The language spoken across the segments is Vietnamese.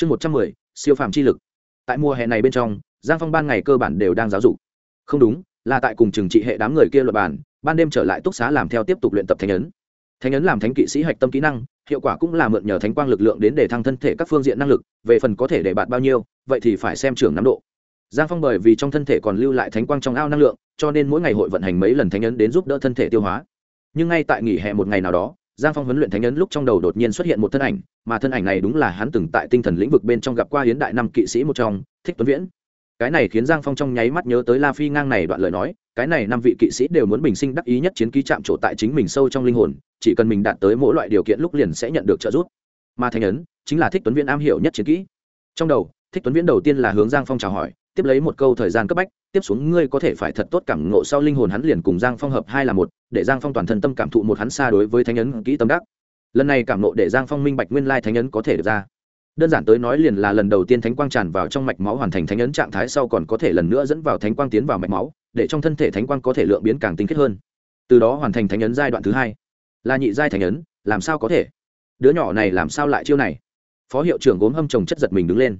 chương một trăm mười, siêu phàm chi lực. Tại mùa hè này bên trong, giang phong ban ngày cơ bản đều đang giáo dục. Không đúng, là tại cùng trừng trị hệ đám người kia luật bản ban đêm trở lại túc xá làm theo tiếp tục luyện tập thánh ấn. Thánh ấn làm thánh kỵ sĩ hạch tâm kỹ năng, hiệu quả cũng là mượn nhờ thánh quang lực lượng đến để thăng thân thể các phương diện năng lực, về phần có thể để bạn bao nhiêu, vậy thì phải xem trưởng nắm độ. Giang phong bởi vì trong thân thể còn lưu lại thánh quang trong ao năng lượng, cho nên mỗi ngày hội vận hành mấy lần thánh ấn đến giúp đỡ thân thể tiêu hóa. Nhưng ngay tại nghỉ hè một ngày nào đó giang phong huấn luyện thánh ấn lúc trong đầu đột nhiên xuất hiện một thân ảnh, mà thân ảnh này đúng là hắn từng tại tinh thần lĩnh vực bên trong gặp qua hiến đại năm kỵ sĩ một trong, thích tuấn viễn. Cái này khiến giang phong trong nháy mắt nhớ tới la phi ngang này đoạn lời nói, cái này năm vị kỵ sĩ đều muốn bình sinh đắc ý nhất chiến ký chạm trổ tại chính mình sâu trong linh hồn, chỉ cần mình đạt tới mỗi loại điều kiện lúc liền sẽ nhận được trợ giúp. Mà Thánh ấn chính là thích tuấn viễn am hiểu nhất chiến kỹ. Trong đầu, thích tuấn viễn đầu tiên là hướng giang phong chào hỏi tiếp lấy một câu thời gian cấp bách, tiếp xuống ngươi có thể phải thật tốt cảm ngộ sau linh hồn hắn liền cùng giang phong hợp hai là một, để giang phong toàn thân tâm cảm thụ một hắn xa đối với thánh ấn kỹ tâm đắc. Lần này cảm ngộ để giang phong minh bạch nguyên lai thánh ấn có thể được ra. Đơn giản tới nói liền là lần đầu tiên thánh quang tràn vào trong mạch máu hoàn thành thánh ấn trạng thái sau còn có thể lần nữa dẫn vào thánh quang tiến vào mạch máu, để trong thân thể thánh quang có thể lượng biến càng tinh khiết hơn. Từ đó hoàn thành thánh ấn giai đoạn thứ hai. Là nhị giai thánh ấn, làm sao có thể? Đứa nhỏ này làm sao lại chiêu này? Phó hiệu trưởng gốm hâm trồng chất giật mình đứng lên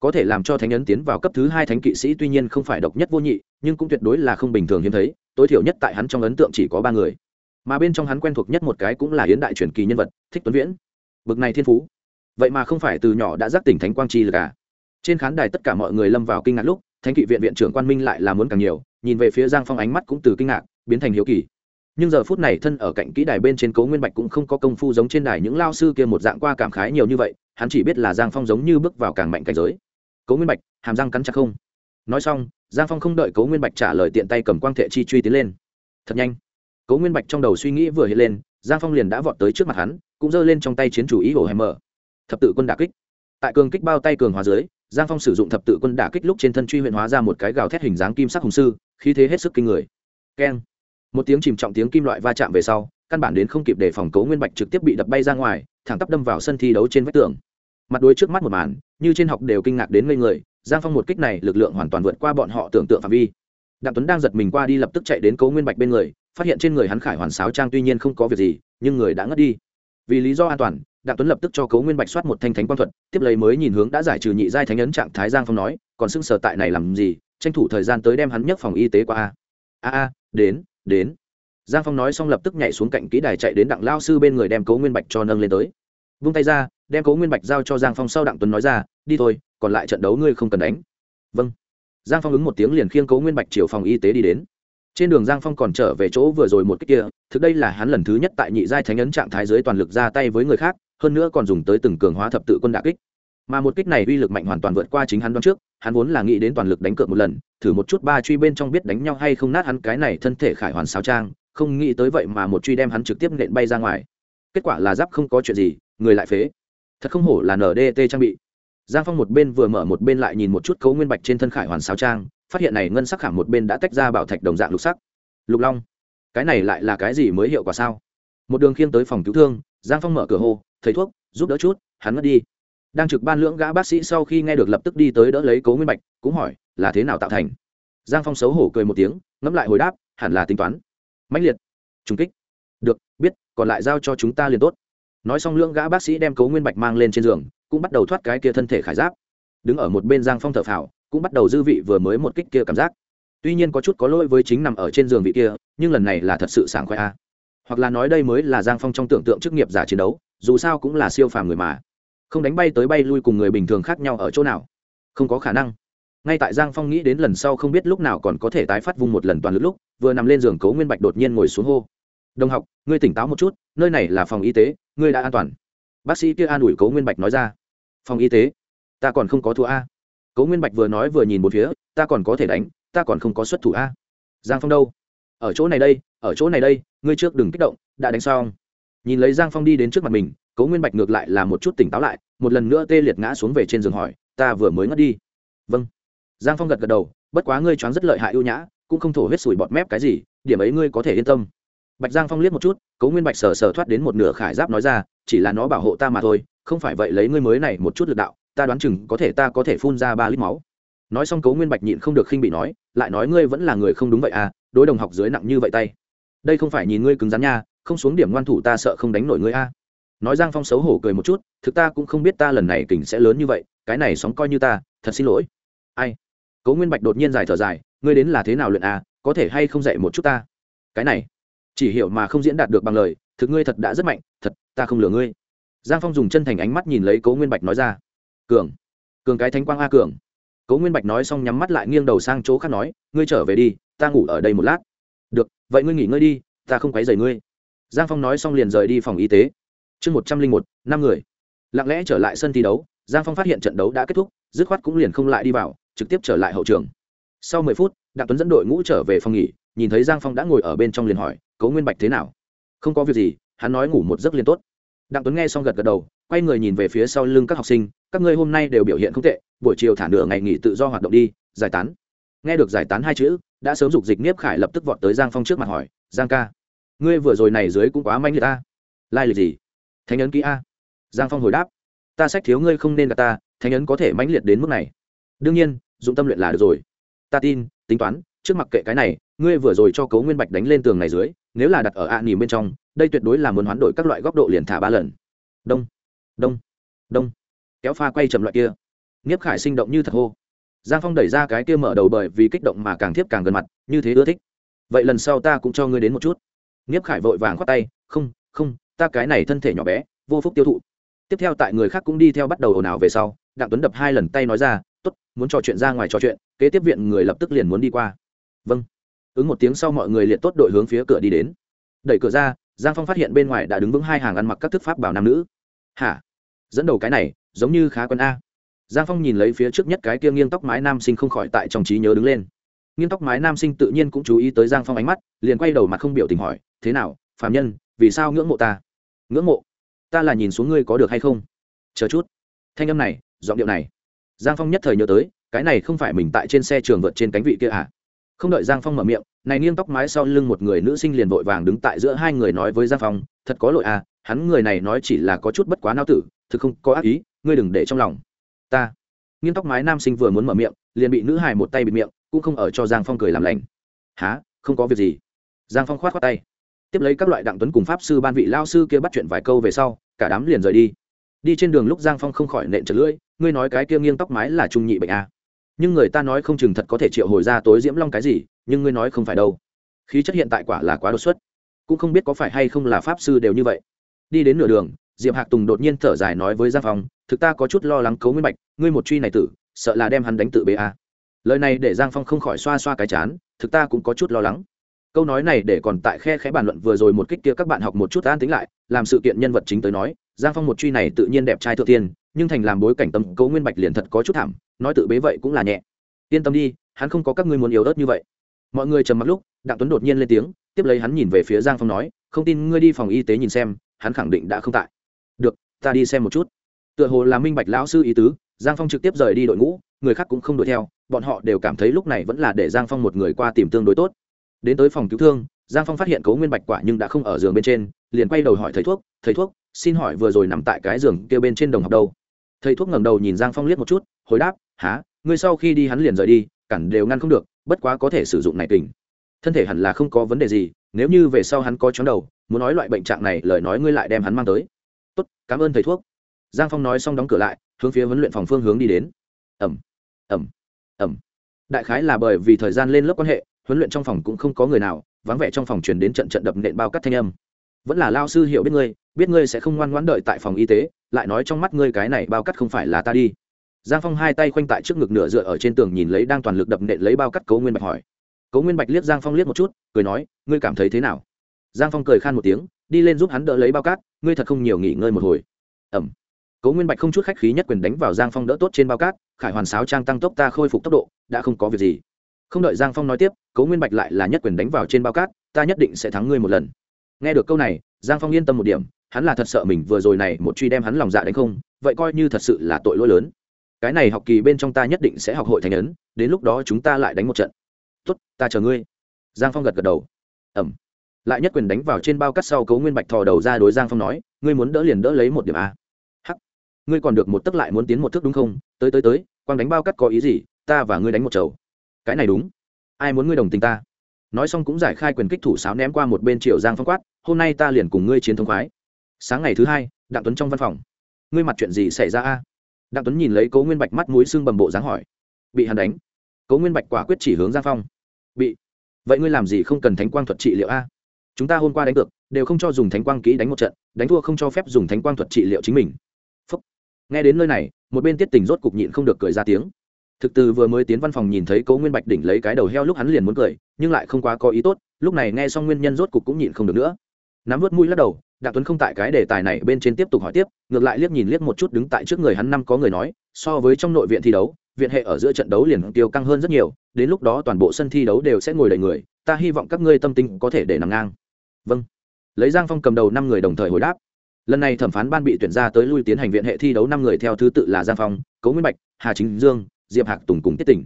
có thể làm cho thánh nhân tiến vào cấp thứ hai thánh kỵ sĩ tuy nhiên không phải độc nhất vô nhị, nhưng cũng tuyệt đối là không bình thường hiếm thấy, tối thiểu nhất tại hắn trong ấn tượng chỉ có ba người. Mà bên trong hắn quen thuộc nhất một cái cũng là hiến đại truyền kỳ nhân vật, thích tuấn viễn. Bực này thiên phú. Vậy mà không phải từ nhỏ đã giác tỉnh thánh quang chi là cả trên khán đài tất cả mọi người lâm vào kinh ngạc lúc, thánh kỵ viện viện trưởng quan minh lại là muốn càng nhiều, nhìn về phía giang phong ánh mắt cũng từ kinh ngạc, biến thành hiếu kỳ. Nhưng giờ phút này thân ở cạnh kỹ đài bên trên cấu nguyên bạch cũng không có công phu giống trên đài những lao sư kia một dạng qua cảm khái nhiều như vậy, hắn chỉ biết là giang phong giống như bước vào càng mạnh cảnh giới cấu nguyên bạch, hàm răng cắn chặt không. Nói xong, giang phong không đợi cấu nguyên bạch trả lời tiện tay cầm quang thệ chi truy tiến lên. Thật nhanh. Cấu nguyên bạch trong đầu suy nghĩ vừa hiện lên, giang phong liền đã vọt tới trước mặt hắn, cũng giơ lên trong tay chiến chủ ý hồ hèm mở. Thập tự quân đả kích. Tại cường kích bao tay cường hóa dưới, giang phong sử dụng thập tự quân đả kích lúc trên thân truy huyện hóa ra một cái gào thét hình dáng kim sắc hùng sư, khí thế hết sức kinh người. Keng. Một tiếng chìm trọng tiếng kim loại va chạm về sau, căn bản đến không kịp để phòng cấu nguyên bạch trực tiếp bị đập bay ra ngoài, thẳng tắp đâm vào sân thi đấu trên vách tường. Mặt đuôi trước mắt một màn như trên học đều kinh ngạc đến ngây người, giang phong một kích này lực lượng hoàn toàn vượt qua bọn họ tưởng tượng phạm vi. Đặng tuấn đang giật mình qua đi lập tức chạy đến cấu nguyên bạch bên người, phát hiện trên người hắn khải hoàn sáo trang tuy nhiên không có việc gì, nhưng người đã ngất đi. Vì lý do an toàn, đặng tuấn lập tức cho cấu nguyên bạch soát một thanh thánh quang thuật, tiếp lấy mới nhìn hướng đã giải trừ nhị giai thánh ấn trạng thái giang phong nói, còn xưng sở tại này làm gì? Tranh thủ thời gian tới đem hắn nhấc phòng y tế qua. A a a đến đến. Giang phong nói xong lập tức nhảy xuống cạnh kỹ đài chạy đến đặng lao sư bên người đem cấu nguyên bạch cho nâng lên tới vung tay ra, đem cấu nguyên bạch giao cho giang phong sau đặng tuấn nói ra, đi thôi, còn lại trận đấu ngươi không cần đánh. Vâng. Giang phong ứng một tiếng liền khiêng cấu nguyên bạch chiều phòng y tế đi đến. Trên đường giang phong còn trở về chỗ vừa rồi một cách kia, thực đây là hắn lần thứ nhất tại nhị giai thánh ấn trạng thái dưới toàn lực ra tay với người khác, hơn nữa còn dùng tới từng cường hóa thập tự quân đạ kích. Mà một kích này uy lực mạnh hoàn toàn vượt qua chính hắn đoán trước, hắn vốn là nghĩ đến toàn lực đánh cược một lần, thử một chút ba truy bên trong biết đánh nhau hay không nát hắn cái này thân thể khải hoàn sáo trang, không nghĩ tới vậy mà một truy đem hắn trực tiếp nện bay ra ngoài kết quả là giáp không có chuyện gì, người lại phế. Thật không hổ là ndt trang bị. Giang phong một bên vừa mở một bên lại nhìn một chút cấu nguyên bạch trên thân khải hoàn sáo trang, phát hiện này ngân sắc khảm một bên đã tách ra bảo thạch đồng dạng lục sắc. Lục long, cái này lại là cái gì mới hiệu quả sao? Một đường khiêng tới phòng cứu thương, giang phong mở cửa hô, thầy thuốc, giúp đỡ chút, hắn mất đi. Đang trực ban lưỡng gã bác sĩ sau khi nghe được lập tức đi tới đỡ lấy cấu nguyên bạch, cũng hỏi, là thế nào tạo thành? Giang phong xấu hổ cười một tiếng, ngẫm lại hồi đáp, hẳn là tính toán. Mãnh liệt trung kích biết, còn lại giao cho chúng ta liền tốt. Nói xong lưỡng gã bác sĩ đem cấu nguyên bạch mang lên trên giường, cũng bắt đầu thoát cái kia thân thể khải giáp. Đứng ở một bên giang phong thở phào, cũng bắt đầu dư vị vừa mới một kích kia cảm giác. Tuy nhiên có chút có lỗi với chính nằm ở trên giường vị kia, nhưng lần này là thật sự sảng khoai a. Hoặc là nói đây mới là giang phong trong tưởng tượng chức nghiệp giả chiến đấu, dù sao cũng là siêu phàm người mà. Không đánh bay tới bay lui cùng người bình thường khác nhau ở chỗ nào? Không có khả năng. Ngay tại giang phong nghĩ đến lần sau không biết lúc nào còn có thể tái phát vung một lần toàn lực lúc, vừa nằm lên giường cấu nguyên bạch đột nhiên ngồi xuống hô đồng học, ngươi tỉnh táo một chút, nơi này là phòng y tế, ngươi đã an toàn. Bác sĩ kia an ủi cấu nguyên bạch nói ra. Phòng y tế? Ta còn không có thua a. Cấu nguyên bạch vừa nói vừa nhìn một phía, ta còn có thể đánh, ta còn không có xuất thủ a. Giang phong đâu? Ở chỗ này đây, ở chỗ này đây, ngươi trước đừng kích động, đã đánh xong. Nhìn lấy giang phong đi đến trước mặt mình, cấu nguyên bạch ngược lại là một chút tỉnh táo lại, một lần nữa tê liệt ngã xuống về trên giường hỏi, ta vừa mới ngất đi. Vâng. Giang phong gật gật đầu, bất quá ngươi choáng rất lợi hại ưu nhã, cũng không thổ huyết sủi bọt mép cái gì, điểm ấy ngươi có thể yên tâm bạch giang phong liếc một chút cấu nguyên bạch sờ sờ thoát đến một nửa khải giáp nói ra, chỉ là nó bảo hộ ta mà thôi, không phải vậy lấy ngươi mới này một chút lực đạo, ta đoán chừng có thể ta có thể phun ra ba lít máu. Nói xong cấu nguyên bạch nhịn không được khinh bị nói, lại nói ngươi vẫn là người không đúng vậy à đối đồng học dưới nặng như vậy tay. Đây không phải nhìn ngươi cứng rắn nha, không xuống điểm ngoan thủ ta sợ không đánh nổi ngươi a. Nói giang phong xấu hổ cười một chút, thực ta cũng không biết ta lần này kình sẽ lớn như vậy, cái này sóng coi như ta, thật xin lỗi. Ai? Cố nguyên bạch đột nhiên dài thở dài, ngươi đến là thế nào luyện à có thể hay không dạy một chút ta? Cái này chỉ hiểu mà không diễn đạt được bằng lời, thực ngươi thật đã rất mạnh, thật, ta không lừa ngươi. Giang phong dùng chân thành ánh mắt nhìn lấy cố nguyên bạch nói ra. Cường cường cái thánh quang a cường. Cố nguyên bạch nói xong nhắm mắt lại nghiêng đầu sang chỗ khác nói, ngươi trở về đi, ta ngủ ở đây một lát. Được, vậy ngươi nghỉ ngơi đi, ta không quấy rầy ngươi. Giang phong nói xong liền rời đi phòng y tế. Chương một trăm linh một, năm người. Lặng lẽ trở lại sân thi đấu, giang phong phát hiện trận đấu đã kết thúc, dứt khoát cũng liền không lại đi vào, trực tiếp trở lại hậu trường. Sau mười phút, đặng tuấn dẫn đội ngũ trở về phòng nghỉ, nhìn thấy giang phong đã ngồi ở bên trong liền hỏi cấu nguyên bạch thế nào? Không có việc gì, hắn nói ngủ một giấc liền tốt. Đặng tuấn nghe xong gật gật đầu, quay người nhìn về phía sau lưng các học sinh, các ngươi hôm nay đều biểu hiện không tệ, buổi chiều thả nửa ngày nghỉ tự do hoạt động đi, giải tán. Nghe được giải tán hai chữ, đã sớm dục dịch niếp khải lập tức vọt tới giang phong trước mặt hỏi, giang ca, ngươi vừa rồi này dưới cũng quá manh liệt ta. Lai lịch gì? Thánh ấn kỹ a. Giang phong hồi đáp, ta sách thiếu ngươi không nên gặp ta, thánh ấn có thể mãnh liệt đến mức này. Đương nhiên, dụng tâm luyện là được rồi. Ta tin, tính toán, trước mặt kệ cái này, ngươi vừa rồi cho cấu nguyên bạch đánh lên tường này dưới nếu là đặt ở ạ à nỉ bên trong, đây tuyệt đối là muốn hoán đổi các loại góc độ liền thả ba lần. Đông đông đông. Kéo pha quay chậm loại kia. Nghiếp khải sinh động như thật hô. Giang phong đẩy ra cái kia mở đầu bởi vì kích động mà càng thiếp càng gần mặt, như thế ưa thích. Vậy lần sau ta cũng cho ngươi đến một chút. Nghiếp khải vội vàng khoát tay, không không, ta cái này thân thể nhỏ bé, vô phúc tiêu thụ. Tiếp theo tại người khác cũng đi theo bắt đầu ồn ào về sau, đặng tuấn đập hai lần tay nói ra t ố t muốn trò chuyện ra ngoài trò chuyện, kế tiếp viện người lập tức liền muốn đi qua. Vâng ứng một tiếng sau mọi người liệt tốt đội hướng phía cửa đi đến. Đẩy cửa ra, giang phong phát hiện bên ngoài đã đứng vững hai hàng ăn mặc các thức pháp bảo nam nữ. Hả? Dẫn đầu cái này, giống như khá quân a. Giang phong nhìn lấy phía trước nhất cái kia nghiêng tóc mái nam sinh không khỏi tại trong trí nhớ đứng lên. Nghiêng tóc mái nam sinh tự nhiên cũng chú ý tới giang phong ánh mắt, liền quay đầu mặt không biểu tình hỏi, thế nào phạm nhân, vì sao ngưỡng mộ ta? Ngưỡng mộ? Ta là nhìn xuống ngươi có được hay không? Chờ chút. Thanh âm này, giọng điệu này. Giang phong nhất thời nhớ tới, cái này không phải mình tại trên xe trường vượt trên cánh vị kia à? Không đợi giang phong mở miệng, này nghiêng tóc mái sau lưng một người nữ sinh liền vội vàng đứng tại giữa hai người nói với giang phong, thật có lỗi à hắn người này nói chỉ là có chút bất quá nao tử, thực không có ác ý, ngươi đừng để trong lòng. Ta. Nghiêng tóc mái nam sinh vừa muốn mở miệng, liền bị nữ hài một tay bịt miệng, cũng không ở cho giang phong cười làm lành. Há không có việc gì. Giang phong khoát khoát tay. Tiếp lấy các loại đặng tuấn cùng pháp sư ban vị lao sư kia bắt chuyện vài câu về sau, cả đám liền rời đi. Đi trên đường lúc giang phong không khỏi nện trật lưỡi, ngươi nói cái kia nghiêng tóc mái là trung nhị bệnh à? Nhưng người ta nói không chừng thật có thể triệu hồi ra tối diễm long cái gì, nhưng ngươi nói không phải đâu. Khí chất hiện tại quả là quá đột xuất. Cũng không biết có phải hay không là pháp sư đều như vậy. Đi đến nửa đường, diệp hạc tùng đột nhiên thở dài nói với giang phong, thực ta có chút lo lắng cấu nguyên bạch, ngươi một truy này tử, sợ là đem hắn đánh tự bê a. Lời này để giang phong không khỏi xoa xoa cái chán, thực ta cũng có chút lo lắng câu nói này để còn tại khe khẽ bàn luận vừa rồi một kích kia các bạn học một chút an tính lại, làm sự kiện nhân vật chính tới nói, giang phong một truy này tự nhiên đẹp trai thượng tiên, nhưng thành làm bối cảnh tâm cấu nguyên bạch liền thật có chút thảm, nói tự bế vậy cũng là nhẹ. Yên tâm đi, hắn không có các ngươi muốn yếu ớt như vậy. Mọi người trầm mặc lúc, đặng tuấn đột nhiên lên tiếng, tiếp lấy hắn nhìn về phía giang phong nói, không tin ngươi đi phòng y tế nhìn xem, hắn khẳng định đã không tại. Được, ta đi xem một chút. Tựa hồ là minh bạch lão sư ý tứ, giang phong trực tiếp rời đi đội ngũ, người khác cũng không đuổi theo, bọn họ đều cảm thấy lúc này vẫn là để giang phong một người qua tìm tương đối tốt đến tới phòng cứu thương, giang phong phát hiện cấu nguyên bạch quả nhưng đã không ở giường bên trên, liền quay đầu hỏi thầy thuốc thầy thuốc, xin hỏi vừa rồi nằm tại cái giường kia bên trên đồng học đâu? Thầy thuốc ngẩng đầu nhìn giang phong liếc một chút, hồi đáp há ngươi sau khi đi hắn liền rời đi, cản đều ngăn không được, bất quá có thể sử dụng này kình thân thể hẳn là không có vấn đề gì, nếu như về sau hắn có chóng đầu, muốn nói loại bệnh trạng này, lời nói ngươi lại đem hắn mang tới. Tốt, cảm ơn thầy thuốc. Giang phong nói xong đóng cửa lại, hướng phía huấn luyện phòng phương hướng đi đến. Ẩm ẩm ẩm đại khái là bởi vì thời gian lên lớp quan hệ huấn luyện trong phòng cũng không có người nào, vắng vẻ trong phòng truyền đến trận trận đập nện bao cắt thanh âm. Vẫn là lao sư hiểu biết ngươi biết ngươi sẽ không ngoan ngoãn đợi tại phòng y tế, lại nói trong mắt ngươi cái này bao cắt không phải là ta đi. Giang phong hai tay khoanh tại trước ngực nửa dựa ở trên tường nhìn lấy đang toàn lực đập nện lấy bao cắt cấu nguyên bạch hỏi. Cấu nguyên bạch liếc giang phong liếc một chút, cười nói, ngươi cảm thấy thế nào? Giang phong cười khan một tiếng, đi lên giúp hắn đỡ lấy bao cát, ngươi thật không nhiều nghỉ ngơi một hồi. Ẩm. Cấu nguyên bạch không chút khách khí nhất quyền đánh vào giang phong đỡ tốt trên bao cát, khải hoàn sáo trang tăng tốc ta khôi phục tốc độ, đã không có việc gì không đợi giang phong nói tiếp cấu nguyên bạch lại là nhất quyền đánh vào trên bao cát, ta nhất định sẽ thắng ngươi một lần. Nghe được câu này, giang phong yên tâm một điểm, hắn là thật sợ mình vừa rồi này một truy đem hắn lòng dạ đánh không, vậy coi như thật sự là tội lỗi lớn. Cái này học kỳ bên trong ta nhất định sẽ học hội thành ấn, đến lúc đó chúng ta lại đánh một trận. Tốt, ta chờ ngươi. Giang phong gật gật đầu. Ẩm. Lại nhất quyền đánh vào trên bao cắt sau cấu nguyên bạch thò đầu ra đối giang phong nói, ngươi muốn đỡ liền đỡ lấy một điểm a. Hắc. Ngươi còn được một tấc lại muốn tiến một thước đúng không? Tới tới tới, quang đánh bao cắt có ý gì? Ta và ngươi đánh một chầu cái này đúng. Ai muốn ngươi đồng tình ta? Nói xong cũng giải khai quyền kích thủ sáo ném qua một bên triệu giang phong quát, hôm nay ta liền cùng ngươi chiến thống khoái. Sáng ngày thứ hai, đặng tuấn trong văn phòng. Ngươi mặt chuyện gì xảy ra a? Đặng tuấn nhìn lấy cố nguyên bạch mắt mũi xương bầm bộ dáng hỏi. Bị hắn đánh. Cố nguyên bạch quả quyết chỉ hướng giang phong. Bị? Vậy ngươi làm gì không cần thánh quang thuật trị liệu a? Chúng ta hôm qua đánh cược, đều không cho dùng thánh quang kỹ đánh một trận, đánh thua không cho phép dùng thánh quang thuật trị liệu chính mình. Phúc. nghe đến nơi này, một bên tiết tình rốt cục nhịn không được cười ra tiếng thực từ vừa mới tiến văn phòng nhìn thấy cố nguyên bạch đỉnh lấy cái đầu heo lúc hắn liền muốn cười, nhưng lại không quá có ý tốt, lúc này nghe xong nguyên nhân rốt cục cũng nhịn không được nữa. Nắm vớt mũi lắc đầu, đặng tuấn không tại cái đề tài này bên trên tiếp tục hỏi tiếp, ngược lại liếc nhìn liếc một chút đứng tại trước người hắn năm có người nói, so với trong nội viện thi đấu, viện hệ ở giữa trận đấu liền tiêu căng hơn rất nhiều, đến lúc đó toàn bộ sân thi đấu đều sẽ ngồi đầy người, ta hy vọng các ngươi tâm tinh có thể để nằm ngang. Vâng. Lấy giang phong cầm đầu năm người đồng thời hồi đáp. Lần này thẩm phán ban bị tuyển ra tới lui tiến hành viện hệ thi đấu năm người theo thứ tự là giang phong cấu nguyên bạch, hà chính dương diệp hạc tùng cùng tiết tỉnh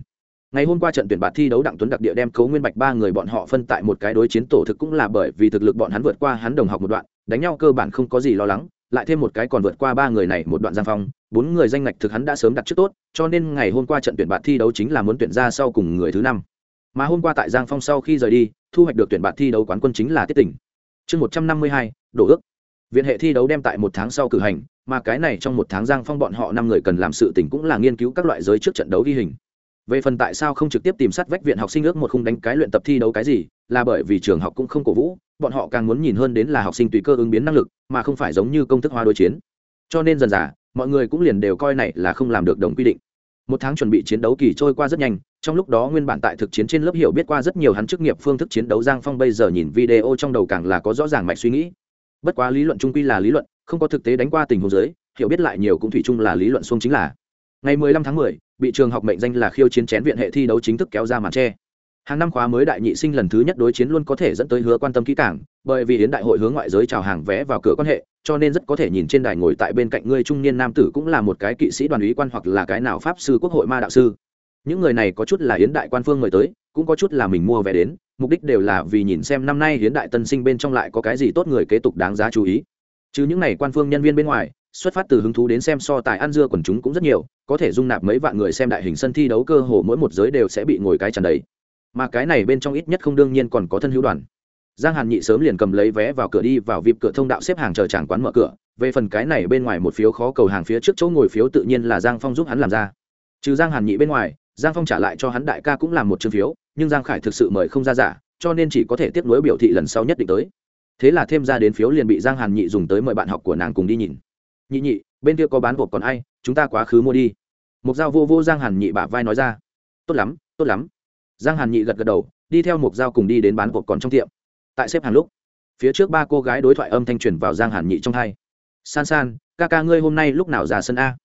ngày hôm qua trận tuyển bạt thi đấu đặng tuấn đặc địa đem cấu nguyên bạch ba người bọn họ phân tại một cái đối chiến tổ thực cũng là bởi vì thực lực bọn hắn vượt qua hắn đồng học một đoạn, đánh nhau cơ bản không có gì lo lắng, lại thêm một cái còn vượt qua ba người này một đoạn giang phong, bốn người danh ngạch thực hắn đã sớm đặt trước tốt, cho nên ngày hôm qua trận tuyển bạt thi đấu chính là muốn tuyển ra sau cùng người thứ năm. Mà hôm qua tại giang phong sau khi rời đi, thu hoạch được tuyển bạt thi đấu quán quân chính là tiết tỉnh chương một trăm năm mươi hai, đổ ước viện hệ thi đấu đem tại một tháng sau cử hành, mà cái này trong một tháng giang phong bọn họ năm người cần làm sự tỉnh cũng là nghiên cứu các loại giới trước trận đấu ghi hình. Về phần tại sao không trực tiếp tìm sát vách viện học sinh ước một khung đánh cái luyện tập thi đấu cái gì, là bởi vì trường học cũng không cổ vũ, bọn họ càng muốn nhìn hơn đến là học sinh tùy cơ ứng biến năng lực, mà không phải giống như công thức hóa đối chiến. Cho nên dần dà, mọi người cũng liền đều coi này là không làm được đồng quy định. Một tháng chuẩn bị chiến đấu kỳ trôi qua rất nhanh, trong lúc đó nguyên bản tại thực chiến trên lớp hiểu biết qua rất nhiều hắn chức nghiệp phương thức chiến đấu, giang phong bây giờ nhìn video trong đầu càng là có rõ ràng mạch suy nghĩ bất quá lý luận trung quy là lý luận không có thực tế đánh qua tình huống giới hiểu biết lại nhiều cũng thủy chung là lý luận xuống chính là. Ngày 15 tháng 10, bị trường học mệnh danh là khiêu chiến chén viện hệ thi đấu chính thức kéo ra màn che hàng năm khóa mới đại nhị sinh lần thứ nhất đối chiến luôn có thể dẫn tới hứa quan tâm kỹ càng bởi vì đến đại hội hướng ngoại giới chào hàng vé vào cửa quan hệ cho nên rất có thể nhìn trên đài ngồi tại bên cạnh ngươi trung niên nam tử cũng là một cái kỵ sĩ đoàn úy quan hoặc là cái nào pháp sư quốc hội ma đạo sư những người này có chút là hiến đại quan phương mời tới, cũng có chút là mình mua vé đến, mục đích đều là vì nhìn xem năm nay hiến đại tân sinh bên trong lại có cái gì tốt người kế tục đáng giá chú ý. Chứ những này quan phương nhân viên bên ngoài, xuất phát từ hứng thú đến xem so tài ăn dưa quần chúng cũng rất nhiều, có thể dung nạp mấy vạn người xem đại hình sân thi đấu cơ hồ mỗi một giới đều sẽ bị ngồi cái tràn đầy. Mà cái này bên trong ít nhất không đương nhiên còn có thân hữu đoàn. Giang hàn nhị sớm liền cầm lấy vé vào cửa đi, vào vịp cửa thông đạo xếp hàng chờ tràng quán mở cửa. Về phần cái này bên ngoài một phiếu khó cầu hàng phía trước chỗ ngồi phiếu tự nhiên là giang phong giúp hắn làm ra. Trừ giang hàn nhị bên ngoài giang phong trả lại cho hắn đại ca cũng làm một chương phiếu, nhưng giang khải thực sự mời không ra giả, cho nên chỉ có thể tiếp nối biểu thị lần sau nhất định tới. Thế là thêm ra đến phiếu liền bị giang hàn nhị dùng tới mời bạn học của nàng cùng đi nhìn. Nhị nhị, bên kia có bán hộp còn ai, chúng ta quá khứ mua đi. Một dao vô vô giang hàn nhị bả vai nói ra. Tốt lắm tốt lắm. Giang hàn nhị gật gật đầu, đi theo một dao cùng đi đến bán hộp còn trong tiệm. Tại xếp hàng lúc, phía trước ba cô gái đối thoại âm thanh truyền vào giang hàn nhị trong hai. San san, ca ca ngươi hôm nay lúc nào ra sân a?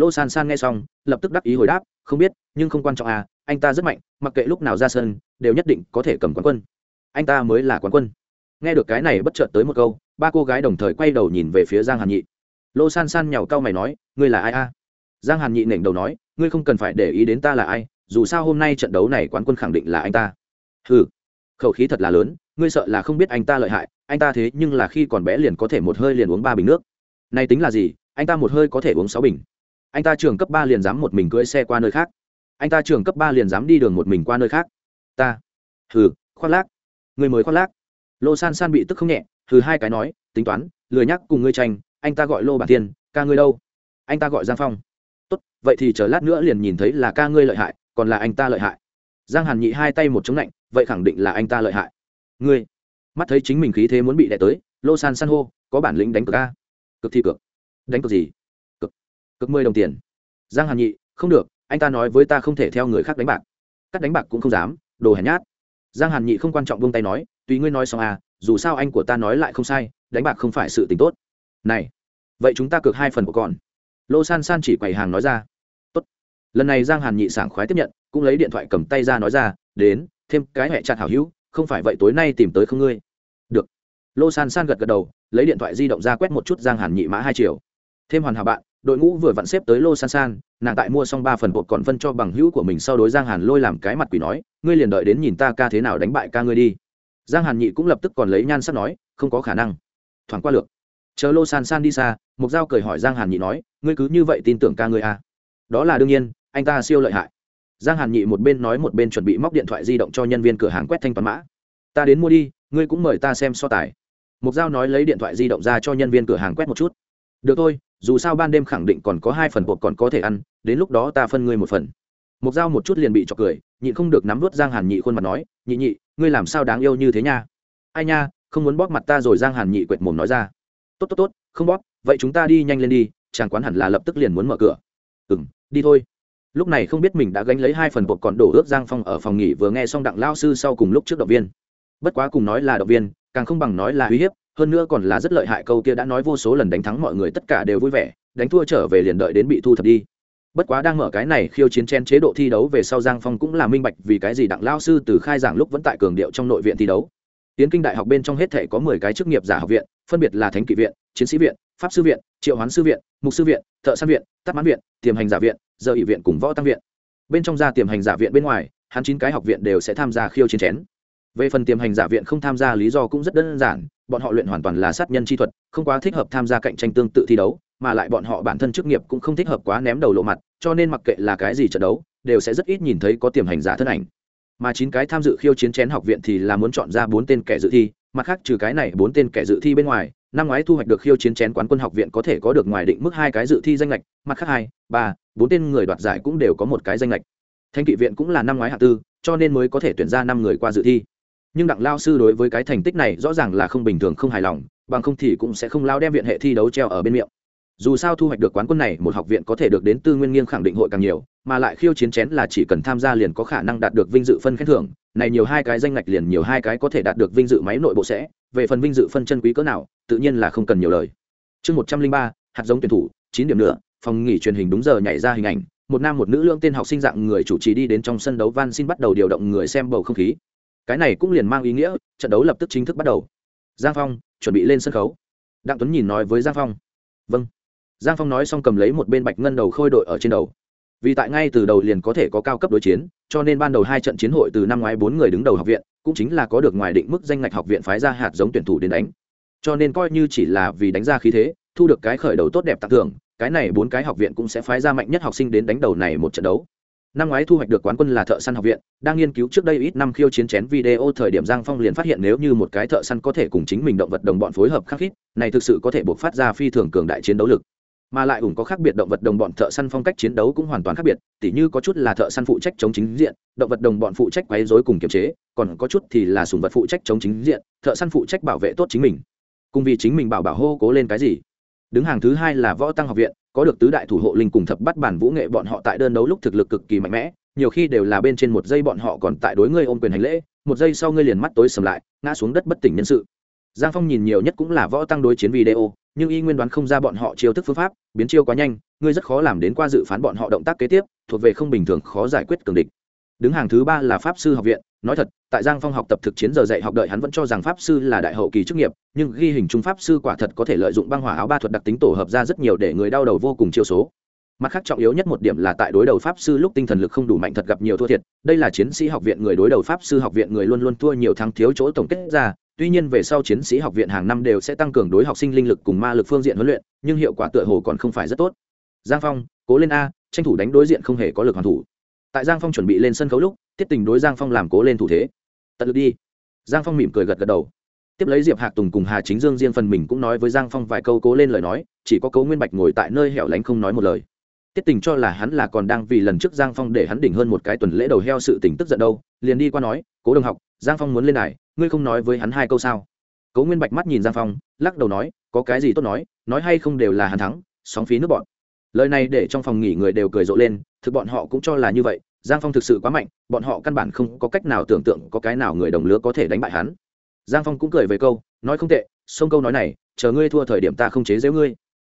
Lô san san nghe xong, lập tức đắc ý hồi đáp, không biết, nhưng không quan trọng à anh ta rất mạnh, mặc kệ lúc nào ra sân, đều nhất định có thể cầm quán quân. Anh ta mới là quán quân. Nghe được cái này bất chợt tới một câu, ba cô gái đồng thời quay đầu nhìn về phía giang hàn nhị. Lô san san nhào cau mày nói, ngươi là ai a? Giang hàn nhị nểnh đầu nói, ngươi không cần phải để ý đến ta là ai, dù sao hôm nay trận đấu này quán quân khẳng định là anh ta. Ừ khẩu khí thật là lớn, ngươi sợ là không biết anh ta lợi hại, anh ta thế nhưng là khi còn bé liền có thể một hơi liền uống ba bình nước. Này tính là gì, anh ta một hơi có thể uống sáu bình anh ta trường cấp ba liền dám một mình cưỡi xe qua nơi khác. Anh ta trường cấp ba liền dám đi đường một mình qua nơi khác. Ta. Hừ, khoác lác. Người mới khoác lác. Lô san san bị tức không nhẹ, hừ hai cái nói, tính toán, lười nhắc cùng ngươi tranh, anh ta gọi lô bản tiên ca ngươi đâu? Anh ta gọi giang phong. Tốt, vậy thì chờ lát nữa liền nhìn thấy là ca ngươi lợi hại, còn là anh ta lợi hại. Giang hàn nhị hai tay một chống lạnh, vậy khẳng định là anh ta lợi hại. Ngươi. Mắt thấy chính mình khí thế muốn bị đẻ tới, lô san san hô, có bản lĩnh đánh cược ca cực thi cược. Đánh cược gì? Cực mười đồng tiền. Giang hàn nhị, không được, anh ta nói với ta không thể theo người khác đánh bạc. Cắt đánh bạc cũng không dám, đồ hèn nhát. Giang hàn nhị không quan trọng buông tay nói, tùy ngươi nói xong à dù sao anh của ta nói lại không sai, đánh bạc không phải sự t ì n h tốt. Này, vậy chúng ta cược hai phần của con. Lô san san chỉ quầy hàng nói ra. Tốt. lần này giang hàn nhị sảng khoái tiếp nhận, cũng lấy điện thoại cầm tay ra nói ra, đến, thêm cái hẹ chặt hảo hữu, không phải vậy tối nay tìm tới không ngươi. Được. Lô san san gật gật đầu, lấy điện thoại di động ra quét một chút giang hàn nhị mã hai triệu thêm hoàn hảo bạn đội ngũ vừa vặn xếp tới lô san san, nàng tại mua xong ba phần bột còn phân cho bằng hữu của mình sau đối giang hàn lôi làm cái mặt quỷ nói, ngươi liền đợi đến nhìn ta ca thế nào đánh bại ca ngươi đi. Giang hàn nhị cũng lập tức còn lấy nhan sắc nói, không có khả năng. Thoảng qua lược chờ lô san san đi xa, mục giao cười hỏi giang hàn nhị nói, ngươi cứ như vậy tin tưởng ca ngươi à? đó là đương nhiên, anh ta siêu lợi hại. Giang hàn nhị một bên nói một bên chuẩn bị móc điện thoại di động cho nhân viên cửa hàng quét thanh toán mã. Ta đến mua đi, ngươi cũng mời ta xem so tài. Mục giao nói lấy điện thoại di động ra cho nhân viên cửa hàng quét một chút. Được thôi dù sao ban đêm khẳng định còn có hai phần bột còn có thể ăn, đến lúc đó ta phân ngươi một phần. Mục dao một chút liền bị trọc cười, nhịn không được nắm vớt giang hàn nhị khuôn mặt nói, nhị nhị, ngươi làm sao đáng yêu như thế nha? Ai nha, không muốn bóp mặt ta rồi, giang hàn nhị quệt mồm nói ra. Tốt tốt tốt, không bóp, vậy chúng ta đi nhanh lên đi, chàng quán hẳn là lập tức liền muốn mở cửa. Ừ m đi thôi. Lúc này không biết mình đã gánh lấy hai phần bột còn đổ ướt giang phong ở phòng nghỉ vừa nghe xong đặng lao sư sau cùng lúc trước động viên. Bất quá cùng nói là động viên càng không bằng nói là uy hiếp, hơn nữa còn là rất lợi hại câu kia đã nói vô số lần đánh thắng mọi người, tất cả đều vui vẻ, đánh thua trở về liền đợi đến bị thu thập đi. Bất quá đang mở cái này khiêu chiến chen chế độ thi đấu về sau giang phong cũng là minh bạch vì cái gì đặng lao sư từ khai giảng lúc vẫn tại cường điệu trong nội viện thi đấu. Tiến kinh đại học bên trong hết thể có mười cái chức nghiệp giả học viện, phân biệt là thánh kỵ viện, chiến sĩ viện, pháp sư viện, triệu hoán sư viện, mục sư viện, thợ San viện tắc mãn viện, tiềm hành giả viện, giờ ỵ viện cùng võ tăng viện. Bên trong ra tiềm hành giả viện bên ngoài, hắn chín cái học viện đều sẽ tham gia khiêu chiến chén về phần tiềm hành giả viện không tham gia, lý do cũng rất đơn giản, bọn họ luyện hoàn toàn là sát nhân chi thuật, không quá thích hợp tham gia cạnh tranh tương tự thi đấu, mà lại bọn họ bản thân chức nghiệp cũng không thích hợp quá ném đầu lộ mặt, cho nên mặc kệ là cái gì trận đấu, đều sẽ rất ít nhìn thấy có tiềm hành giả thân ảnh. Mà chín cái tham dự khiêu chiến chén học viện thì là muốn chọn ra bốn tên kẻ dự thi, mặt khác trừ cái này bốn tên kẻ dự thi bên ngoài, năm ngoái thu hoạch được khiêu chiến chén quán quân học viện có thể có được ngoài định mức hai cái dự thi danh lệch, mặt khác hai, ba, bốn tên người đoạt giải cũng đều có một cái danh lệch. Thanh kỵ viện cũng là năm ngoái hạ tư, cho nên mới có thể tuyển ra năm người qua dự thi nhưng đặng lao sư đối với cái thành tích này rõ ràng là không bình thường, không hài lòng, bằng không thì cũng sẽ không lao đem viện hệ thi đấu treo ở bên miệng. Dù sao thu hoạch được quán quân này, một học viện có thể được đến tư nguyên nghiêng khẳng định hội càng nhiều, mà lại khiêu chiến chén là chỉ cần tham gia liền có khả năng đạt được vinh dự phân khen thưởng, này nhiều hai cái danh ngạch liền nhiều hai cái có thể đạt được vinh dự máy nội bộ sẽ, về phần vinh dự phân chân quý cỡ nào, tự nhiên là không cần nhiều lời. Chương một trăm linh ba, hạt giống tuyển thủ, chín điểm nữa, phòng nghỉ truyền hình đúng giờ nhảy ra hình ảnh, một nam một nữ lương tên học sinh dạng người chủ trì đi đến trong sân đấu van xin bắt đầu điều động người xem bầu không khí cái này cũng liền mang ý nghĩa, trận đấu lập tức chính thức bắt đầu. Giang phong, chuẩn bị lên sân khấu. Đặng tuấn nhìn nói với giang phong. Vâng. Giang phong nói xong cầm lấy một bên bạch ngân đầu khôi đội ở trên đầu. Vì tại ngay từ đầu liền có thể có cao cấp đối chiến, cho nên ban đầu hai trận chiến hội từ năm ngoái bốn người đứng đầu học viện, cũng chính là có được ngoài định mức danh ngạch học viện phái ra hạt giống tuyển thủ đến đánh. Cho nên coi như chỉ là vì đánh ra khí thế, thu được cái khởi đầu tốt đẹp tặng thưởng, cái này bốn cái học viện cũng sẽ phái ra mạnh nhất học sinh đến đánh đầu này một trận đấu năm ngoái thu hoạch được quán quân là thợ săn học viện, đang nghiên cứu trước đây ít năm khiêu chiến chén video thời điểm giang phong liền phát hiện nếu như một cái thợ săn có thể cùng chính mình động vật đồng bọn phối hợp khắc khít, này thực sự có thể buộc phát ra phi thường cường đại chiến đấu lực. Mà lại ủng có khác biệt động vật đồng bọn thợ săn phong cách chiến đấu cũng hoàn toàn khác biệt, tỉ như có chút là thợ săn phụ trách chống chính diện, động vật đồng bọn phụ trách quấy dối cùng kiềm chế, còn có chút thì là sùng vật phụ trách chống chính diện, thợ săn phụ trách bảo vệ tốt chính mình. Cùng vì chính mình bảo bảo hô cố lên cái gì? Đứng hàng thứ hai là võ tăng học viện có được tứ đại thủ hộ linh cùng thập bắt bản vũ nghệ bọn họ tại đơn đấu lúc thực lực cực kỳ mạnh mẽ, nhiều khi đều là bên trên một giây bọn họ còn tại đối ngươi ôm quyền hành lễ, một giây sau ngươi liền mắt tối sầm lại, ngã xuống đất bất tỉnh nhân sự. Giang phong nhìn nhiều nhất cũng là võ tăng đối chiến video, nhưng y nguyên đoán không ra bọn họ chiêu thức phương pháp, biến chiêu quá nhanh, ngươi rất khó làm đến qua dự phán bọn họ động tác kế tiếp, thuộc về không bình thường khó giải quyết cường địch. Đứng hàng thứ ba là pháp sư học viện nói thật, tại giang phong học tập thực chiến giờ dạy học đợi hắn vẫn cho rằng pháp sư là đại hậu kỳ chức nghiệp, nhưng ghi hình trung pháp sư quả thật có thể lợi dụng băng hỏa áo ba thuật đặc tính tổ hợp ra rất nhiều để người đau đầu vô cùng chiêu số. Mặt khác trọng yếu nhất một điểm là tại đối đầu pháp sư lúc tinh thần lực không đủ mạnh thật gặp nhiều thua thiệt, đây là chiến sĩ học viện người đối đầu pháp sư học viện người luôn luôn thua nhiều thắng thiếu chỗ tổng kết ra, tuy nhiên về sau chiến sĩ học viện hàng năm đều sẽ tăng cường đối học sinh linh lực cùng ma lực phương diện huấn luyện, nhưng hiệu quả tựa hồ còn không phải rất tốt. Giang phong, cố lên a, tranh thủ đánh đối diện không hề có lực hoàn thủ. Tại giang phong chuẩn bị lên sân khấu lúc tiết tình đối giang phong làm cố lên thủ thế. Tận lực đi. Giang phong mỉm cười gật gật đầu. Tiếp lấy diệp hạc tùng cùng hà chính dương riêng phần mình cũng nói với giang phong vài câu cố lên lời nói, chỉ có cố nguyên bạch ngồi tại nơi hẻo lánh không nói một lời. Tiết tình cho là hắn là còn đang vì lần trước giang phong để hắn đỉnh hơn một cái tuần lễ đầu heo sự tình tức giận đâu, liền đi qua nói, cố đồng học, giang phong muốn lên đài, ngươi không nói với hắn hai câu sao? Cố nguyên bạch mắt nhìn giang phong, lắc đầu nói, có cái gì tốt nói nói hay không đều là hắn thắng, sóng phí nước bọn. Lời này để trong phòng nghỉ người đều cười rộ lên, thực bọn họ cũng cho là như vậy giang phong thực sự quá mạnh, bọn họ căn bản không có cách nào tưởng tượng có cái nào người đồng lứa có thể đánh bại hắn. Giang phong cũng cười về câu, nói không tệ xông câu nói này, chờ ngươi thua thời điểm ta không chế giễu ngươi.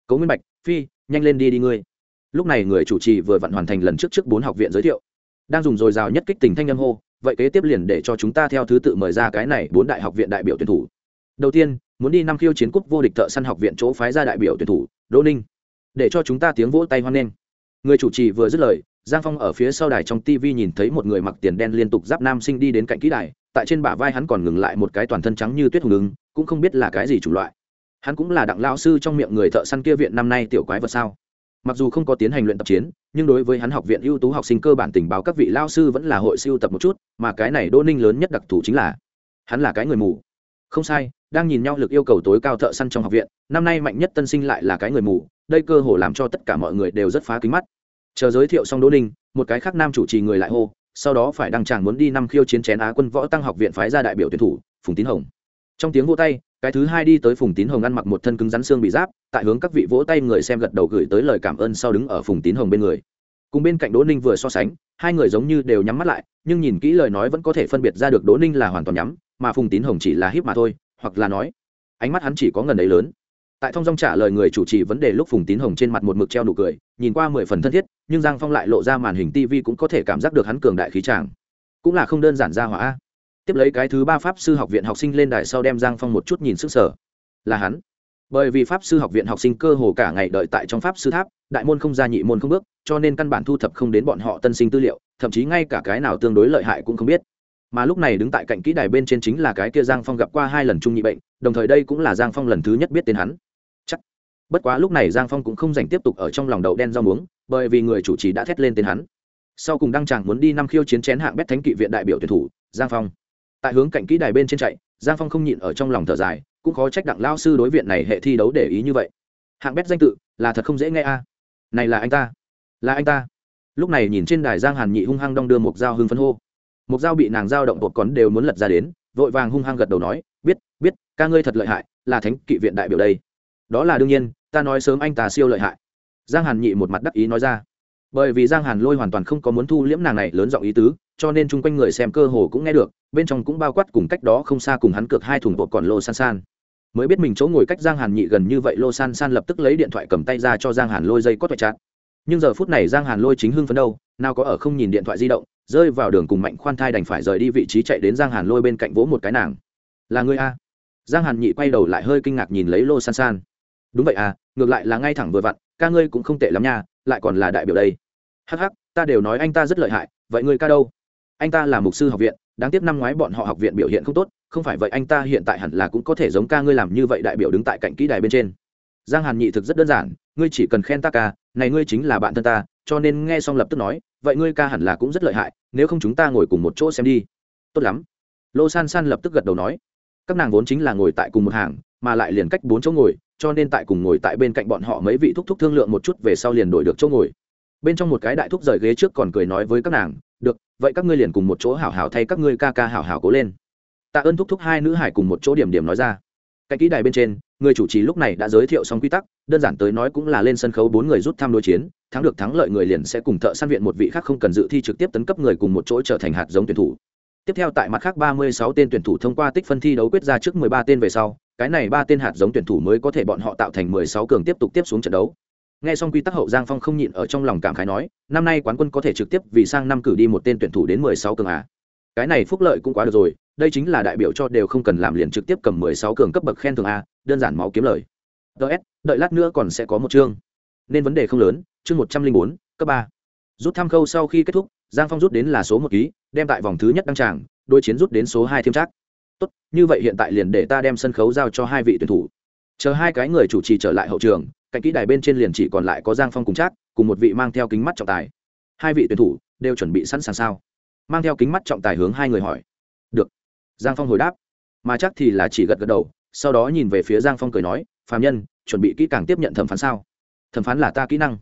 Cố nguyên bạch, phi, nhanh lên đi đi ngươi. Lúc này người chủ trì vừa vặn hoàn thành lần trước trước bốn học viện giới thiệu. Đang dùng dồi dào nhất kích tình thanh âm hô, vậy kế tiếp liền để cho chúng ta theo thứ tự mời ra cái này bốn đại học viện đại biểu tuyển thủ. Đầu tiên, muốn đi năm khiêu chiến cúp vô địch thợ săn học viện chỗ phái ra đại biểu tuyển thủ, đỗ ninh. Để cho chúng ta tiếng vỗ tay hoan nghênh. Người chủ trì vừa dứt lời giang phong ở phía sau đài trong tv nhìn thấy một người mặc tiền đen liên tục giáp nam sinh đi đến cạnh kỹ đài, tại trên bả vai hắn còn ngừng lại một cái toàn thân trắng như tuyết hùng ứng cũng không biết là cái gì chủng loại. Hắn cũng là đặng lao sư trong miệng người thợ săn kia viện năm nay tiểu quái vật sao. Mặc dù không có tiến hành luyện tập chiến, nhưng đối với hắn học viện ưu tú học sinh cơ bản tình báo các vị lao sư vẫn là hội siêu tập một chút, mà cái này đô ninh lớn nhất đặc thù chính là hắn là cái người mù. Không sai, đang nhìn nhau lực yêu cầu tối cao thợ săn trong học viện, năm nay mạnh nhất tân sinh lại là cái người mù, đây cơ hồ làm cho tất cả mọi người đều rất phá kính mắt chờ giới thiệu xong đỗ ninh, một cái khác nam chủ trì người lại hô, sau đó phải đăng tràng muốn đi năm khiêu chiến chén á quân võ tăng học viện phái ra đại biểu tuyển thủ, phùng tín hồng. Trong tiếng vỗ tay, cái thứ hai đi tới phùng tín hồng ăn mặc một thân cứng rắn xương bị giáp, tại hướng các vị vỗ tay người xem gật đầu gửi tới lời cảm ơn sau đứng ở phùng tín hồng bên người. Cùng bên cạnh đỗ ninh vừa so sánh, hai người giống như đều nhắm mắt lại, nhưng nhìn kỹ lời nói vẫn có thể phân biệt ra được đỗ ninh là hoàn toàn nhắm, mà phùng tín hồng chỉ là híp mà thôi, hoặc là nói, ánh mắt hắn chỉ có ngần ấy lớn tại thông dong trả lời người chủ trì vấn đề lúc phùng tín hồng trên mặt một mực treo nụ cười, nhìn qua mười phần thân thiết, nhưng giang phong lại lộ ra màn hình tv cũng có thể cảm giác được hắn cường đại khí tràng cũng là không đơn giản ra hỏa. Tiếp lấy cái thứ ba pháp sư học viện học sinh lên đài sau đem giang phong một chút nhìn sức sở. Là hắn. Bởi vì pháp sư học viện học sinh cơ hồ cả ngày đợi tại trong pháp sư tháp, đại môn không ra nhị môn không bước, cho nên căn bản thu thập không đến bọn họ tân sinh tư liệu, thậm chí ngay cả cái nào tương đối lợi hại cũng không biết. Mà lúc này đứng tại cạnh kỹ đài bên trên chính là cái kia giang phong gặp qua hai lần trung nhị bệnh, đồng thời đây cũng là giang phong lần thứ nhất biết tên hắn bất quá lúc này giang phong cũng không dành tiếp tục ở trong lòng đậu đen rau muống, bởi vì người chủ trì đã thét lên tên hắn. Sau cùng đăng tràng muốn đi năm khiêu chiến chén hạng bét thánh kỵ viện đại biểu tuyển thủ, giang phong. Tại hướng cạnh kỹ đài bên trên chạy, giang phong không nhịn ở trong lòng thở dài, cũng khó trách đặng lao sư đối viện này hệ thi đấu để ý như vậy. Hạng bét danh tự, là thật không dễ nghe a. À? Này là anh ta. Là anh ta. Lúc này nhìn trên đài giang hàn nhị hung hăng đong đưa một dao hưng phân hô. Một dao bị nàng dao động bột còn đều muốn lật ra đến, vội vàng hung hăng gật đầu nói, biết biết, ca ngươi thật lợi hại, là thánh kỵ viện đại biểu đây. Đó là đương nhiên ta nói sớm anh ta siêu lợi hại. Giang hàn nhị một mặt đắc ý nói ra. Bởi vì giang hàn lôi hoàn toàn không có muốn thu liễm nàng này lớn giọng ý tứ, cho nên chung quanh người xem cơ hồ cũng nghe được, bên trong cũng bao quát cùng cách đó không xa cùng hắn cược hai thùng bột còn lô san san. Mới biết mình chỗ ngồi cách giang hàn nhị gần như vậy, lô san san lập tức lấy điện thoại cầm tay ra cho giang hàn lôi dây có thoại chát nhưng giờ phút này giang hàn lôi chính hưng phấn đâu, nào có ở không nhìn điện thoại di động, rơi vào đường cùng mạnh khoan thai đành phải rời đi vị trí chạy đến giang hàn lôi bên cạnh vỗ một cái nàng. Là người a? Giang hàn nhị quay đầu lại hơi kinh ngạc nhìn lấy lô san san. Đúng vậy à ngược lại là ngay thẳng vừa vặn, ca ngươi cũng không tệ lắm nha, lại còn là đại biểu đây. Hắc hắc, ta đều nói anh ta rất lợi hại, vậy ngươi ca đâu? Anh ta là mục sư học viện, đáng tiếc năm ngoái bọn họ học viện biểu hiện không tốt, không phải vậy anh ta hiện tại hẳn là cũng có thể giống ca ngươi làm như vậy đại biểu đứng tại cạnh kỹ đài bên trên. Giang hàn nhị thực rất đơn giản, ngươi chỉ cần khen ta ca, này ngươi chính là bạn thân ta, cho nên nghe xong lập tức nói, vậy ngươi ca hẳn là cũng rất lợi hại, nếu không chúng ta ngồi cùng một chỗ xem đi. Tốt lắm. Lô san san lập tức gật đầu nói, các nàng vốn chính là ngồi tại cùng một hàng, mà lại liền cách bốn chỗ ngồi cho nên tại cùng ngồi tại bên cạnh bọn họ mấy vị thúc thúc thương lượng một chút về sau liền đổi được chỗ ngồi. Bên trong một cái đại thúc rời ghế trước còn cười nói với các nàng, được, vậy các ngươi liền cùng một chỗ hảo hảo thay các ngươi ca ca hảo hảo cố lên. Tạ ơn thúc thúc hai nữ hải cùng một chỗ điểm điểm nói ra. Cạnh kỹ đài bên trên, người chủ trì lúc này đã giới thiệu xong quy tắc, đơn giản tới nói cũng là lên sân khấu bốn người rút tham đối chiến, thắng được thắng lợi người liền sẽ cùng thợ săn viện một vị khác không cần dự thi trực tiếp tấn cấp người cùng một chỗ trở thành hạt giống tuyển thủ. Tiếp theo tại mặt khác ba mươi sáu tên tuyển thủ thông qua tích phân thi đấu quyết ra trước mười ba tên về sau cái này ba tên hạt giống tuyển thủ mới có thể bọn họ tạo thành mười sáu cường tiếp tục tiếp xuống trận đấu. Nghe xong quy tắc hậu giang phong không nhịn ở trong lòng cảm khái nói, năm nay quán quân có thể trực tiếp vì sang năm cử đi một tên tuyển thủ đến mười sáu cường à? Cái này phúc lợi cũng quá được rồi, đây chính là đại biểu cho đều không cần làm liền trực tiếp cầm mười sáu cường cấp bậc khen thưởng a đơn giản máu kiếm lời. Ts đợi lát nữa còn sẽ có một chương. Nên vấn đề không lớn, chương một trăm linh bốn, cấp ba. Rút tham khâu sau khi kết thúc, giang phong rút đến là số một ký, đem tại vòng thứ nhất đăng tràng đôi chiến rút đến số hai thêm chắc tốt, như vậy hiện tại liền để ta đem sân khấu giao cho hai vị tuyển thủ. Chờ hai cái người chủ trì trở lại hậu trường, cạnh kỹ đài bên trên liền chỉ còn lại có giang phong cùng chắc cùng một vị mang theo kính mắt trọng tài. Hai vị tuyển thủ đều chuẩn bị sẵn sàng sao? Mang theo kính mắt trọng tài hướng hai người hỏi. Được. Giang phong hồi đáp. Mà chắc thì là chỉ gật gật đầu, sau đó nhìn về phía giang phong cười nói, phạm nhân, chuẩn bị kỹ càng tiếp nhận thẩm phán sao? Thẩm phán là ta kỹ năng.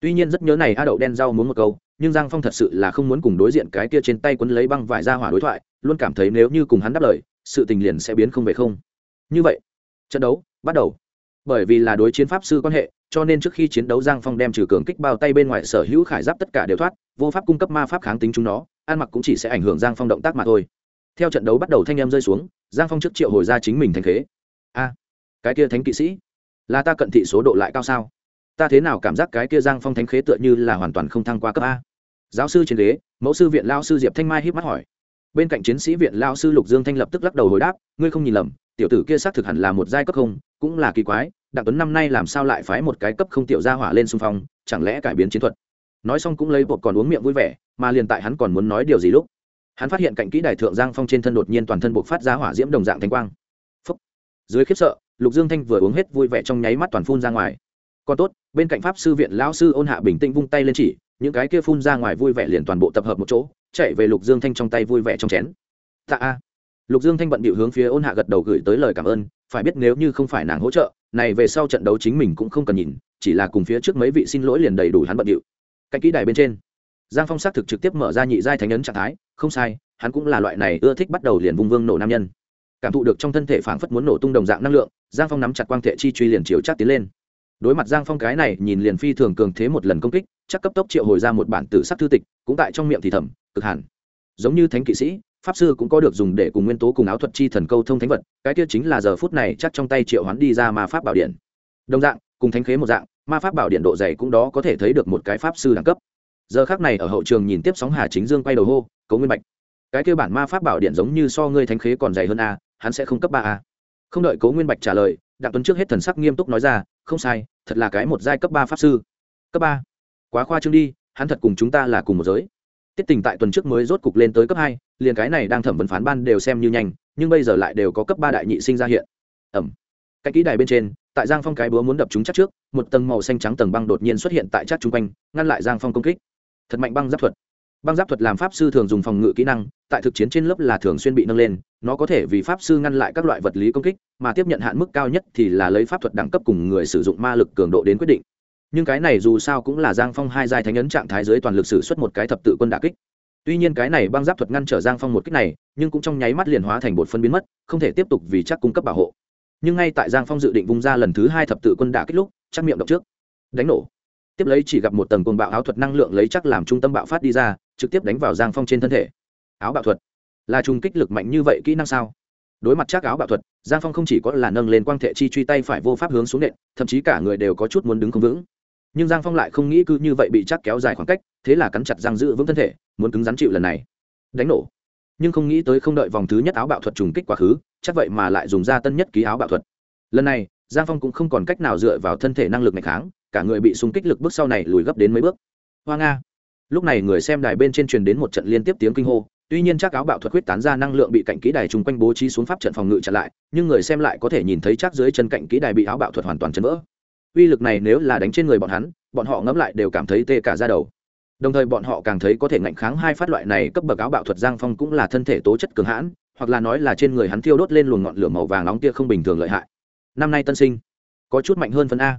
Tuy nhiên rất nhớ này a đậu đen rau muốn một câu, nhưng giang phong thật sự là không muốn cùng đối diện cái kia trên tay quấn lấy băng vải ra hỏa đối thoại, luôn cảm thấy nếu như cùng hắn đáp lời sự tình liền sẽ biến không về không. Như vậy, trận đấu bắt đầu. Bởi vì là đối chiến pháp sư quan hệ, cho nên trước khi chiến đấu giang phong đem trừ cường kích bao tay bên ngoài sở hữu khải giáp tất cả đều thoát, vô pháp cung cấp ma pháp kháng tính chúng nó, ăn mặc cũng chỉ sẽ ảnh hưởng giang phong động tác mà thôi. Theo trận đấu bắt đầu thanh em rơi xuống, giang phong trước triệu hồi ra chính mình thành khế. A, cái kia thánh kỵ sĩ, là ta cận thị số độ lại cao sao? Ta thế nào cảm giác cái kia giang phong thánh khế tựa như là hoàn toàn không thăng qua cấp a? Giáo sư trên ghế, mẫu sư viện lao sư diệp thanh mai híp mắt hỏi bên cạnh chiến sĩ viện lao sư lục dương thanh lập tức lắc đầu hồi đáp, ngươi không nhìn lầm, tiểu tử kia xác thực hẳn là một giai cấp không, cũng là kỳ quái, đặng tuấn năm nay làm sao lại phái một cái cấp không tiểu gia hỏa lên xung phong, chẳng lẽ cải biến chiến thuật? Nói xong cũng lấy bột còn uống miệng vui vẻ, mà liền tại hắn còn muốn nói điều gì lúc, hắn phát hiện cạnh kỹ đài thượng giang phong trên thân đột nhiên toàn thân bột phát ra hỏa diễm đồng dạng thanh quang. Phúc. dưới khiếp sợ, lục dương thanh vừa uống hết vui vẻ trong nháy mắt toàn phun ra ngoài. Còn tốt, bên cạnh pháp sư viện lão sư ôn hạ bình tĩnh vung tay lên chỉ, những cái kia phun ra ngoài vui vẻ liền toàn bộ tập hợp một chỗ chạy về lục dương thanh trong tay vui vẻ trong chén. Tạ a. Lục dương thanh bận bịu hướng phía ôn hạ gật đầu gửi tới lời cảm ơn, phải biết nếu như không phải nàng hỗ trợ, này về sau trận đấu chính mình cũng không cần nhìn, chỉ là cùng phía trước mấy vị xin lỗi liền đầy đủ hắn bận điệu cạnh kỹ đài bên trên, giang phong xác thực trực tiếp mở ra nhị giai thánh ấn trạng thái, không sai, hắn cũng là loại này ưa thích bắt đầu liền vung vương nổ nam nhân. Cảm thụ được trong thân thể phảng phất muốn nổ tung đồng dạng năng lượng, giang phong nắm chặt quang thể chi truy liền chiều chắc tiến lên. Đối mặt giang phong cái này, nhìn liền phi thường cường thế một lần công kích, chắc cấp tốc triệu hồi ra một bản tử sắc thư tịch, cũng tại trong miệng thì thầm cực hẳn giống như thánh kỵ sĩ, pháp sư cũng có được dùng để cùng nguyên tố cùng áo thuật chi thần câu thông thánh vật, cái kia chính là giờ phút này chắc trong tay triệu hoán đi ra ma pháp bảo điện. Đồng dạng, cùng thánh khế một dạng, ma pháp bảo điện độ dày cũng đó có thể thấy được một cái pháp sư đẳng cấp. Giờ khác này ở hậu trường nhìn tiếp sóng hà chính dương quay đầu hô, cấu nguyên bạch, cái kia bản ma pháp bảo điện giống như so ngươi thánh khế còn dày hơn a, hắn sẽ không cấp ba a. Không đợi cấu nguyên bạch trả lời, đặng tuấn trước hết thần sắc nghiêm túc nói ra, không sai, thật là cái một giai cấp ba pháp sư. Cấp ba? Quá khoa trương đi, hắn thật cùng chúng ta là cùng một giới tiết tình tại tuần trước mới rốt cục lên tới cấp hai, liền cái này đang thẩm vấn phán ban đều xem như nhanh, nhưng bây giờ lại đều có cấp ba đại nhị sinh ra hiện. Ẩm. Cái kỹ đài bên trên, tại giang phong cái búa muốn đập chúng chắc trước, một tầng màu xanh trắng tầng băng đột nhiên xuất hiện tại chắc chung quanh, ngăn lại giang phong công kích. Thật mạnh băng giáp thuật. Băng giáp thuật làm pháp sư thường dùng phòng ngự kỹ năng, tại thực chiến trên lớp là thường xuyên bị nâng lên, nó có thể vì pháp sư ngăn lại các loại vật lý công kích, mà tiếp nhận hạn mức cao nhất thì là lấy pháp thuật đẳng cấp cùng người sử dụng ma lực cường độ đến quyết định nhưng cái này dù sao cũng là giang phong hai giai thánh ấn trạng thái dưới toàn lực sử xuất một cái thập tự quân đà kích. Tuy nhiên cái này băng giáp thuật ngăn trở giang phong một kích này, nhưng cũng trong nháy mắt liền hóa thành bột phân biến mất, không thể tiếp tục vì chắc cung cấp bảo hộ. Nhưng ngay tại giang phong dự định vung ra lần thứ hai thập tự quân đà kích lúc, chắc miệng động trước. Đánh nổ. Tiếp lấy chỉ gặp một tầng cồn bạo áo thuật năng lượng lấy chắc làm trung tâm bạo phát đi ra, trực tiếp đánh vào giang phong trên thân thể. Áo bạo thuật. Là trùng kích lực mạnh như vậy kỹ năng sao? Đối mặt chắc áo bạo thuật, giang phong không chỉ có là nâng lên quang thệ chi truy tay phải vô pháp hướng xuống nện, thậm chí cả người đều có chút muốn đứng không vững nhưng giang phong lại không nghĩ cứ như vậy bị chắc kéo dài khoảng cách, thế là cắn chặt giang giữ vững thân thể, muốn cứng rắn chịu lần này. Đánh nổ. Nhưng không nghĩ tới không đợi vòng thứ nhất áo bạo thuật trùng kích quá khứ, chắc vậy mà lại dùng ra tân nhất ký áo bạo thuật. Lần này, giang phong cũng không còn cách nào dựa vào thân thể năng lực ngày kháng, cả người bị xung kích lực bước sau này lùi gấp đến mấy bước. Hoa nga. Lúc này người xem đài bên trên truyền đến một trận liên tiếp tiếng kinh hô, tuy nhiên chắc áo bạo thuật huyết tán ra năng lượng bị cạnh kỹ đài chung quanh bố trí xuống pháp trận phòng ngự chặn lại, nhưng người xem lại có thể nhìn thấy chắc dưới chân cạnh kỹ đài bị áo bạo thuật hoàn toàn chấn vỡ uy lực này nếu là đánh trên người bọn hắn, bọn họ ngẫm lại đều cảm thấy tê cả ra đầu. Đồng thời bọn họ càng thấy có thể ngạnh kháng hai phát loại này cấp bậc áo bạo thuật giang phong cũng là thân thể tố chất cường hãn, hoặc là nói là trên người hắn thiêu đốt lên luồng ngọn lửa màu vàng nóng tia không bình thường lợi hại. Năm nay tân sinh, có chút mạnh hơn phần a.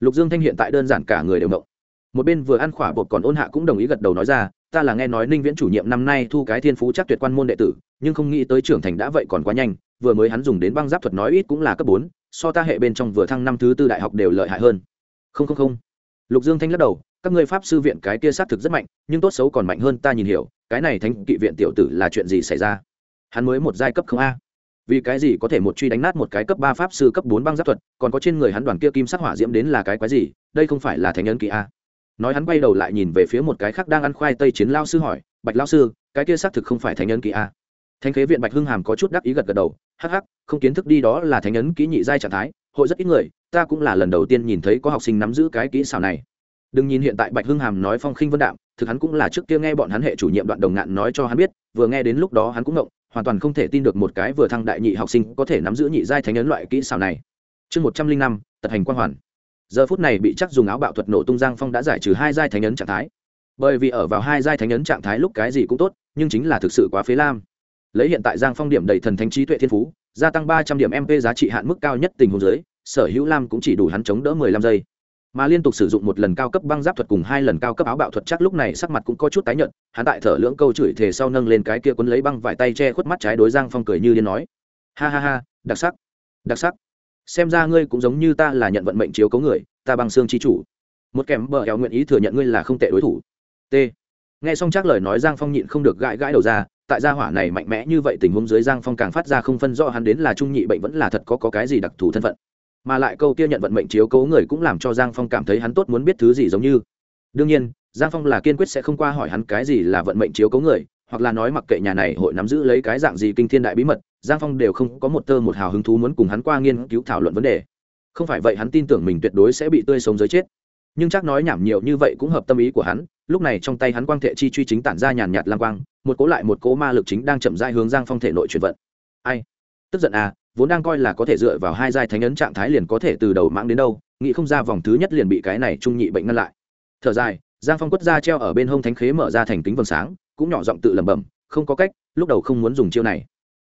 Lục dương thanh hiện tại đơn giản cả người đều động một bên vừa ăn khỏa bột còn ôn hạ cũng đồng ý gật đầu nói ra, ta là nghe nói ninh viễn chủ nhiệm năm nay thu cái thiên phú chắc tuyệt quan môn đệ tử, nhưng không nghĩ tới trưởng thành đã vậy còn quá nhanh, vừa mới hắn dùng đến băng giáp thuật nói ít cũng là cấp bốn so ta hệ bên trong vừa thăng năm thứ tư đại học đều lợi hại hơn. Không không không. Lục dương thanh lắc đầu, các ngươi pháp sư viện cái kia xác thực rất mạnh, nhưng tốt xấu còn mạnh hơn ta nhìn hiểu, cái này thánh kỵ viện tiểu tử là chuyện gì xảy ra? Hắn mới một giai cấp không a. Vì cái gì có thể một truy đánh nát một cái cấp ba pháp sư cấp bốn băng giáp thuật, còn có trên người hắn đoàn kia kim sắc hỏa diễm đến là cái quái gì, đây không phải là thánh nhân kỵ a. Nói hắn quay đầu lại nhìn về phía một cái khác đang ăn khoai tây chiến lao sư hỏi, bạch lao sư, cái kia xác thực không phải thánh nhân kỵ a? Thánh khế viện bạch hưng hàm có chút đắc ý gật gật đầu, hắc hắc, không kiến thức đi đó là thánh ấn kỹ nhị giai trạng thái, hội rất ít người, ta cũng là lần đầu tiên nhìn thấy có học sinh nắm giữ cái kỹ xảo này. Đừng nhìn hiện tại bạch hưng hàm nói phong khinh vân đạm, thực hắn cũng là trước kia nghe bọn hắn hệ chủ nhiệm đoạn đồng ngạn nói cho hắn biết, vừa nghe đến lúc đó hắn cũng ngộng, hoàn toàn không thể tin được một cái vừa thăng đại nhị học sinh có thể nắm giữ nhị giai thánh ấn loại kỹ xảo này. Chương một trăm linh năm, tật hành quan hoàn. Giờ phút này bị chắc dùng áo bạo thuật nổ tung giang phong đã giải trừ hai giai thánh ấn trạng thái. Bởi vì ở vào hai giai thánh ấn trạng thái lúc cái gì cũng tốt, nhưng chính là thực sự quá phế lam lấy hiện tại giang phong điểm đầy thần thánh trí tuệ thiên phú, gia tăng ba trăm điểm mp giá trị hạn mức cao nhất tình huống giới sở hữu lam cũng chỉ đủ hắn chống đỡ mười lăm giây. Mà liên tục sử dụng một lần cao cấp băng giáp thuật cùng hai lần cao cấp áo bạo thuật chắc lúc này sắc mặt cũng có chút tái nhợt, hắn tại thở lưỡng câu chửi thề sau nâng lên cái kia quấn lấy băng vải tay che khuất mắt trái đối giang phong cười như điên nói, ha ha ha, đặc sắc đặc sắc. Xem ra ngươi cũng giống như ta là nhận vận mệnh chiếu cấu người, ta băng xương chi chủ. Một kèm bờ éo nguyện ý thừa nhận ngươi là không tệ đối thủ. T. Nghe xong chắc lời nói, giang phong nhịn không được gãi gãi đầu ra tại gia hỏa này mạnh mẽ như vậy tình huống dưới giang phong càng phát ra không phân rõ hắn đến là trung nhị bệnh vẫn là thật có, có cái gì đặc thù thân phận. Mà lại câu kia nhận vận mệnh chiếu cố người cũng làm cho giang phong cảm thấy hắn tốt muốn biết thứ gì giống như. Đương nhiên giang phong là kiên quyết sẽ không qua hỏi hắn cái gì là vận mệnh chiếu cố người hoặc là nói mặc kệ nhà này hội nắm giữ lấy cái dạng gì kinh thiên đại bí mật giang phong đều không có một tơ một hào hứng thú muốn cùng hắn qua nghiên cứu thảo luận vấn đề. Không phải vậy hắn tin tưởng mình tuyệt đối sẽ bị tươi sống giới chết. Nhưng chắc nói nhảm nhiều như vậy cũng hợp tâm ý của hắn lúc này trong tay hắn quang thệ chi truy chính tản ra nhàn nhạt lang quang, một cố lại một cố ma lực chính đang chậm dai hướng giang phong thể nội chuyển vận. Ai? Tức giận à vốn đang coi là có thể dựa vào hai giai thánh ấn trạng thái liền có thể từ đầu mãng đến đâu, nghĩ không ra vòng thứ nhất liền bị cái này trung nhị bệnh ngăn lại. Thở dài, giang phong quất ra treo ở bên hông thánh khế mở ra thành kính vầng sáng, cũng nhỏ giọng tự lẩm bẩm, không có cách, lúc đầu không muốn dùng chiêu này.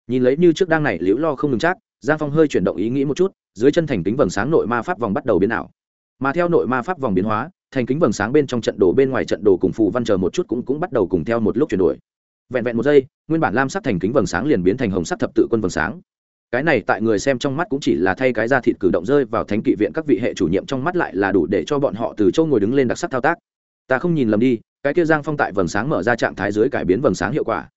Nhìn lấy như trước đang này liễu lo không ngừng chắc, giang phong hơi chuyển động ý nghĩ một chút, dưới chân thành kính vầng sáng nội ma pháp vòng bắt đầu biến ảo. Mà theo nội ma pháp vòng biến hóa thành kính vầng sáng bên trong trận đồ bên ngoài trận đồ cùng phù văn chờ một chút cũng cũng bắt đầu cùng theo một lúc chuyển đổi. Vẹn vẹn một giây, nguyên bản lam sắc thành kính vầng sáng liền biến thành hồng sắc thập tự quân vầng sáng. Cái này tại người xem trong mắt cũng chỉ là thay cái da thịt cử động rơi vào thánh kỵ viện các vị hệ chủ nhiệm trong mắt lại là đủ để cho bọn họ từ châu ngồi đứng lên đặc sắc thao tác. Ta không nhìn lầm đi, cái kia giang phong tại vầng sáng mở ra trạng thái dưới cải biến vầng sáng hiệu quả.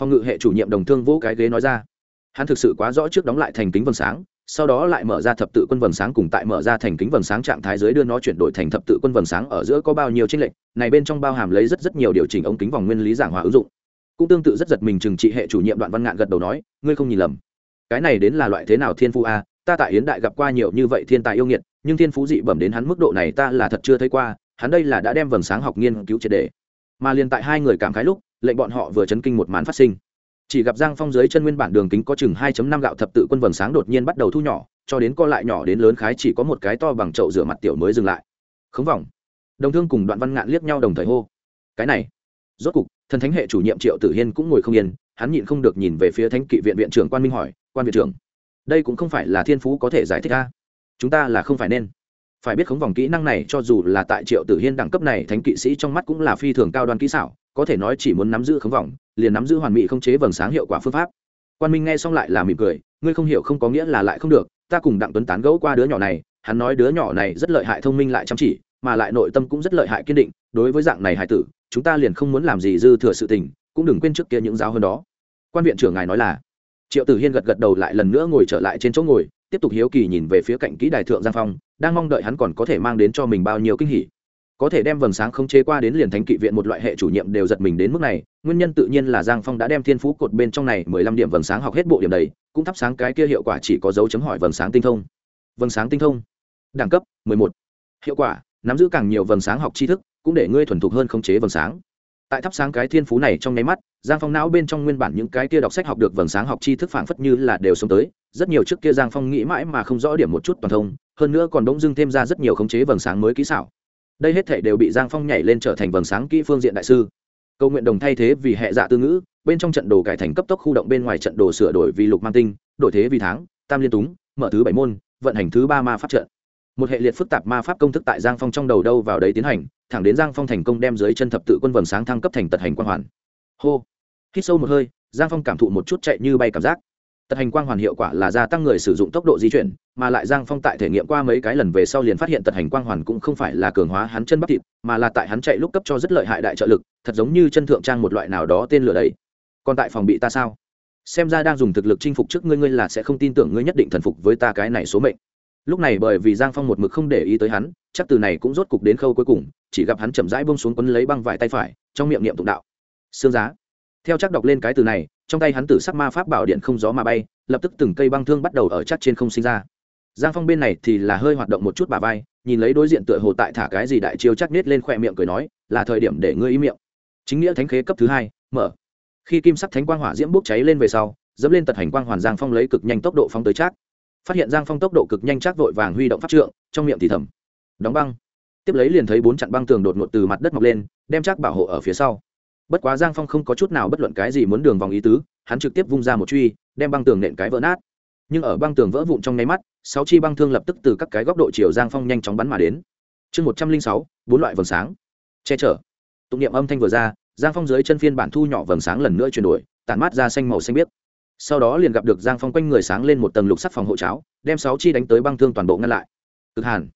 Phong ngự hệ chủ nhiệm đồng thương vỗ cái ghế nói ra. Hắn thực sự quá rõ trước đóng lại thành kính vầng sáng sau đó lại mở ra thập tự quân vầng sáng cùng tại mở ra thành kính vầng sáng trạng thái dưới đưa nó chuyển đổi thành thập tự quân vầng sáng ở giữa có bao nhiêu tranh lệch, này bên trong bao hàm lấy rất rất nhiều điều chỉnh ống kính vòng nguyên lý giảng hòa ứng dụng. Cũng tương tự rất giật mình chừng trị hệ chủ nhiệm đoạn văn ngạn gật đầu nói, ngươi không nhìn lầm. Cái này đến là loại thế nào thiên phú a? Ta tại hiến đại gặp qua nhiều như vậy thiên tài yêu nghiệt, nhưng thiên phú dị bẩm đến hắn mức độ này ta là thật chưa thấy qua, hắn đây là đã đem vầng sáng học nghiên cứu triệt đề mà liền tại hai người cảm khái lúc, lệnh bọn họ vừa chấn kinh một màn phát sinh chỉ gặp giang phong dưới chân nguyên bản đường kính có chừng 2 năm gạo thập tự quân vầng sáng đột nhiên bắt đầu thu nhỏ, cho đến co lại nhỏ đến lớn khái chỉ có một cái to bằng chậu rửa mặt tiểu mới dừng lại. Khống vòng. Đồng thương cùng đoạn văn ngạn liếc nhau đồng thời hô. Cái này. Rốt cục, thần thánh hệ chủ nhiệm triệu tử hiên cũng ngồi không yên, hắn nhịn không được nhìn về phía thánh kỵ viện viện trưởng quan minh hỏi, quan viện trưởng, đây cũng không phải là thiên phú có thể giải thích ra chúng ta là không phải nên. Phải biết khống vòng kỹ năng này cho dù là tại triệu tử hiên đẳng cấp này, thánh kỵ sĩ trong mắt cũng là phi thường cao đoan kỹ xảo có thể nói chỉ muốn nắm giữ khống vòng liền nắm giữ hoàn mỹ không chế vầng sáng hiệu quả phương pháp. Quan minh nghe xong lại là mỉm cười, ngươi không hiểu không có nghĩa là lại không được, ta cùng đặng tuấn tán gẫu qua đứa nhỏ này, hắn nói đứa nhỏ này rất lợi hại thông minh lại chăm chỉ, mà lại nội tâm cũng rất lợi hại kiên định, đối với dạng này hải tử, chúng ta liền không muốn làm gì dư thừa sự tình, cũng đừng quên trước kia những giáo hơn đó. Quan viện trưởng ngài nói là, triệu tử hiên gật gật đầu lại lần nữa ngồi trở lại trên chỗ ngồi, tiếp tục hiếu kỳ nhìn về phía cạnh kỹ đài thượng giang phong, đang mong đợi hắn còn có thể mang đến cho mình bao nhiêu kinh hỉ có thể đem vầng sáng không chế qua đến liền thánh kỵ viện một loại hệ chủ nhiệm đều giật mình đến mức này, nguyên nhân tự nhiên là giang phong đã đem thiên phú cột bên trong này mười lăm điểm vầng sáng học hết bộ điểm đầy, cũng thắp sáng cái kia hiệu quả chỉ có dấu chấm hỏi vầng sáng tinh thông. Vầng sáng tinh thông. Đẳng cấp, mười một. Hiệu quả, nắm giữ càng nhiều vầng sáng học tri thức, cũng để ngươi thuần thục hơn khống chế vầng sáng. Tại thắp sáng cái thiên phú này trong nháy mắt, giang phong não bên trong nguyên bản những cái kia đọc sách học được vầng sáng học tri thức phảng phất như là đều sống tới, rất nhiều trước kia giang phong nghĩ mãi mà không rõ điểm một chút toàn thông, hơn nữa còn đống dưng thêm ra rất nhiều khống chế vầng sáng mới kỹ xảo đây hết thể đều bị giang phong nhảy lên trở thành vầng sáng kỹ phương diện đại sư. Cầu nguyện đồng thay thế vì hệ dạ tư ngữ, bên trong trận đồ cải thành cấp tốc khu động bên ngoài trận đồ sửa đổi vì lục mang tinh, đổi thế vì tháng, tam liên túng, mở thứ bảy môn, vận hành thứ ba ma pháp trận. Một hệ liệt phức tạp ma pháp công thức tại giang phong trong đầu đâu vào đấy tiến hành, thẳng đến giang phong thành công đem dưới chân thập tự quân vầng sáng thăng cấp thành tật hành quan hoàn. Hô. Hít sâu một hơi, giang phong cảm thụ một chút chạy như bay cảm giác tật hành quang hoàn hiệu quả là gia tăng người sử dụng tốc độ di chuyển, mà lại giang phong tại thể nghiệm qua mấy cái lần về sau liền phát hiện tật hành quang hoàn cũng không phải là cường hóa hắn chân bắp thịt, mà là tại hắn chạy lúc cấp cho rất lợi hại đại trợ lực, thật giống như chân thượng trang một loại nào đó tên lửa đấy. Còn tại phòng bị ta sao? Xem ra đang dùng thực lực chinh phục trước ngươi ngươi là sẽ không tin tưởng ngươi nhất định thần phục với ta cái này số mệnh. Lúc này bởi vì giang phong một mực không để ý tới hắn, chắc từ này cũng rốt cục đến khâu cuối cùng, chỉ gặp hắn chậm rãi bông xuống quấn lấy băng vải tay phải, trong miệng niệm tụng đạo. Xương giá. Theo chắc đọc lên cái từ này trong tay hắn tử sắc ma pháp bảo điện không gió mà bay, lập tức từng cây băng thương bắt đầu ở chắc trên không sinh ra. Giang phong bên này thì là hơi hoạt động một chút bà vai, nhìn lấy đối diện tựa hồ tại thả cái gì đại chiêu chắc nết lên khỏe miệng cười nói, là thời điểm để ngươi ý miệng. Chính nghĩa thánh khế cấp thứ hai, mở. Khi kim sắc thánh quang hỏa diễm bốc cháy lên về sau, dẫm lên tật hành quang hoàn giang phong lấy cực nhanh tốc độ phóng tới chắc. Phát hiện giang phong tốc độ cực nhanh chắc vội vàng huy động pháp trượng, trong miệng thì thầm. Đóng băng. Tiếp lấy liền thấy bốn chặn băng tường đột ngột từ mặt đất mọc lên, đem chắc bảo hộ ở phía sau bất quá giang phong không có chút nào bất luận cái gì muốn đường vòng ý tứ, hắn trực tiếp vung ra một truy, đem băng tường nện cái vỡ nát. Nhưng ở băng tường vỡ vụn trong nháy mắt, sáu chi băng thương lập tức từ các cái góc độ chiều giang phong nhanh chóng bắn mà đến. Chương một trăm linh sáu, bốn loại vầng sáng. Che chở. Tụng niệm âm thanh vừa ra, giang phong dưới chân phiên bản thu nhỏ vầng sáng lần nữa chuyển đổi, tản mát ra xanh màu xanh biếc. Sau đó liền gặp được giang phong quanh người sáng lên một tầng lục sắc phòng hộ cháo, đem sáu chi đánh tới băng thương toàn bộ ngăn lại. Cực hàn.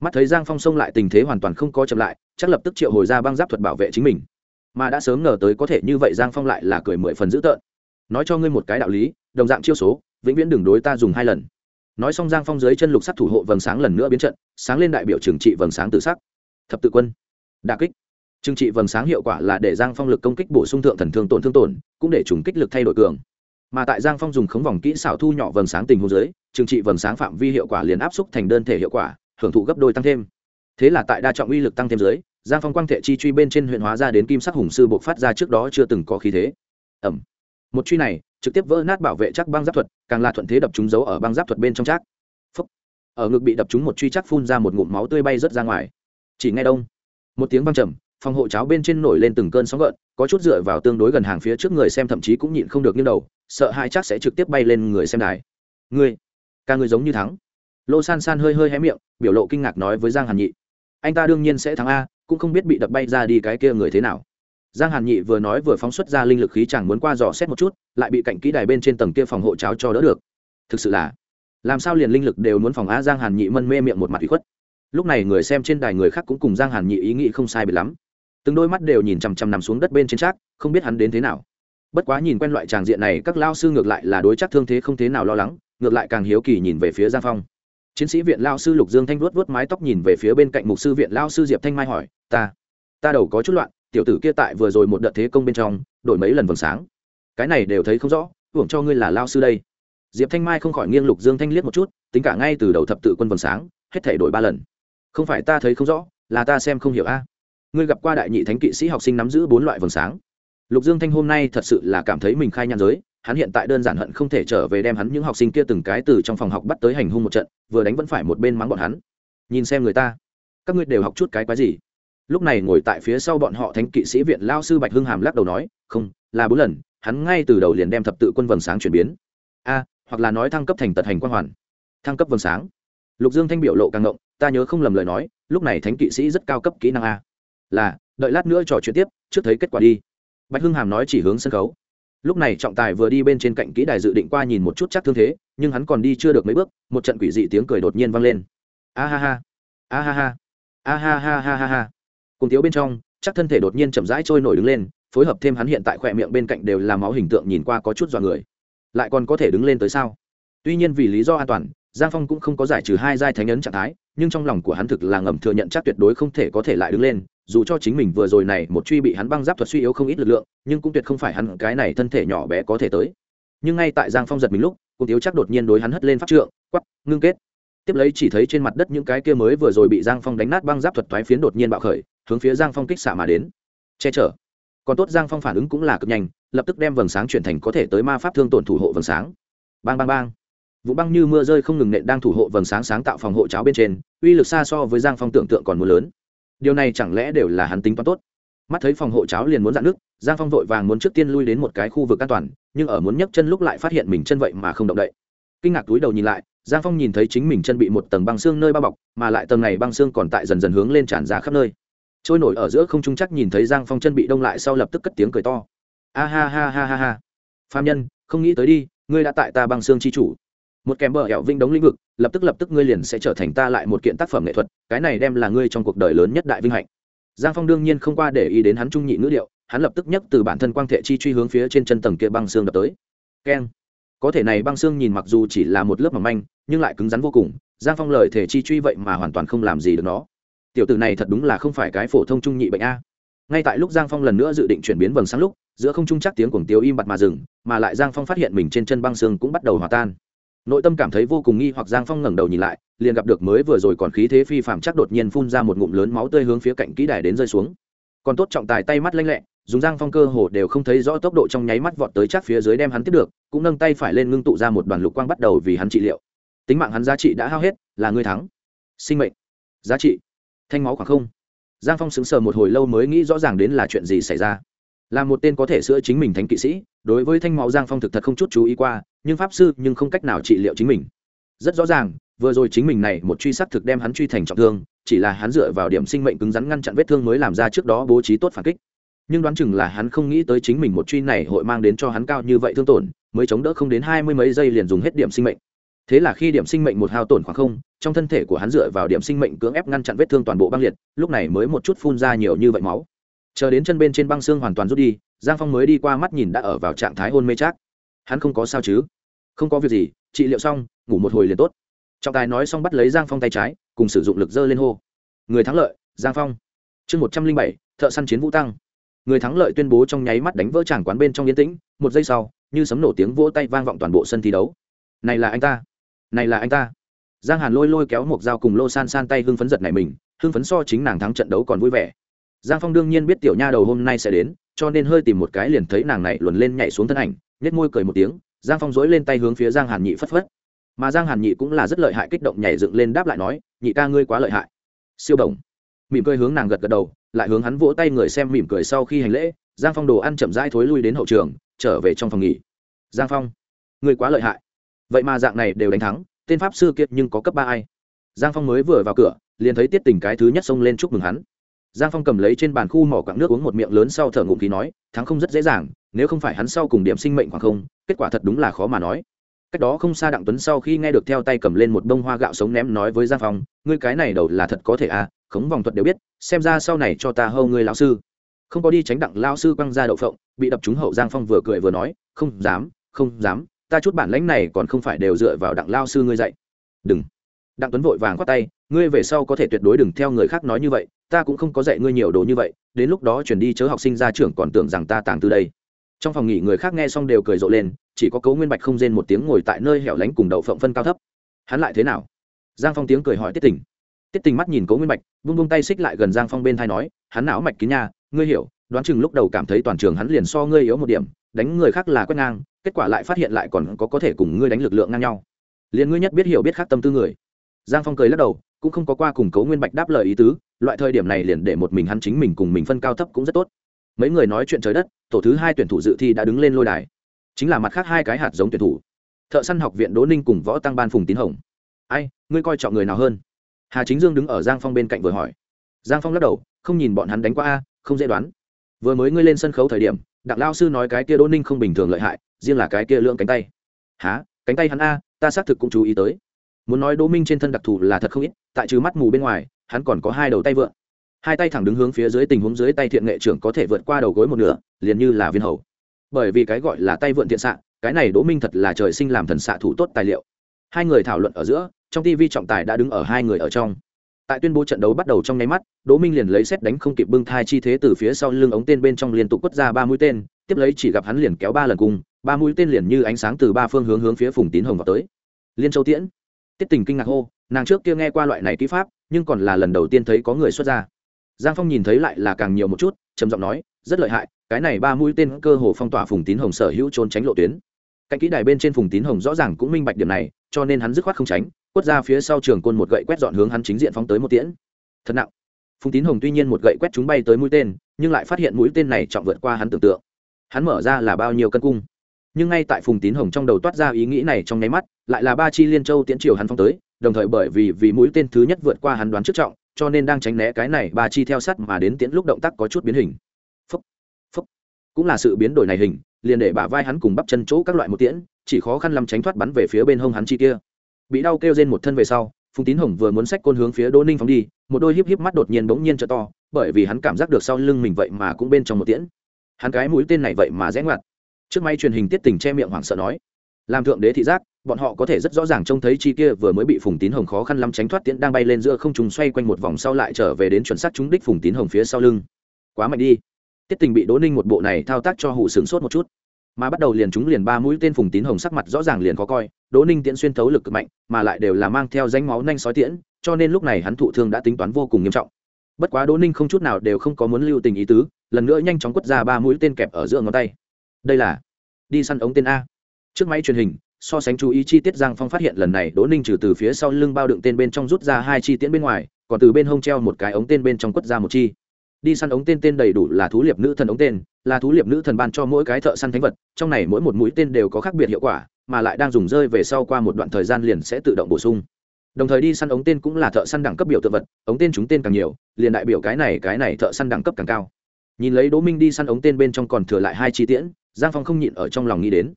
Mắt thấy giang phong xông lại tình thế hoàn toàn không có chậm lại, chắc lập tức triệu hồi ra băng giáp thuật bảo vệ chính mình mà đã sớm ngờ tới có thể như vậy giang phong lại là cười mười phần dữ tợn. Nói cho ngươi một cái đạo lý, đồng dạng chiêu số, vĩnh viễn đừng đối ta dùng hai lần. Nói xong giang phong dưới chân lục sắc thủ hộ vầng sáng lần nữa biến trận, sáng lên đại biểu trừng trị vầng sáng tự sắc. Thập tự quân đà kích. Trừng trị vầng sáng hiệu quả là để giang phong lực công kích bổ sung thượng thần thương tổn thương tổn, cũng để trùng kích lực thay đổi cường. Mà tại giang phong dùng khống vòng kỹ xảo thu nhỏ vầng sáng tình hồ dưới trừng trị vầng sáng phạm vi hiệu quả liền áp xúc thành đơn thể hiệu quả, hưởng thụ gấp đôi tăng thêm. Thế là tại đa trọng uy lực tăng thêm dưới giang phong quang thể chi truy bên trên huyện hóa ra đến kim sắc hùng sư buộc phát ra trước đó chưa từng có khí thế. Ẩm. Một truy này, trực tiếp vỡ nát bảo vệ chắc băng giáp thuật, càng là thuận thế đập trúng dấu ở băng giáp thuật bên trong chắc. Phúc. ở ngực bị đập trúng một truy chắc phun ra một ngụm máu tươi bay rớt ra ngoài. Chỉ ngay đông. Một tiếng văng trầm, phòng hộ cháo bên trên nổi lên từng cơn sóng gợn, có chút dựa vào tương đối gần hàng phía trước người xem thậm chí cũng nhịn không được như đầu, sợ hai chắc sẽ trực tiếp bay lên người xem đài. Ngươi, ca ngươi giống như thắng. Lô san san hơi hơi hé miệng, biểu lộ kinh ngạc nói với giang hàn nhị. Anh ta đương nhiên sẽ thắng a cũng không biết bị đập bay ra đi cái kia người thế nào. Giang hàn nhị vừa nói vừa phóng xuất ra linh lực khí chẳng muốn qua dò xét một chút, lại bị cạnh kỹ đài bên trên tầng kia phòng hộ cháo cho đỡ được. Thực sự là, làm sao liền linh lực đều muốn phòng á. giang hàn nhị mân mê miệng một mặt bị khuất. Lúc này người xem trên đài người khác cũng cùng giang hàn nhị ý nghĩ không sai bị lắm. Từng đôi mắt đều nhìn chằm chằm nằm xuống đất bên trên trác, không biết hắn đến thế nào. Bất quá nhìn quen loại tràng diện này, các lao sư ngược lại là đối chắc thương thế không thế nào lo lắng, ngược lại càng hiếu kỳ nhìn về phía giang phong chiến sĩ viện lao sư lục dương thanh vuốt vuốt mái tóc nhìn về phía bên cạnh mục sư viện lao sư diệp thanh mai hỏi, ta ta đầu có chút loạn, tiểu tử kia tại vừa rồi một đợt thế công bên trong, đổi mấy lần vầng sáng. Cái này đều thấy không rõ, hưởng cho ngươi là lao sư đây. Diệp thanh mai không khỏi nghiêng lục dương thanh liếc một chút, tính cả ngay từ đầu thập tự quân vầng sáng, hết thể đổi ba lần. Không phải ta thấy không rõ, là ta xem không hiểu a. Ngươi gặp qua đại nhị thánh kỵ sĩ học sinh nắm giữ bốn loại vầng sáng. Lục dương thanh hôm nay thật sự là cảm thấy mình khai nhan giới hắn hiện tại đơn giản hận không thể trở về đem hắn những học sinh kia từng cái từ trong phòng học bắt tới hành hung một trận, vừa đánh vẫn phải một bên mắng bọn hắn. Nhìn xem người ta, các ngươi đều học chút cái quái gì? Lúc này ngồi tại phía sau bọn họ thánh kỵ sĩ viện lao sư bạch hưng hàm lắc đầu nói, không, là bốn lần, hắn ngay từ đầu liền đem thập tự quân vầng sáng chuyển biến. A, hoặc là nói thăng cấp thành tật hành quang hoàn. Thăng cấp vầng sáng. Lục dương thanh biểu lộ càng ngộng, ta nhớ không lầm lời nói, lúc này thánh kỵ sĩ rất cao cấp kỹ năng a. Là, đợi lát nữa trò chuyện tiếp, trước thấy kết quả đi. Bạch hưng hàm nói chỉ hướng sân khấu lúc này trọng tài vừa đi bên trên cạnh kỹ đài dự định qua nhìn một chút chắc thương thế, nhưng hắn còn đi chưa được mấy bước, một trận quỷ dị tiếng cười đột nhiên vang lên. A ha ha. A ha ha. A ha ha ha ha ha. Cùng tiếu bên trong, chắc thân thể đột nhiên chậm rãi trôi nổi đứng lên, phối hợp thêm hắn hiện tại khỏe miệng bên cạnh đều là máu hình tượng nhìn qua có chút dọa người. Lại còn có thể đứng lên tới sao? Tuy nhiên vì lý do an toàn, giang phong cũng không có giải trừ hai giai thánh ấn trạng thái, nhưng trong lòng của hắn thực là ngầm thừa nhận chắc tuyệt đối không thể có thể lại đứng lên dù cho chính mình vừa rồi này một truy bị hắn băng giáp thuật suy yếu không ít lực lượng, nhưng cũng tuyệt không phải hắn cái này thân thể nhỏ bé có thể tới. Nhưng ngay tại giang phong giật mình lúc cùng tiếu chắc đột nhiên đối hắn hất lên pháp trượng quắp ngưng kết. Tiếp lấy chỉ thấy trên mặt đất những cái kia mới vừa rồi bị giang phong đánh nát băng giáp thuật thoái phiến đột nhiên bạo khởi, hướng phía giang phong kích xạ mà đến. Che chở. Còn tốt giang phong phản ứng cũng là cực nhanh, lập tức đem vầng sáng chuyển thành có thể tới ma pháp thương tổn thủ hộ vầng sáng. Bang bang bang. Vụ băng như mưa rơi không ngừng nện đang thủ hộ vầng sáng sáng tạo phòng hộ cháo bên trên, uy lực xa so với giang phong tưởng tượng còn mưa lớn điều này chẳng lẽ đều là hắn tính toán tốt? Mắt thấy phòng hộ cháo liền muốn dạn nước, giang phong vội vàng muốn trước tiên lui đến một cái khu vực an toàn, nhưng ở muốn nhấc chân lúc lại phát hiện mình chân vậy mà không động đậy. Kinh ngạc túi đầu nhìn lại, giang phong nhìn thấy chính mình chân bị một tầng băng xương nơi bao bọc, mà lại tầng này băng xương còn tại dần dần hướng lên tràn ra khắp nơi. Trôi nổi ở giữa không trung chắc nhìn thấy giang phong chân bị đông lại sau lập tức cất tiếng cười to. A ha ha ha ha ha. Phạm nhân, không nghĩ tới đi, ngươi đã tại ta băng xương chi chủ một kèm bờ hẹo vinh đống lĩnh vực, lập tức lập tức ngươi liền sẽ trở thành ta lại một kiện tác phẩm nghệ thuật, cái này đem là ngươi trong cuộc đời lớn nhất đại vinh hạnh. Giang phong đương nhiên không qua để ý đến hắn trung nhị ngữ điệu, hắn lập tức nhấc từ bản thân quang thệ chi truy hướng phía trên chân tầng kia băng xương đập tới. Keng. Có thể này băng xương nhìn mặc dù chỉ là một lớp mỏng manh, nhưng lại cứng rắn vô cùng, giang phong lời thể chi truy vậy mà hoàn toàn không làm gì được nó. Tiểu tử này thật đúng là không phải cái phổ thông trung nhị bệnh a. Ngay tại lúc giang phong lần nữa dự định chuyển biến vầng sáng lúc, giữa không trung chắc tiếng cuồng tiếu im bặt mà dừng, mà lại giang phong phát hiện mình trên chân băng xương cũng bắt đầu hòa tan nội tâm cảm thấy vô cùng nghi hoặc giang phong ngẩng đầu nhìn lại, liền gặp được mới vừa rồi còn khí thế phi phạm chắc đột nhiên phun ra một ngụm lớn máu tươi hướng phía cạnh kỹ đài đến rơi xuống. Còn tốt trọng tài tay mắt lanh lẹ, dùng giang phong cơ hồ đều không thấy rõ tốc độ trong nháy mắt vọt tới chắc phía dưới đem hắn tiếp được, cũng nâng tay phải lên ngưng tụ ra một đoàn lục quang bắt đầu vì hắn trị liệu. Tính mạng hắn giá trị đã hao hết, là người thắng. Sinh mệnh. Giá trị. Thanh máu khoảng không. Giang phong sững sờ một hồi lâu mới nghĩ rõ ràng đến là chuyện gì xảy ra. Là một tên có thể sữa chính mình thánh kỵ sĩ đối với thanh máu giang phong thực thật không chút chú ý qua, nhưng pháp sư nhưng không cách nào trị liệu chính mình. Rất rõ ràng, vừa rồi chính mình này một truy sát thực đem hắn truy thành trọng thương, chỉ là hắn dựa vào điểm sinh mệnh cứng rắn ngăn chặn vết thương mới làm ra trước đó bố trí tốt phản kích. Nhưng đoán chừng là hắn không nghĩ tới chính mình một truy này hội mang đến cho hắn cao như vậy thương tổn, mới chống đỡ không đến hai mươi mấy giây liền dùng hết điểm sinh mệnh. Thế là khi điểm sinh mệnh một hao tổn khoảng không, trong thân thể của hắn dựa vào điểm sinh mệnh cưỡng ép ngăn chặn vết thương toàn bộ băng liệt, lúc này mới một chút phun ra nhiều như vậy máu. Chờ đến chân bên trên băng xương hoàn toàn rút đi giang phong mới đi qua mắt nhìn đã ở vào trạng thái hôn mê chắc hắn không có sao chứ? Không có việc gì, trị liệu xong, ngủ một hồi liền tốt. Trọng tài nói xong bắt lấy giang phong tay trái, cùng sử dụng lực dơ lên hô. Người thắng lợi, giang phong. Chương một trăm linh bảy, thợ săn chiến vũ tăng. Người thắng lợi tuyên bố trong nháy mắt đánh vỡ tràng quán bên trong yên tĩnh, một giây sau, như sấm nổ tiếng vỗ tay vang vọng toàn bộ sân thi đấu. Này là anh ta. Này là anh ta. Giang hàn lôi lôi kéo một dao cùng lô san san tay hưng phấn giật này mình, hưng phấn so chính nàng thắng trận đấu còn vui vẻ. Giang phong đương nhiên biết tiểu nha đầu hôm nay sẽ đến cho nên hơi tìm một cái liền thấy nàng này luồn lên nhảy xuống thân ảnh nhét môi cười một tiếng, giang phong dối lên tay hướng phía giang hàn nhị phất phất. Mà giang hàn nhị cũng là rất lợi hại kích động nhảy dựng lên đáp lại nói, nhị ca ngươi quá lợi hại. Siêu đồng mỉm cười hướng nàng gật gật đầu, lại hướng hắn vỗ tay người xem mỉm cười sau khi hành lễ, giang phong đồ ăn chậm rãi thối lui đến hậu trường, trở về trong phòng nghỉ. Giang phong, ngươi quá lợi hại. Vậy mà dạng này đều đánh thắng, tên pháp sư kiệt nhưng có cấp ba ai? Giang phong mới vừa vào cửa, liền thấy tiết tình cái thứ nhất xông lên chúc mừng hắn giang phong cầm lấy trên bàn khu mỏ quặng nước uống một miệng lớn sau thở ngụm khí nói, thắng không rất dễ dàng, nếu không phải hắn sau cùng điểm sinh mệnh khoảng không, kết quả thật đúng là khó mà nói. Cách đó không xa đặng tuấn sau khi nghe được theo tay cầm lên một bông hoa gạo sống ném nói với giang phong, ngươi cái này đầu là thật có thể à khống vòng thuật đều biết, xem ra sau này cho ta hâu ngươi lão sư. Không có đi tránh đặng lao sư quăng ra đậu phộng, bị đập trúng hậu giang phong vừa cười vừa nói, không dám không dám, ta chút bản lãnh này còn không phải đều dựa vào đặng lao sư ngươi dạy. Đừng đặng tuấn vội vàng khoát tay, ngươi về sau có thể tuyệt đối đừng theo người khác nói như vậy, ta cũng không có dạy ngươi nhiều đồ như vậy, đến lúc đó chuyển đi chớ học sinh ra trường còn tưởng rằng ta tàng từ đây. Trong phòng nghỉ người khác nghe xong đều cười rộ lên, chỉ có cấu nguyên bạch không rên một tiếng ngồi tại nơi hẻo lánh cùng đậu phộng phân cao thấp. Hắn lại thế nào? Giang phong tiếng cười hỏi tiết tình. Tiết tình mắt nhìn cấu nguyên bạch vung vung tay xích lại gần giang phong bên thai nói, hắn não mạch kín nha, ngươi hiểu, đoán chừng lúc đầu cảm thấy toàn trường hắn liền so ngươi yếu một điểm, đánh người khác là quét ngang, kết quả lại phát hiện lại còn có có thể cùng ngươi đánh lực lượng ngang nhau. Liền ngươi nhất biết hiểu biết khác tâm tư người giang phong cười lắc đầu, cũng không có qua cùng cấu nguyên bạch đáp lời ý tứ, loại thời điểm này liền để một mình hắn chính mình cùng mình phân cao thấp cũng rất tốt. Mấy người nói chuyện trời đất, tổ thứ hai tuyển thủ dự thi đã đứng lên lôi đài. Chính là mặt khác hai cái hạt giống tuyển thủ. Thợ săn học viện đỗ ninh cùng võ tăng ban phùng tín hồng. Ai, ngươi coi chọn người nào hơn? Hà chính dương đứng ở giang phong bên cạnh vừa hỏi. Giang phong lắc đầu, không nhìn bọn hắn đánh qua a, không dễ đoán. Vừa mới ngươi lên sân khấu thời điểm, đặng lao sư nói cái kia đỗ ninh không bình thường lợi hại, riêng là cái kia lượng cánh tay. Há cánh tay hắn a, ta xác thực cũng chú ý tới muốn nói đỗ minh trên thân đặc thù là thật không ít, tại trừ mắt mù bên ngoài, hắn còn có hai đầu tay vượn. Hai tay thẳng đứng hướng phía dưới tình huống dưới tay thiện nghệ trưởng có thể vượt qua đầu gối một nửa, liền như là viên hầu. Bởi vì cái gọi là tay vượn thiện xạ, cái này đỗ minh thật là trời sinh làm thần xạ thủ tốt tài liệu. Hai người thảo luận ở giữa, trong tv trọng tài đã đứng ở hai người ở trong. Tại tuyên bố trận đấu bắt đầu trong nháy mắt, đỗ minh liền lấy xét đánh không kịp bưng thai chi thế từ phía sau lưng ống tên bên trong liên tục quất ra ba mũi tên, tiếp lấy chỉ gặp hắn liền kéo ba lần cùng, ba mũi tên liền như ánh sáng từ ba phương hướng hướng phía phùng tín hồng vào tới. Liên châu tiễn tiết tình kinh ngạc hô, nàng trước kia nghe qua loại này kỹ pháp, nhưng còn là lần đầu tiên thấy có người xuất ra. Giang phong nhìn thấy lại là càng nhiều một chút, trầm giọng nói, rất lợi hại, cái này ba mũi tên cơ hồ phong tỏa phùng tín hồng sở hữu trốn tránh lộ tuyến. Cạnh kỹ đài bên trên phùng tín hồng rõ ràng cũng minh bạch điểm này, cho nên hắn dứt khoát không tránh, quất ra phía sau trường côn một gậy quét dọn hướng hắn chính diện phóng tới một tiễn. Thật nặng. Phùng tín hồng tuy nhiên một gậy quét chúng bay tới mũi tên, nhưng lại phát hiện mũi tên này trọng vượt qua hắn tưởng tượng. Hắn mở ra là bao nhiêu cân cung. Nhưng ngay tại phùng tín hồng trong đầu toát ra ý nghĩ này trong nháy mắt lại là ba chi liên châu tiễn triều hắn phóng tới đồng thời bởi vì vì mũi tên thứ nhất vượt qua hắn đoán trước trọng cho nên đang tránh né cái này ba chi theo sắt mà đến tiễn lúc động tác có chút biến hình. Phúc, phúc. cũng là sự biến đổi này hình liền để bả vai hắn cùng bắp chân chỗ các loại một tiễn chỉ khó khăn lắm tránh thoát bắn về phía bên hông hắn chi kia. Bị đau kêu trên một thân về sau phùng tín hồng vừa muốn xách côn hướng phía đỗ ninh phóng đi một đôi híp híp mắt đột nhiên bỗng nhiên trợ to bởi vì hắn cảm giác được sau lưng mình vậy mà cũng bên trong một tiễn. Hắn cái mũi tên này vậy mà rẽ ngoặt. Trước may truyền hình tiết tình che miệng hoảng sợ nói làm thượng đế thị giác bọn họ có thể rất rõ ràng trông thấy chi kia vừa mới bị phùng tín hồng khó khăn lắm tránh thoát tiễn đang bay lên giữa không trùng xoay quanh một vòng sau lại trở về đến chuẩn xác trúng đích phùng tín hồng phía sau lưng. Quá mạnh đi. Tiết tình bị đỗ ninh một bộ này thao tác cho hụ sướng sốt một chút. Mà bắt đầu liền chúng liền ba mũi tên phùng tín hồng sắc mặt rõ ràng liền khó coi, đỗ ninh tiễn xuyên thấu lực cực mạnh, mà lại đều là mang theo danh máu nhanh sói tiễn, cho nên lúc này hắn thụ thương đã tính toán vô cùng nghiêm trọng. Bất quá đỗ ninh không chút nào đều không có muốn lưu tình ý tứ, lần nữa nhanh chóng quất ra ba mũi tên kẹp ở giữa ngón tay. Đây là đi săn ống tên a. Trước máy truyền hình so sánh chú ý chi tiết giang phong phát hiện lần này đỗ ninh trừ từ phía sau lưng bao đựng tên bên trong rút ra hai chi tiễn bên ngoài, còn từ bên hông treo một cái ống tên bên trong quất ra một chi. Đi săn ống tên tên đầy đủ là thú liệp nữ thần ống tên, là thú liệp nữ thần ban cho mỗi cái thợ săn thánh vật, trong này mỗi một mũi tên đều có khác biệt hiệu quả, mà lại đang dùng rơi về sau qua một đoạn thời gian liền sẽ tự động bổ sung. Đồng thời đi săn ống tên cũng là thợ săn đẳng cấp biểu tượng vật, ống tên chúng tên càng nhiều, liền đại biểu cái này cái này thợ săn đẳng cấp càng cao. Nhìn lấy đỗ minh đi săn ống tên bên trong còn thừa lại hai chi tiễn, giang phong không nhịn ở trong lòng nghĩ đến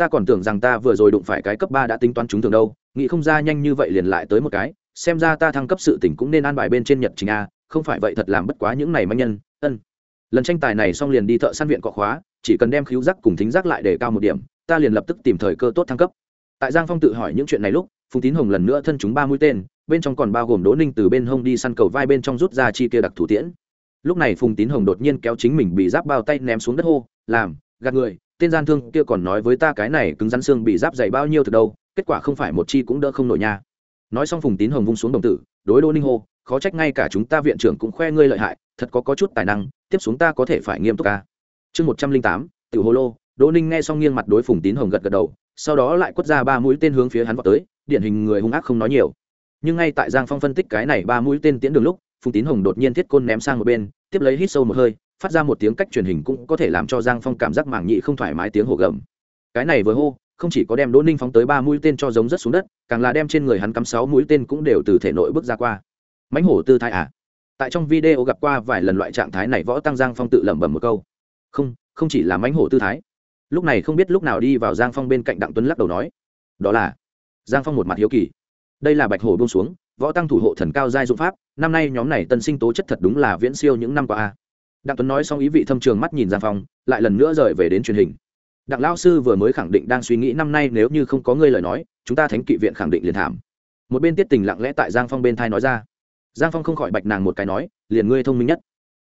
ta còn tưởng rằng ta vừa rồi đụng phải cái cấp ba đã tính toán chúng thường đâu, nghĩ không ra nhanh như vậy liền lại tới một cái, xem ra ta thăng cấp sự tỉnh cũng nên an bài bên trên nhật trình a, không phải vậy thật làm bất quá những này manh nhân, ân. Lần tranh tài này xong liền đi thợ săn viện cọ khóa, chỉ cần đem khíu giác cùng thính giác lại để cao một điểm, ta liền lập tức tìm thời cơ tốt thăng cấp. Tại giang phong tự hỏi những chuyện này lúc, phùng tín hồng lần nữa thân chúng ba mũi tên, bên trong còn bao gồm đỗ ninh từ bên hông đi săn cầu vai bên trong rút ra chi kia đặc thủ tiễn. Lúc này phùng tín hồng đột nhiên kéo chính mình bị giáp bao tay ném xuống đất hô, làm, gạt người tên gian thương kia còn nói với ta cái này cứng rắn xương bị giáp dày bao nhiêu từ đâu, kết quả không phải một chi cũng đỡ không nổi nha. Nói xong phùng tín hồng vung xuống đồng tử, đối đỗ ninh hô, khó trách ngay cả chúng ta viện trưởng cũng khoe ngươi lợi hại, thật có có chút tài năng, tiếp xuống ta có thể phải nghiêm túc ca. Chương một trăm linh tám, tiểu hồ lô, đỗ ninh nghe xong nghiêng mặt đối phùng tín hồng gật gật đầu, sau đó lại quất ra ba mũi tên hướng phía hắn vào tới, điển hình người hung ác không nói nhiều. Nhưng ngay tại giang phong phân tích cái này ba mũi tên tiễn đường lúc, phùng tín hồng đột nhiên thiết côn ném sang một bên, tiếp lấy hít sâu một hơi phát ra một tiếng cách truyền hình cũng có thể làm cho giang phong cảm giác mảng nhị không thoải mái tiếng hồ gầm. Cái này vừa hô, không chỉ có đem đỗ ninh phóng tới ba mũi tên cho giống rất xuống đất, càng là đem trên người hắn cắm sáu mũi tên cũng đều từ thể nội bước ra qua. Mãnh hổ tư thái à? Tại trong video gặp qua vài lần loại trạng thái này võ tăng giang phong tự lẩm bẩm một câu. Không không chỉ là mãnh hổ tư thái. Lúc này không biết lúc nào đi vào giang phong bên cạnh đặng tuấn lắc đầu nói. Đó là, giang phong một mặt hiếu kỳ. Đây là bạch hổ buông xuống, võ tăng thủ hộ thần cao giai dụng pháp, năm nay nhóm này tân sinh tố chất thật đúng là viễn siêu những năm qua a đặng tuấn nói xong ý vị thâm trường mắt nhìn giang phong, lại lần nữa rời về đến truyền hình. Đặng lao sư vừa mới khẳng định đang suy nghĩ năm nay nếu như không có ngươi lời nói, chúng ta thánh kỵ viện khẳng định liền thảm. Một bên tiết tình lặng lẽ tại giang phong bên thai nói ra. Giang phong không khỏi bạch nàng một cái nói, liền ngươi thông minh nhất.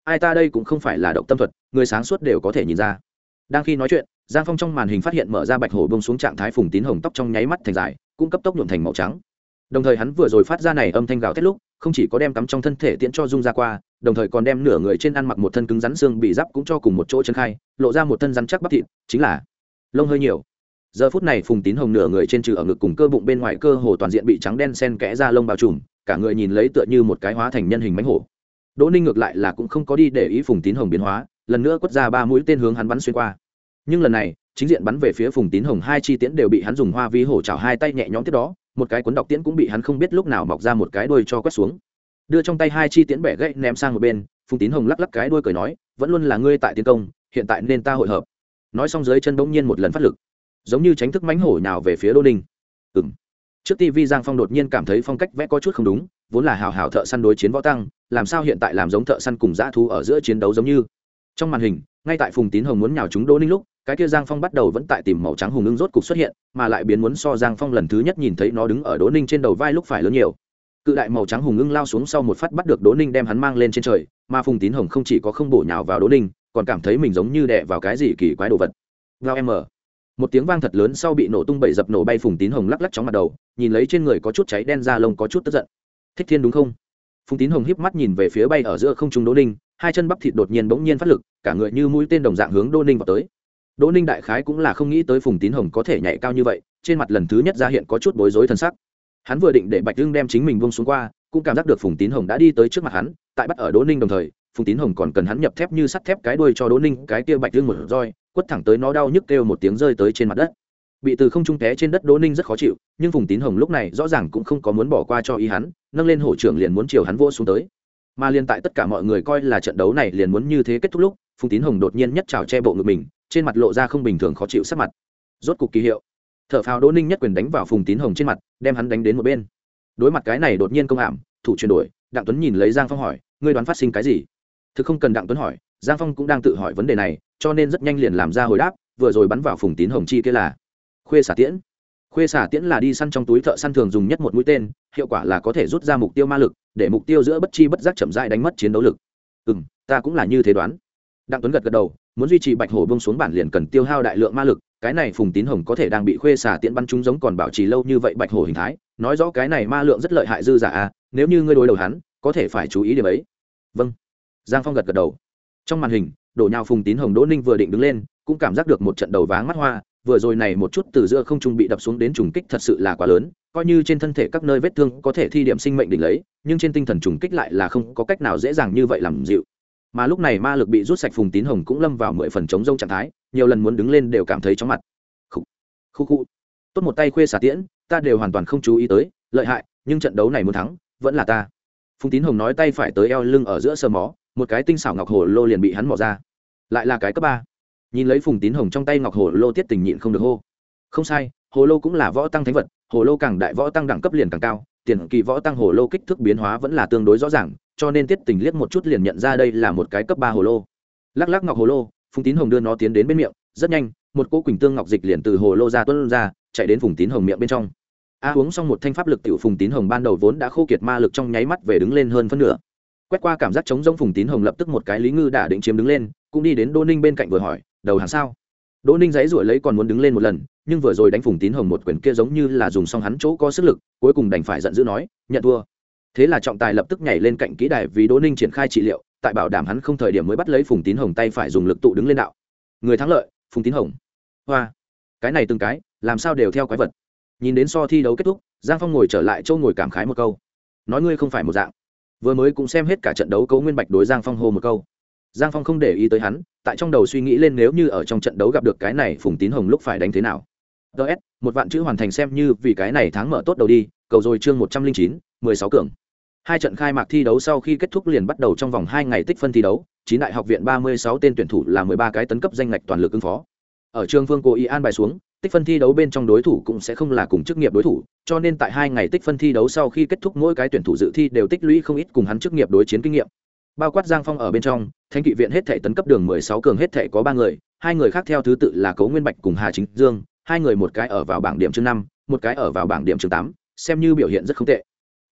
Ai ta đây cũng không phải là động tâm thuật, người sáng suốt đều có thể nhìn ra. Đang khi nói chuyện, giang phong trong màn hình phát hiện mở ra bạch hổ bông xuống trạng thái phùng tín hồng tóc trong nháy mắt thành dài cung cấp tốc nhuộm thành màu trắng đồng thời hắn vừa rồi phát ra này âm thanh gào thét lúc, không chỉ có đem cắm trong thân thể tiễn cho dung ra qua, đồng thời còn đem nửa người trên ăn mặc một thân cứng rắn xương bị giáp cũng cho cùng một chỗ chân khai, lộ ra một thân rắn chắc bắp thịt, chính là lông hơi nhiều. Giờ phút này phùng tín hồng nửa người trên trừ ở ngực cùng cơ bụng bên ngoài cơ hồ toàn diện bị trắng đen sen kẽ ra lông bao trùm, cả người nhìn lấy tựa như một cái hóa thành nhân hình mánh hổ. Đỗ ninh ngược lại là cũng không có đi để ý phùng tín hồng biến hóa, lần nữa quất ra ba mũi tên hướng hắn bắn xuyên qua. Nhưng lần này, chính diện bắn về phía phùng tín hồng hai chi tiễn đều bị hắn dùng hoa vi hổ chảo hai tay nhẹ nhõm tiếp đó một cái cuốn đọc tiễn cũng bị hắn không biết lúc nào mọc ra một cái đuôi cho quét xuống. Đưa trong tay hai chi tiễn bẻ gãy ném sang một bên, phùng tín hồng lắc lắc cái đuôi cười nói, vẫn luôn là ngươi tại tiến công, hiện tại nên ta hội hợp. Nói xong dưới chân bỗng nhiên một lần phát lực, giống như tránh thức mánh hổ nào về phía đô ninh. Ừng trước tv giang phong đột nhiên cảm thấy phong cách vẽ có chút không đúng, vốn là hào hào thợ săn đối chiến võ tăng, làm sao hiện tại làm giống thợ săn cùng dã thú ở giữa chiến đấu giống như. Trong màn hình, ngay tại phùng tín hồng muốn nhào chúng đô ninh lúc cái kia giang phong bắt đầu vẫn tại tìm màu trắng hùng ưng rốt cục xuất hiện, mà lại biến muốn so giang phong lần thứ nhất nhìn thấy nó đứng ở đố ninh trên đầu vai lúc phải lớn nhiều. Cự đại màu trắng hùng ưng lao xuống sau một phát bắt được đố ninh đem hắn mang lên trên trời, mà phùng tín hồng không chỉ có không bổ nhào vào đố ninh, còn cảm thấy mình giống như đè vào cái gì kỳ quái đồ vật. Gao em một tiếng vang thật lớn sau bị nổ tung bậy dập nổ bay phùng tín hồng lắc lắc chóng mặt đầu, nhìn lấy trên người có chút cháy đen da lông có chút tức giận. Thích thiên đúng không? Phùng tín hồng híp mắt nhìn về phía bay ở giữa không trung đỗ ninh, hai chân bắp thịt đột nhiên bỗng nhiên phát lực, cả người như mũi tên đồng dạng hướng đô ninh vào tới đỗ ninh đại khái cũng là không nghĩ tới phùng tín hồng có thể nhảy cao như vậy, trên mặt lần thứ nhất ra hiện có chút bối rối thần sắc. Hắn vừa định để bạch hưng đem chính mình buông xuống qua, cũng cảm giác được phùng tín hồng đã đi tới trước mặt hắn, tại bắt ở đỗ ninh đồng thời, phùng tín hồng còn cần hắn nhập thép như sắt thép cái đuôi cho đỗ ninh, cái kia bạch hưng một roi, quất thẳng tới nó đau nhức kêu một tiếng rơi tới trên mặt đất. Bị từ không trung té trên đất đỗ ninh rất khó chịu, nhưng phùng tín hồng lúc này rõ ràng cũng không có muốn bỏ qua cho ý hắn, nâng lên hổ trưởng liền muốn chiều hắn vô xuống tới. Mà liên tại tất cả mọi người coi là trận đấu này liền muốn như thế kết thúc lúc, phùng tín hồng đột nhiên nhất trào che bộ ngực mình trên mặt lộ ra không bình thường khó chịu sắc mặt. Rốt cục kỳ hiệu. Thở phào đỗ ninh nhất quyền đánh vào phùng tín hồng trên mặt, đem hắn đánh đến một bên. Đối mặt cái này đột nhiên công hàm thủ chuyển đổi, đặng tuấn nhìn lấy giang phong hỏi, ngươi đoán phát sinh cái gì? Thực không cần đặng tuấn hỏi, giang phong cũng đang tự hỏi vấn đề này, cho nên rất nhanh liền làm ra hồi đáp, vừa rồi bắn vào phùng tín hồng chi kia là khuê xả tiễn. Khuê xả tiễn là đi săn trong túi thợ săn thường dùng nhất một mũi tên, hiệu quả là có thể rút ra mục tiêu ma lực, để mục tiêu giữa bất chi bất giác chậm dại đánh mất chiến đấu lực. Ừ m ta cũng là như thế đoán đặng tuấn gật gật đầu, muốn duy trì bạch hổ bông xuống bản liền cần tiêu hao đại lượng ma lực, cái này phùng tín hồng có thể đang bị khuê xả tiễn bắn chúng giống còn bảo trì lâu như vậy bạch hổ hình thái, nói rõ cái này ma lượng rất lợi hại dư giả à nếu như ngươi đối đầu hắn, có thể phải chú ý điểm ấy. Vâng. Giang phong gật gật đầu. Trong màn hình, đổ nhào phùng tín hồng, đỗ ninh vừa định đứng lên, cũng cảm giác được một trận đầu váng mắt hoa, vừa rồi này một chút từ giữa không trung bị đập xuống đến trùng kích thật sự là quá lớn, coi như trên thân thể các nơi vết thương có thể thi điểm sinh mệnh đỉnh lấy, nhưng trên tinh thần trùng kích lại là không có cách nào dễ dàng như vậy làm dịu mà lúc này ma lực bị rút sạch phùng tín hồng cũng lâm vào mười phần chống rông trạng thái, nhiều lần muốn đứng lên đều cảm thấy chóng mặt. Khu khu khu tốt một tay khuê xả tiễn, ta đều hoàn toàn không chú ý tới, lợi hại, nhưng trận đấu này muốn thắng, vẫn là ta. Phùng tín hồng nói tay phải tới eo lưng ở giữa sờ mó, một cái tinh xảo ngọc hồ lô liền bị hắn mò ra. Lại là cái cấp ba. Nhìn lấy phùng tín hồng trong tay ngọc hồ lô tiết tình nhịn không được hô. Không sai, hồ lô cũng là võ tăng thánh vật, hồ lô càng đại võ tăng đẳng cấp liền càng cao tiền kỳ võ tăng hồ lô kích thước biến hóa vẫn là tương đối rõ ràng, cho nên tiết tình liếc một chút liền nhận ra đây là một cái cấp ba hồ lô. Lắc lắc ngọc hồ lô, phùng tín hồng đưa nó tiến đến bên miệng, rất nhanh, một cỗ quỳnh tương ngọc dịch liền từ hồ lô ra tuân ra, chạy đến phùng tín hồng miệng bên trong. A, uống xong một thanh pháp lực tiểu phùng tín hồng ban đầu vốn đã khô kiệt ma lực trong nháy mắt về đứng lên hơn phân nửa. Quét qua cảm giác chống g phùng tín hồng lập tức một cái lý ngư đã định chiếm đứng lên, cũng đi đến đô ninh bên cạnh vừa hỏi, đầu hàng sao? Đỗ ninh giãy giụa lấy còn muốn đứng lên một lần, nhưng vừa rồi đánh phùng tín hồng một quyền kia giống như là dùng xong hắn chỗ có sức lực, cuối cùng đành phải giận dữ nói, nhận thua. Thế là trọng tài lập tức nhảy lên cạnh kỹ đài vì đỗ ninh triển khai trị liệu, tại bảo đảm hắn không thời điểm mới bắt lấy phùng tín hồng tay phải dùng lực tụ đứng lên đạo. Người thắng lợi, phùng tín hồng. Hoa. Cái này từng cái, làm sao đều theo quái vật. Nhìn đến so thi đấu kết thúc, giang phong ngồi trở lại chỗ ngồi cảm khái một câu. Nói ngươi không phải một dạng. Vừa mới cũng xem hết cả trận đấu Cố nguyên bạch đối giang phong hô một câu giang phong không để ý tới hắn, tại trong đầu suy nghĩ lên nếu như ở trong trận đấu gặp được cái này phùng tín hồng lúc phải đánh thế nào. Ts một vạn chữ hoàn thành xem như vì cái này tháng mở tốt đầu đi, cầu rồi chương một trăm linh chín, mười sáu cường. Hai trận khai mạc thi đấu sau khi kết thúc liền bắt đầu trong vòng hai ngày tích phân thi đấu, chín đại học viện ba mươi sáu tên tuyển thủ là mười ba cái tấn cấp danh ngạch toàn lực ứng phó. Ở trường vương cố ý an bài xuống, tích phân thi đấu bên trong đối thủ cũng sẽ không là cùng chức nghiệp đối thủ, cho nên tại hai ngày tích phân thi đấu sau khi kết thúc mỗi cái tuyển thủ dự thi đều tích lũy không ít cùng hắn chức nghiệp đối chiến kinh nghiệm bao quát giang phong ở bên trong thanh kỵ viện hết thể tấn cấp đường mười sáu cường hết thể có ba người, hai người khác theo thứ tự là cấu nguyên bạch cùng hà chính dương, hai người một cái ở vào bảng điểm chương năm, một cái ở vào bảng điểm chương tám, xem như biểu hiện rất không tệ.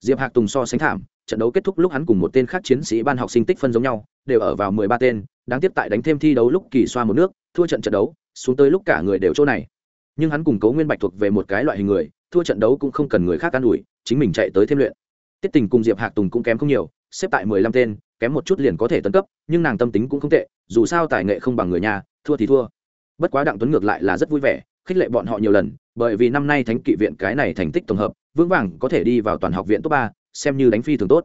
Diệp hạc tùng so sánh thảm, trận đấu kết thúc lúc hắn cùng một tên khác chiến sĩ ban học sinh tích phân giống nhau, đều ở vào mười ba tên, đáng tiếc tại đánh thêm thi đấu lúc kỳ xoa một nước, thua trận trận đấu, xuống tới lúc cả người đều chỗ này. Nhưng hắn cùng cấu nguyên bạch thuộc về một cái loại hình người, thua trận đấu cũng không cần người khác can ủi, chính mình chạy tới thêm luyện. Tiết tình cùng diệp hạc tùng cũng kém không nhiều, xếp tại mười lăm tên kém một chút liền có thể tấn cấp, nhưng nàng tâm tính cũng không tệ, dù sao tài nghệ không bằng người nhà, thua thì thua. Bất quá đặng tuấn ngược lại là rất vui vẻ, khích lệ bọn họ nhiều lần, bởi vì năm nay thánh kỵ viện cái này thành tích tổng hợp, vững vàng có thể đi vào toàn học viện top ba, xem như đánh phi thường tốt.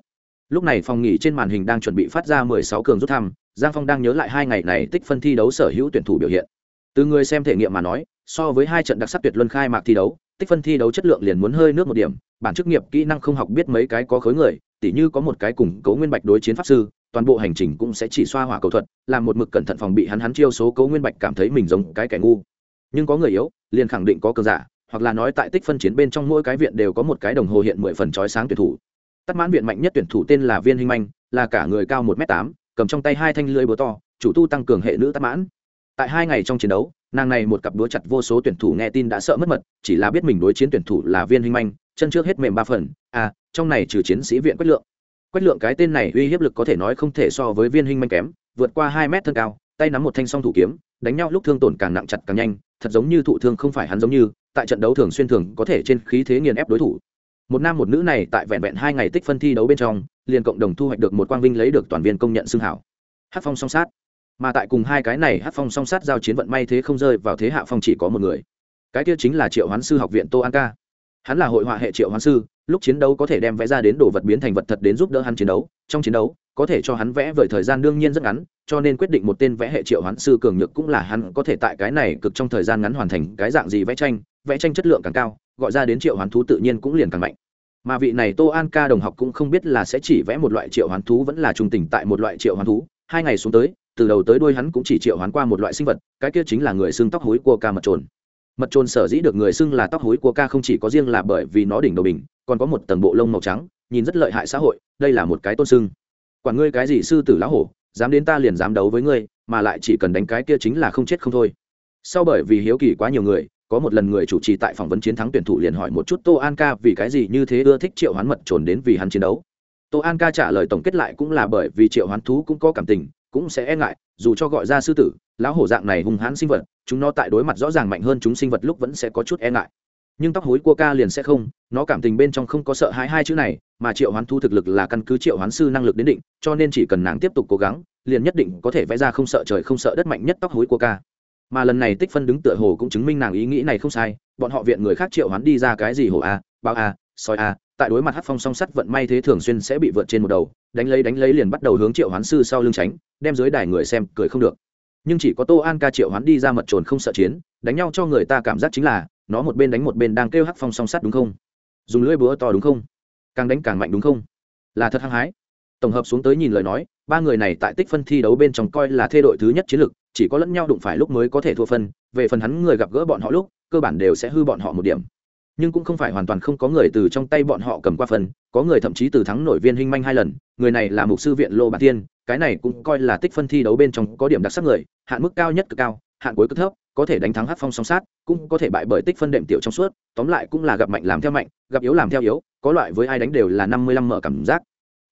Lúc này phòng nghỉ trên màn hình đang chuẩn bị phát ra mười sáu cường rút thăm, giang phong đang nhớ lại hai ngày này tích phân thi đấu sở hữu tuyển thủ biểu hiện. Từ người xem thể nghiệm mà nói, so với hai trận đặc sắc tuyệt luân khai mạc thi đấu tích phân thi đấu chất lượng liền muốn hơi nước một điểm, bản chức nghiệp kỹ năng không học biết mấy cái có khối người, tỉ như có một cái cùng cấu nguyên bạch đối chiến pháp sư, toàn bộ hành trình cũng sẽ chỉ xoa hỏa cầu thuật, làm một mực cẩn thận phòng bị hắn hắn chiêu số cấu nguyên bạch cảm thấy mình giống cái kẻ ngu. Nhưng có người yếu, liền khẳng định có cờ giả, hoặc là nói tại tích phân chiến bên trong mỗi cái viện đều có một cái đồng hồ hiện mười phần chói sáng tuyển thủ. Tắt mãn viện mạnh nhất tuyển thủ tên là viên hinh manh, là cả người cao một m tám, cầm trong tay hai thanh lưới búa to, chủ tu tăng cường hệ nữ tắt mãn. Tại hai ngày trong chiến đấu nàng này một cặp đũa chặt vô số tuyển thủ nghe tin đã sợ mất mật, chỉ là biết mình đối chiến tuyển thủ là viên hinh manh, chân trước hết mềm ba phần à trong này trừ chiến sĩ viện quách lượng. Quách lượng cái tên này uy hiếp lực có thể nói không thể so với viên hinh manh kém, vượt qua hai mét thân cao, tay nắm một thanh song thủ kiếm, đánh nhau lúc thương tổn càng nặng chặt càng nhanh, thật giống như thụ thương không phải hắn giống như, tại trận đấu thường xuyên thường có thể trên khí thế nghiền ép đối thủ. Một nam một nữ này tại vẹn vẹn hai ngày tích phân thi đấu bên trong, liền cộng đồng thu hoạch được một quang vinh lấy được toàn viên công nhận xưng hảo. Hát phong song sát mà tại cùng hai cái này hát phong song sát giao chiến vận may thế không rơi vào thế hạ phong chỉ có một người. Cái kia chính là triệu hoán sư học viện tô an ca. Hắn là hội họa hệ triệu hoán sư, lúc chiến đấu có thể đem vẽ ra đến đồ vật biến thành vật thật đến giúp đỡ hắn chiến đấu. Trong chiến đấu, có thể cho hắn vẽ vời thời gian đương nhiên rất ngắn, cho nên quyết định một tên vẽ hệ triệu hoán sư cường nhược cũng là hắn có thể tại cái này cực trong thời gian ngắn hoàn thành cái dạng gì vẽ tranh vẽ tranh chất lượng càng cao, gọi ra đến triệu hoán thú tự nhiên cũng liền càng mạnh. Mà vị này tô an ca đồng học cũng không biết là sẽ chỉ vẽ một loại triệu hoán thú vẫn là trung tình tại một loại triệu hoán thú. Hai ngày xuống tới từ đầu tới đuôi hắn cũng chỉ triệu hoán qua một loại sinh vật, cái kia chính là người xương tóc hối của ca mật trồn. Mật trồn sở dĩ được người xưng là tóc hối của ca không chỉ có riêng là bởi vì nó đỉnh đầu bình, còn có một tầng bộ lông màu trắng, nhìn rất lợi hại xã hội, đây là một cái tôn xưng. Quản ngươi cái gì sư tử lão hổ, dám đến ta liền dám đấu với ngươi, mà lại chỉ cần đánh cái kia chính là không chết không thôi. Sau bởi vì hiếu kỳ quá nhiều người, có một lần người chủ trì tại phỏng vấn chiến thắng tuyển thủ liền hỏi một chút tô an ca vì cái gì như thế ưa thích triệu hoán mật trồn đến vì hắn chiến đấu. Tô an ca trả lời tổng kết lại cũng là bởi vì triệu hoán thú cũng có cảm tình cũng sẽ e ngại, dù cho gọi ra sư tử, lão hổ dạng này hung hãn sinh vật, chúng nó tại đối mặt rõ ràng mạnh hơn chúng sinh vật lúc vẫn sẽ có chút e ngại. Nhưng tóc hối cua ca liền sẽ không, nó cảm tình bên trong không có sợ hãi hai chữ này, mà triệu hoán thu thực lực là căn cứ triệu hoán sư năng lực đến định, cho nên chỉ cần nàng tiếp tục cố gắng, liền nhất định có thể vẽ ra không sợ trời không sợ đất mạnh nhất tóc hối cua ca. Mà lần này tích phân đứng tựa hồ cũng chứng minh nàng ý nghĩ này không sai, bọn họ viện người khác triệu hoán đi ra cái gì hồ a, bao a, soi a tại đối mặt hát phong song sắt vận may thế thường xuyên sẽ bị vượt trên một đầu, đánh lấy đánh lấy liền bắt đầu hướng triệu hoán sư sau lưng tránh, đem dưới đài người xem cười không được. Nhưng chỉ có tô an ca triệu hoán đi ra mật trồn không sợ chiến, đánh nhau cho người ta cảm giác chính là, nó một bên đánh một bên đang kêu hát phong song sắt đúng không? Dùng lưỡi búa to đúng không? Càng đánh càng mạnh đúng không? Là thật hăng hái. Tổng hợp xuống tới nhìn lời nói, ba người này tại tích phân thi đấu bên trong coi là thê đội thứ nhất chiến lược, chỉ có lẫn nhau đụng phải lúc mới có thể thua phân, về phần hắn người gặp gỡ bọn họ lúc, cơ bản đều sẽ hư bọn họ một điểm nhưng cũng không phải hoàn toàn không có người từ trong tay bọn họ cầm qua phần, có người thậm chí từ thắng nổi viên hinh manh hai lần, người này là mục sư viện lô bản tiên cái này cũng coi là tích phân thi đấu bên trong có điểm đặc sắc người, hạn mức cao nhất cực cao, hạn cuối cực thấp, có thể đánh thắng hát phong song sát, cũng có thể bại bởi tích phân đệm tiểu trong suốt, tóm lại cũng là gặp mạnh làm theo mạnh, gặp yếu làm theo yếu, có loại với ai đánh đều là năm mươi lăm mở cảm giác.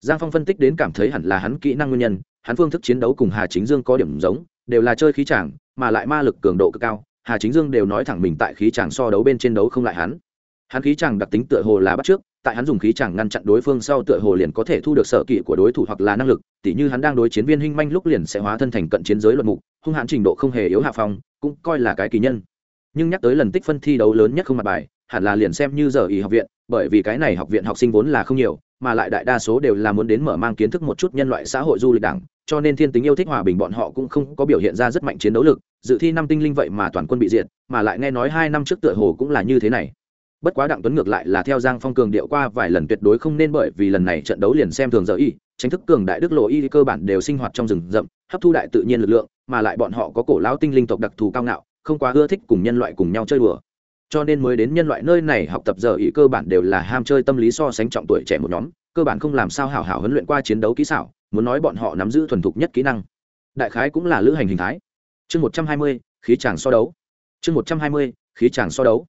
Giang phong phân tích đến cảm thấy hẳn là hắn kỹ năng nguyên nhân, hắn phương thức chiến đấu cùng hà chính dương có điểm giống, đều là chơi khí tràng mà lại ma lực cường độ cực cao, hà chính dương đều nói thẳng mình tại khí tràng so đấu bên trên đấu không lại hắn hắn khí chàng đặc tính tựa hồ là bắt trước, tại hắn dùng khí chàng ngăn chặn đối phương sau tựa hồ liền có thể thu được sở kỵ của đối thủ hoặc là năng lực, tỉ như hắn đang đối chiến viên hinh manh lúc liền sẽ hóa thân thành cận chiến giới luật mục, hung hãn trình độ không hề yếu hạ phong, cũng coi là cái kỳ nhân. Nhưng nhắc tới lần tích phân thi đấu lớn nhất không mặt bài, hẳn là liền xem như giờ ý học viện, bởi vì cái này học viện học sinh vốn là không nhiều, mà lại đại đa số đều là muốn đến mở mang kiến thức một chút nhân loại xã hội du lịch đảng, cho nên thiên tính yêu thích hòa bình bọn họ cũng không có biểu hiện ra rất mạnh chiến đấu lực, dự thi năm tinh linh vậy mà toàn quân bị diệt, mà lại nghe nói hai năm trước tựa hồ cũng là như thế này bất quá đặng tuấn ngược lại là theo giang phong cường điệu qua vài lần tuyệt đối không nên bởi vì lần này trận đấu liền xem thường giờ y, tránh thức cường đại đức lộ y cơ bản đều sinh hoạt trong rừng rậm, hấp thu đại tự nhiên lực lượng, mà lại bọn họ có cổ lão tinh linh tộc đặc thù cao ngạo, không quá ưa thích cùng nhân loại cùng nhau chơi đùa. Cho nên mới đến nhân loại nơi này học tập giờ ý cơ bản đều là ham chơi tâm lý so sánh trọng tuổi trẻ một nhóm, cơ bản không làm sao hảo hảo huấn luyện qua chiến đấu kỹ xảo, muốn nói bọn họ nắm giữ thuần thục nhất kỹ năng. Đại khái cũng là lữ hành hình thái. Chương một trăm hai mươi, khí chàng so đấu. Chương một trăm hai mươi, khí chàng so đấu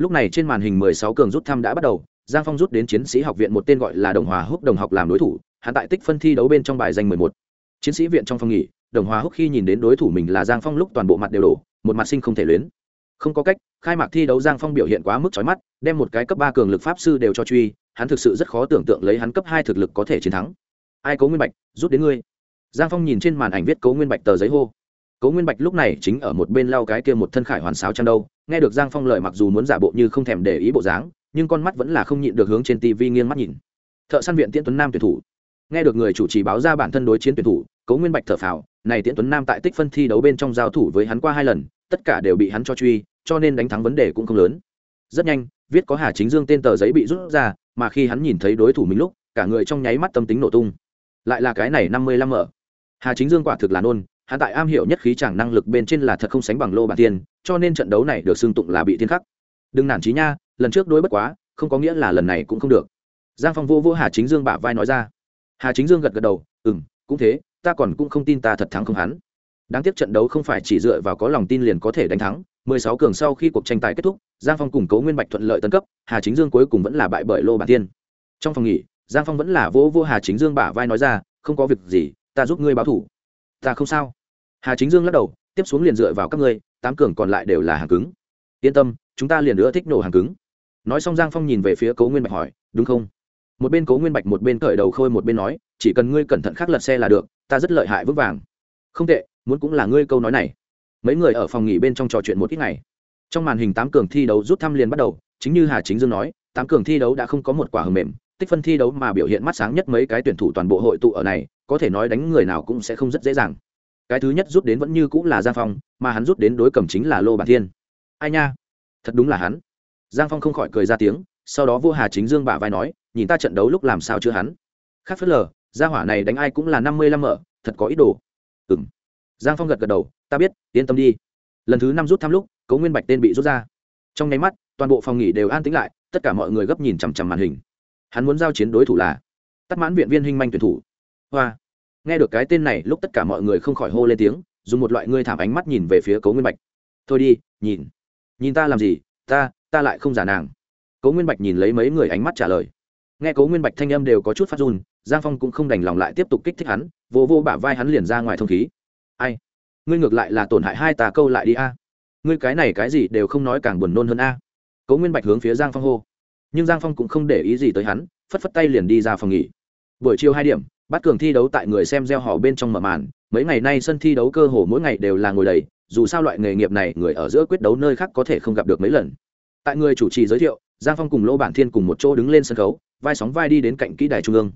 lúc này trên màn hình mười sáu cường rút thăm đã bắt đầu, giang phong rút đến chiến sĩ học viện một tên gọi là đồng hòa húc đồng học làm đối thủ, hắn tại tích phân thi đấu bên trong bài danh mười một. Chiến sĩ viện trong phòng nghỉ, đồng hòa húc khi nhìn đến đối thủ mình là giang phong lúc toàn bộ mặt đều đổ, một mặt sinh không thể luyến. Không có cách, khai mạc thi đấu giang phong biểu hiện quá mức trói mắt, đem một cái cấp ba cường lực pháp sư đều cho truy, hắn thực sự rất khó tưởng tượng lấy hắn cấp hai thực lực có thể chiến thắng. Ai cố nguyên bạch, rút đến ngươi. Giang phong nhìn trên màn ảnh viết cố nguyên bạch tờ giấy hô. Cố nguyên bạch lúc này chính ở một bên lau cái kia một thân khải hoàn sáo chăn đâu nghe được giang phong lời mặc dù muốn giả bộ như không thèm để ý bộ dáng, nhưng con mắt vẫn là không nhịn được hướng trên tivi nghiêng mắt nhìn. Thợ săn viện tiễn tuấn nam tuyển thủ. Nghe được người chủ trì báo ra bản thân đối chiến tuyển thủ, cố nguyên bạch thở phào, này tiễn tuấn nam tại tích phân thi đấu bên trong giao thủ với hắn qua hai lần, tất cả đều bị hắn cho truy, cho nên đánh thắng vấn đề cũng không lớn. Rất nhanh, viết có hà chính dương tên tờ giấy bị rút ra, mà khi hắn nhìn thấy đối thủ mình lúc, cả người trong nháy mắt tâm tính nổ tung. Lại là cái này năm mươi lăm mở. Hà chính dương quả thực là nôn hắn tại am hiểu nhất khí chẳng năng lực bên trên là thật không sánh bằng lô bản tiên cho nên trận đấu này được xưng tụng là bị thiên khắc. Đừng nản trí nha, lần trước đối bất quá, không có nghĩa là lần này cũng không được. Giang phong vô vô hà chính dương bả vai nói ra. Hà chính dương gật gật đầu ừ m cũng thế, ta còn cũng không tin ta thật thắng không hắn. Đáng tiếc trận đấu không phải chỉ dựa vào có lòng tin liền có thể đánh thắng 16 cường sau khi cuộc tranh tài kết thúc, giang phong cùng cố nguyên bạch thuận lợi tấn cấp, hà chính dương cuối cùng vẫn là bại bởi lô bản tiên trong phòng nghỉ, giang phong vẫn là vô vô hà chính dương bả vai nói ra, không có việc gì, ta giúp ngươi báo thủ. Ta không sao hà chính dương lắc đầu tiếp xuống liền dựa vào các ngươi tám cường còn lại đều là hàng cứng yên tâm chúng ta liền nữa thích nổ hàng cứng nói xong giang phong nhìn về phía cấu nguyên bạch hỏi đúng không một bên cấu nguyên bạch một bên cởi đầu khôi một bên nói chỉ cần ngươi cẩn thận khắc lật xe là được ta rất lợi hại vững vàng không tệ muốn cũng là ngươi câu nói này mấy người ở phòng nghỉ bên trong trò chuyện một ít ngày trong màn hình tám cường thi đấu rút thăm liền bắt đầu chính như hà chính dương nói tám cường thi đấu đã không có một quả hầm mềm tích phân thi đấu mà biểu hiện mắt sáng nhất mấy cái tuyển thủ toàn bộ hội tụ ở này có thể nói đánh người nào cũng sẽ không rất dễ dàng cái thứ nhất rút đến vẫn như cũng là giang phong, mà hắn rút đến đối cầm chính là lô bản thiên. Ai nha? Thật đúng là hắn. Giang phong không khỏi cười ra tiếng, sau đó vua hà chính dương bả vai nói, nhìn ta trận đấu lúc làm sao chưa hắn? Khác phớt lờ, gia hỏa này đánh ai cũng là năm mươi lăm mở, thật có ý đồ. Ừng giang phong gật gật đầu, ta biết, yên tâm đi. Lần thứ năm rút thăm lúc, cấu nguyên bạch tên bị rút ra. Trong nháy mắt, toàn bộ phòng nghỉ đều an tĩnh lại, tất cả mọi người gấp nhìn chằm chằm màn hình. Hắn muốn giao chiến đối thủ là tắt mãn viện viên hình manh tuyển thủ. Hoa nghe được cái tên này, lúc tất cả mọi người không khỏi hô lên tiếng, dùng một loại ngươi thảm ánh mắt nhìn về phía cấu nguyên bạch. Thôi đi, nhìn. Nhìn ta làm gì? Ta ta lại không giả nàng. Cấu nguyên bạch nhìn lấy mấy người ánh mắt trả lời. Nghe cấu nguyên bạch thanh âm đều có chút phát run, giang phong cũng không đành lòng lại tiếp tục kích thích hắn vô vô bả vai hắn liền ra ngoài thông khí. Ai? Ngươi ngược lại là tổn hại hai tà câu lại đi a. Ngươi cái này cái gì đều không nói càng buồn nôn hơn a. Cấu nguyên bạch hướng phía giang phong hô. Nhưng giang phong cũng không để ý gì tới hắn, phất phất tay liền đi ra phòng nghỉ. Buổi chiều hai điểm Bát cường thi đấu tại người xem gieo họ bên trong mở màn, mấy ngày nay sân thi đấu cơ hồ mỗi ngày đều là ngồi đầy, dù sao loại nghề nghiệp này người ở giữa quyết đấu nơi khác có thể không gặp được mấy lần. Tại người chủ trì giới thiệu, giang phong cùng lô bản thiên cùng một chỗ đứng lên sân khấu, vai sóng vai đi đến cạnh kỹ đài trung ương.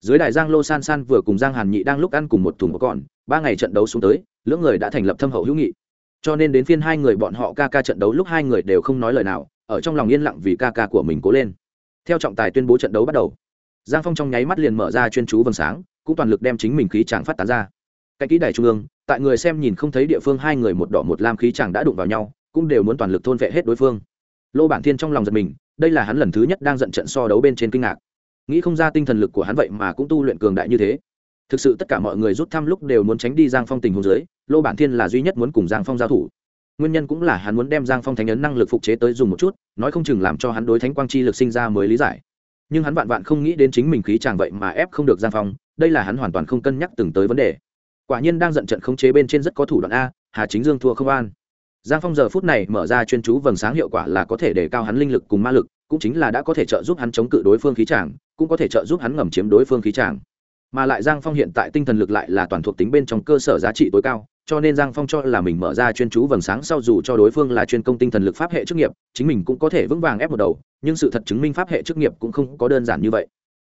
Dưới đài giang lô san san vừa cùng giang hàn nhị đang lúc ăn cùng một thùng có còn ba ngày trận đấu xuống tới, lưỡng người đã thành lập thâm hậu hữu nghị. Cho nên đến phiên hai người bọn họ ca ca trận đấu lúc hai người đều không nói lời nào, ở trong lòng yên lặng vì ca ca của mình cố lên. Theo trọng tài tuyên bố trận đấu bắt đầu giang phong trong nháy mắt liền mở ra chuyên chú vầng sáng, cũng toàn lực đem chính mình khí chàng phát tán ra. Cạnh kỹ đài trung ương, tại người xem nhìn không thấy địa phương hai người một đỏ một lam khí chàng đã đụng vào nhau, cũng đều muốn toàn lực thôn vệ hết đối phương. Lô bản thiên trong lòng giật mình, đây là hắn lần thứ nhất đang giận trận so đấu bên trên kinh ngạc. Nghĩ không ra tinh thần lực của hắn vậy mà cũng tu luyện cường đại như thế. Thực sự tất cả mọi người rút thăm lúc đều muốn tránh đi giang phong tình hồ dưới, lô bản thiên là duy nhất muốn cùng giang phong giao thủ. Nguyên nhân cũng là hắn muốn đem giang phong thánh ấn năng lực phục chế tới dùng một chút, nói không chừng làm cho hắn đối thánh quang chi lực sinh ra mới lý giải nhưng hắn vạn vạn không nghĩ đến chính mình khí chàng vậy mà ép không được giang phong, đây là hắn hoàn toàn không cân nhắc từng tới vấn đề. Quả nhiên đang giận trận khống chế bên trên rất có thủ đoạn a, hà chính dương thua không an. Giang phong giờ phút này mở ra chuyên chú vầng sáng hiệu quả là có thể để cao hắn linh lực cùng ma lực, cũng chính là đã có thể trợ giúp hắn chống cự đối phương khí tràng cũng có thể trợ giúp hắn ngầm chiếm đối phương khí tràng mà lại giang phong hiện tại tinh thần lực lại là toàn thuộc tính bên trong cơ sở giá trị tối cao, cho nên giang phong cho là mình mở ra chuyên chú vầng sáng sau dù cho đối phương là chuyên công tinh thần lực pháp hệ chức nghiệp, chính mình cũng có thể vững vàng ép một đầu nhưng sự thật chứng minh pháp hệ chức nghiệp cũng không có đơn giản như vậy.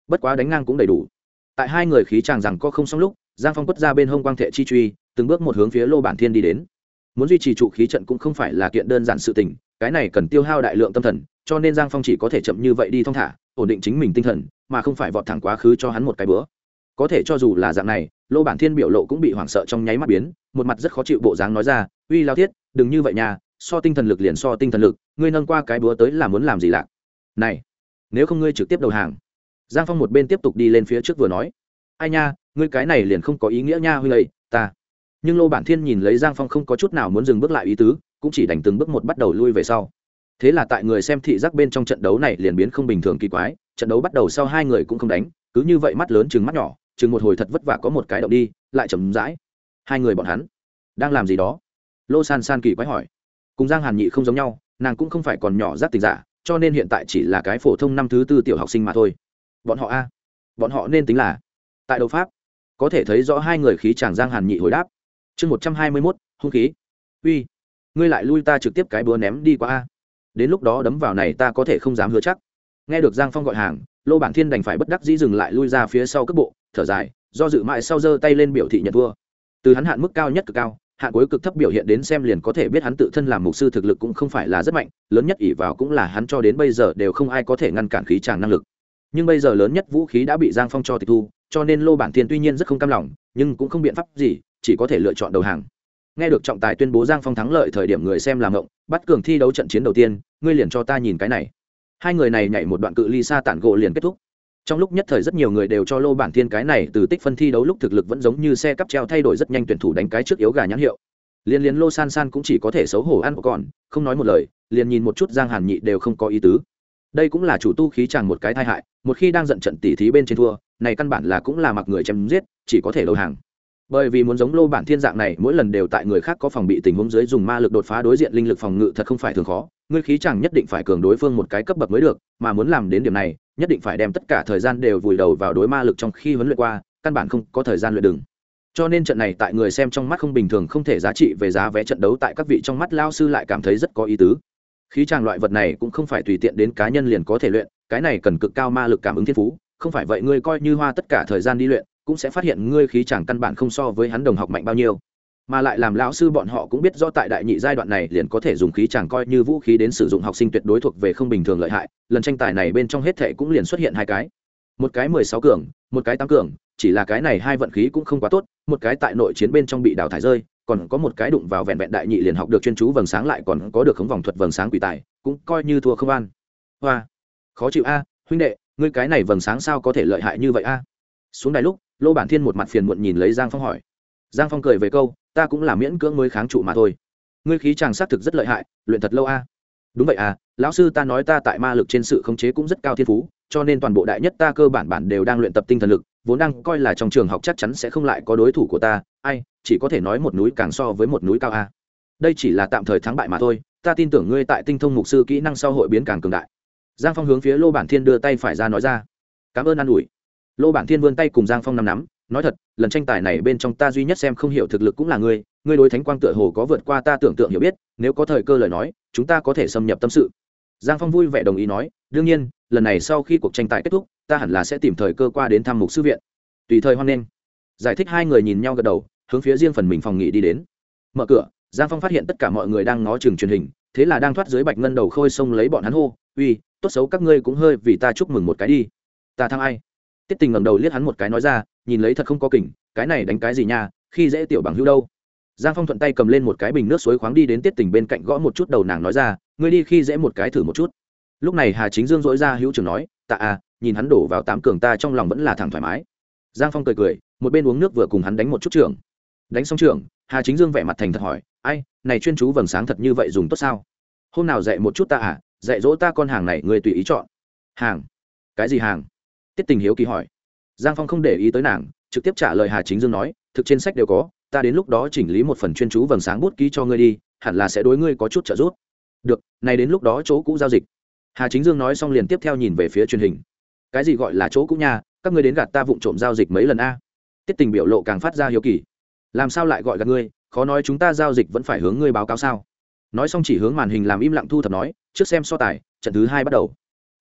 Bất quá đánh ngang cũng đầy đủ. Tại hai người khí tràng rằng có không xong lúc giang phong quất ra bên hông quang thệ chi truy từng bước một hướng phía lô bản thiên đi đến. Muốn duy trì trụ khí trận cũng không phải là kiện đơn giản sự tình cái này cần tiêu hao đại lượng tâm thần cho nên giang phong chỉ có thể chậm như vậy đi thong thả ổn định chính mình tinh thần mà không phải vọt thẳng quá khứ cho hắn một cái bữa. Có thể cho dù là dạng này lô bản thiên biểu lộ cũng bị hoảng sợ trong nháy mắt biến một mặt rất khó chịu bộ dáng nói ra uy lao thiết đừng như vậy nha, so tinh thần lực liền so tinh thần lực ngươi nâng qua cái búa tới là muốn làm gì lạ này, nếu không ngươi trực tiếp đầu hàng. Giang phong một bên tiếp tục đi lên phía trước vừa nói. Ai nha, ngươi cái này liền không có ý nghĩa nha huy lầy ta. Nhưng lô bản thiên nhìn lấy giang phong không có chút nào muốn dừng bước lại ý tứ, cũng chỉ đành từng bước một bắt đầu lui về sau. Thế là tại người xem thị giác bên trong trận đấu này liền biến không bình thường kỳ quái, trận đấu bắt đầu sau hai người cũng không đánh, cứ như vậy mắt lớn chừng mắt nhỏ, chừng một hồi thật vất vả có một cái động đi, lại chầm rãi. Hai người bọn hắn, đang làm gì đó? Lô san san kỳ quái hỏi. Cùng giang hàn nhị không giống nhau, nàng cũng không phải còn nhỏ giác tình giả cho nên hiện tại chỉ là cái phổ thông năm thứ tư tiểu học sinh mà thôi. Bọn họ a, bọn họ nên tính là, tại đấu pháp, có thể thấy rõ hai người khí chàng giang hàn nhị hồi đáp. Chương một trăm hai mươi mốt, hung khí. Uy, ngươi lại lui ta trực tiếp cái búa ném đi qua a. Đến lúc đó đấm vào này ta có thể không dám hứa chắc. Nghe được giang phong gọi hàng, lô bản thiên đành phải bất đắc dĩ dừng lại lui ra phía sau cước bộ, thở dài, do dự mãi sau giơ tay lên biểu thị nhận thua. Từ hắn hạn mức cao nhất cực cao Hạ cuối cực thấp biểu hiện đến xem liền có thể biết hắn tự thân làm mục sư thực lực cũng không phải là rất mạnh, lớn nhất ỷ vào cũng là hắn cho đến bây giờ đều không ai có thể ngăn cản khí tràng năng lực. Nhưng bây giờ lớn nhất vũ khí đã bị giang phong cho tịch thu, cho nên lô bản thiên tuy nhiên rất không cam lòng, nhưng cũng không biện pháp gì, chỉ có thể lựa chọn đầu hàng. Nghe được trọng tài tuyên bố giang phong thắng lợi thời điểm người xem làm ngộng, bắt cường thi đấu trận chiến đầu tiên, ngươi liền cho ta nhìn cái này. Hai người này nhảy một đoạn cự ly xa tản gỗ liền kết thúc trong lúc nhất thời rất nhiều người đều cho lô bản thiên cái này từ tích phân thi đấu lúc thực lực vẫn giống như xe cắp treo thay đổi rất nhanh tuyển thủ đánh cái trước yếu gà nhãn hiệu. Liên liên lô san san cũng chỉ có thể xấu hổ ăn còn không nói một lời, liền nhìn một chút giang hàn nhị đều không có ý tứ. Đây cũng là chủ tu khí chàng một cái tai hại, một khi đang giận trận tỉ thí bên trên thua, này căn bản là cũng là mặc người chém giết, chỉ có thể đầu hàng bởi vì muốn giống lô bản thiên dạng này, mỗi lần đều tại người khác có phòng bị tình huống dưới dùng ma lực đột phá đối diện linh lực phòng ngự thật không phải thường khó. Ngươi khí chẳng nhất định phải cường đối phương một cái cấp bậc mới được, mà muốn làm đến điểm này, nhất định phải đem tất cả thời gian đều vùi đầu vào đối ma lực trong khi huấn luyện qua, căn bản không có thời gian luyện đừng. Cho nên trận này tại người xem trong mắt không bình thường, không thể giá trị về giá vé trận đấu tại các vị trong mắt lao sư lại cảm thấy rất có ý tứ. Khí tràng loại vật này cũng không phải tùy tiện đến cá nhân liền có thể luyện, cái này cần cực cao ma lực cảm ứng thiên phú, không phải vậy ngươi coi như hoa tất cả thời gian đi luyện cũng sẽ phát hiện ngươi khí chàng căn bản không so với hắn đồng học mạnh bao nhiêu. Mà lại làm lão sư bọn họ cũng biết do tại đại nhị giai đoạn này liền có thể dùng khí chàng coi như vũ khí đến sử dụng học sinh tuyệt đối thuộc về không bình thường lợi hại, lần tranh tài này bên trong hết thệ cũng liền xuất hiện hai cái. Một cái mười sáu cường, một cái tám cường, chỉ là cái này hai vận khí cũng không quá tốt, một cái tại nội chiến bên trong bị đào thải rơi, còn có một cái đụng vào vẹn vẹn đại nhị liền học được chuyên chú vầng sáng lại còn có được khống vòng thuật vầng sáng quỷ tài, cũng coi như thua không an. Hoa. Khó chịu a, huynh đệ, ngươi cái này vầng sáng sao có thể lợi hại như vậy a? Xuống đài lúc lô bản thiên một mặt phiền muộn nhìn lấy giang phong hỏi. Giang phong cười về câu, ta cũng là miễn cưỡng mới kháng trụ mà thôi. Ngươi khí chàng xác thực rất lợi hại, luyện thật lâu a. Đúng vậy à lão sư ta nói ta tại ma lực trên sự khống chế cũng rất cao thiên phú, cho nên toàn bộ đại nhất ta cơ bản bản đều đang luyện tập tinh thần lực, vốn đang coi là trong trường học chắc chắn sẽ không lại có đối thủ của ta. Ai, chỉ có thể nói một núi càng so với một núi cao a. Đây chỉ là tạm thời thắng bại mà thôi, ta tin tưởng ngươi tại tinh thông mục sư kỹ năng sau hội biến càng cường đại. Giang phong hướng phía lô bản thiên đưa tay phải ra nói ra. Cảm ơn an ủi lô bản thiên vươn tay cùng giang phong nắm nắm, nói thật, lần tranh tài này bên trong ta duy nhất xem không hiểu thực lực cũng là ngươi ngươi đối thánh quang tựa hồ có vượt qua ta tưởng tượng hiểu biết, nếu có thời cơ lời nói, chúng ta có thể xâm nhập tâm sự. Giang phong vui vẻ đồng ý nói, đương nhiên, lần này sau khi cuộc tranh tài kết thúc, ta hẳn là sẽ tìm thời cơ qua đến thăm mục sư viện. Tùy thời hoan nghênh. Giải thích hai người nhìn nhau gật đầu, hướng phía riêng phần mình phòng nghỉ đi đến. Mở cửa, giang phong phát hiện tất cả mọi người đang ngó chừng truyền hình, thế là đang thoát dưới bạch ngân đầu khôi xông lấy bọn hắn hô, uy, tốt xấu các ngươi cũng hơi vì ta chúc mừng một cái đi. Ta thăng ai? Tiết tình ngầm đầu liếc hắn một cái nói ra, nhìn lấy thật không có kỉnh, cái này đánh cái gì nha, khi dễ tiểu bằng hữu đâu? Giang phong thuận tay cầm lên một cái bình nước suối khoáng đi đến tiết tình bên cạnh gõ một chút đầu nàng nói ra, ngươi đi khi dễ một cái thử một chút. Lúc này hà chính dương dỗi ra hữu trường nói, tạ à nhìn hắn đổ vào tám cường ta trong lòng vẫn là thẳng thoải mái. Giang phong cười cười, một bên uống nước vừa cùng hắn đánh một chút trường đánh xong trường hà chính dương vẻ mặt thành thật hỏi, ai, này chuyên chú vầng sáng thật như vậy dùng tốt sao? Hôm nào dạy một chút ta à dạy dỗ ta con hàng này ngươi tùy ý chọn. Hàng? Cái gì hàng? Tiết tình hiếu kỳ hỏi. Giang phong không để ý tới nàng, trực tiếp trả lời hà chính dương nói, thực trên sách đều có, ta đến lúc đó chỉnh lý một phần chuyên chú vầng sáng bút ký cho ngươi đi, hẳn là sẽ đối ngươi có chút trợ giúp. Được, này đến lúc đó chỗ cũ giao dịch. Hà chính dương nói xong liền tiếp theo nhìn về phía truyền hình. Cái gì gọi là chỗ cũ nha, các ngươi đến gạt ta vụng trộm giao dịch mấy lần a? Tiết tình biểu lộ càng phát ra hiếu kỳ. Làm sao lại gọi gạt ngươi, khó nói chúng ta giao dịch vẫn phải hướng ngươi báo cáo sao? Nói xong chỉ hướng màn hình làm im lặng thu thập nói, trước xem so tài, trận thứ hai bắt đầu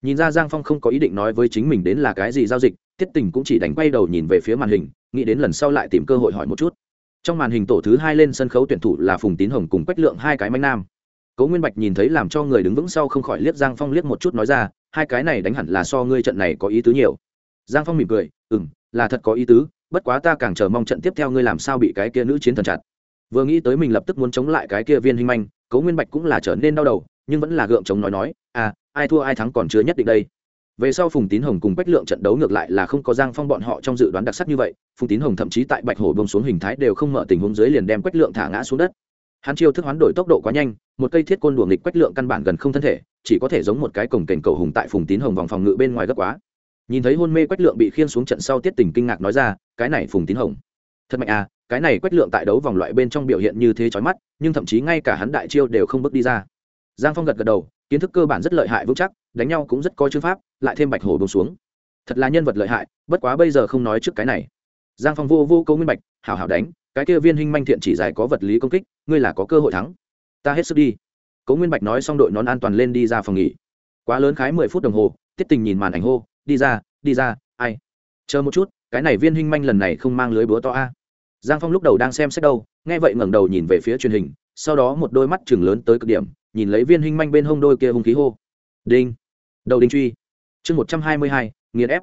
nhìn ra giang phong không có ý định nói với chính mình đến là cái gì giao dịch tiết tình cũng chỉ đánh quay đầu nhìn về phía màn hình, nghĩ đến lần sau lại tìm cơ hội hỏi một chút. Trong màn hình tổ thứ hai lên sân khấu tuyển thủ là phùng tín hồng cùng quách lượng hai cái manh nam. Cố nguyên bạch nhìn thấy làm cho người đứng vững sau không khỏi liếc giang phong liếc một chút nói ra, hai cái này đánh hẳn là so ngươi trận này có ý tứ nhiều. Giang phong mỉm cười ừ m là thật có ý tứ, bất quá ta càng chờ mong trận tiếp theo ngươi làm sao bị cái kia nữ chiến thần chặt vừa nghĩ tới mình lập tức muốn chống lại cái kia viên hình manh, cố nguyên bạch cũng là trở nên đau đầu, nhưng vẫn là gượng chống nói nói à ai thua ai thắng còn chưa nhất định đây. Về sau phùng tín hồng cùng Bách lượng trận đấu ngược lại là không có giang phong bọn họ trong dự đoán đặc sắc như vậy, phùng tín hồng thậm chí tại bạch hổ bông xuống hình thái đều không mở tình huống dưới liền đem quách lượng thả ngã xuống đất. Hắn chiêu thức hoán đổi tốc độ quá nhanh, một cây thiết côn đùa nghịch quách lượng căn bản gần không thân thể, chỉ có thể giống một cái cổng kềnh cầu hùng tại phùng tín hồng vòng phòng ngự bên ngoài gấp quá. Nhìn thấy hôn mê quách lượng bị khiên xuống trận sau tiết tình kinh ngạc nói ra, cái này phùng tín hồng, thật mạnh à cái này quách lượng tại đấu vòng loại bên trong biểu hiện như thế chói mắt, nhưng thậm chí ngay cả hắn đại chiêu đều không bước đi ra. Giang phong gật gật đầu kiến thức cơ bản rất lợi hại vững chắc, đánh nhau cũng rất có chữ pháp, lại thêm bạch hổ bông xuống. Thật là nhân vật lợi hại, bất quá bây giờ không nói trước cái này. Giang phong vô vô câu nguyên bạch, hảo hảo đánh, cái kia viên hình manh thiện chỉ dài có vật lý công kích, ngươi là có cơ hội thắng. Ta hết sức đi. Cố nguyên bạch nói xong đội nón an toàn lên đi ra phòng nghỉ. Quá lớn khái mười phút đồng hồ, tiết tình nhìn màn ảnh hô, đi ra đi ra, ai? Chờ một chút, cái này viên hình manh lần này không mang lưới búa to a. Giang phong lúc đầu đang xem xét đâu, nghe vậy ngẩng đầu nhìn về phía truyền hình sau đó một đôi mắt chừng lớn tới cực điểm, nhìn lấy viên hình manh bên hông đôi kia hung khí hô. Đinh. Đầu đinh truy. Chương một trăm hai mươi hai, nghiền ép.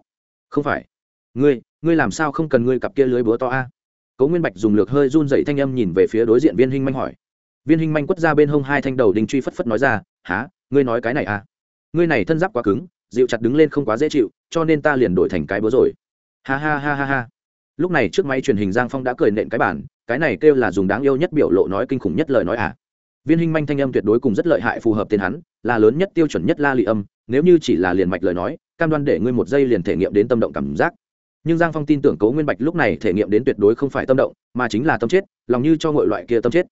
Không phải. Ngươi ngươi làm sao không cần ngươi cặp kia lưới búa to a? Cấu nguyên bạch dùng lược hơi run dậy thanh âm nhìn về phía đối diện viên hình manh hỏi. Viên hình manh quất ra bên hông hai thanh đầu đinh truy phất phất nói ra há ngươi nói cái này à? Ngươi này thân giáp quá cứng, dịu chặt đứng lên không quá dễ chịu, cho nên ta liền đổi thành cái búa rồi. Ha ha ha ha ha. Lúc này trước máy truyền hình giang phong đã cười nện cái bản cái này kêu là dùng đáng yêu nhất biểu lộ nói kinh khủng nhất lời nói à. Viên hình manh thanh âm tuyệt đối cùng rất lợi hại phù hợp tên hắn, là lớn nhất tiêu chuẩn nhất la lị âm, nếu như chỉ là liền mạch lời nói, cam đoan để ngươi một giây liền thể nghiệm đến tâm động cảm giác. Nhưng giang phong tin tưởng cấu nguyên bạch lúc này thể nghiệm đến tuyệt đối không phải tâm động, mà chính là tâm chết, lòng như cho ngội loại kia tâm chết.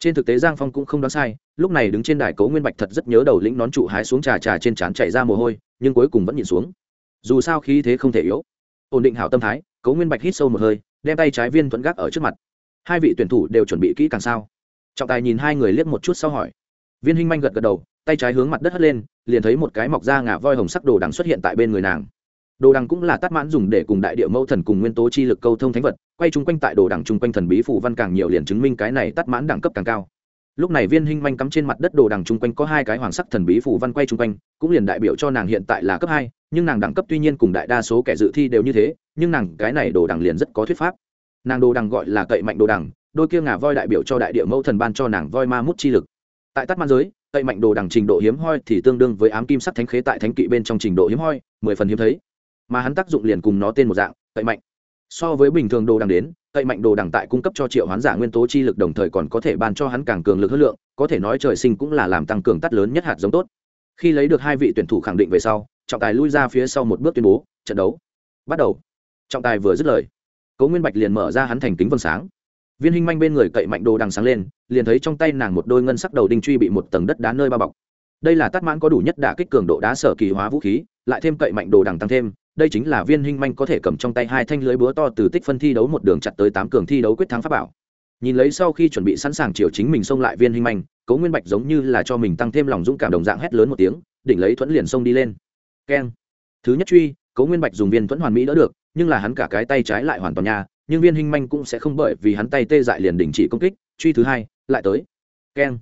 Trên thực tế giang phong cũng không đoán sai, lúc này đứng trên đài cấu nguyên bạch thật rất nhớ đầu lĩnh nón trụ hái xuống trà trà trên trán chạy ra mồ hôi, nhưng cuối cùng vẫn nhìn xuống. Dù sao khí thế không thể yếu. Ổn định hảo tâm thái cấu nguyên bạch hít sâu một hơi, đem tay trái viên thuận gác ở trước mặt hai vị tuyển thủ đều chuẩn bị kỹ càng sao? Trọng tài nhìn hai người liếc một chút sau hỏi. Viên hinh manh gật gật đầu, tay trái hướng mặt đất hất lên, liền thấy một cái mọc da ngà voi hồng sắc đồ đằng xuất hiện tại bên người nàng. Đồ đằng cũng là tắt mãn dùng để cùng đại địa mẫu thần cùng nguyên tố chi lực câu thông thánh vật, quay chung quanh tại đồ đằng chung quanh thần bí phủ văn càng nhiều liền chứng minh cái này tắt mãn đẳng cấp càng cao. Lúc này viên hinh manh cắm trên mặt đất đồ đằng chung quanh có hai cái hoàng sắc thần bí phủ văn quay chung quanh, cũng liền đại biểu cho nàng hiện tại là cấp hai, nhưng nàng đẳng cấp tuy nhiên cùng đại đa số kẻ dự thi đều như thế, nhưng nàng cái này đồ đằng liền rất có thuyết pháp nàng đồ đằng gọi là cậy mạnh đồ đằng, đôi kia ngà voi đại biểu cho đại địa mẫu thần ban cho nàng voi ma mút chi lực. Tại tắt man giới, cậy mạnh đồ đằng trình độ hiếm hoi thì tương đương với ám kim sắc thánh khế tại thánh kỵ bên trong trình độ hiếm hoi, mười phần hiếm thấy. Mà hắn tác dụng liền cùng nó tên một dạng, cậy mạnh. So với bình thường đồ đằng đến, cậy mạnh đồ đằng tại cung cấp cho triệu hoán giả nguyên tố chi lực đồng thời còn có thể ban cho hắn càng cường lực hơn lượng, có thể nói trời sinh cũng là làm tăng cường tắt lớn nhất hạt giống tốt. Khi lấy được hai vị tuyển thủ khẳng định về sau, trọng tài lui ra phía sau một bước tuyên bố, trận đấu bắt đầu. Trọng tài vừa dứt lời cố nguyên bạch liền mở ra hắn thành kính vầng sáng. Viên hình manh bên người cậy mạnh đồ đằng sáng lên, liền thấy trong tay nàng một đôi ngân sắc đầu đinh truy bị một tầng đất đá nơi bao bọc. Đây là tắt mãn có đủ nhất đả kích cường độ đá sở kỳ hóa vũ khí, lại thêm cậy mạnh đồ đằng tăng thêm, đây chính là viên hình manh có thể cầm trong tay hai thanh lưới búa to từ tích phân thi đấu một đường chặt tới tám cường thi đấu quyết thắng pháp bảo. Nhìn lấy sau khi chuẩn bị sẵn sàng chiều chính mình xông lại viên hình manh, cố nguyên bạch giống như là cho mình tăng thêm lòng dũng cảm đồng dạng hét lớn một tiếng, đỉnh lấy thuẫn liền xông đi lên. Keng. Thứ nhất truy, cố nguyên bạch dùng viên thuẫn hoàn mỹ đỡ được nhưng là hắn cả cái tay trái lại hoàn toàn nhà nhưng viên hình manh cũng sẽ không bởi vì hắn tay tê dại liền đình chỉ công kích, truy thứ hai, lại tới. Keng.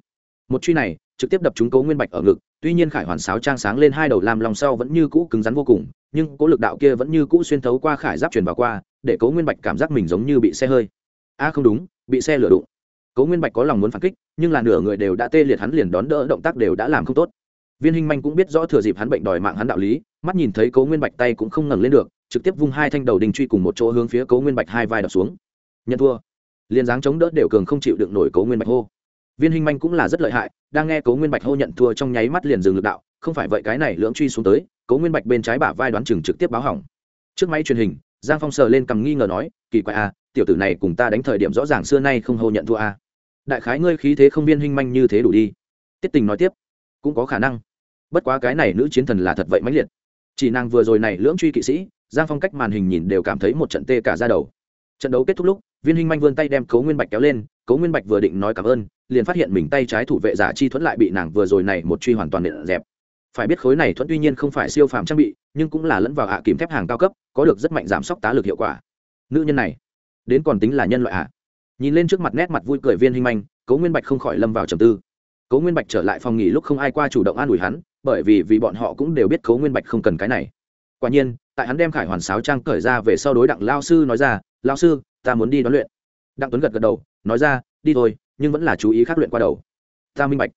Một truy này, trực tiếp đập trúng cố nguyên bạch ở ngực, tuy nhiên khải hoàn sáo trang sáng lên hai đầu làm lòng sau vẫn như cũ cứng rắn vô cùng, nhưng cố lực đạo kia vẫn như cũ xuyên thấu qua khải giáp truyền vào qua, để cố nguyên bạch cảm giác mình giống như bị xe hơi. A, không đúng, bị xe lửa đụng. Cố nguyên bạch có lòng muốn phản kích, nhưng là nửa người đều đã tê liệt hắn liền đón đỡ động tác đều đã làm không tốt. Viên hình manh cũng biết rõ thừa dịp hắn bệnh đòi mạng hắn đạo lý, mắt nhìn thấy cố nguyên bạch tay cũng không ngẩng lên được trực tiếp vung hai thanh đầu đình truy cùng một chỗ hướng phía cố nguyên bạch hai vai đập xuống. Nhận thua. Liền dáng chống đỡ đều cường không chịu đựng nổi cố nguyên bạch hô. Viên hình manh cũng là rất lợi hại đang nghe cố nguyên bạch hô nhận thua trong nháy mắt liền dừng lực đạo không phải vậy cái này lưỡng truy xuống tới cố nguyên bạch bên trái bả vai đoán chừng trực tiếp báo hỏng. Trước máy truyền hình giang phong sờ lên cầm nghi ngờ nói kỳ quái a à, tiểu tử này cùng ta đánh thời điểm rõ ràng xưa nay không hô nhận thua a à. đại khái ngươi khí thế không viên hình manh như thế đủ đi. Tiết tình nói tiếp cũng có khả năng. Bất quá cái này nữ chiến thần là thật vậy mãnh liệt. Chỉ nàng vừa rồi này lưỡng truy kỵ sĩ giang phong cách màn hình nhìn đều cảm thấy một trận tê cả ra đầu. Trận đấu kết thúc lúc, viên hình manh vươn tay đem cấu nguyên bạch kéo lên cấu nguyên bạch vừa định nói cảm ơn, liền phát hiện mình tay trái thủ vệ giả chi thuẫn lại bị nàng vừa rồi này một truy hoàn toàn nện dẹp. Phải biết khối này thuẫn tuy nhiên không phải siêu phàm trang bị, nhưng cũng là lẫn vào hạ à kìm thép hàng cao cấp, có được rất mạnh giảm sốc tá lực hiệu quả. Nữ nhân này, đến còn tính là nhân loại ạ. Nhìn lên trước mặt nét mặt vui cười viên hình manh cấu nguyên bạch không khỏi lâm vào trầm tư. Cấu nguyên bạch trở lại phòng nghỉ lúc không ai qua chủ động an ủi hắn, bởi vì vì bọn họ cũng đều biết cấu nguyên bạch không cần cái này. Quả nhiên tại hắn đem khải hoàn sáo trang cởi ra về sau đối đặng lao sư nói ra, lao sư, ta muốn đi đón luyện. Đặng tuấn gật gật đầu, nói ra, đi thôi, nhưng vẫn là chú ý khắc luyện qua đầu. Ta minh bạch.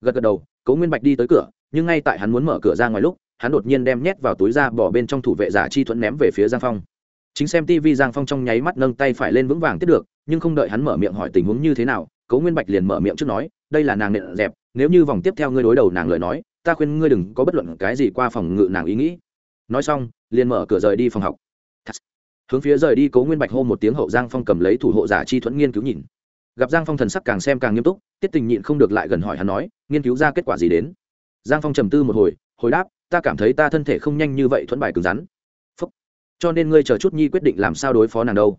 Gật gật đầu, cố nguyên bạch đi tới cửa, nhưng ngay tại hắn muốn mở cửa ra ngoài lúc, hắn đột nhiên đem nhét vào túi ra bỏ bên trong thủ vệ giả chi thuẫn ném về phía giang phong. Chính xem tv giang phong trong nháy mắt nâng tay phải lên vững vàng tiếp được, nhưng không đợi hắn mở miệng hỏi tình huống như thế nào, cố nguyên bạch liền mở miệng trước nói, đây là nàng nện dẹp, nếu như vòng tiếp theo ngươi đối đầu nàng lời nói, ta khuyên ngươi đừng có bất luận cái gì qua phòng ngự nàng ý nghĩ. Nói xong liền mở cửa rời đi phòng học. Hướng phía rời đi cố nguyên bạch hô một tiếng hậu giang phong cầm lấy thủ hộ giả chi thuẫn nghiên cứu nhìn. Gặp giang phong thần sắc càng xem càng nghiêm túc, tiết tình nhịn không được lại gần hỏi hắn nói, nghiên cứu ra kết quả gì đến? Giang phong trầm tư một hồi hồi đáp, ta cảm thấy ta thân thể không nhanh như vậy thuẫn bài cứng rắn. Phúc. cho nên ngươi chờ chút nhi quyết định làm sao đối phó nàng đâu.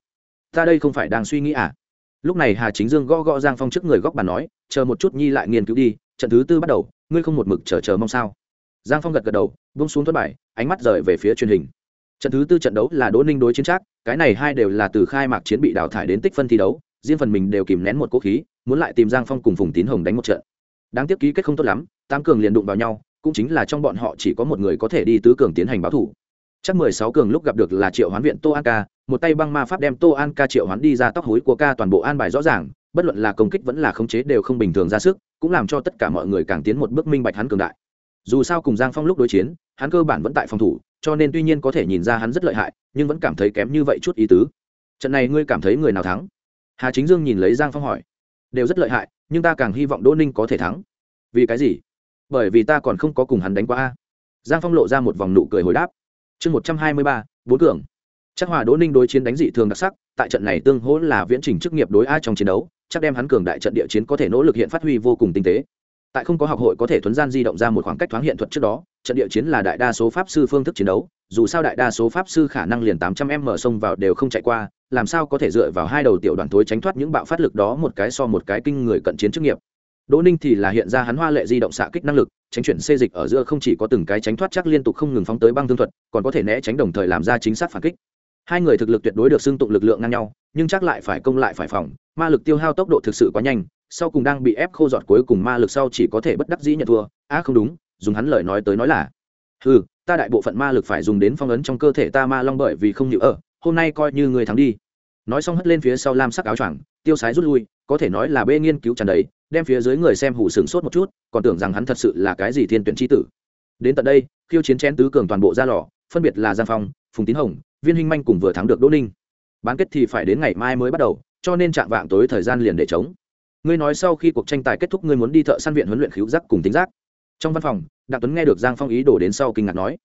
Ta đây không phải đang suy nghĩ à? Lúc này hà chính dương gõ gõ giang phong trước người góc bàn nói, chờ một chút nhi lại nghiên cứu đi, trận thứ tư bắt đầu, ngươi không một mực chờ chờ mong sao? Giang phong gật gật đầu bung xuống thuẫn bài, ánh mắt rời về phía truyền hình. Trận thứ tư trận đấu là đỗ ninh đối chiến trác, cái này hai đều là từ khai mạc chiến bị đào thải đến tích phân thi đấu, riêng phần mình đều kìm nén một cố khí, muốn lại tìm giang phong cùng phùng tín hồng đánh một trận. Đáng tiếc ký kết không tốt lắm, tám cường liền đụng vào nhau, cũng chính là trong bọn họ chỉ có một người có thể đi tứ cường tiến hành báo thủ. Chắc mười sáu cường lúc gặp được là triệu hoán viện tô an ca, một tay băng ma pháp đem tô an ca triệu hoán đi ra tóc hối của ca toàn bộ an bài rõ ràng, bất luận là công kích vẫn là khống chế đều không bình thường ra sức, cũng làm cho tất cả mọi người càng tiến một bước minh bạch hắn cường đại dù sao cùng giang phong lúc đối chiến, hắn cơ bản vẫn tại phòng thủ, cho nên tuy nhiên có thể nhìn ra hắn rất lợi hại, nhưng vẫn cảm thấy kém như vậy chút ý tứ. Trận này ngươi cảm thấy người nào thắng? Hà chính dương nhìn lấy giang phong hỏi. Đều rất lợi hại, nhưng ta càng hy vọng đỗ ninh có thể thắng. Vì cái gì? Bởi vì ta còn không có cùng hắn đánh qua a. Giang phong lộ ra một vòng nụ cười hồi đáp. Chương một trăm hai mươi ba, bốn cường. Chắc hòa đỗ ninh đối chiến đánh dị thường đặc sắc, tại trận này tương hỗ là viễn trình chức nghiệp đối a trong chiến đấu, chắc đem hắn cường đại trận địa chiến có thể nỗ lực hiện phát huy vô cùng tinh tế tại không có học hội có thể thuấn gian di động ra một khoảng cách thoáng hiện thuật trước đó, trận địa chiến là đại đa số pháp sư phương thức chiến đấu, dù sao đại đa số pháp sư khả năng liền tám trăm m xông vào đều không chạy qua, làm sao có thể dựa vào hai đầu tiểu đoàn thối tránh thoát những bạo phát lực đó một cái so một cái kinh người cận chiến chức nghiệp. Đỗ ninh thì là hiện ra hắn hoa lệ di động xạ kích năng lực, tránh chuyển xê dịch ở giữa không chỉ có từng cái tránh thoát chắc liên tục không ngừng phóng tới băng thương thuật, còn có thể né tránh đồng thời làm ra chính xác phản kích. Hai người thực lực tuyệt đối được xưng tụng lực lượng ngang nhau, nhưng chắc lại phải công lại phải phòng, ma lực tiêu hao tốc độ thực sự quá nhanh sau cùng đang bị ép khô giọt cuối cùng ma lực sau chỉ có thể bất đắc dĩ nhận thua. Á không đúng dùng hắn lời nói tới nói là ừ ta đại bộ phận ma lực phải dùng đến phong ấn trong cơ thể ta ma long bởi vì không nhịu ở hôm nay coi như người thắng đi. Nói xong hất lên phía sau lam sắc áo choàng tiêu sái rút lui có thể nói là bê nghiên cứu chẳng đấy, đem phía dưới người xem hủ sừng sốt một chút còn tưởng rằng hắn thật sự là cái gì thiên tuyển tri tử. Đến tận đây khiêu chiến chén tứ cường toàn bộ ra lò phân biệt là giang phong phùng tín hồng viên hinh manh cùng vừa thắng được đỗ ninh. Bán kết thì phải đến ngày mai mới bắt đầu cho nên chạm vạng tối thời gian liền để chống ngươi nói sau khi cuộc tranh tài kết thúc ngươi muốn đi thợ săn viện huấn luyện khíu giác cùng tính giác. Trong văn phòng, đặng tuấn nghe được giang phong ý đồ đến sau kinh ngạc nói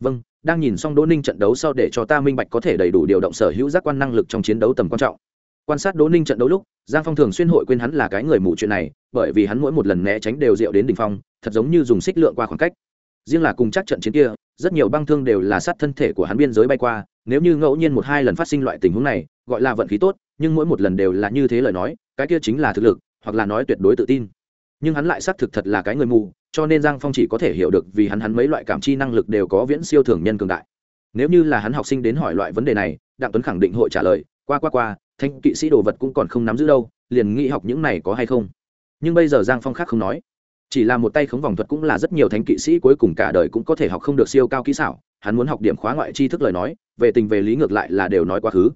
vâng đang nhìn xong đỗ ninh trận đấu sau để cho ta minh bạch có thể đầy đủ điều động sở hữu giác quan năng lực trong chiến đấu tầm quan trọng. Quan sát đỗ ninh trận đấu lúc, giang phong thường xuyên hội quên hắn là cái người mù chuyện này, bởi vì hắn mỗi một lần né tránh đều rượu đến đ ỉ n h phong, thật giống như dùng xích lượng qua khoảng cách. Riêng là cùng chắc trận chiến kia, rất nhiều băng thương đều là sát thân thể của hắn biên giới bay qua, nếu như ngẫu nhiên một hai lần phát sinh loại tình huống này, gọi là vận khí tốt, nhưng mỗi một lần đều là như thế lời nói, cái kia chính là thực lực hoặc là nói tuyệt đối tự tin. Nhưng hắn lại xác thực thật là cái người mù, cho nên giang phong chỉ có thể hiểu được vì hắn hắn mấy loại cảm chi năng lực đều có viễn siêu thường nhân cường đại. Nếu như là hắn học sinh đến hỏi loại vấn đề này, đặng tuấn khẳng định hội trả lời, qua qua qua, thanh kỵ sĩ đồ vật cũng còn không nắm giữ đâu, liền nghĩ học những này có hay không? Nhưng bây giờ giang phong khác không nói. Chỉ là một tay khống vòng thuật cũng là rất nhiều thanh kỵ sĩ cuối cùng cả đời cũng có thể học không được siêu cao kỹ xảo, hắn muốn học điểm khóa ngoại tri thức lời nói, về tình về lý ngược lại là đều nói quá khứ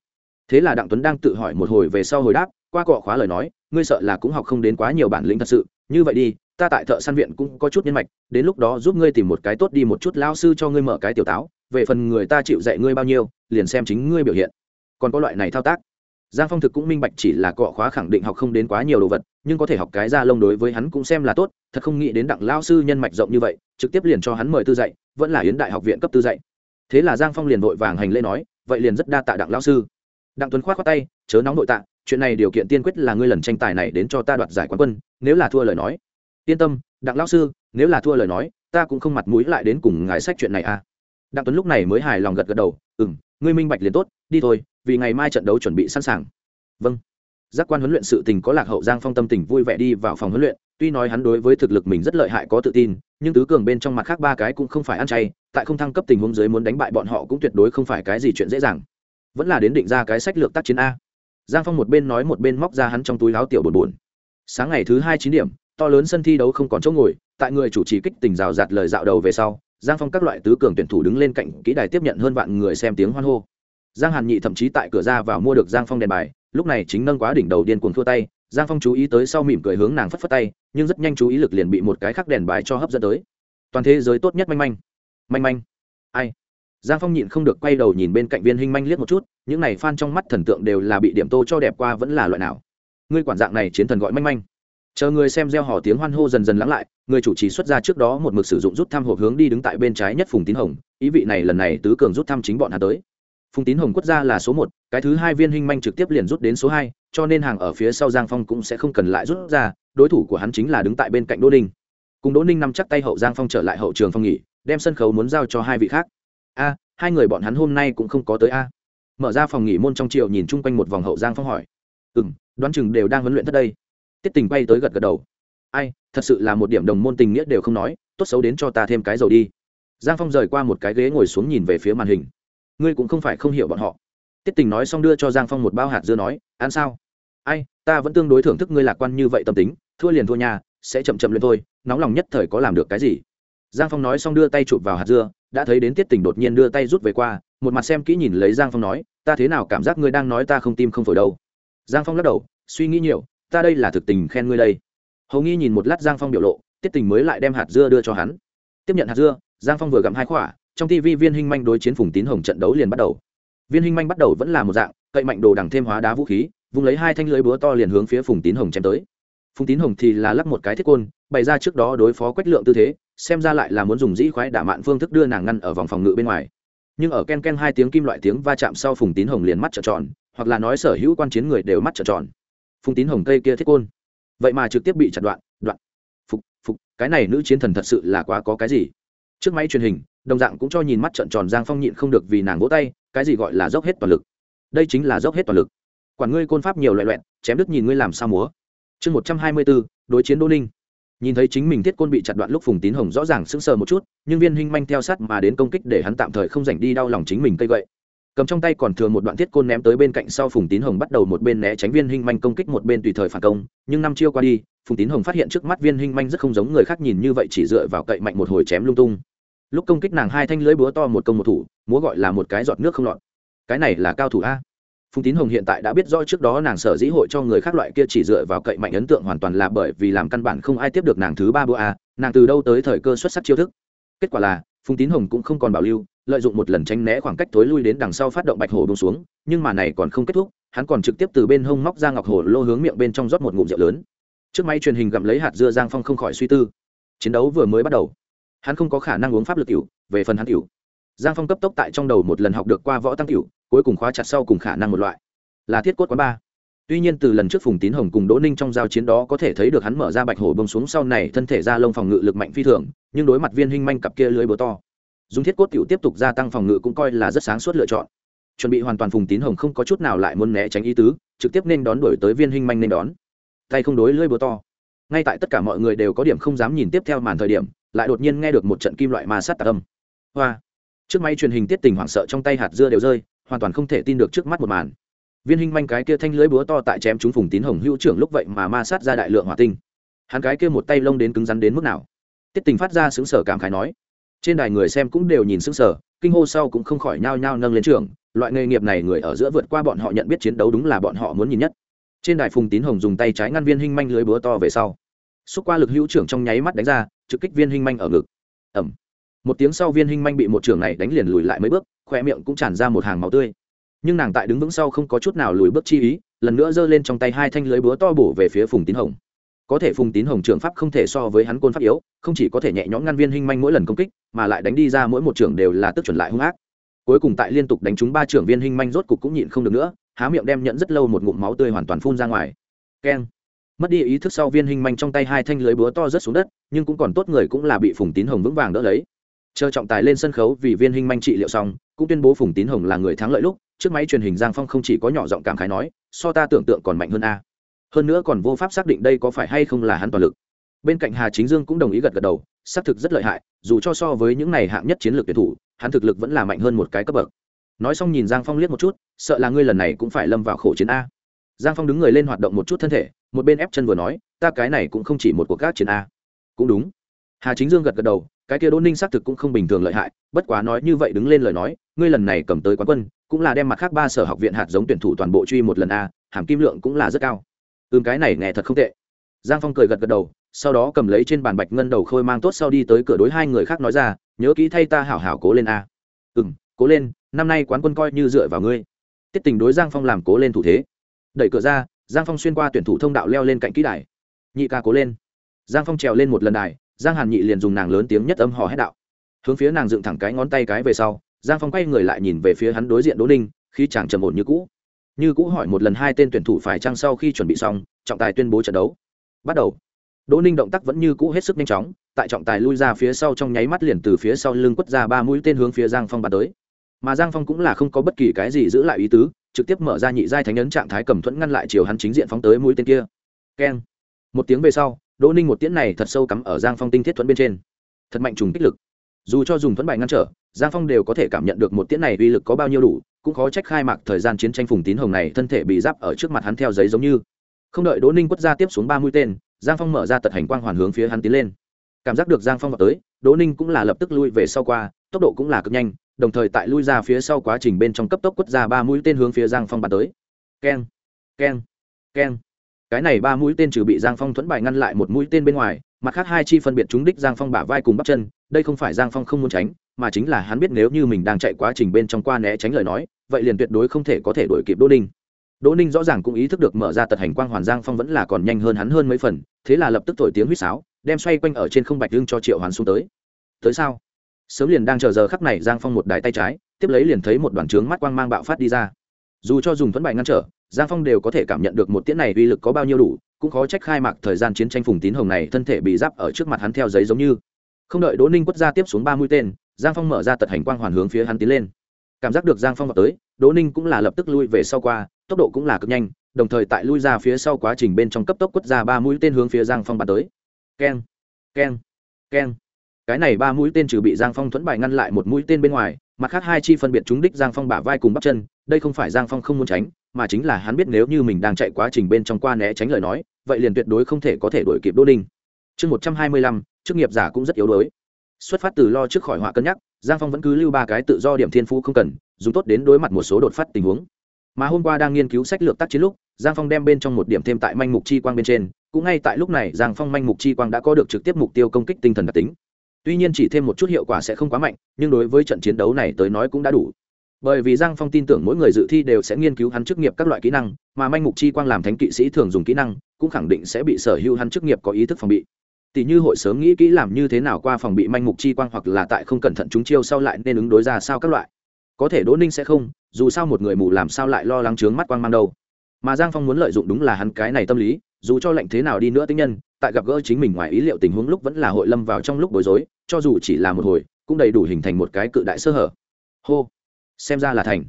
thế là đặng tuấn đang tự hỏi một hồi về sau hồi đáp, qua cọ khóa lời nói, ngươi sợ là cũng học không đến quá nhiều bản lĩnh thật sự, như vậy đi, ta tại thợ săn viện cũng có chút nhân mạch, đến lúc đó giúp ngươi tìm một cái tốt đi một chút lao sư cho ngươi mở cái tiểu táo, về phần người ta chịu dạy ngươi bao nhiêu, liền xem chính ngươi biểu hiện. Còn có loại này thao tác. Giang phong thực cũng minh bạch chỉ là cọ khóa khẳng định học không đến quá nhiều đồ vật, nhưng có thể học cái ra lông đối với hắn cũng xem là tốt, thật không nghĩ đến đặng lao sư nhân mạch rộng như vậy, trực tiếp liền cho hắn mời tư dạy, vẫn là yến đại học viện cấp tư dạy. Thế là giang phong liền vội vàng hành lễ nói, vậy liền rất đa tạ đặng lao sư đặng tuấn k h o á t tay, chớ nóng nội tạ, chuyện này điều kiện tiên quyết là ngươi lần tranh tài này đến cho ta đoạt giải quán quân, nếu là thua lời nói. Yên tâm, đặng lao sư, nếu là thua lời nói, ta cũng không mặt mũi lại đến cùng ngài sách chuyện này à. Đặng tuấn lúc này mới hài lòng gật gật đầu ừ m ngươi minh bạch liền tốt, đi thôi, vì ngày mai trận đấu chuẩn bị sẵn sàng. Vâng. Giác quan huấn luyện sự tình có lạc hậu giang phong tâm tình vui vẻ đi vào phòng huấn luyện, tuy nói hắn đối với thực lực mình rất lợi hại có tự tin, nhưng tứ cường bên trong mặt khác ba cái cũng không phải ăn chay, tại không thăng cấp tình huống dưới muốn đánh bại bọn họ cũng tuyệt đối không phải cái gì chuyện dễ dàng vẫn là đến định ra cái sách lược tác chiến a. Giang phong một bên nói một bên móc ra hắn trong túi láo tiểu bồn bồn. Sáng ngày thứ hai chín điểm, to lớn sân thi đấu không còn chỗ ngồi, tại người chủ trì kích tình rào rạt lời dạo đầu về sau, giang phong các loại tứ cường tuyển thủ đứng lên cạnh kỹ đài tiếp nhận hơn vạn người xem tiếng hoan hô. Giang hàn nhị thậm chí tại cửa ra vào mua được giang phong đèn bài, lúc này chính nâng quá đỉnh đầu điên cuồng thua tay, giang phong chú ý tới sau mỉm cười hướng nàng phất phất tay, nhưng rất nhanh chú ý lực liền bị một cái khắc đèn bài cho hấp dẫn tới. Toàn thế giới tốt nhất manh manh. Manh manh. Ai? Giang phong nhịn không được quay đầu nhìn bên cạnh viên hình manh liếc một chút, những này phan trong mắt thần tượng đều là bị điểm tô cho đẹp qua vẫn là loại nào. Ngươi quản dạng này chiến thần gọi manh manh. Chờ người xem gieo hò tiếng hoan hô dần dần lắng lại, người chủ trì xuất ra trước đó một mực sử dụng rút thăm hộp hướng đi đứng tại bên trái nhất phùng tín hồng, ý vị này lần này tứ cường rút thăm chính bọn hà tới. Phùng tín hồng quất ra là số một, cái thứ hai viên hình manh trực tiếp liền rút đến số hai, cho nên hàng ở phía sau giang phong cũng sẽ không cần lại rút ra, đối thủ của hắn chính là đứng tại bên cạnh đỗ ninh. Cùng đỗ ninh nằm chắc tay hậu giang phong trở lại hậu trường phong nghỉ, đem sân khấu muốn giao cho hai vị khác a, hai người bọn hắn hôm nay cũng không có tới a. Mở ra phòng nghỉ môn trong triệu nhìn chung quanh một vòng hậu giang phong hỏi. Ừ m đoán chừng đều đang huấn luyện thất đây. Tiết tình bay tới gật gật đầu. Ai, thật sự là một điểm đồng môn tình nghĩa đều không nói, tốt xấu đến cho ta thêm cái dầu đi. Giang phong rời qua một cái ghế ngồi xuống nhìn về phía màn hình. Ngươi cũng không phải không hiểu bọn họ. Tiết tình nói xong đưa cho giang phong một bao hạt dưa nói, ăn sao? Ai, ta vẫn tương đối thưởng thức ngươi lạc quan như vậy tâm tính, thua liền thua nhà, sẽ chậm chậm lên thôi, nóng lòng nhất thời có làm được cái gì? Giang phong nói xong đưa tay chụp vào hạt dưa đã thấy đến tiết tình đột nhiên đưa tay rút về qua, một mặt xem kỹ nhìn lấy giang phong nói, ta thế nào cảm giác ngươi đang nói ta không tim không phổi đâu? Giang phong lắc đầu, suy nghĩ nhiều, ta đây là thực tình khen ngươi đây. Hầu nghi nhìn một lát giang phong biểu lộ, tiết tình mới lại đem hạt dưa đưa cho hắn. Tiếp nhận hạt dưa, giang phong vừa gặm hai khỏa trong tv viên hình manh đối chiến phùng tín hồng trận đấu liền bắt đầu. Viên hình manh bắt đầu vẫn là một dạng, cậy mạnh đồ đằng thêm hóa đá vũ khí vùng lấy hai thanh lưới búa to liền hướng phía phùng tín hồng chém tới. Phùng tín hồng thì là lắp một cái thiết côn, bày ra trước đó đối phó quách lượng tư thế xem ra lại là muốn dùng dĩ khoái đả mạn phương thức đưa nàng ngăn ở vòng phòng ngự bên ngoài. Nhưng ở ken ken hai tiếng kim loại tiếng va chạm sau phùng tín hồng liền mắt trợn tròn, hoặc là nói sở hữu quan chiến người đều mắt trợn tròn. Phùng tín hồng cây kia thiết côn. Vậy mà trực tiếp bị chặt đoạn đoạn. Phục phục, cái này nữ chiến thần thật sự là quá có cái gì? Trước máy truyền hình, đồng dạng cũng cho nhìn mắt trợn tròn giang phong nhịn không được vì nàng vỗ tay, cái gì gọi là dốc hết toàn lực. Đây chính là dốc hết toàn lực. Quản ngươi côn pháp nhiều loại loẹn, chém đứt nhìn ngươi làm sao múa. Chương một trăm hai mươi bốn đối chiến đô ninh nhìn thấy chính mình thiết côn bị chặt đoạn lúc phùng tín hồng rõ ràng sững sờ một chút, nhưng viên hinh manh theo sát mà đến công kích để hắn tạm thời không dành đi đau lòng chính mình cây gậy. Cầm trong tay còn thừa một đoạn thiết côn ném tới bên cạnh sau phùng tín hồng bắt đầu một bên né tránh viên hinh manh công kích một bên tùy thời phản công, nhưng năm chiêu qua đi, phùng tín hồng phát hiện trước mắt viên hinh manh rất không giống người khác nhìn như vậy chỉ dựa vào cậy mạnh một hồi chém lung tung. Lúc công kích nàng hai thanh lưới búa to một công một thủ, múa gọi là một cái giọt nước không lọt. Cái này là cao thủ a phùng tín hồng hiện tại đã biết rõ trước đó nàng sở dĩ hội cho người khác loại kia chỉ dựa vào cậy mạnh ấn tượng hoàn toàn là bởi vì làm căn bản không ai tiếp được nàng thứ ba bữa a, nàng từ đâu tới thời cơ xuất sắc chiêu thức. Kết quả là, phùng tín hồng cũng không còn bảo lưu, lợi dụng một lần tránh né khoảng cách thối lui đến đằng sau phát động bạch hổ bông xuống, nhưng mà này còn không kết thúc, hắn còn trực tiếp từ bên hông móc ra ngọc hổ lô hướng miệng bên trong rót một ngụm rượu lớn. Trước máy truyền hình gặm lấy hạt dưa giang phong không khỏi suy tư. Chiến đấu vừa mới bắt đầu, hắn không có khả năng uống pháp lực cửu, về phần hắn cửu. Giang phong cấp tốc tại trong đầu một lần học được qua võ tăng cửu cuối cùng khóa chặt sau cùng khả năng một loại. Là thiết cốt quán ba. Tuy nhiên từ lần trước phùng tín hồng cùng đỗ ninh trong giao chiến đó có thể thấy được hắn mở ra bạch hổ bông xuống sau này thân thể ra lông phòng ngự lực mạnh phi thường, nhưng đối mặt viên hinh manh cặp kia lưới bờ to, dùng thiết cốt cựu tiếp tục gia tăng phòng ngự cũng coi là rất sáng suốt lựa chọn. Chuẩn bị hoàn toàn phùng tín hồng không có chút nào lại muốn né tránh ý tứ, trực tiếp nên đón đổi tới viên hinh manh nên đón. Tay không đối lưới bờ to. Ngay tại tất cả mọi người đều có điểm không dám nhìn tiếp theo màn thời điểm, lại đột nhiên nghe được một trận kim loại ma sát tạc âm. Hoa. Trước máy truyền hình tiết tình hoảng sợ trong tay hạt dưa đều rơi hoàn toàn không thể tin được trước mắt một màn. Viên hình manh cái kia thanh lưới búa to tại chém chúng phùng tín hồng hữu trưởng lúc vậy mà ma sát ra đại lượng hỏa tinh. Hắn cái kia một tay lông đến cứng rắn đến mức nào? Tiết tình phát ra xứng sở cảm khái nói. Trên đài người xem cũng đều nhìn xứng sở kinh hô sau cũng không khỏi nhao nhao nâng lên trường. Loại nghề nghiệp này người ở giữa vượt qua bọn họ nhận biết chiến đấu đúng là bọn họ muốn nhìn nhất. Trên đài phùng tín hồng dùng tay trái ngăn viên hình manh lưới búa to về sau. Xúc qua lực hữu trưởng trong nháy mắt đánh ra, trực kích viên hình manh ở ngực. Ẩm một tiếng sau viên hình manh bị một trưởng này đánh liền lùi lại mấy bước khoe miệng cũng tràn ra một hàng máu tươi. Nhưng nàng tại đứng vững sau không có chút nào lùi bước chi ý, lần nữa giơ lên trong tay hai thanh lưới búa to bổ về phía phùng tín hồng. Có thể phùng tín hồng trường pháp không thể so với hắn côn pháp yếu, không chỉ có thể nhẹ nhõm ngăn viên hình manh mỗi lần công kích, mà lại đánh đi ra mỗi một trường đều là tức chuẩn lại hung ác. Cuối cùng tại liên tục đánh trúng ba trưởng viên hình manh rốt cục cũng nhịn không được nữa, há miệng đem nhận rất lâu một ngụm máu tươi hoàn toàn phun ra ngoài. Keng. Mất đi ý thức sau viên hình manh trong tay hai thanh lưới búa to rất xuống đất, nhưng cũng còn tốt người cũng là bị phùng tín hồng vững vàng đỡ lấy chờ trọng tài lên sân khấu vì viên hình manh trị liệu xong, cũng tuyên bố phùng tín hồng là người thắng lợi lúc, trước máy truyền hình giang phong không chỉ có nhỏ giọng cảm khái nói, so ta tưởng tượng còn mạnh hơn a. Hơn nữa còn vô pháp xác định đây có phải hay không là hắn toàn lực. Bên cạnh hà chính dương cũng đồng ý gật gật đầu, xác thực rất lợi hại, dù cho so với những này hạng nhất chiến lược tuyển thủ, hắn thực lực vẫn là mạnh hơn một cái cấp bậc. Nói xong nhìn giang phong liếc một chút, sợ là ngươi lần này cũng phải lâm vào khổ chiến a. Giang phong đứng người lên hoạt động một chút thân thể, một bên ép chân vừa nói, ta cái này cũng không chỉ một cuộc gác chiến a. Cũng đúng hà chính dương gật gật đầu, cái kia đỗ ninh xác thực cũng không bình thường lợi hại, bất quá nói như vậy đứng lên lời nói, ngươi lần này cầm tới quán quân, cũng là đem mặt khác ba sở học viện hạt giống tuyển thủ toàn bộ truy một lần a, hàm kim lượng cũng là rất cao. Ừm, cái này nghe thật không tệ. Giang phong cười gật gật đầu, sau đó cầm lấy trên bàn bạch ngân đầu khôi mang tốt sau đi tới cửa đối hai người khác nói ra, nhớ kỹ thay ta hảo hảo cố lên a. Ừ m cố lên, năm nay quán quân coi như dựa vào ngươi. Tiết tình đối giang phong làm cố lên thủ thế. Đẩy cửa ra, giang phong xuyên qua tuyển thủ thông đạo leo lên cạnh kỹ đài. Nhị ca cố lên. Giang phong trèo lên một lần đài giang hàn nhị liền dùng nàng lớn tiếng nhất âm hò hét đạo. Hướng phía nàng dựng thẳng cái ngón tay cái về sau, giang phong quay người lại nhìn về phía hắn đối diện đỗ ninh, khi chàng trầm ổn như cũ. Như cũ hỏi một lần hai tên tuyển thủ phải chăng sau khi chuẩn bị xong, trọng tài tuyên bố trận đấu. Bắt đầu. Đỗ ninh động tác vẫn như cũ hết sức nhanh chóng, tại trọng tài lui ra phía sau trong nháy mắt liền từ phía sau lưng quất ra ba mũi tên hướng phía giang phong bắn tới. Mà giang phong cũng là không có bất kỳ cái gì giữ lại ý tứ, trực tiếp mở ra nhị giai thánh ấn trạng thái cầm thuẫn ngăn lại chiều hắn chính diện phóng tới mũi tên kia. Keng. Một tiếng về sau đỗ ninh một tiễn này thật sâu cắm ở giang phong tinh thiết thuẫn bên trên. Thật mạnh trùng kích lực. Dù cho dùng thuẫn bài ngăn trở, giang phong đều có thể cảm nhận được một tiễn này uy lực có bao nhiêu đủ, cũng khó trách khai mạc thời gian chiến tranh phùng tín hồng này thân thể bị giáp ở trước mặt hắn theo giấy giống như. Không đợi đỗ ninh quất ra tiếp xuống ba mũi tên, giang phong mở ra tật hành quang hoàn hướng phía hắn tiến lên. Cảm giác được giang phong vào tới, đỗ ninh cũng là lập tức lui về sau qua, tốc độ cũng là cực nhanh, đồng thời tại lui ra phía sau quá trình bên trong cấp tốc quất ra ba mũi tên hướng phía giang phong bắn tới. Keng keng keng cái này ba mũi tên trừ bị giang phong thuẫn bài ngăn lại một mũi tên bên ngoài, mặt khác hai chi phân biệt trúng đích giang phong bả vai cùng bắp chân, đây không phải giang phong không muốn tránh, mà chính là hắn biết nếu như mình đang chạy quá trình bên trong qua né tránh lời nói, vậy liền tuyệt đối không thể có thể đuổi kịp đỗ ninh. Đỗ ninh rõ ràng cũng ý thức được mở ra tật hành quang hoàn giang phong vẫn là còn nhanh hơn hắn hơn mấy phần, thế là lập tức thổi tiếng huýt sáo, đem xoay quanh ở trên không bạch lưng cho triệu hoàn xuống tới. Tới sao? Sớm liền đang chờ giờ khắc này giang phong một đái tay trái, tiếp lấy liền thấy một đoàn trướng mắt quang mang bạo phát đi ra. Dù cho dùng thuẫn bại ngăn trở giang phong đều có thể cảm nhận được một tiễn này uy lực có bao nhiêu đủ, cũng khó trách khai mạc thời gian chiến tranh phùng tín hồng này thân thể bị giáp ở trước mặt hắn theo giấy giống như. Không đợi đỗ ninh quất ra tiếp xuống ba mũi tên, giang phong mở ra tật hành quang hoàn hướng phía hắn tiến lên. Cảm giác được giang phong vào tới, đỗ ninh cũng là lập tức lui về sau qua, tốc độ cũng là cực nhanh, đồng thời tại lui ra phía sau quá trình bên trong cấp tốc quất ra ba mũi tên hướng phía giang phong bắn tới. Keng keng keng. Cái này ba mũi tên trừ bị giang phong thuẫn bài ngăn lại một mũi tên bên ngoài, mặt khác hai chi phân biệt chúng đích giang phong bả vai cùng bắp chân, đây không phải giang phong không muốn tránh mà chính là hắn biết nếu như mình đang chạy quá trình bên trong qua né tránh lời nói, vậy liền tuyệt đối không thể có thể đuổi kịp đỗ ninh. Chương một trăm hai mươi lăm, chức nghiệp giả cũng rất yếu đuối. Xuất phát từ lo trước khỏi họa cân nhắc, giang phong vẫn cứ lưu ba cái tự do điểm thiên phú không cần, dùng tốt đến đối mặt một số đột phát tình huống. Mà hôm qua đang nghiên cứu sách lược tác chiến lúc, giang phong đem bên trong một điểm thêm tại manh mục chi quang bên trên, cũng ngay tại lúc này giang phong manh mục chi quang đã có được trực tiếp mục tiêu công kích tinh thần đặc tính. Tuy nhiên chỉ thêm một chút hiệu quả sẽ không quá mạnh, nhưng đối với trận chiến đấu này tới nói cũng đã đủ bởi vì giang phong tin tưởng mỗi người dự thi đều sẽ nghiên cứu hắn chức nghiệp các loại kỹ năng, mà manh mục chi quang làm thánh kỵ sĩ thường dùng kỹ năng, cũng khẳng định sẽ bị sở hữu hắn chức nghiệp có ý thức phòng bị. Tỷ như hội sớm nghĩ kỹ làm như thế nào qua phòng bị manh mục chi quang hoặc là tại không cẩn thận chúng chiêu sau lại nên ứng đối ra sao các loại. Có thể đỗ ninh sẽ không, dù sao một người mù làm sao lại lo lắng trướng mắt quang mang đâu. Mà giang phong muốn lợi dụng đúng là hắn cái này tâm lý, dù cho lệnh thế nào đi nữa tính nhân, tại gặp gỡ chính mình ngoài ý liệu tình huống lúc vẫn là hội lâm vào trong lúc bối rối, cho dù chỉ là một hồi, cũng đầy đủ hình thành một cái cự đại sơ hở. Hô xem ra là thành.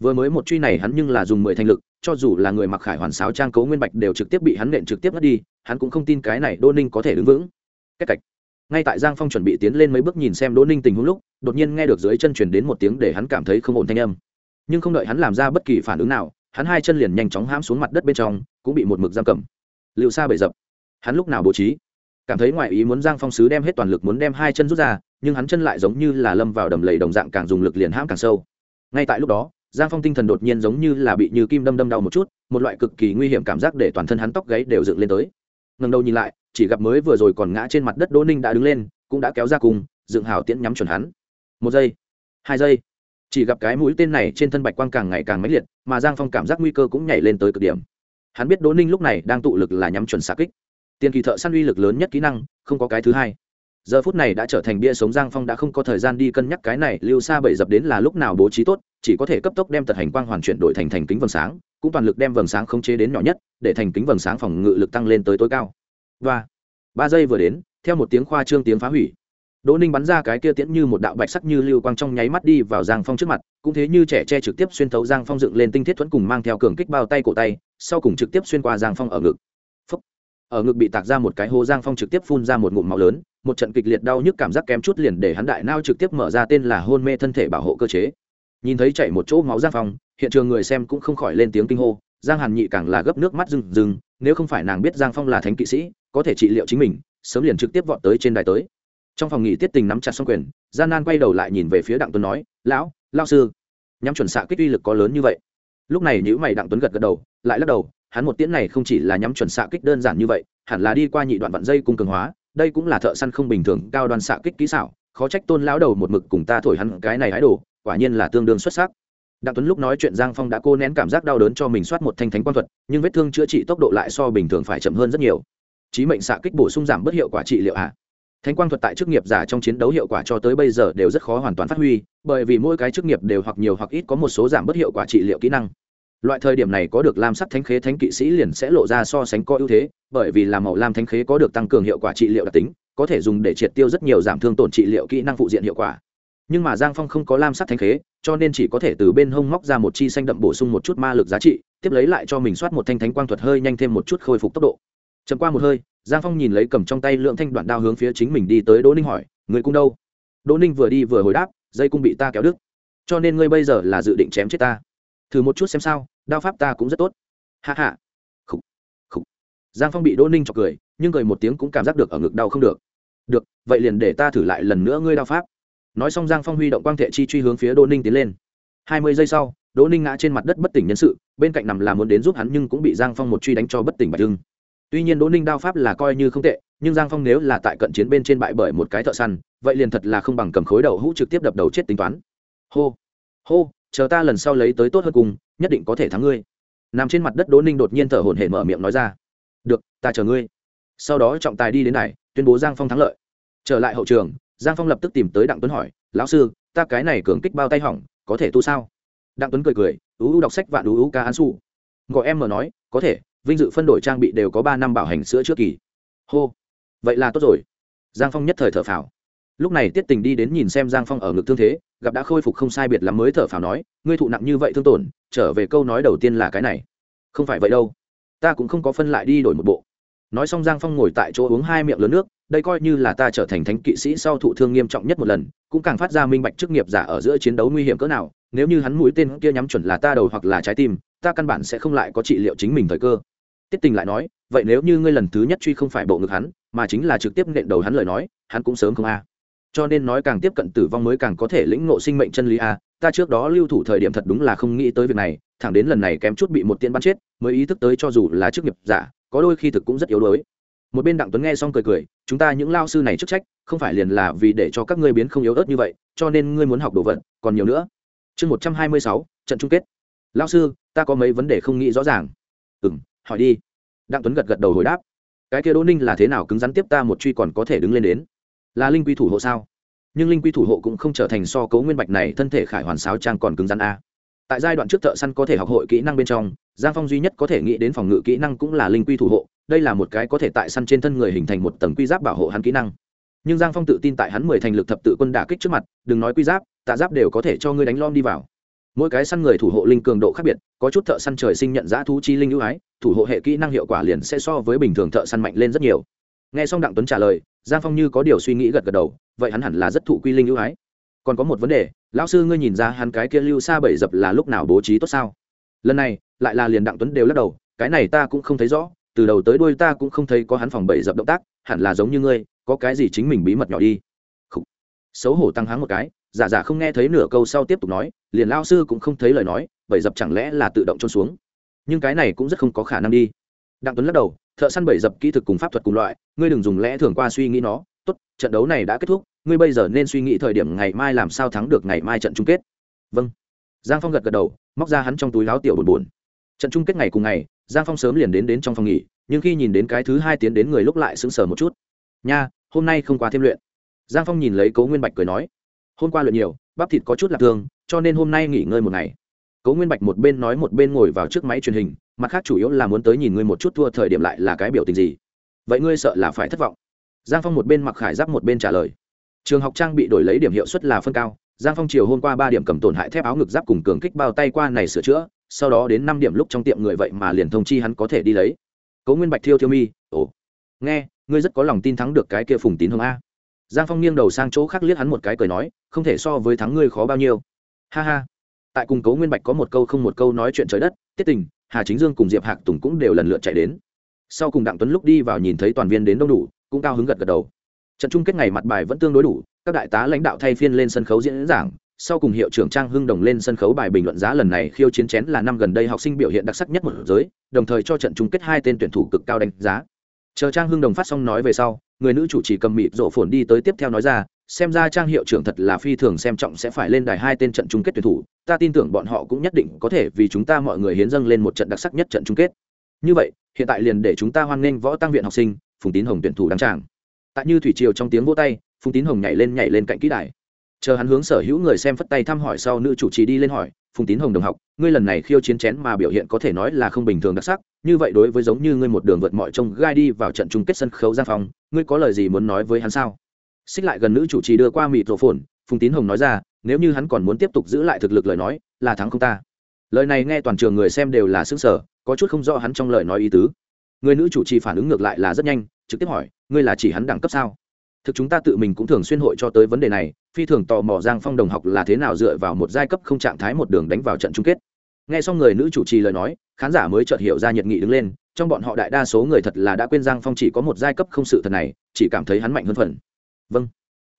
Vừa mới một truy này hắn nhưng là dùng mười thành lực, cho dù là người mặc khải hoàn sáo trang cấu nguyên bạch đều trực tiếp bị hắn nện trực tiếp mất đi, hắn cũng không tin cái này đô ninh có thể đứng vững. Cách cạch ngay tại giang phong chuẩn bị tiến lên mấy bước nhìn xem đỗ ninh tình huống lúc, đột nhiên nghe được dưới chân chuyển đến một tiếng để hắn cảm thấy không ổn thanh âm. Nhưng không đợi hắn làm ra bất kỳ phản ứng nào, hắn hai chân liền nhanh chóng hãm xuống mặt đất bên trong, cũng bị một mực giam cầm. Liệu xa bể dập. Hắn lúc nào bố trí? Cảm thấy ngoại ý muốn giang phong sứ đem hết toàn lực muốn đem hai chân rút ra, nhưng hắn chân lại giống như là lâm vào đầm lầy đồng dạng càng dùng lực liền hãm càng sâu ngay tại lúc đó, giang phong tinh thần đột nhiên giống như là bị như kim đâm đâm đau một chút, một loại cực kỳ nguy hiểm cảm giác để toàn thân hắn tóc gáy đều dựng lên tới. Ngần đầu nhìn lại, chỉ gặp mới vừa rồi còn ngã trên mặt đất đỗ ninh đã đứng lên, cũng đã kéo ra cùng, dựng hào tiễn nhắm chuẩn hắn. Một giây, hai giây, chỉ gặp cái mũi tên này trên thân bạch quang càng ngày càng mãnh liệt, mà giang phong cảm giác nguy cơ cũng nhảy lên tới cực điểm. Hắn biết đỗ ninh lúc này đang tụ lực là nhắm chuẩn xạ kích. Tiền kỳ thợ săn uy lực lớn nhất kỹ năng, không có cái thứ hai giờ phút này đã trở thành bia sống giang phong đã không có thời gian đi cân nhắc cái này, lưu xa bảy dập đến là lúc nào bố trí tốt, chỉ có thể cấp tốc đem tật hành quang hoàn chuyển đổi thành thành kính vầng sáng, cũng toàn lực đem vầng sáng khống chế đến nhỏ nhất, để thành kính vầng sáng phòng ngự lực tăng lên tới tối cao. Và, ba giây vừa đến, theo một tiếng khoa trương tiếng phá hủy, đỗ ninh bắn ra cái kia tiễn như một đạo bạch sắc như lưu quang trong nháy mắt đi vào giang phong trước mặt, cũng thế như trẻ che trực tiếp xuyên thấu giang phong dựng lên tinh thiết thuẫn cùng mang theo cường kích bao tay cổ tay, sau cùng trực tiếp xuyên qua giang phong ở ngực ở ngực bị tạc ra một cái hố giang phong trực tiếp phun ra một ngụm máu lớn, một trận kịch liệt đau nhức cảm giác kém chút liền để hắn đại nao trực tiếp mở ra tên là hôn mê thân thể bảo hộ cơ chế. Nhìn thấy chảy một chỗ máu giang phong, hiện trường người xem cũng không khỏi lên tiếng kinh hô, giang hàn nhị càng là gấp nước mắt rừng rừng, nếu không phải nàng biết giang phong là thánh kỵ sĩ, có thể trị liệu chính mình, sớm liền trực tiếp vọt tới trên đài tới. Trong phòng nghỉ tiết tình nắm chặt xong quyền gian nan quay đầu lại nhìn về phía đặng tuấn nói, lão lao sư, nhắm chuẩn xạ kích uy lực có lớn như vậy. Lúc này nhữ mày đặng tuấn gật gật đầu, lại lắc đầu hắn một tiễn này không chỉ là nhắm chuẩn xạ kích đơn giản như vậy, hẳn là đi qua nhị đoạn vạn dây cung cường hóa, đây cũng là thợ săn không bình thường cao đoàn xạ kích kỹ xảo, khó trách tôn lão đầu một mực cùng ta thổi hắn cái này hái đồ, quả nhiên là tương đương xuất sắc. Đặng tuấn lúc nói chuyện giang phong đã cô nén cảm giác đau đớn cho mình soát một thanh thánh quang thuật, nhưng vết thương chữa trị tốc độ lại so bình thường phải chậm hơn rất nhiều. Chí mệnh xạ kích bổ sung giảm bất hiệu quả trị liệu hạ thánh quang thuật tại chức nghiệp giả trong chiến đấu hiệu quả cho tới bây giờ đều rất khó hoàn toàn phát huy, bởi vì mỗi cái chức nghiệp đều hoặc nhiều hoặc ít có một số giảm bất hiệu quả trị liệu kỹ năng loại thời điểm này có được lam sắc thánh khế thánh kỵ sĩ liền sẽ lộ ra so sánh có ưu thế, bởi vì là màu lam thánh khế có được tăng cường hiệu quả trị liệu đặc tính, có thể dùng để triệt tiêu rất nhiều giảm thương tổn trị liệu kỹ năng phụ diện hiệu quả. Nhưng mà giang phong không có lam sắc thánh khế, cho nên chỉ có thể từ bên hông móc ra một chi xanh đậm bổ sung một chút ma lực giá trị, tiếp lấy lại cho mình soát một thanh thánh quang thuật hơi nhanh thêm một chút khôi phục tốc độ. Chấm qua một hơi, giang phong nhìn lấy cầm trong tay lượng thanh đoạn đao hướng phía chính mình đi tới đỗ ninh hỏi, người cung đâu? Đỗ ninh vừa đi vừa hồi đáp, dây cung bị ta kéo đứt. Cho nên ngươi bây giờ là dự định chém chết ta. Thử một chút xem sao đao pháp ta cũng rất tốt. Hạ hạ khúc khúc giang phong bị đỗ ninh chọc cười, nhưng cười một tiếng cũng cảm giác được ở ngực đau không được. Được, vậy liền để ta thử lại lần nữa ngươi đao pháp. Nói xong giang phong huy động quang thệ chi truy hướng phía đỗ ninh tiến lên. Hai mươi giây sau, đỗ ninh ngã trên mặt đất bất tỉnh nhân sự, bên cạnh nằm là muốn đến giúp hắn nhưng cũng bị giang phong một truy đánh cho bất tỉnh bạch hưng tuy nhiên đỗ ninh đao pháp là coi như không tệ, nhưng giang phong nếu là tại cận chiến bên trên bại bởi một cái thợ săn, vậy liền thật là không bằng cầm khối đầu hũ trực tiếp đập đầu chết tính toán. Hô hô, chờ ta lần sau lấy tới tốt hơn cùng nhất định có thể thắng ngươi. Nằm trên mặt đất đỗ ninh đột nhiên thở hổn hển mở miệng nói ra. Được, ta chờ ngươi. Sau đó trọng tài đi đến này, tuyên bố giang phong thắng lợi. Trở lại hậu trường, giang phong lập tức tìm tới đặng tuấn hỏi, lão sư, ta cái này cường kích bao tay hỏng, có thể tu sao? Đặng tuấn cười cười, ú ú đọc sách vạn ú ú ca án su gọi em mở nói, có thể, vinh dự phân đổi trang bị đều có ba năm bảo hành sữa trước kỳ. Hô. Vậy là tốt rồi. Giang phong nhất thời thở phào lúc này tiết tình đi đến nhìn xem giang phong ở ngực thương thế, gặp đã khôi phục không sai biệt lắm mới thở phào nói, ngươi thụ nặng như vậy thương tổn, trở về câu nói đầu tiên là cái này. Không phải vậy đâu, ta cũng không có phân lại đi đổi một bộ. Nói xong giang phong ngồi tại chỗ uống hai miệng lớn nước, đây coi như là ta trở thành thánh kỵ sĩ sau thụ thương nghiêm trọng nhất một lần, cũng càng phát ra minh bạch chức nghiệp giả ở giữa chiến đấu nguy hiểm cỡ nào, nếu như hắn mũi tên kia nhắm chuẩn là ta đầu hoặc là trái tim, ta căn bản sẽ không lại có trị liệu chính mình thời cơ. Tiết tình lại nói, vậy nếu như ngươi lần thứ nhất truy không phải bộ ngực hắn, mà chính là trực tiếp nện đầu hắn lời nói, hắn cũng sớm không a cho nên nói càng tiếp cận tử vong mới càng có thể lĩnh ngộ sinh mệnh chân lý a ta trước đó lưu thủ thời điểm thật đúng là không nghĩ tới việc này, thẳng đến lần này kém chút bị một tiên bắn chết, mới ý thức tới cho dù là chức nghiệp giả, có đôi khi thực cũng rất yếu đuối. Một bên đặng tuấn nghe xong cười cười, chúng ta những lao sư này chức trách, không phải liền là vì để cho các ngươi biến không yếu ớt như vậy, cho nên ngươi muốn học đồ vật, còn nhiều nữa. Chương một trăm hai mươi sáu, trận chung kết. Lao sư, ta có mấy vấn đề không nghĩ rõ ràng. Ừ m hỏi đi. Đặng tuấn gật gật đầu hồi đáp. Cái kia đỗ ninh là thế nào cứng rắn tiếp ta một truy còn có thể đứng lên đến? Là linh quy thủ hộ sao? Nhưng linh quy thủ hộ cũng không trở thành so cấu nguyên bạch này thân thể khải hoàn sáo trang còn cứng rắn a. Tại giai đoạn trước thợ săn có thể học hội kỹ năng bên trong, giang phong duy nhất có thể nghĩ đến phòng ngự kỹ năng cũng là linh quy thủ hộ, đây là một cái có thể tại săn trên thân người hình thành một tầng quy giáp bảo hộ hắn kỹ năng. Nhưng giang phong tự tin tại hắn mười thành lực thập tự quân đả kích trước mặt, đừng nói quy giáp, tạ giáp đều có thể cho ngươi đánh lom đi vào. Mỗi cái săn người thủ hộ linh cường độ khác biệt, có chút thợ săn trời sinh nhận giã thú chi linh ưu ái, thủ hộ hệ kỹ năng hiệu quả liền sẽ so với bình thường thợ săn mạnh lên rất nhiều. Nghe xong đặng tuấn trả lời giang phong như có điều suy nghĩ gật gật đầu, vậy hắn hẳn là rất thụ quy linh ưu ái. Còn có một vấn đề, lão sư ngươi nhìn ra hắn cái kia lưu xa bảy dập là lúc nào bố trí tốt sao? Lần này, lại là liền đặng tuấn đều lắc đầu, cái này ta cũng không thấy rõ, từ đầu tới đuôi ta cũng không thấy có hắn phòng bảy dập động tác, hẳn là giống như ngươi, có cái gì chính mình bí mật nhỏ đi. Khủ. xấu hổ tăng háng một cái, giả giả không nghe thấy nửa câu sau tiếp tục nói, liền lao sư cũng không thấy lời nói, bảy dập chẳng lẽ là tự động trôn xuống. Nhưng cái này cũng rất không có khả năng đi. Đặng tuấn lắc đầu thợ săn bảy dập kỹ thực cùng pháp thuật cùng loại, ngươi đừng dùng lẽ thường qua suy nghĩ nó. Tốt, trận đấu này đã kết thúc, ngươi bây giờ nên suy nghĩ thời điểm ngày mai làm sao thắng được ngày mai trận chung kết. Vâng. Giang phong gật gật đầu, móc ra hắn trong túi láo tiểu buồn buồn trận chung kết ngày cùng ngày, giang phong sớm liền đến đến trong phòng nghỉ, nhưng khi nhìn đến cái thứ hai tiến đến người lúc lại sững sờ một chút. Nha, hôm nay không qua thêm luyện. Giang phong nhìn lấy cố nguyên bạch cười nói. Hôm qua luyện nhiều, bắp thịt có chút lạc thương, cho nên hôm nay nghỉ ngơi một ngày. Cố nguyên bạch một bên nói một bên ngồi vào trước máy truyền hình mặt khác chủ yếu là muốn tới nhìn ngươi một chút thua thời điểm lại là cái biểu tình gì. Vậy ngươi sợ là phải thất vọng. Giang phong một bên mặc khải giáp một bên trả lời. Trường học trang bị đổi lấy điểm hiệu suất là phân cao. Giang phong chiều hôm qua ba điểm cầm tổn hại thép áo ngực giáp cùng cường kích bao tay qua này sửa chữa, sau đó đến năm điểm lúc trong tiệm người vậy mà liền thông chi hắn có thể đi lấy. Cố nguyên bạch thiêu thiêu mi, ồ, nghe, ngươi rất có lòng tin thắng được cái kia phùng tín hồng a. Giang phong nghiêng đầu sang chỗ khác liếc hắn một cái cười nói, không thể so với thắng ngươi khó bao nhiêu. Ha ha. Tại cùng cấu nguyên bạch có một câu không một câu nói chuyện trời đất, tiết tình hà chính dương cùng diệp hạc tùng cũng đều lần lượt chạy đến. Sau cùng đặng tuấn lúc đi vào nhìn thấy toàn viên đến đông đủ, cũng cao hứng gật gật đầu. Trận chung kết ngày mặt bài vẫn tương đối đủ, các đại tá lãnh đạo thay phiên lên sân khấu diễn giảng, sau cùng hiệu trưởng trang hưng đồng lên sân khấu bài bình luận giá lần này khiêu chiến chén là năm gần đây học sinh biểu hiện đặc sắc nhất một giới, đồng thời cho trận chung kết hai tên tuyển thủ cực cao đánh giá. Chờ trang hưng đồng phát xong nói về sau người nữ chủ trì cầm mịt rộ phồn đi tới tiếp theo nói ra, xem ra trang hiệu trưởng thật là phi thường xem trọng sẽ phải lên đài hai tên trận chung kết tuyển thủ, ta tin tưởng bọn họ cũng nhất định có thể vì chúng ta mọi người hiến dâng lên một trận đặc sắc nhất trận chung kết. Như vậy, hiện tại liền để chúng ta hoan nghênh võ tăng viện học sinh, phùng tín hồng tuyển thủ đăng tràng. Tại như thủy triều trong tiếng vỗ tay, phùng tín hồng nhảy lên nhảy lên cạnh kỹ đài chờ hắn hướng sở hữu người xem phất tay thăm hỏi sau nữ chủ trì đi lên hỏi, phùng tín hồng đồng học, ngươi lần này khiêu chiến chén mà biểu hiện có thể nói là không bình thường đặc sắc, như vậy đối với giống như ngươi một đường vượt mọi trông gai đi vào trận chung kết sân khấu giang phong, ngươi có lời gì muốn nói với hắn sao? Xích lại gần nữ chủ trì đưa qua mịt rổ phồn, phùng tín hồng nói ra, nếu như hắn còn muốn tiếp tục giữ lại thực lực lời nói, là thắng không ta. Lời này nghe toàn trường người xem đều là xứng sở có chút không rõ hắn trong lời nói ý tứ. Người nữ chủ trì phản ứng ngược lại là rất nhanh, trực tiếp hỏi, ngươi là chỉ hắn đẳng cấp sao? Thực chúng ta tự mình cũng thường xuyên hội cho tới vấn đề này, phi thường tò mò giang phong đồng học là thế nào dựa vào một giai cấp không trạng thái một đường đánh vào trận chung kết. Nghe xong người nữ chủ trì lời nói, khán giả mới chợt hiểu ra nhiệt nghị đứng lên, trong bọn họ đại đa số người thật là đã quên giang phong chỉ có một giai cấp không sự thật này, chỉ cảm thấy hắn mạnh hơn phần. Vâng.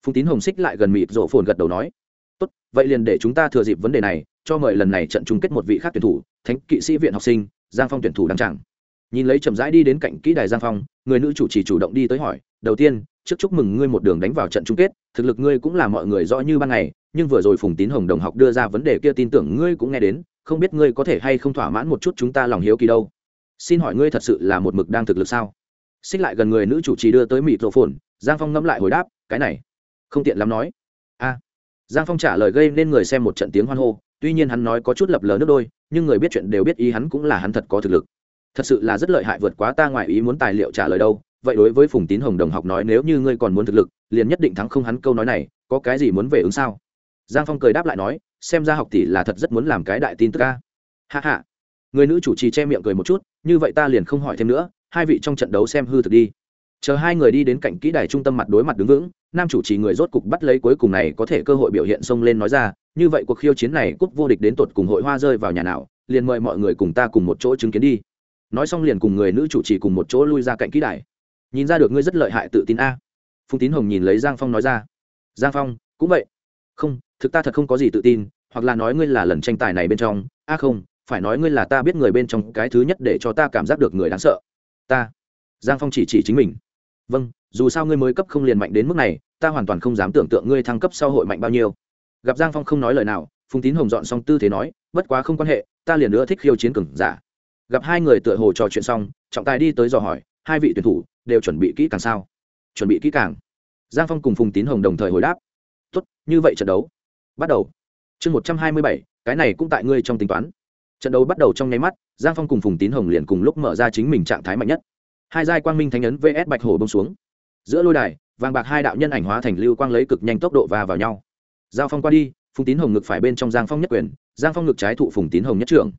Phùng tín hồng xích lại gần mịt rổ phồn gật đầu nói, tốt, vậy liền để chúng ta thừa dịp vấn đề này, cho mời lần này trận chung kết một vị khác tuyển thủ, thánh kỵ sĩ viện học sinh, giang phong tuyển thủ đăng tràng. Nhìn lấy chậm rãi đi đến cạnh kỹ đài giang phong, người nữ chủ trì chủ động đi tới hỏi, đầu tiên trước chúc mừng ngươi một đường đánh vào trận chung kết, thực lực ngươi cũng là mọi người rõ như ban ngày, nhưng vừa rồi phùng tín hồng đồng học đưa ra vấn đề kia tin tưởng ngươi cũng nghe đến, không biết ngươi có thể hay không thỏa mãn một chút chúng ta lòng hiếu kỳ đâu. Xin hỏi ngươi thật sự là một mực đang thực lực sao? Xích lại gần người nữ chủ trì đưa tới mịt rộ phồn giang phong ngẫm lại hồi đáp, cái này, không tiện lắm nói. A. Giang phong trả lời gây nên người xem một trận tiếng hoan hô, tuy nhiên hắn nói có chút lập lờ nước đôi, nhưng người biết chuyện đều biết ý hắn cũng là hắn thật có thực lực. Thật sự là rất lợi hại vượt quá ta ngoài ý muốn tài liệu trả lời đâu vậy đối với phùng tín hồng đồng học nói, nếu như ngươi còn muốn thực lực, liền nhất định thắng không hắn câu nói này, có cái gì muốn về ứng sao? Giang phong cười đáp lại nói, xem ra học tỷ là thật rất muốn làm cái đại tin tức ca hạ hạ người nữ chủ trì che miệng cười một chút, như vậy ta liền không hỏi thêm nữa, hai vị trong trận đấu xem hư thực đi. Chờ hai người đi đến cạnh kỹ đài trung tâm mặt đối mặt đứng vững, nam chủ trì người rốt cục bắt lấy cuối cùng này có thể cơ hội biểu hiện xông lên nói ra, như vậy cuộc khiêu chiến này cúp vô địch đến tột cùng hội hoa rơi vào nhà nào, liền mời mọi người cùng ta cùng một chỗ chứng kiến đi. Nói xong liền cùng người nữ chủ trì cùng một chỗ lui ra cạnh kỹ đài nhìn ra được ngươi rất lợi hại tự tin a. Phùng tín hồng nhìn lấy giang phong nói ra. Giang phong, cũng vậy. Không, thực ta thật không có gì tự tin, hoặc là nói ngươi là lần tranh tài này bên trong. A không, phải nói ngươi là ta biết người bên trong cái thứ nhất để cho ta cảm giác được người đáng sợ. Ta. Giang phong chỉ chỉ chính mình. Vâng dù sao ngươi mới cấp không liền mạnh đến mức này, ta hoàn toàn không dám tưởng tượng ngươi thăng cấp sau hội mạnh bao nhiêu. Gặp giang phong không nói lời nào, phùng tín hồng dọn xong tư thế nói, bất quá không quan hệ, ta liền nữa thích khiêu chiến cường giả. Gặp hai người tựa hồ trò chuyện xong, trọng tài đi tới dò hỏi, hai vị tuyển thủ đều chuẩn bị kỹ càng sao? Chuẩn bị kỹ càng. Giang phong cùng phùng tín hồng đồng thời hồi đáp. Tốt, như vậy trận đấu bắt đầu. Chương một trăm hai mươi bảy, cái này cũng tại ngươi trong tính toán. Trận đấu bắt đầu trong nháy mắt, giang phong cùng phùng tín hồng liền cùng lúc mở ra chính mình trạng thái mạnh nhất. Hai giai quang minh thánh ấn vs bạch hổ bông xuống. Giữa lôi đài, vàng bạc hai đạo nhân ảnh hóa thành lưu quang lấy cực nhanh tốc độ và vào nhau. Giao phong qua đi, phùng tín hồng ngực phải bên trong giang phong nhất quyền, giang phong ngực trái thụ phùng tín hồng nhất trưởng.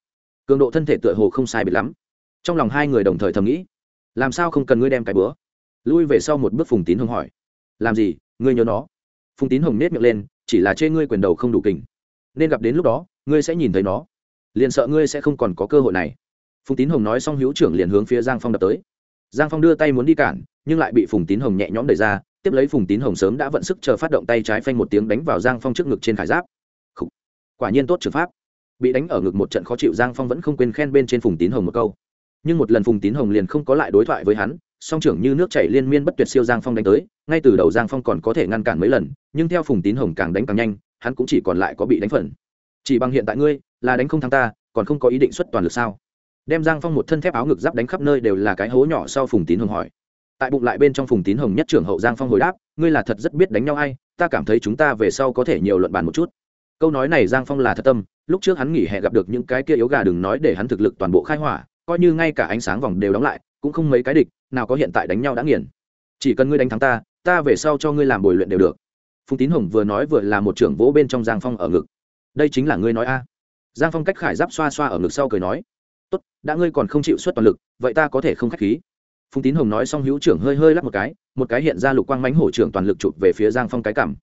Cường độ thân thể tựa hồ không sai biệt lắm. Trong lòng hai người đồng thời thầm nghĩ làm sao không cần ngươi đem cái bữa? Lui về sau một bước phùng tín hồng hỏi. Làm gì? Ngươi nhớ nó. Phùng tín hồng nết miệng lên, chỉ là chê ngươi quyền đầu không đủ kình. Nên gặp đến lúc đó, ngươi sẽ nhìn thấy nó. Liền sợ ngươi sẽ không còn có cơ hội này. Phùng tín hồng nói xong hữu trưởng liền hướng phía giang phong đập tới. Giang phong đưa tay muốn đi cản, nhưng lại bị phùng tín hồng nhẹ nhõm đẩy ra, tiếp lấy phùng tín hồng sớm đã vận sức chờ phát động tay trái phanh một tiếng đánh vào giang phong trước ngực trên khải giáp. Quả nhiên tốt trường pháp. Bị đánh ở ngực một trận khó chịu, giang phong vẫn không quên khen bên trên phùng tín hồng một câu nhưng một lần phùng tín hồng liền không có lại đối thoại với hắn, song trưởng như nước chảy liên miên bất tuyệt siêu giang phong đánh tới, ngay từ đầu giang phong còn có thể ngăn cản mấy lần, nhưng theo phùng tín hồng càng đánh càng nhanh, hắn cũng chỉ còn lại có bị đánh phần. Chỉ bằng hiện tại ngươi, là đánh không thắng ta, còn không có ý định xuất toàn lực sao? Đem giang phong một thân thép áo ngực giáp đánh khắp nơi đều là cái hố nhỏ sau phùng tín hồng hỏi. Tại bụng lại bên trong phùng tín hồng nhất trưởng hậu giang phong hồi đáp, ngươi là thật rất biết đánh nhau hay ta cảm thấy chúng ta về sau có thể nhiều luận bàn một chút. Câu nói này giang phong là thật tâm, lúc trước hắn nghỉ hè gặp được những cái kia yếu gà đừng nói để hắn thực lực toàn bộ khai hỏa coi như ngay cả ánh sáng vòng đều đóng lại, cũng không mấy cái địch nào có hiện tại đánh nhau đã nghiền. Chỉ cần ngươi đánh thắng ta ta về sau cho ngươi làm bồi luyện đều được. Phùng tín hồng vừa nói vừa là một trưởng vỗ bên trong giang phong ở ngực. Đây chính là ngươi nói a. Giang phong cách khải giáp xoa xoa ở ngực sau cười nói, tốt, đã ngươi còn không chịu xuất toàn lực, vậy ta có thể không k h á c h khí. Phùng tín hồng nói xong hữu trưởng hơi hơi lắp một cái một cái hiện ra lục quang mánh hổ trưởng toàn lực chụp về phía giang phong cái cảm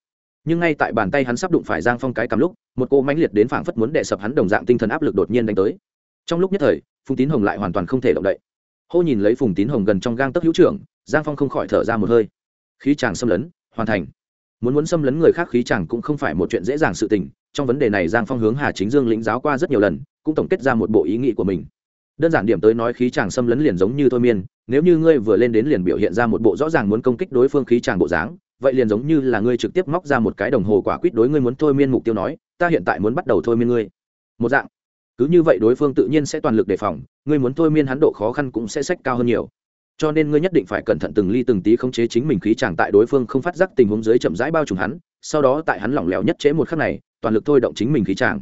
nhưng ngay tại bàn tay hắn sắp đụng phải giang phong cái cảm lúc, một cô mãnh liệt đến phảng phất muốn đệ sập hắn đồng dạng tinh thần áp lực đột nhiên đánh tới trong lúc nhất thời, phùng tín hồng lại hoàn toàn không thể động đậy. Hô nhìn lấy phùng tín hồng gần trong gang tấc hữu trưởng, giang phong không khỏi thở ra một hơi. Khí chàng xâm lấn, hoàn thành. Muốn muốn xâm lấn người khác khí chàng cũng không phải một chuyện dễ dàng sự tình, trong vấn đề này giang phong hướng hà chính dương lĩnh giáo qua rất nhiều lần, cũng tổng kết ra một bộ ý nghĩ của mình. Đơn giản điểm tới nói khí chàng xâm lấn liền giống như thôi miên, nếu như ngươi vừa lên đến liền biểu hiện ra một bộ rõ ràng muốn công kích đối phương khí chàng bộ dáng, vậy liền giống như là ngươi trực tiếp móc ra một cái đồng hồ quả quyết đối ngươi muốn thôi miên mục tiêu nói, ta hiện tại muốn bắt đầu thôi miên ngươi. Một dạng cứ như vậy đối phương tự nhiên sẽ toàn lực đề phòng, ngươi muốn thôi miên hắn độ khó khăn cũng sẽ sách cao hơn nhiều. Cho nên ngươi nhất định phải cẩn thận từng ly từng tí khống chế chính mình khí chàng tại đối phương không phát giác tình huống dưới chậm rãi bao trùm hắn, sau đó tại hắn lỏng lẻo nhất chế một khắc này, toàn lực thôi động chính mình khí chàng.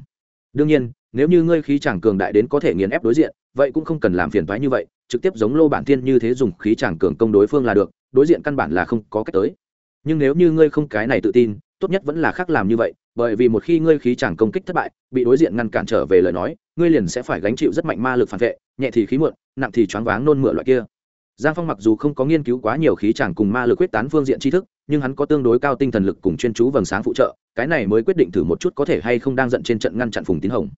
Đương nhiên, nếu như ngươi khí chàng cường đại đến có thể nghiền ép đối diện, vậy cũng không cần làm phiền thoái như vậy, trực tiếp giống lô bản thiên như thế dùng khí chàng cường công đối phương là được, đối diện căn bản là không có cách tới. Nhưng nếu như ngươi không cái này tự tin, tốt nhất vẫn là khác làm như vậy, bởi vì một khi ngươi khí chàng công kích thất bại, bị đối diện ngăn cản trở về lời nói ngươi liền sẽ phải gánh chịu rất mạnh ma lực phản vệ, nhẹ thì khí muộn, nặng thì choáng váng nôn mửa loại kia. Giang phong mặc dù không có nghiên cứu quá nhiều khí chàng cùng ma lực quyết tán phương diện tri thức, nhưng hắn có tương đối cao tinh thần lực cùng chuyên chú vầng sáng phụ trợ, cái này mới quyết định thử một chút có thể hay không đang giận trên trận ngăn chặn phùng tín hồng.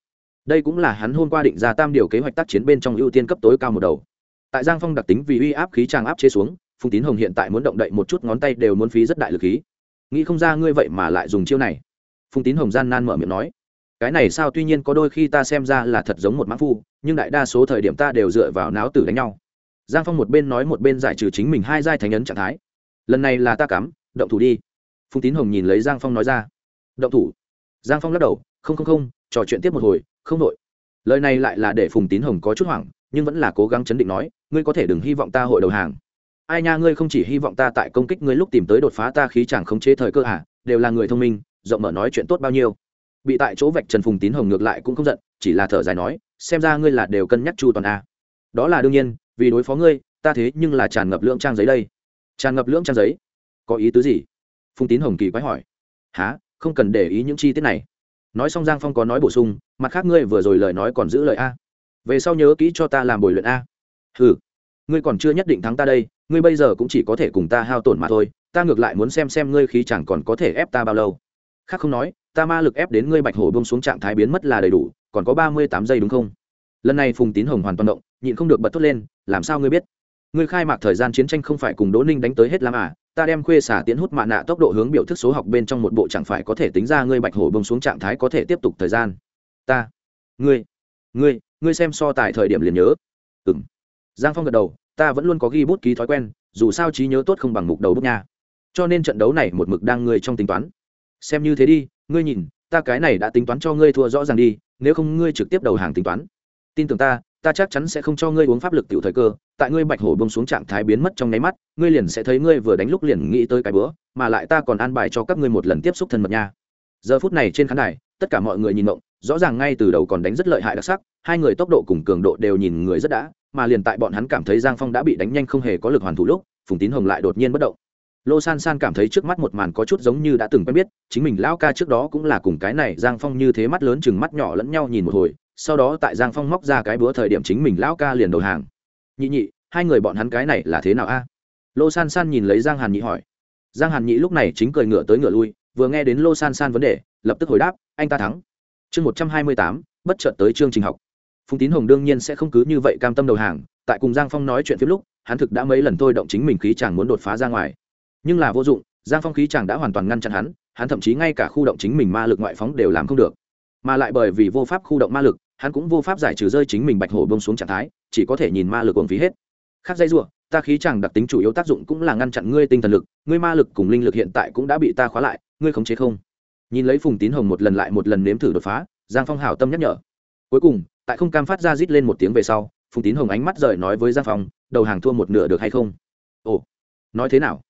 Đây cũng là hắn hôm qua định ra tam điều kế hoạch tác chiến bên trong ưu tiên cấp tối cao một đầu. Tại giang phong đặc tính vì uy áp khí tràng áp chế xuống, phùng tín hồng hiện tại muốn động đậy một chút ngón tay đều muốn phí rất đại lực khí. Nghĩ không ra ngươi vậy mà lại dùng chiêu này. Phùng tín hồng gian nan mở miệng nói cái này sao tuy nhiên có đôi khi ta xem ra là thật giống một mã phu, nhưng đại đa số thời điểm ta đều dựa vào náo tử đánh nhau. Giang phong một bên nói một bên giải trừ chính mình hai giai thành ấn trạng thái. Lần này là ta cắm, động thủ đi. Phùng tín hồng nhìn lấy giang phong nói ra. Động thủ. Giang phong lắc đầu, không không không, trò chuyện tiếp một hồi, không đội lời này lại là để phùng tín hồng có chút hoảng, nhưng vẫn là cố gắng chấn định nói, ngươi có thể đừng hy vọng ta hội đầu hàng. Ai nha, ngươi không chỉ hy vọng ta tại công kích ngươi lúc tìm tới đột phá ta khí chẳng khống chế thời cơ hả? đều là người thông minh, rộng mở nói chuyện tốt bao nhiêu bị tại chỗ vạch trần phùng tín hồng ngược lại cũng không giận, chỉ là thở dài nói, xem ra ngươi là đều cân nhắc chu toàn a. Đó là đương nhiên, vì đối phó ngươi, ta thế nhưng là tràn ngập lượng trang giấy đây. Tràn ngập lượng trang giấy? Có ý tứ gì? Phùng tín hồng kỳ quái hỏi. Há không cần để ý những chi tiết này. Nói xong giang phong có nói bổ sung, mặt khác ngươi vừa rồi lời nói còn giữ lời a. Về sau nhớ kỹ cho ta làm bồi luyện a. Ừ ngươi còn chưa nhất định thắng ta đây, ngươi bây giờ cũng chỉ có thể cùng ta hao tổn mà thôi, ta ngược lại muốn xem xem ngươi khí chẳng còn có thể ép ta bao lâu khác không nói, ta ma lực ép đến ngươi bạch hổ bông xuống trạng thái biến mất là đầy đủ, còn có ba mươi tám giây đúng không? Lần này phùng tín hồng hoàn toàn động, nhịn không được bật thốt lên, làm sao ngươi biết? Ngươi khai mạc thời gian chiến tranh không phải cùng đỗ ninh đánh tới hết lắm à ta đem khuê xả tiến hút mạ nạ tốc độ hướng biểu thức số học bên trong một bộ chẳng phải có thể tính ra ngươi bạch hổ bông xuống trạng thái có thể tiếp tục thời gian. Ta, ngươi ngươi ngươi xem so tài thời điểm liền nhớ. Ừ m giang phong gật đầu, ta vẫn luôn có ghi bút ký thói quen, dù sao trí nhớ tốt không bằng mục đầu bút nha. Cho nên trận đấu này một mực đang ngươi trong tính toán xem như thế đi, ngươi nhìn, ta cái này đã tính toán cho ngươi thua rõ ràng đi, nếu không ngươi trực tiếp đầu hàng tính toán. Tin tưởng ta ta chắc chắn sẽ không cho ngươi uống pháp lực tiểu thời cơ, tại ngươi bạch hổ bông xuống trạng thái biến mất trong nháy mắt, ngươi liền sẽ thấy ngươi vừa đánh lúc liền nghĩ tới cái bữa, mà lại ta còn an bài cho các ngươi một lần tiếp xúc thân mật nha. Giờ phút này trên khán đài, tất cả mọi người nhìn mộng rõ ràng ngay từ đầu còn đánh rất lợi hại đặc sắc, hai người tốc độ cùng cường độ đều nhìn người rất đã, mà liền tại bọn hắn cảm thấy giang phong đã bị đánh nhanh không hề có lực hoàn thủ lúc, phùng tín hồng lại đột nhiên bất động lô san san cảm thấy trước mắt một màn có chút giống như đã từng quen biết, chính mình lão ca trước đó cũng là cùng cái này giang phong như thế mắt lớn chừng mắt nhỏ lẫn nhau nhìn một hồi, sau đó tại giang phong móc ra cái búa thời điểm chính mình lão ca liền đầu hàng. Nhị nhị, hai người bọn hắn cái này là thế nào a? Lô san san nhìn lấy giang hàn nhị hỏi. Giang hàn nhị lúc này chính cười ngựa tới ngựa lui, vừa nghe đến lô san san vấn đề, lập tức hồi đáp, anh ta thắng. Chương một trăm hai mươi tám, bất chợt tới chương trình học. Phùng tín hồng đương nhiên sẽ không cứ như vậy cam tâm đầu hàng, tại cùng giang phong nói chuyện phim lúc, hắn thực đã mấy lần thôi động chính mình khí chàng muốn đột phá ra ngoài nhưng là vô dụng, giang phong khí chàng đã hoàn toàn ngăn chặn hắn hắn thậm chí ngay cả khu động chính mình ma lực ngoại phóng đều làm không được. Mà lại bởi vì vô pháp khu động ma lực, hắn cũng vô pháp giải trừ rơi chính mình bạch hổ bông xuống trạng thái, chỉ có thể nhìn ma lực uổng phí hết. Khác dây ruộng ta khí chàng đặc tính chủ yếu tác dụng cũng là ngăn chặn ngươi tinh thần lực, ngươi ma lực cùng linh lực hiện tại cũng đã bị ta khóa lại, ngươi khống chế không? Nhìn lấy phùng tín hồng một lần lại một lần nếm thử đột phá, giang phong hảo tâm nhắc nhở. Cuối cùng, tại không cam phát ra rít lên một tiếng về sau, phùng tín hồng ánh mắt rời nói với giang phong, đầu hàng thua một nửa được hay không? Ồ, nói thế nào?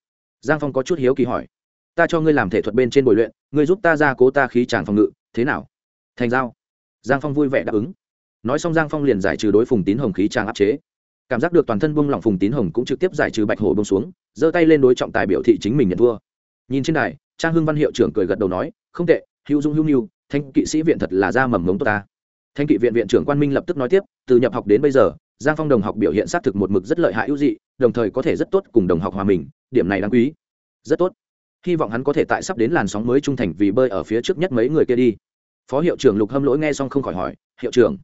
Giang phong có chút hiếu kỳ hỏi, ta cho ngươi làm thể thuật bên trên bồi luyện, ngươi giúp ta ra cố ta khí tràng phòng ngự, thế nào? Thành giao. Giang phong vui vẻ đáp ứng. Nói xong giang phong liền giải trừ đối phùng tín hồng khí tràng áp chế. Cảm giác được toàn thân bông lỏng phùng tín hồng cũng trực tiếp giải trừ bạch hổ bông xuống, giơ tay lên đối trọng tài biểu thị chính mình nhận thua nhìn trên đài, trang hưng văn hiệu trưởng cười gật đầu nói, không tệ, hữu dung hữu nhu thanh kỵ sĩ viện thật là ra mầm ngống tốt ta. Thanh kỵ viện viện trưởng quan minh lập tức nói tiếp, từ nhập học đến bây giờ, giang phong đồng học biểu hiện xác thực một mực rất lợi hại ưu dị, đồng thời có thể rất tốt cùng đồng học hòa mình điểm này đáng quý. Rất tốt. Hy vọng hắn có thể tại sắp đến làn sóng mới trung thành vì bơi ở phía trước nhất mấy người kia đi. Phó hiệu trưởng lục hâm lỗi nghe xong không khỏi hỏi, hiệu trưởng,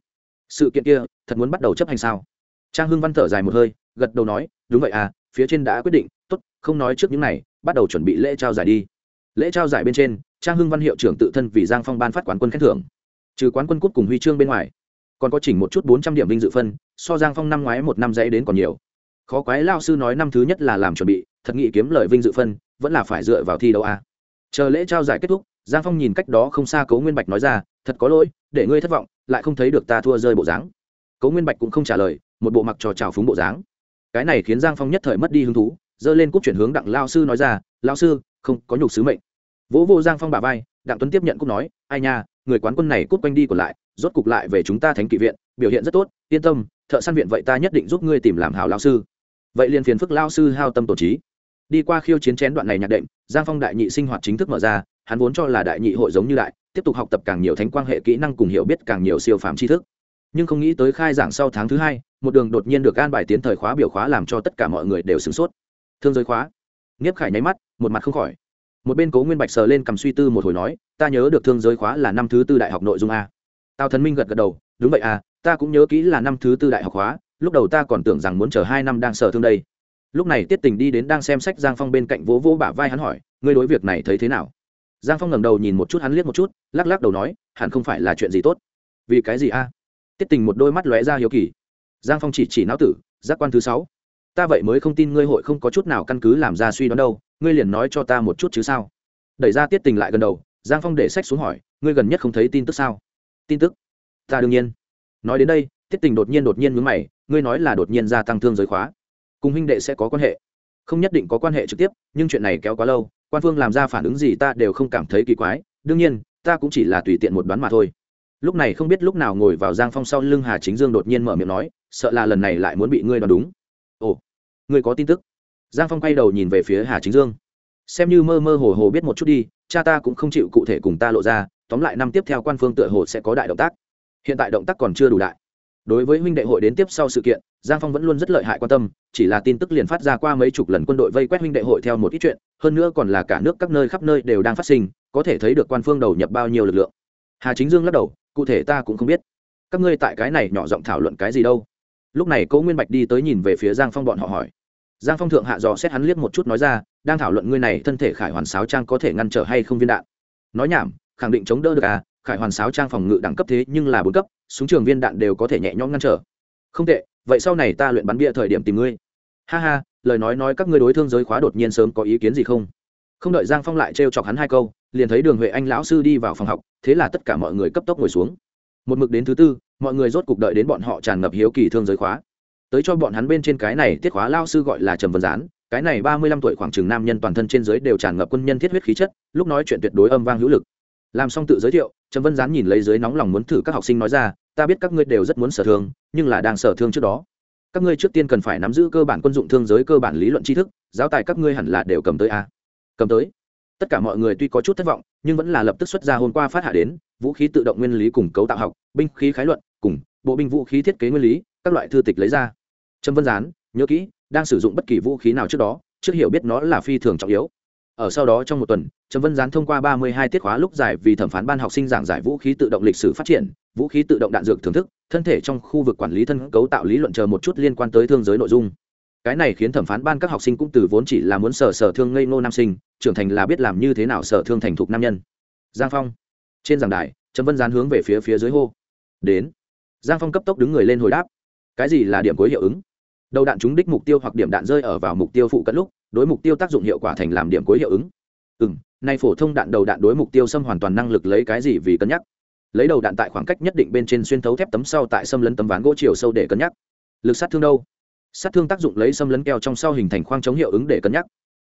sự kiện kia thật muốn bắt đầu chấp hành sao? Trang hưng văn thở dài một hơi, gật đầu nói, đúng vậy à phía trên đã quyết định, tốt, không nói trước những này, bắt đầu chuẩn bị lễ trao giải đi. Lễ trao giải bên trên, trang hưng văn hiệu trưởng tự thân vì giang phong ban phát quán quân khen thưởng. Trừ quán quân cút cùng huy chương bên ngoài, còn có chỉnh một chút bốn trăm điểm vinh dự phân, so giang phong năm ngoái một năm dãy đến còn nhiều. Khó quái lao sư nói năm thứ nhất là làm chuẩn bị thật nghị kiếm lời vinh dự phân, vẫn là phải dựa vào thi đấu a chờ lễ trao giải kết thúc, giang phong nhìn cách đó không xa cấu nguyên bạch nói ra, thật có lỗi, để ngươi thất vọng, lại không thấy được ta thua rơi bộ dáng. Cấu nguyên bạch cũng không trả lời, một bộ mặc trò trào phúng bộ dáng. Cái này khiến giang phong nhất thời mất đi hứng thú, giơ lên cúp chuyển hướng đặng lao sư nói ra, lao sư, không có nhục sứ mệnh. Vỗ vô giang phong bà vai, đặng tuấn tiếp nhận cúp nói, ai nha, người quán quân này cút quanh đi còn lại, rốt cục lại về chúng ta thánh kỵ viện, biểu hiện rất tốt, yên tâm, thợ săn viện vậy ta nhất định giúp ngươi tìm làm hảo lao sư. Vậy liền phiền phức lao sư hao tâm tổ trí đi qua khiêu chiến chén đoạn này nhạc đệm, giang phong đại nhị sinh hoạt chính thức mở ra, hắn vốn cho là đại nhị hội giống như đại, tiếp tục học tập càng nhiều thánh quan hệ kỹ năng cùng hiểu biết càng nhiều siêu phàm tri thức. Nhưng không nghĩ tới khai giảng sau tháng thứ hai, một đường đột nhiên được an bài tiến thời khóa biểu khóa làm cho tất cả mọi người đều sửng sốt. Thương giới khóa. Nghiếp khải nháy mắt, một mặt không khỏi. Một bên cố nguyên bạch sờ lên cầm suy tư một hồi nói, ta nhớ được thương giới khóa là năm thứ tư đại học nội dung a. Tào thần minh gật gật đầu, đúng vậy à ta cũng nhớ kỹ là năm thứ tư đại học khóa, lúc đầu ta còn tưởng rằng muốn chờ hai năm đang sở thương đây lúc này tiết tình đi đến đang xem sách giang phong bên cạnh vỗ vỗ bả vai hắn hỏi, ngươi đối việc này thấy thế nào? Giang phong ngẩng đầu nhìn một chút, hắn liếc một chút, lắc lắc đầu nói, hẳn không phải là chuyện gì tốt. Vì cái gì a? Tiết tình một đôi mắt lóe ra hiếu kỳ. Giang phong chỉ chỉ não tử, giác quan thứ sáu. Ta vậy mới không tin ngươi hội không có chút nào căn cứ làm ra suy đoán đâu, ngươi liền nói cho ta một chút chứ sao? Đẩy ra tiết tình lại gần đầu, giang phong để sách xuống hỏi, ngươi gần nhất không thấy tin tức sao? Tin tức? Ta đương nhiên. Nói đến đây, tiết tình đột nhiên đột nhiên mướn mày, ngươi nói là đột nhiên gia tăng thương giới khóa cùng huynh đệ sẽ có quan hệ. Không nhất định có quan hệ trực tiếp, nhưng chuyện này kéo quá lâu, quan phương làm ra phản ứng gì ta đều không cảm thấy kỳ quái, đương nhiên, ta cũng chỉ là tùy tiện một đoán mà thôi. Lúc này không biết lúc nào ngồi vào giang phong sau lưng hà chính dương đột nhiên mở miệng nói, sợ là lần này lại muốn bị ngươi đoán đúng. Ồ, ngươi có tin tức? Giang phong quay đầu nhìn về phía hà chính dương. Xem như mơ mơ hồ hồ biết một chút đi, cha ta cũng không chịu cụ thể cùng ta lộ ra, tóm lại năm tiếp theo quan phương tựa hồ sẽ có đại động tác. Hiện tại động tác còn chưa đủ đại. Đối với huynh đệ hội đến tiếp sau sự kiện giang phong vẫn luôn rất lợi hại quan tâm, chỉ là tin tức liền phát ra qua mấy chục lần quân đội vây quét huynh đệ hội theo một ít chuyện, hơn nữa còn là cả nước các nơi khắp nơi đều đang phát sinh, có thể thấy được quan phương đầu nhập bao nhiêu lực lượng. Hà chính dương lắc đầu, cụ thể ta cũng không biết. Các ngươi tại cái này nhỏ giọng thảo luận cái gì đâu? Lúc này cố nguyên bạch đi tới nhìn về phía giang phong bọn họ hỏi. Giang phong thượng hạ dò xét hắn liếc một chút nói ra, đang thảo luận ngươi này thân thể khải hoàn sáo trang có thể ngăn trở hay không viên đạn. Nói nhảm, khẳng định chống đỡ được à khải hoàn sáo trang phòng ngự đẳng cấp thế nhưng là bốn cấp, súng trường viên đạn đều có thể nhẹ nhõm ngăn trở. Không tệ vậy sau này ta luyện bắn bia thời điểm tìm ngươi. Ha ha, lời nói nói các ngươi đối thương giới khóa đột nhiên sớm có ý kiến gì không? Không đợi giang phong lại trêu chọc hắn hai câu, liền thấy đường huệ anh lão sư đi vào phòng học, thế là tất cả mọi người cấp tốc ngồi xuống. Một mực đến thứ tư, mọi người rốt cục đợi đến bọn họ tràn ngập hiếu kỳ thương giới khóa. Tới cho bọn hắn bên trên cái này tiết khóa lao sư gọi là trầm vân gián, cái này ba mươi lăm tuổi khoảng chừng nam nhân toàn thân trên giới đều tràn ngập quân nhân thiết huyết khí chất, lúc nói chuyện tuyệt đối âm vang hữu lực. Làm xong tự giới thiệu, trầm vân gián nhìn lấy dưới nóng lòng muốn thử các học sinh nói ra ta biết các ngươi đều rất muốn sở thương, nhưng là đang sở thương trước đó. Các ngươi trước tiên cần phải nắm giữ cơ bản quân dụng thương giới, cơ bản lý luận tri thức, giáo tài các ngươi hẳn là đều cầm tới a cầm tới. Tất cả mọi người tuy có chút thất vọng, nhưng vẫn là lập tức xuất ra hôm qua phát hạ đến, vũ khí tự động nguyên lý cùng cấu tạo học, binh khí khái luận, cùng bộ binh vũ khí thiết kế nguyên lý, các loại thư tịch lấy ra. Trâm vân gián, nhớ kỹ, đang sử dụng bất kỳ vũ khí nào trước đó, trước hiểu biết nó là phi thường trọng yếu ở sau đó trong một tuần, trầm vân gián thông qua ba mươi hai tiết khóa lúc giải vì thẩm phán ban học sinh giảng giải vũ khí tự động lịch sử phát triển, vũ khí tự động đạn dược thưởng thức, thân thể trong khu vực quản lý thân cấu tạo lý luận chờ một chút liên quan tới thương giới nội dung. Cái này khiến thẩm phán ban các học sinh cũng từ vốn chỉ là muốn sở sở thương ngây ngô nam sinh, trưởng thành là biết làm như thế nào sở thương thành thục nam nhân. Giang phong. Trên giảng đài, trầm vân gián hướng về phía phía dưới hô. Đến. Giang phong cấp tốc đứng người lên hồi đáp. Cái gì là điểm cuối hiệu ứng? Đầu đạn trúng đích mục tiêu hoặc điểm đạn rơi ở vào mục tiêu phụ cận lúc đối mục tiêu tác dụng hiệu quả thành làm điểm cuối hiệu ứng. Ừ m nay phổ thông đạn đầu đạn đối mục tiêu xâm hoàn toàn năng lực lấy cái gì vì cân nhắc? Lấy đầu đạn tại khoảng cách nhất định bên trên xuyên thấu thép tấm sau tại xâm lấn tấm ván gỗ chiều sâu để cân nhắc. Lực sát thương đâu? Sát thương tác dụng lấy xâm lấn keo trong sau hình thành khoang chống hiệu ứng để cân nhắc.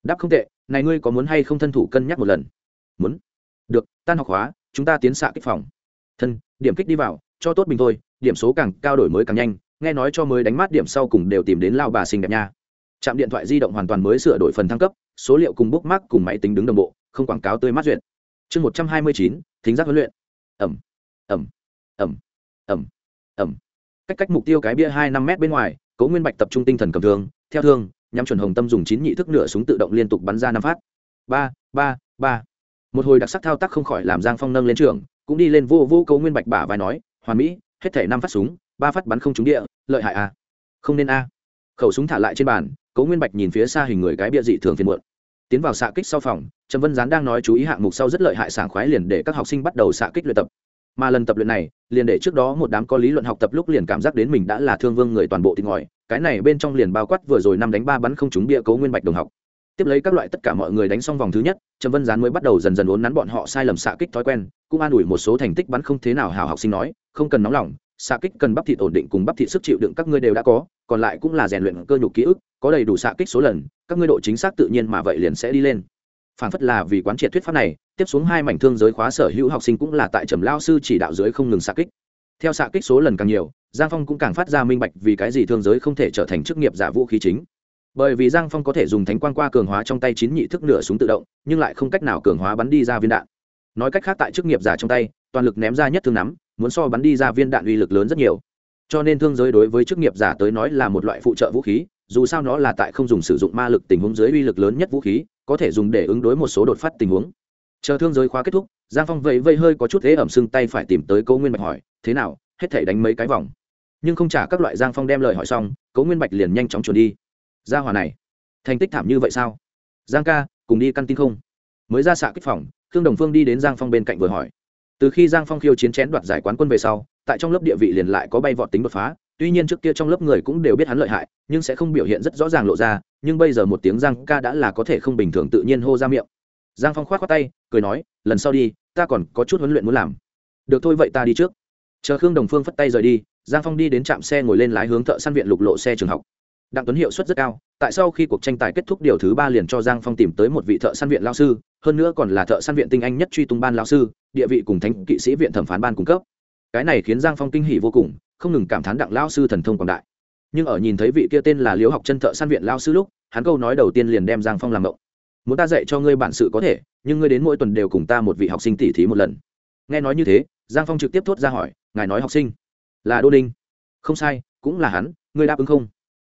Đáp không tệ, này ngươi có muốn hay không thân thủ cân nhắc một lần? Muốn. Được, tan học hóa, chúng ta tiến xạ kích phòng. Thân, điểm kích đi vào, cho tốt bình thôi, điểm số càng cao đổi mới càng nhanh, nghe nói cho mới đánh mát điểm sau cùng đều tìm đến lao bà xinh đẹp nha trạm điện thoại di động hoàn toàn mới sửa đổi phần thăng cấp, số liệu cùng bookmark mắc cùng máy tính đứng đồng bộ, không quảng cáo tươi mát duyệt. Chương một trăm hai mươi chín, thính giác huấn luyện. Ẩm ẩm ẩm ẩm ẩm. Cách cách mục tiêu cái bia hai năm mét bên ngoài, cố nguyên bạch tập trung tinh thần cầm thương, theo thương, nhắm chuẩn hồng tâm dùng chín nhị thức nửa súng tự động liên tục bắn ra năm phát. Ba ba ba. Một hồi đặc sắc thao tác không khỏi làm giang phong nâng lên trường, cũng đi lên vô vô cố nguyên bạch bả vai nói, hoàn mỹ, hết thể năm phát súng, ba phát bắn không trúng địa, lợi hại a không nên a. Khẩu súng thả lại trên bàn cố nguyên bạch nhìn phía xa hình người cái bia dị thường phiền muộn. Tiến vào xạ kích sau phòng, trầm vân gián đang nói chú ý hạng mục sau rất lợi hại sảng khoái liền để các học sinh bắt đầu xạ kích luyện tập. Mà lần tập luyện này, liền để trước đó một đám có lý luận học tập lúc liền cảm giác đến mình đã là thương vương người toàn bộ tình ngòi, cái này bên trong liền bao quát vừa rồi năm đánh ba bắn không trúng bia cấu nguyên bạch đồng học. Tiếp lấy các loại tất cả mọi người đánh xong vòng thứ nhất, trầm vân gián mới bắt đầu dần dần uốn nắn bọn họ sai lầm xạ kích thói quen, cũng an ủi một số thành tích bắn không thế nào hào học sinh nói, không cần nóng lòng xạ kích cần bắp thịt ổn định cùng bắp thịt sức chịu đựng các ngươi đều đã có, còn lại cũng là rèn luyện cơ nhục ký ức, có đầy đủ xạ kích số lần, các ngươi độ chính xác tự nhiên mà vậy liền sẽ đi lên. Phản phất là vì quán triệt thuyết pháp này, tiếp xuống hai mảnh thương giới khóa sở hữu học sinh cũng là tại trầm lao sư chỉ đạo dưới không ngừng xạ kích. Theo xạ kích số lần càng nhiều, giang phong cũng càng phát ra minh bạch vì cái gì thương giới không thể trở thành chức nghiệp giả vũ khí chính. Bởi vì giang phong có thể dùng thánh quan qua cường hóa trong tay chín nhị thức nửa súng tự động, nhưng lại không cách nào cường hóa bắn đi ra viên đạn. Nói cách khác tại chức nghiệp giả trong tay, toàn lực ném ra nhất thương nắm muốn so bắn đi ra viên đạn uy lực lớn rất nhiều. Cho nên thương giới đối với chức nghiệp giả tới nói là một loại phụ trợ vũ khí, dù sao nó là tại không dùng sử dụng ma lực tình huống dưới uy lực lớn nhất vũ khí, có thể dùng để ứng đối một số đột phát tình huống. Chờ thương giới khóa kết thúc, giang phong vẫy vây hơi có chút thế ẩm sưng tay phải tìm tới câu nguyên bạch hỏi, thế nào, hết thể đánh mấy cái vòng? Nhưng không trả các loại giang phong đem lời hỏi xong cấu nguyên bạch liền nhanh chóng chuồn đi. Ra hòa này, thành tích thảm như vậy sao? Giang ca, cùng đi căn tin không? Mới ra xạ kích phòng, khương đồng phương đi đến giang phong bên cạnh vừa hỏi từ khi giang phong khiêu chiến chén đoạt giải quán quân về sau, tại trong lớp địa vị liền lại có bay vọt tính đột phá. Tuy nhiên trước kia trong lớp người cũng đều biết hắn lợi hại, nhưng sẽ không biểu hiện rất rõ ràng lộ ra, nhưng bây giờ một tiếng giang ca đã là có thể không bình thường tự nhiên hô ra miệng. Giang phong k h o á t khoác tay, cười nói, lần sau đi, ta còn có chút huấn luyện muốn làm. Được thôi, vậy ta đi trước. Chờ khương đồng phương phất tay rời đi, giang phong đi đến trạm xe ngồi lên lái hướng thợ săn viện lục lộ xe trường học đặng tuấn hiệu suất rất cao, tại sau khi cuộc tranh tài kết thúc điều thứ ba liền cho giang phong tìm tới một vị thợ săn viện lao sư, hơn nữa còn là thợ săn viện tinh anh nhất truy tung ban lao sư, địa vị cùng thánh kỵ sĩ viện thẩm phán ban cung cấp. Cái này khiến giang phong kinh hỉ vô cùng, không ngừng cảm thán đặng lao sư thần thông quảng đại. Nhưng ở nhìn thấy vị kia tên là liễu học chân thợ săn viện lao sư lúc, hắn câu nói đầu tiên liền đem giang phong làm động muốn ta dạy cho ngươi bản sự có thể, nhưng ngươi đến mỗi tuần đều cùng ta một vị học sinh tỉ thí một lần. Nghe nói như thế, giang phong trực tiếp thốt ra hỏi, ngài nói học sinh là đô đinh không sai, cũng là hắn, ngươi đáp ứng không?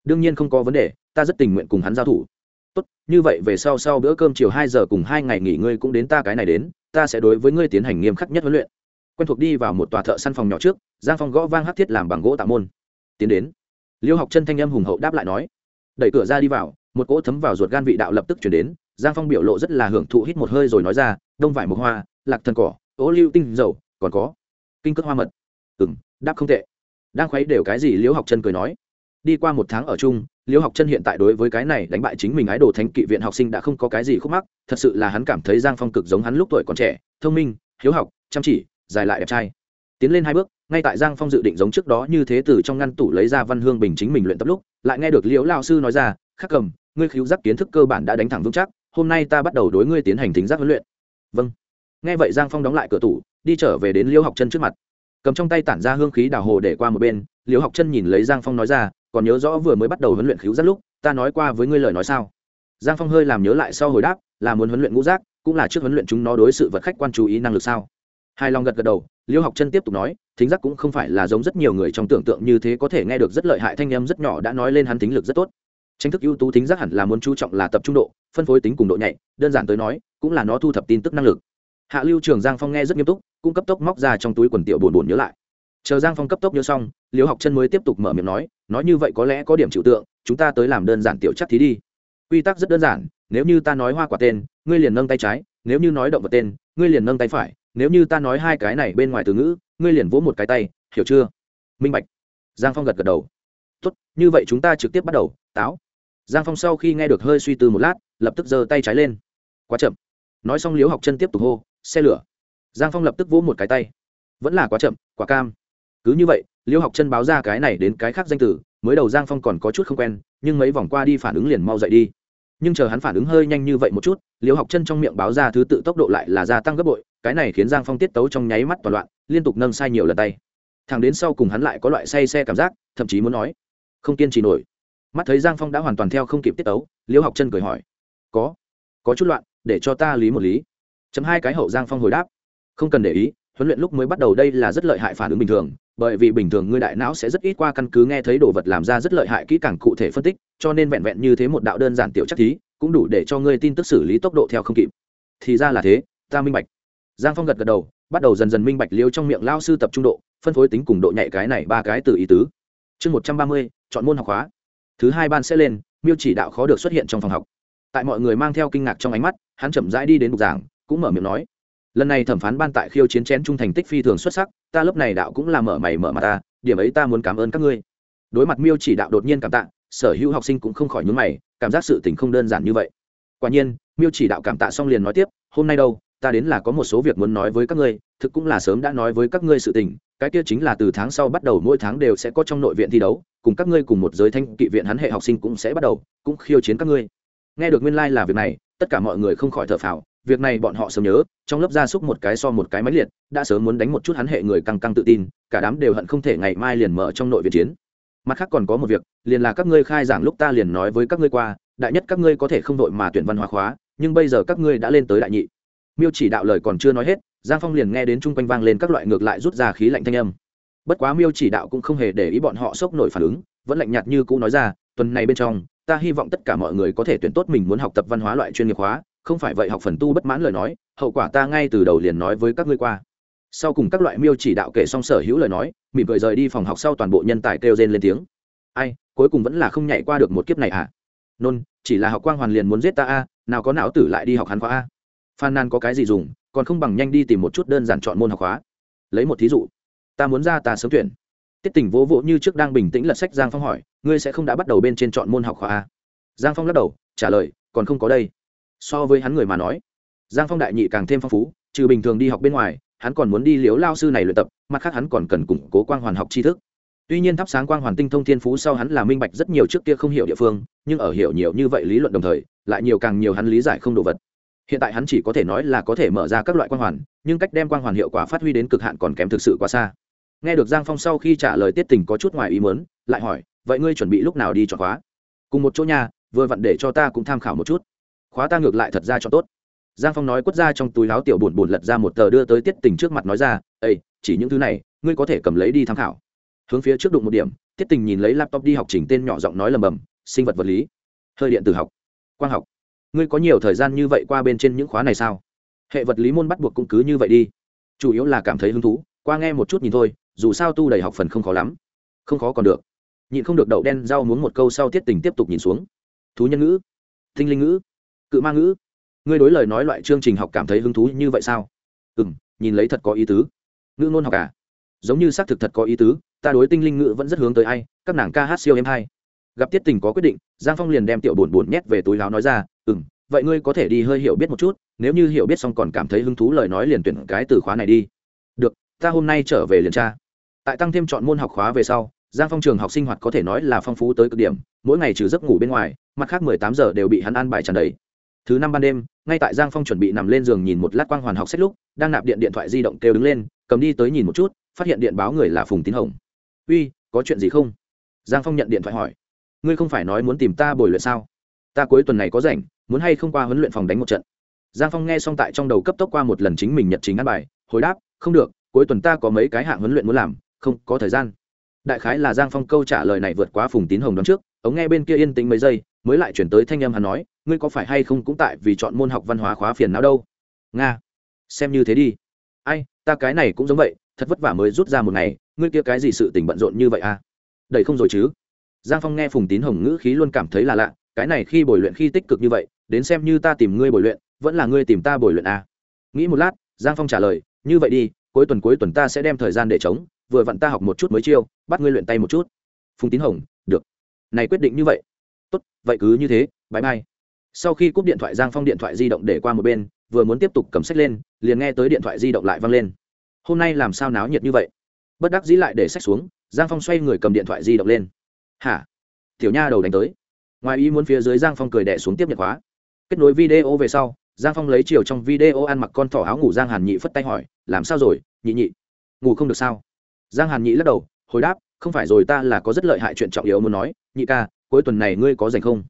Đương nhiên không có vấn đề, ta rất tình nguyện cùng hắn giao thủ. Tốt, như vậy về sau sau bữa cơm chiều hai giờ cùng hai ngày nghỉ ngươi cũng đến ta cái này đến, ta sẽ đối với ngươi tiến hành nghiêm khắc nhất huấn luyện. Quen thuộc đi vào một tòa thợ săn phòng nhỏ trước, giang phong gõ vang hát thiết làm bằng gỗ tạ môn. Tiến đến. Liêu học chân thanh âm hùng hậu đáp lại nói. Đẩy cửa ra đi vào, một cỗ thấm vào ruột gan vị đạo lập tức chuyển đến, giang phong biểu lộ rất là hưởng thụ hít một hơi rồi nói ra, đông vải mộc hoa, lạc thần cỏ ố lưu tinh dầu, còn có kinh cước hoa mật. Ừng đáp không tệ. Đang khuấy đều cái gì liễu học chân cười nói đi qua một tháng ở chung, liễu học chân hiện tại đối với cái này đánh bại chính mình ái đồ thánh kỵ viện học sinh đã không có cái gì khúc mắc, thật sự là hắn cảm thấy giang phong cực giống hắn lúc tuổi còn trẻ, thông minh, hiếu học, chăm chỉ, dài lại đẹp trai. Tiến lên hai bước, ngay tại giang phong dự định giống trước đó như thế từ trong ngăn tủ lấy ra văn hương bình chính mình luyện tập lúc, lại nghe được liễu lao sư nói ra, khắc cầm, ngươi khiếu giác kiến thức cơ bản đã đánh thẳng vững chắc, hôm nay ta bắt đầu đối ngươi tiến hành tính giác huấn luyện. Vâng. Nghe vậy giang phong đóng lại cửa tủ, đi trở về đến liễu học chân trước mặt cầm trong tay tản ra hương khí đào hồ để qua một bên, liễu học chân nhìn lấy giang phong nói ra, còn nhớ rõ vừa mới bắt đầu huấn luyện khíu rất lúc, ta nói qua với ngươi lời nói sao? Giang phong hơi làm nhớ lại sau hồi đáp, là muốn huấn luyện ngũ giác, cũng là trước huấn luyện chúng nó đối sự vật khách quan chú ý năng lực sao? Hai lòng gật gật đầu liêu học chân tiếp tục nói, thính giác cũng không phải là giống rất nhiều người trong tưởng tượng như thế có thể nghe được rất lợi hại thanh âm rất nhỏ đã nói lên hắn tính lực rất tốt. Tranh thức ưu tú thính giác hẳn là muốn chú trọng là tập trung độ, phân phối tính cùng độ nhạy, đơn giản tới nói, cũng là nó thu thập tin tức năng lực. Hạ lưu trường giang phong nghe rất nghiêm túc cũng cấp tốc móc ra trong túi quần tiểu buồn buồn nhớ lại. Chờ giang phong cấp tốc nhớ xong, liễu học chân mới tiếp tục mở miệng nói nói như vậy có lẽ có điểm chịu tượng, chúng ta tới làm đơn giản tiểu chắc thí đi. Quy tắc rất đơn giản, nếu như ta nói hoa quả tên, ngươi liền nâng tay trái, nếu như nói động vật tên, ngươi liền nâng tay phải, nếu như ta nói hai cái này bên ngoài từ ngữ, ngươi liền vỗ một cái tay, hiểu chưa? Minh bạch. Giang phong gật gật đầu. Tốt, như vậy chúng ta trực tiếp bắt đầu, táo. Giang phong sau khi nghe được hơi suy tư một lát, lập tức giơ tay trái lên. Quá chậm. Nói xong liếu học chân tiếp tục hô, xe lửa giang phong lập tức vỗ một cái tay. Vẫn là quá chậm, quá cam. Cứ như vậy, liêu học chân báo ra cái này đến cái khác danh từ mới đầu giang phong còn có chút không quen, nhưng mấy vòng qua đi phản ứng liền mau dậy đi. Nhưng chờ hắn phản ứng hơi nhanh như vậy một chút, liêu học chân trong miệng báo ra thứ tự tốc độ lại là gia tăng gấp bội, cái này khiến giang phong tiết tấu trong nháy mắt toàn loạn, liên tục nâng sai nhiều lần tay. Thằng đến sau cùng hắn lại có loại say xe cảm giác, thậm chí muốn nói, không kiên trì nổi. Mắt thấy giang phong đã hoàn toàn theo không kịp tiết tấu, liêu học chân cười hỏi, có có chút loạn, để cho ta lý một lý. Chấm hai cái hậu giang phong hồi đáp không cần để ý, huấn luyện lúc mới bắt đầu đây là rất lợi hại phản ứng bình thường, bởi vì bình thường ngươi đại não sẽ rất ít qua căn cứ nghe thấy đồ vật làm ra rất lợi hại kỹ càng cụ thể phân tích, cho nên vẹn vẹn như thế một đạo đơn giản tiểu chắc thí, cũng đủ để cho ngươi tin tức xử lý tốc độ theo không kịp. Thì ra là thế, ta minh bạch. Giang phong gật gật đầu, bắt đầu dần dần minh bạch liêu trong miệng lao sư tập trung độ, phân phối tính cùng độ nhạy cái này ba cái từ ý tứ. Chương một trăm ba mươi, chọn môn học hóa. Thứ hai ban sẽ lên, miêu chỉ đạo khó được xuất hiện trong phòng học. Tại mọi người mang theo kinh ngạc trong ánh mắt, hắn chậm rãi đi đến bục giảng, cũng mở miệng nói lần này thẩm phán ban tại khiêu chiến chén trung thành tích phi thường xuất sắc, ta lớp này đạo cũng là mở mày mở mặt ta, điểm ấy ta muốn cảm ơn các ngươi. Đối mặt miêu chỉ đạo đột nhiên cảm tạ, sở hữu học sinh cũng không khỏi nhún mày, cảm giác sự tình không đơn giản như vậy. Quả nhiên, miêu chỉ đạo cảm tạ xong liền nói tiếp, hôm nay đâu, ta đến là có một số việc muốn nói với các ngươi, thực cũng là sớm đã nói với các ngươi sự tình, cái kia chính là từ tháng sau bắt đầu mỗi tháng đều sẽ có trong nội viện thi đấu, cùng các ngươi cùng một giới thanh kỵ viện hắn hệ học sinh cũng sẽ bắt đầu, cũng khiêu chiến các ngươi. Nghe được nguyên lai、like、là việc này, tất cả mọi người không khỏi thở phào việc này bọn họ sớm nhớ, trong lớp gia súc một cái so một cái máy liệt, đã sớm muốn đánh một chút hắn hệ người căng căng tự tin, cả đám đều hận không thể ngày mai liền mở trong nội viện chiến. Mặt khác còn có một việc, liền là các ngươi khai giảng lúc ta liền nói với các ngươi qua, đại nhất các ngươi có thể không đội mà tuyển văn hóa khóa, nhưng bây giờ các ngươi đã lên tới đại nhị. Miêu chỉ đạo lời còn chưa nói hết, giang phong liền nghe đến chung quanh vang lên các loại ngược lại rút ra khí lạnh thanh âm. Bất quá miêu chỉ đạo cũng không hề để ý bọn họ sốc nổi phản ứng, vẫn lạnh nhạt như cũ nói ra, tuần này bên trong, ta hy vọng tất cả mọi người có thể tuyển tốt mình muốn học tập văn hóa loại chuyên nghiệp hóa không phải vậy học phần tu bất mãn lời nói, hậu quả ta ngay từ đầu liền nói với các ngươi qua. Sau cùng các loại miêu chỉ đạo kể xong sở hữu lời nói, mỉm cười rời đi phòng học sau toàn bộ nhân tài kêu rên lên tiếng. Ai, cuối cùng vẫn là không nhảy qua được một kiếp này à? Nôn, chỉ là học quang hoàn liền muốn giết ta a, nào có não tử lại đi học hắn khóa a. Phan nan có cái gì dùng, còn không bằng nhanh đi tìm một chút đơn giản chọn môn học khóa. Lấy một thí dụ, ta muốn ra ta sớm tuyển. Tiết tình vỗ vỗ như trước đang bình tĩnh lật sách giang phong hỏi, ngươi sẽ không đã bắt đầu bên trên chọn môn học khóa a? Giang phong lắc đầu, trả lời, còn không có đây so với hắn người mà nói. Giang phong đại nhị càng thêm phong phú, trừ bình thường đi học bên ngoài, hắn còn muốn đi liếu lao sư này luyện tập, mặt khác hắn còn cần củng cố quang hoàn học tri thức. Tuy nhiên thắp sáng quang hoàn tinh thông thiên phú sau hắn là minh bạch rất nhiều trước kia không hiểu địa phương, nhưng ở hiểu nhiều như vậy lý luận đồng thời, lại nhiều càng nhiều hắn lý giải không đồ vật. Hiện tại hắn chỉ có thể nói là có thể mở ra các loại quang hoàn, nhưng cách đem quang hoàn hiệu quả phát huy đến cực hạn còn kém thực sự quá xa. Nghe được giang phong sau khi trả lời tiết tình có chút ngoài ý mớn lại hỏi, vậy ngươi chuẩn bị lúc nào đi chọn khóa? Cùng một chỗ nhà vừa vặn để cho ta cũng tham khảo một chút khóa ta ngược lại thật ra cho tốt. Giang phong nói quất ra trong túi láo tiểu bùn bùn lật ra một tờ đưa tới tiết tình trước mặt nói ra ây chỉ những thứ này, ngươi có thể cầm lấy đi tham khảo. Hướng phía trước đụng một điểm, tiết tình nhìn lấy laptop đi học trình tên nhỏ giọng nói lầm bầm, sinh vật vật lý, hơi điện tử học, quang học. Ngươi có nhiều thời gian như vậy qua bên trên những khóa này sao? Hệ vật lý môn bắt buộc cũng cứ như vậy đi. Chủ yếu là cảm thấy hứng thú, qua nghe một chút nhìn thôi, dù sao tu đầy học phần không khó lắm. Không khó còn được. Nhịn không được đậu đen rau muốn một câu sau tiết tình tiếp tục nhìn xuống. Thú nhân ngữ, thinh linh ngữ cự ma ngữ. Ngươi đối lời nói loại chương trình học cảm thấy hứng thú như vậy sao? Ừ m nhìn lấy thật có ý tứ. Ngữ ngôn học à? Giống như xác thực thật có ý tứ, ta đối tinh linh ngữ vẫn rất hướng tới ai, các nàng ca hát siêu em hay gặp tiết tình có quyết định, giang phong liền đem tiểu bổn bổn nhét về túi láo nói ra ừ m vậy ngươi có thể đi hơi hiểu biết một chút, nếu như hiểu biết xong còn cảm thấy hứng thú lời nói liền tuyển cái từ khóa này đi. Được, ta hôm nay trở về liền tra. Tại tăng thêm chọn môn học khóa về sau, giang phong trường học sinh hoạt có thể nói là phong phú tới cực điểm, mỗi ngày trừ giấc ngủ bên ngoài, mặt khác mười tám giờ đều bị hắn ăn bài tràn đầy thứ năm ban đêm, ngay tại giang phong chuẩn bị nằm lên giường nhìn một lát quang hoàn học sách lúc, đang nạp điện điện thoại di động kêu đứng lên, cầm đi tới nhìn một chút, phát hiện điện báo người là phùng tín hồng. Uy, có chuyện gì không? Giang phong nhận điện thoại hỏi. Ngươi không phải nói muốn tìm ta bồi luyện sao? Ta cuối tuần này có rảnh, muốn hay không qua huấn luyện phòng đánh một trận? Giang phong nghe xong tại trong đầu cấp tốc qua một lần chính mình nhật chính ăn bài, hồi đáp, không được, cuối tuần ta có mấy cái hạng huấn luyện muốn làm, không, có thời gian. Đại khái là giang phong câu trả lời này vượt quá phùng tín hồng đón trước ống nghe bên kia yên tĩnh mấy giây mới lại chuyển tới thanh âm hắn nói, ngươi có phải hay không cũng tại vì chọn môn học văn hóa khóa phiền não đâu? Nga, xem như thế đi. Ai, ta cái này cũng giống vậy, thật vất vả mới rút ra một ngày, ngươi kia cái gì sự tình bận rộn như vậy à? Đầy không rồi chứ? Giang phong nghe phùng tín hồng ngữ khí luôn cảm thấy là lạ, cái này khi bồi luyện khi tích cực như vậy, đến xem như ta tìm ngươi bồi luyện, vẫn là ngươi tìm ta bồi luyện à. nghĩ một lát, giang phong trả lời, như vậy đi, cuối tuần cuối tuần ta sẽ đem thời gian để chống vừa vặn ta học một chút mới chiêu, bắt ngươi luyện tay một chút. Phùng tín hồng, được. Này quyết định như vậy tốt, vậy cứ như thế bãi mai sau khi cúp điện thoại giang phong điện thoại di động để qua một bên, vừa muốn tiếp tục cầm sách lên, liền nghe tới điện thoại di động lại văng lên. Hôm nay làm sao náo nhiệt như vậy? Bất đắc dĩ lại để sách xuống, giang phong xoay người cầm điện thoại di động lên. Hả? Tiểu nha đầu đánh tới. Ngoài ý muốn phía dưới giang phong cười đẻ xuống tiếp nhận hóa kết nối video về sau, giang phong lấy chiều trong video ăn mặc con thỏ áo ngủ giang hàn nhị phất tay hỏi, làm sao rồi, nhị nhị? Ngủ không được sao? Giang hàn nhị lắc đầu, hồi đáp, không phải rồi, ta là có rất lợi hại chuyện trọng yếu muốn nói, nhị ca cuối tuần này ngươi có dành không?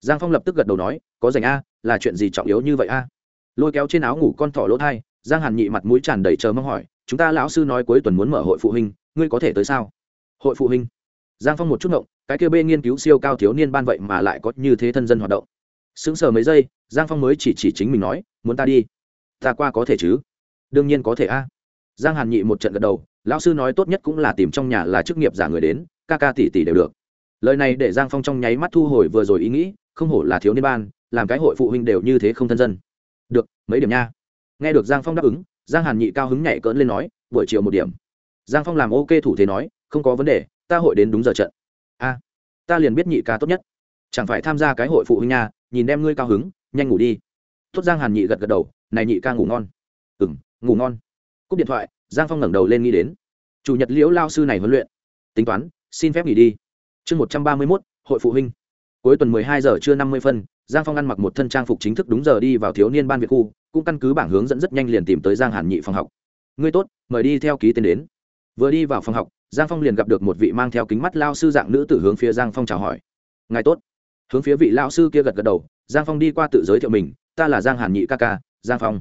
Giang phong lập tức gật đầu nói, có dành a, là chuyện gì trọng yếu như vậy a? Lôi kéo trên áo ngủ con thỏ lỗ thai, giang hàn nhị mặt mũi tràn đầy chờ mong hỏi, chúng ta lão sư nói cuối tuần muốn mở hội phụ huynh, ngươi có thể tới sao? Hội phụ huynh? Giang phong một chút ngộng, cái kêu bê nghiên cứu siêu cao thiếu niên ban vậy mà lại có như thế thân dân hoạt động. Sững sờ mấy giây, giang phong mới chỉ chỉ chính mình nói, muốn ta đi? Ta qua có thể chứ? Đương nhiên có thể a. Giang hàn nhị một trận gật đầu, lão sư nói tốt nhất cũng là tìm trong nhà là chức nghiệp giả người đến, ca ca tỷ tỷ đều được lời này để giang phong trong nháy mắt thu hồi vừa rồi ý nghĩ, không hổ là thiếu niên ban, làm cái hội phụ huynh đều như thế không thân dân. Được, mấy điểm nha. Nghe được giang phong đáp ứng, giang hàn nhị cao hứng nhảy cỡn lên nói, buổi chiều một điểm. Giang phong làm ok thủ thế nói, không có vấn đề, ta hội đến đúng giờ trận. A, ta liền biết nhị ca tốt nhất. Chẳng phải tham gia cái hội phụ huynh nha, nhìn đem ngươi cao hứng, nhanh ngủ đi. Tốt giang hàn nhị gật gật đầu, này nhị ca ngủ ngon. Ừ m ngủ ngon. Cúp điện thoại, giang phong ngẩng đầu lên nghĩ đến, chủ nhật liễu lao sư này huấn luyện. Tính toán, xin phép nghỉ đi chương một trăm ba mươi mốt, hội phụ huynh. Cuối tuần mười hai giờ trưa năm mươi phân, giang phong ăn mặc một thân trang phục chính thức đúng giờ đi vào thiếu niên ban việt khu, cũng căn cứ bảng hướng dẫn rất nhanh liền tìm tới giang hàn nhị phòng học. Ngươi tốt, mời đi theo ký tên đến. Vừa đi vào phòng học, giang phong liền gặp được một vị mang theo kính mắt lao sư dạng nữ tử hướng phía giang phong chào hỏi. Ngài tốt. Hướng phía vị lão sư kia gật gật đầu, giang phong đi qua tự giới thiệu mình, ta là giang hàn nhị ca ca, giang phong.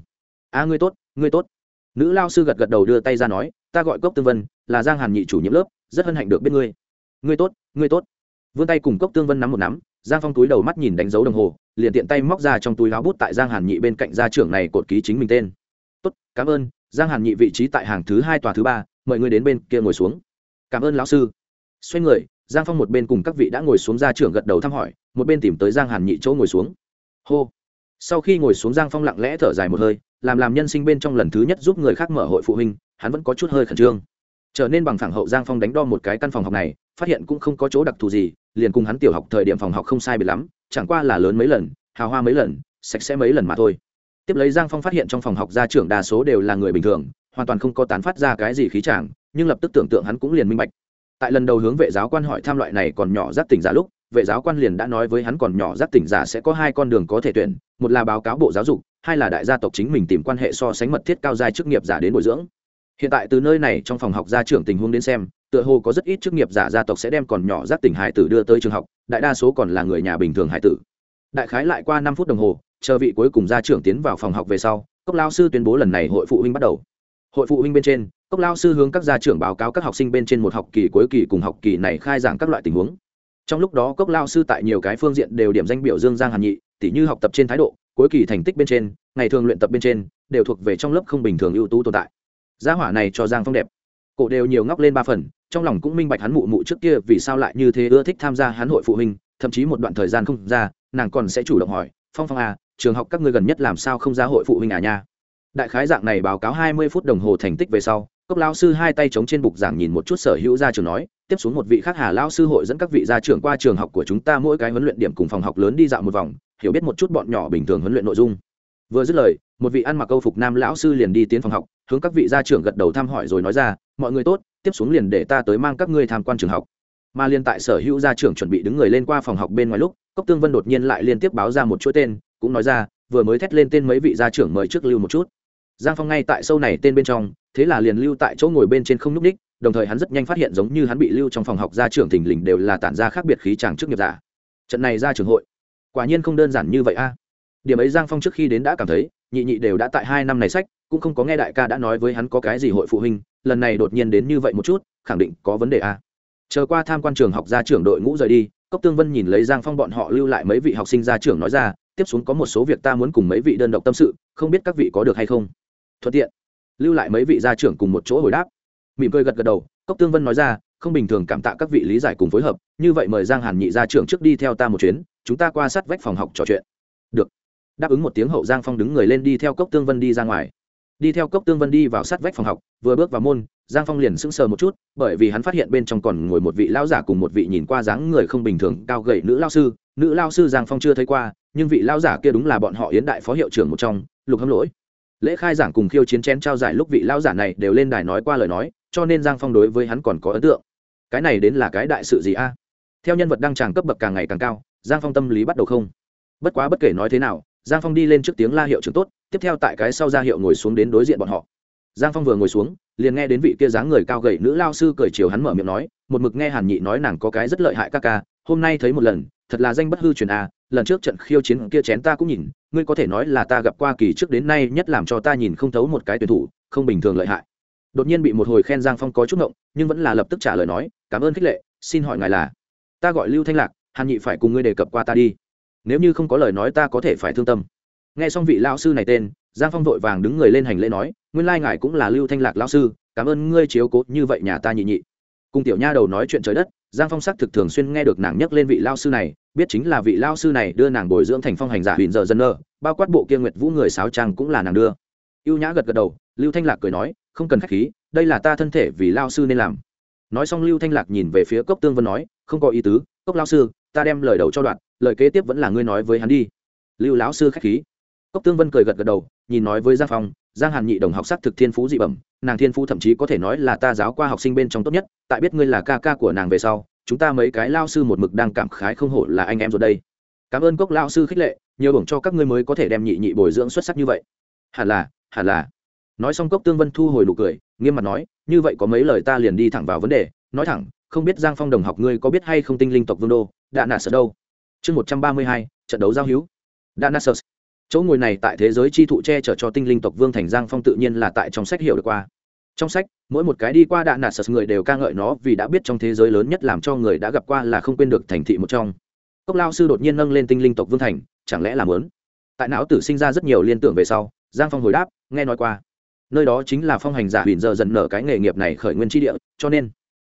A, ngươi tốt ngươi tốt. Nữ lao sư gật gật đầu đưa tay ra nói, ta gọi cốc tương vân, là giang hàn nhị chủ nhiệm lớp, rất hân hạnh được biết ngươi ngươi tốt ngươi tốt. Vươn tay cùng cốc tương vân nắm một nắm, giang phong túi đầu mắt nhìn đánh dấu đồng hồ, liền tiện tay móc ra trong túi láo bút tại giang hàn nhị bên cạnh gia trưởng này cột ký chính mình tên. Tốt, cảm ơn, giang hàn nhị vị trí tại hàng thứ hai tòa thứ ba, mời ngươi đến bên kia ngồi xuống. Cảm ơn lão sư. Xoay người, giang phong một bên cùng các vị đã ngồi xuống gia trưởng gật đầu thăm hỏi, một bên tìm tới giang hàn nhị chỗ ngồi xuống. Hô. Sau khi ngồi xuống, giang phong lặng lẽ thở dài một hơi, làm làm nhân sinh bên trong lần thứ nhất giúp người khác mở hội phụ huynh, hắn vẫn có chút hơi khẩn trương. Trở nên bằng phẳng hậu giang phong đánh đo một cái căn phòng học này phát hiện cũng không có chỗ đặc thù gì, liền cùng hắn tiểu học thời điểm phòng học không sai biệt lắm, chẳng qua là lớn mấy lần, hào hoa mấy lần, sạch sẽ mấy lần mà thôi. Tiếp lấy giang phong phát hiện trong phòng học gia trưởng đa số đều là người bình thường, hoàn toàn không có tán phát ra cái gì khí chàng, nhưng lập tức tưởng tượng hắn cũng liền minh bạch. Tại lần đầu hướng vệ giáo quan hỏi tham loại này còn nhỏ giác tỉnh giả lúc, vệ giáo quan liền đã nói với hắn còn nhỏ giác tỉnh giả sẽ có hai con đường có thể tuyển, một là báo cáo bộ giáo dục, hai là đại gia tộc chính mình tìm quan hệ so sánh mật thiết cao giai chức nghiệp giả đến bồi dưỡng hiện tại từ nơi này trong phòng học gia trưởng tình huống đến xem, tựa hồ có rất ít chức nghiệp giả gia tộc sẽ đem còn nhỏ giác tỉnh hải tử đưa tới trường học, đại đa số còn là người nhà bình thường hải tử. Đại khái lại qua năm phút đồng hồ, chờ vị cuối cùng gia trưởng tiến vào phòng học về sau, cốc lao sư tuyên bố lần này hội phụ huynh bắt đầu. Hội phụ huynh bên trên, cốc lao sư hướng các gia trưởng báo cáo các học sinh bên trên một học kỳ cuối kỳ cùng học kỳ này khai giảng các loại tình huống. Trong lúc đó cốc lao sư tại nhiều cái phương diện đều điểm danh biểu dương giang hàn nhị, tỉ như học tập trên thái độ, cuối kỳ thành tích bên trên, ngày thường luyện tập bên trên, đều thuộc về trong lớp không bình thường ưu tú tồn tại gia hỏa này cho giang phong đẹp. Cổ đều nhiều ngóc lên ba phần, trong lòng cũng minh bạch hắn mụ mụ trước kia vì sao lại như thế ưa thích tham gia hắn hội phụ huynh, thậm chí một đoạn thời gian không ra, nàng còn sẽ chủ động hỏi, phong phong à trường học các ngươi gần nhất làm sao không ra hội phụ huynh à nha? Đại khái dạng này báo cáo hai mươi phút đồng hồ thành tích về sau, cốc lao sư hai tay chống trên bục giảng nhìn một chút sở hữu gia trường nói, tiếp xuống một vị khác hà lao sư hội dẫn các vị gia trưởng qua trường học của chúng ta mỗi cái huấn luyện điểm cùng phòng học lớn đi dạo một vòng, hiểu biết một chút bọn nhỏ bình thường huấn luyện nội dung. Vừa dứt lời, một vị ăn mặc câu phục nam lão sư liền đi tiến phòng học hướng các vị gia trưởng gật đầu thăm hỏi rồi nói ra, mọi người tốt, tiếp xuống liền để ta tới mang các ngươi tham quan trường học. Mà liên tại sở hữu gia trưởng chuẩn bị đứng người lên qua phòng học bên ngoài lúc, cốc tương vân đột nhiên lại liên tiếp báo ra một chuỗi tên, cũng nói ra, vừa mới thét lên tên mấy vị gia trưởng mời trước lưu một chút. Giang phong ngay tại sâu này tên bên trong, thế là liền lưu tại chỗ ngồi bên trên không n ú c ních, đồng thời hắn rất nhanh phát hiện giống như hắn bị lưu trong phòng học gia trưởng thình lình đều là tản ra khác biệt khí tràng trước nghiệp giả. Trận này ra trường hội, quả nhiên không đơn giản như vậy a. Điểm ấy giang phong trước khi đến đã cảm thấy, nhị nhị đều đã tại hai năm này sách cũng không có nghe đại ca đã nói với hắn có cái gì hội phụ huynh, lần này đột nhiên đến như vậy một chút, khẳng định có vấn đề a chờ qua tham quan trường học gia trưởng đội ngũ rời đi, cốc tương vân nhìn lấy giang phong bọn họ lưu lại mấy vị học sinh gia trưởng nói ra, tiếp xuống có một số việc ta muốn cùng mấy vị đơn độc tâm sự, không biết các vị có được hay không. Thuận tiện. Lưu lại mấy vị gia trưởng cùng một chỗ hồi đáp. Mỉm cười gật gật đầu, cốc tương vân nói ra, không bình thường cảm tạ các vị lý giải cùng phối hợp, như vậy mời giang hàn nhị gia trưởng trước đi theo ta một chuyến, chúng ta qua sát vách phòng học trò chuyện. Được. Đáp ứng một tiếng hậu giang phong đứng người lên đi theo cốc tương vân đi ra ngoài đi theo cốc tương vân đi vào sát vách phòng học, vừa bước vào môn, giang phong liền sững sờ một chút, bởi vì hắn phát hiện bên trong còn ngồi một vị lão giả cùng một vị nhìn qua dáng người không bình thường, cao gầy nữ lao sư. Nữ lao sư giang phong chưa thấy qua, nhưng vị lão giả kia đúng là bọn họ yến đại phó hiệu trưởng một trong, lục hâm lỗi. Lễ khai giảng cùng khiêu chiến chén trao giải lúc vị lão giả này đều lên đài nói qua lời nói, cho nên giang phong đối với hắn còn có ấn tượng. Cái này đến là cái đại sự gì a? Theo nhân vật đăng tràng cấp bậc càng ngày càng cao, giang phong tâm lý bắt đầu không. Bất quá bất kể nói thế nào, giang phong đi lên trước tiếng la hiệu trưởng tốt tiếp theo tại cái sau ra hiệu ngồi xuống đến đối diện bọn họ. Giang phong vừa ngồi xuống, liền nghe đến vị kia dáng người cao gầy nữ lao sư cười chiều hắn mở miệng nói, một mực nghe hàn nhị nói nàng có cái rất lợi hại ca ca, hôm nay thấy một lần, thật là danh bất hư truyền a, lần trước trận khiêu chiến kia chén ta cũng nhìn, ngươi có thể nói là ta gặp qua kỳ trước đến nay nhất làm cho ta nhìn không thấu một cái tuyển thủ, không bình thường lợi hại. Đột nhiên bị một hồi khen giang phong có chút ngộng, nhưng vẫn là lập tức trả lời nói, cảm ơn khích lệ, xin hỏi ngài là? Ta gọi lưu thanh lạc, hàn nhị phải cùng ngươi đề cập qua ta đi. Nếu như không có lời nói ta có thể phải thương tâm nghe xong vị lao sư này tên, giang phong vội vàng đứng người lên hành lễ nói, nguyên lai ngài cũng là lưu thanh lạc lao sư, cảm ơn ngươi chiếu cố, như vậy nhà ta nhị nhị. Cùng tiểu nha đầu nói chuyện trời đất, giang phong xác thực thường xuyên nghe được nàng nhắc lên vị lao sư này, biết chính là vị lao sư này đưa nàng bồi dưỡng thành phong hành giả huỳnh giờ dân nơ, bao quát bộ kia nguyệt vũ người sáo trang cũng là nàng đưa. Y ê u nhã gật gật đầu, lưu thanh lạc cười nói, không cần k h á c h khí, đây là ta thân thể vì lao sư nên làm. Nói xong lưu thanh lạc nhìn về phía cốc tương vân nói, không có ý tứ, cốc lao sư, ta đem lời đầu cho đoạn, lời kế tiếp vẫn là ngươi nói với hắn đi. Lưu lão sư k h á c h khí cốc tương vân cười gật gật đầu, nhìn nói với giang phong, giang hàn nhị đồng học sắc thực thiên phú dị bẩm, nàng thiên phú thậm chí có thể nói là ta giáo qua học sinh bên trong tốt nhất, tại biết ngươi là ca ca của nàng về sau, chúng ta mấy cái lao sư một mực đang cảm khái không hổ là anh em rồi đây. Cảm ơn cốc lao sư khích lệ, nhiều bổng cho các ngươi mới có thể đem nhị nhị bồi dưỡng xuất sắc như vậy. Hẳn là hẳn là. Nói xong cốc tương vân thu hồi nụ cười, nghiêm mặt nói, như vậy có mấy lời ta liền đi thẳng vào vấn đề, nói thẳng, không biết giang phong đồng học ngươi có biết hay không tinh linh tộc vương đô đạn nạ sợ đâu? Chương một trăm ba mươi hai, trận đấu giao hữu. Đạn nạ sợ chỗ ngồi này tại thế giới chi thụ che chở cho tinh linh tộc vương thành giang phong tự nhiên là tại trong sách hiểu được qua. Trong sách, mỗi một cái đi qua đạn nạt sật người đều ca ngợi nó vì đã biết trong thế giới lớn nhất làm cho người đã gặp qua là không quên được thành thị một trong. Cốc lao sư đột nhiên nâng lên tinh linh tộc vương thành, chẳng lẽ là lớn tại não tử sinh ra rất nhiều liên tưởng về sau, giang phong hồi đáp, nghe nói qua. Nơi đó chính là phong hành giả huyền giờ dần nở cái nghề nghiệp này khởi nguyên tri địa, cho nên,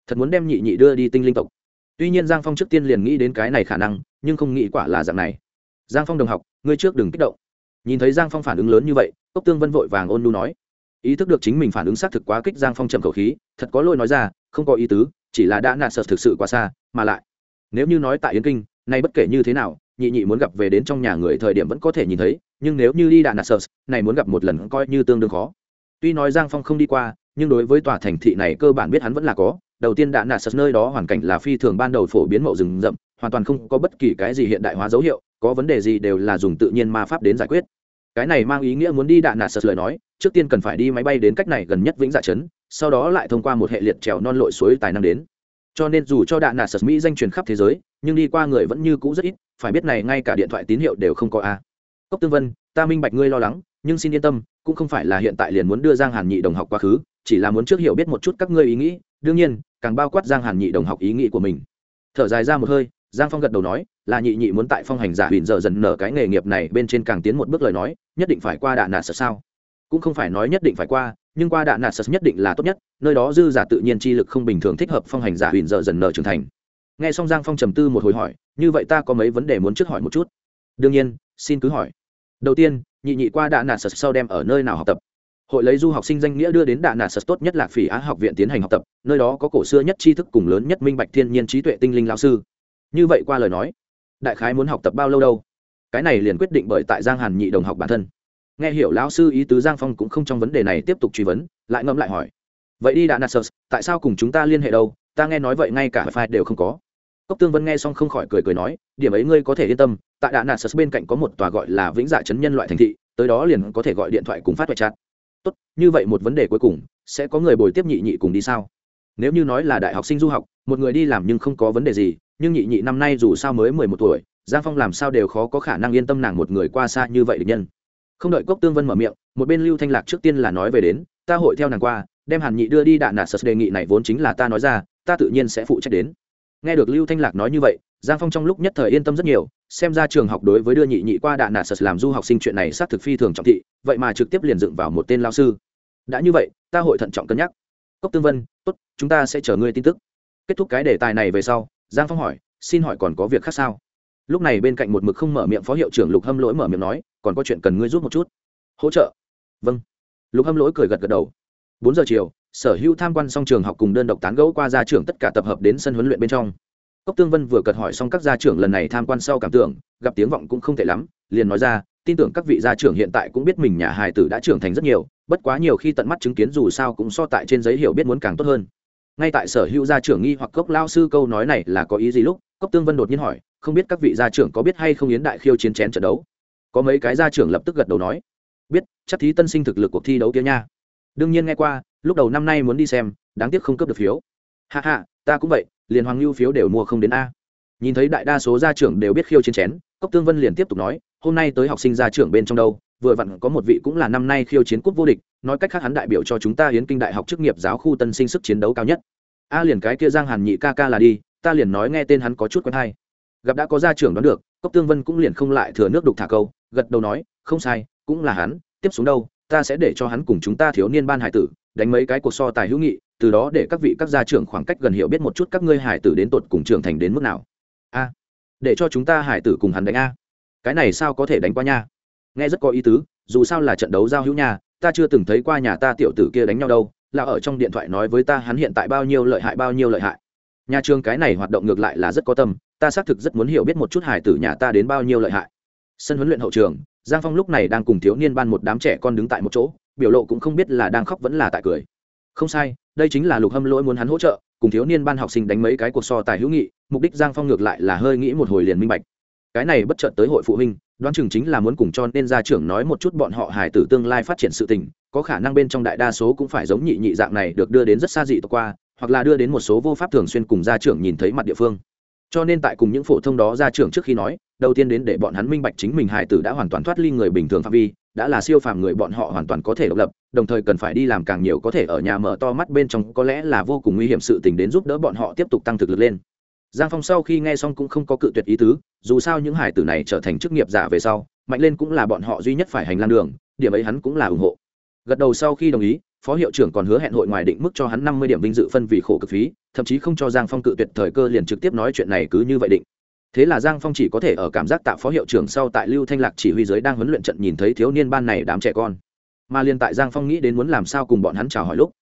thật muốn đem nhị nhị đưa đi tinh linh tộc. Tuy nhiên giang phong trước tiên liền nghĩ đến cái này khả năng, nhưng không nghĩ quả là dạng này giang phong đồng học, ngươi trước đừng kích động. Nhìn thấy giang phong phản ứng lớn như vậy, cốc tương vân vội vàng ôn nu nói. Ý thức được chính mình phản ứng xác thực quá kích giang phong trầm khẩu khí, thật có lỗi nói ra, không có ý tứ, chỉ là đã nạn sợ thực sự quá xa, mà lại, nếu như nói tại yến kinh, nay bất kể như thế nào, nhị nhị muốn gặp về đến trong nhà người thời điểm vẫn có thể nhìn thấy, nhưng nếu như đi đà nạt sơ này muốn gặp một lần coi như tương đương khó. Tuy nói giang phong không đi qua, nhưng đối với tòa thành thị này cơ bản biết hắn vẫn là có. Đầu tiên đà nạt sơ nơi đó hoàn cảnh là phi thường ban đầu phổ biến mậu rừng rậm hoàn toàn không có bất kỳ cái gì hiện đại hóa dấu hiệu, có vấn đề gì đều là dùng tự nhiên ma pháp đến giải quyết. Cái này mang ý nghĩa muốn đi đạn nạt sật lời nói, trước tiên cần phải đi máy bay đến cách này gần nhất vĩnh dạ trấn, sau đó lại thông qua một hệ liệt trèo non lội suối tài năng đến. Cho nên dù cho đạn nạt sật mỹ danh truyền khắp thế giới, nhưng đi qua người vẫn như cũ rất ít, phải biết này ngay cả điện thoại tín hiệu đều không có a. Cốc tương vân, ta minh bạch ngươi lo lắng, nhưng xin yên tâm, cũng không phải là hiện tại liền muốn đưa giang hàn nhị đồng học quá khứ, chỉ là muốn trước hiểu biết một chút các ngươi ý nghĩ, đương nhiên, càng bao quát giang hàn nhị đồng học ý nghĩ của mình. Thở dài ra một hơi giang phong gật đầu nói, là nhị nhị muốn tại phong hành giả huyền dở dần nở cái nghề nghiệp này bên trên càng tiến một bước lời nói, nhất định phải qua đạn nạt sợ sao? Cũng không phải nói nhất định phải qua, nhưng qua đạn nạt sợ nhất định là tốt nhất, nơi đó dư giả tự nhiên chi lực không bình thường thích hợp phong hành giả huyền dở dần nở trưởng thành. Nghe xong giang phong trầm tư một hồi hỏi, như vậy ta có mấy vấn đề muốn trước hỏi một chút? Đương nhiên, xin cứ hỏi. Đầu tiên, nhị nhị qua đạn nạt sật sau đem ở nơi nào học tập? Hội lấy du học sinh danh nghĩa đưa đến đạn nạt sật tốt nhất là phỉ á học viện tiến hành học tập, nơi đó có cổ xưa nhất tri thức cùng lớn nhất minh bạch thiên nhiên trí tuệ tinh linh lao sư như vậy qua lời nói, đại khái muốn học tập bao lâu đâu? Cái này liền quyết định bởi tại giang hàn nhị đồng học bản thân. Nghe hiểu lão sư ý tứ giang phong cũng không trong vấn đề này tiếp tục truy vấn, lại ngẫm lại hỏi. Vậy đi, đạn nạt sật tại sao cùng chúng ta liên hệ đâu? Ta nghe nói vậy ngay cả file đều không có. Cốc tương vân nghe xong không khỏi cười cười nói, điểm ấy ngươi có thể yên tâm, tại đạn nạt sật bên cạnh có một tòa gọi là vĩnh dạ chấn nhân loại thành thị, tới đó liền có thể gọi điện thoại cùng phát hoại chặt tốt, như vậy một vấn đề cuối cùng, sẽ có người bồi tiếp nhị nhị cùng đi sao? Nếu như nói là đại học sinh du học, một người đi làm nhưng không có vấn đề gì nhưng nhị nhị năm nay dù sao mới mười một tuổi, giang phong làm sao đều khó có khả năng yên tâm nàng một người qua xa như vậy được nhân. Không đợi cốc tương vân mở miệng, một bên lưu thanh lạc trước tiên là nói về đến, ta hội theo nàng qua, đem hàn nhị đưa đi đạn nạt sật đề nghị này vốn chính là ta nói ra, ta tự nhiên sẽ phụ trách đến. Nghe được lưu thanh lạc nói như vậy, giang phong trong lúc nhất thời yên tâm rất nhiều, xem ra trường học đối với đưa nhị nhị qua đạn nạt sật làm du học sinh chuyện này xác thực phi thường trọng thị, vậy mà trực tiếp liền dựng vào một tên lao sư. Đã như vậy, ta hội thận trọng cân nhắc. Cốc tương vân, tốt, chúng ta sẽ chờ ngươi tin tức. Kết thúc cái đề tài này về sau giang phong hỏi, xin hỏi còn có việc khác sao? Lúc này bên cạnh một mực không mở miệng phó hiệu trưởng lục hâm lỗi mở miệng nói, còn có chuyện cần ngươi giúp một chút. Hỗ trợ? Vâng. Lục hâm lỗi cười gật gật đầu. Bốn giờ chiều, sở hữu tham quan xong trường học cùng đơn độc tán gẫu qua gia trưởng tất cả tập hợp đến sân huấn luyện bên trong. Cốc tương vân vừa cật hỏi xong các gia trưởng lần này tham quan sau cảm tưởng, gặp tiếng vọng cũng không tệ lắm, liền nói ra, tin tưởng các vị gia trưởng hiện tại cũng biết mình nhà hài tử đã trưởng thành rất nhiều, bất quá nhiều khi tận mắt chứng kiến dù sao cũng so tại trên giấy hiểu biết muốn càng tốt hơn ngay tại sở hữu gia trưởng nghi hoặc cốc lao sư câu nói này là có ý gì lúc, cốc tương vân đột nhiên hỏi, không biết các vị gia trưởng có biết hay không yến đại khiêu chiến chén trận đấu? Có mấy cái gia trưởng lập tức gật đầu nói, biết, chắc thí tân sinh thực lực cuộc thi đấu kia nha. Đương nhiên nghe qua, lúc đầu năm nay muốn đi xem, đáng tiếc không cấp được phiếu. Hạ hạ ta cũng vậy, liền hoàng lưu phiếu đều mua không đến a. Nhìn thấy đại đa số gia trưởng đều biết khiêu chiến chén, cốc tương vân liền tiếp tục nói, hôm nay tới học sinh gia trưởng bên trong đâu? Vừa vặn có một vị cũng là năm nay khiêu chiến cúp vô địch, nói cách khác hắn đại biểu cho chúng ta hiến kinh đại học chức nghiệp giáo khu tân sinh sức chiến đấu cao nhất. A liền cái kia giang hàn nhị ca ca là đi, ta liền nói nghe tên hắn có chút quen hay. Gặp đã có gia trưởng đoán được, cốc tương vân cũng liền không lại thừa nước đục thả câu, gật đầu nói, không sai, cũng là hắn, tiếp xuống đâu, ta sẽ để cho hắn cùng chúng ta thiếu niên ban hải tử, đánh mấy cái cuộc so tài hữu nghị, từ đó để các vị các gia trưởng khoảng cách gần hiểu biết một chút các ngươi hải tử đến tột cùng trưởng thành đến mức nào. A, để cho chúng ta hải tử cùng hắn đánh a. Cái này sao có thể đánh qua nha? Nghe rất có ý tứ, dù sao là trận đấu giao hữu nhà, ta chưa từng thấy qua nhà ta tiểu tử kia đánh nhau đâu, là ở trong điện thoại nói với ta hắn hiện tại bao nhiêu lợi hại bao nhiêu lợi hại. Nhà trường cái này hoạt động ngược lại là rất có tâm, ta xác thực rất muốn hiểu biết một chút hải tử nhà ta đến bao nhiêu lợi hại. Sân huấn luyện hậu trường, giang phong lúc này đang cùng thiếu niên ban một đám trẻ con đứng tại một chỗ, biểu lộ cũng không biết là đang khóc vẫn là tại cười. Không sai, đây chính là lục hâm lỗi muốn hắn hỗ trợ, cùng thiếu niên ban học sinh đánh mấy cái cuộc so tài hữu nghị, mục đích giang phong ngược lại là hơi nghĩ một hồi liền minh bạch. Cái này bất chợt tới hội phụ huynh đoán chừng chính là muốn cùng cho nên gia trưởng nói một chút bọn họ hài tử tương lai phát triển sự tình, có khả năng bên trong đại đa số cũng phải giống nhị nhị dạng này được đưa đến rất xa dị tộc qua, hoặc là đưa đến một số vô pháp thường xuyên cùng gia trưởng nhìn thấy mặt địa phương. Cho nên tại cùng những phổ thông đó gia trưởng trước khi nói, đầu tiên đến để bọn hắn minh bạch chính mình hài tử đã hoàn toàn thoát ly người bình thường phạm vi, đã là siêu phàm người bọn họ hoàn toàn có thể độc lập, đồng thời cần phải đi làm càng nhiều có thể ở nhà mở to mắt bên trong có lẽ là vô cùng nguy hiểm sự tình đến giúp đỡ bọn họ tiếp tục tăng thực lực lên giang phong sau khi nghe xong cũng không có cự tuyệt ý tứ, dù sao những hải tử này trở thành chức nghiệp giả về sau, mạnh lên cũng là bọn họ duy nhất phải hành lang đường, điểm ấy hắn cũng là ủng hộ. Gật đầu sau khi đồng ý, phó hiệu trưởng còn hứa hẹn hội ngoài định mức cho hắn năm mươi điểm vinh dự phân vì khổ cực phí, thậm chí không cho giang phong cự tuyệt thời cơ liền trực tiếp nói chuyện này cứ như vậy định. Thế là giang phong chỉ có thể ở cảm giác tạo phó hiệu trưởng sau tại lưu thanh lạc chỉ huy giới đang huấn luyện trận nhìn thấy thiếu niên ban này đám trẻ con. Mà liền tại giang phong nghĩ đến muốn làm sao cùng bọn hắn chào hỏi lúc,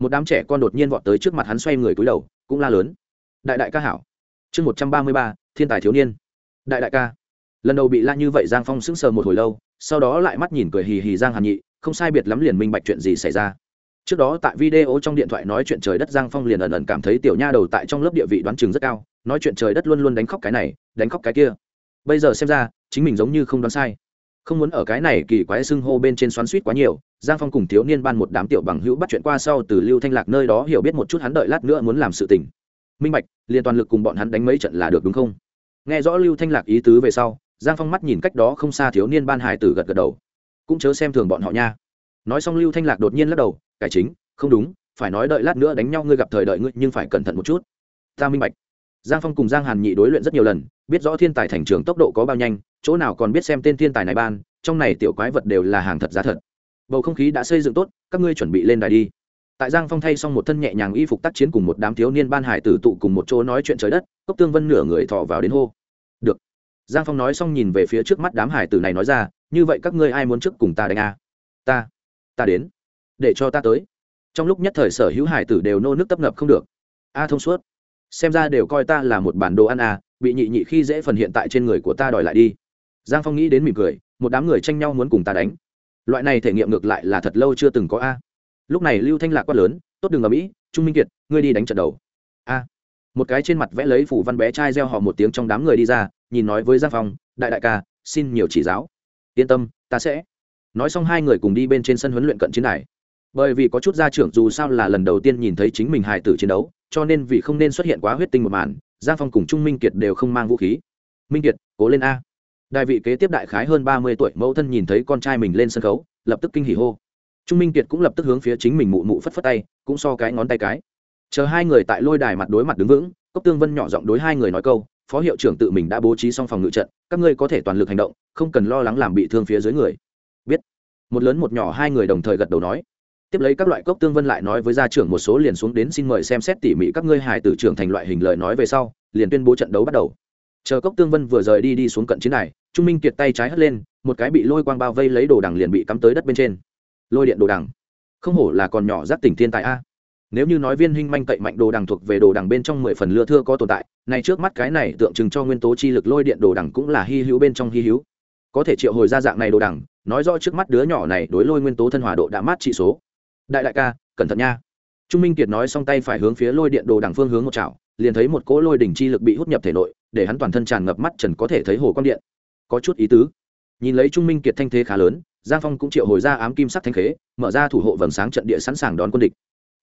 một đám trẻ con đột nhiên vọt tới trước mặt hắn xoay người cúi đầu, cũng la lớn. Đại đại ca hảo chương một trăm ba mươi ba, thiên tài thiếu niên. Đại đại ca. Lần đầu bị la như vậy giang phong sững sờ một hồi lâu, sau đó lại mắt nhìn cười hì hì giang hàn nhị, không sai biệt lắm liền minh bạch chuyện gì xảy ra. Trước đó tại video trong điện thoại nói chuyện trời đất giang phong liền ẩn ẩn cảm thấy tiểu nha đầu tại trong lớp địa vị đoán chừng rất cao, nói chuyện trời đất luôn luôn đánh khóc cái này, đánh khóc cái kia. Bây giờ xem ra, chính mình giống như không đoán sai. Không muốn ở cái này kỳ quái xưng hô bên trên xoắn suýt quá nhiều, giang phong cùng thiếu niên ban một đám tiểu bằng hữu bắt chuyện qua sau từ lưu thanh lạc nơi đó hiểu biết một chút hắn đợi lát nữa muốn làm sự tình minh bạch, liền toàn lực cùng bọn hắn đánh mấy trận là được đúng không? Nghe rõ lưu thanh lạc ý tứ về sau, giang phong mắt nhìn cách đó không xa thiếu niên ban hải tử gật gật đầu. Cũng chớ xem thường bọn họ nha. Nói xong lưu thanh lạc đột nhiên lắc đầu, cải chính, không đúng, phải nói đợi lát nữa đánh nhau ngươi gặp thời đợi ngươi, nhưng phải cẩn thận một chút. Ta minh bạch. Giang phong cùng giang hàn nhị đối luyện rất nhiều lần, biết rõ thiên tài thành trường tốc độ có bao nhanh, chỗ nào còn biết xem tên thiên tài này ban, trong này tiểu quái vật đều là hàng thật giá thật. Bầu không khí đã xây dựng tốt, các ngươi chuẩn bị lên đài đi tại giang phong thay xong một thân nhẹ nhàng y phục tác chiến cùng một đám thiếu niên ban hải tử tụ cùng một chỗ nói chuyện trời đất, cốc tương vân nửa người thọ vào đến hô. Được. Giang phong nói xong nhìn về phía trước mắt đám hải tử này nói ra, như vậy các ngươi ai muốn trước cùng ta đánh a? À? ta ta đến. Để cho ta tới. Trong lúc nhất thời sở hữu hải tử đều nô nước tấp nập không được. A thông suốt. Xem ra đều coi ta là một bản đồ ăn à bị nhị nhị khi dễ phần hiện tại trên người của ta đòi lại đi. Giang phong nghĩ đến mỉm cười, một đám người tranh nhau muốn cùng ta đánh. Loại này thể nghiệm ngược lại là thật lâu chưa từng có a lúc này lưu thanh lạc quát lớn, tốt đường ở mỹ trung minh kiệt, ngươi đi đánh trận đầu. A. Một cái trên mặt vẽ lấy phủ văn bé trai reo họ một tiếng trong đám người đi ra, nhìn nói với giang phong, đại đại ca, xin nhiều chỉ giáo. Yên tâm, ta sẽ. Nói xong hai người cùng đi bên trên sân huấn luyện cận chiến này bởi vì có chút gia trưởng dù sao là lần đầu tiên nhìn thấy chính mình hài tử chiến đấu, cho nên vì không nên xuất hiện quá huyết tinh một màn, giang phong cùng trung minh kiệt đều không mang vũ khí. Minh kiệt, cố lên a. Đại vị kế tiếp đại khái hơn ba mươi tuổi mẫu thân nhìn thấy con trai mình lên sân khấu, lập tức kinh hỉ hô trung minh kiệt cũng lập tức hướng phía chính mình mụ mụ phất phất tay, cũng so cái ngón tay cái. Chờ hai người tại lôi đài mặt đối mặt đứng vững, cốc tương vân nhỏ giọng đối hai người nói câu, phó hiệu trưởng tự mình đã bố trí xong phòng ngự trận, các ngươi có thể toàn lực hành động, không cần lo lắng làm bị thương phía dưới người. Biết. Một lớn một nhỏ hai người đồng thời gật đầu nói. Tiếp lấy các loại cốc tương vân lại nói với gia trưởng một số liền xuống đến xin mời xem xét tỉ mỉ các ngươi hài tử trưởng thành loại hình lời nói về sau, liền tuyên bố trận đấu bắt đầu. Chờ cốc tương vân vừa rời đi đi xuống cận chiến này trung minh kiệt tay trái hất lên, một cái bị lôi quang bao vây lấy đồ đằng liền bị cắm tới đất bên trên lôi điện đồ đằng. Không hổ là còn nhỏ giác tỉnh thiên tài a. Nếu như nói viên huynh manh cậy mạnh đồ đằng thuộc về đồ đằng bên trong mười phần lưa thưa có tồn tại, này trước mắt cái này tượng trưng cho nguyên tố chi lực lôi điện đồ đằng cũng là hy hữu bên trong hy hữu. Có thể triệu hồi ra dạng này đồ đằng, nói rõ trước mắt đứa nhỏ này đối lôi nguyên tố thân hòa độ đã mát trị số. Đại đại ca, cẩn thận nha. Trung minh kiệt nói xong tay phải hướng phía lôi điện đồ đằng phương hướng một chảo, liền thấy một cỗ lôi đỉnh chi lực bị hút nhập thể nội, để hắn toàn thân tràn ngập mắt trần có thể thấy hồ quang điện. Có chút ý tứ. Nhìn lấy trung minh kiệt thanh thế khá lớn giang phong cũng triệu hồi ra ám kim sắc thanh khế, mở ra thủ hộ vầng sáng trận địa sẵn sàng đón quân địch.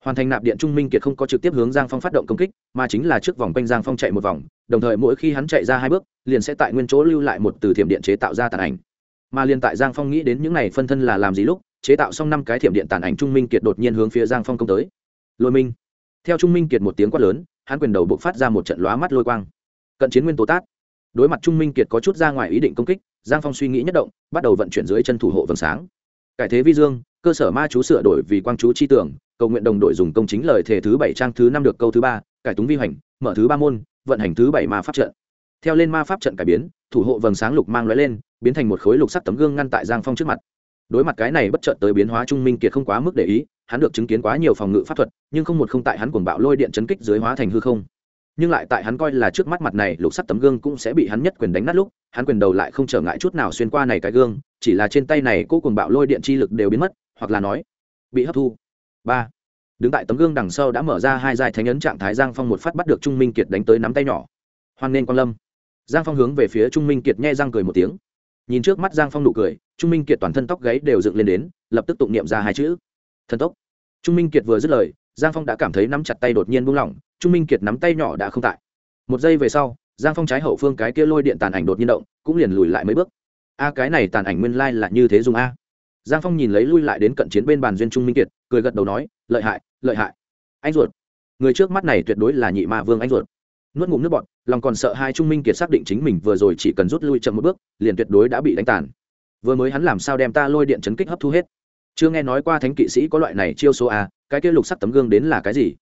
Hoàn thành nạp điện trung minh kiệt không có trực tiếp hướng giang phong phát động công kích, mà chính là trước vòng quanh giang phong chạy một vòng, đồng thời mỗi khi hắn chạy ra hai bước, liền sẽ tại nguyên chỗ lưu lại một từ thiểm điện chế tạo ra tàn ảnh. Mà liền tại giang phong nghĩ đến những này phân thân là làm gì lúc, chế tạo xong năm cái thiểm điện tàn ảnh trung minh kiệt đột nhiên hướng phía giang phong công tới. Lôi minh. Theo trung minh kiệt một tiếng quát lớn, hắn quyền đầu buộc phát ra một trận lóa mắt lôi quang. Cận chiến nguyên tố tát. Đối mặt trung minh kiệt có chút ra ngoài ý định công kích giang phong suy nghĩ nhất động, bắt đầu vận chuyển dưới chân thủ hộ vầng sáng. Cải thế vi dương, cơ sở ma chú sửa đổi vì quang chú chi tưởng cầu nguyện đồng đội dùng công chính lời thể thứ bảy trang thứ năm được câu thứ ba, cải túng vi hoành mở thứ ba môn, vận hành thứ bảy ma pháp trận. Theo lên ma pháp trận cải biến, thủ hộ vầng sáng lục mang lóe lên, biến thành một khối lục sắt tấm gương ngăn tại giang phong trước mặt. Đối mặt cái này bất chợt tới biến hóa trung minh kiệt không quá mức để ý, hắn được chứng kiến quá nhiều phòng ngự pháp thuật, nhưng không một không tại hắn cuồng bạo lôi điện chấn kích dưới hóa thành hư không nhưng lại tại hắn coi là trước mắt mặt này, lục sắt tấm gương cũng sẽ bị hắn nhất quyền đánh nát lúc, hắn quyền đầu lại không trở ngại chút nào xuyên qua này cái gương, chỉ là trên tay này cô cuồng bạo lôi điện chi lực đều biến mất, hoặc là nói, bị hấp thu. Ba. Đứng tại tấm gương đằng sau đã mở ra hai dài thánh ấn trạng thái giang phong một phát bắt được trung minh kiệt đánh tới nắm tay nhỏ. Hoan nên quan lâm. Giang phong hướng về phía trung minh kiệt nghe răng cười một tiếng. Nhìn trước mắt giang phong nụ cười, trung minh kiệt toàn thân tóc gáy đều dựng lên đến, lập tức tụng niệm ra hai chữ. Thần tốc. Trung minh kiệt vừa dứt lời giang phong đã cảm thấy nắm chặt tay đột nhiên buông lỏng, trung minh kiệt nắm tay nhỏ đã không tại. Một giây về sau, giang phong trái hậu phương cái kia lôi điện tàn ảnh đột nhiên động, cũng liền lùi lại mấy bước. A, cái này tàn ảnh nguyên lai là như thế dùng a. Giang phong nhìn lấy lui lại đến cận chiến bên bàn duyên trung minh kiệt, cười gật đầu nói, lợi hại lợi hại. Anh ruột. Người trước mắt này tuyệt đối là nhị ma vương anh ruột. Nuốt ngụm nước bọt, lòng còn sợ hai trung minh kiệt xác định chính mình vừa rồi chỉ cần rút lui chậm một bước, liền tuyệt đối đã bị đánh tàn. Vừa mới hắn làm sao đem ta lôi điện chấn kích hấp thu hết? Chưa nghe nói qua thánh kỵ sĩ có loại này chiêu số a cái kia lục sắc tấm gương đến là cái gì?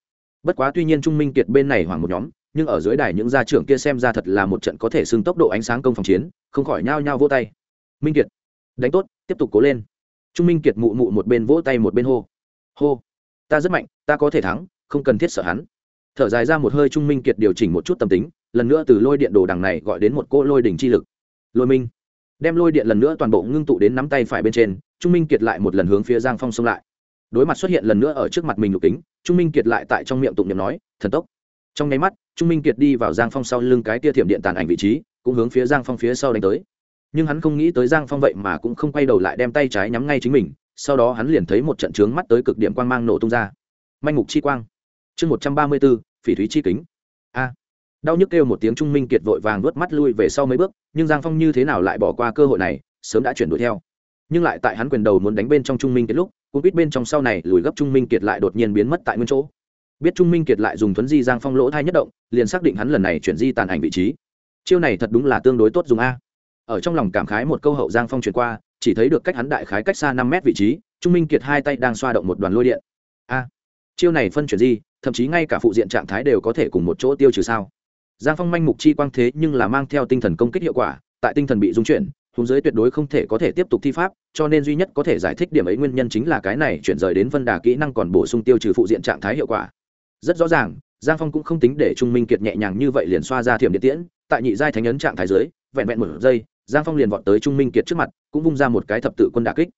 Bất quá tuy nhiên trung minh kiệt bên này hoảng một nhóm, nhưng ở dưới đài những gia trưởng kia xem ra thật là một trận có thể xưng tốc độ ánh sáng công phòng chiến, không khỏi nhao nhao vỗ tay. Minh kiệt, đánh tốt, tiếp tục cố lên. Trung minh kiệt mụ mụ một bên vỗ tay một bên hô. Hô, ta rất mạnh, ta có thể thắng, không cần thiết sợ hắn. Thở dài ra một hơi trung minh kiệt điều chỉnh một chút tâm tính, lần nữa từ lôi điện đồ đằng này gọi đến một cô lôi đỉnh chi lực. Lôi minh, đem lôi điện lần nữa toàn bộ ngưng tụ đến nắm tay phải bên trên trung minh kiệt lại một lần hướng phía giang phong xông lại. Đối mặt xuất hiện lần nữa ở trước mặt mình lục kính, trung minh kiệt lại tại trong miệng tụng niệm nói, thần tốc. Trong nháy mắt, trung minh kiệt đi vào giang phong sau lưng cái tia thiểm điện tàn ảnh vị trí, cũng hướng phía giang phong phía sau đánh tới. Nhưng hắn không nghĩ tới giang phong vậy mà cũng không quay đầu lại đem tay trái nhắm ngay chính mình, sau đó hắn liền thấy một trận trướng mắt tới cực điểm quang mang nổ tung ra. Manh mục chi quang. Chương một trăm ba mươi b ố phỉ thúy chi kính. A. Đau nhức kêu một tiếng trung minh kiệt vội vàng vớt mắt lui về sau mấy bước, nhưng giang phong như thế nào lại bỏ qua cơ hội này, sớm đã chuyển đuổi theo nhưng lại tại hắn quyền đầu muốn đánh bên trong trung minh kiệt lúc cũng biết bên trong sau này lùi gấp trung minh kiệt lại đột nhiên biến mất tại nguyên chỗ. Biết trung minh kiệt lại dùng thuấn di giang phong lỗ thai nhất động, liền xác định hắn lần này chuyển di tàn ảnh vị trí. Chiêu này thật đúng là tương đối tốt dùng a. Ở trong lòng cảm khái một câu hậu giang phong chuyển qua, chỉ thấy được cách hắn đại khái cách xa năm mét vị trí, trung minh kiệt hai tay đang xoa động một đoàn lôi điện. A, chiêu này phân chuyển di, thậm chí ngay cả phụ diện trạng thái đều có thể cùng một chỗ tiêu trừ sao? Giang phong manh mục chi quang thế nhưng là mang theo tinh thần công kích hiệu quả, tại tinh thần bị dung chuyển huống giới tuyệt đối không thể có thể tiếp tục thi pháp, cho nên duy nhất có thể giải thích điểm ấy nguyên nhân chính là cái này chuyển rời đến vân đà kỹ năng còn bổ sung tiêu trừ phụ diện trạng thái hiệu quả. Rất rõ ràng, giang phong cũng không tính để trung minh kiệt nhẹ nhàng như vậy liền xoa ra thiểm điện tiễn, tại nhị giai thánh ấn trạng thái dưới, vẹn vẹn một giây, giang phong liền vọt tới trung minh kiệt trước mặt, cũng vung ra một cái thập tự quân đà kích.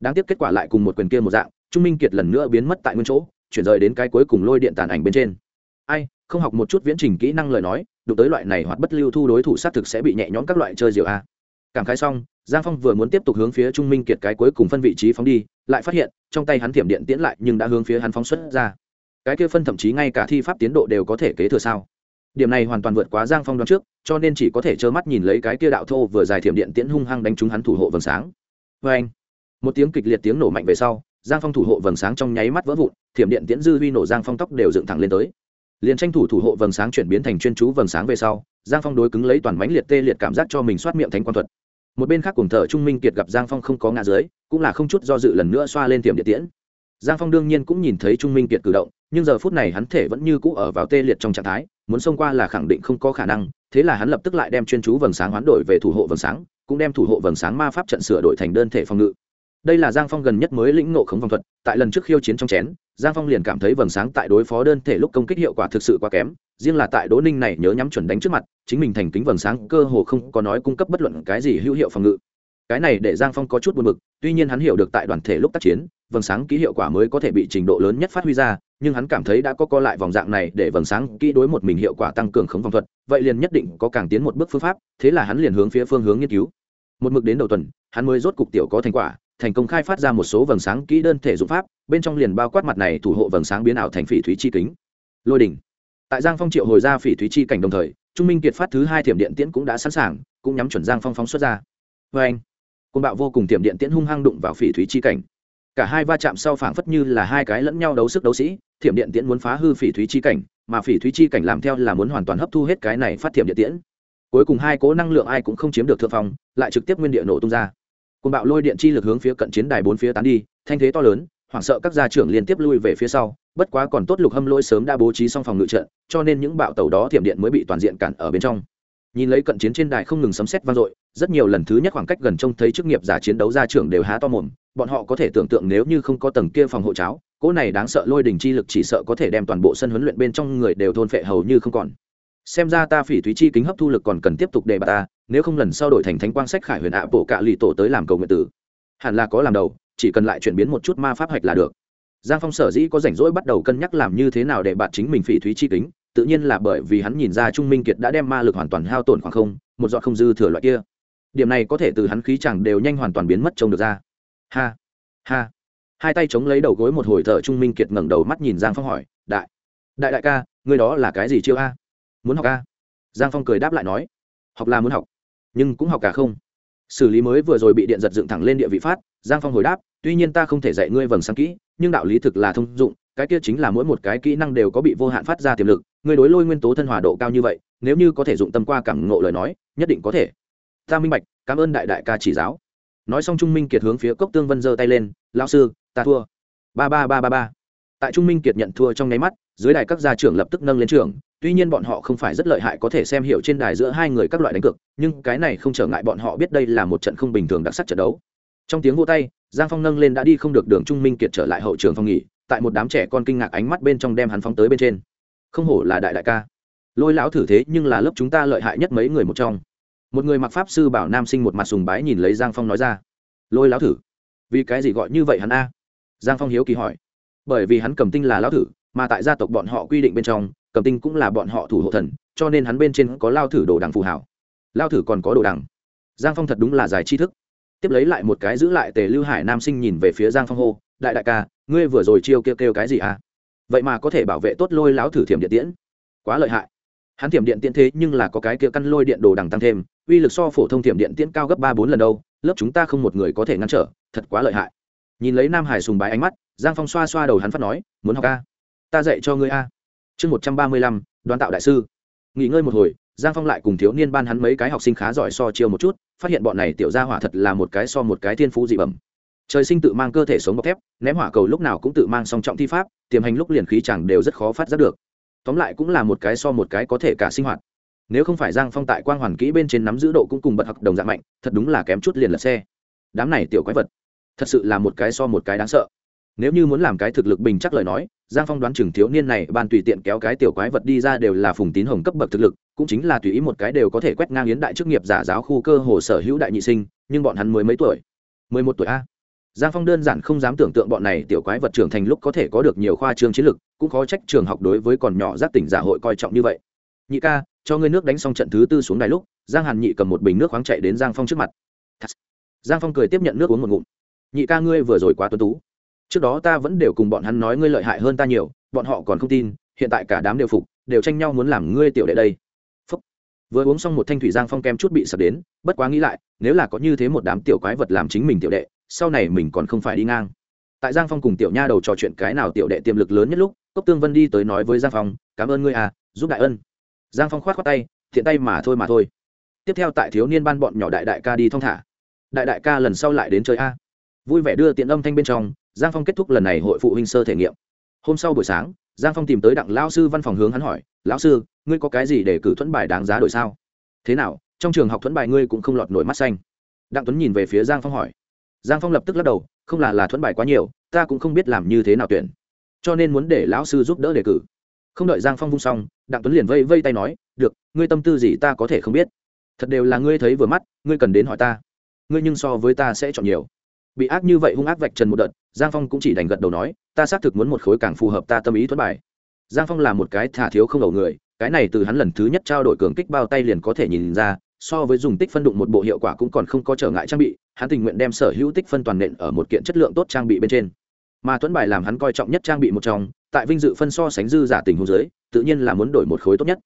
Đáng tiếc kết quả lại cùng một quyền kia một dạng, trung minh kiệt lần nữa biến mất tại nguyên chỗ, chuyển rời đến cái cuối cùng lôi điện tàn ảnh bên trên. Ai, không học một chút viễn trình kỹ năng lời nói, đụng tới loại này hoặc bất lưu thu đối thủ xác thực sẽ bị nhẹ nhõm các loại chơi diều a cảm khái xong, giang phong vừa muốn tiếp tục hướng phía trung minh kiệt cái cuối cùng phân vị trí phóng đi, lại phát hiện, trong tay hắn thiểm điện tiễn lại nhưng đã hướng phía hắn phóng xuất ra. Cái kia phân thậm chí ngay cả thi pháp tiến độ đều có thể kế thừa sao? Điểm này hoàn toàn vượt quá giang phong đoán trước, cho nên chỉ có thể trơ mắt nhìn lấy cái kia đạo thô vừa dài thiểm điện tiễn hung hăng đánh trúng hắn thủ hộ vầng sáng. Vê anh, một tiếng kịch liệt tiếng nổ mạnh về sau, giang phong thủ hộ vầng sáng trong nháy mắt vỡ vụn, thiểm điện tiễn dư huy nổ giang phong tóc đều dựng thẳng lên tới. Liền tranh thủ thủ hộ vầng sáng chuyển biến thành chuyên chú vầng sáng về sau, giang phong đối cứng lấy toàn mánh liệt tê liệt cảm giác cho mình soát miệng thánh quan thuật một bên khác cùng thợ trung minh kiệt gặp giang phong không có ngã dưới, cũng là không chút do dự lần nữa xoa lên tiềm địa tiễn. Giang phong đương nhiên cũng nhìn thấy trung minh kiệt cử động, nhưng giờ phút này hắn thể vẫn như cũ ở vào tê liệt trong trạng thái, muốn xông qua là khẳng định không có khả năng, thế là hắn lập tức lại đem chuyên chú vầng sáng hoán đổi về thủ hộ vầng sáng, cũng đem thủ hộ vầng sáng ma pháp trận sửa đổi thành đơn thể phòng ngự đây là giang phong gần nhất mới lĩnh ngộ khống vòng thuật, tại lần trước khiêu chiến trong chén, giang phong liền cảm thấy vầng sáng tại đối phó đơn thể lúc công kích hiệu quả thực sự quá kém, riêng là tại đỗ ninh này nhớ nhắm chuẩn đánh trước mặt, chính mình thành kính vầng sáng cơ hồ không có nói cung cấp bất luận cái gì hữu hiệu phòng ngự. Cái này để giang phong có chút buồn b ự c tuy nhiên hắn hiểu được tại đoàn thể lúc tác chiến, vầng sáng ký hiệu quả mới có thể bị trình độ lớn nhất phát huy ra, nhưng hắn cảm thấy đã có co lại vòng dạng này để vầng sáng kỹ đối một mình hiệu quả tăng cường khống vòng thuật, vậy liền nhất định có càng tiến một bước phương pháp, thế là hắn liền hướng phía phương hướng nghiên cứu. Một mực đến đầu tuần, hắn mới rốt cục tiểu có thành quả thành công khai phát ra một số vầng sáng kỹ đơn thể dụng pháp, bên trong liền bao quát mặt này thủ hộ vầng sáng biến ảo thành phỉ thúy chi kính. Lôi đỉnh. Tại giang phong triệu hồi ra phỉ thúy chi cảnh đồng thời, trung minh kiệt phát thứ hai thiểm điện tiễn cũng đã sẵn sàng, cũng nhắm chuẩn giang phong phóng xuất ra. Vê anh côn bạo vô cùng tiềm điện tiễn hung hăng đụng vào phỉ thúy chi cảnh. Cả hai va chạm sau phảng phất như là hai cái lẫn nhau đấu sức đấu sĩ, thiểm điện tiễn muốn phá hư phỉ thúy chi cảnh, mà phỉ thúy chi cảnh làm theo là muốn hoàn toàn hấp thu hết cái này phát thiểm điện tiễn. Cuối cùng hai cố năng lượng ai cũng không chiếm được thượng phong, lại trực tiếp nguyên địa nổ tung ra cùng bạo lôi điện chi lực hướng phía cận chiến đài bốn phía tán đi, thanh thế to lớn, hoảng sợ các gia trưởng liên tiếp lui về phía sau, bất quá còn tốt lục hâm lôi sớm đã bố trí xong phòng ngự trận, cho nên những bạo tàu đó thiểm điện mới bị toàn diện cản ở bên trong. Nhìn lấy cận chiến trên đài không ngừng sấm xét vang dội, rất nhiều lần thứ nhất khoảng cách gần trông thấy chức nghiệp giả chiến đấu gia trưởng đều há to mồm, bọn họ có thể tưởng tượng nếu như không có tầng kia phòng hộ cháo, cỗ này đáng sợ lôi đình chi lực chỉ sợ có thể đem toàn bộ sân huấn luyện bên trong người đều thôn phệ hầu như không còn xem ra ta phỉ thúy chi kính hấp thu lực còn cần tiếp tục đề bà ta, nếu không lần sau đổi thành thánh quang sách khải huyền ạ bộ cạ lì tổ tới làm cầu nguyện tử. Hẳn là có làm đầu, chỉ cần lại chuyển biến một chút ma pháp hạch là được. Giang phong sở dĩ có rảnh rỗi bắt đầu cân nhắc làm như thế nào để bạn chính mình phỉ thúy chi kính, tự nhiên là bởi vì hắn nhìn ra trung minh kiệt đã đem ma lực hoàn toàn hao tổn khoảng không, một giọt không dư thừa loại kia. Điểm này có thể từ hắn khí chẳng đều nhanh hoàn toàn biến mất trông được ra. Ha ha. Hai tay chống lấy đầu gối một hồi thở trung minh kiệt ngẩng đầu mắt nhìn giang phong hỏi, đại đại đại ca người đó là cái gì chiêu a? Muốn học a giang phong cười đáp lại nói, học là muốn học, nhưng cũng học cả không. Xử lý mới vừa rồi bị điện giật dựng thẳng lên địa vị phát, giang phong hồi đáp, tuy nhiên ta không thể dạy ngươi vầng sáng kỹ, nhưng đạo lý thực là thông dụng, cái kia chính là mỗi một cái kỹ năng đều có bị vô hạn phát ra tiềm lực, ngươi đối lôi nguyên tố thân hòa độ cao như vậy, nếu như có thể dụng tâm qua cảm ngộ lời nói, nhất định có thể. Ta minh bạch, cảm ơn đại đại ca chỉ giáo. Nói xong trung minh kiệt hướng phía cốc tương vân giơ tay lên lao sư, ta thua. Ba ba ba ba ba. Tại trung minh kiệt nhận thua trong nháy mắt dưới đài các gia trưởng lập tức nâng lên trường, tuy nhiên bọn họ không phải rất lợi hại có thể xem hiểu trên đài giữa hai người các loại đánh cược, nhưng cái này không trở ngại bọn họ biết đây là một trận không bình thường đặc sắc trận đấu. Trong tiếng vô tay, giang phong nâng lên đã đi không được đường trung minh kiệt trở lại hậu trường phong nghỉ, tại một đám trẻ con kinh ngạc ánh mắt bên trong đem hắn phóng tới bên trên. Không hổ là đại đại ca. Lôi lão thử thế nhưng là lớp chúng ta lợi hại nhất mấy người một trong. Một người mặc pháp sư bảo nam sinh một mặt sùng bái nhìn lấy giang phong nói ra. Lôi lão thử? Vì cái gì gọi như vậy hắn a? Giang phong hiếu kỳ hỏi. Bởi vì hắn cầm tinh là lão thử mà tại gia tộc bọn họ quy định bên trong, cầm tinh cũng là bọn họ thủ hộ thần, cho nên hắn bên trên có lao thử đồ đằng phù hảo. Lao thử còn có đồ đằng. Giang phong thật đúng là giải tri thức. Tiếp lấy lại một cái giữ lại tề lưu hải nam sinh nhìn về phía giang phong hô, đại đại ca, ngươi vừa rồi chiêu kêu kêu cái gì à? Vậy mà có thể bảo vệ tốt lôi láo thử thiểm điện tiễn. Quá lợi hại. Hắn thiểm điện tiễn thế nhưng là có cái kia căn lôi điện đồ đằng tăng thêm, uy lực so phổ thông thiểm điện tiễn cao gấp ba bốn lần đâu, lớp chúng ta không một người có thể ngăn trở, thật quá lợi hại. Nhìn lấy nam hải sùng bái ánh mắt, giang phong xoa xoa đầu hắn phát nói, muốn học ca? Ta dạy cho ngươi a. Chương một trăm ba mươi lăm, đoán tạo đại sư. Nghỉ ngơi một hồi, giang phong lại cùng thiếu niên ban hắn mấy cái học sinh khá giỏi so chiêu một chút, phát hiện bọn này tiểu ra hỏa thật là một cái so một cái thiên phú dị bẩm. Trời sinh tự mang cơ thể sống bọc thép, ném hỏa cầu lúc nào cũng tự mang song trọng thi pháp, tiềm hành lúc liền khí chẳng đều rất khó phát giác được. Tóm lại cũng là một cái so một cái có thể cả sinh hoạt. Nếu không phải giang phong tại quang hoàn kỹ bên trên nắm giữ độ cũng cùng bật học đồng dạng mạnh, thật đúng là kém chút liền lật xe. Đám này tiểu quái vật, thật sự là một cái so một cái đáng sợ nếu như muốn làm cái thực lực bình chắc lời nói, giang phong đoán chừng thiếu niên này ban tùy tiện kéo cái tiểu quái vật đi ra đều là phùng tín hồng cấp bậc thực lực, cũng chính là tùy ý một cái đều có thể quét ngang yến đại chức nghiệp giả giáo khu cơ hồ sở hữu đại nhị sinh, nhưng bọn hắn mới mấy tuổi? Mười một tuổi a. Giang phong đơn giản không dám tưởng tượng bọn này tiểu quái vật trưởng thành lúc có thể có được nhiều khoa trương chiến lực, cũng khó trách trường học đối với còn nhỏ giác tỉnh giả hội coi trọng như vậy. Nhị ca, cho ngươi nước đánh xong trận thứ tư xuống đài lúc, giang hàn nhị cầm một bình nước khoáng chạy đến giang phong trước mặt. Giang phong cười tiếp nhận nước uống một ngụm. Nhị ca ngươi vừa rồi quá tuân tú trước đó ta vẫn đều cùng bọn hắn nói ngươi lợi hại hơn ta nhiều, bọn họ còn không tin, hiện tại cả đám đều phục, đều tranh nhau muốn làm ngươi tiểu đệ đây. Phúc. vừa uống xong một thanh thủy giang phong kem chút bị sập đến, bất quá nghĩ lại, nếu là có như thế một đám tiểu quái vật làm chính mình tiểu đệ, sau này mình còn không phải đi ngang. Tại giang phong cùng tiểu nha đầu trò chuyện cái nào tiểu đệ tiềm lực lớn nhất lúc, cốc tương vân đi tới nói với giang phong, cảm ơn ngươi à giúp đại ân. Giang phong khoát khoát tay, thiện tay mà thôi mà thôi. Tiếp theo tại thiếu niên ban bọn nhỏ đại đại ca đi thong thả. Đại đại ca lần sau lại đến chơi a. Vui vẻ đưa tiện âm thanh bên trong giang phong kết thúc lần này hội phụ huynh sơ thể nghiệm. Hôm sau buổi sáng, giang phong tìm tới đặng lao sư văn phòng hướng hắn hỏi, lão sư, ngươi có cái gì để cử thuẫn bài đáng giá đổi sao? Thế nào, trong trường học thuẫn bài ngươi cũng không lọt nổi mắt xanh. Đặng tuấn nhìn về phía giang phong hỏi. Giang phong lập tức lắc đầu, không là là thuẫn bài quá nhiều, ta cũng không biết làm như thế nào tuyển. Cho nên muốn để lão sư giúp đỡ đề cử. Không đợi giang phong vung xong, đặng tuấn liền vây vây tay nói, được, ngươi tâm tư gì ta có thể không biết. Thật đều là ngươi thấy vừa mắt, ngươi cần đến hỏi ta. Ngươi nhưng so với ta sẽ chọn nhiều bị ác như vậy hung ác vạch trần một đợt, giang phong cũng chỉ đành gật đầu nói, ta xác thực muốn một khối càng phù hợp ta tâm ý thuẫn bài. Giang phong là một cái thả thiếu không đầu người, cái này từ hắn lần thứ nhất trao đổi cường kích bao tay liền có thể nhìn ra, so với dùng tích phân đụng một bộ hiệu quả cũng còn không có trở ngại trang bị, hắn tình nguyện đem sở hữu tích phân toàn nện ở một kiện chất lượng tốt trang bị bên trên. Mà thuẫn bài làm hắn coi trọng nhất trang bị một trong, tại vinh dự phân so sánh dư giả tình hồ dưới, tự nhiên là muốn đổi một khối tốt nhất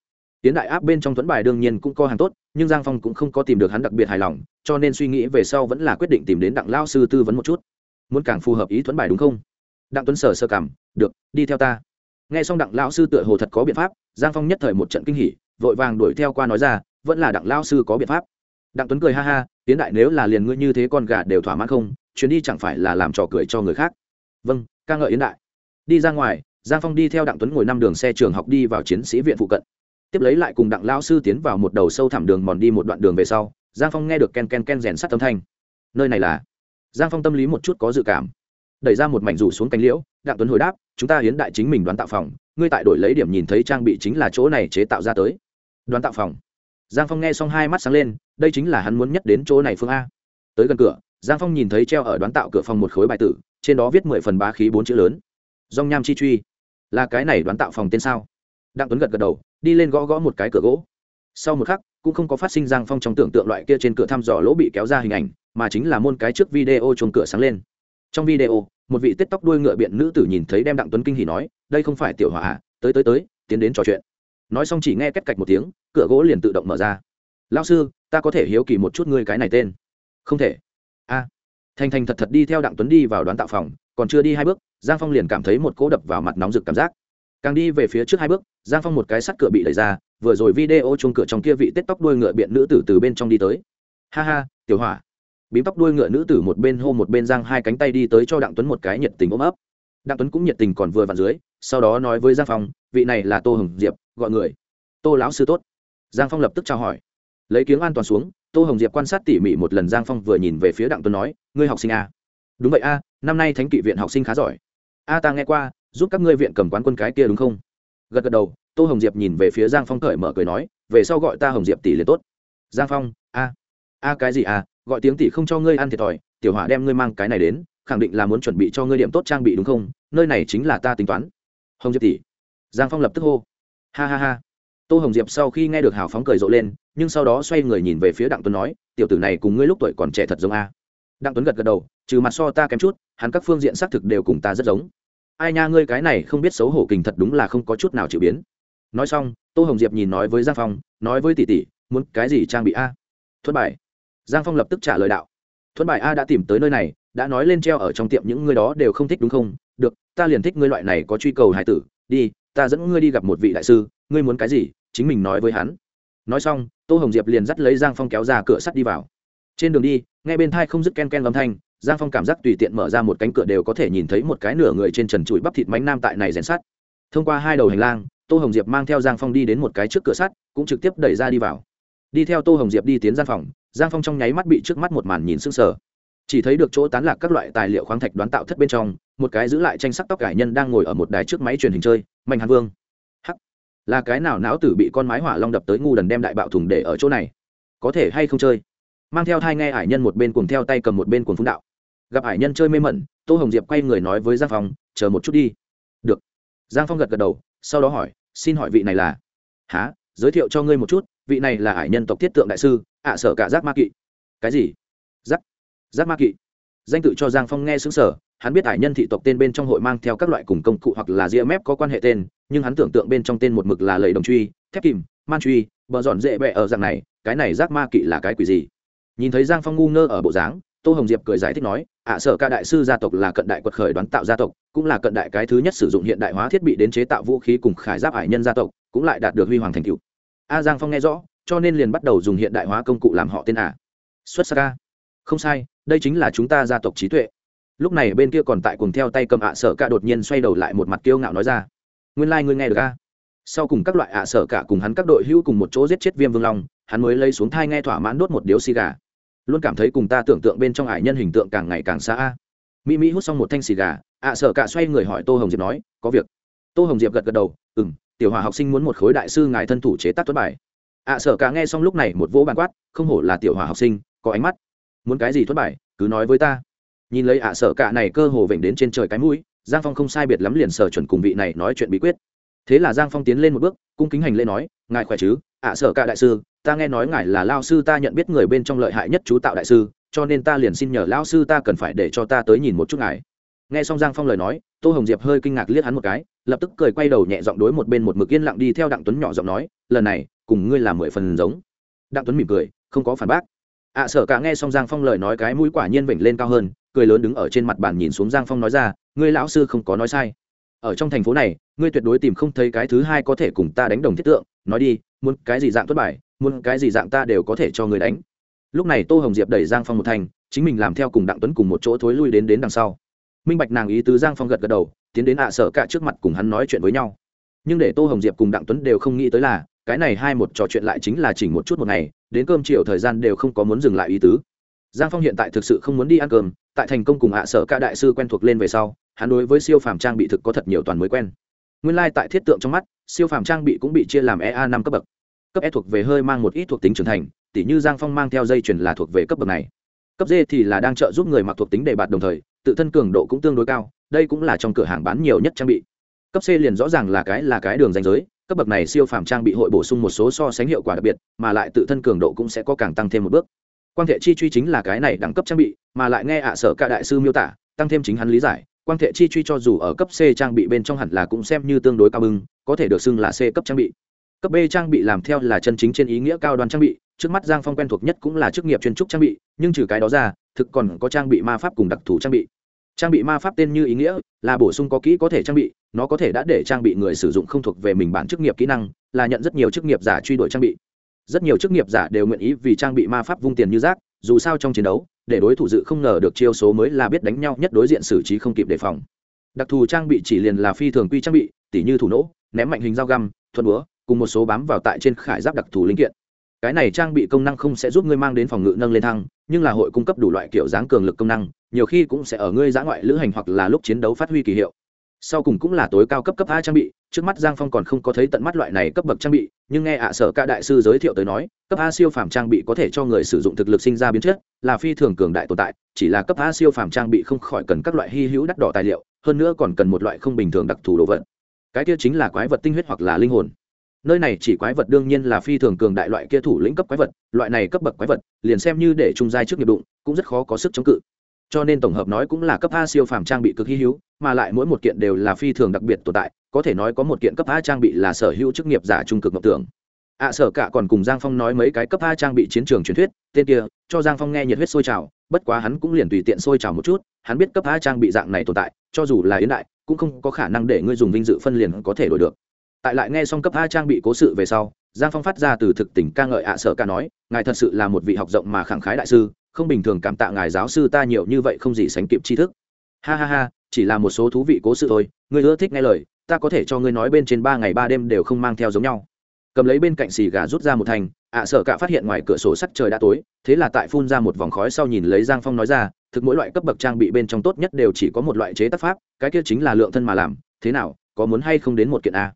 tiến đại áp bên trong tuấn bài đương nhiên cũng có hàng tốt, nhưng giang phong cũng không có tìm được hắn đặc biệt hài lòng, cho nên suy nghĩ về sau vẫn là quyết định tìm đến đặng lao sư tư vấn một chút. Muốn càng phù hợp ý tuấn bài đúng không? Đặng tuấn sở sơ cảm, được, đi theo ta. Nghe xong đặng lao sư tựa hồ thật có biện pháp, giang phong nhất thời một trận kinh hỉ, vội vàng đuổi theo qua nói ra, vẫn là đặng lao sư có biện pháp. Đặng tuấn cười ha ha, tiến đại nếu là liền ngươi như thế con gà đều thỏa mãn không, chuyến đi chẳng phải là làm trò cười cho người khác. Vâng ca ngợi yến đại. Đi ra ngoài, giang phong đi theo đặng tuấn ngồi năm đường xe trường học đi vào chiến sĩ viện phụ cận tiếp lấy lại cùng đặng lao sư tiến vào một đầu sâu thẳm đường mòn đi một đoạn đường về sau, giang phong nghe được ken ken ken rèn sắt âm thanh. Nơi này là? Giang phong tâm lý một chút có dự cảm. Đẩy ra một mảnh rủ xuống cánh liễu, đặng tuấn hồi đáp, chúng ta hiến đại chính mình đoán tạo phòng, ngươi tại đổi lấy điểm nhìn thấy trang bị chính là chỗ này chế tạo ra tới. Đoán tạo phòng? Giang phong nghe xong hai mắt sáng lên, đây chính là hắn muốn nhất đến chỗ này phương a. Tới gần cửa, giang phong nhìn thấy treo ở đoán tạo cửa phòng một khối bài tử, trên đó viết mười phần bá khí bốn chữ lớn. Dong nham chi truy. Là cái này đoán tạo phòng tên sao? Đặng tuấn gật gật đầu đi lên gõ gõ một cái cửa gỗ. Sau một khắc, cũng không có phát sinh giang phong trong tưởng tượng loại kia trên cửa thăm dò lỗ bị kéo ra hình ảnh, mà chính là môn cái trước video chuồng cửa sáng lên. Trong video, một vị tết tóc đuôi ngựa biện nữ tử nhìn thấy đem đặng tuấn kinh hỉ nói, đây không phải tiểu hòa à? Tới tới tới, tiến đến trò chuyện. Nói xong chỉ nghe cách cạch một tiếng, cửa gỗ liền tự động mở ra. Lao sư, ta có thể hiếu kỳ một chút ngươi cái này tên. Không thể. A. Thành thành thật thật đi theo đặng tuấn đi vào đoán tạo phòng, còn chưa đi hai bước, giang phong liền cảm thấy một cỗ đập vào mặt nóng rực cảm giác càng đi về phía trước hai bước, giang phong một cái sắt cửa bị đẩy ra, vừa rồi video chung cửa trong kia vị tết tóc đuôi ngựa biện nữ tử từ bên trong đi tới. Ha ha, tiểu hỏa. Bím tóc đuôi ngựa nữ tử một bên hô một bên giang hai cánh tay đi tới cho đặng tuấn một cái nhiệt tình ôm ấp. Đặng tuấn cũng nhiệt tình còn vừa vặn dưới, sau đó nói với giang phong, vị này là tô hồng diệp, gọi người. Tô lão sư tốt. Giang phong lập tức trao hỏi. Lấy kiếng an toàn xuống, tô hồng diệp quan sát tỉ mỉ một lần, giang phong vừa nhìn về phía đặng tuấn nói, ngươi học sinh a đúng vậy a, năm nay thánh kỵ viện học sinh khá giỏi. A, ta nghe qua giúp các ngươi viện cầm quán quân cái kia đúng không? Gật gật đầu, tô hồng diệp nhìn về phía giang phong cởi mở cười nói, về sau gọi ta hồng diệp tỷ liền tốt. Giang phong, a a cái gì a gọi tiếng tỷ không cho ngươi ăn thiệt thòi, tiểu hỏa đem ngươi mang cái này đến, khẳng định là muốn chuẩn bị cho ngươi điểm tốt trang bị đúng không? Nơi này chính là ta tính toán. Hồng diệp tỷ. Giang phong lập tức hô. Ha ha ha. Tô hồng diệp sau khi nghe được hào phóng cười rộ lên, nhưng sau đó xoay người nhìn về phía đặng tuấn nói, tiểu tử này cùng ngươi lúc tuổi còn trẻ thật giống a. Đặng tuấn gật gật đầu, trừ mặt so ta kém chút, hắn các phương diện xác thực đều cùng ta rất giống ai nha, ngươi cái này không biết xấu hổ kình thật đúng là không có chút nào chịu biến. Nói xong, tô hồng diệp nhìn nói với giang phong, nói với tỷ tỷ, muốn cái gì trang bị a? Thuất bài. Giang phong lập tức trả lời đạo. Thuất bài a đã tìm tới nơi này, đã nói lên treo ở trong tiệm những người đó đều không thích đúng không? Được, ta liền thích ngươi loại này có truy cầu hải tử. Đi, ta dẫn ngươi đi gặp một vị đại sư, ngươi muốn cái gì? Chính mình nói với hắn. Nói xong, tô hồng diệp liền dắt lấy giang phong kéo ra cửa sắt đi vào. Trên đường đi ngay bên thai không dứt ken ken âm thanh giang phong cảm giác tùy tiện mở ra một cánh cửa đều có thể nhìn thấy một cái nửa người trên trần trụi bắp thịt mánh nam tại này rèn sắt. Thông qua hai đầu hành lang, tô hồng diệp mang theo giang phong đi đến một cái trước cửa sắt, cũng trực tiếp đẩy ra đi vào. Đi theo tô hồng diệp đi tiến gian phòng, giang phong trong nháy mắt bị trước mắt một màn nhìn sưng sờ. Chỉ thấy được chỗ tán lạc các loại tài liệu khoáng thạch đoán tạo thất bên trong, một cái giữ lại tranh sắc tóc cải nhân đang ngồi ở một đài trước máy truyền hình chơi, mạnh hàn vương. Hắc! Là cái nào não tử bị con mái hỏa long đập tới ngu đần đem đại bạo thùng để ở chỗ này? Có thể hay không chơi? Mang theo thai nghe ải nhân một bên cùng theo tay cầm một bên cùng phun đạo gặp hải nhân chơi mê mẩn, tô hồng diệp quay người nói với giang phong, chờ một chút đi. Được. Giang phong gật gật đầu, sau đó hỏi, xin hỏi vị này là? Há giới thiệu cho ngươi một chút, vị này là hải nhân tộc thiết tượng đại sư, ạ sở cả giác ma kỵ. Cái gì? Giác giác ma kỵ. Danh tự cho giang phong nghe xứng sở hắn biết hải nhân thị tộc tên bên trong hội mang theo các loại cùng công cụ hoặc là ria mép có quan hệ tên, nhưng hắn tưởng tượng bên trong tên một mực là lầy đồng truy, thép kìm, man truy, bờ giòn dễ bẹ ở dạng này, cái này giác ma kỵ là cái quỷ gì? Nhìn thấy giang phong ngu ngơ ở bộ dáng tô hồng diệp cười giải thích nói ạ sở ca đại sư gia tộc là cận đại quật khởi đoán tạo gia tộc, cũng là cận đại cái thứ nhất sử dụng hiện đại hóa thiết bị đến chế tạo vũ khí cùng khải giáp hải nhân gia tộc, cũng lại đạt được huy hoàng thành cựu a giang phong nghe rõ, cho nên liền bắt đầu dùng hiện đại hóa công cụ làm họ tên ả xuất sắc ca không sai, đây chính là chúng ta gia tộc trí tuệ. Lúc này bên kia còn tại cùng theo tay cầm ạ sở ca đột nhiên xoay đầu lại một mặt kiêu ngạo nói ra, nguyên lai、like、ngươi nghe được ca sau cùng các loại ạ sở cả cùng hắn các đội hữu cùng một chỗ giết chết viêm vương long, hắn mới lấy xuống thai nghe thỏa mãn đốt một điếu xì gà luôn cảm thấy cùng ta tưởng tượng bên trong ải nhân hình tượng càng ngày càng xa a. Mỹ mỹ hút xong một thanh xì gà, ạ sợ cả xoay người hỏi tô hồng diệp nói, có việc? Tô hồng diệp gật gật đầu ừ m tiểu hòa học sinh muốn một khối đại sư ngài thân thủ chế tác tuất bài. Ạ sợ cả nghe xong lúc này một vỗ bàn quát, không hổ là tiểu hòa học sinh, có ánh mắt. Muốn cái gì tuất bài, cứ nói với ta. Nhìn lấy ạ sợ cả này cơ hồ vểnh đến trên trời cái mũi, giang phong không sai biệt lắm liền sở chuẩn cùng vị này nói chuyện bí quyết thế là giang phong tiến lên một bước cung kính hành lễ nói ngài khỏe chứ? Ạ sở cả đại sư ta nghe nói ngài là lao sư ta nhận biết người bên trong lợi hại nhất chú tạo đại sư cho nên ta liền xin nhờ lao sư ta cần phải để cho ta tới nhìn một chút ngài. Nghe xong giang phong lời nói tô hồng diệp hơi kinh ngạc liếc hắn một cái lập tức cười quay đầu nhẹ giọng đối một bên một mực yên lặng đi theo đặng tuấn nhỏ giọng nói lần này cùng ngươi làm mười phần giống. Đặng tuấn mỉm cười không có phản bác. Ạ à, sở cả nghe xong giang phong lời nói cái mũi quả nhiên vểnh lên cao hơn cười lớn đứng ở trên mặt bàn nhìn xuống giang phong nói ra ngươi lão sư không có nói sai. Ở trong thành phố này ngươi tuyệt đối tìm không thấy cái thứ hai có thể cùng ta đánh đồng thiết tượng, nói đi, muốn cái gì dạng tuất bài, muốn cái gì dạng ta đều có thể cho người đánh. Lúc này tô hồng diệp đẩy giang phong một thành, chính mình làm theo cùng đặng tuấn cùng một chỗ thối lui đến đến đằng sau. Minh bạch nàng ý tứ giang phong gật gật đầu, tiến đến ạ à sở cả trước mặt cùng hắn nói chuyện với nhau. Nhưng để tô hồng diệp cùng đặng tuấn đều không nghĩ tới là, cái này hai một trò chuyện lại chính là chỉnh một chút một ngày, đến cơm chiều thời gian đều không có muốn dừng lại ý tứ. Giang phong hiện tại thực sự không muốn đi ăn cơm, tại thành công cùng ạ à sở cả đại sư quen thuộc lên về sau, hắn đối với siêu phàm trang bị thực có thật nhiều toàn mới quen nguyên lai tại thiết tượng trong mắt, siêu phàm trang bị cũng bị chia làm ea năm cấp bậc. Cấp e thuộc về hơi mang một ít thuộc tính trưởng thành, tỉ như giang phong mang theo dây chuyền là thuộc về cấp bậc này. Cấp d thì là đang trợ giúp người mặc thuộc tính đề bạt đồng thời, tự thân cường độ cũng tương đối cao, đây cũng là trong cửa hàng bán nhiều nhất trang bị. Cấp c liền rõ ràng là cái là cái đường danh giới, cấp bậc này siêu phàm trang bị hội bổ sung một số so sánh hiệu quả đặc biệt, mà lại tự thân cường độ cũng sẽ có càng tăng thêm một bước. Quan hệ chi truy chính là cái này đẳng cấp trang bị, mà lại nghe ạ sở cả đại sư miêu tả, tăng thêm chính hắn lý giải quan Thệ chi truy cho dù ở cấp c trang bị bên trong hẳn là cũng xem như tương đối cao bưng, có thể được xưng là c cấp trang bị. Cấp b trang bị làm theo là chân chính trên ý nghĩa cao đoan trang bị, trước mắt giang phong quen thuộc nhất cũng là chức nghiệp chuyên trúc trang bị, nhưng trừ cái đó ra, thực còn có trang bị ma pháp cùng đặc thù trang bị. Trang bị ma pháp tên như ý nghĩa là bổ sung có kỹ có thể trang bị, nó có thể đã để trang bị người sử dụng không thuộc về mình bản chức nghiệp kỹ năng, là nhận rất nhiều chức nghiệp giả truy đuổi trang bị. Rất nhiều chức nghiệp giả đều nguyện ý vì trang bị ma pháp vung tiền như rác, dù sao trong chiến đấu để đối thủ dự không ngờ được chiêu số mới là biết đánh nhau nhất đối diện xử trí không kịp đề phòng. Đặc thù trang bị chỉ liền là phi thường quy trang bị, tỉ như thủ nỗ, ném mạnh hình dao găm, thuận búa, cùng một số bám vào tại trên khải giáp đặc thù linh kiện. Cái này trang bị công năng không sẽ giúp ngươi mang đến phòng ngự nâng lên thăng, nhưng là hội cung cấp đủ loại kiểu dáng cường lực công năng, nhiều khi cũng sẽ ở ngươi giã ngoại lữ hành hoặc là lúc chiến đấu phát huy kỳ hiệu sau cùng cũng là tối cao cấp cấp a trang bị, trước mắt giang phong còn không có thấy tận mắt loại này cấp bậc trang bị, nhưng nghe ạ sở ca đại sư giới thiệu tới nói, cấp a siêu phàm trang bị có thể cho người sử dụng thực lực sinh ra biến chất, là phi thường cường đại tồn tại, chỉ là cấp a siêu phàm trang bị không khỏi cần các loại hy hữu đắt đỏ tài liệu, hơn nữa còn cần một loại không bình thường đặc thù đồ vật. Cái kia chính là quái vật tinh huyết hoặc là linh hồn. Nơi này chỉ quái vật đương nhiên là phi thường cường đại loại kia thủ lĩnh cấp quái vật, loại này cấp bậc quái vật, liền xem như để trung giai trước nghiệp đụng, cũng rất khó có sức chống cự cho nên tổng hợp nói cũng là cấp a siêu phàm trang bị cực hy hữu, mà lại mỗi một kiện đều là phi thường đặc biệt tồn tại, có thể nói có một kiện cấp a trang bị là sở hữu chức nghiệp giả trung cực ngọc tưởng. Ạ sở cả còn cùng giang phong nói mấy cái cấp a trang bị chiến trường truyền thuyết, tên kia, cho giang phong nghe nhiệt huyết sôi trào, bất quá hắn cũng liền tùy tiện sôi trào một chút, hắn biết cấp a trang bị dạng này tồn tại, cho dù là yến đại, cũng không có khả năng để ngươi dùng vinh dự phân liền có thể đổi được. Tại lại nghe xong cấp a trang bị cố sự về sau, giang phong phát ra từ thực tình ca ngợi ạ, sở cả nói, ngài thật sự là một vị học rộng mà khẳng khái đại sư không bình thường cảm tạ ngài giáo sư ta nhiều như vậy không gì sánh kịp tri thức. Ha ha ha, chỉ là một số thú vị cố sự thôi, ngươi ưa thích nghe lời, ta có thể cho ngươi nói bên trên ba ngày ba đêm đều không mang theo giống nhau. Cầm lấy bên cạnh xì gà rút ra một thành, ạ sợ cả phát hiện ngoài cửa sổ sắt trời đã tối, thế là tại phun ra một vòng khói sau nhìn lấy giang phong nói ra, thực mỗi loại cấp bậc trang bị bên trong tốt nhất đều chỉ có một loại chế tác pháp, cái kia chính là lượng thân mà làm, thế nào, có muốn hay không đến một kiện a?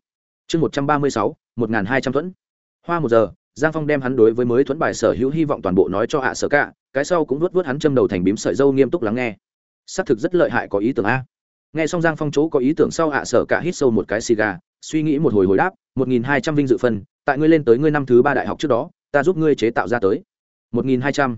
Chương một trăm ba mươi sáu, một n g h n hai trăm thuẫn. Hoa một giờ giang phong đem hắn đối với mới thuẫn bài sở hữu hy vọng toàn bộ nói cho hạ sở cả, cái sau cũng vớt vớt hắn châm đầu thành bím sợi dâu nghiêm túc lắng nghe. Xác thực rất lợi hại có ý tưởng a. Nghe xong giang phong chỗ có ý tưởng sau hạ sở cả hít sâu một cái xì gà, suy nghĩ một hồi hồi đáp, một nghìn hai trăm vinh dự phân tại ngươi lên tới ngươi năm thứ ba đại học trước đó, ta giúp ngươi chế tạo ra tới. Một nghìn hai trăm.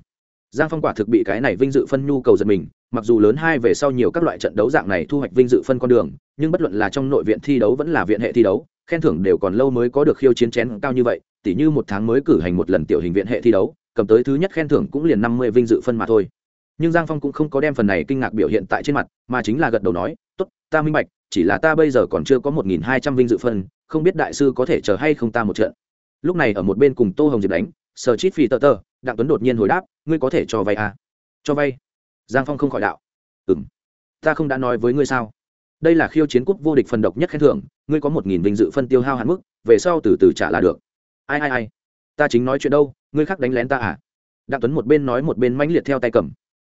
Giang phong quả thực bị cái này vinh dự phân nhu cầu giật mình, mặc dù lớn hai về sau nhiều các loại trận đấu dạng này thu hoạch vinh dự phân con đường, nhưng bất luận là trong nội viện thi đấu vẫn là viện hệ thi đấu khen thưởng đều còn lâu mới có được khiêu chiến chén cao như vậy, tỉ như một tháng mới cử hành một lần tiểu hình viện hệ thi đấu, cầm tới thứ nhất khen thưởng cũng liền năm mươi vinh dự phân mà thôi. Nhưng giang phong cũng không có đem phần này kinh ngạc biểu hiện tại trên mặt, mà chính là gật đầu nói, tốt, ta minh bạch, chỉ là ta bây giờ còn chưa có một nghìn hai trăm vinh dự phân, không biết đại sư có thể chờ hay không ta một trận. Lúc này ở một bên cùng tô hồng diệp đánh sờ chít phi tờ tờ, đặng tuấn đột nhiên hồi đáp, ngươi có thể cho vay à? cho vay? Giang phong không khỏi đạo. Ừ m ta không đã nói với ngươi sao? Đây là khiêu chiến quốc vô địch phần độc nhất khen thưởng ngươi có một nghìn vinh dự phân tiêu hao hạn mức, về sau từ từ trả là được. Ai ai ai? Ta chính nói chuyện đâu, ngươi khác đánh lén ta à? Đặng tuấn một bên nói một bên mãnh liệt theo tay cầm.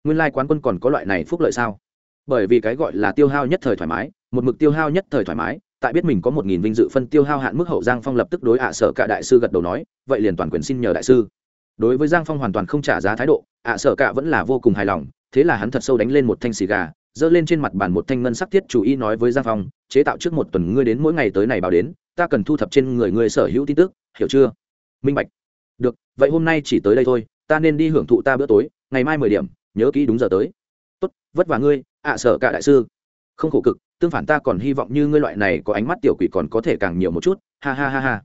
Nguyên lai、like、quán quân còn có loại này phúc lợi sao? Bởi vì cái gọi là tiêu hao nhất thời thoải mái, một mực tiêu hao nhất thời thoải mái, tại biết mình có một nghìn vinh dự phân tiêu hao hạn mức hậu giang phong lập tức đối ạ sở cả đại sư gật đầu nói, vậy liền toàn quyền xin nhờ đại sư. Đối với giang phong hoàn toàn không trả giá thái độ, ạ sở cả vẫn là vô cùng hài lòng, thế là hắn thật sâu đánh lên một thanh xì gà giơ lên trên mặt bàn một thanh ngân sắc thiết chủ y nói với giang phong, chế tạo trước một tuần ngươi đến mỗi ngày tới này báo đến, ta cần thu thập trên người ngươi sở hữu tin tức, hiểu chưa? Minh bạch. Được, vậy hôm nay chỉ tới đây thôi, ta nên đi hưởng thụ ta bữa tối, ngày mai mười điểm, nhớ kỹ đúng giờ tới. Tốt, vất vả ngươi, ạ à, sở cả đại sư. Không khổ cực, tương phản ta còn hy vọng như ngươi loại này có ánh mắt tiểu quỷ còn có thể càng nhiều một chút, ha ha ha ha.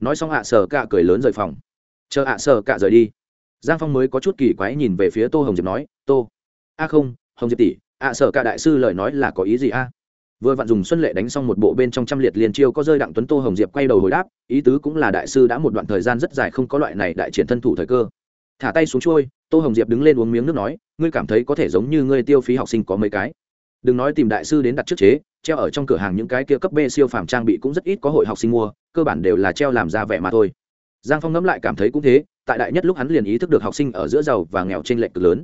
Nói xong ạ à, sở cả cười lớn rời phòng. Chờ ạ à, sở cả rời đi. Giang phong mới có chút kỳ quái nhìn về phía tô hồng diệp nói, tô. A không, hồng diệp tỷ ạ sở cả đại sư lời nói là có ý gì a? Vừa vặn dùng xuân lệ đánh xong một bộ bên trong trăm liệt liền chiêu có rơi đặng tuấn tô hồng diệp quay đầu hồi đáp, ý tứ cũng là đại sư đã một đoạn thời gian rất dài không có loại này đại triển thân thủ thời cơ. Thả tay xuống trôi tô hồng diệp đứng lên uống miếng nước nói, ngươi cảm thấy có thể giống như ngươi tiêu phí học sinh có mấy cái? Đừng nói tìm đại sư đến đặt trước chế, treo ở trong cửa hàng những cái kia cấp b siêu phàm trang bị cũng rất ít có hội học sinh mua, cơ bản đều là treo làm ra vẻ mà thôi. Giang phong ngẫm lại cảm thấy cũng thế, tại đại nhất lúc hắn liền ý thức được học sinh ở giữa giàu và nghèo t r ê n lệch cực lớn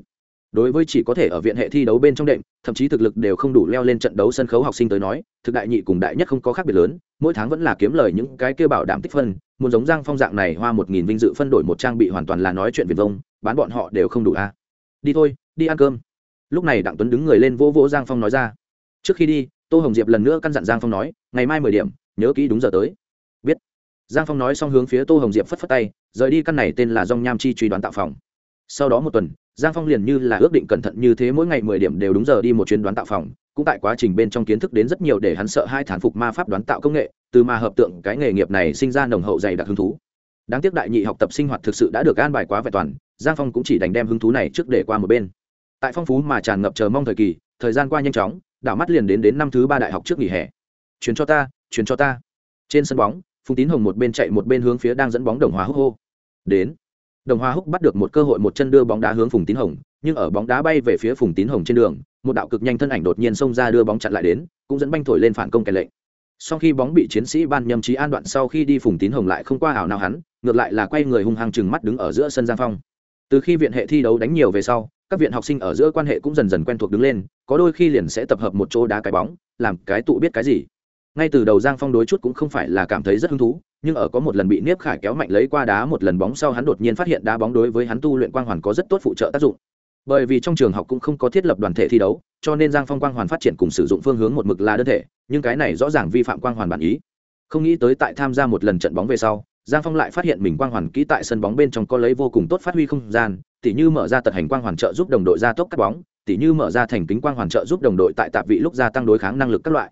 đối với chỉ có thể ở viện hệ thi đấu bên trong đệm, thậm chí thực lực đều không đủ leo lên trận đấu sân khấu học sinh tới nói, thực đại nhị cùng đại nhất không có khác biệt lớn, mỗi tháng vẫn là kiếm lời những cái kêu bảo đảm tích phân, muốn giống giang phong dạng này hoa một nghìn vinh dự phân đổi một trang bị hoàn toàn là nói chuyện viền vông, bán bọn họ đều không đủ a đi thôi, đi ăn cơm. Lúc này đặng tuấn đứng người lên vỗ vỗ giang phong nói ra. Trước khi đi, tô hồng diệp lần nữa căn dặn giang phong nói, ngày mai mười điểm, nhớ kỹ đúng giờ tới. Biết. Giang phong nói xong hướng phía tô hồng diệp phất phất tay, rời đi căn này tên là dong nham chi truy đoán tạo phòng sau đó một tuần, giang phong liền như là ước định cẩn thận như thế mỗi ngày mười điểm đều đúng giờ đi một chuyến đoán tạo phòng. Cũng tại quá trình bên trong kiến thức đến rất nhiều để hắn sợ hai thán phục ma pháp đoán tạo công nghệ, từ ma hợp tượng cái nghề nghiệp này sinh ra nồng hậu dày đặc hứng thú. Đáng tiếc đại nhị học tập sinh hoạt thực sự đã được an bài quá vẹn toàn, giang phong cũng chỉ đành đem hứng thú này trước để qua một bên. Tại phong phú mà tràn ngập chờ mong thời kỳ, thời gian qua nhanh chóng, đảo mắt liền đến đến năm thứ ba đại học trước nghỉ hè. Chuyến cho ta chuyến cho ta. Trên sân bóng, phùng tín hồng một bên chạy một bên hướng phía đang dẫn bóng đồng hóa hô hô. Đến đồng hóa húc bắt được một cơ hội một chân đưa bóng đá hướng phùng tín hồng, nhưng ở bóng đá bay về phía phùng tín hồng trên đường, một đạo cực nhanh thân ảnh đột nhiên xông ra đưa bóng chặn lại đến, cũng dẫn banh thổi lên phản công kẻ lệnh. Sau khi bóng bị chiến sĩ ban nhâm trí an đoạn sau khi đi, phùng tín hồng lại không qua ảo nào hắn, ngược lại là quay người hung hăng chừng mắt đứng ở giữa sân giang phong. Từ khi viện hệ thi đấu đánh nhiều về sau, các viện học sinh ở giữa quan hệ cũng dần dần quen thuộc đứng lên, có đôi khi liền sẽ tập hợp một chỗ đá cái bóng, làm cái tụ biết cái gì. Ngay từ đầu giang phong đối chút cũng không phải là cảm thấy rất hứng thú nhưng ở có một lần bị niếp khải kéo mạnh lấy qua đá một lần bóng sau hắn đột nhiên phát hiện đá bóng đối với hắn tu luyện quang hoàn có rất tốt phụ trợ tác dụng. Bởi vì trong trường học cũng không có thiết lập đoàn thể thi đấu, cho nên giang phong quang hoàn phát triển cùng sử dụng phương hướng một mực là đơn thể, nhưng cái này rõ ràng vi phạm quang hoàn bản ý. Không nghĩ tới tại tham gia một lần trận bóng về sau, giang phong lại phát hiện mình quang hoàn kỹ tại sân bóng bên trong có lấy vô cùng tốt phát huy không gian, tỉ như mở ra tật hành quang hoàn trợ giúp đồng đội ra tốc cắt bóng, tỉ như mở ra thành kính quang hoàn trợ giúp đồng đội tại tạp vị lúc gia tăng đối kháng năng lực các loại.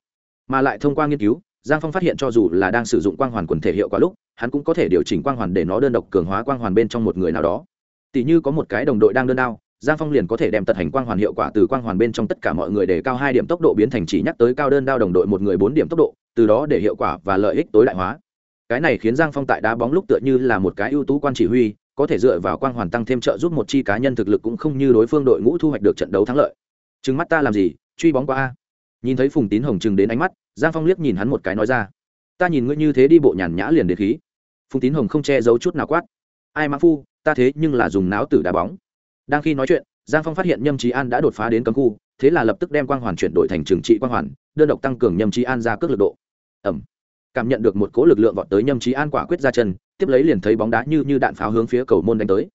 Mà lại thông qua nghiên cứu giang phong phát hiện cho dù là đang sử dụng quang hoàn quần thể hiệu quả lúc, hắn cũng có thể điều chỉnh quang hoàn để nó đơn độc cường hóa quang hoàn bên trong một người nào đó. Tỉ như có một cái đồng đội đang đơn đao, giang phong liền có thể đem tật hành quang hoàn hiệu quả từ quang hoàn bên trong tất cả mọi người để cao hai điểm tốc độ biến thành chỉ nhắc tới cao đơn đao đồng đội một người bốn điểm tốc độ, từ đó để hiệu quả và lợi ích tối đại hóa. Cái này khiến giang phong tại đá bóng lúc tựa như là một cái ưu tú quan chỉ huy, có thể dựa vào quang hoàn tăng thêm trợ giúp một chi cá nhân thực lực cũng không như đối phương đội ngũ thu hoạch được trận đấu thắng lợi. Trừng mắt ta làm gì, truy bóng qua a nhìn thấy phùng tín hồng chừng đến ánh mắt giang phong liếc nhìn hắn một cái nói ra ta nhìn ngươi như thế đi bộ nhàn nhã liền đến khí phùng tín hồng không che giấu chút nào quát ai mã phu ta thế nhưng là dùng náo tử đá bóng đang khi nói chuyện giang phong phát hiện nhâm trí an đã đột phá đến cấm khu thế là lập tức đem quang hoàn chuyển đổi thành trường trị quang hoàn đơn độc tăng cường nhâm trí an ra cước lực độ ẩm cảm nhận được một cỗ lực lượng vọt tới nhâm trí an quả quyết ra chân tiếp lấy liền thấy bóng đá như như đạn pháo hướng phía cầu môn đánh tới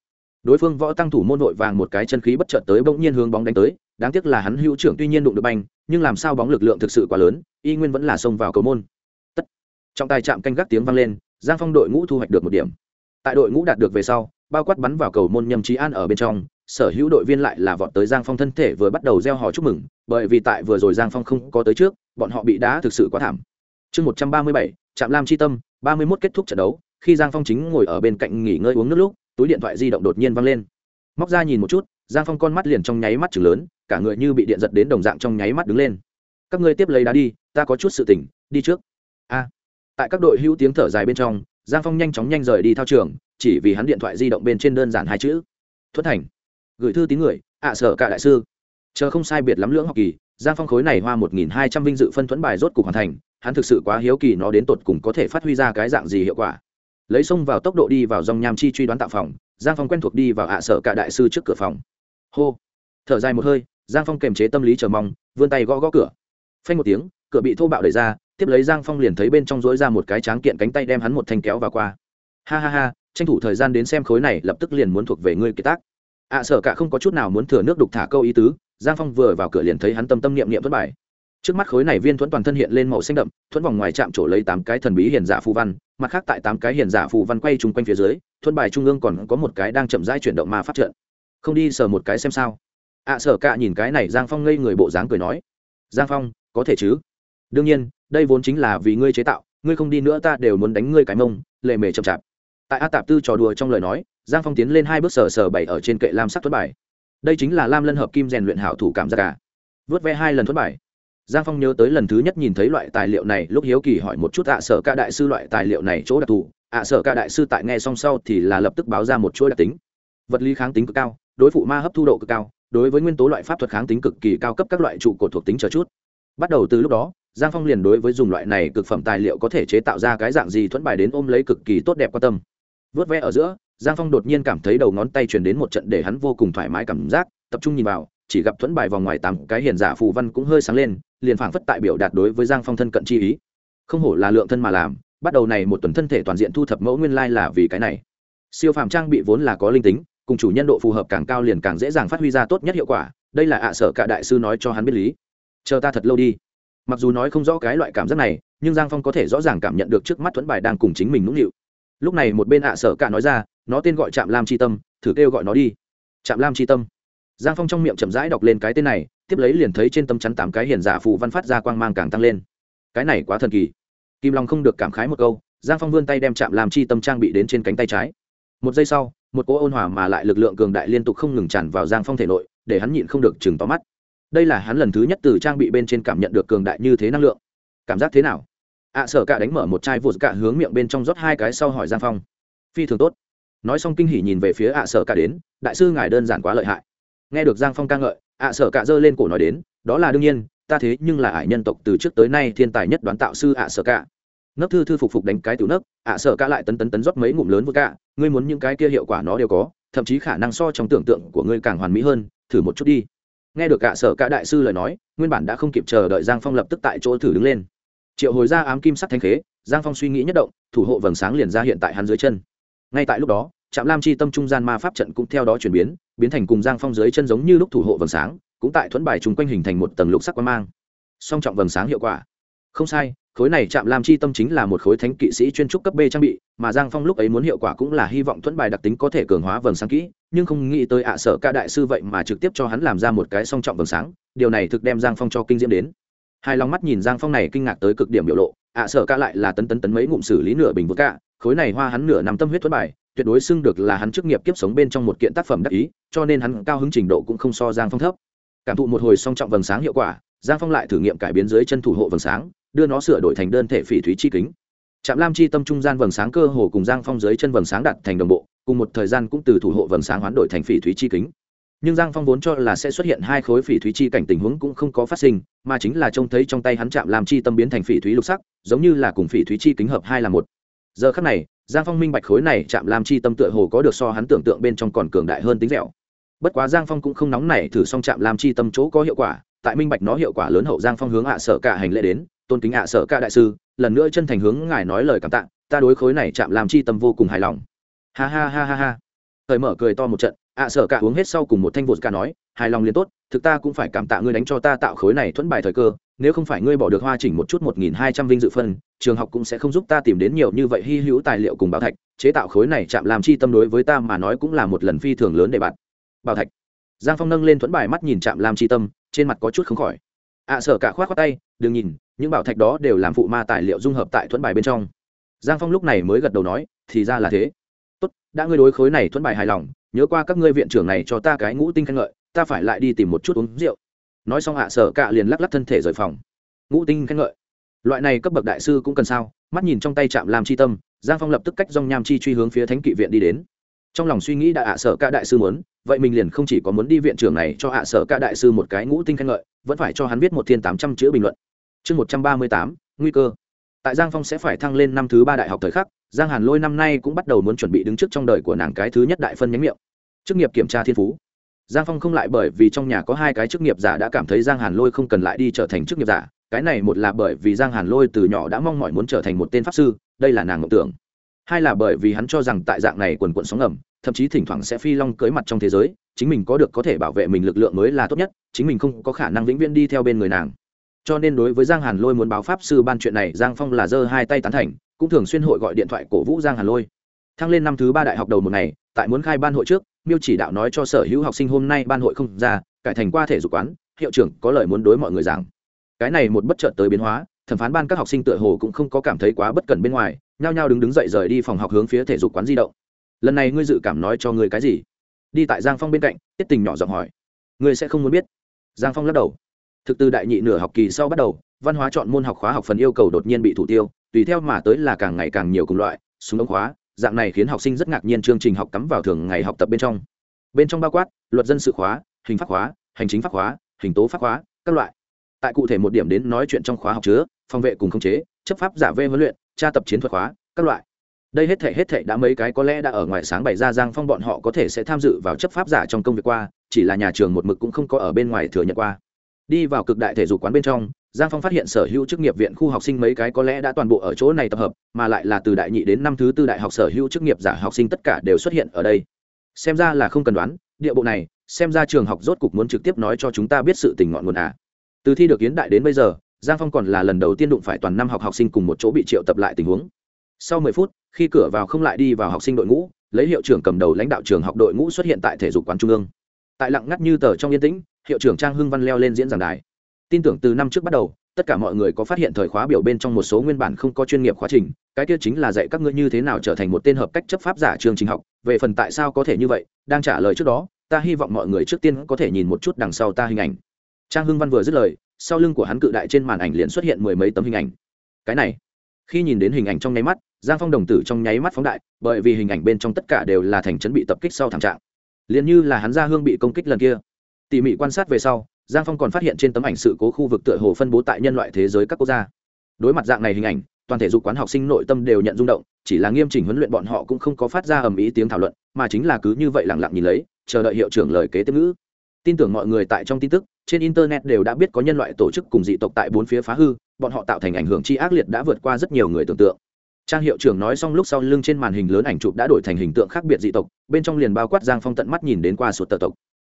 đối phương võ tăng thủ môn nội vàng một cái chân khí bất chợt tới bỗng nhiên hướng bóng đánh tới đáng tiếc là hắn hữu trưởng tuy nhiên đụng được banh, nhưng làm sao bóng lực lượng thực sự quá lớn, y nguyên vẫn là xông vào cầu môn. Tất. Trong tài chạm canh gác tiếng vang lên, giang phong đội ngũ thu hoạch được một điểm. Tại đội ngũ đạt được về sau, bao quát bắn vào cầu môn nhâm trí an ở bên trong, sở hữu đội viên lại là vọt tới giang phong thân thể vừa bắt đầu gieo hò chúc mừng, bởi vì tại vừa rồi giang phong không có tới trước, bọn họ bị đá thực sự quá thảm. Chương một trăm ba mươi bảy, trạm lam chi tâm, ba mươi mốt kết thúc trận đấu, khi giang phong chính ngồi ở bên cạnh nghỉ ngơi uống nước lúc, túi điện thoại di động đột nhiên văng lên. Móc ra nhìn một chút, giang phong con mắt liền trong nháy mắt chừng lớn cả người như bị điện giật đến đồng dạng trong nháy mắt đứng lên. Các ngươi tiếp lấy đá đi, ta có chút sự tỉnh, đi trước. A. Tại các đội hữu tiếng thở dài bên trong, giang phong nhanh chóng nhanh rời đi thao trường, chỉ vì hắn điện thoại di động bên trên đơn giản hai chữ. Thuất thành. Gửi thư tín người, ạ sợ cả đại sư. Chờ không sai biệt lắm lưỡng học kỳ, giang phong khối này hoa một nghìn hai trăm vinh dự phân thuẫn bài rốt cục hoàn thành, hắn thực sự quá hiếu kỳ nó đến tột cùng có thể phát huy ra cái dạng gì hiệu quả. Lấy xông vào tốc độ đi vào dòng nham chi truy đoán tạo phòng, giang phong quen thuộc đi vào ạ à sở cả đại sư trước cửa phòng. Hô. Thở dài một hơi giang phong kềm chế tâm lý chờ mong vươn tay gõ gõ cửa. Phanh một tiếng cửa bị thô bạo đẩy ra tiếp lấy giang phong liền thấy bên trong dối ra một cái tráng kiện cánh tay đem hắn một thanh kéo vào qua. Ha ha ha tranh thủ thời gian đến xem khối này lập tức liền muốn thuộc về ngươi kiệt tác. Ạ à, sở cả không có chút nào muốn thừa nước đục thả câu ý tứ giang phong vừa vào cửa liền thấy hắn tâm tâm niệm niệm thất bài trước mắt khối này viên thuẫn toàn thân hiện lên màu xanh đậm thuẫn vòng ngoài chạm trổ lấy tám cái thần bí hiền giả phù văn mặt khác tại tám cái hiền giả phù văn quay chung quanh phía dưới thuẫn bài trung ương còn có một cái đang chậm rãi chuyển động ma phát trợn không đi sờ một cái xem sao ạ à, sở cả nhìn cái này giang phong ngây người bộ dáng cười nói giang phong có thể chứ? Đương nhiên đây vốn chính là vì ngươi chế tạo ngươi không đi nữa ta đều muốn đánh ngươi cái mông lề mề chậm chạp. Tại a tạp tư trò đùa trong lời nói giang phong tiến lên hai bước sờ sờ bảy ở trên kệ lam sắc thuất bài. Đây chính là lam lân hợp kim rèn luyện hảo thủ cảm giác cả vớt vẽ hai lần thuất bài. Giang phong nhớ tới lần thứ nhất nhìn thấy loại tài liệu này lúc hiếu kỳ hỏi một chút ạ sở ca đại sư loại tài liệu này chỗ đặc thù. Ạ sở ca đại sư tại nghe song sau thì là lập tức báo ra một chuỗi đặc tính. Vật lý kháng tính cực cao đối phụ ma hấp thu độ cực cao đối với nguyên tố loại pháp thuật kháng tính cực kỳ cao cấp các loại trụ cột thuộc tính chờ chút. Bắt đầu từ lúc đó, giang phong liền đối với dùng loại này cực phẩm tài liệu có thể chế tạo ra cái dạng gì thuẫn bài đến ôm lấy cực kỳ tốt đẹp quan tâm. Vớt vẽ ở giữa, giang phong đột nhiên cảm thấy đầu ngón tay truyền đến một trận để hắn vô cùng thoải mái cảm giác, tập trung nhìn vào, chỉ gặp thuẫn bài vòng ngoài tám cái hiền giả phù văn cũng hơi sáng lên, liền phảng phất tại biểu đạt đối với giang phong thân cận chi ý. Không hổ là lượng thân mà làm, bắt đầu này một tuần thân thể toàn diện thu thập mẫu nguyên lai là vì cái này. Siêu phàm trang bị vốn là có linh tính cùng chủ nhân độ phù hợp càng cao liền càng dễ dàng phát huy ra tốt nhất hiệu quả, đây là ạ sở cả đại sư nói cho hắn biết lý. Chờ ta thật lâu đi. Mặc dù nói không rõ cái loại cảm giác này, nhưng giang phong có thể rõ ràng cảm nhận được trước mắt thuẫn bài đang cùng chính mình nũng nịu. Lúc này một bên ạ sở cả nói ra, nó tên gọi trạm lam c tâm, thử kêu gọi nó đi. Trạm lam c tâm. Giang phong trong miệng chậm rãi đọc lên cái tên này, tiếp lấy liền thấy trên tâm chắn tám cái hiền giả phù văn phát ra quang mang càng tăng lên. Cái này quá thần kỳ. Kim long không được cảm khái một câu, giang phong vươn tay đem chạm lam chi tâm trang bị đến trên cánh tay trái. Một giây sau một cỗ ôn hòa mà lại lực lượng cường đại liên tục không ngừng tràn vào giang phong thể nội để hắn nhịn không được chừng to mắt. Đây là hắn lần thứ nhất từ trang bị bên trên cảm nhận được cường đại như thế năng lượng. Cảm giác thế nào? Ạ à, sở cả đánh mở một chai vụt cả hướng miệng bên trong rót hai cái sau hỏi giang phong. Phi thường tốt. Nói xong kinh hỉ nhìn về phía ạ à, sở cả đến đại sư ngài đơn giản quá lợi hại. Nghe được giang phong ca ngợi ạ sở cả giơ lên cổ nói đến đó là đương nhiên ta thế nhưng là ải nhân tộc từ trước tới nay thiên tài nhất đoán tạo sư ạ sở cả nấc thư thư phục phục đánh cái tiểu nấc, ạ sợ cả lại tấn tấn tấn rót mấy ngụm lớn vừa cả ngươi muốn những cái kia hiệu quả nó đều có, thậm chí khả năng so trong tưởng tượng của ngươi càng hoàn mỹ hơn, thử một chút đi. Nghe được ạ sở cả đại sư lời nói, nguyên bản đã không kịp chờ đợi giang phong lập tức tại chỗ thử đứng lên. Triệu hồi ra ám kim sắc thanh khế, giang phong suy nghĩ nhất động, thủ hộ vầng sáng liền ra hiện tại hắn dưới chân. Ngay tại lúc đó, trạm lam chi tâm trung gian ma pháp trận cũng theo đó chuyển biến biến thành cùng giang phong dưới chân giống như lúc thủ hộ vầng sáng, cũng tại thuẫn bài chung quanh hình thành một tầng lục sắc quang mang. Song trọng vầng sáng hiệu quả. Không sai khối này chạm lam chi tâm chính là một khối thánh kỵ sĩ chuyên trúc cấp b trang bị, mà giang phong lúc ấy muốn hiệu quả cũng là hy vọng thuẫn bài đặc tính có thể cường hóa vầng sáng kỹ, nhưng không nghĩ tới ạ sở ca đại sư vậy mà trực tiếp cho hắn làm ra một cái song trọng vầng sáng, điều này thực đem giang phong cho kinh diễm đến. Hai lòng mắt nhìn giang phong này kinh ngạc tới cực điểm biểu lộ, ạ sở ca lại là tấn tấn tấn mấy ngụm xử lý nửa bình vượt cả khối này hoa hắn nửa nằm tâm huyết thuẫn bài, tuyệt đối xưng được là hắn chức nghiệp kiếp sống bên trong một kiện tác phẩm đắc ý, cho nên hắn cao hứng trình độ cũng không so giang phong thấp. Cảm thụ một hồi song trọng vầng sáng hiệu quả, giang phong lại thử nghiệm cải biến dưới chân thủ hộ vầng sáng đưa nó sửa đổi thành đơn thể phỉ thúy chi kính. Trạm lam chi tâm trung gian vầng sáng cơ hồ cùng giang phong dưới chân vầng sáng đặt thành đồng bộ, cùng một thời gian cũng từ thủ hộ vầng sáng hoán đổi thành phỉ thúy chi kính. Nhưng giang phong vốn cho là sẽ xuất hiện hai khối phỉ thúy chi cảnh tình huống cũng không có phát sinh, mà chính là trông thấy trong tay hắn chạm làm chi tâm biến thành phỉ thúy lục sắc, giống như là cùng phỉ thúy chi kính hợp hai là một. Giờ khắc này, giang phong minh bạch khối này chạm làm chi tâm tựa hồ có được so hắn tưởng tượng bên trong còn cường đại hơn tính dẻo. Bất quá giang phong cũng không nóng nảy thử xong chạm làm chi tâm chỗ có hiệu quả, tại minh bạch nó hiệu quả lớn hậu giang phong hướng hạ à sở cả hành lễ đến tôn kính ạ à sở cả đại sư lần nữa chân thành hướng ngài nói lời cảm tạ ta đối khối này chạm làm chi tâm vô cùng hài lòng. Ha ha ha ha ha. Thời mở cười to một trận ạ sở cả uống hết sau cùng một thanh vột cả nói hài lòng liền tốt thực ta cũng phải cảm tạ ngươi đánh cho ta tạo khối này thuẫn bài thời cơ nếu không phải ngươi bỏ được hoa chỉnh một chút một nghìn hai trăm vinh dự phân trường học cũng sẽ không giúp ta tìm đến nhiều như vậy hy hữu tài liệu cùng bảo thạch chế tạo khối này chạm làm chi tâm đối với ta mà nói cũng là một lần phi thường lớn để bạn bảo thạch. Giang phong nâng lên thuẫn bài mắt nhìn chạm làm chi tâm trên mặt có chút không khỏi. Ạ à, sở cả khoát khoát tay đừng nhìn những bảo thạch đó đều làm phụ ma tài liệu dung hợp tại thuẫn bài bên trong. Giang phong lúc này mới gật đầu nói thì ra là thế. Tốt đã ngươi đối khối này thuẫn bài hài lòng nhớ qua các ngươi viện trưởng này cho ta cái ngũ tinh khen ngợi ta phải lại đi tìm một chút uống rượu. Nói xong hạ à, sở cạ liền lắc lắc thân thể rời phòng. Ngũ tinh khen ngợi. Loại này cấp bậc đại sư cũng cần sao? Mắt nhìn trong tay chạm làm chi tâm giang phong lập tức cách dong nham chi truy hướng phía thánh kỵ viện đi đến. Trong lòng suy nghĩ đã ạ sở ca đại sư muốn vậy mình liền không chỉ có muốn đi viện trưởng này cho ạ sở ca đại sư một cái ngũ tinh khen ngợi vẫn phải cho hắn viết một thiên tám trăm chữ bình luận chương một trăm ba mươi tám, nguy cơ. Tại giang phong sẽ phải thăng lên năm thứ ba đại học thời khắc, giang hàn lôi năm nay cũng bắt đầu muốn chuẩn bị đứng trước trong đời của nàng cái thứ nhất đại phân nhánh miệng. Chức nghiệp kiểm tra thiên phú. Giang phong không lại bởi vì trong nhà có hai cái chức nghiệp giả đã cảm thấy giang hàn lôi không cần lại đi trở thành chức nghiệp giả, cái này một là bởi vì giang hàn lôi từ nhỏ đã mong mỏi muốn trở thành một tên pháp sư, đây là nàng mộng tưởng. Hai là bởi vì hắn cho rằng tại dạng này quần quận sóng ngầm, thậm chí thỉnh thoảng sẽ phi long cưới mặt trong thế giới, chính mình có được có thể bảo vệ mình lực lượng mới là tốt nhất, chính mình không có khả năng vĩnh viễn đi theo bên người nàng cho nên đối với giang hàn lôi muốn báo pháp sư ban chuyện này, giang phong là giơ hai tay tán thành, cũng thường xuyên hội gọi điện thoại cổ vũ giang hàn lôi. Thăng lên năm thứ ba đại học đầu một ngày, tại muốn khai ban hội trước, miêu chỉ đạo nói cho sở hữu học sinh hôm nay ban hội không ra, cải thành qua thể dục quán, hiệu trưởng có lời muốn đối mọi người rằng cái này một bất chợt tới biến hóa, thẩm phán ban các học sinh tựa hồ cũng không có cảm thấy quá bất cẩn bên ngoài, nhao nhao đứng đứng dậy rời đi phòng học hướng phía thể dục quán di động. Lần này ngươi dự cảm nói cho ngươi cái gì? Đi tại giang phong bên cạnh, tiết tình nhỏ giọng hỏi. Ngươi sẽ không muốn biết. Giang phong lắc đầu thực từ đại nhị nửa học kỳ sau bắt đầu, văn hóa chọn môn học khóa học phần yêu cầu đột nhiên bị thủ tiêu, tùy theo mà tới là càng ngày càng nhiều cùng loại, súng ống khóa, dạng này khiến học sinh rất ngạc nhiên chương trình học cắm vào thường ngày học tập bên trong. Bên trong bao quát, luật dân sự khóa, hình pháp khóa, hành chính pháp khóa, hình tố pháp khóa, các loại. Tại cụ thể một điểm đến nói chuyện trong khóa học chứa, phòng vệ cùng khống chế, chấp pháp giả vê huấn luyện, tra tập chiến thuật khóa, các loại. Đây hết thể hết thể đã mấy cái có lẽ đã ở ngoài sáng bày ra giang phong bọn họ có thể sẽ tham dự vào chấp pháp giả trong công việc qua, chỉ là nhà trường một mực cũng không có ở bên ngoài thừa nhận qua đi vào cực đại thể dục quán bên trong, giang phong phát hiện sở hữu chức nghiệp viện khu học sinh mấy cái có lẽ đã toàn bộ ở chỗ này tập hợp, mà lại là từ đại nhị đến năm thứ tư đại học sở hữu chức nghiệp giả học sinh tất cả đều xuất hiện ở đây. Xem ra là không cần đoán, địa bộ này, xem ra trường học rốt cục muốn trực tiếp nói cho chúng ta biết sự tình ngọn nguồn à. từ thi được kiến đại đến bây giờ, giang phong còn là lần đầu tiên đụng phải toàn năm học học sinh cùng một chỗ bị triệu tập lại tình huống. Sau mười phút, khi cửa vào không lại đi vào học sinh đội ngũ, lấy hiệu trưởng cầm đầu lãnh đạo trường học đội ngũ xuất hiện tại thể dục quán trung ương tại lặng ngắt như tờ trong yên tĩnh, hiệu trưởng trang hưng văn leo lên diễn giảng đài. Tin tưởng từ năm trước bắt đầu, tất cả mọi người có phát hiện thời khóa biểu bên trong một số nguyên bản không có chuyên nghiệp khóa trình, cái kia chính là dạy các ngươi như thế nào trở thành một tên hợp cách chấp pháp giả trường trình học, về phần tại sao có thể như vậy, đang trả lời trước đó, ta hy vọng mọi người trước tiên có thể nhìn một chút đằng sau ta hình ảnh. Trang hưng văn vừa dứt lời, sau lưng của hắn cự đại trên màn ảnh liền xuất hiện mười mấy tấm hình ảnh. Cái này, khi nhìn đến hình ảnh trong nháy mắt, giang phong đồng tử trong nháy mắt phóng đại, bởi vì hình ảnh bên trong tất cả đều là thành trấn bị tập kích sau thảm trạng liền như là hắn ra hương bị công kích lần kia. Tỉ mỉ quan sát về sau, giang phong còn phát hiện trên tấm ảnh sự cố khu vực tựa hồ phân bố tại nhân loại thế giới các quốc gia. Đối mặt dạng này hình ảnh, toàn thể dục quán học sinh nội tâm đều nhận rung động, chỉ là nghiêm chỉnh huấn luyện bọn họ cũng không có phát ra ầm ĩ tiếng thảo luận, mà chính là cứ như vậy lẳng lặng nhìn lấy, chờ đợi hiệu trưởng lời kế tiếp ngữ. Tin tưởng mọi người tại trong tin tức, trên internet đều đã biết có nhân loại tổ chức cùng dị tộc tại bốn phía phá hư, bọn họ tạo thành ảnh hưởng chi ác liệt đã vượt qua rất nhiều người tưởng tượng trang hiệu trưởng nói xong lúc sau lưng trên màn hình lớn ảnh chụp đã đổi thành hình tượng khác biệt dị tộc, bên trong liền bao quát giang phong tận mắt nhìn đến qua sụt tờ tộc.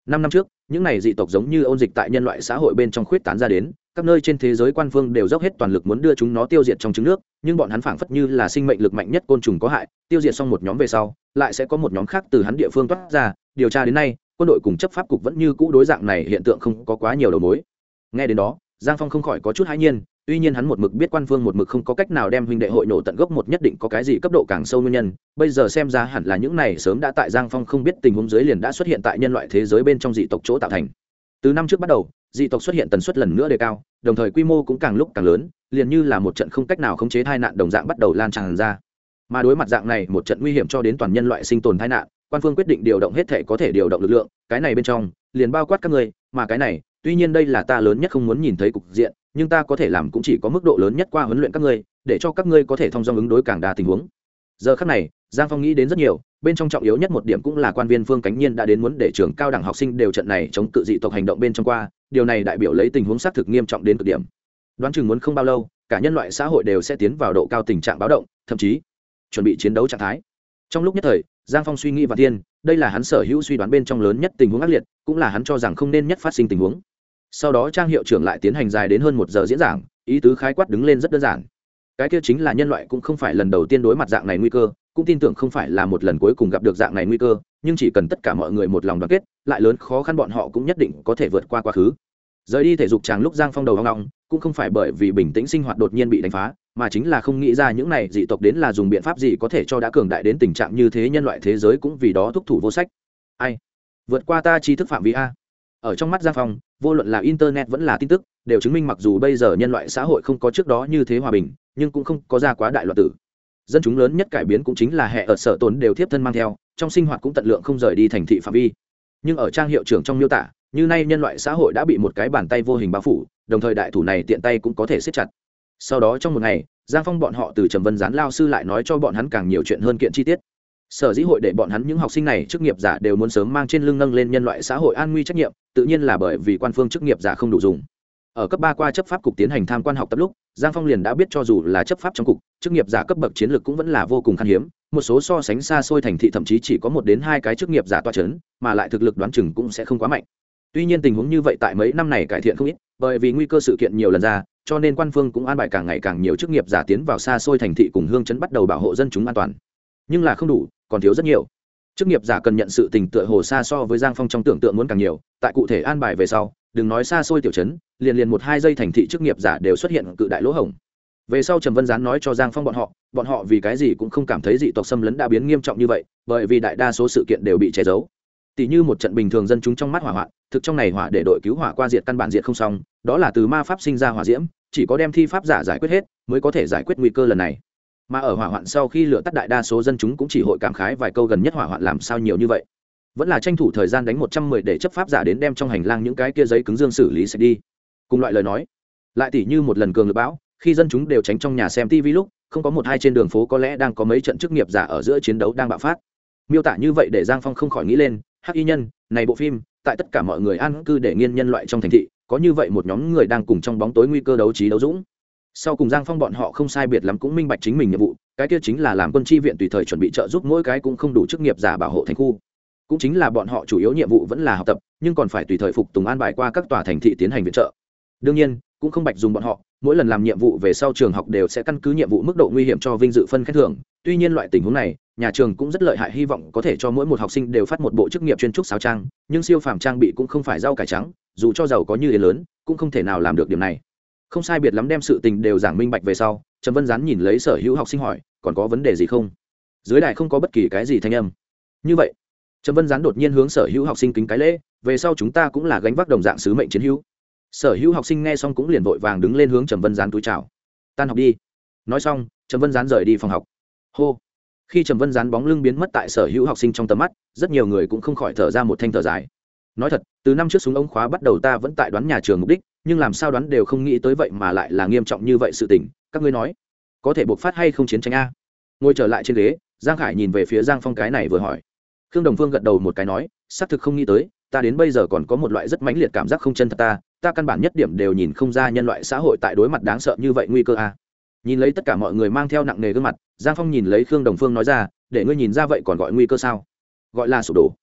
Năm năm trước, những này dị tộc giống như ôn dịch tại nhân loại xã hội bên trong khuyết tán ra đến, các nơi trên thế giới quan phương đều dốc hết toàn lực muốn đưa chúng nó tiêu diệt trong trứng nước, nhưng bọn hắn phảng phất như là sinh mệnh lực mạnh nhất côn trùng có hại, tiêu diệt xong một nhóm về sau, lại sẽ có một nhóm khác từ hắn địa phương toát ra, điều tra đến nay, quân đội cùng chấp pháp cục vẫn như cũ đối dạng này hiện tượng không có quá nhiều đầu mối. Nghe đến đó, giang phong không khỏi có chút hãi nhiên tuy nhiên hắn một mực biết quan phương một mực không có cách nào đem huynh đệ hội nổ tận gốc một nhất định có cái gì cấp độ càng sâu nguyên nhân bây giờ xem ra hẳn là những này sớm đã tại giang phong không biết tình huống dưới liền đã xuất hiện tại nhân loại thế giới bên trong dị tộc chỗ tạo thành. Từ năm trước bắt đầu dị tộc xuất hiện tần suất lần nữa đề cao đồng thời quy mô cũng càng lúc càng lớn liền như là một trận không cách nào khống chế tai nạn đồng dạng bắt đầu lan tràn ra. Mà đối mặt dạng này một trận nguy hiểm cho đến toàn nhân loại sinh tồn tai nạn quan phương quyết định điều động hết thể có thể điều động lực lượng cái này bên trong liền bao quát các người, mà cái này tuy nhiên đây là ta lớn nhất không muốn nhìn thấy cục diện nhưng ta có thể làm cũng chỉ có mức độ lớn nhất qua huấn luyện các ngươi, để cho các ngươi có thể thông dong ứng đối càng đa tình huống. Giờ khắc này, giang phong nghĩ đến rất nhiều, bên trong trọng yếu nhất một điểm cũng là quan viên phương cánh nhiên đã đến muốn để trường cao đẳng học sinh đều trận này chống cự dị tộc hành động bên trong qua, điều này đại biểu lấy tình huống xác thực nghiêm trọng đến cực điểm. Đoán chừng muốn không bao lâu, cả nhân loại xã hội đều sẽ tiến vào độ cao tình trạng báo động, thậm chí chuẩn bị chiến đấu trạng thái. Trong lúc nhất thời, giang phong suy nghĩ và thiên, đây là hắn sở hữu suy đoán bên trong lớn nhất tình huống ác liệt, cũng là hắn cho rằng không nên nhất phát sinh tình huống sau đó trang hiệu trưởng lại tiến hành dài đến hơn một giờ diễn giảng, ý tứ khái quát đứng lên rất đơn giản. Cái kia chính là nhân loại cũng không phải lần đầu tiên đối mặt dạng này nguy cơ, cũng tin tưởng không phải là một lần cuối cùng gặp được dạng này nguy cơ, nhưng chỉ cần tất cả mọi người một lòng đoàn kết, lại lớn khó khăn bọn họ cũng nhất định có thể vượt qua quá khứ. Rời đi thể dục chàng lúc giang phong đầu hoang long, cũng không phải bởi vì bình tĩnh sinh hoạt đột nhiên bị đánh phá, mà chính là không nghĩ ra những này dị tộc đến là dùng biện pháp gì có thể cho đã cường đại đến tình trạng như thế nhân loại thế giới cũng vì đó thúc thủ vô sách. Ai? Vượt qua ta trí thức phạm vi a ở trong mắt giang phong, vô luận là internet vẫn là tin tức, đều chứng minh mặc dù bây giờ nhân loại xã hội không có trước đó như thế hòa bình, nhưng cũng không có ra quá đại loạt tử. Dân chúng lớn nhất cải biến cũng chính là hệ ở sở tồn đều tiếp thân mang theo, trong sinh hoạt cũng tận lượng không rời đi thành thị phạm vi. Nhưng ở trang hiệu trưởng trong miêu tả, như nay nhân loại xã hội đã bị một cái bàn tay vô hình bao phủ, đồng thời đại thủ này tiện tay cũng có thể siết chặt. Sau đó trong một ngày, giang phong bọn họ từ trầm vân gián lao sư lại nói cho bọn hắn càng nhiều chuyện hơn kiện chi tiết sở dĩ hội để bọn hắn những học sinh này chức nghiệp giả đều muốn sớm mang trên lưng nâng lên nhân loại xã hội an nguy trách nhiệm, tự nhiên là bởi vì quan phương chức nghiệp giả không đủ dùng. Ở cấp ba qua chấp pháp cục tiến hành tham quan học tập lúc, giang phong liền đã biết cho dù là chấp pháp trong cục, chức nghiệp giả cấp bậc chiến lược cũng vẫn là vô cùng khan hiếm, một số so sánh xa xôi thành thị thậm chí chỉ có một đến hai cái chức nghiệp giả toa c h ấ n mà lại thực lực đoán chừng cũng sẽ không quá mạnh. Tuy nhiên tình huống như vậy tại mấy năm này cải thiện không ít, bởi vì nguy cơ sự kiện nhiều lần ra, cho nên quan phương cũng an bài càng ngày càng nhiều chức nghiệp giả tiến vào xa xôi thành thị cùng hương chấn bắt đầu bảo hộ dân chúng an toàn. Nhưng là không đủ còn thiếu rất nhiều. Chức nghiệp giả cần nhận sự tình tựa hồ xa so với giang phong trong tưởng tượng muốn càng nhiều, tại cụ thể an bài về sau, đừng nói xa xôi tiểu chấn liền liền một hai giây thành thị chức nghiệp giả đều xuất hiện cự đại lỗ hổng. Về sau trầm vân gián nói cho giang phong bọn họ bọn họ vì cái gì cũng không cảm thấy dị tộc xâm lấn đã biến nghiêm trọng như vậy, bởi vì đại đa số sự kiện đều bị che giấu. Tỷ như một trận bình thường dân chúng trong mắt hỏa hoạn, thực trong này hỏa để đội cứu hỏa qua diệt căn bản diệt không xong, đó là từ ma pháp sinh ra hỏa diễm, chỉ có đem thi pháp giả giải quyết hết, mới có thể giải quyết nguy cơ lần này mà ở hỏa hoạn sau khi lửa tắt đại đa số dân chúng cũng chỉ hội cảm khái vài câu gần nhất hỏa hoạn làm sao nhiều như vậy. Vẫn là tranh thủ thời gian đánh một trăm mười để chấp pháp giả đến đem trong hành lang những cái kia giấy cứng dương xử lý sạch đi. Cùng loại lời nói, lại tỷ như một lần cường lực bão, khi dân chúng đều tránh trong nhà xem tv lúc, không có một hai trên đường phố có lẽ đang có mấy trận chức nghiệp giả ở giữa chiến đấu đang bạo phát. Miêu tả như vậy để giang phong không khỏi nghĩ lên, hắc y nhân, này bộ phim, tại tất cả mọi người an cư để nghiên nhân loại trong thành thị, có như vậy một nhóm người đang cùng trong bóng tối nguy cơ đấu trí đấu dũng sau cùng giang phong bọn họ không sai biệt lắm cũng minh bạch chính mình nhiệm vụ, cái kia chính là làm quân tri viện tùy thời chuẩn bị trợ giúp mỗi cái cũng không đủ chức nghiệp giả bảo hộ thành khu. Cũng chính là bọn họ chủ yếu nhiệm vụ vẫn là học tập, nhưng còn phải tùy thời phục tùng an bài qua các tòa thành thị tiến hành viện trợ. Đương nhiên, cũng không bạch dùng bọn họ, mỗi lần làm nhiệm vụ về sau trường học đều sẽ căn cứ nhiệm vụ mức độ nguy hiểm cho vinh dự phân khen thưởng. Tuy nhiên loại tình huống này, nhà trường cũng rất lợi hại hy vọng có thể cho mỗi một học sinh đều phát một bộ chức nghiệp chuyên trúc sáo trang, nhưng siêu phàm trang bị cũng không phải rau cải trắng, dù cho giàu có như thế lớn, cũng không thể nào làm được điểm này không sai biệt lắm đem sự tình đều giảng minh bạch về sau, trần vân gián nhìn lấy sở hữu học sinh hỏi, còn có vấn đề gì không? Dưới đài không có bất kỳ cái gì thanh âm. Như vậy, trần vân gián đột nhiên hướng sở hữu học sinh kính cái lễ, về sau chúng ta cũng là gánh vác đồng dạng sứ mệnh chiến hữu. Sở hữu học sinh nghe xong cũng liền vội vàng đứng lên hướng trần vân gián túi chào. Tan học đi. Nói xong, trần vân gián rời đi phòng học. Hô. Khi trần vân gián bóng lưng biến mất tại sở hữu học sinh trong tầm mắt, rất nhiều người cũng không khỏi thở ra một thanh thở dài. Nói thật, từ năm trước súng ống khóa bắt đầu ta vẫn tại đoán nhà trường mục đích nhưng làm sao đoán đều không nghĩ tới vậy mà lại là nghiêm trọng như vậy sự tình, các ngươi nói, có thể buộc phát hay không chiến tranh a? Ngồi trở lại trên ghế, giang khải nhìn về phía giang phong cái này vừa hỏi. Khương đồng phương gật đầu một cái nói, xác thực không nghĩ tới, ta đến bây giờ còn có một loại rất mãnh liệt cảm giác không chân thật ta ta căn bản nhất điểm đều nhìn không ra nhân loại xã hội tại đối mặt đáng sợ như vậy nguy cơ a. Nhìn lấy tất cả mọi người mang theo nặng nề gương mặt, giang phong nhìn lấy khương đồng phương nói ra, để ngươi nhìn ra vậy còn gọi nguy cơ sao? Gọi là sụp đổ.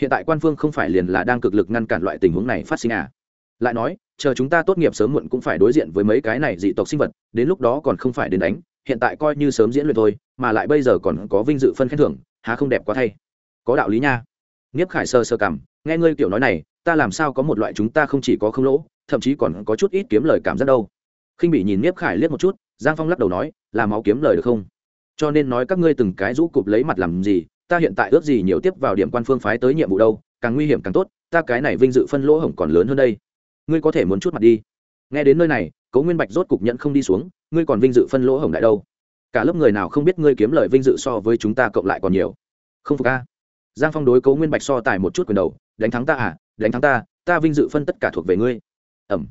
Hiện tại quan phương không phải liền là đang cực lực ngăn cản loại tình huống này phát sinh à? Lại nói, chờ chúng ta tốt nghiệp sớm muộn cũng phải đối diện với mấy cái này dị tộc sinh vật, đến lúc đó còn không phải đến đánh, hiện tại coi như sớm diễn luyện thôi, mà lại bây giờ còn có vinh dự phân khen thưởng, há không đẹp quá thay. Có đạo lý nha. Nghiếp khải sơ sơ cảm, nghe ngươi kiểu nói này, ta làm sao có một loại chúng ta không chỉ có không lỗ, thậm chí còn có chút ít kiếm lời cảm giác đâu. Khinh bị nhìn nghiếp khải liếc một chút, giang phong lắc đầu nói, là máu kiếm lời được không? Cho nên nói các ngươi từng cái rũ cụp lấy mặt làm gì, ta hiện tại ước gì nhiều tiếp vào điểm quan phương phái tới nhiệm vụ đâu, càng nguy hiểm càng tốt, ta cái này vinh dự phân lỗ hổng còn lớn hơn đây ngươi có thể muốn chút mặt đi. Nghe đến nơi này cấu nguyên bạch rốt cục nhận không đi xuống, ngươi còn vinh dự phân lỗ hổng đại đâu. Cả lớp người nào không biết ngươi kiếm lời vinh dự so với chúng ta cộng lại còn nhiều. Không phục a. Giang phong đối cấu nguyên bạch so tài một chút quyền đầu, đánh thắng ta à đánh thắng ta ta vinh dự phân tất cả thuộc về ngươi. Ẩm.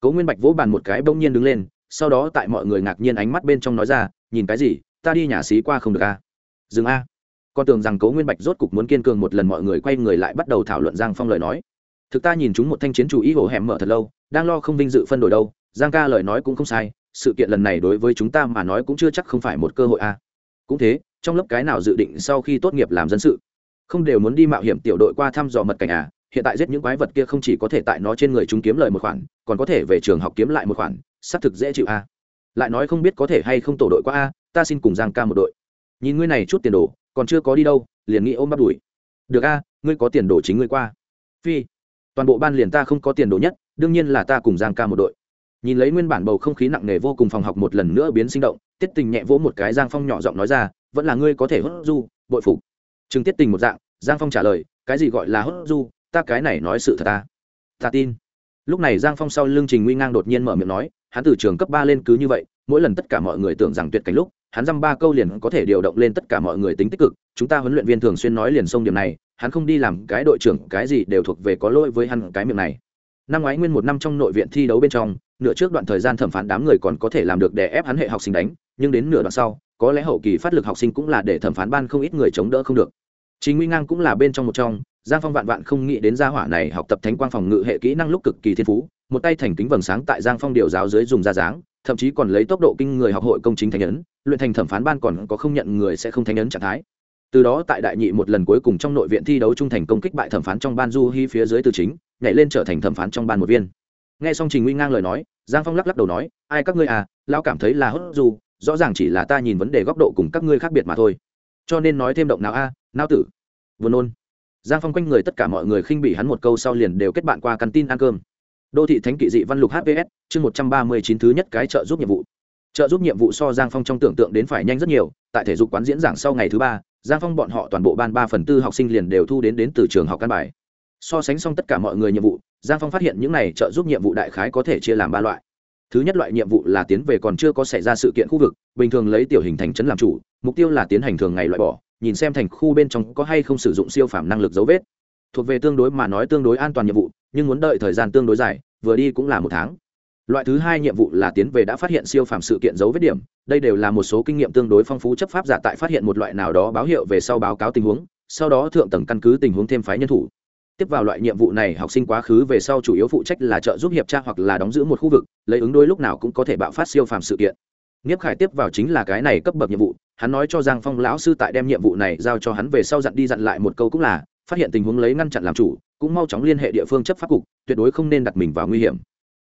Cấu nguyên bạch vỗ bàn một cái bỗng nhiên đứng lên, sau đó tại mọi người ngạc nhiên ánh mắt bên trong nói ra, nhìn cái gì, ta đi nhà xí qua không được a. Dừng a. Con tưởng rằng cấu nguyên bạch rốt cục muốn kiên cường một lần mọi người quay người lại bắt đầu thảo luận giang phong lời nói thực ta nhìn chúng một thanh chiến chủ ý hồ hẻm mở thật lâu, đang lo không vinh dự phân đổi đâu. Giang ca lời nói cũng không sai, sự kiện lần này đối với chúng ta mà nói cũng chưa chắc không phải một cơ hội a cũng thế, trong lớp cái nào dự định sau khi tốt nghiệp làm dân sự? Không đều muốn đi mạo hiểm tiểu đội qua thăm dò mật cảnh à? Hiện tại giết những quái vật kia không chỉ có thể tại nó trên người chúng kiếm lời một khoản, còn có thể về trường học kiếm lại một khoản, xác thực dễ chịu a lại nói không biết có thể hay không tổ đội qua a ta xin cùng giang ca một đội. Nhìn ngươi này chút tiền đồ, còn chưa có đi đâu, liền nghĩ ôm bắt đuổi. Được a ngươi có tiền đồ chính ngươi qua. Phi toàn bộ ban liền ta không có tiền đồ nhất, đương nhiên là ta cùng giang ca một đội. Nhìn lấy nguyên bản bầu không khí nặng nề vô cùng phòng học một lần nữa biến sinh động, tiết tình nhẹ vỗ một cái giang phong nhỏ giọng nói ra, vẫn là ngươi có thể hốt du, bội phục. Chừng tiết tình một dạng, giang phong trả lời, cái gì gọi là hốt du, ta cái này nói sự thật ta. Ta tin. Lúc này giang phong sau lưng trình nguy ngang đột nhiên mở miệng nói, hắn từ trường cấp ba lên cứ như vậy, mỗi lần tất cả mọi người tưởng rằng tuyệt cảnh lúc, hắn dăm ba câu liền có thể điều động lên tất cả mọi người tính tích cực, chúng ta huấn luyện viên thường xuyên nói liền sông điểm này hắn không đi làm cái đội trưởng, cái gì đều thuộc về có lỗi với hắn cái miệng này. Năm ngoái nguyên một năm trong nội viện thi đấu bên trong, nửa trước đoạn thời gian thẩm phán đám người còn có thể làm được để ép hắn hệ học sinh đánh, nhưng đến nửa đoạn sau, có lẽ hậu kỳ phát lực học sinh cũng là để thẩm phán ban không ít người chống đỡ không được. Chính nguy ngang cũng là bên trong một trong, giang phong vạn vạn không nghĩ đến gia hỏa này học tập thánh quang phòng ngự hệ kỹ năng lúc cực kỳ thiên phú, một tay thành kính vầng sáng tại giang phong điều giáo dưới dùng ra dáng, thậm chí còn lấy tốc độ kinh người học hội công chính thánh ấn, luyện thành thẩm phán ban còn có không nhận người sẽ không thánh ấn trạng thái từ đó tại đại nhị một lần cuối cùng trong nội viện thi đấu trung thành công kích bại thẩm phán trong ban du hy phía dưới từ chính nhảy lên trở thành thẩm phán trong ban một viên. Nghe xong trình nguy ngang lời nói giang phong lắc lắc đầu nói ai các ngươi à lao cảm thấy là hốt du rõ ràng chỉ là ta nhìn vấn đề góc độ cùng các ngươi khác biệt mà thôi. Cho nên nói thêm động nào a à, nao tử. Vừa nôn. Giang phong quanh người tất cả mọi người khinh bị hắn một câu sau liền đều kết bạn qua căn tin ăn cơm. Đô thị thánh kỵ dị văn lục hps chương một trăm ba mươi chín thứ nhất cái trợ giúp nhiệm vụ. Trợ giúp nhiệm vụ so giang phong trong tưởng tượng đến phải nhanh rất nhiều tại thể dục quán diễn giảng sau ngày thứ ba giang phong bọn họ toàn bộ ban ba phần tư học sinh liền đều thu đến đến từ trường học căn bài. So sánh xong tất cả mọi người nhiệm vụ, giang phong phát hiện những này trợ giúp nhiệm vụ đại khái có thể chia làm ba loại. Thứ nhất loại nhiệm vụ là tiến về còn chưa có xảy ra sự kiện khu vực, bình thường lấy tiểu hình thành trấn làm chủ, mục tiêu là tiến hành thường ngày loại bỏ, nhìn xem thành khu bên trong có hay không sử dụng siêu phàm năng lực dấu vết. Thuộc về tương đối mà nói tương đối an toàn nhiệm vụ, nhưng muốn đợi thời gian tương đối dài, vừa đi cũng là một tháng loại thứ hai nhiệm vụ là tiến về đã phát hiện siêu phàm sự kiện dấu vết điểm đây đều là một số kinh nghiệm tương đối phong phú chấp pháp giả tại phát hiện một loại nào đó báo hiệu về sau báo cáo tình huống sau đó thượng tầng căn cứ tình huống thêm phái nhân thủ tiếp vào loại nhiệm vụ này học sinh quá khứ về sau chủ yếu phụ trách là trợ giúp hiệp tra hoặc là đóng giữ một khu vực lấy ứng đôi lúc nào cũng có thể bạo phát siêu phàm sự kiện Niếp Khải tiếp vào chính là cái này cấp bậc nhiệm vụ, hắn nói cho Giang Phong lão sư tại đem nhiệm vụ này giao cho hắn về sau dặn đi dặn lại một câu cũng là, phát hiện tình huống lấy ngăn chặn làm chủ, cũng mau chóng liên hệ địa phương chấp pháp cục, tuyệt đối không nên đặt mình vào nguy hiểm.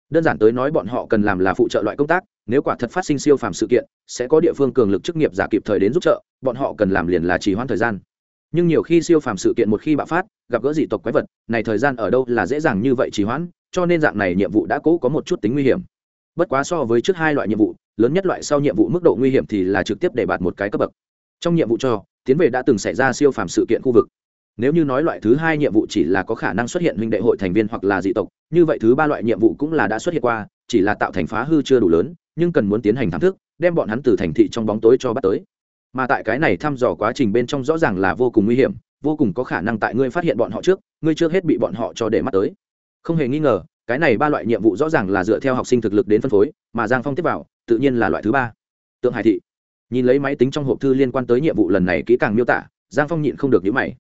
Đơn giản tới nói bọn họ cần làm là phụ trợ loại công tác, nếu quả thật phát sinh siêu phàm sự kiện, sẽ có địa phương cường lực chức nghiệp giả kịp thời đến giúp trợ, bọn họ cần làm liền là trì hoãn thời gian. Nhưng nhiều khi siêu phàm sự kiện một khi bạo phát, gặp gỡ dị tộc quái vật, này thời gian ở đâu là dễ dàng như vậy trì hoãn, cho nên dạng này nhiệm vụ đã cố có một chút tính nguy hiểm. Bất quá so với trước hai loại nhiệm vụ, lớn nhất loại sau nhiệm vụ mức độ nguy hiểm thì là trực tiếp để bạt một cái cấp bậc trong nhiệm vụ cho tiến về đã từng xảy ra siêu phàm sự kiện khu vực nếu như nói loại thứ hai nhiệm vụ chỉ là có khả năng xuất hiện huynh đệ hội thành viên hoặc là dị tộc, như vậy thứ ba loại nhiệm vụ cũng là đã xuất hiện qua, chỉ là tạo thành phá hư chưa đủ lớn, nhưng cần muốn tiến hành thám thức, đem bọn hắn từ thành thị trong bóng tối cho bắt tới. Mà tại cái này thăm dò quá trình bên trong rõ ràng là vô cùng nguy hiểm, vô cùng có khả năng tại ngươi phát hiện bọn họ trước, ngươi trước hết bị bọn họ cho để mắt tới. Không hề nghi ngờ, cái này ba loại nhiệm vụ rõ ràng là dựa theo học sinh thực lực đến phân phối, mà giang phong tiếp vào, tự nhiên là loại thứ ba. Tượng hải thị. Nhìn lấy máy tính trong hộp thư liên quan tới nhiệm vụ lần này kỹ càng miêu tả, giang phong nhịn không được nhữ mày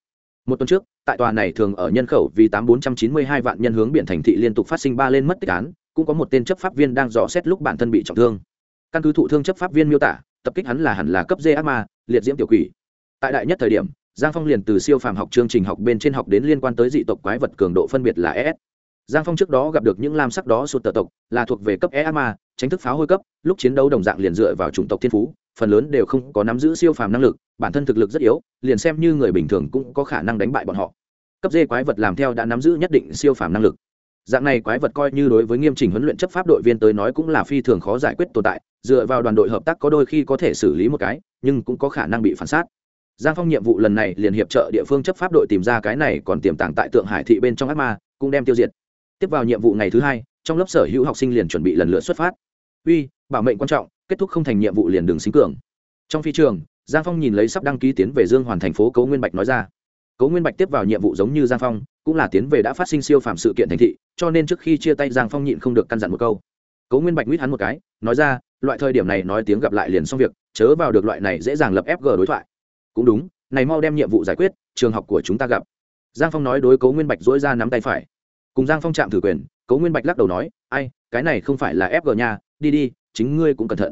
một tuần trước, tại tòa này thường ở nhân khẩu vì tám bốn trăm chín mươi hai vạn nhân hướng biển thành thị liên tục phát sinh ba lên mất tích án, cũng có một tên chấp pháp viên đang dò xét lúc bản thân bị trọng thương. Căn cứ thụ thương chấp pháp viên miêu tả, tập kích hắn là hẳn là cấp dê ác ma, liệt diễm tiểu quỷ. Tại đại nhất thời điểm, giang phong liền từ siêu phàm học chương trình học bên trên học đến liên quan tới dị tộc quái vật cường độ phân biệt là es giang phong trước đó gặp được những lam sắc đó sụt tờ tộc, là thuộc về cấp e ma, tránh thức pháo hôi cấp, lúc chiến đấu đồng dạng liền dựa vào chủng tộc thiên phú phần lớn đều không có nắm giữ siêu phàm năng lực, bản thân thực lực rất yếu, liền xem như người bình thường cũng có khả năng đánh bại bọn họ. Cấp dê quái vật làm theo đã nắm giữ nhất định siêu phàm năng lực. Dạng này quái vật coi như đối với nghiêm chỉnh huấn luyện chấp pháp đội viên tới nói cũng là phi thường khó giải quyết tồn tại, dựa vào đoàn đội hợp tác có đôi khi có thể xử lý một cái, nhưng cũng có khả năng bị phản xác giang phong nhiệm vụ lần này liền hiệp trợ địa phương chấp pháp đội tìm ra cái này còn tiềm tàng tại tượng hải thị bên trong ác ma, cũng đem tiêu diệt. Tiếp vào nhiệm vụ ngày thứ hai, trong lớp sở hữu học sinh liền chuẩn bị lần lượt xuất phát. Uy, bảo mệnh quan trọng kết thúc không thành nhiệm vụ liền đường xính cường. Trong phi trường, giang phong nhìn lấy sắp đăng ký tiến về dương hoàn thành phố cấu nguyên bạch nói ra. Cấu nguyên bạch tiếp vào nhiệm vụ giống như giang phong, cũng là tiến về đã phát sinh siêu phạm sự kiện thành thị, cho nên trước khi chia tay giang phong nhịn không được căn dặn một câu. Cấu nguyên bạch nguyết hắn một cái, nói ra, loại thời điểm này nói tiếng gặp lại liền xong việc, chớ vào được loại này dễ dàng lập fg đối thoại. Cũng đúng, này mau đem nhiệm vụ giải quyết, trường học của chúng ta gặp. Giang phong nói đối cấu nguyên bạch dỗi ra nắm tay phải. Cùng giang phong chạm thử quyền, cấu nguyên bạch lắc đầu nói, ai, cái này không phải là fg nha, đi đi chính ngươi cũng cẩn thận.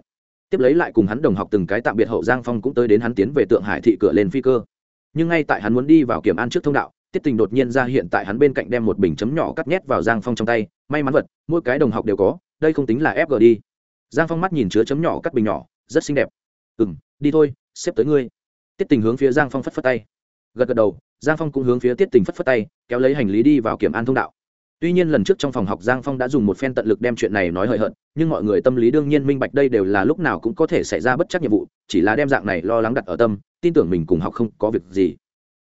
Tiếp lấy lại cùng hắn đồng học từng cái tạm biệt hậu giang phong cũng tới đến hắn tiến về tượng hải thị cửa lên phi cơ. Nhưng ngay tại hắn muốn đi vào kiểm an trước thông đạo, tiết tình đột nhiên ra hiện tại hắn bên cạnh đem một bình chấm nhỏ cắt nhét vào giang phong trong tay, may mắn vật, mỗi cái đồng học đều có, đây không tính là fg đi. Giang phong mắt nhìn chứa chấm nhỏ cắt bình nhỏ, rất xinh đẹp. Ừ m đi thôi xếp tới ngươi. Tiết tình hướng phía giang phong phất phất tay. Gật gật đầu, giang phong cũng hướng phía tiết tình phất phất tay, kéo lấy hành lý đi vào kiểm an thông đạo tuy nhiên lần trước trong phòng học giang phong đã dùng một phen tận lực đem chuyện này nói hời hợt, nhưng mọi người tâm lý đương nhiên minh bạch đây đều là lúc nào cũng có thể xảy ra bất chắc nhiệm vụ, chỉ là đem dạng này lo lắng đặt ở tâm, tin tưởng mình cùng học không có việc gì.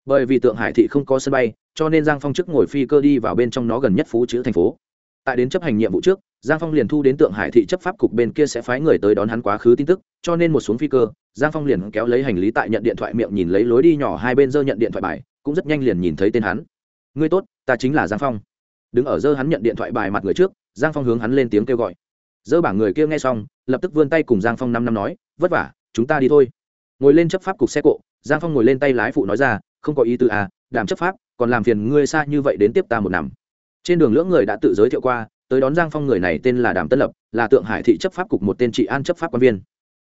Bởi vì tượng hải thị không có sân bay, cho nên giang phong trước ngồi phi cơ đi vào bên trong nó gần nhất phú chữ thành phố. Tại đến chấp hành nhiệm vụ trước, giang phong liền thu đến tượng hải thị chấp pháp cục bên kia sẽ phái người tới đón hắn quá khứ tin tức, cho nên một xuống phi cơ, giang phong liền kéo lấy hành lý tại nhận điện thoại miệng nhìn lấy lối đi nhỏ hai bên dơ nhận điện thoại bài, cũng rất nhanh liền nhìn thấy tên hắn. Ngươi tốt, ta chính là giang phong đứng ở dơ hắn nhận điện thoại bài mặt người trước, giang phong hướng hắn lên tiếng kêu gọi. Dơ bảng người kia nghe xong, lập tức vươn tay cùng giang phong năm năm nói, vất vả, chúng ta đi thôi. Ngồi lên chấp pháp cục xe cộ, giang phong ngồi lên tay lái phụ nói ra, không có ý tư à đảm chấp pháp, còn làm phiền ngươi xa như vậy đến tiếp ta một năm trên đường lưỡng người đã tự giới thiệu qua, tới đón giang phong người này tên là đàm tân lập, là tượng hải thị chấp pháp cục một tên trị an chấp pháp quan viên.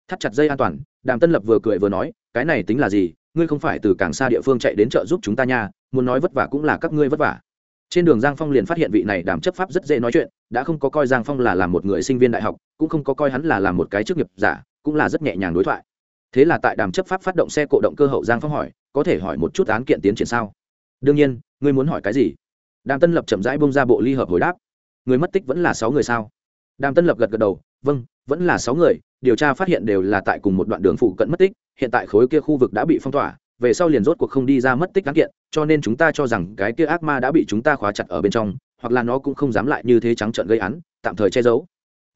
Thắt chặt dây an toàn, đàm tân lập vừa cười vừa nói, cái này tính là gì? Ngươi không phải từ càng xa địa phương chạy đến chợ giúp chúng ta nha, muốn nói vất vả cũng là các ngươi vất vả trên đường giang phong liền phát hiện vị này đảm chấp pháp rất dễ nói chuyện, đã không có coi giang phong là làm một người sinh viên đại học, cũng không có coi hắn là làm một cái chức nghiệp giả, cũng là rất nhẹ nhàng đối thoại. Thế là tại đàm chấp pháp phát động xe cộ động cơ hậu giang phong hỏi, có thể hỏi một chút án kiện tiến triển sao? Đương nhiên, ngươi muốn hỏi cái gì? Đàm tân lập chậm rãi bông ra bộ ly hợp hồi đáp, người mất tích vẫn là sáu người sao? Đàm tân lập gật gật đầu vâng vẫn là sáu người, điều tra phát hiện đều là tại cùng một đoạn đường phụ cận mất tích, hiện tại khối kia khu vực đã bị phong tỏa về sau liền rốt cuộc không đi ra mất tích án kiện, cho nên chúng ta cho rằng cái kia ác ma đã bị chúng ta khóa chặt ở bên trong, hoặc là nó cũng không dám lại như thế trắng trợn gây án, tạm thời che giấu.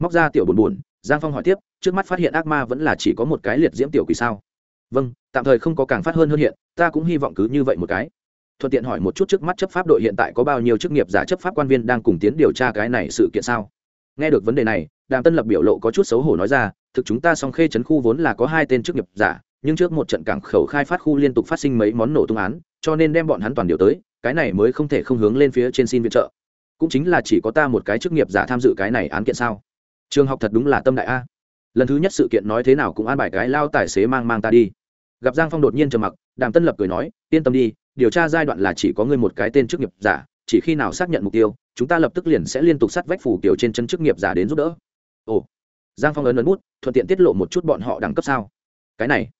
Móc ra tiểu buồn buồn, giang phong hỏi tiếp, trước mắt phát hiện ác ma vẫn là chỉ có một cái liệt diễm tiểu quỷ sao? Vâng tạm thời không có càng phát hơn hơn hiện, ta cũng hy vọng cứ như vậy một cái. Thuận tiện hỏi một chút trước mắt chấp pháp đội hiện tại có bao nhiêu chức nghiệp giả chấp pháp quan viên đang cùng tiến điều tra cái này sự kiện sao? Nghe được vấn đề này, đàm tân lập biểu lộ có chút xấu hổ nói ra, thực chúng ta song khê trấn khu vốn là có hai tên chức nghiệp giả nhưng trước một trận cảng khẩu khai phát khu liên tục phát sinh mấy món nổ tung án, cho nên đem bọn hắn toàn điều tới, cái này mới không thể không hướng lên phía trên xin viện trợ. Cũng chính là chỉ có ta một cái chức nghiệp giả tham dự cái này án kiện sao? Trường học thật đúng là tâm đại a. Lần thứ nhất sự kiện nói thế nào cũng an bài cái lao tài xế mang mang ta đi. Gặp giang phong đột nhiên trầm mặc, đàm tân lập cười nói, yên tâm đi, điều tra giai đoạn là chỉ có ngươi một cái tên chức nghiệp giả, chỉ khi nào xác nhận mục tiêu, chúng ta lập tức liền sẽ liên tục sắt vách phủ kiểu trên chân chức nghiệp giả đến giúp đỡ. Ồ. Giang phong ấn ấn bút, thuận tiện tiết lộ một chút bọn họ đẳng cấp sao? Cái này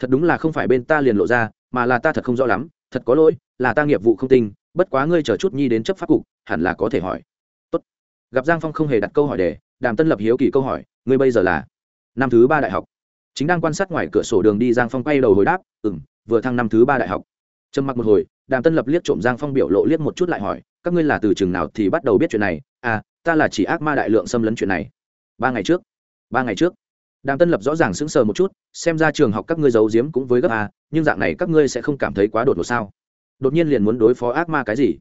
thật đúng là không phải bên ta liền lộ ra, mà là ta thật không rõ lắm, thật có lỗi, là ta nghiệp vụ không tinh, bất quá ngươi chờ chút nhi đến chấp pháp cục, hẳn là có thể hỏi. Tốt. gặp giang phong không hề đặt câu hỏi đề đàm tân lập hiếu kỳ câu hỏi, ngươi bây giờ là năm thứ ba đại học. Chính đang quan sát ngoài cửa sổ đường đi, giang phong quay đầu hồi đáp ừ m vừa thăng năm thứ ba đại học. Trầm mặc một hồi, đàm tân lập liếc trộm giang phong biểu lộ liếc một chút lại hỏi, các ngươi là từ chừng nào thì bắt đầu biết chuyện này? À ta là chỉ ác ma đại lượng xâm lấn chuyện này. Ba ngày trước, ba ngày trước đàm tân lập rõ ràng sững sờ một chút, xem ra trường học các ngươi giấu giếm cũng với gấp a, nhưng dạng này các ngươi sẽ không cảm thấy quá đột ngột sao? Đột nhiên liền muốn đối phó ác ma cái gì?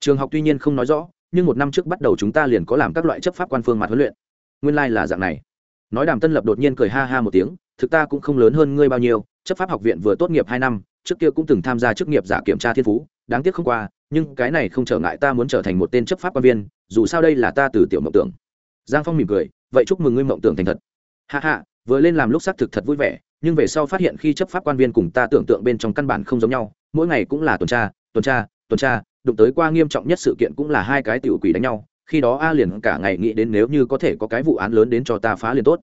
Trường học tuy nhiên không nói rõ, nhưng một năm trước bắt đầu chúng ta liền có làm các loại chấp pháp quan phương mặt huấn luyện. Nguyên lai、like、là dạng này. Nói đàm tân lập đột nhiên cười ha ha một tiếng, thực ta cũng không lớn hơn ngươi bao nhiêu, chấp pháp học viện vừa tốt nghiệp hai năm, trước kia cũng từng tham gia chức nghiệp giả kiểm tra thiên phú, đáng tiếc không qua, nhưng cái này không trở ngại ta muốn trở thành một tên chấp pháp quan viên, dù sao đây là ta từ tiểu mộng tưởng. Giang phong mỉm cười, vậy chúc mừng ngươi mộng tưởng thành thật hạ hạ, vừa lên làm lúc xác thực thật vui vẻ, nhưng về sau phát hiện khi chấp pháp quan viên cùng ta tưởng tượng bên trong căn bản không giống nhau, mỗi ngày cũng là tuần tra tuần tra tuần tra, đụng tới qua nghiêm trọng nhất sự kiện cũng là hai cái tiểu quỷ đánh nhau, khi đó a liền cả ngày nghĩ đến nếu như có thể có cái vụ án lớn đến cho ta phá liền tốt.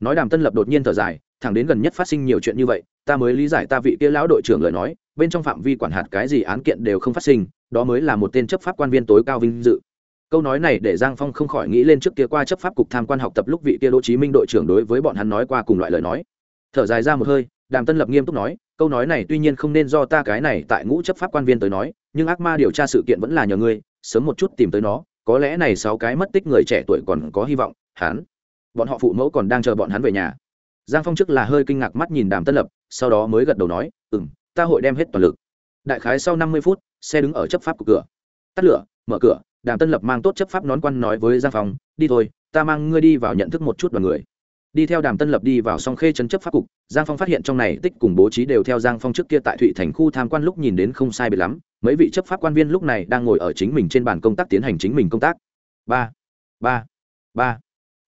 Nói đàm tân lập đột nhiên thở dài, thẳng đến gần nhất phát sinh nhiều chuyện như vậy, ta mới lý giải ta vị kia lão đội trưởng lời nói, bên trong phạm vi quản hạt cái gì án kiện đều không phát sinh, đó mới là một tên chấp pháp quan viên tối cao vinh dự câu nói này để giang phong không khỏi nghĩ lên trước kia qua chấp pháp cục tham quan học tập lúc vị kia đỗ chí minh đội trưởng đối với bọn hắn nói qua cùng loại lời nói. Thở dài ra một hơi, đàm tân lập nghiêm túc nói, câu nói này tuy nhiên không nên do ta cái này tại ngũ chấp pháp quan viên tới nói, nhưng ác ma điều tra sự kiện vẫn là nhờ ngươi, sớm một chút tìm tới nó, có lẽ này sáu cái mất tích người trẻ tuổi còn có hy vọng, hắn, bọn họ phụ mẫu còn đang chờ bọn hắn về nhà. Giang phong trước là hơi kinh ngạc mắt nhìn đàm tân lập, sau đó mới gật đầu nói ừ m ta hội đem hết toàn lực. Đại khái sau năm mươi phút, xe đứng ở chấp pháp của cửa. Tắt lửa, mở cửa đàm tân lập mang tốt chấp pháp nón quan nói với giang phong, đi thôi, ta mang ngươi đi vào nhận thức một chút đoàn người. Đi theo đàm tân lập đi vào song khê chân chấp pháp cục, giang phong phát hiện trong này tích cùng bố trí đều theo giang phong trước kia tại thụy thành khu tham quan lúc nhìn đến không sai biệt lắm, mấy vị chấp pháp quan viên lúc này đang ngồi ở chính mình trên bàn công tác tiến hành chính mình công tác. Ba ba ba.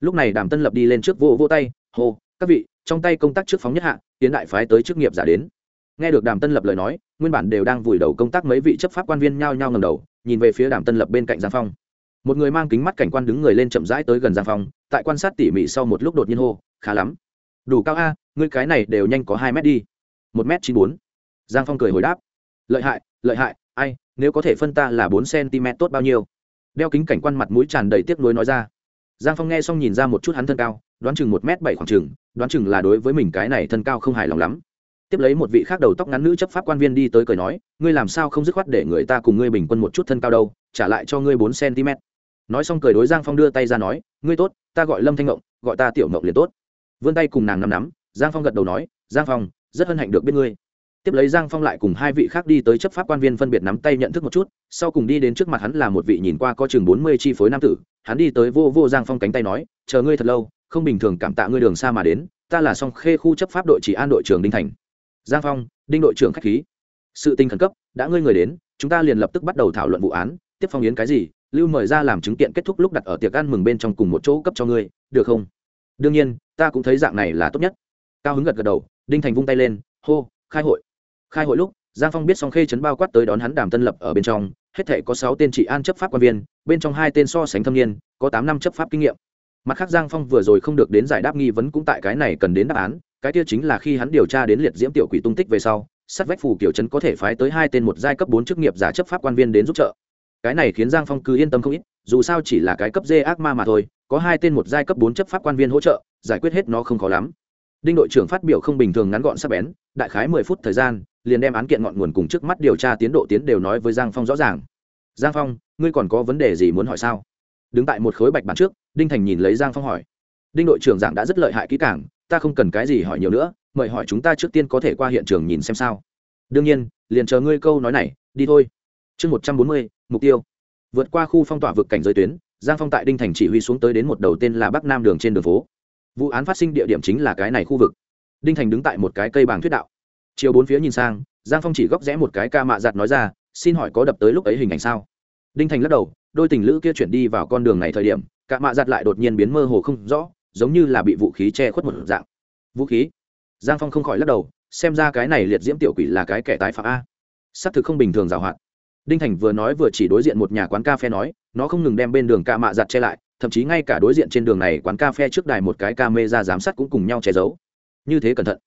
Lúc này đàm tân lập đi lên trước vô vô tay, hô, các vị, trong tay công tác trước phóng nhất hạ, tiến đại phái tới chức nghiệp giả đến nghe được đàm tân lập lời nói, nguyên bản đều đang vùi đầu công tác mấy vị chấp pháp quan viên nhao nhao ngầm đầu, nhìn về phía đàm tân lập bên cạnh giang phong. Một người mang kính mắt cảnh quan đứng người lên chậm rãi tới gần giang phong, tại quan sát tỉ mỉ sau một lúc đột nhiên hô, khá lắm. Đủ cao a, ngươi cái này đều nhanh có hai mét đi. Một m chín bốn. Giang phong cười hồi đáp. Lợi hại lợi hại, ai, nếu có thể phân ta là bốn cm tốt bao nhiêu? Đeo kính cảnh quan mặt mũi tràn đầy tiếc nuối nói ra. Giang phong nghe xong nhìn ra một chút hắn thân cao, đoán chừng một m bảy khoảng chừng, đoán chừng là đối với mình cái này thân cao không hài lòng lắm tiếp lấy một vị khác đầu tóc ngắn nữ chấp pháp quan viên đi tới cười nói, ngươi làm sao không dứt khoát để người ta cùng ngươi bình quân một chút thân cao đâu, trả lại cho ngươi bốn cm. Nói xong cười đối giang phong đưa tay ra nói, ngươi tốt, ta gọi lâm thanh ngộng, gọi ta tiểu ngộng liền tốt. Vươn tay cùng nàng nắm nắm, giang phong gật đầu nói, giang phong, rất hân hạnh được biết ngươi. Tiếp lấy giang phong lại cùng hai vị khác đi tới chấp pháp quan viên phân biệt nắm tay nhận thức một chút, sau cùng đi đến trước mặt hắn là một vị nhìn qua có chừng bốn mươi chi phối nam tử, hắn đi tới vô vô giang phong cánh tay nói, chờ ngươi thật lâu, không bình thường cảm tạ ngươi đường xa mà đến, ta là song khê khu chấp pháp đội chỉ an đội trưởng đinh thành giang phong, đinh đội trưởng k h á c h khí. Sự tình khẩn cấp, đã ngơi người đến, chúng ta liền lập tức bắt đầu thảo luận vụ án. Tiếp phong yến cái gì, lưu mời ra làm chứng kiện kết thúc lúc đặt ở tiệc ăn mừng bên trong cùng một chỗ cấp cho ngươi, được không? Đương nhiên, ta cũng thấy dạng này là tốt nhất. Cao hứng gật gật đầu, đinh thành vung tay lên, hô, khai hội. Khai hội lúc, giang phong biết song khê chấn bao quát tới đón hắn đàm tân lập ở bên trong, hết thể có sáu tên trị an chấp pháp quan viên, bên trong hai tên so sánh thâm niên, có tám năm chấp pháp kinh nghiệm. Mặt khác giang phong vừa rồi không được đến giải đáp nghi vấn cũng tại cái này cần đến đáp án cái kia chính là khi hắn điều tra đến liệt diễm tiểu quỷ tung tích về sau, sát vách phủ kiểu trấn có thể phái tới hai tên một giai cấp bốn chức nghiệp giả chấp pháp quan viên đến giúp trợ. Cái này khiến giang phong cứ yên tâm không ít, dù sao chỉ là cái cấp dê ác ma mà thôi, có hai tên một giai cấp bốn chấp pháp quan viên hỗ trợ, giải quyết hết nó không khó lắm. Đinh đội trưởng phát biểu không bình thường ngắn gọn sắc bén, đại khái mười phút thời gian, liền đem án kiện ngọn nguồn cùng trước mắt điều tra tiến độ tiến đều nói với giang phong rõ ràng. Giang phong, ngươi còn có vấn đề gì muốn hỏi sao? Đứng tại một khối bạch bản trước, đinh thành nhìn lấy giang phong hỏi. Đinh đội trưởng giảng đã rất lợi hại kỹ cảng ta không cần cái gì hỏi nhiều nữa, mời hỏi chúng ta trước tiên có thể qua hiện trường nhìn xem sao. Đương nhiên, liền chờ ngươi câu nói này, đi thôi. Chương một trăm bốn mươi, mục tiêu. Vượt qua khu phong tỏa vực cảnh giới tuyến, giang phong tại đinh thành chỉ huy xuống tới đến một đầu tên là bắc nam đường trên đường phố. Vụ án phát sinh địa điểm chính là cái này khu vực. Đinh thành đứng tại một cái cây bàng thuyết đạo. Chiều bốn phía nhìn sang, giang phong chỉ góc rẽ một cái ca mạ giặt nói ra, xin hỏi có đập tới lúc ấy hình ảnh sao? Đinh thành lắc đầu, đôi tình lữ kia chuyển đi vào con đường này thời điểm, ca mạ giặt lại đột nhiên biến mơ hồ không rõ giống như là bị vũ khí che khuất một dạng. Vũ khí? Giang phong không khỏi lắc đầu, xem ra cái này liệt diễm tiểu quỷ là cái kẻ tái phạm a. S ắ c thực không bình thường giảo hoạt. Đinh thành vừa nói vừa chỉ đối diện một nhà quán cà phê nói, nó không ngừng đem bên đường ca mạ giặt che lại, thậm chí ngay cả đối diện trên đường này quán cà phê trước đài một cái ca mê ra giám sát cũng cùng nhau che giấu. Như thế cẩn thận.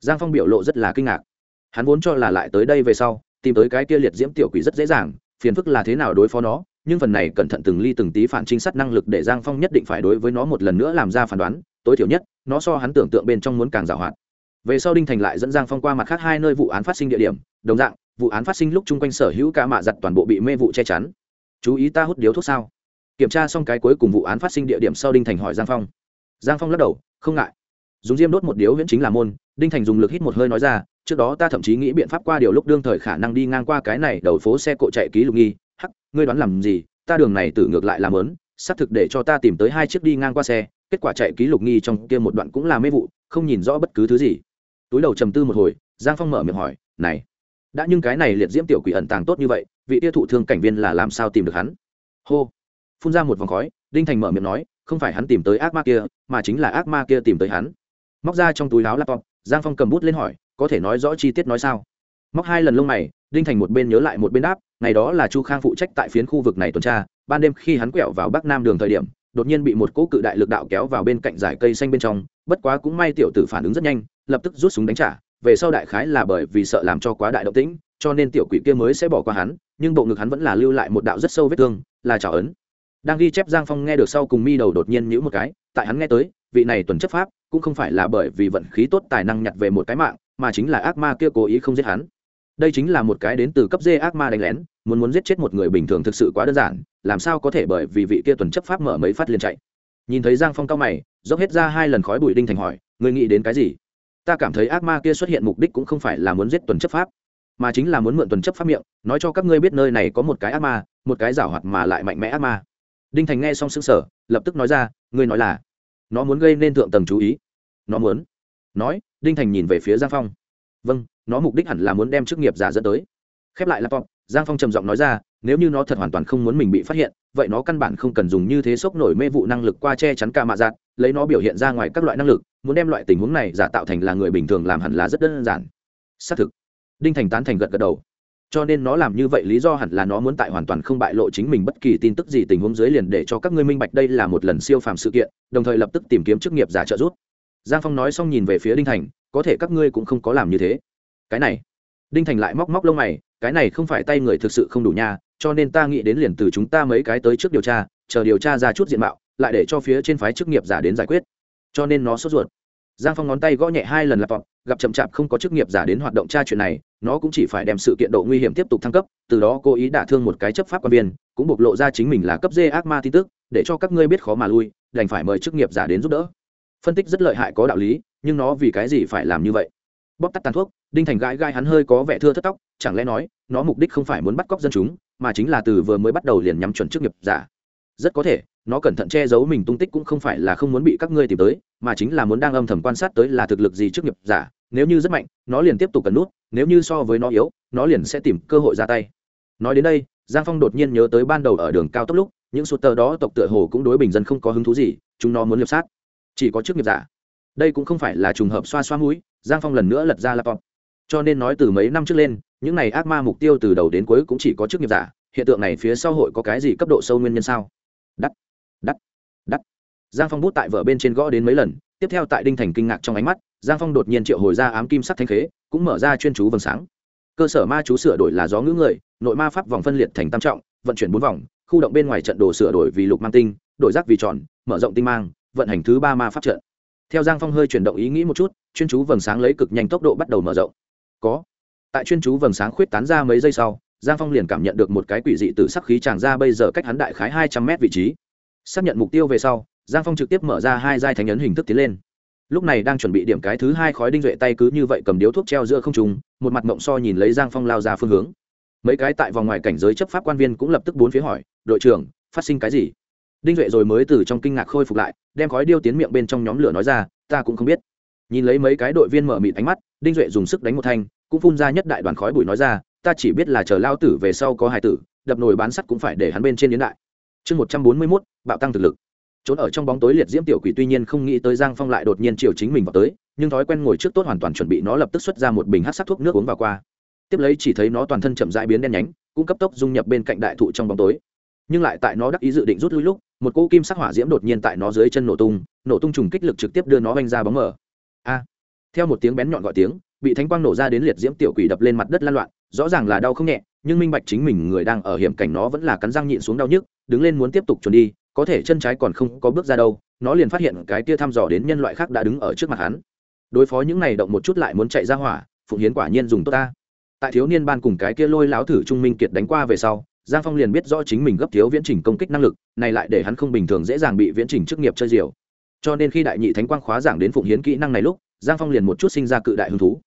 Giang phong biểu lộ rất là kinh ngạc. Hắn vốn cho là lại tới đây về sau, tìm tới cái kia liệt diễm tiểu quỷ rất dễ dàng, phiền phức là thế nào đối phó nó nhưng phần này cẩn thận từng ly từng tí phản trinh sát năng lực để giang phong nhất định phải đối với nó một lần nữa làm ra phán đoán, tối thiểu nhất, nó so hắn tưởng tượng bên trong muốn càng giảo hoạt. Về sau đinh thành lại dẫn giang phong qua mặt khác hai nơi vụ án phát sinh địa điểm, đồng dạng, vụ án phát sinh lúc chung quanh sở hữu ca mạ giặt toàn bộ bị mê vụ che chắn. Chú ý ta hút điếu thuốc sao? Kiểm tra xong cái cuối cùng vụ án phát sinh địa điểm sau đinh thành hỏi giang phong. Giang phong lắc đầu, không ngại. Dùng diêm đốt một điếu viễn chính là môn, đinh thành dùng lực hít một hơi nói ra, trước đó ta thậm chí nghĩ biện pháp qua điều lúc đương thời khả năng đi ngang qua cái này đầu phố xe cộ chạy ký lục nghi ngươi đoán làm gì, ta đường này tử ngược lại làm lớn xác thực để cho ta tìm tới hai chiếc đi ngang qua xe, kết quả chạy ký lục nghi trong kia một đoạn cũng là mê vụ, không nhìn rõ bất cứ thứ gì. Túi đầu trầm tư một hồi, giang phong mở miệng hỏi, này, đã nhưng cái này liệt diễm tiểu quỷ ẩn tàng tốt như vậy, vị tiêu thụ thương cảnh viên là làm sao tìm được hắn? Hô. Phun ra một vòng khói, đinh thành mở miệng nói, không phải hắn tìm tới ác ma kia, mà chính là ác ma kia tìm tới hắn. Móc ra trong túi láo laptop, giang phong cầm bút lên hỏi, có thể nói rõ chi tiết nói sao? Móc hai lần lông mày, đinh thành một bên nhớ lại một bên đáp ngày đó là chu khang phụ trách tại phiến khu vực này tuần tra, ban đêm khi hắn quẹo vào bắc nam đường thời điểm, đột nhiên bị một cỗ cự đại lực đạo kéo vào bên cạnh dải cây xanh bên trong, bất quá cũng may tiểu tử phản ứng rất nhanh, lập tức rút súng đánh trả, về sau đại khái là bởi vì sợ làm cho quá đại động tĩnh, cho nên tiểu quỷ kia mới sẽ bỏ qua hắn, nhưng bộ ngực hắn vẫn là lưu lại một đạo rất sâu vết thương, là trào ấn. Đang ghi chép giang phong nghe được sau cùng mi đầu đột nhiên nhữ một cái, tại hắn nghe tới, vị này tuần chấp pháp cũng không phải là bởi vì vận khí tốt tài năng nhặt về một cái mạng, mà chính là ác ma kia cố ý không giết hắn đây chính là một cái đến từ cấp dê ác ma đánh lén, muốn muốn giết chết một người bình thường thực sự quá đơn giản, làm sao có thể bởi vì vị kia tuần chấp pháp mở mấy phát liền chạy. Nhìn thấy giang phong cao mày, dốc hết ra hai lần khói bụi đinh thành hỏi người nghĩ đến cái gì? Ta cảm thấy ác ma kia xuất hiện mục đích cũng không phải là muốn giết tuần chấp pháp, mà chính là muốn mượn tuần chấp pháp miệng, nói cho các ngươi biết nơi này có một cái ác ma, một cái giảo hoạt mà lại mạnh mẽ ác ma. Đinh thành nghe xong xứng sở lập tức nói ra, ngươi nói là, nó muốn gây nên thượng tầng chú ý. Nó muốn? Nói, đinh thành nhìn về phía giang phong vâng nó mục đích hẳn là muốn đem chức nghiệp giả dẫn tới. Khép lại laptop, giang phong trầm giọng nói ra, nếu như nó thật hoàn toàn không muốn mình bị phát hiện, vậy nó căn bản không cần dùng như thế sốc nổi mê vụ năng lực qua che chắn ca mạ giạt lấy nó biểu hiện ra ngoài các loại năng lực, muốn đem loại tình huống này giả tạo thành là người bình thường làm hẳn là rất đơn giản. Xác thực. Đinh thành tán thành gật gật đầu. Cho nên nó làm như vậy lý do hẳn là nó muốn tại hoàn toàn không bại lộ chính mình bất kỳ tin tức gì tình huống dưới liền để cho các ngươi minh bạch đây là một lần siêu phàm sự kiện, đồng thời lập tức tìm kiếm chức nghiệp giả trợ giúp. Giang phong nói xong nhìn về phía đinh thành có thể các ngươi cũng không có làm như thế. Cái này, đinh thành lại móc móc lông mày, cái này không phải tay người thực sự không đủ nha, cho nên ta nghĩ đến liền từ chúng ta mấy cái tới trước điều tra, chờ điều tra ra chút diện mạo, lại để cho phía trên phái chức nghiệp giả đến giải quyết. Cho nên nó sốt ruột. Giang phong ngón tay gõ nhẹ hai lần lặp vọng gặp chậm chạp không có chức nghiệp giả đến hoạt động tra chuyện này, nó cũng chỉ phải đem sự kiện độ nguy hiểm tiếp tục thăng cấp, từ đó cố ý đả thương một cái chấp pháp quan viên, cũng bộc lộ ra chính mình là cấp dê ác ma tin tức, để cho các ngươi biết khó mà lui, đành phải mời chức nghiệp giả đến giúp đỡ. Phân tích rất lợi hại có đạo lý nhưng nó vì cái gì phải làm như vậy? Bóc tắt tàn thuốc, đinh thành gãi gai hắn hơi có vẻ thưa thất tóc, chẳng lẽ nói, nó mục đích không phải muốn bắt cóc dân chúng, mà chính là từ vừa mới bắt đầu liền nhắm chuẩn chức nghiệp giả? Rất có thể, nó cẩn thận che giấu mình tung tích cũng không phải là không muốn bị các ngươi tìm tới, mà chính là muốn đang âm thầm quan sát tới là thực lực gì chức nghiệp giả, nếu như rất mạnh, nó liền tiếp tục cần nút, nếu như so với nó yếu, nó liền sẽ tìm cơ hội ra tay. Nói đến đây, giang phong đột nhiên nhớ tới ban đầu ở đường cao tốc lúc, những sụt tờ đó tộc tựa hồ cũng đối bình dân không có hứng thú gì, chúng nó muốn liệp sát. Chỉ có chức nghiệp giả đây cũng không phải là trùng hợp xoa xoa mũi, giang phong lần nữa lật ra laptop. Cho nên nói từ mấy năm trước lên, những này ác ma mục tiêu từ đầu đến cuối cũng chỉ có chức nghiệp giả, hiện tượng này phía sau hội có cái gì cấp độ sâu nguyên nhân sao? Đắt đắt đắt. Giang phong bút tại vở bên trên gõ đến mấy lần, tiếp theo tại đinh thành kinh ngạc trong ánh mắt, giang phong đột nhiên triệu hồi ra ám kim sắc thanh khế, cũng mở ra chuyên chú vầng sáng. Cơ sở ma chú sửa đổi là gió ngữ người, nội ma pháp vòng phân liệt thành tam trọng, vận chuyển bốn vòng, khu động bên ngoài trận đồ sửa đổi vì lục mang tinh, đổi rác vì tròn, mở rộng tinh mang, vận hành thứ ba ma pháp trận theo giang phong hơi chuyển động ý nghĩ một chút, chuyên chú vầng sáng lấy cực nhanh tốc độ bắt đầu mở rộng. Có. Tại chuyên chú vầng sáng khuyết tán ra mấy giây sau, giang phong liền cảm nhận được một cái quỷ dị từ sắc khí tràn ra bây giờ cách hắn đại khái hai trăm mét vị trí. Xác nhận mục tiêu về sau, giang phong trực tiếp mở ra hai giai thánh ấn hình thức tiến lên. Lúc này đang chuẩn bị điểm cái thứ hai khói đinh duệ tay cứ như vậy cầm điếu thuốc treo giữa không trùng một mặt mộng so nhìn lấy giang phong lao ra phương hướng. Mấy cái tại vòng ngoài cảnh giới chấp pháp quan viên cũng lập tức bốn phía hỏi, đội trưởng, phát sinh cái gì? Đinh duệ rồi mới từ trong kinh ngạc khôi phục lại, đem khói điêu tiến miệng bên trong nhóm lửa nói ra, ta cũng không biết. Nhìn lấy mấy cái đội viên mở mịt ánh mắt, đinh duệ dùng sức đánh một thanh, cũng phun ra nhất đại đoàn khói bụi nói ra, ta chỉ biết là chờ lao tử về sau có hai tử, đập nồi bán sắt cũng phải để hắn bên trên đến đại. Chương một trăm bốn mươi mốt, bạo tăng thực lực. Trốn ở trong bóng tối liệt diễm tiểu quỷ tuy nhiên không nghĩ tới giang phong lại đột nhiên chiều chính mình vào tới, nhưng thói quen ngồi trước tốt hoàn toàn chuẩn bị nó lập tức xuất ra một bình hát sắc thuốc nước uống vào qua. Tiếp lấy chỉ thấy nó toàn thân chậm rãi biến đen nhánh, cũng cấp tốc dung nhập bên cạnh đại thụ trong bóng tối. Nhưng lại tại nó đắc ý dự định rút lui lúc một cỗ kim sắc hỏa diễm đột nhiên tại nó dưới chân nổ tung nổ tung trùng kích lực trực tiếp đưa nó vanh ra bóng mở a! Theo một tiếng bén nhọn gọi tiếng, bị thánh quang nổ ra đến liệt diễm tiểu quỷ đập lên mặt đất lan loạn, rõ ràng là đau không nhẹ, nhưng minh bạch chính mình người đang ở hiểm cảnh nó vẫn là cắn răng nhịn xuống đau nhức, đứng lên muốn tiếp tục trốn đi, có thể chân trái còn không có bước ra đâu, nó liền phát hiện cái kia thăm dò đến nhân loại khác đã đứng ở trước mặt hắn. Đối phó những này động một chút lại muốn chạy ra hỏa, phụng hiến quả nhiên dùng tốt ta. Tại thiếu niên ban cùng cái kia lôi láo thử trung minh kiệt đánh qua về sau giang phong liền biết rõ chính mình gấp thiếu viễn trình công kích năng lực, này lại để hắn không bình thường dễ dàng bị viễn trình chức nghiệp chơi diều. Cho nên khi đại nhị thánh quang khóa giảng đến phụng hiến kỹ năng này lúc, giang phong liền một chút sinh ra cự đại hứng thú.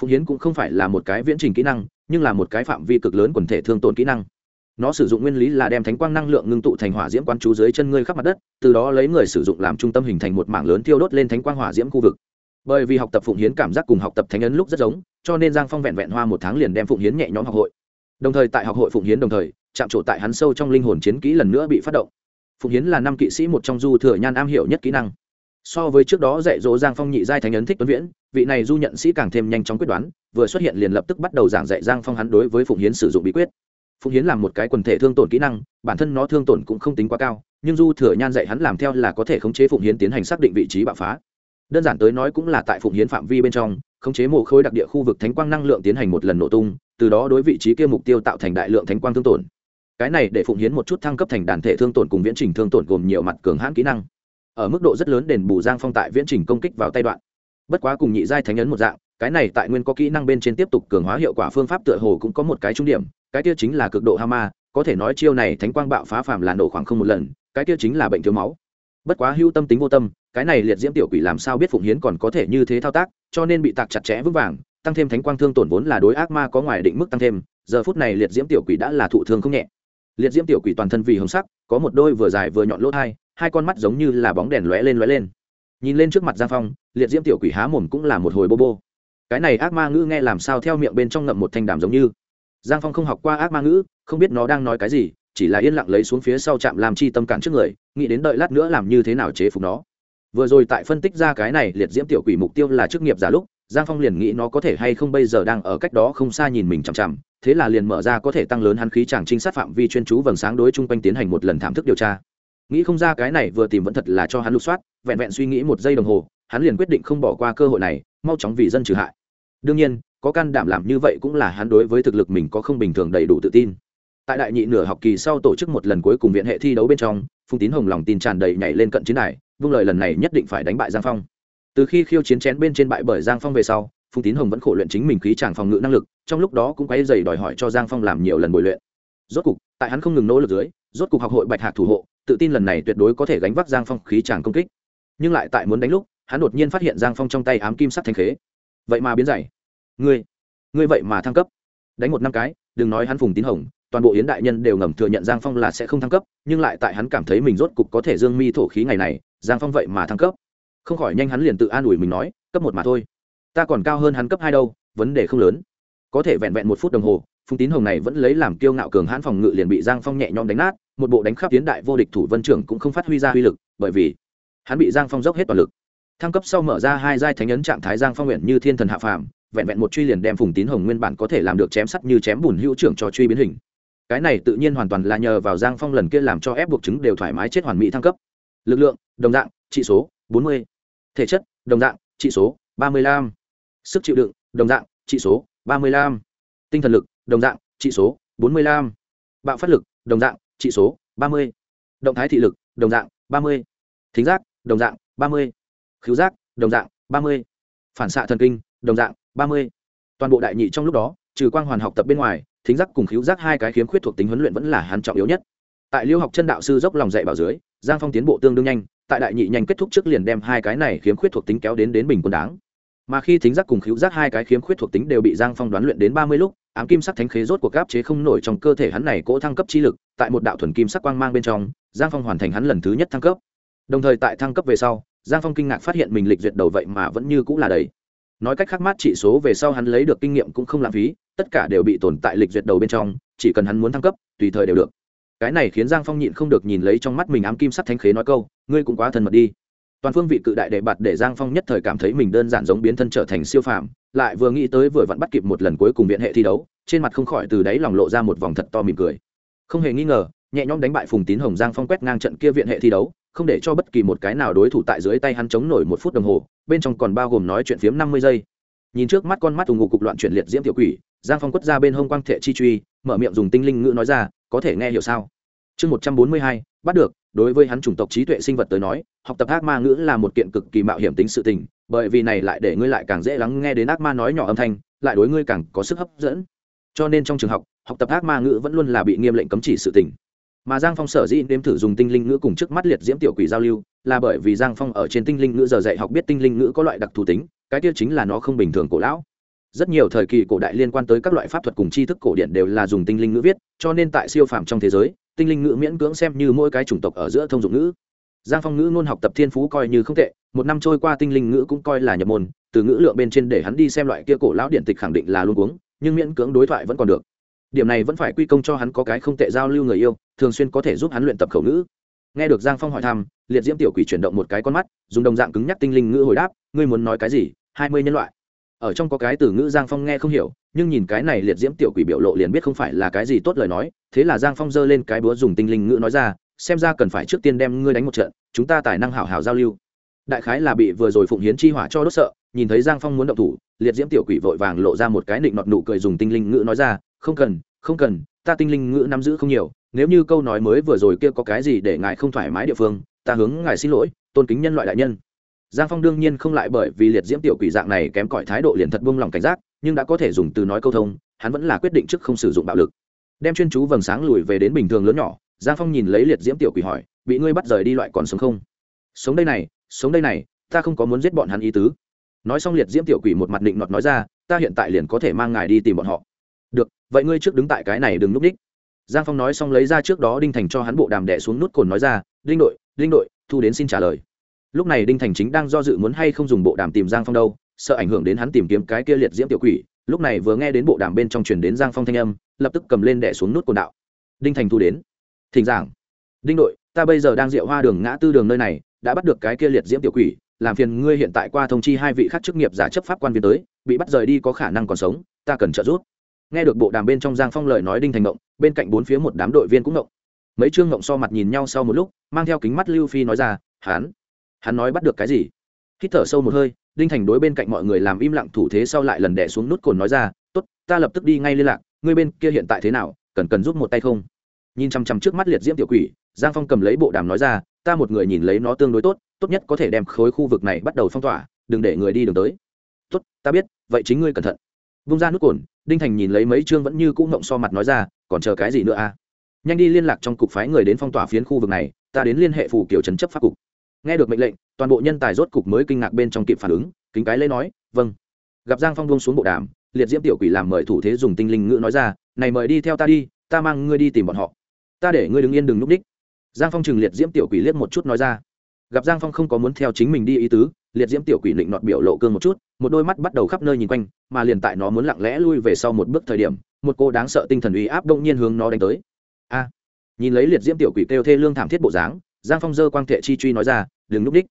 Phụng hiến cũng không phải là một cái viễn trình kỹ năng, nhưng là một cái phạm vi cực lớn quần thể thương tổn kỹ năng. Nó sử dụng nguyên lý là đem thánh quang năng lượng ngưng tụ thành hỏa diễm quan chú dưới chân ngươi khắp mặt đất, từ đó lấy người sử dụng làm trung tâm hình thành một mảng lớn thiêu đốt lên thánh quang hỏa diễm khu vực. Bởi vì học tập phụng hiến cảm giác cùng học tập thánh ấn lúc rất giống, cho nên giang phong vẹn vẹn hoa một tháng liền đem phụng hiến nhẹ nhõm học hội đồng thời tại học hội phụng hiến đồng thời, chạm trổ tại hắn sâu trong linh hồn chiến kỹ lần nữa bị phát động. Phụng hiến là năm kỵ sĩ một trong du thừa nhan am hiểu nhất kỹ năng. So với trước đó dạy dỗ giang phong nhị giai thánh ấn thích tuấn viễn, vị này du nhận sĩ càng thêm nhanh chóng quyết đoán, vừa xuất hiện liền lập tức bắt đầu giảng dạy giang phong hắn đối với phụng hiến sử dụng bí quyết. Phụng hiến là một cái quần thể thương tổn kỹ năng, bản thân nó thương tổn cũng không tính quá cao, nhưng du thừa nhan dạy hắn làm theo là có thể khống chế phụng hiến tiến hành xác định vị trí bạo phá. Đơn giản tới nói cũng là tại phụng hiến phạm vi bên trong khống chế mộ khối đặc địa khu vực thánh quang năng lượng tiến hành một lần nổ tung, từ đó đối vị trí kia mục tiêu tạo thành đại lượng thánh quang thương tổn. Cái này để phụng hiến một chút thăng cấp thành đàn thể thương tổn cùng viễn trình thương tổn gồm nhiều mặt cường hãn kỹ năng. Ở mức độ rất lớn đền bù giang phong tại viễn trình công kích vào tay đoạn. Bất quá cùng nhị giai thánh ấn một dạng, cái này tại nguyên có kỹ năng bên trên tiếp tục cường hóa hiệu quả phương pháp tựa hồ cũng có một cái trung điểm, cái kia chính là cực độ hama, có thể nói chiêu này thánh quang bạo phá phàm là nổ khoảng không một lần, cái kia chính là bệnh thiếu máu. Bất quá hưu tâm tính vô tâm cái này liệt diễm tiểu quỷ làm sao biết phụng hiến còn có thể như thế thao tác, cho nên bị tạc chặt chẽ vững vàng, tăng thêm thánh quang thương tổn vốn là đối ác ma có ngoài định mức tăng thêm, giờ phút này liệt diễm tiểu quỷ đã là thụ thương không nhẹ. Liệt diễm tiểu quỷ toàn thân vì hồng sắc, có một đôi vừa dài vừa nhọn lỗ hai hai con mắt giống như là bóng đèn lóe lên lóe lên. Nhìn lên trước mặt giang phong, liệt diễm tiểu quỷ há mồm cũng là một hồi bô bô. Cái này ác ma ngữ nghe làm sao theo miệng bên trong ngậm một thanh đàm giống như. Giang phong không học qua ác ma ngữ, không biết nó đang nói cái gì, chỉ là yên lặng lấy xuống phía sau trạm làm chi tâm cản trước người, nghĩ đến đợi lát nữa làm như thế nào chế phục nó vừa rồi tại phân tích ra cái này, liệt diễm tiểu quỷ mục tiêu là chức nghiệp giả lúc, giang phong liền nghĩ nó có thể hay không bây giờ đang ở cách đó không xa nhìn mình chằm chằm, thế là liền mở ra có thể tăng lớn hắn khí chàng trinh sát phạm vi chuyên chú vầng sáng đối chung quanh tiến hành một lần thảm thức điều tra. Nghĩ không ra cái này vừa tìm vẫn thật là cho hắn lục soát, vẹn vẹn suy nghĩ một giây đồng hồ, hắn liền quyết định không bỏ qua cơ hội này, mau chóng vì dân trừ hại. Đương nhiên, có can đảm làm như vậy cũng là hắn đối với thực lực mình có không bình thường đầy đủ tự tin. Tại đại nhị nửa học kỳ sau tổ chức một lần cuối cùng viện hệ thi đấu bên trong, phùng tín hồng lòng tin tràn đầy nhảy lên cận chiến đài vung lời lần này nhất định phải đánh bại giang phong. Từ khi khiêu chiến chén bên trên bại bởi giang phong về sau, phùng tín hồng vẫn khổ luyện chính mình khí tràng phòng ngự năng lực, trong lúc đó cũng quay dày đòi hỏi cho giang phong làm nhiều lần bồi luyện. Rốt cục, tại hắn không ngừng nỗ lực dưới, rốt cục học hội bạch hạc thủ hộ, tự tin lần này tuyệt đối có thể gánh vác giang phong khí tràng công kích. Nhưng lại tại muốn đánh lúc, hắn đột nhiên phát hiện giang phong trong tay ám kim sắt thanh khế. Vậy mà biến dày. Ngươi ngươi vậy mà thăng cấp. Đánh một năm cái, đừng nói hắn phùng tín hồng, toàn bộ yến đại nhân đều ngầm thừa nhận giang phong là sẽ không thăng cấp, nhưng lại tại hắn cảm thấy mình rốt cục có thể dương mi thổ khí ngày này giang phong vậy mà thăng cấp. Không khỏi nhanh hắn liền tự an ủi mình nói, cấp một mà thôi. Ta còn cao hơn hắn cấp hai đâu, vấn đề không lớn. Có thể vẹn vẹn một phút đồng hồ, phùng tín hồng này vẫn lấy làm kiêu ngạo cường hãn phòng ngự liền bị giang phong nhẹ nhõm đánh nát, một bộ đánh khắp tiến đại vô địch thủ vân trưởng cũng không phát huy ra uy lực, bởi vì hắn bị giang phong dốc hết toàn lực. Thăng cấp sau mở ra hai giai thánh ấn trạng thái giang phong nguyện như thiên thần hạ phàm, vẹn vẹn một truy liền đem phùng tín hồng nguyên bản có thể làm được chém sắt như chém bùn hữu trưởng cho truy biến hình. Cái này tự nhiên hoàn toàn là nhờ vào giang phong lần kia làm cho ép buộc chứng đều thoải mái chết hoàn mỹ thăng cấp lực lượng, đồng dạng, trị số, bốn mươi. Thể chất, đồng dạng, trị số, ba mươi lăm. Sức chịu đựng, đồng dạng, trị số, ba mươi lăm. Tinh thần lực, đồng dạng, trị số, bốn mươi lăm. Bạo phát lực, đồng dạng, trị số, ba mươi. Động thái thị lực, đồng dạng, ba mươi. Thính giác, đồng dạng, ba mươi. Khứu giác, đồng dạng, ba mươi. Phản xạ thần kinh, đồng dạng, ba mươi. Toàn bộ đại nhị trong lúc đó, trừ quang hoàn học tập bên ngoài, thính giác cùng khứu giác hai cái khiếm khuyết thuộc tính huấn luyện vẫn là hắn trọng yếu nhất tại liêu học chân đạo sư dốc lòng dạy bảo dưới, giang phong tiến bộ tương đương nhanh, tại đại nhị nhanh kết thúc trước liền đem hai cái này khiếm khuyết thuộc tính kéo đến đến bình quân đáng. Mà khi thính giác cùng khíu giác hai cái khiếm khuyết thuộc tính đều bị giang phong đoán luyện đến ba mươi lúc, ám kim sắc thánh khế rốt cuộc gáp chế không nổi trong cơ thể hắn này cỗ thăng cấp chi lực, tại một đạo thuần kim sắc quang mang bên trong, giang phong hoàn thành hắn lần thứ nhất thăng cấp. Đồng thời tại thăng cấp về sau, giang phong kinh ngạc phát hiện mình lịch duyệt đầu vậy mà vẫn như cũng là đầy. Nói cách khác mát trị số về sau hắn lấy được kinh nghiệm cũng không lãng phí, tất cả đều bị tồn tại lịch duyệt đầu bên trong, chỉ cần hắn muốn thăng cấp, tùy thời đều được cái này khiến giang phong nhịn không được nhìn lấy trong mắt mình ám kim sắt thánh khế nói câu, ngươi cũng quá thân mật đi. Toàn phương vị cự đại đề bạt để giang phong nhất thời cảm thấy mình đơn giản giống biến thân trở thành siêu phàm, lại vừa nghĩ tới vừa vặn bắt kịp một lần cuối cùng viện hệ thi đấu, trên mặt không khỏi từ đáy lòng lộ ra một vòng thật to mỉm cười. Không hề nghi ngờ, nhẹ nhõm đánh bại phùng tín hồng giang phong quét ngang trận kia viện hệ thi đấu, không để cho bất kỳ một cái nào đối thủ tại dưới tay hắn chống nổi một phút đồng hồ, bên trong còn bao gồm nói chuyện phiếm năm mươi giây. Nhìn trước mắt con mắt ủng ngụ cục loạn chuyển liệt diễm tiểu quỷ, giang phong quất ra bên hông quang thệ chi truy, mở miệng dùng tinh linh ngữ nói ra, có thể nghe hiểu sao? Chương một trăm bốn mươi hai, bắt được, đối với hắn chủng tộc trí tuệ sinh vật tới nói, học tập ác ma ngữ là một kiện cực kỳ mạo hiểm tính sự tình, bởi vì này lại để ngươi lại càng dễ lắng nghe đến ác ma nói nhỏ âm thanh, lại đối ngươi càng có sức hấp dẫn. Cho nên trong trường học học tập ác ma ngữ vẫn luôn là bị nghiêm lệnh cấm chỉ sự tình. Mà giang phong sở dĩ nếm thử dùng tinh linh ngữ cùng trước mắt liệt diễm tiểu quỷ giao lưu, là bởi vì giang phong ở trên tinh linh ngữ giờ dạy học biết tinh linh ngữ có loại đặc thù tính, cái tiêu chính là nó không bình thường cổ lão. Rất nhiều thời kỳ cổ đại liên quan tới các loại pháp thuật cùng tri thức cổ điển đều là dùng tinh linh ngữ viết, cho nên tại siêu phàm trong thế giới tinh linh ngữ miễn cưỡng xem như mỗi cái chủng tộc ở giữa thông dụng ngữ. Giang phong ngữ luôn học tập thiên phú coi như không tệ, một năm trôi qua tinh linh ngữ cũng coi là nhập môn, từ ngữ lượng bên trên để hắn đi xem loại kia cổ lão điện tịch khẳng định là luôn uống nhưng miễn cưỡng đối thoại vẫn còn được. Điểm này vẫn phải quy công cho hắn có cái không tệ giao lưu người yêu, thường xuyên có thể giúp hắn luyện tập khẩu ngữ. Nghe được giang phong hỏi thăm, liệt diễm tiểu quỷ chuyển động một cái con mắt, dùng đồng dạng cứng nhắc tinh linh ngữ hồi đáp, ngươi muốn nói cái gì? Hai mươi nhân loại. Ở trong có cái từ ngữ giang phong nghe không hiểu nhưng nhìn cái này liệt diễm tiểu quỷ biểu lộ liền biết không phải là cái gì tốt lời nói, thế là giang phong giơ lên cái búa dùng tinh linh ngữ nói ra, xem ra cần phải trước tiên đem ngươi đánh một trận, chúng ta tài năng hảo hảo giao lưu. Đại khái là bị vừa rồi phụng hiến chi hỏa cho đốt sợ, nhìn thấy giang phong muốn động thủ, liệt diễm tiểu quỷ vội vàng lộ ra một cái nịnh nọt nụ cười dùng tinh linh ngữ nói ra, không cần không cần, ta tinh linh ngữ nắm giữ không nhiều, nếu như câu nói mới vừa rồi kia có cái gì để ngài không thoải mái địa phương, ta hướng ngài xin lỗi, tôn kính nhân loại đại nhân. Giang phong đương nhiên không lại bởi vì liệt diễm tiểu quỷ dạng này kém cỏi thái độ liền thật buông lòng cảnh giác nhưng đã có thể dùng từ nói câu thông, hắn vẫn là quyết định trước không sử dụng bạo lực. Đem chuyên chú vầng sáng lùi về đến bình thường lớn nhỏ, giang phong nhìn lấy liệt diễm tiểu quỷ hỏi, bị ngươi bắt rời đi loại còn sống không? Sống đây này, sống đây này, ta không có muốn giết bọn hắn ý tứ. Nói xong liệt diễm tiểu quỷ một mặt định nọt nói ra, ta hiện tại liền có thể mang ngài đi tìm bọn họ. Được, vậy ngươi trước đứng tại cái này đừng núp đích. Giang phong nói xong lấy ra trước đó đinh thành cho hắn bộ đàm đẻ xuống nút cồn nói ra, đinh đội đinh đội, thu đến xin trả lời. Lúc này đinh thành chính đang do dự muốn hay không dùng bộ đàm tìm giang phong đâu sợ ảnh hưởng đến hắn tìm kiếm cái kia liệt diễm tiểu quỷ. Lúc này vừa nghe đến bộ đàm bên trong truyền đến giang phong thanh âm, lập tức cầm lên đẻ xuống nút cồn đạo. Đinh thành thu đến. Thỉnh giảng. Đinh đội, ta bây giờ đang rượu hoa đường ngã tư đường nơi này, đã bắt được cái kia liệt diễm tiểu quỷ, làm phiền ngươi hiện tại qua thông chi hai vị khác chức nghiệp giả chấp pháp quan viên tới, bị bắt rời đi có khả năng còn sống, ta cần trợ giúp. Nghe được bộ đàm bên trong giang phong lời nói đinh thành ngộng, bên cạnh bốn phía một đám đội viên cũng ngộng. Mấy chương ngộng so mặt nhìn nhau sau một lúc, mang theo kính mắt lưu phi nói ra, hắn hắn nói bắt được cái gì? Hít thở sâu một hơi đinh thành đối bên cạnh mọi người làm im lặng thủ thế sau lại lần đẻ xuống nút cồn nói ra, tốt, ta lập tức đi ngay liên lạc, ngươi bên kia hiện tại thế nào, cần cần giúp một tay không? Nhìn chằm chằm trước mắt liệt diễm tiểu quỷ, giang phong cầm lấy bộ đàm nói ra, ta một người nhìn lấy nó tương đối tốt tốt nhất có thể đem khối khu vực này bắt đầu phong tỏa, đừng để người đi đường tới. Tốt, ta biết, vậy chính ngươi cẩn thận. Vung ra nút cồn, đinh thành nhìn lấy mấy chương vẫn như cũ ngộng so mặt nói ra, còn chờ cái gì nữa a à? nhanh đi liên lạc trong cục phái người đến phong tỏa phiến khu vực này, ta đến liên hệ phủ kiểu trấn chấp pháp cục nghe được mệnh lệnh, toàn bộ nhân tài rốt cục mới kinh ngạc bên trong kịp phản ứng, kính cái lễ nói vâng. Gặp giang phong buông xuống bộ đàm, liệt diễm tiểu quỷ làm mời thủ thế dùng tinh linh ngữ nói ra, này mời đi theo ta đi, ta mang ngươi đi tìm bọn họ. Ta để ngươi đứng yên đừng núp đích. Giang phong chừng liệt diễm tiểu quỷ liếc một chút nói ra. Gặp giang phong không có muốn theo chính mình đi ý tứ, liệt diễm tiểu quỷ định nọt biểu lộ cương một chút, một đôi mắt bắt đầu khắp nơi nhìn quanh, mà liền tại nó muốn lặng lẽ lui về sau một bước thời điểm, một cô đáng sợ tinh thần uy áp đông nhiên hướng nó đánh tới. A! Nhìn lấy liệt diễm tiểu quỷ kêu thê lương thảm thiết bộ dáng giang phong dơ quang thệ chi truy nói ra, đừng núp đích.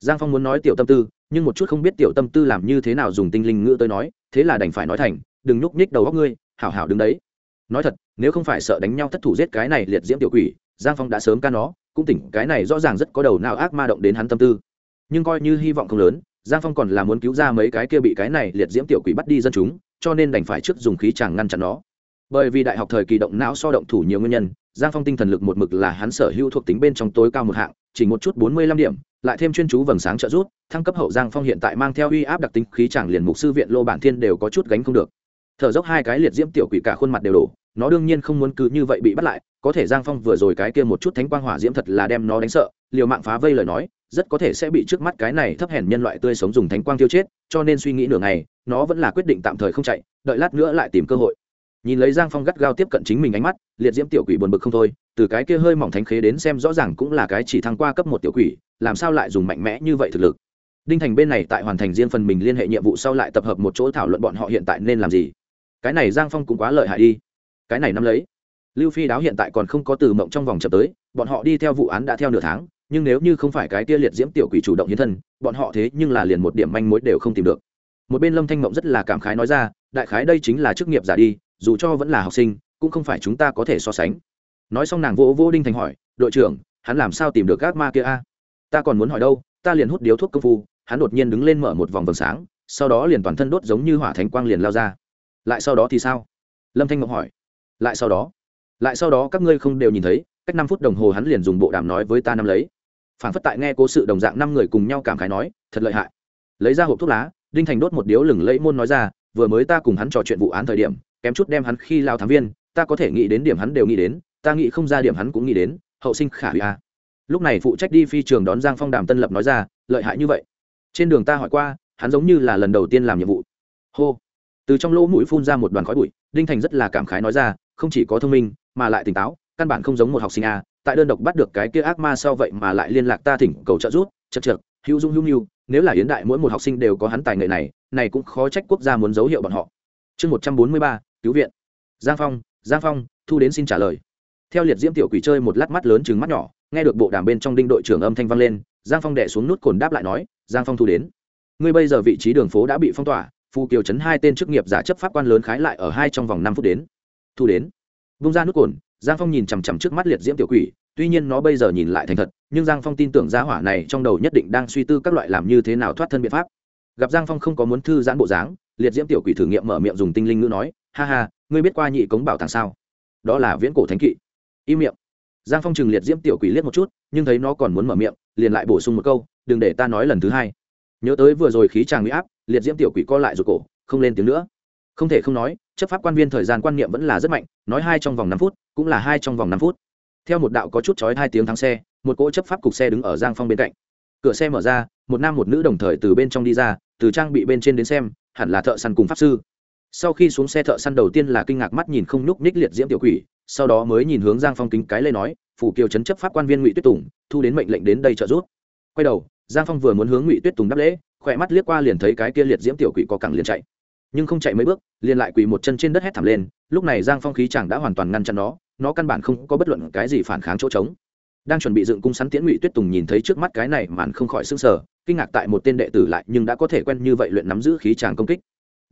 Giang phong muốn nói tiểu tâm tư, nhưng một chút không biết tiểu tâm tư làm như thế nào dùng tinh linh ngữ tới nói, thế là đành phải nói thành, đừng núp ních đầu góc ngươi, hảo hảo đứng đấy. Nói thật, nếu không phải sợ đánh nhau thất thủ giết cái này liệt diễm tiểu quỷ, giang phong đã sớm ca nó, cũng tỉnh, cái này rõ ràng rất có đầu nào ác ma động đến hắn tâm tư. Nhưng coi như hy vọng không lớn, giang phong còn là muốn cứu ra mấy cái kia bị cái này liệt diễm tiểu quỷ bắt đi dân chúng, cho nên đành phải trước dùng khí chàng ngăn chặn nó. Bởi vì đại học thời kỳ động não so động thủ nhiều nguyên nhân giang phong tinh thần lực một mực là hắn sở hữu thuộc tính bên trong tối cao một hạng, chỉ một chút bốn mươi lăm điểm, lại thêm chuyên chú vầng sáng trợ rút thăng cấp hậu giang phong hiện tại mang theo uy áp đặc tính khí chẳng liền mục sư viện lô bản thiên đều có chút gánh không được. Thở dốc hai cái liệt diễm tiểu quỷ cả khuôn mặt đều đổ, nó đương nhiên không muốn cứ như vậy bị bắt lại, có thể giang phong vừa rồi cái kia một chút thánh quang hỏa diễm thật là đem nó đánh sợ, liều mạng phá vây lời nói, rất có thể sẽ bị trước mắt cái này thấp hèn nhân loại tươi sống dùng thánh quang tiêu chết, cho nên suy nghĩ nửa ngày, nó vẫn là quyết định tạm thời không chạy, đợi lát nữa lại tìm cơ hội nhìn lấy giang phong gắt gao tiếp cận chính mình ánh mắt, liệt diễm tiểu quỷ buồn bực không thôi, từ cái kia hơi mỏng thánh khế đến xem rõ ràng cũng là cái chỉ thăng qua cấp một tiểu quỷ, làm sao lại dùng mạnh mẽ như vậy thực lực. Đinh thành bên này tại hoàn thành riêng phần mình liên hệ nhiệm vụ sau lại tập hợp một chỗ thảo luận bọn họ hiện tại nên làm gì. Cái này giang phong cũng quá lợi hại đi. Cái này nắm lấy. Lưu phi đáo hiện tại còn không có từ mộng trong vòng chậm tới, bọn họ đi theo vụ án đã theo nửa tháng, nhưng nếu như không phải cái tia liệt diễm tiểu quỷ chủ động hiến thân, bọn họ thế nhưng là liền một điểm manh mối đều không tìm được. Một bên lâm thanh mộng rất là cảm khái nói ra, đại khái đây chính là chức nghiệp giả đi dù cho vẫn là học sinh, cũng không phải chúng ta có thể so sánh. Nói xong nàng vỗ vô đinh thành hỏi, đội trưởng, hắn làm sao tìm được các ma kia a? Ta còn muốn hỏi đâu, ta liền hút điếu thuốc công phu. Hắn đột nhiên đứng lên mở một vòng vầng sáng, sau đó liền toàn thân đốt giống như hỏa thánh quang liền lao ra. Lại sau đó thì sao? Lâm thanh ngọc hỏi. Lại sau đó. Lại sau đó các ngươi không đều nhìn thấy, cách năm phút đồng hồ hắn liền dùng bộ đàm nói với ta năm lấy. Phản phất tại nghe cố sự đồng dạng năm người cùng nhau cảm khái nói, thật lợi hại. Lấy ra hộp thuốc lá, đinh thành đốt một điếu lửng lẫy môn nói ra, vừa mới ta cùng hắn trò chuyện vụ án thời điểm kém chút đem hắn khi lao thám viên, ta có thể nghĩ đến điểm hắn đều nghĩ đến, ta nghĩ không ra điểm hắn cũng nghĩ đến, hậu sinh khả hủy a. Lúc này phụ trách đi phi trường đón giang phong đàm tân lập nói ra, lợi hại như vậy. Trên đường ta hỏi qua, hắn giống như là lần đầu tiên làm nhiệm vụ. Hô. Từ trong lỗ mũi phun ra một đoàn khói bụi, đinh thành rất là cảm khái nói ra, không chỉ có thông minh, mà lại tỉnh táo, căn bản không giống một học sinh a. Tại đơn độc bắt được cái kia ác ma sau vậy mà lại liên lạc ta thỉnh cầu trợ giúp, chật chật hữu dung hữu nhu nếu là hiến đại mỗi một học sinh đều có hắn tài nghệ này này cũng khó trách quốc gia muốn dấu hiệu bọn họ. Chương một trăm bốn mươi ba cứu viện. Giang phong giang phong, thu đến xin trả lời. Theo liệt diễm tiểu quỷ chơi một lát mắt lớn chừng mắt nhỏ, nghe được bộ đàm bên trong đinh đội trưởng âm thanh vang lên, giang phong đẻ xuống nút cồn đáp lại nói, giang phong thu đến. Ngươi bây giờ vị trí đường phố đã bị phong tỏa, phù kiều chấn hai tên chức nghiệp giả chấp pháp quan lớn khái lại ở hai trong vòng năm phút đến. Thu đến. Vung ra nút cồn, giang phong nhìn chằm chằm trước mắt liệt diễm tiểu quỷ, tuy nhiên nó bây giờ nhìn lại thành thật, nhưng giang phong tin tưởng giá hỏa này trong đầu nhất định đang suy tư các loại làm như thế nào thoát thân biện pháp. Gặp giang phong không có muốn thư giãn bộ dáng, liệt diễm tiểu quỷ thử nghiệm mở miệng dùng tinh linh ngữ nói ha ha, ngươi biết qua nhị cống bảo tàng sao? Đó là viễn cổ thánh kỵ. Im miệng. Giang phong chừng liệt diễm tiểu quỷ liếc một chút, nhưng thấy nó còn muốn mở miệng, liền lại bổ sung một câu, đừng để ta nói lần thứ hai. Nhớ tới vừa rồi khí tràng huy áp, liệt diễm tiểu quỷ co lại rụt cổ, không lên tiếng nữa. Không thể không nói, chấp pháp quan viên thời gian quan niệm vẫn là rất mạnh, nói hai trong vòng năm phút, cũng là hai trong vòng năm phút. Theo một đạo có chút chói hai tiếng thắng xe, một cỗ chấp pháp cục xe đứng ở giang phong bên cạnh. Cửa xe mở ra, một nam một nữ đồng thời từ bên trong đi ra, từ trang bị bên trên đến xem, hẳn là thợ săn cùng pháp sư sau khi xuống xe thợ săn đầu tiên là kinh ngạc mắt nhìn không nhúc ních liệt diễm tiểu quỷ, sau đó mới nhìn hướng giang phong kính cái lê nói, phủ kiều chấn chấp pháp quan viên ngụy tuyết tùng, thu đến mệnh lệnh đến đây trợ giúp. Quay đầu, giang phong vừa muốn hướng ngụy tuyết tùng đáp lễ, khỏe mắt liếc qua liền thấy cái kia liệt diễm tiểu quỷ có cẳng liền chạy. Nhưng không chạy mấy bước, liền lại quỳ một chân trên đất hét thảm lên, lúc này giang phong khí chẳng đã hoàn toàn ngăn chặn nó nó căn bản không có bất luận cái gì phản kháng chỗ trống. Đang chuẩn bị dựng cung sắn tiễn ngụy tuyết tùng nhìn thấy trước mắt cái này màn không khỏi s ư n g sở kinh ngạc tại một tên đệ tử lại nhưng đã có thể quen như vậy luyện nắm giữ khí tràng công kích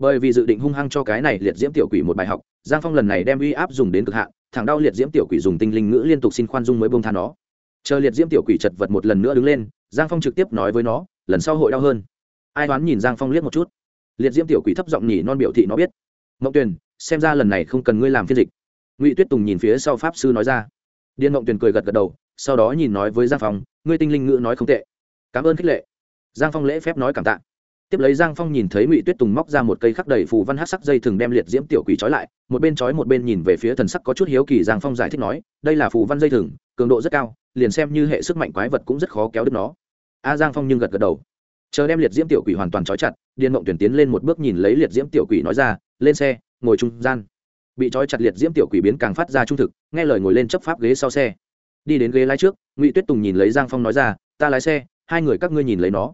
bởi vì dự định hung hăng cho cái này liệt diễm tiểu quỷ một bài học, giang phong lần này đem uy áp dùng đến cực hạn, thẳng đau liệt diễm tiểu quỷ dùng tinh linh ngữ liên tục xin khoan dung mới bông tha nó. Chờ liệt diễm tiểu quỷ chật vật một lần nữa đứng lên, giang phong trực tiếp nói với nó, lần sau hội đau hơn. Ai đoán nhìn giang phong liếc một chút. Liệt diễm tiểu quỷ thấp giọng nhỉ non biểu thị nó biết. Mộng tuyền, xem ra lần này không cần ngươi làm phiên dịch. Ngụy tuyết tùng nhìn phía sau pháp sư nói ra. Điên mộng tuyền cười gật gật đầu, sau đó nhìn nói với giang phong, ngươi tinh linh ngữ nói không tệ. Cảm ơn khích lệ. Giang phong lễ phép nói cảm tạ tiếp lấy giang phong nhìn thấy ngụy tuyết tùng móc ra một cây khắc đầy phù văn hát sắc dây thường đem liệt diễm tiểu quỷ trói lại, một bên trói một bên nhìn về phía thần sắc có chút hiếu kỳ giang phong giải thích nói, đây là phù văn dây thừng, cường độ rất cao, liền xem như hệ sức mạnh quái vật cũng rất khó kéo được nó. A à, giang phong nhưng gật gật đầu. Chờ đem liệt diễm tiểu quỷ hoàn toàn trói chặt điên mộng tuyển tiến lên một bước nhìn lấy liệt diễm tiểu quỷ nói ra, lên xe, ngồi trung gian. Bị trói chặt liệt diễm tiểu quỷ biến càng phát ra trung thực, nghe lời ngồi lên chấp pháp ghế sau xe. Đi đến ghế lái trước, ngụy tuyết tùng nhìn lấy giang phong nói ra, ta lái xe, hai người các ngươi nhìn lấy nó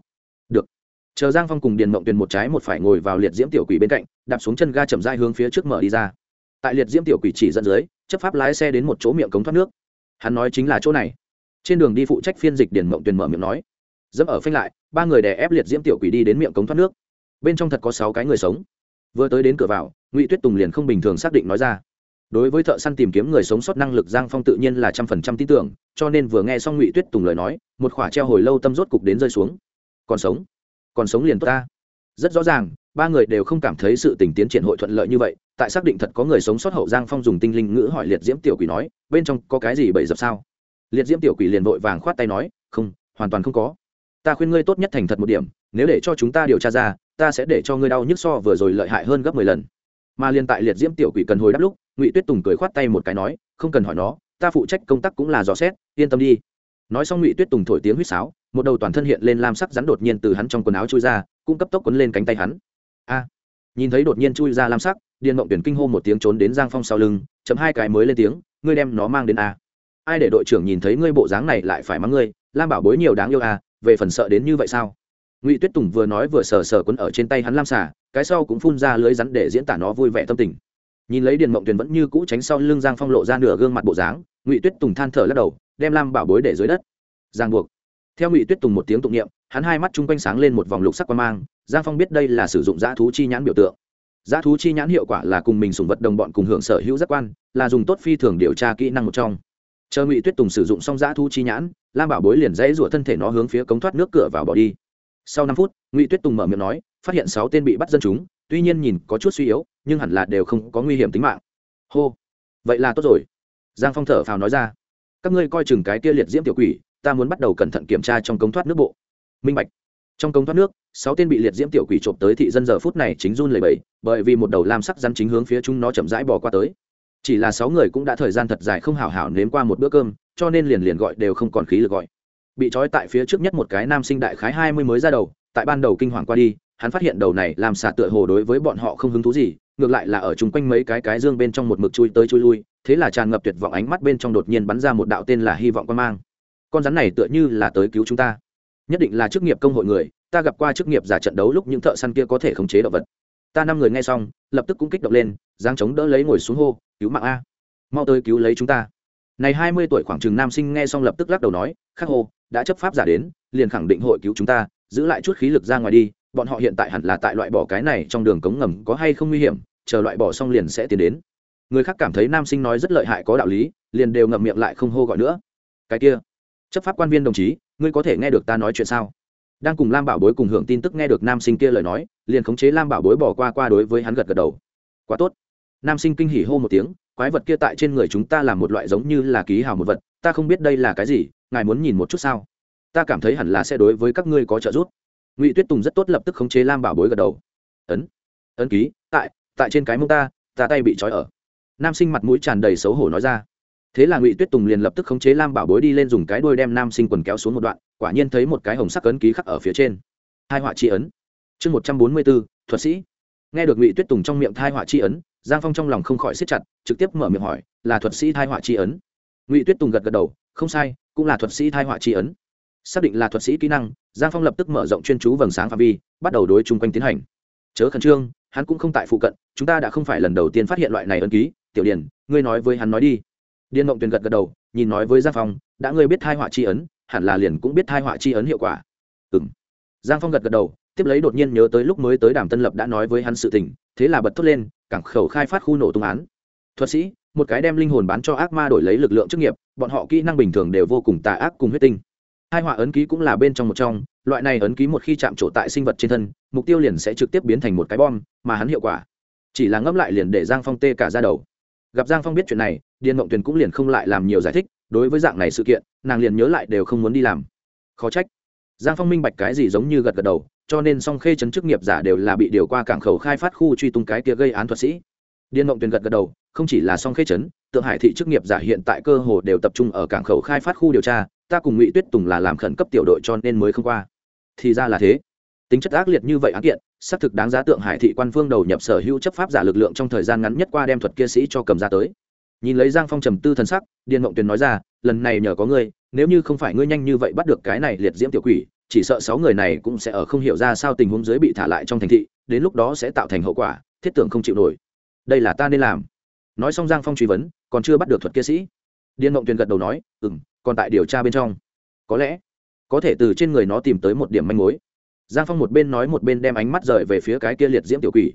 chờ giang phong cùng điền mộng tuyền một trái một phải ngồi vào liệt diễm tiểu quỷ bên cạnh, đạp xuống chân ga chậm dai hướng phía trước mở đi ra. Tại liệt diễm tiểu quỷ chỉ dẫn dưới, chấp pháp lái xe đến một chỗ miệng cống thoát nước. Hắn nói chính là chỗ này. Trên đường đi phụ trách phiên dịch điền mộng tuyền mở miệng nói. Dẫm ở phanh lại, ba người đè ép liệt diễm tiểu quỷ đi đến miệng cống thoát nước. Bên trong thật có sáu cái người sống. Vừa tới đến cửa vào, ngụy tuyết tùng liền không bình thường xác định nói ra. Đối với thợ săn tìm kiếm người sống sót năng lực, giang phong tự nhiên là trăm phần trăm tin tưởng, cho nên vừa nghe xong ngụy tuyết tùng lời nói, một khỏa treo hồi lâu tâm rốt cục đến rơi xuống. Còn sống? Còn sống liền tốt ta. Rất rõ ràng, ba người đều không cảm thấy sự tình tiến triển hội thuận lợi như vậy, tại xác định thật có người sống sót hậu giang phong dùng tinh linh ngữ hỏi liệt diễm tiểu quỷ nói, bên trong có cái gì bậy dập sao? Liệt diễm tiểu quỷ liền vội vàng khoát tay nói, không, hoàn toàn không có. Ta khuyên ngươi tốt nhất thành thật một điểm, nếu để cho chúng ta điều tra ra, ta sẽ để cho ngươi đau nhức so vừa rồi lợi hại hơn gấp mười lần. Mà liên tại liệt diễm tiểu quỷ cần hồi đáp lúc, ngụy tuyết tùng cười khoát tay một cái nói, không cần hỏi nó, ta phụ trách công tác cũng là dò xét, yên tâm đi. Nói xong ngụy tuyết tùng thổi tiếng huýt sáo một đầu toàn thân hiện lên lam sắc rắn đột nhiên từ hắn trong quần áo chui ra, cũng cấp tốc quấn lên cánh tay hắn. A! Nhìn thấy đột nhiên chui ra lam sắc, điền mộng tuyển kinh hô một tiếng trốn đến giang phong sau lưng chấm hai cái mới lên tiếng, ngươi đem nó mang đến a. Ai để đội trưởng nhìn thấy ngươi bộ dáng này lại phải mắng ngươi, lam bảo bối nhiều đáng yêu a, về phần sợ đến như vậy sao? Ngụy tuyết tùng vừa nói vừa sờ sờ quấn ở trên tay hắn lam xả cái sau cũng phun ra lưới rắn để diễn tả nó vui vẻ tâm tình. Nhìn lấy điền mộng tuyền vẫn như cũ tránh sau lưng giang phong lộ ra nửa gương mặt bộ dáng, ngụy tuyết tùng than thở lắc đầu, đem lam bảo bối để dưới đất. Giang buộc theo ngụy tuyết tùng một tiếng tụng niệm, hắn hai mắt chung quanh sáng lên một vòng lục sắc quan mang, giang phong biết đây là sử dụng dã thú chi nhãn biểu tượng. Dã thú chi nhãn hiệu quả là cùng mình sùng vật đồng bọn cùng hưởng sở hữu giác quan, là dùng tốt phi thường điều tra kỹ năng một trong. Chờ ngụy tuyết tùng sử dụng xong dã thú chi nhãn, lam bảo bối liền dãy rủa thân thể nó hướng phía cống thoát nước cửa vào bỏ đi. Sau năm phút, ngụy tuyết tùng mở miệng nói, phát hiện sáu tên bị bắt dân chúng, tuy nhiên nhìn có chút suy yếu, nhưng hẳn là đều không có nguy hiểm tính mạng. Hô, vậy là tốt rồi. Giang phong thở phào nói ra, các ngươi coi chừng cái kia liệt diễm tiểu quỷ ta muốn bắt đầu cẩn thận kiểm tra trong cống thoát nước bộ. Minh bạch. Trong cống thoát nước, sáu tên bị liệt diễm tiểu quỷ trộm tới thị dân giờ phút này chính run lầy bẫy bởi vì một đầu lam sắc rắn chính hướng phía chúng nó chậm rãi bò qua tới. Chỉ là sáu người cũng đã thời gian thật dài không hào hảo nếm qua một bữa cơm, cho nên liền liền gọi đều không còn khí lực gọi. Bị trói tại phía trước nhất một cái nam sinh đại khái hai mươi mới ra đầu, tại ban đầu kinh hoàng qua đi, hắn phát hiện đầu này làm xả tựa hồ đối với bọn họ không hứng thú gì, ngược lại là ở chung quanh mấy cái cái dương bên trong một mực chui tới chui lui, thế là tràn ngập tuyệt vọng ánh mắt bên trong đột nhiên bắn ra một đạo tên là hy vọng quan mang con rắn này tựa như là tới cứu chúng ta. Nhất định là chức nghiệp công hội người, ta gặp qua chức nghiệp giả trận đấu lúc những thợ săn kia có thể khống chế động vật. Ta năm người nghe xong, lập tức cũng kích động lên giang chống đỡ lấy ngồi xuống hô, cứu mạng a, mau tới cứu lấy chúng ta. Này hai mươi tuổi khoảng chừng nam sinh nghe xong lập tức lắc đầu nói, khắc hô, đã chấp pháp giả đến, liền khẳng định hội cứu chúng ta, giữ lại chút khí lực ra ngoài đi, bọn họ hiện tại hẳn là tại loại bỏ cái này trong đường cống ngầm, có hay không nguy hiểm, chờ loại bỏ xong liền sẽ tiến đến. Người khác cảm thấy nam sinh nói rất lợi hại có đạo lý, liền đều ngậm miệng lại không hô gọi nữa. Cái kia chấp pháp quan viên đồng chí, ngươi có thể nghe được ta nói chuyện sao? Đang cùng lam bảo bối cùng hưởng tin tức nghe được nam sinh kia lời nói, liền khống chế lam bảo bối bỏ qua qua đối với hắn gật gật đầu. Quá tốt. Nam sinh kinh hỉ hô một tiếng, quái vật kia tại trên người chúng ta là một loại giống như là ký hào một vật, ta không biết đây là cái gì, ngài muốn nhìn một chút sao? Ta cảm thấy hẳn là sẽ đối với các ngươi có trợ giúp. Ngụy tuyết tùng rất tốt lập tức khống chế lam bảo bối gật đầu. Ấn ấn ký, tại tại trên cái mông ta ta tay bị trói ở. Nam sinh mặt mũi tràn đầy xấu hổ nói ra thế là ngụy tuyết tùng liền lập tức khống chế lam bảo bối đi lên dùng cái đuôi đem nam sinh quần kéo xuống một đoạn, quả nhiên thấy một cái hồng sắc ấn ký khắc ở phía trên. Hai họa tri ấn. Chương một trăm bốn mươi bốn, thuật sĩ. Nghe được ngụy tuyết tùng trong miệng thai họa tri ấn, giang phong trong lòng không khỏi siết chặt, trực tiếp mở miệng hỏi, là thuật sĩ thai họa tri ấn? Ngụy tuyết tùng gật gật đầu, không sai, cũng là thuật sĩ thai họa tri ấn. Xác định là thuật sĩ kỹ năng, giang phong lập tức mở rộng chuyên chú vầng sáng phạm vi, bắt đầu đối chung quanh tiến hành. Chớ khẩn trương, hắn cũng không tại phụ cận, chúng ta đã không phải lần đầu tiên phát hiện loại này ấn ký. Tiểu điền, ngươi nói với hắn nói đi điên mộng tuyền gật gật đầu, nhìn nói với giang phong, đã ngươi biết thai họa tri ấn, hẳn là liền cũng biết thai họa tri ấn hiệu quả. Ừ m giang phong gật gật đầu, tiếp lấy đột nhiên nhớ tới lúc mới tới đàm tân lập đã nói với hắn sự tình, thế là bật thốt lên, cảng khẩu khai phát khu nổ tung án. Thuật sĩ, một cái đem linh hồn bán cho ác ma đổi lấy lực lượng chức nghiệp, bọn họ kỹ năng bình thường đều vô cùng tà ác cùng huyết tinh. Hai họa ấn ký cũng là bên trong một trong, loại này ấn ký một khi chạm trổ tại sinh vật trên thân, mục tiêu liền sẽ trực tiếp biến thành một cái bom, mà hắn hiệu quả chỉ là ngẫm lại liền để giang phong tê cả ra đầu gặp giang phong biết chuyện này, điền mộng tuyền cũng liền không lại làm nhiều giải thích, đối với dạng này sự kiện, nàng liền nhớ lại đều không muốn đi làm. Khó trách. Giang phong minh bạch cái gì giống như gật gật đầu, cho nên song khê chấn chức nghiệp giả đều là bị điều qua cảng khẩu khai phát khu truy tung cái kia gây án thuật sĩ. Điền mộng tuyền gật gật đầu, không chỉ là song khê chấn, tượng hải thị chức nghiệp giả hiện tại cơ hồ đều tập trung ở cảng khẩu khai phát khu điều tra, ta cùng ngụy tuyết tùng là làm khẩn cấp tiểu đội cho nên mới không qua. Thì ra là thế. Tính chất ác liệt như vậy án kiện xác thực đáng giá tượng hải thị quan phương đầu nhập sở hữu chấp pháp giả lực lượng trong thời gian ngắn nhất qua đem thuật kia sĩ cho cầm ra tới. Nhìn lấy giang phong trầm tư thần sắc, điền mộng tuyền nói ra, lần này nhờ có ngươi, nếu như không phải ngươi nhanh như vậy bắt được cái này liệt diễm tiểu quỷ, chỉ sợ sáu người này cũng sẽ ở không hiểu ra sao tình huống dưới bị thả lại trong thành thị, đến lúc đó sẽ tạo thành hậu quả, thiết tưởng không chịu nổi. Đây là ta nên làm. Nói xong giang phong truy vấn, còn chưa bắt được thuật kia sĩ. Điền mộng tuyền gật đầu nói ừ m còn tại điều tra bên trong. Có lẽ, có thể từ trên người nó tìm tới một điểm manh mối giang phong một bên nói một bên đem ánh mắt rời về phía cái kia liệt diễm tiểu quỷ.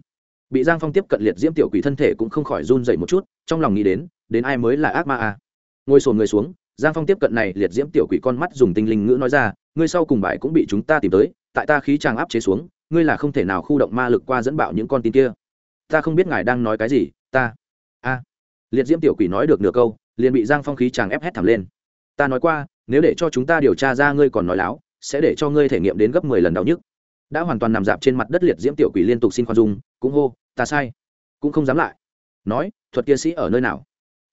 Bị giang phong tiếp cận liệt diễm tiểu quỷ thân thể cũng không khỏi run dậy một chút, trong lòng nghĩ đến đến ai mới là ác ma à. ngồi sồn người xuống, giang phong tiếp cận này liệt diễm tiểu quỷ con mắt dùng tinh linh ngữ nói ra, ngươi sau cùng bài cũng bị chúng ta tìm tới, tại ta khí tràng áp chế xuống, ngươi là không thể nào khu động ma lực qua dẫn bạo những con tin kia. Ta không biết ngài đang nói cái gì, ta, a. Liệt diễm tiểu quỷ nói được nửa câu, liền bị giang phong khí chàng ép hét thẳm lên. Ta nói qua, nếu để cho chúng ta điều tra ra ngươi còn nói láo sẽ để cho ngươi thể nghiệm đến gấp mười lần đau nhức. Đã hoàn toàn nằm dạp trên mặt đất liệt diễm tiểu quỷ liên tục xin khoan dung, cũng hô, ta sai. Cũng không dám lại. Nói, thuật kia sĩ ở nơi nào?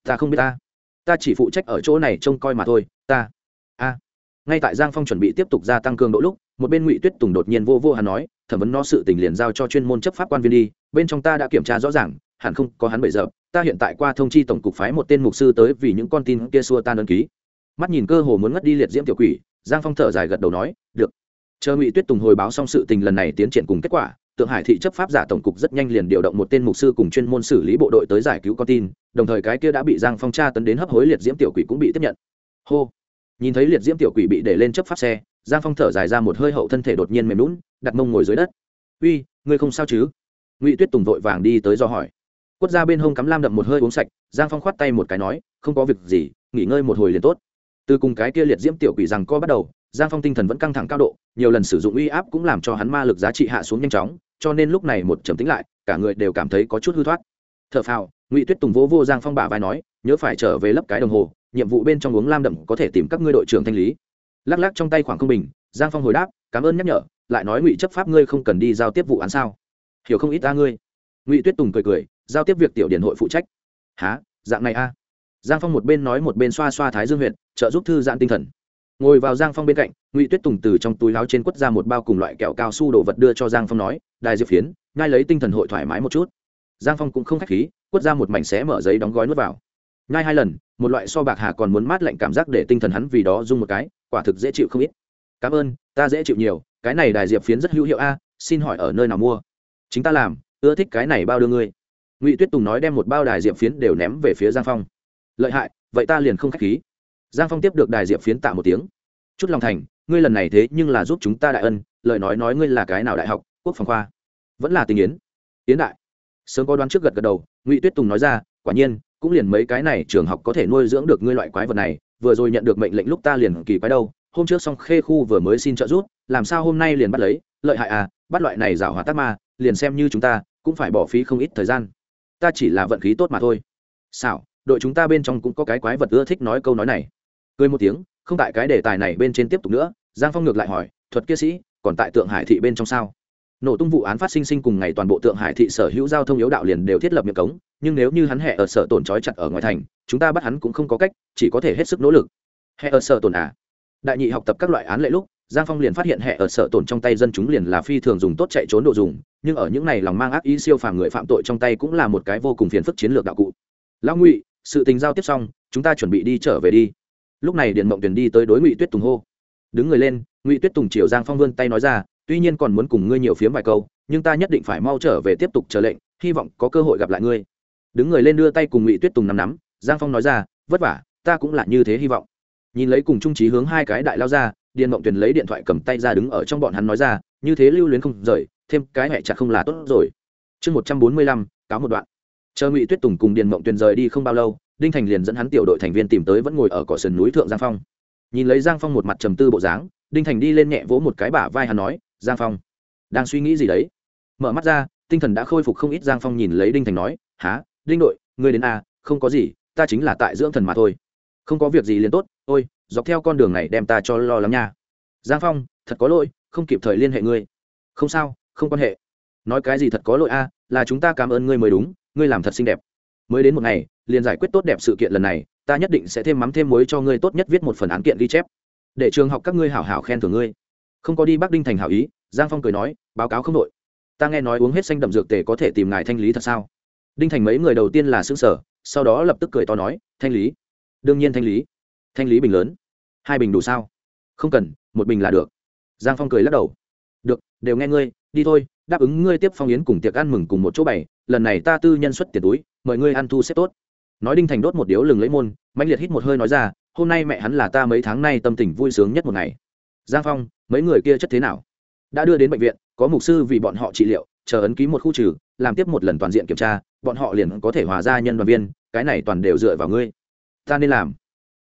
Ta không biết ta. Ta chỉ phụ trách ở chỗ này trông coi mà thôi, ta. A. Ngay tại giang phong chuẩn bị tiếp tục gia tăng cường độ lúc, một bên ngụy tuyết tùng đột nhiên vô vô hắn nói, thẩm vấn nó sự tình liền giao cho chuyên môn chấp pháp quan viên đi, bên trong ta đã kiểm tra rõ ràng, hẳn không có hắn bậy giờ ta hiện tại qua thông chi tổng cục phái một tên mục sư tới vì những con tin kia xua tan ân ký. Mắt nhìn cơ hồ muốn ngất đi liệt diễm tiểu quỷ giang phong thở dài gật đầu nói, được. Chờ ngụy tuyết tùng hồi báo xong sự tình lần này tiến triển cùng kết quả, tượng hải thị chấp pháp giả tổng cục rất nhanh liền điều động một tên mục sư cùng chuyên môn xử lý bộ đội tới giải cứu con tin, đồng thời cái kia đã bị giang phong tra tấn đến hấp hối liệt diễm tiểu quỷ cũng bị tiếp nhận. Hô. Nhìn thấy liệt diễm tiểu quỷ bị để lên chấp pháp xe, giang phong thở dài ra một hơi hậu thân thể đột nhiên mềm lún đặt mông ngồi dưới đất. Uy, ngươi không sao chứ? Ngụy tuyết tùng vội vàng đi tới do hỏi. Quất ra bên hông cắm lam đậm một hơi uống sạch, giang phong khoát tay một cái nói, không có việc gì, nghỉ ngơi một hồi liền tốt từ cùng cái kia liệt diễm tiểu quỷ rằng co bắt đầu, giang phong tinh thần vẫn căng thẳng cao độ, nhiều lần sử dụng uy áp cũng làm cho hắn ma lực giá trị hạ xuống nhanh chóng, cho nên lúc này một trầm tính lại, cả người đều cảm thấy có chút hư thoát. T h ở phào, ngụy tuyết tùng vỗ vô giang phong bả vai nói, nhớ phải trở về lấp cái đồng hồ, nhiệm vụ bên trong uống lam đậm có thể tìm các ngươi đội trưởng thanh lý. Lắc lắc trong tay khoảng không bình, giang phong hồi đáp, cảm ơn nhắc nhở, lại nói ngụy chấp pháp ngươi không cần đi giao tiếp vụ án sao? Hiểu không ít ta ngươi. Ngụy tuyết tùng cười cười, giao tiếp việc tiểu điện hội phụ trách. Há dạng này a? Giang phong một bên nói một bên xoa xoa thái dương huyện trợ giúp thư giãn tinh thần. Ngồi vào giang phong bên cạnh, ngụy tuyết tùng từ trong túi láo trên quất ra một bao cùng loại kẹo cao su đồ vật đưa cho giang phong nói, đài diệp phiến, ngay lấy tinh thần hội thoải mái một chút. Giang phong cũng không k h á c h khí, quất ra một mảnh xé mở giấy đóng gói nuốt vào. Ngay hai lần, một loại so bạc hà còn muốn mát lạnh cảm giác để tinh thần hắn vì đó dung một cái, quả thực dễ chịu không ít. Cảm ơn, ta dễ chịu nhiều, cái này đài diệp phiến rất hữu hiệu a, xin hỏi ở nơi nào mua? Chính ta làm, ưa thích cái này bao đưa ngươi. Ngụy tuyết tùng nói đem một bao đài diệp phiến đều ném về phía giang phong lợi hại, vậy ta liền không k h á c h khí. Giang phong tiếp được đài diệp phiến tạ một tiếng. Chút lòng thành, ngươi lần này thế nhưng là giúp chúng ta đại ân, lời nói nói ngươi là cái nào đại học, quốc phòng khoa? Vẫn là tình yến. Yến đại. Sớm có đoán trước gật gật đầu, ngụy tuyết tùng nói ra, quả nhiên, cũng liền mấy cái này trường học có thể nuôi dưỡng được ngươi loại quái vật này, vừa rồi nhận được mệnh lệnh lúc ta liền kỳ quái đâu, hôm trước xong khê khu vừa mới xin trợ giúp, làm sao hôm nay liền bắt lấy, lợi hại à bắt loại này giảo hòa tắc ma, liền xem như chúng ta, cũng phải bỏ phí không ít thời gian. Ta chỉ là vận khí tốt mà thôi. Xảo đội chúng ta bên trong cũng có cái quái vật ưa thích nói câu nói này. Cười một tiếng, không tại cái đề tài này bên trên tiếp tục nữa, giang phong ngược lại hỏi, thuật kia sĩ, còn tại tượng hải thị bên trong sao? Nổ tung vụ án phát sinh sinh cùng ngày toàn bộ tượng hải thị sở hữu giao thông yếu đạo liền đều thiết lập miệng cống, nhưng nếu như hắn hẹ ở sở tổn trói chặt ở ngoài thành, chúng ta bắt hắn cũng không có cách, chỉ có thể hết sức nỗ lực. Hẹ ở sở tổn à? Đại nhị học tập các loại án lệ lúc, giang phong liền phát hiện hẹ ở sở tổn trong tay dân chúng liền là phi thường dùng tốt chạy trốn độ dùng, nhưng ở những này lòng mang ác ý siêu phàm người phạm tội trong tay cũng là một cái vô cùng phiền phức chiến lược đạo cụ. Lão ngụy sự tình giao tiếp xong, chúng ta chuẩn bị đi trở về đi. Lúc này điện mộng tuyển đi tới đối ngụy tuyết tùng hô. Đứng người lên, ngụy tuyết tùng triều giang phong vươn tay nói ra, tuy nhiên còn muốn cùng ngươi nhiều phiếm vài câu, nhưng ta nhất định phải mau trở về tiếp tục chờ lệnh, hy vọng có cơ hội gặp lại ngươi. Đứng người lên đưa tay cùng ngụy tuyết tùng nắm nắm, giang phong nói ra, vất vả, ta cũng là như thế hy vọng. Nhìn lấy cùng trung trí hướng hai cái đại lao ra điền mộng tuyền lấy điện thoại cầm tay ra đứng ở trong bọn hắn nói ra, như thế lưu luyến không rời, thêm cái hẹ chặt không là tốt rồi. Chương một trăm bốn mươi lăm, cáo một đoạn chờ ngụy tuyết tùng cùng điền mộng tuyền rời đi không bao lâu đinh thành liền dẫn hắn tiểu đội thành viên tìm tới vẫn ngồi ở cỏ sườn núi thượng giang phong. Nhìn lấy giang phong một mặt trầm tư bộ dáng đinh thành đi lên nhẹ vỗ một cái bả vai hắn nói giang phong đang suy nghĩ gì đấy? Mở mắt ra tinh thần đã khôi phục không ít giang phong nhìn lấy đinh thành nói há đinh đội ngươi đến a à, không có gì ta chính là tại dưỡng thần mà thôi. Không có việc gì liền tốt ôi dọc theo con đường này đem ta cho lo lắng nha. Giang phong thật có lỗi không kịp thời liên hệ ngươi. Không sao không quan hệ. Nói cái gì thật có lỗi a là chúng ta cảm ơn ngươi mới đúng ngươi làm thật xinh đẹp. Mới đến một ngày, liền giải quyết tốt đẹp sự kiện lần này, ta nhất định sẽ thêm mắm thêm muối cho ngươi tốt nhất viết một phần án kiện ghi chép. Để trường học các ngươi hảo hảo khen thưởng ngươi. Không có đi bắc đinh thành hảo ý, giang phong cười nói, báo cáo không đội. Ta nghe nói uống hết xanh đậm dược tề có thể tìm ngài thanh lý thật sao? Đinh thành mấy người đầu tiên là xương sở sau đó lập tức cười to nói, thanh lý. Đương nhiên thanh lý. Thanh lý bình lớn. Hai bình đủ sao? Không cần, một bình là được. Giang phong cười lắc đầu. Được, đều nghe ngươi, đi thôi đáp ứng ngươi tiếp phong yến cùng tiệc ăn mừng cùng một chỗ bày, lần này ta tư nhân xuất tiền túi, mời ngươi ăn thu xếp tốt. Nói đinh thành đốt một điếu lừng lấy môn mạnh liệt hít một hơi nói ra, hôm nay mẹ hắn là ta mấy tháng nay tâm tình vui sướng nhất một ngày. Giang phong, mấy người kia chất thế nào? Đã đưa đến bệnh viện, có mục sư vì bọn họ trị liệu, chờ ấn ký một khu trừ, làm tiếp một lần toàn diện kiểm tra, bọn họ liền có thể hòa ra nhân đoàn viên, cái này toàn đều dựa vào ngươi. Ta nên làm.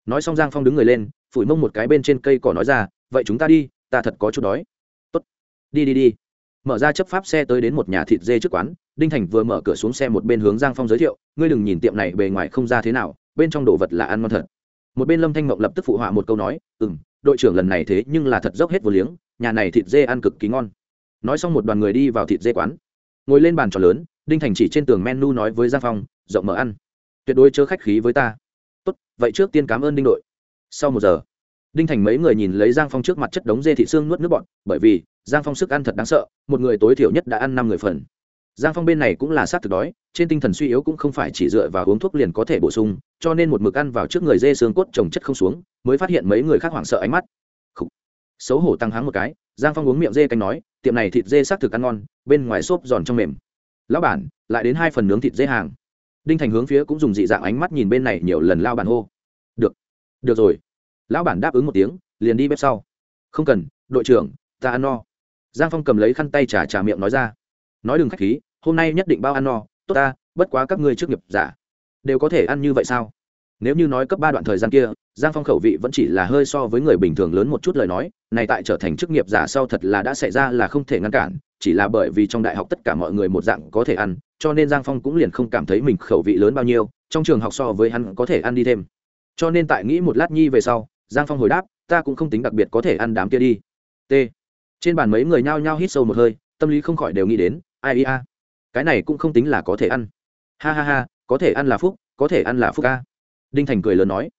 Nói xong giang phong đứng người lên, phủi mông một cái bên trên cây cỏ nói ra, vậy chúng ta đi, ta thật có chút đói. Tốt. Đi đi đi mở ra chấp pháp xe tới đến một nhà thịt dê trước quán, đinh thành vừa mở cửa xuống xe một bên hướng giang phong giới thiệu, ngươi đừng nhìn tiệm này bề ngoài không ra thế nào, bên trong đồ vật là ăn ngon thật. Một bên lâm thanh mộng lập tức phụ họa một câu nói ừ m đội trưởng lần này thế nhưng là thật dốc hết vô liếng, nhà này thịt dê ăn cực kỳ ngon. Nói xong một đoàn người đi vào thịt dê quán. Ngồi lên bàn trò lớn, đinh thành chỉ trên tường menu nói với giang phong, rộng mở ăn. Tuyệt đối chớ khách khí với ta. Tốt, vậy trước tiên cảm ơn đinh đội. Sau một giờ, đinh thành mấy người nhìn lấy giang phong trước mặt chất đống dê thị xương nuốt nước bọn bởi vì giang phong sức ăn thật đáng sợ, một người tối thiểu nhất đã ăn năm người phần. Giang phong bên này cũng là sát thực đói, trên tinh thần suy yếu cũng không phải chỉ dựa vào uống thuốc liền có thể bổ sung, cho nên một mực ăn vào trước người dê xương cốt trồng chất không xuống, mới phát hiện mấy người khác hoảng sợ ánh mắt. Khủ. xấu hổ tăng háng một cái, giang phong uống miệng dê canh nói, tiệm này thịt dê xác thực ăn ngon, bên ngoài xốp giòn trong mềm. Lão bản, lại đến hai phần nướng thịt dê hàng. Đinh thành hướng phía cũng dùng dị dạng ánh mắt nhìn bên này nhiều lần lao bản hô. Được. Được rồi. Lão bản đáp ứng một tiếng, liền đi bếp sau. Không cần, đội trưởng, ta ăn no giang phong cầm lấy khăn tay trà trà miệng nói ra. Nói đừng k h á c h khí, hôm nay nhất định bao ăn no, tốt ta, bất quá các ngươi trước nghiệp giả, đều có thể ăn như vậy sao? Nếu như nói cấp ba đoạn thời gian kia, giang phong khẩu vị vẫn chỉ là hơi so với người bình thường lớn một chút lời nói, này tại trở thành chức nghiệp giả sau thật là đã xảy ra là không thể ngăn cản, chỉ là bởi vì trong đại học tất cả mọi người một dạng có thể ăn, cho nên giang phong cũng liền không cảm thấy mình khẩu vị lớn bao nhiêu, trong trường học so với hắn có thể ăn đi thêm. Cho nên tại nghĩ một lát nhi về sau, giang phong hồi đáp, ta cũng không tính đặc biệt có thể ăn đám kia đi. T trên bàn mấy người nhao nhao hít sâu một hơi, tâm lý không khỏi đều nghĩ đến, ai ia cái này cũng không tính là có thể ăn. Ha ha ha, có thể ăn là phúc, có thể ăn là phúc ca đinh thành cười lớn nói.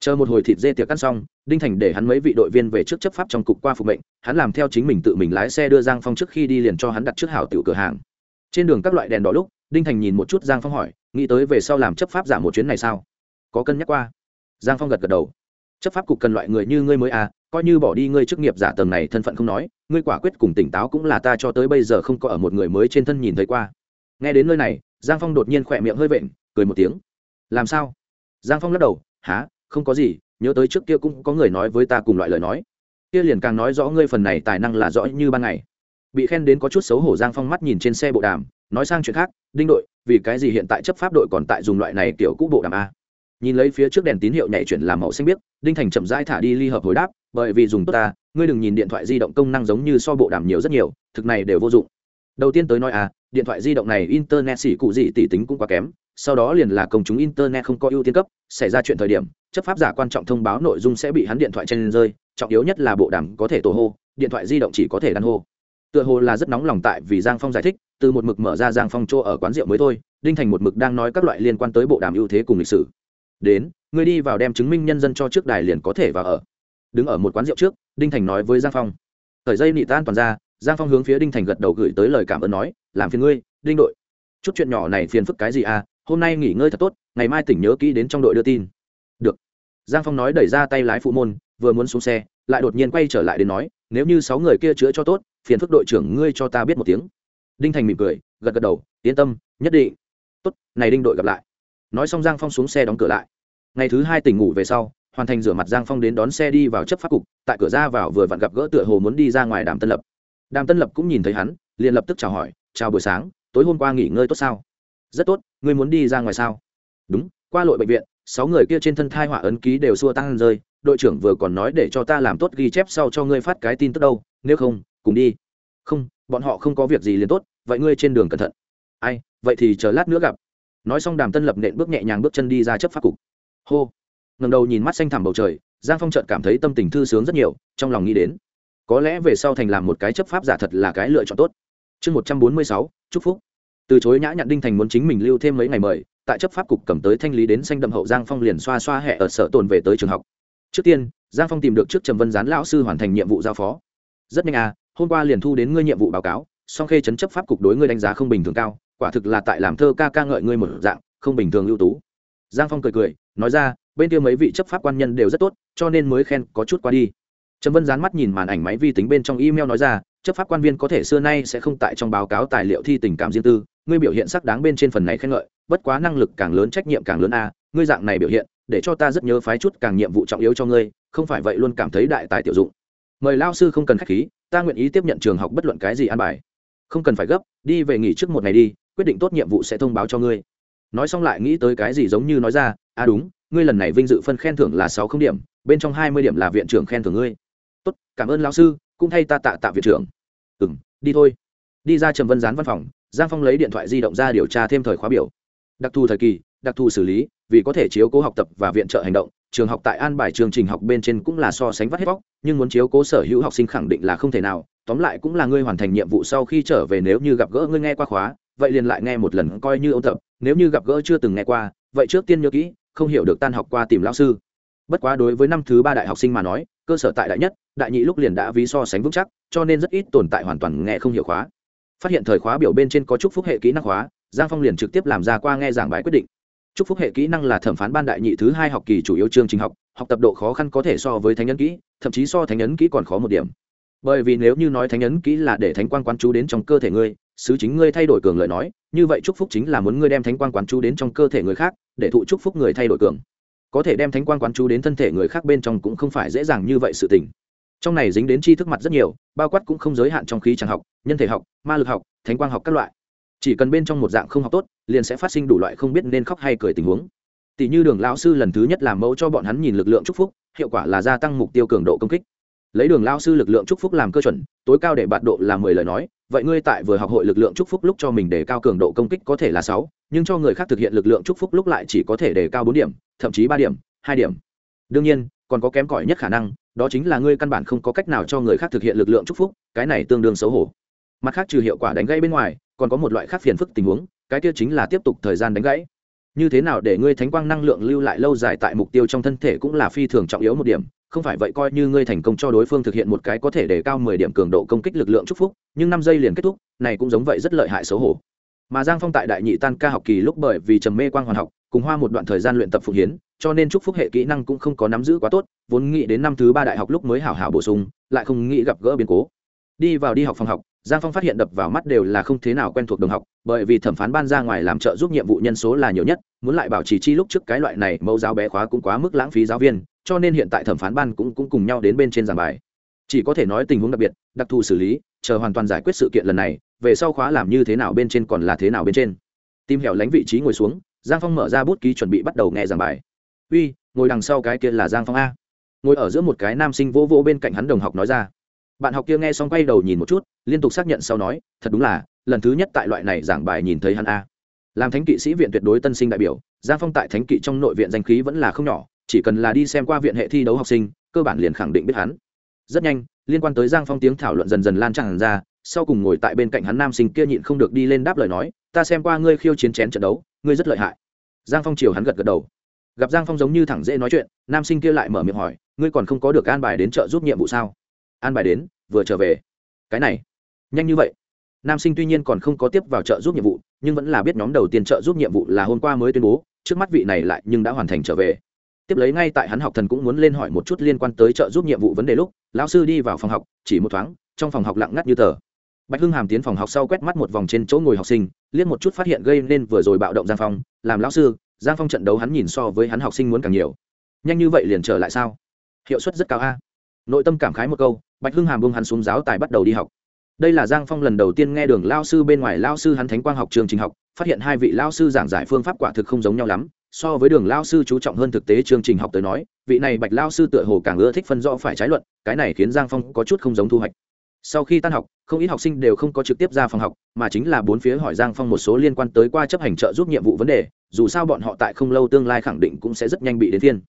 Chờ một hồi thịt dê tiệc ăn xong, đinh thành để hắn mấy vị đội viên về trước chấp pháp trong cục qua phục mệnh, hắn làm theo chính mình tự mình lái xe đưa giang phong trước khi đi liền cho hắn đặt trước hảo tiểu cửa hàng. Trên đường các loại đèn đỏ lúc, đinh thành nhìn một chút giang phong hỏi, nghĩ tới về sau làm chấp pháp giả một chuyến này sao? Có cân nhắc qua. Giang phong gật gật đầu. Chấp pháp cục cần loại người như ngươi mới à coi như bỏ đi ngươi chức nghiệp giả tầng này thân phận không nói, ngươi quả quyết cùng tỉnh táo cũng là ta cho tới bây giờ không có ở một người mới trên thân nhìn thấy qua. Nghe đến nơi này, giang phong đột nhiên khỏe miệng hơi vện, cười một tiếng. Làm sao? Giang phong lắc đầu há không có gì, nhớ tới trước kia cũng có người nói với ta cùng loại lời nói. Kia liền càng nói rõ ngươi phần này tài năng là rõ như ban ngày. Bị khen đến có chút xấu hổ, giang phong mắt nhìn trên xe bộ đàm, nói sang chuyện khác, đinh đội, vì cái gì hiện tại chấp pháp đội còn tại dùng loại này kiểu cũ bộ đàm a? Nhìn lấy phía trước đèn tín hiệu nhảy chuyển làm màu xanh biếc, đinh thành chậm rãi thả đi ly hợp hồi đáp bởi vì dùng tốt ta, ngươi đừng nhìn điện thoại di động công năng giống như so bộ đàm nhiều rất nhiều, thực này đều vô dụng. Đầu tiên tới nói à điện thoại di động này internet xỉ cụ gì tỷ tính cũng quá kém, sau đó liền là công chúng internet không có ưu tiên cấp, xảy ra chuyện thời điểm, chấp pháp giả quan trọng thông báo nội dung sẽ bị hắn điện thoại trên rơi, trọng yếu nhất là bộ đàm có thể tổ hô, điện thoại di động chỉ có thể đan hô. Tựa hồ là rất nóng lòng tại vì giang phong giải thích, từ một mực mở ra giang phong chỗ ở quán rượu mới thôi, đinh thành một mực đang nói các loại liên quan tới bộ đàm ưu thế cùng lịch sử. Đến người đi vào đem chứng minh nhân dân cho trước đài liền có thể vào ở đứng ở một quán rượu trước, đinh thành nói với giang phong. Thời dây nị tan toàn ra, giang phong hướng phía đinh thành gật đầu gửi tới lời cảm ơn nói, làm phiền ngươi, đinh đội. Chút chuyện nhỏ này phiền phức cái gì à hôm nay nghỉ ngơi thật tốt, ngày mai tỉnh nhớ kỹ đến trong đội đưa tin. Được. Giang phong nói đẩy ra tay lái phụ môn, vừa muốn xuống xe, lại đột nhiên quay trở lại đến nói, nếu như sáu người kia chữa cho tốt, phiền phức đội trưởng ngươi cho ta biết một tiếng. Đinh thành mỉm cười, gật gật đầu, yên tâm, nhất định. Tốt, này đinh đội gặp lại. Nói xong giang phong xuống xe đóng cửa lại. Ngày thứ hai tỉnh ngủ về sau hoàn thành rửa mặt giang phong đến đón xe đi vào chấp pháp cục, tại cửa ra vào vừa vặn gặp gỡ tựa hồ muốn đi ra ngoài đàm tân lập. Đàm tân lập cũng nhìn thấy hắn, liền lập tức chào hỏi, chào buổi sáng, tối hôm qua nghỉ ngơi tốt sao? Rất tốt, ngươi muốn đi ra ngoài sao? Đúng, qua lội bệnh viện, sáu người kia trên thân thai họa ấn ký đều xua tan rơi, đội trưởng vừa còn nói để cho ta làm tốt ghi chép sau cho ngươi phát cái tin tức đâu, nếu không, cùng đi. Không, bọn họ không có việc gì liền tốt, vậy ngươi trên đường cẩn thận. Ai, vậy thì chờ lát nữa gặp. Nói xong đàm tân lập nện bước nhẹ nhàng bước chân đi ra chấp pháp cục. Hô ngầm đầu nhìn mắt xanh thẳm bầu trời, giang phong trợt cảm thấy tâm tình thư sướng rất nhiều, trong lòng nghĩ đến, có lẽ về sau thành làm một cái chấp pháp giả thật là cái lựa chọn tốt. Chương một trăm bốn mươi sáu, chúc phúc. Từ chối nhã nhặn đinh thành muốn chính mình lưu thêm mấy ngày mời, tại chấp pháp cục cầm tới thanh lý đến xanh đậm hậu giang phong liền xoa xoa hẹ ở sở tồn về tới trường học. Trước tiên, giang phong tìm được trước trầm vân gián lão sư hoàn thành nhiệm vụ giao phó. Rất nhanh à hôm qua liền thu đến ngươi nhiệm vụ báo cáo, song khê chấn chấp pháp cục đối ngươi đánh giá không bình thường cao, quả thực là tại làm thơ ca ca ngợi ngươi một dạng, không bình thường ưu tú. Giang phong cười cười, nói ra bên kia mấy vị chấp pháp quan nhân đều rất tốt, cho nên mới khen có chút qua đi. Trầm vân dán mắt nhìn màn ảnh máy vi tính bên trong email nói ra, chấp pháp quan viên có thể xưa nay sẽ không tại trong báo cáo tài liệu thi tình cảm riêng tư, ngươi biểu hiện sắc đáng bên trên phần này khen ngợi, bất quá năng lực càng lớn trách nhiệm càng lớn a, ngươi dạng này biểu hiện, để cho ta rất nhớ phái chút càng nhiệm vụ trọng yếu cho ngươi, không phải vậy luôn cảm thấy đại tài tiểu dụng. Mời lao sư không cần khách khí, ta nguyện ý tiếp nhận trường học bất luận cái gì an bài. Không cần phải gấp, đi về nghỉ trước một ngày đi, quyết định tốt nhiệm vụ sẽ thông báo cho ngươi. Nói xong lại nghĩ tới cái gì giống như nói ra à đúng ngươi lần này vinh dự phân khen thưởng là sáu không điểm, bên trong hai mươi điểm là viện trưởng khen thưởng ngươi. Tốt, cảm ơn lão sư, cũng thay ta tạ tạ viện trưởng. Ừ m đi thôi. Đi ra trầm vân gián văn phòng, giang phong lấy điện thoại di động ra điều tra thêm thời khóa biểu. Đặc thù thời kỳ, đặc thù xử lý, vì có thể chiếu cố học tập và viện trợ hành động, trường học tại an bài chương trình học bên trên cũng là so sánh vắt hết vóc nhưng muốn chiếu cố sở hữu học sinh khẳng định là không thể nào. Tóm lại cũng là ngươi hoàn thành nhiệm vụ sau khi trở về nếu như gặp gỡ ngươi nghe qua khóa, vậy liền lại nghe một lần coi như ôn tập, nếu như gặp gỡ chưa từng nghe qua, vậy trước tiên nhớ kỹ không hiểu được tan học qua tìm lão sư. Bất quá đối với năm thứ ba đại học sinh mà nói, cơ sở tại đại nhất, đại nhị lúc liền đã ví so sánh vững chắc, cho nên rất ít tồn tại hoàn toàn nghe không hiểu khóa. Phát hiện thời khóa biểu bên trên có chúc phúc hệ kỹ năng khóa, giang phong liền trực tiếp làm ra qua nghe giảng bài quyết định. Chúc phúc hệ kỹ năng là thẩm phán ban đại nhị thứ hai học kỳ chủ yếu chương trình học học tập độ khó khăn có thể so với thánh nhân kỹ, thậm chí so thánh nhân kỹ còn khó một điểm. Bởi vì nếu như nói thánh ấn kỹ là để thánh quan quán chú đến trong cơ thể ngươi sứ chính ngươi thay đổi cường lời nói, như vậy chúc phúc chính là muốn ngươi đem thánh quan quán chú đến trong cơ thể người khác, để thụ chúc phúc người thay đổi cường. Có thể đem thánh quan quán chú đến thân thể người khác bên trong cũng không phải dễ dàng như vậy sự tình. Trong này dính đến tri thức mặt rất nhiều, bao quát cũng không giới hạn trong khí chẳng học, nhân thể học, ma lực học, thánh quang học các loại. Chỉ cần bên trong một dạng không học tốt, liền sẽ phát sinh đủ loại không biết nên khóc hay cười tình huống. Tỷ như đường lão sư lần thứ nhất làm mẫu cho bọn hắn nhìn lực lượng chúc phúc, hiệu quả là gia tăng mục tiêu cường độ công kích. Lấy đường lao sư lực lượng chúc phúc làm cơ chuẩn, tối cao để bạt độ là mười lời nói vậy ngươi tại vừa học hội lực lượng chúc phúc lúc cho mình để cao cường độ công kích có thể là sáu, nhưng cho người khác thực hiện lực lượng chúc phúc lúc lại chỉ có thể để cao bốn điểm, thậm chí ba điểm, hai điểm. Đương nhiên, còn có kém cỏi nhất khả năng, đó chính là ngươi căn bản không có cách nào cho người khác thực hiện lực lượng chúc phúc, cái này tương đương xấu hổ. Mặt khác trừ hiệu quả đánh gãy bên ngoài, còn có một loại khác phiền phức tình huống, cái kia chính là tiếp tục thời gian đánh gãy. Như thế nào để ngươi thánh quang năng lượng lưu lại lâu dài tại mục tiêu trong thân thể cũng là phi thường trọng yếu một điểm không phải vậy coi như ngươi thành công cho đối phương thực hiện một cái có thể để cao mười điểm cường độ công kích lực lượng chúc phúc, nhưng năm giây liền kết thúc, này cũng giống vậy rất lợi hại xấu hổ. Mà giang phong tại đại nhị tan ca học kỳ lúc bởi vì trầm mê quang hoàn học, cùng hoa một đoạn thời gian luyện tập phụng hiến, cho nên chúc phúc hệ kỹ năng cũng không có nắm giữ quá tốt, vốn nghĩ đến năm thứ ba đại học lúc mới hảo hảo bổ sung, lại không nghĩ gặp gỡ biến cố. Đi vào đi học phòng học, giang phong phát hiện đập vào mắt đều là không thế nào quen thuộc đồng học, bởi vì thẩm phán ban ra ngoài làm trợ giúp nhiệm vụ nhân số là nhiều nhất, muốn lại bảo trì chi lúc trước cái loại này mẫu giáo bé khóa cũng quá mức lãng phí giáo viên cho nên hiện tại thẩm phán ban cũng, cũng cùng nhau đến bên trên giảng bài. Chỉ có thể nói tình huống đặc biệt đặc thù xử lý chờ hoàn toàn giải quyết sự kiện lần này về sau khóa làm như thế nào bên trên còn là thế nào bên trên. Tìm hẻo lánh vị trí ngồi xuống giang phong mở ra bút ký chuẩn bị bắt đầu nghe giảng bài. Uy ngồi đằng sau cái kia là giang phong a. Ngồi ở giữa một cái nam sinh vô vỗ bên cạnh hắn đồng học nói ra. Bạn học kia nghe xong quay đầu nhìn một chút liên tục xác nhận sau nói thật đúng là lần thứ nhất tại loại này giảng bài nhìn thấy hắn a. Làm thánh kỵ sĩ viện tuyệt đối tân sinh đại biểu giang phong tại thánh kỵ trong nội viện danh khí vẫn là không nhỏ chỉ cần là đi xem qua viện hệ thi đấu học sinh, cơ bản liền khẳng định biết hắn. Rất nhanh, liên quan tới giang phong tiếng thảo luận dần dần lan tràn ra, sau cùng ngồi tại bên cạnh hắn nam sinh kia nhịn không được đi lên đáp lời nói, ta xem qua ngươi khiêu chiến chén trận đấu, ngươi rất lợi hại. Giang phong chiều hắn gật gật đầu. Gặp giang phong giống như thẳng dễ nói chuyện, nam sinh kia lại mở miệng hỏi, ngươi còn không có được an bài đến chợ giúp nhiệm vụ sao? An bài đến, vừa trở về. Cái này, nhanh như vậy? Nam sinh tuy nhiên còn không có tiếp vào chợ giúp nhiệm vụ, nhưng vẫn là biết nhóm đầu tiên chợ giúp nhiệm vụ là hôm qua mới tuyên bố, trước mắt vị này lại nhưng đã hoàn thành trở về tiếp lấy ngay tại hắn học thần cũng muốn lên hỏi một chút liên quan tới trợ giúp nhiệm vụ vấn đề lúc, lão sư đi vào phòng học, chỉ một thoáng, trong phòng học lặng ngắt như tờ. Bạch hưng hàm tiến phòng học sau quét mắt một vòng trên chỗ ngồi học sinh, liếc một chút phát hiện gây nên vừa rồi bạo động giang phong, làm lão sư, giang phong trận đấu hắn nhìn so với hắn học sinh muốn càng nhiều. Nhanh như vậy liền trở lại sao? Hiệu suất rất cao a. Nội tâm cảm khái một câu, bạch hưng hàm bung hắn xuống giáo tài bắt đầu đi học. Đây là giang phong lần đầu tiên nghe đường lao sư bên ngoài lao sư hắn thánh quang học trường trình học, phát hiện hai vị lao sư giảng giải phương pháp quả thực không giống nhau lắm so với đường lao sư chú trọng hơn thực tế chương trình học tới nói, vị này bạch lao sư tựa hồ càng ưa thích phân rõ phải trái luận, cái này khiến giang phong có chút không giống thu hoạch. Sau khi tan học, không ít học sinh đều không có trực tiếp ra phòng học, mà chính là bốn phía hỏi giang phong một số liên quan tới qua chấp hành trợ giúp nhiệm vụ vấn đề, dù sao bọn họ tại không lâu tương lai khẳng định cũng sẽ rất nhanh bị đến thiên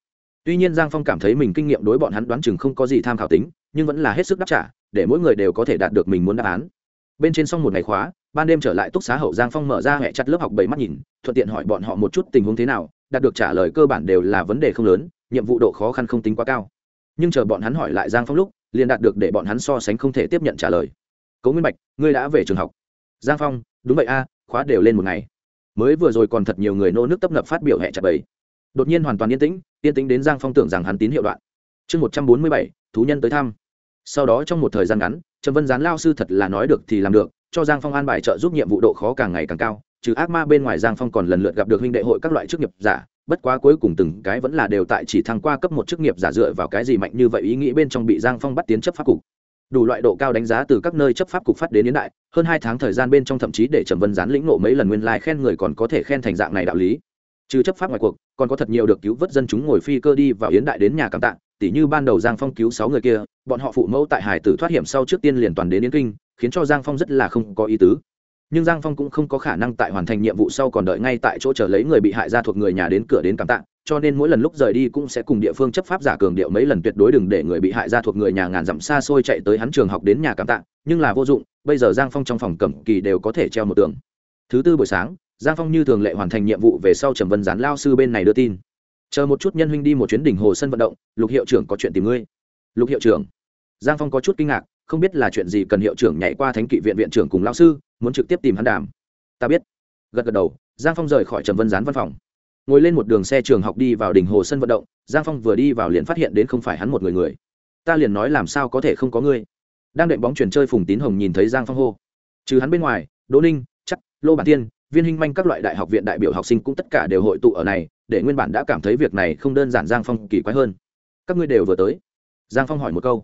tuy nhiên giang phong cảm thấy mình kinh nghiệm đối bọn hắn đoán chừng không có gì tham khảo tính, nhưng vẫn là hết sức đáp trả, để mỗi người đều có thể đạt được mình muốn đáp án bên trên xong một ngày khóa, ban đêm trở lại túc xá hậu giang phong mở ra hẹ chặt lớp học bảy mắt nhìn, thuận tiện hỏi bọn họ một chút tình huống thế nào, đạt được trả lời cơ bản đều là vấn đề không lớn, nhiệm vụ độ khó khăn không tính quá cao. Nhưng chờ bọn hắn hỏi lại giang phong lúc, liền đạt được để bọn hắn so sánh không thể tiếp nhận trả lời. Cố nguyên bạch, ngươi đã về trường học. Giang phong, đúng vậy a, khóa đều lên một ngày. Mới vừa rồi còn thật nhiều người nô nước tấp nập phát biểu hẹ chặt bảy. Đột nhiên hoàn toàn yên tĩnh yên tĩnh đến giang phong tưởng rằng hắn tín hiệu đoạn. Chương một trăm bốn mươi bảy, thú nhân tới thăm. Sau đó trong một thời gian ngắn trầm vân gián lao sư thật là nói được thì làm được, cho giang phong an bài trợ giúp nhiệm vụ độ khó càng ngày càng cao, trừ ác ma bên ngoài giang phong còn lần lượt gặp được huynh đệ hội các loại chức nghiệp giả, bất quá cuối cùng từng cái vẫn là đều tại chỉ thăng qua cấp một chức nghiệp giả dựa vào cái gì mạnh như vậy ý nghĩ bên trong bị giang phong bắt tiến chấp pháp cục. Đủ loại độ cao đánh giá từ các nơi chấp pháp cục phát đến hiện đại, hơn hai tháng thời gian bên trong thậm chí để trầm vân gián lĩnh nộ mấy lần nguyên lai khen người còn có thể khen thành dạng này đạo lý. Trừ chấp pháp ngoài cuộc, còn có thật nhiều được cứu vớt dân chúng ngồi phi cơ đi vào yến đại đến nhà cảm tạ tỉ như ban đầu giang phong cứu sáu người kia, bọn họ phụ mẫu tại hải tử thoát hiểm sau trước tiên liền toàn đến yến kinh, khiến cho giang phong rất là không có ý tứ. Nhưng giang phong cũng không có khả năng tại hoàn thành nhiệm vụ sau còn đợi ngay tại chỗ chờ lấy người bị hại ra thuộc người nhà đến cửa đến cảm tạ, cho nên mỗi lần lúc rời đi cũng sẽ cùng địa phương chấp pháp giả cường điệu mấy lần tuyệt đối đừng để người bị hại ra thuộc người nhà ngàn dặm xa xôi chạy tới hắn trường học đến nhà cảm tạ, nhưng là vô dụng, bây giờ giang phong trong phòng cẩm kỳ đều có thể treo một tường. Thứ tư buổi sáng, giang phong như thường lệ hoàn thành nhiệm vụ về sau trầm vân gián lao sư bên này đưa tin chờ một chút nhân huynh đi một chuyến đỉnh hồ sân vận động, lục hiệu trưởng có chuyện tìm ngươi. Lục hiệu trưởng? Giang phong có chút kinh ngạc, không biết là chuyện gì cần hiệu trưởng nhảy qua thánh kỵ viện viện trưởng cùng lao sư, muốn trực tiếp tìm hắn đàm. Ta biết. Gật gật đầu, giang phong rời khỏi trầm vân gián văn phòng. Ngồi lên một đường xe trường học đi vào đỉnh hồ sân vận động, giang phong vừa đi vào liền phát hiện đến không phải hắn một người người. Ta liền nói làm sao có thể không có ngươi. Đang đệm bóng chuyển chơi phùng tín hồng nhìn thấy giang phong hô. Trừ hắn bên ngoài, đỗ ninh, chắc, lô bản tiên, viên hình manh các loại đại học viện đại biểu học sinh cũng tất cả đều hội tụ ở này để nguyên bản đã cảm thấy việc này không đơn giản giang phong kỳ quái hơn. Các ngươi đều vừa tới. Giang phong hỏi một câu.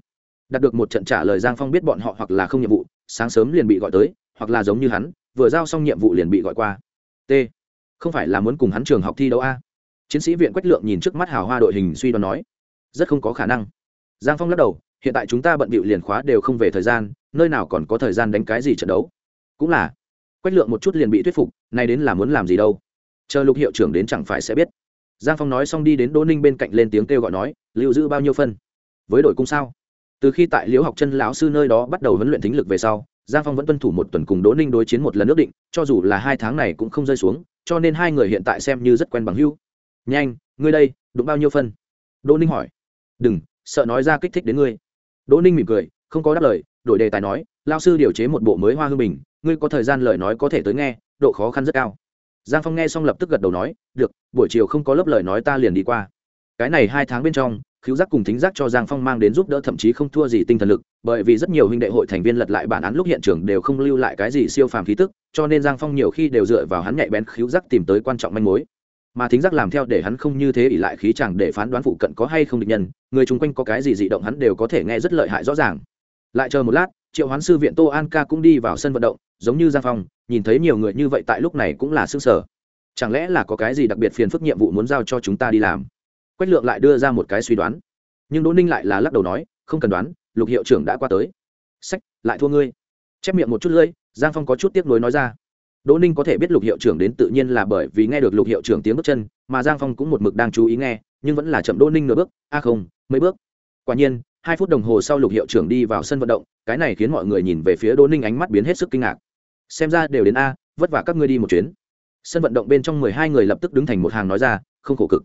Đạt được một trận trả lời giang phong biết bọn họ hoặc là không nhiệm vụ, sáng sớm liền bị gọi tới, hoặc là giống như hắn, vừa giao xong nhiệm vụ liền bị gọi qua. T. Không phải là muốn cùng hắn trường học thi đấu a? Chiến sĩ viện quách lượng nhìn trước mắt hào hoa đội hình suy đoán nói. Rất không có khả năng. Giang phong lắc đầu, hiện tại chúng ta bận bịu liền khóa đều không về thời gian, nơi nào còn có thời gian đánh cái gì trận đấu? Cũng là. Quách lượng một chút liền bị thuyết phục, nay đến là muốn làm gì đâu? Chờ lục hiệu trưởng đến chẳng phải sẽ biết. Giang phong nói xong đi đến đỗ ninh bên cạnh lên tiếng kêu gọi nói, lưu giữ bao nhiêu phân? Với đội cung sao? Từ khi tại liễu học chân lão sư nơi đó bắt đầu huấn luyện thính lực về sau, giang phong vẫn tuân thủ một tuần cùng đỗ ninh đối chiến một lần ước định, cho dù là hai tháng này cũng không rơi xuống, cho nên hai người hiện tại xem như rất quen bằng hưu nhanh, ngươi đây, đụng bao nhiêu phân? Đỗ ninh hỏi. Đừng, sợ nói ra kích thích đến ngươi. Đỗ ninh mỉm cười, không có đáp lời, đổi đề tài nói lao sư điều chế một bộ mới hoa hương bình, ngươi có thời gian lời nói có thể tới nghe, độ khó khăn rất cao giang phong nghe xong lập tức gật đầu nói, được, buổi chiều không có lớp lời nói ta liền đi qua. Cái này hai tháng bên trong khiếu giác cùng thính giác cho giang phong mang đến giúp đỡ thậm chí không thua gì tinh thần lực, bởi vì rất nhiều huynh đệ hội thành viên lật lại bản án lúc hiện trường đều không lưu lại cái gì siêu phàm khí tức, cho nên giang phong nhiều khi đều dựa vào hắn nhạy bén khiếu giác tìm tới quan trọng manh mối. Mà thính giác làm theo để hắn không như thế ỉ lại khí chẳng để phán đoán phụ cận có hay không địch nhân, người chung quanh có cái gì dị động hắn đều có thể nghe rất lợi hại rõ ràng. Lại chờ một lát, triệu hoán sư viện tô an ca cũng đi vào sân vận động, giống như giang phong nhìn thấy nhiều người như vậy tại lúc này cũng là xương sở chẳng lẽ là có cái gì đặc biệt phiền phức nhiệm vụ muốn giao cho chúng ta đi làm? Quách lượng lại đưa ra một cái suy đoán. Nhưng đỗ ninh lại là lắc đầu nói, không cần đoán, lục hiệu trưởng đã qua tới. Sách, lại thua ngươi. Chép miệng một chút lưỡi, giang phong có chút tiếc nuối nói ra. Đỗ ninh có thể biết lục hiệu trưởng đến tự nhiên là bởi vì nghe được lục hiệu trưởng tiếng bước chân, mà giang phong cũng một mực đang chú ý nghe, nhưng vẫn là chậm đỗ ninh nửa bước, a à không, mấy bước. Quả nhiên, hai phút đồng hồ sau lục hiệu trưởng đi vào sân vận động, cái này khiến mọi người nhìn về phía đỗ ninh ánh mắt biến hết sức kinh ngạc xem ra đều đến a, vất vả các ngươi đi một chuyến. Sân vận động bên trong mười hai người lập tức đứng thành một hàng nói ra, không khổ cực.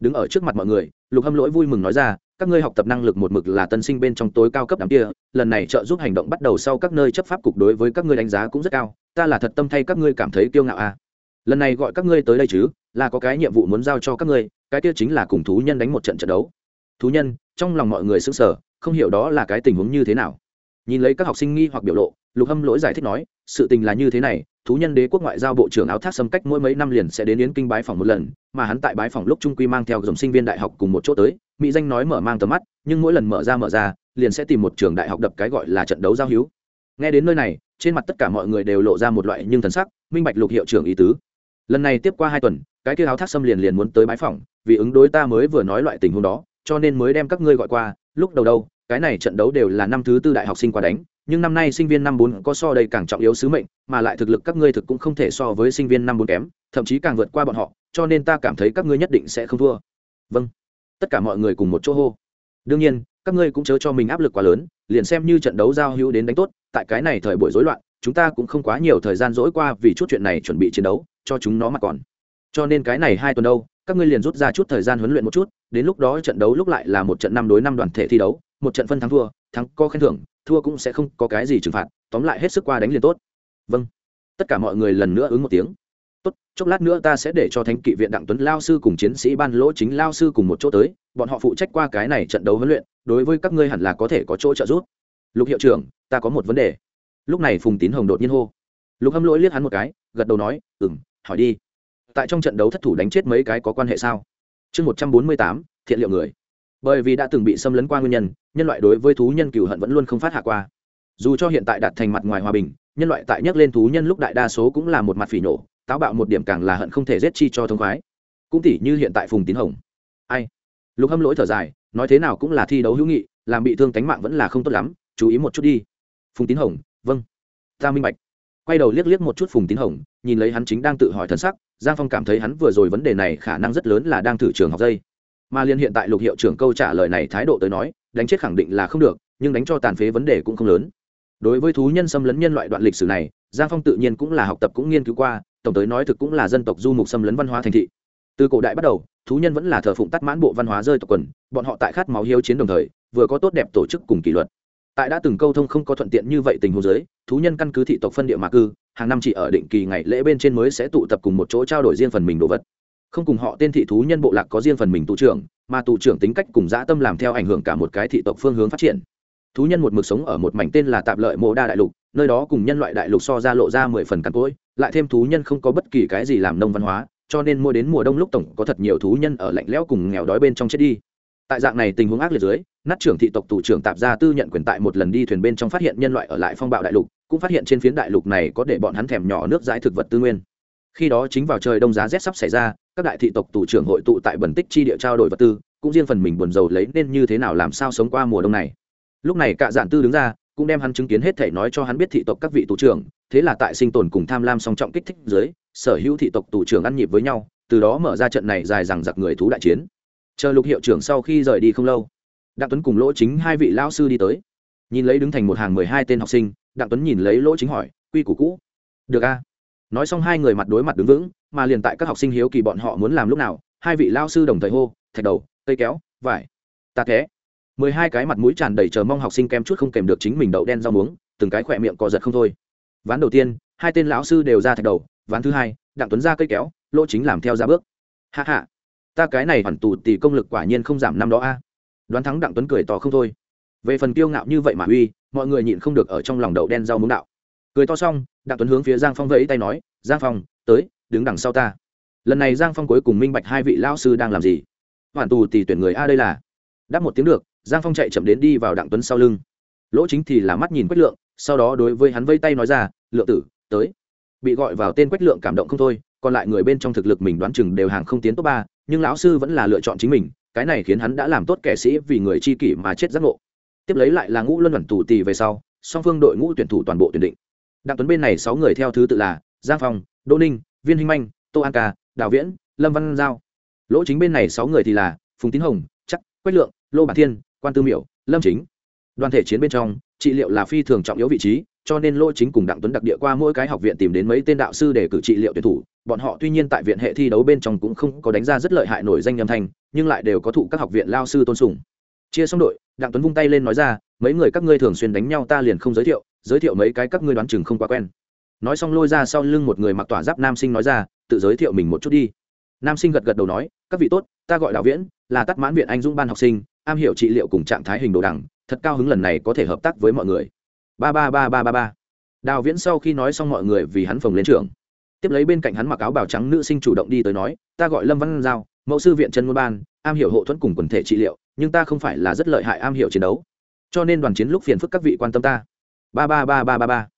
Đứng ở trước mặt mọi người, lục hâm lỗi vui mừng nói ra, các ngươi học tập năng lực một mực là tân sinh bên trong tối cao cấp đám kia, lần này trợ giúp hành động bắt đầu sau các nơi chấp pháp cục đối với các ngươi đánh giá cũng rất cao, ta là thật tâm thay các ngươi cảm thấy kiêu ngạo à. lần này gọi các ngươi tới đây chứ, là có cái nhiệm vụ muốn giao cho các ngươi, cái kia chính là cùng thú nhân đánh một trận trận đấu. Thú nhân, trong lòng mọi người sững sờ, không hiểu đó là cái tình huống như thế nào. Nhìn lấy các học sinh nghi hoặc biểu lộ lục hâm lỗi giải thích nói, sự tình là như thế này, thú nhân đế quốc ngoại giao bộ trưởng áo thác xâm cách mỗi mấy năm liền sẽ đến yến kinh bái phòng một lần, mà hắn tại bái phòng lúc trung quy mang theo dòng sinh viên đại học cùng một chỗ tới, mỹ danh nói mở mang tầm mắt, nhưng mỗi lần mở ra mở ra, liền sẽ tìm một trường đại học đập cái gọi là trận đấu giao hữu. Nghe đến nơi này, trên mặt tất cả mọi người đều lộ ra một loại nhưng thần sắc, minh bạch lục hiệu trưởng ý tứ. Lần này tiếp qua hai tuần, cái kia áo thác xâm liền liền muốn tới bái phòng vì ứng đối ta mới vừa nói loại tình huống đó, cho nên mới đem các ngươi gọi qua, lúc đầu đâu, cái này trận đấu đều là năm thứ tư đại học sinh qua đánh nhưng năm nay sinh viên năm bốn có so đây càng trọng yếu sứ mệnh, mà lại thực lực các ngươi thực cũng không thể so với sinh viên năm bốn kém, thậm chí càng vượt qua bọn họ, cho nên ta cảm thấy các ngươi nhất định sẽ không thua. Vâng. Tất cả mọi người cùng một chỗ hô. Đương nhiên, các ngươi cũng chớ cho mình áp lực quá lớn, liền xem như trận đấu giao hữu đến đánh tốt, tại cái này thời buổi rối loạn, chúng ta cũng không quá nhiều thời gian rỗi qua vì chút chuyện này chuẩn bị chiến đấu, cho chúng nó mà còn. Cho nên cái này hai tuần đâu, các ngươi liền rút ra chút thời gian huấn luyện một chút, đến lúc đó trận đấu lúc lại là một trận năm đối năm đoàn thể thi đấu, một trận phân thắng thua, thắng có khen thưởng thua cũng sẽ không có cái gì trừng phạt, tóm lại hết sức qua đánh liền tốt. Vâng. Tất cả mọi người lần nữa ứng một tiếng. Tốt, chốc lát nữa ta sẽ để cho thánh kỵ viện đặng tuấn lao sư cùng chiến sĩ ban lỗ chính lao sư cùng một chỗ tới, bọn họ phụ trách qua cái này trận đấu huấn luyện, đối với các ngươi hẳn là có thể có chỗ trợ giúp. Lục hiệu trưởng, ta có một vấn đề. Lúc này phùng tín hồng đột nhiên hô. Lục hâm lỗi liếc hắn một cái, gật đầu nói ừ m hỏi đi. Tại trong trận đấu thất thủ đánh chết mấy cái có quan hệ sao? Chương một trăm bốn mươi tám, thiện liệu người bởi vì đã từng bị xâm lấn qua nguyên nhân nhân loại đối với thú nhân cừu hận vẫn luôn không phát hạ qua. Dù cho hiện tại đạt thành mặt ngoài hòa bình, nhân loại tại nhắc lên thú nhân lúc đại đa số cũng là một mặt phỉ nổ, táo bạo một điểm càng là hận không thể giết chi cho thông khoái. Cũng tỉ như hiện tại phùng tín hồng. Ai? Lục hâm lỗi thở dài, nói thế nào cũng là thi đấu hữu nghị, làm bị thương tánh mạng vẫn là không tốt lắm, chú ý một chút đi. Phùng tín hồng vâng. Ta minh bạch. Quay đầu liếc liếc một chút phùng tín hồng, nhìn lấy hắn chính đang tự hỏi thân sắc, giang phong cảm thấy hắn vừa rồi vấn đề này khả năng rất lớn là đang thử trường học dây mà liên hiện tại lục hiệu trưởng câu trả lời này thái độ tới nói, đánh chết khẳng định là không được, nhưng đánh cho tàn phế vấn đề cũng không lớn. Đối với thú nhân xâm lấn nhân loại đoạn lịch sử này, giang phong tự nhiên cũng là học tập cũng nghiên cứu qua, tổng tới nói thực cũng là dân tộc du mục xâm lấn văn hóa thành thị. Từ cổ đại bắt đầu, thú nhân vẫn là thờ phụng tắt mãn bộ văn hóa rơi tộc quần, bọn họ tại khát máu hiếu chiến đồng thời, vừa có tốt đẹp tổ chức cùng kỷ luật. Tại đã từng câu thông không có thuận tiện như vậy tình huống giới thú nhân căn cứ thị tộc phân địa mà cư, hàng năm chỉ ở định kỳ ngày lễ bên trên mới sẽ tụ tập cùng một chỗ trao đổi riêng phần mình đồ vật không cùng họ tên thị thú nhân bộ lạc có riêng phần mình tù trưởng, mà tù trưởng tính cách cùng dã tâm làm theo ảnh hưởng cả một cái thị tộc phương hướng phát triển. Thú nhân một mực sống ở một mảnh tên là tạp lợi mộ đa đại lục, nơi đó cùng nhân loại đại lục so ra lộ ra mười phần cắn cỗi, lại thêm thú nhân không có bất kỳ cái gì làm nông văn hóa, cho nên mua đến mùa đông lúc tổng có thật nhiều thú nhân ở lạnh lẽo cùng nghèo đói bên trong chết đi. Tại dạng này tình huống ác liệt dưới, nát trưởng thị tộc tù trưởng tạp gia tư nhận quyền tại một lần đi thuyền bên trong phát hiện nhân loại ở lại phong bạo đại lục, cũng phát hiện trên phiến đại lục này có để bọn hắn thèm nhỏ nước dãi thực vật tư nguyên khi đó chính vào trời đông giá rét sắp xảy ra, các đại thị tộc tù trưởng hội tụ tại bẩn tích chi địa trao đổi vật tư, cũng riêng phần mình buồn rầu lấy nên như thế nào làm sao sống qua mùa đông này. Lúc này cạ dạn tư đứng ra, cũng đem hắn chứng kiến hết thể nói cho hắn biết thị tộc các vị tù trưởng, thế là tại sinh tồn cùng tham lam song trọng kích thích dưới, sở hữu thị tộc tù trưởng ăn nhịp với nhau, từ đó mở ra trận này dài rằng giặc người thú đại chiến. Chờ lục hiệu trưởng sau khi rời đi không lâu, đặng tuấn cùng lỗ chính hai vị lão sư đi tới. Nhìn lấy đứng thành một hàng mười hai tên học sinh, đặng tuấn nhìn lấy lỗ chính hỏi, quy củ cũ? Được a nói xong hai người mặt đối mặt đứng vững, mà liền tại các học sinh hiếu kỳ bọn họ muốn làm lúc nào, hai vị lao sư đồng thời hô, thạch đầu, cây kéo, vải. Ta thế. Mười hai cái mặt mũi tràn đầy chờ mong học sinh kem chút không kèm được chính mình đậu đen rau muống, từng cái khỏe miệng cò giật không thôi. Ván đầu tiên, hai tên lão sư đều ra thạch đầu, ván thứ hai, đặng tuấn ra cây kéo, lỗ chính làm theo ra bước. Hạ hạ ta cái này hoàn tù tỷ công lực quả nhiên không giảm năm đó a. Đoán thắng đặng tuấn cười tỏ không thôi. Về phần kiêu ngạo như vậy mà uy, mọi người nhịn không được ở trong lòng đậu đen rau muống đạo cười to xong, đặng tuấn hướng phía giang phong vẫy tay nói, giang phong, tới, đứng đằng sau ta. Lần này giang phong cuối cùng minh bạch hai vị lao sư đang làm gì. Hoàn tù thì tuyển người a đây là. Đáp một tiếng được, giang phong chạy chậm đến đi vào đặng tuấn sau lưng. Lỗ chính thì là mắt nhìn quách lượng, sau đó đối với hắn vây tay nói ra, lượng tử, tới. Bị gọi vào tên quách lượng cảm động không thôi, còn lại người bên trong thực lực mình đoán chừng đều hàng không tiến top ba, nhưng lão sư vẫn là lựa chọn chính mình, cái này khiến hắn đã làm tốt kẻ sĩ vì người chi kỷ mà chết giác ngộ. Tiếp lấy lại là ngũ luân đoàn tù tì về sau, song phương đội ngũ tuyển thủ toàn bộ tuyển định đặng tuấn bên này sáu người theo thứ tự là giang phong, đỗ ninh, viên hinh manh, tô an ca, đào viễn, lâm văn giao. Lỗ chính bên này sáu người thì là phùng tín hồng, chắc, quách lượng, lô bản thiên, quan tư miểu, lâm chính. Đoàn thể chiến bên trong, trị liệu là phi thường trọng yếu vị trí, cho nên lỗ chính cùng đặng tuấn đặc địa qua mỗi cái học viện tìm đến mấy tên đạo sư để cử trị liệu tuyển thủ. Bọn họ tuy nhiên tại viện hệ thi đấu bên trong cũng không có đánh ra rất lợi hại nổi danh âm thanh, nhưng lại đều có thụ các học viện lao sư tôn sùng. Chia xong đội, đặng tuấn vung tay lên nói ra, mấy người các ngươi thường xuyên đánh nhau ta liền không giới thiệu giới thiệu mấy cái các ngươi đoán chừng không quá quen. Nói xong lôi ra sau lưng một người mặc tỏa giáp nam sinh nói ra, tự giới thiệu mình một chút đi. Nam sinh gật gật đầu nói, các vị tốt, ta gọi đạo viễn, là tắt mãn viện anh dũng ban học sinh, am hiểu trị liệu cùng trạng thái hình đồ đẳng, thật cao hứng lần này có thể hợp tác với mọi người. Ba ba ba ba ba ba. Đào viễn sau khi nói xong mọi người vì hắn phồng lên trường tiếp lấy bên cạnh hắn mặc áo bào trắng nữ sinh chủ động đi tới nói, ta gọi lâm văn giao, mẫu sư viện trần môn ban, am hiểu hộ thuẫn cùng quần thể trị liệu, nhưng ta không phải là rất lợi hại am hiểu chiến đấu. Cho nên đoàn chiến lúc phiền phức các vị quan tâm ta ba ba ba ba ba ba.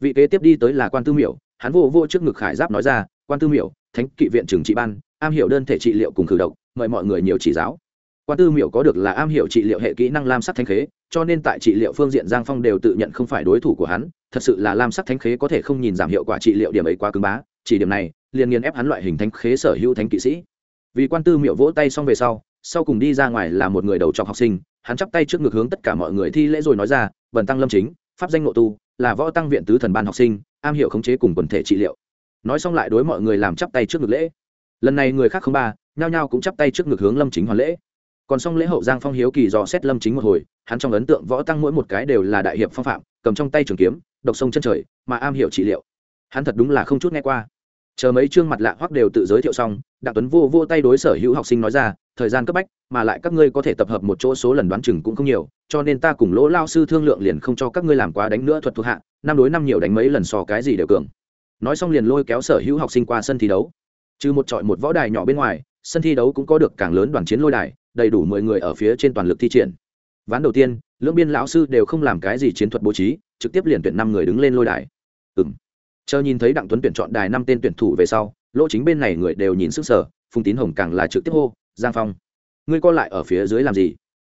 Vị kế tiếp đi tới là quan tư miểu, hắn vô vô trước ngực khải giáp nói ra, quan tư miểu, thánh kỵ viện trưởng trị ban, am hiểu đơn thể trị liệu cùng khử độc mời mọi người nhiều chỉ giáo. Quan tư miểu có được là am hiểu trị liệu hệ kỹ năng lam sắc thanh khế, cho nên tại trị liệu phương diện giang phong đều tự nhận không phải đối thủ của hắn, thật sự là lam sắc thanh khế có thể không nhìn giảm hiệu quả trị liệu điểm ấy quá cứng bá, chỉ điểm này, liền nghiền ép hắn loại hình thanh khế sở hữu thánh kỵ sĩ. Vì quan tư miểu vỗ tay xong về sau sau cùng đi ra ngoài là một người đầu trọc học sinh, hắn chắp tay trước ngực hướng tất cả mọi người thi lễ rồi nói ra vần tăng lâm chính pháp danh nội tu, là võ tăng viện tứ thần ban học sinh, am hiểu khống chế cùng quần thể trị liệu. Nói xong lại đối mọi người làm chắp tay trước ngực lễ. Lần này người khác không ba, nhao nhao cũng chắp tay trước ngực hướng lâm chính hoàn lễ. Còn xong lễ hậu giang phong hiếu kỳ dò xét lâm chính một hồi, hắn trong ấn tượng võ tăng mỗi một cái đều là đại hiệp phong phạm, cầm trong tay trường kiếm, độc sông chân trời, mà am hiểu trị liệu. Hắn thật đúng là không chút nghe qua. Chờ mấy chương mặt lạ hoắc đều tự giới thiệu xong, đặng tuấn vô vô tay đối sở hữu học sinh nói ra thời gian cấp bách, mà lại các ngươi có thể tập hợp một chỗ số lần đoán chừng cũng không nhiều, cho nên ta cùng lỗ lao sư thương lượng liền không cho các ngươi làm quá đánh nữa thuật thuộc hạ, năm đối năm nhiều đánh mấy lần so cái gì đều cường. Nói xong liền lôi kéo sở hữu học sinh qua sân thi đấu. Trừ một trọi một võ đài nhỏ bên ngoài, sân thi đấu cũng có được càng lớn đoàn chiến lôi đài, đầy đủ mười người ở phía trên toàn lực thi triển. Ván đầu tiên, lưỡng biên lão sư đều không làm cái gì chiến thuật bố trí, trực tiếp liền tuyển năm người đứng lên lôi đài. Ừm. Chờ nhìn thấy đặng tuấn tuyển chọn đài năm tên tuyển thủ về sau, lỗ chính bên này người đều nhìn sức sở, phùng tín hồng càng là trực tiếp hô giang phong. Ngươi co lại ở phía dưới làm gì?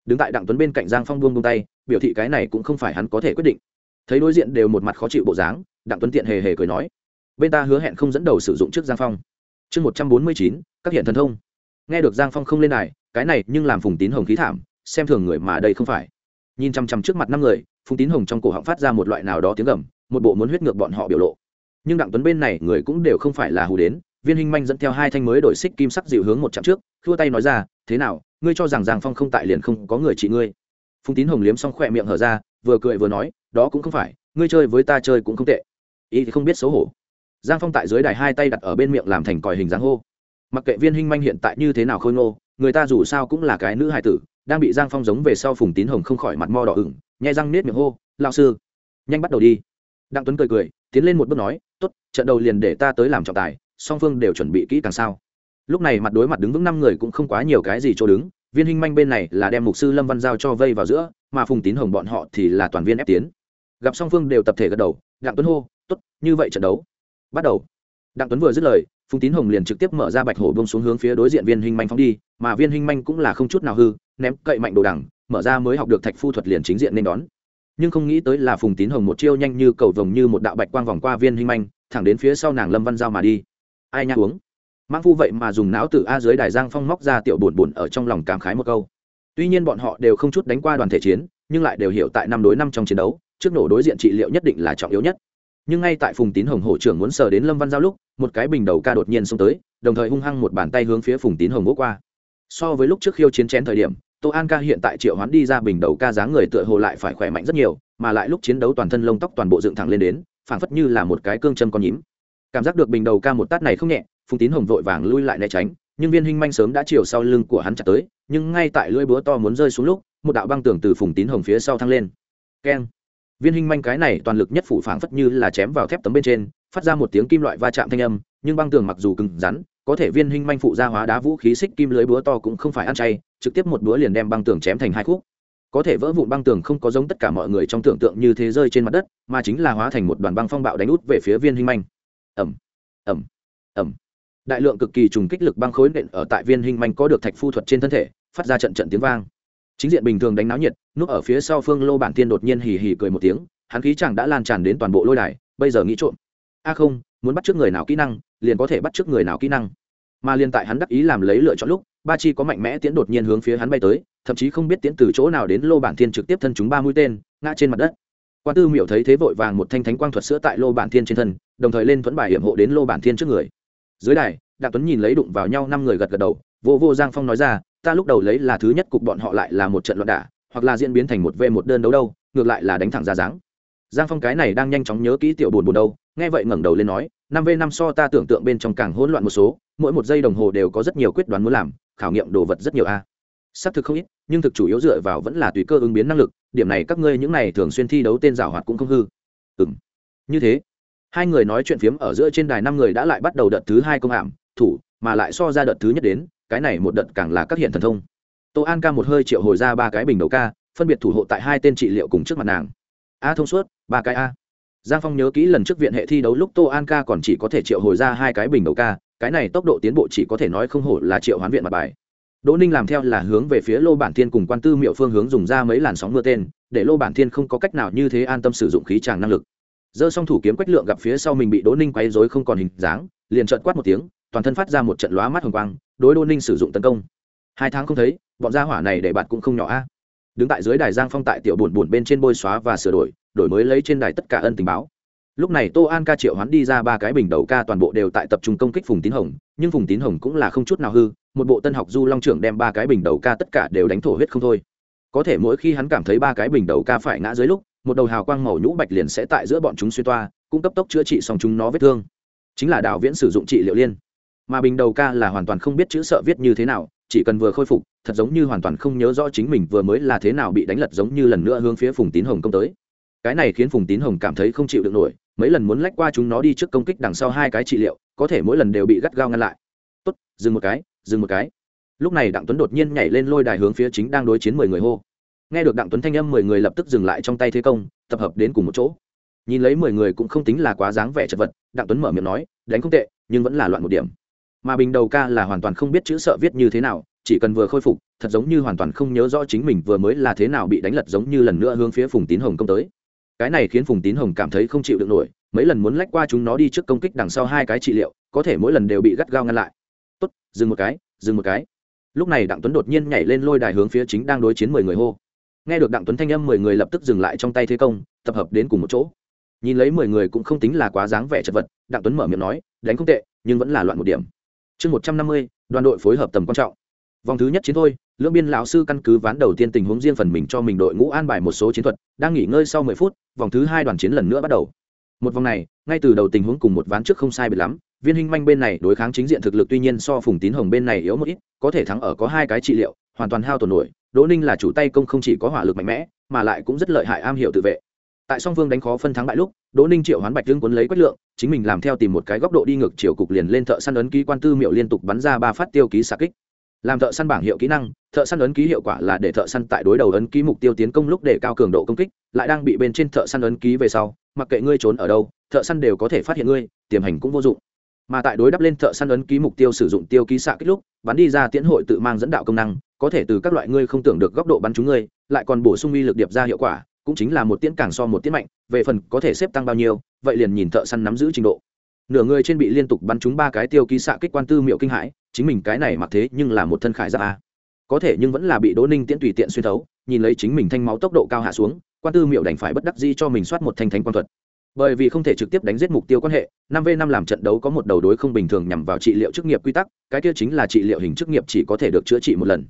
Đứng tại đặng tuấn bên cạnh giang phong buông buông tay, biểu thị cái này cũng không phải hắn có thể quyết định. Thấy đối diện đều một mặt khó chịu bộ dáng, đặng tuấn tiện hề hề cười nói, bên ta hứa hẹn không dẫn đầu sử dụng trước giang phong. Chương một trăm bốn mươi chín, các hiện thần thông. Nghe được giang phong không lên này cái này nhưng làm phùng tín hồng khí thảm, xem thường người mà đây không phải. Nhìn chăm chăm trước mặt năm người, phùng tín hồng trong cổ họng phát ra một loại nào đó tiếng gầm, một bộ muốn huyết ngược bọn họ biểu lộ. Nhưng đặng tuấn bên này người cũng đều không phải là hù đến, viên hình manh dẫn theo hai thanh mới đổi xích kim sắc dịu hướng một chặng trước khua tay nói ra, thế nào, ngươi cho rằng giang phong không tại liền không có người trị ngươi? Phùng tín hồng liếm xong khỏe miệng hở ra, vừa cười vừa nói, đó cũng không phải, ngươi chơi với ta chơi cũng không tệ. Ý thì không biết xấu hổ. Giang phong tại dưới đài hai tay đặt ở bên miệng làm thành còi hình dáng hô. Mặc kệ viên hinh manh hiện tại như thế nào khôi ngô, người ta dù sao cũng là cái nữ hài tử, đang bị giang phong giống về sau phùng tín hồng không khỏi mặt mo đỏ ửng, nhai răng nết miệng hô lao sư, nhanh bắt đầu đi. Đặng tuấn cười cười, tiến lên một bước nói t ố t trận đầu liền để ta tới làm trọng tài, song phương đều chuẩn bị kỹ càng sao lúc này mặt đối mặt đứng vững năm người cũng không quá nhiều cái gì chỗ đứng, viên hình manh bên này là đem mục sư lâm văn giao cho vây vào giữa, mà phùng tín hồng bọn họ thì là toàn viên ép tiến. Gặp song phương đều tập thể gật đầu, đặng tuấn hô t ố t như vậy trận đấu. Bắt đầu. Đặng tuấn vừa dứt lời, phùng tín hồng liền trực tiếp mở ra bạch hổ bông xuống hướng phía đối diện viên hình manh phóng đi, mà viên hình manh cũng là không chút nào hư, ném cậy mạnh đồ đẳng mở ra mới học được thạch phu thuật liền chính diện nên đón. Nhưng không nghĩ tới là phùng tín hồng một chiêu nhanh như cầu vồng như một đạo bạch quang vòng qua viên hình manh, thẳng đến phía sau nàng lâm văn giao mà đi. Ai nha uống? Mang phu vậy mà dùng não tử a dưới đài giang phong móc ra tiểu buồn buồn ở trong lòng cảm khái một câu. Tuy nhiên bọn họ đều không chút đánh qua đoàn thể chiến, nhưng lại đều hiểu tại năm đối năm trong chiến đấu, trước nổ đối diện trị liệu nhất định là trọng yếu nhất. Nhưng ngay tại phùng tín hồng hổ trưởng muốn sờ đến lâm văn giao lúc, một cái bình đầu ca đột nhiên xông tới, đồng thời hung hăng một bàn tay hướng phía phùng tín hồng vỗ qua. So với lúc trước khiêu chiến chén thời điểm, tô an ca hiện tại triệu hoán đi ra bình đầu ca dáng người tựa hồ lại phải khỏe mạnh rất nhiều, mà lại lúc chiến đấu toàn thân lông tóc toàn bộ dựng thẳng lên đến, phảng phất như là một cái cương châm con nhím. Cảm giác được bình đầu ca một tát này không nhẹ phùng tín hồng vội vàng lui lại né tránh, nhưng viên hinh manh sớm đã chiều sau lưng của hắn chặt tới, nhưng ngay tại lưỡi búa to muốn rơi xuống lúc, một đạo băng tường từ phùng tín hồng phía sau thăng lên. Keng. Viên hinh manh cái này toàn lực nhất phủ phảng phất như là chém vào thép tấm bên trên, phát ra một tiếng kim loại va chạm thanh âm, nhưng băng tường mặc dù cứng rắn, có thể viên hinh manh phụ ra hóa đá vũ khí xích kim lưới búa to cũng không phải ăn chay, trực tiếp một búa liền đem băng tường chém thành hai khúc. Có thể vỡ vụn băng tường không có giống tất cả mọi người trong tưởng tượng như thế rơi trên mặt đất, mà chính là hóa thành một đoàn băng phong bạo đánh út về phía viên hinh manh. Ẩm ẩm ẩm đại lượng cực kỳ trùng kích lực băng khối nện ở tại viên hình manh có được thạch phu thuật trên thân thể, phát ra trận trận tiếng vang. Chính diện bình thường đánh náo nhiệt núp ở phía sau phương lô bản tiên đột nhiên hì hì cười một tiếng, hắn khí chẳng đã lan tràn đến toàn bộ lôi đài, bây giờ nghĩ trộm. A không, muốn bắt trước người nào kỹ năng, liền có thể bắt trước người nào kỹ năng. Mà liền tại hắn đắc ý làm lấy lựa chọn lúc, ba chi có mạnh mẽ tiến đột nhiên hướng phía hắn bay tới, thậm chí không biết tiến từ chỗ nào đến lô bản thiên trực tiếp thân chúng ba mũi tên, ngã trên mặt đất. Quan tư miểu thấy thế vội vàng một thanh thánh quang thuật sữa tại lô bản thiên trên thân, đồng thời lên thuẫn bài hiểm hộ đến lô bản thiên trước người dưới đài, đặng tuấn nhìn lấy đụng vào nhau năm người gật gật đầu, vô vô giang phong nói ra, ta lúc đầu lấy là thứ nhất cục bọn họ lại là một trận loạn đả, hoặc là diễn biến thành một v một đơn đấu đâu, ngược lại là đánh thẳng ra dáng. Giang phong cái này đang nhanh chóng nhớ kỹ tiểu buồn buồn đâu, nghe vậy ngẩng đầu lên nói, năm v năm so ta tưởng tượng bên trong càng hỗn loạn một số, mỗi một giây đồng hồ đều có rất nhiều quyết đoán muốn làm, khảo nghiệm đồ vật rất nhiều a. Xác thực không ít, nhưng thực chủ yếu dựa vào vẫn là tùy cơ ứng biến năng lực, điểm này các ngươi những này thường xuyên thi đấu tên giảo hoạt cũng không hư. Ừ như thế hai người nói chuyện phiếm ở giữa trên đài năm người đã lại bắt đầu đợt thứ hai công hàm, thủ, mà lại so ra đợt thứ nhất đến, cái này một đợt càng là các hiện thần thông. Tô an ca một hơi triệu hồi ra ba cái bình đầu ca, phân biệt thủ hộ tại hai tên trị liệu cùng trước mặt nàng. A thông suốt, ba cái a. Giang phong nhớ kỹ lần trước viện hệ thi đấu lúc tô an ca còn chỉ có thể triệu hồi ra hai cái bình đầu ca, cái này tốc độ tiến bộ chỉ có thể nói không hổ là triệu hoán viện mặt bài. Đỗ ninh làm theo là hướng về phía lô bản thiên cùng quan tư miệu phương hướng dùng ra mấy làn sóng mưa tên, để lô bản thiên không có cách nào như thế an tâm sử dụng khí tràng năng lực giơ xong thủ kiếm quách lượng gặp phía sau mình bị đỗ ninh quấy rối không còn hình dáng, liền trợn quát một tiếng, toàn thân phát ra một trận lóa mắt hồng quang, đối đỗ ninh sử dụng tấn công. Hai tháng không thấy, bọn gia hỏa này để bạt cũng không nhỏ a. Đứng tại dưới đài giang phong tại tiểu buồn buồn bên trên bôi xóa và sửa đổi đổi mới lấy trên đài tất cả ân tình báo. Lúc này tô an ca triệu hoán đi ra ba cái bình đầu ca toàn bộ đều tại tập trung công kích phùng tín hồng, nhưng phùng tín hồng cũng là không chút nào hư, một bộ tân học du long trưởng đem ba cái bình đầu ca tất cả đều đánh thổ huyết không thôi. Có thể mỗi khi hắn cảm thấy ba cái bình đầu ca phải ngã dưới lúc một đầu hào quang màu nhũ bạch liền sẽ tại giữa bọn chúng xuyên toa, cung cấp tốc chữa trị xong chúng nó vết thương. Chính là đào viễn sử dụng trị liệu liên. Mà bình đầu ca là hoàn toàn không biết chữ sợ viết như thế nào, chỉ cần vừa khôi phục, thật giống như hoàn toàn không nhớ rõ chính mình vừa mới là thế nào bị đánh lật giống như lần nữa hướng phía phùng tín hồng công tới. Cái này khiến phùng tín hồng cảm thấy không chịu được nổi, mấy lần muốn lách qua chúng nó đi trước công kích đằng sau hai cái trị liệu, có thể mỗi lần đều bị gắt gao ngăn lại. Tốt, dừng một cái, dừng một cái. Lúc này đặng tuấn đột nhiên nhảy lên lôi đài hướng phía chính đang đối chiến mười người hô nghe được đặng tuấn thanh âm mười người lập tức dừng lại trong tay thế công, tập hợp đến cùng một chỗ. Nhìn lấy mười người cũng không tính là quá dáng vẻ chật vật, đặng tuấn mở miệng nói, đánh không tệ, nhưng vẫn là loạn một điểm. Mà bình đầu ca là hoàn toàn không biết chữ sợ viết như thế nào, chỉ cần vừa khôi phục, thật giống như hoàn toàn không nhớ rõ chính mình vừa mới là thế nào bị đánh lật giống như lần nữa hướng phía phùng tín hồng công tới. Cái này khiến phùng tín hồng cảm thấy không chịu được nổi, mấy lần muốn lách qua chúng nó đi trước công kích đằng sau hai cái trị liệu, có thể mỗi lần đều bị gắt gao ngăn lại. Tốt, dừng một cái, dừng một cái. Lúc này đặng tuấn đột nhiên nhảy lên lôi đài hướng phía chính đang đối chiến mười người hô nghe được đặng tuấn thanh âm mười người lập tức dừng lại trong tay thế công, tập hợp đến cùng một chỗ. Nhìn lấy mười người cũng không tính là quá dáng vẻ chật vật, đặng tuấn mở miệng nói, đánh không tệ, nhưng vẫn là loạn một điểm. Chương một trăm năm mươi, đoàn đội phối hợp tầm quan trọng. Vòng thứ nhất chiến thôi lưỡng biên lão sư căn cứ ván đầu tiên tình huống riêng phần mình cho mình đội ngũ an bài một số chiến thuật, đang nghỉ ngơi sau mười phút, vòng thứ hai đoàn chiến lần nữa bắt đầu. Một vòng này, ngay từ đầu tình huống cùng một ván trước không sai biệt lắm, viên hinh manh bên này đối kháng chính diện thực lực tuy nhiên so phùng tín hồng bên này yếu một ít, có thể thắng ở có hai cái trị liệu, hoàn toàn hao tổn nổi đỗ ninh là chủ tay công không chỉ có hỏa lực mạnh mẽ, mà lại cũng rất lợi hại am hiểu tự vệ. Tại song phương đánh khó phân thắng bại lúc, đỗ ninh triệu hoán bạch dương quấn lấy quách lượng, chính mình làm theo tìm một cái góc độ đi ngược chiều cục liền lên thợ săn ấn ký quan tư miệu liên tục bắn ra ba phát tiêu ký xạ kích. Làm thợ săn bảng hiệu kỹ năng, thợ săn ấn ký hiệu quả là để thợ săn tại đối đầu ấn ký mục tiêu tiến công lúc để cao cường độ công kích, lại đang bị bên trên thợ săn ấn ký về sau, mặc kệ ngươi trốn ở đâu, thợ săn đều có thể phát hiện ngươi, tiềm hành cũng vô dụng. Mà tại đối đắp lên thợ săn ấn ký mục tiêu sử dụng tiêu ký xạ kích lúc, bắn đi ra tiễn hội tự mang dẫn đạo công năng có thể từ các loại ngươi không tưởng được góc độ bắn chúng ngươi, lại còn bổ sung uy lực điệp ra hiệu quả, cũng chính là một tiễn càng so một tiễn mạnh, về phần có thể xếp tăng bao nhiêu, vậy liền nhìn thợ săn nắm giữ trình độ. Nửa người trên bị liên tục bắn trúng ba cái tiêu ký xạ kích quan tư miệu kinh hãi, chính mình cái này mặc thế nhưng là một thân khải giáp a. Có thể nhưng vẫn là bị đỗ ninh tiễn tùy tiện xuyên thấu, nhìn lấy chính mình thanh máu tốc độ cao hạ xuống, quan tư miệu đành phải bất đắc di cho mình soát một thanh thánh quan thuật. Bởi vì không thể trực tiếp đánh giết mục tiêu quan hệ, năm v năm làm trận đấu có một đầu đối không bình thường nhằm vào trị liệu chức nghiệp quy tắc, cái kia chính là trị liệu hình chức nghiệp chỉ có thể được chữa trị một lần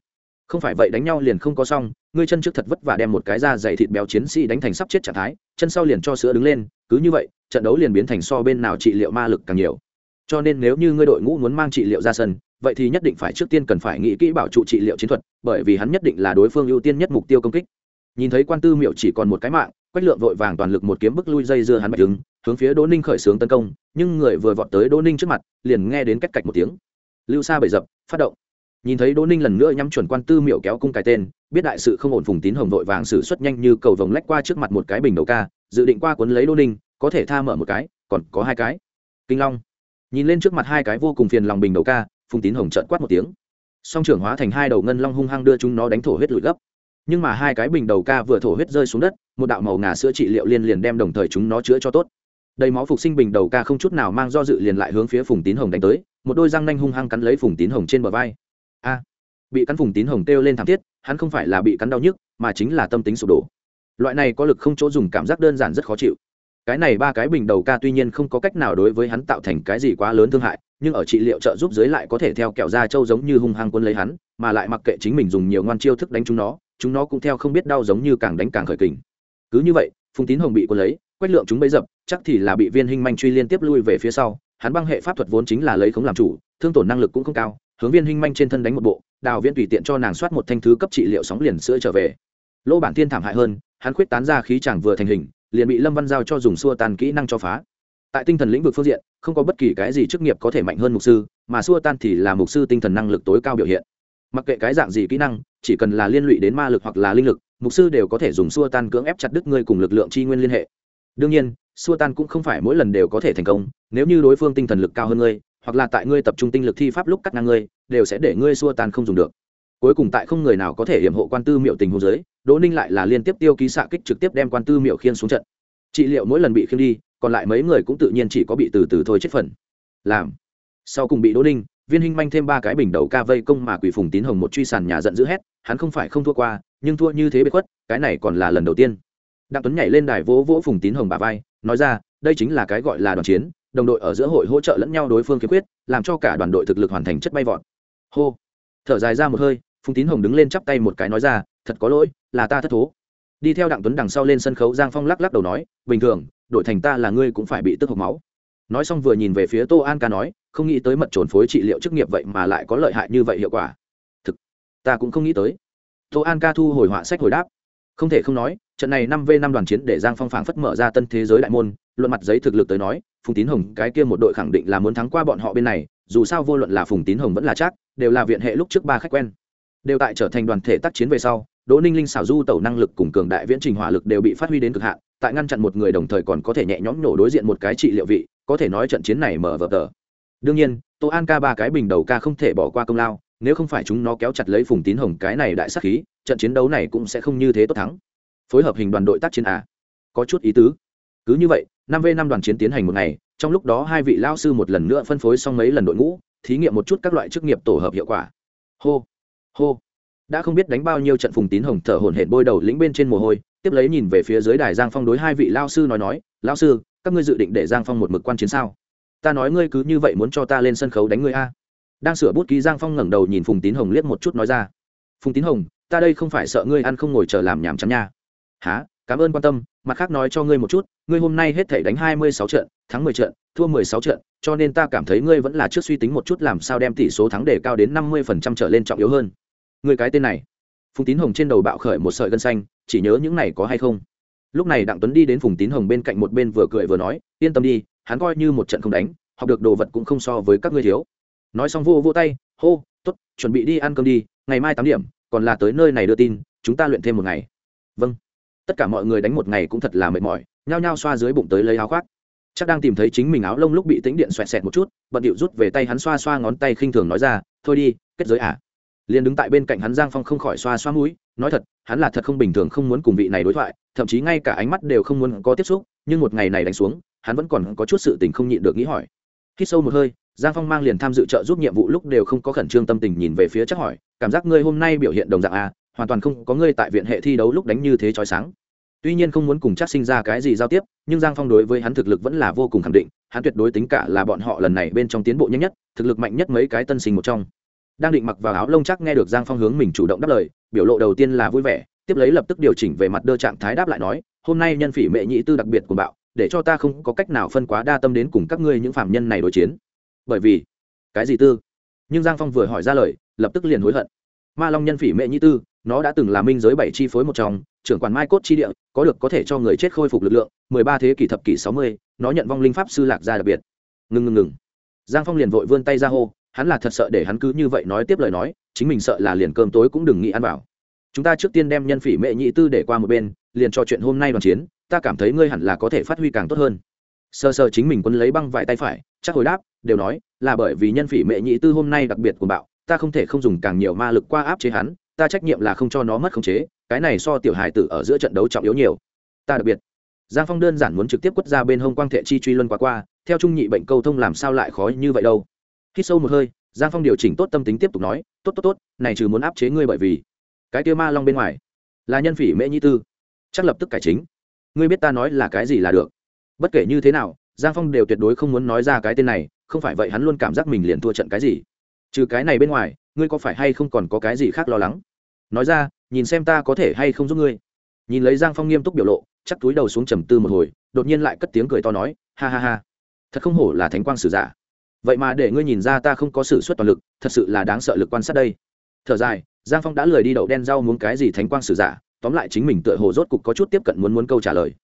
không phải vậy đánh nhau liền không có xong, ngươi chân trước thật vất vả đem một cái da dày thịt béo chiến sĩ đánh thành sắp chết trạng thái, chân sau liền cho sữa đứng lên, cứ như vậy, trận đấu liền biến thành so bên nào trị liệu ma lực càng nhiều. Cho nên nếu như ngươi đội ngũ muốn mang trị liệu ra sân, vậy thì nhất định phải trước tiên cần phải nghĩ kỹ bảo trụ trị liệu chiến thuật, bởi vì hắn nhất định là đối phương ưu tiên nhất mục tiêu công kích. Nhìn thấy quan tư miệu chỉ còn một cái mạng, quách lượng vội vàng toàn lực một kiếm bức lui dây dưa hắn bạch đứng hướng phía đỗ ninh khởi xướng tấn công, nhưng người vừa vọt tới đỗ ninh trước mặt, liền nghe đến cách cạch một tiếng. Lưu xa bầy dập, phát động nhìn thấy đỗ ninh lần nữa nhắm chuẩn quan tư miệu kéo cung cái tên, biết đại sự không ổn phùng tín hồng vội vàng xử suất nhanh như cầu vồng lách qua trước mặt một cái bình đầu ca, dự định qua cuốn lấy đỗ ninh, có thể tha mở một cái, còn có hai cái. Kinh long. Nhìn lên trước mặt hai cái vô cùng phiền lòng bình đầu ca, phùng tín hồng trợn quát một tiếng. Song trưởng hóa thành hai đầu ngân long hung hăng đưa chúng nó đánh thổ huyết lụi gấp. Nhưng mà hai cái bình đầu ca vừa thổ huyết rơi xuống đất, một đạo màu ngà sữa trị liệu liên liền đem đồng thời chúng nó chữa cho tốt. Đầy máu phục sinh bình đầu ca không chút nào mang do dự liền lại hướng phía phùng tín hồng đánh tới, một đôi răng nanh hung hăng cắn lấy phùng tín hồng trên bờ vai a. Bị cắn phùng tín hồng kêu lên thảm thiết, hắn không phải là bị cắn đau nhức, mà chính là tâm tính sụp đổ. Loại này có lực không chỗ dùng cảm giác đơn giản rất khó chịu. Cái này ba cái bình đầu ca tuy nhiên không có cách nào đối với hắn tạo thành cái gì quá lớn thương hại, nhưng ở trị liệu trợ giúp dưới lại có thể theo kẹo da trâu giống như hung hăng quân lấy hắn, mà lại mặc kệ chính mình dùng nhiều ngoan chiêu thức đánh chúng nó chúng nó cũng theo không biết đau giống như càng đánh càng khởi kình. Cứ như vậy, phùng tín hồng bị quân lấy, quách lượng chúng bấy dập, chắc thì là bị viên hình manh truy liên tiếp lui về phía sau, hắn băng hệ pháp thuật vốn chính là lấy không làm chủ, thương tổn năng lực cũng không cao hướng viên hinh manh trên thân đánh một bộ, đào viên tùy tiện cho nàng soát một thanh thứ cấp trị liệu sóng liền sữa trở về. Lỗ bản thiên thảm hại hơn, hắn khuyết tán ra khí chẳng vừa thành hình, liền bị lâm văn giao cho dùng xua tan kỹ năng cho phá. Tại tinh thần lĩnh vực phương diện, không có bất kỳ cái gì chức nghiệp có thể mạnh hơn mục sư, mà xua tan thì là mục sư tinh thần năng lực tối cao biểu hiện. Mặc kệ cái dạng gì kỹ năng, chỉ cần là liên lụy đến ma lực hoặc là linh lực, mục sư đều có thể dùng xua tan cưỡng ép chặt đứt ngươi cùng lực lượng tri nguyên liên hệ. Đương nhiên, xua tan cũng không phải mỗi lần đều có thể thành công, nếu như đối phương tinh thần lực cao hơn ngươi hoặc là tại ngươi tập trung tinh lực thi pháp lúc cắt ngang ngươi, đều sẽ để ngươi xua tan không dùng được. Cuối cùng tại không người nào có thể hiểm hộ quan tư miệu tình hôn giới đỗ ninh lại là liên tiếp tiêu ký xạ kích trực tiếp đem quan tư miệu khiên xuống trận. Trị liệu mỗi lần bị khiên đi, còn lại mấy người cũng tự nhiên chỉ có bị từ từ thôi chết phần. Làm. Sau cùng bị đỗ ninh, viên Hinh manh thêm ba cái bình đầu ca vây công mà quỷ phùng tín hồng một truy sàn nhà giận dữ hét, hắn không phải không thua qua, nhưng thua như thế bế khuất, cái này còn là lần đầu tiên. Đặng tuấn nhảy lên đài vỗ vỗ phùng tín hồng bà vai, nói ra, đây chính là cái gọi là đoàn chiến đồng đội ở giữa hội hỗ trợ lẫn nhau đối phương kiếm quyết, làm cho cả đoàn đội thực lực hoàn thành chất bay vọt. Hô. Thở dài ra một hơi, phùng tín hồng đứng lên chắp tay một cái nói ra, thật có lỗi, là ta thất thố. Đi theo đặng tuấn đằng sau lên sân khấu, giang phong lắc lắc đầu nói, bình thường, đội thành ta là ngươi cũng phải bị tức hộc máu. Nói xong vừa nhìn về phía tô an ca nói, không nghĩ tới mật trồn phối trị liệu chức nghiệp vậy mà lại có lợi hại như vậy hiệu quả. Thực, ta cũng không nghĩ tới. Tô an ca thu hồi họa sách hồi đáp không thể không nói, trận này năm v năm đoàn chiến để giang phong phảng phất mở ra tân thế giới đại môn, luận mặt giấy thực lực tới nói, phùng tín hồng cái kia một đội khẳng định là muốn thắng qua bọn họ bên này, dù sao vô luận là phùng tín hồng vẫn là chắc đều là viện hệ lúc trước ba khách quen. Đều tại trở thành đoàn thể tác chiến về sau, đỗ ninh linh xảo du tẩu năng lực cùng cường đại viễn trình hỏa lực đều bị phát huy đến cực hạn, tại ngăn chặn một người đồng thời còn có thể nhẹ nhõm nổ đối diện một cái trị liệu vị, có thể nói trận chiến này mở vở tờ. Đương nhiên, tô an ca ba cái bình đầu ca không thể bỏ qua công lao nếu không phải chúng nó kéo chặt lấy phùng tín hồng cái này đại sắc khí, trận chiến đấu này cũng sẽ không như thế tốt thắng. Phối hợp hình đoàn đội tác chiến à? Có chút ý tứ. Cứ như vậy, năm v năm đoàn chiến tiến hành một ngày, trong lúc đó hai vị lao sư một lần nữa phân phối xong mấy lần đội ngũ, thí nghiệm một chút các loại chức nghiệp tổ hợp hiệu quả. Hô hô. Đã không biết đánh bao nhiêu trận phùng tín hồng thở hổn hển bôi đầu lĩnh bên trên mồ hôi, tiếp lấy nhìn về phía dưới đài giang phong đối hai vị lao sư nói nói, lao sư, các ngươi dự định để giang phong một mực quan chiến sao? Ta nói ngươi cứ như vậy muốn cho ta lên sân khấu đánh ngươi a đang sửa bút ký giang phong ngẩng đầu nhìn phùng tín hồng liếc một chút nói ra, phùng tín hồng, ta đây không phải sợ ngươi ăn không ngồi chờ làm nhảm chán nha. Há cảm ơn quan tâm, mặt khác nói cho ngươi một chút, ngươi hôm nay hết thể đánh hai mươi sáu trận, thắng mười trận, thua mười sáu trận, cho nên ta cảm thấy ngươi vẫn là trước suy tính một chút làm sao đem tỷ số thắng đề cao đến năm mươi phần trăm trở lên trọng yếu hơn. Người cái tên này. Phùng tín hồng trên đầu bạo khởi một sợi gân xanh, chỉ nhớ những này có hay không? Lúc này đặng tuấn đi đến phùng tín hồng bên cạnh một bên vừa cười vừa nói, yên tâm đi, hắn coi như một trận không đánh, học được đồ vật cũng không so với các ngươi thiếu nói xong vô vô tay, hô t ố t chuẩn bị đi ăn cơm đi, ngày mai tám điểm, còn là tới nơi này đưa tin, chúng ta luyện thêm một ngày. Vâng. Tất cả mọi người đánh một ngày cũng thật là mệt mỏi, nhao nhao xoa dưới bụng tới lấy áo khoác. Chắc đang tìm thấy chính mình áo lông lúc bị tính điện xoẹt xẹt một chút, bận điệu rút về tay hắn xoa xoa ngón tay khinh thường nói ra, thôi đi, kết giới à. Liền đứng tại bên cạnh hắn giang phong không khỏi xoa xoa mũi, nói thật, hắn là thật không bình thường không muốn cùng vị này đối thoại, thậm chí ngay cả ánh mắt đều không muốn có tiếp xúc, nhưng một ngày này đánh xuống, hắn vẫn còn có chút sự tình không nhịn được nghĩ hỏi. Khi sâu một hơi giang phong mang liền tham dự trợ giúp nhiệm vụ lúc đều không có khẩn trương tâm tình nhìn về phía chắc hỏi cảm giác ngươi hôm nay biểu hiện đồng dạng a, hoàn toàn không có ngươi tại viện hệ thi đấu lúc đánh như thế trói sáng. Tuy nhiên không muốn cùng chắc sinh ra cái gì giao tiếp nhưng giang phong đối với hắn thực lực vẫn là vô cùng khẳng định hắn tuyệt đối tính cả là bọn họ lần này bên trong tiến bộ nhanh nhất thực lực mạnh nhất mấy cái tân sinh một trong. Đang định mặc vào áo lông chắc nghe được giang phong hướng mình chủ động đáp lời biểu lộ đầu tiên là vui vẻ tiếp lấy lập tức điều chỉnh về mặt đơ trạng thái đáp lại nói hôm nay nhân phỉ mệ nhị tư đặc biệt của bạo để cho ta không có cách nào phân quá đa tâm đến cùng các ngươi những phạm nhân này đối chiến bởi vì cái gì tư? Nhưng giang phong vừa hỏi ra lời, lập tức liền hối hận. Ma long nhân phỉ mệ nhị tư, nó đã từng là minh giới bảy chi phối một trong, trưởng quản mai cốt chi địa, có được có thể cho người chết khôi phục lực lượng, mười ba thế kỷ thập kỷ sáu mươi, nó nhận vong linh pháp sư lạc gia đặc biệt. Ngừng ngừng ngừng giang phong liền vội vươn tay ra hô, hắn là thật sợ để hắn cứ như vậy nói tiếp lời nói, chính mình sợ là liền cơm tối cũng đừng nghĩ ăn vào. Chúng ta trước tiên đem nhân phỉ mệ nhị tư để qua một bên, liền cho chuyện hôm nay đoàn chiến, ta cảm thấy ngươi hẳn là có thể phát huy càng tốt hơn. Sơ sơ chính mình quân lấy băng vải tay phải, chắc hồi đáp đều nói, là bởi vì nhân phỉ mệ nhị tư hôm nay đặc biệt của bạo, ta không thể không dùng càng nhiều ma lực qua áp chế hắn, ta trách nhiệm là không cho nó mất khống chế, cái này so tiểu hài tử ở giữa trận đấu trọng yếu nhiều. Ta đặc biệt. Giang phong đơn giản muốn trực tiếp quất ra bên hông quang thệ chi truy luân qua qua, theo trung nhị bệnh câu thông làm sao lại khó như vậy đâu. Khi sâu một hơi, giang phong điều chỉnh tốt tâm tính tiếp tục nói, tốt tốt tốt, này trừ muốn áp chế ngươi bởi vì cái kia ma long bên ngoài là nhân phỉ mễ nhi tư. Chắc lập tức cải chính. Ngươi biết ta nói là cái gì là được. Bất kể như thế nào, giang phong đều tuyệt đối không muốn nói ra cái tên này không phải vậy hắn luôn cảm giác mình liền thua trận cái gì. Trừ cái này bên ngoài, ngươi có phải hay không còn có cái gì khác lo lắng? Nói ra, nhìn xem ta có thể hay không giúp ngươi. Nhìn lấy giang phong nghiêm túc biểu lộ, chắc túi đầu xuống trầm tư một hồi, đột nhiên lại cất tiếng cười to nói, ha ha ha, thật không hổ là thánh quang sử giả. Vậy mà để ngươi nhìn ra ta không có sự suất toàn lực, thật sự là đáng sợ lực quan sát đây. Thở dài, giang phong đã lười đi đậu đen rau muốn cái gì thánh quang sử giả, tóm lại chính mình tựa hồ rốt cục có chút tiếp cận muốn muốn câu trả lời.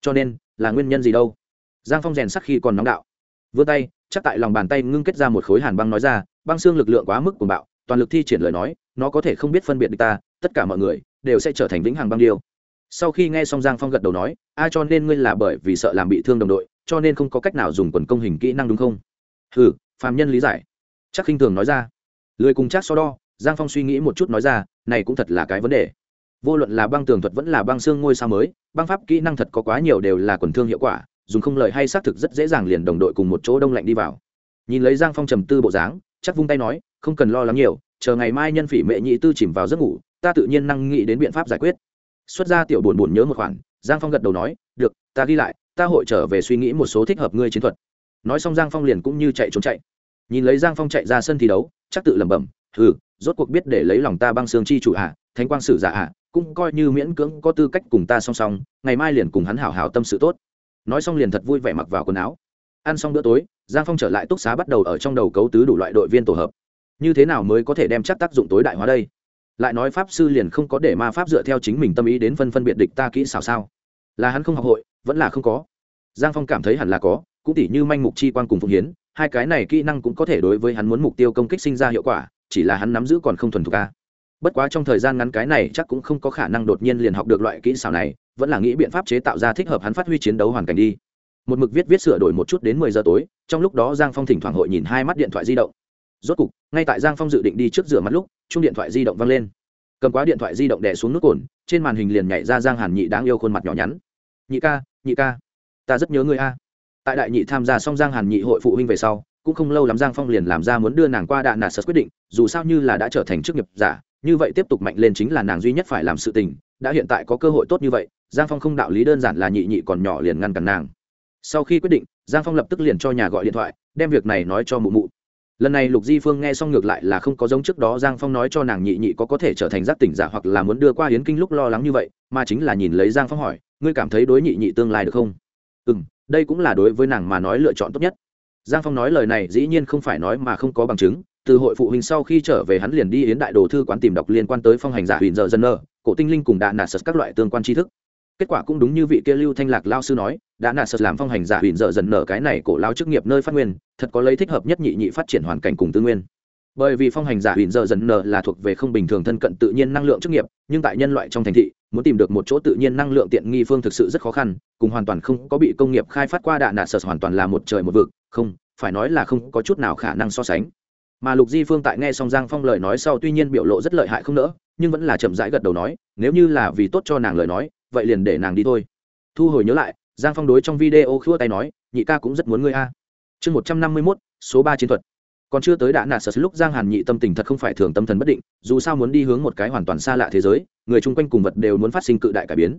Cho nên, là nguyên nhân gì đâu? Giang phong rèn sắc khi còn nóng đạo. Vươn tay chắc tại lòng bàn tay ngưng kết ra một khối hàn băng nói ra, băng xương lực lượng quá mức cuồng bạo, toàn lực thi triển lời nói, nó có thể không biết phân biệt được ta, tất cả mọi người đều sẽ trở thành vĩnh hằng băng điêu. Sau khi nghe xong giang phong gật đầu nói, a, cho nên ngươi là bởi vì sợ làm bị thương đồng đội, cho nên không có cách nào dùng quần công hình kỹ năng đúng không? Ừ phàm nhân lý giải. Chắc khinh thường nói ra. Lười cùng chắc so đo, giang phong suy nghĩ một chút nói ra, này cũng thật là cái vấn đề. Vô luận là băng tường thuật vẫn là băng xương ngôi sao mới, băng pháp kỹ năng thật có quá nhiều đều là quần thương hiệu quả dùng không lời hay xác thực rất dễ dàng liền đồng đội cùng một chỗ đông lạnh đi vào. Nhìn lấy giang phong trầm tư bộ dáng, chắc vung tay nói, không cần lo lắng nhiều, chờ ngày mai nhân phỉ mệ nhị tư chìm vào giấc ngủ, ta tự nhiên năng nghĩ đến biện pháp giải quyết. Xuất ra tiểu buồn buồn nhớ một khoản, giang phong gật đầu nói, được, ta ghi lại, ta hội trở về suy nghĩ một số thích hợp ngươi chiến thuật. Nói xong giang phong liền cũng như chạy trốn chạy. Nhìn lấy giang phong chạy ra sân thi đấu, chắc tự lẩm bẩm ừ rốt cuộc biết để lấy lòng ta băng xương chi chủ hạ thánh quang sử giả hạ cũng coi như miễn cưỡng có tư cách cùng ta song song, ngày mai liền cùng hắn hảo hảo tâm sự tốt nói xong liền thật vui vẻ mặc vào quần áo. Ăn xong bữa tối, giang phong trở lại túc xá bắt đầu ở trong đầu cấu tứ đủ loại đội viên tổ hợp. Như thế nào mới có thể đem chắc tác dụng tối đại hóa đây? Lại nói pháp sư liền không có để ma pháp dựa theo chính mình tâm ý đến phân phân biệt địch ta kỹ xảo sao? Là hắn không học hội, vẫn là không có. Giang phong cảm thấy hẳn là có, cũng tỉ như manh mục chi quan cùng phụng hiến, hai cái này kỹ năng cũng có thể đối với hắn muốn mục tiêu công kích sinh ra hiệu quả, chỉ là hắn nắm giữ còn không thuần thục ca bất quá trong thời gian ngắn cái này chắc cũng không có khả năng đột nhiên liền học được loại kỹ xảo này, vẫn là nghĩ biện pháp chế tạo ra thích hợp hắn phát huy chiến đấu hoàn cảnh đi. Một mực viết viết sửa đổi một chút đến mười giờ tối, trong lúc đó giang phong thỉnh thoảng hội nhìn hai mắt điện thoại di động. Rốt cục, ngay tại giang phong dự định đi trước rửa mắt lúc chung điện thoại di động văng lên. Cầm quá điện thoại di động đè xuống nút cồn, trên màn hình liền nhảy ra giang hàn nhị đáng yêu khuôn mặt nhỏ nhắn. Nhị ca nhị ca, ta rất nhớ người a. Tại đại nhị tham gia xong giang hàn nhị hội phụ huynh về sau, cũng không lâu lắm giang phong liền làm ra muốn đưa nàng qua đạn nà sật quyết định, dù sao như là đã trở thành chức nghiệp giả như vậy tiếp tục mạnh lên chính là nàng duy nhất phải làm sự tình, đã hiện tại có cơ hội tốt như vậy, giang phong không đạo lý đơn giản là nhị nhị còn nhỏ liền ngăn cản nàng. Sau khi quyết định, giang phong lập tức liền cho nhà gọi điện thoại, đem việc này nói cho mụ mụ. Lần này lục di phương nghe xong ngược lại là không có giống trước đó giang phong nói cho nàng nhị nhị có có thể trở thành giác tỉnh giả hoặc là muốn đưa qua hiến kinh lúc lo lắng như vậy, mà chính là nhìn lấy giang phong hỏi, ngươi cảm thấy đối nhị nhị tương lai được không? Ừ m đây cũng là đối với nàng mà nói lựa chọn tốt nhất. Giang phong nói lời này dĩ nhiên không phải nói mà không có bằng chứng từ hội phụ huynh sau khi trở về hắn liền đi yến đại đồ thư quán tìm đọc liên quan tới phong hành giả huyền giờ dân nơ, cổ tinh linh cùng đạn nạt sật các loại tương quan tri thức. Kết quả cũng đúng như vị kia lưu thanh lạc lao sư nói đã nạt sật làm phong hành giả huyền dở dần nở cái này cổ lao chức nghiệp nơi phát nguyên, thật có lấy thích hợp nhất nhị nhị phát triển hoàn cảnh cùng tư nguyên. Bởi vì phong hành giả huyền dở dần nở là thuộc về không bình thường thân cận tự nhiên năng lượng chức nghiệp, nhưng tại nhân loại trong thành thị, muốn tìm được một chỗ tự nhiên năng lượng tiện nghi phương thực sự rất khó khăn, cùng hoàn toàn không có bị công nghiệp khai phát qua đạn nạt sật hoàn toàn là một trời một vực, không, phải nói là không có chút nào khả năng so sánh mà lục di phương tại nghe xong giang phong lời nói sau tuy nhiên biểu lộ rất lợi hại không nỡ, nhưng vẫn là chậm rãi gật đầu nói, nếu như là vì tốt cho nàng lời nói, vậy liền để nàng đi thôi. Thu hồi nhớ lại, giang phong đối trong video khua tay nói, nhị ca cũng rất muốn ngươi a. Chương một trăm năm mươi mốt, số ba chiến thuật. Còn chưa tới đã nạt sật lúc giang hàn nhị tâm tình thật không phải thường tâm thần bất định, dù sao muốn đi hướng một cái hoàn toàn xa lạ thế giới, người chung quanh cùng vật đều muốn phát sinh cự đại cải biến.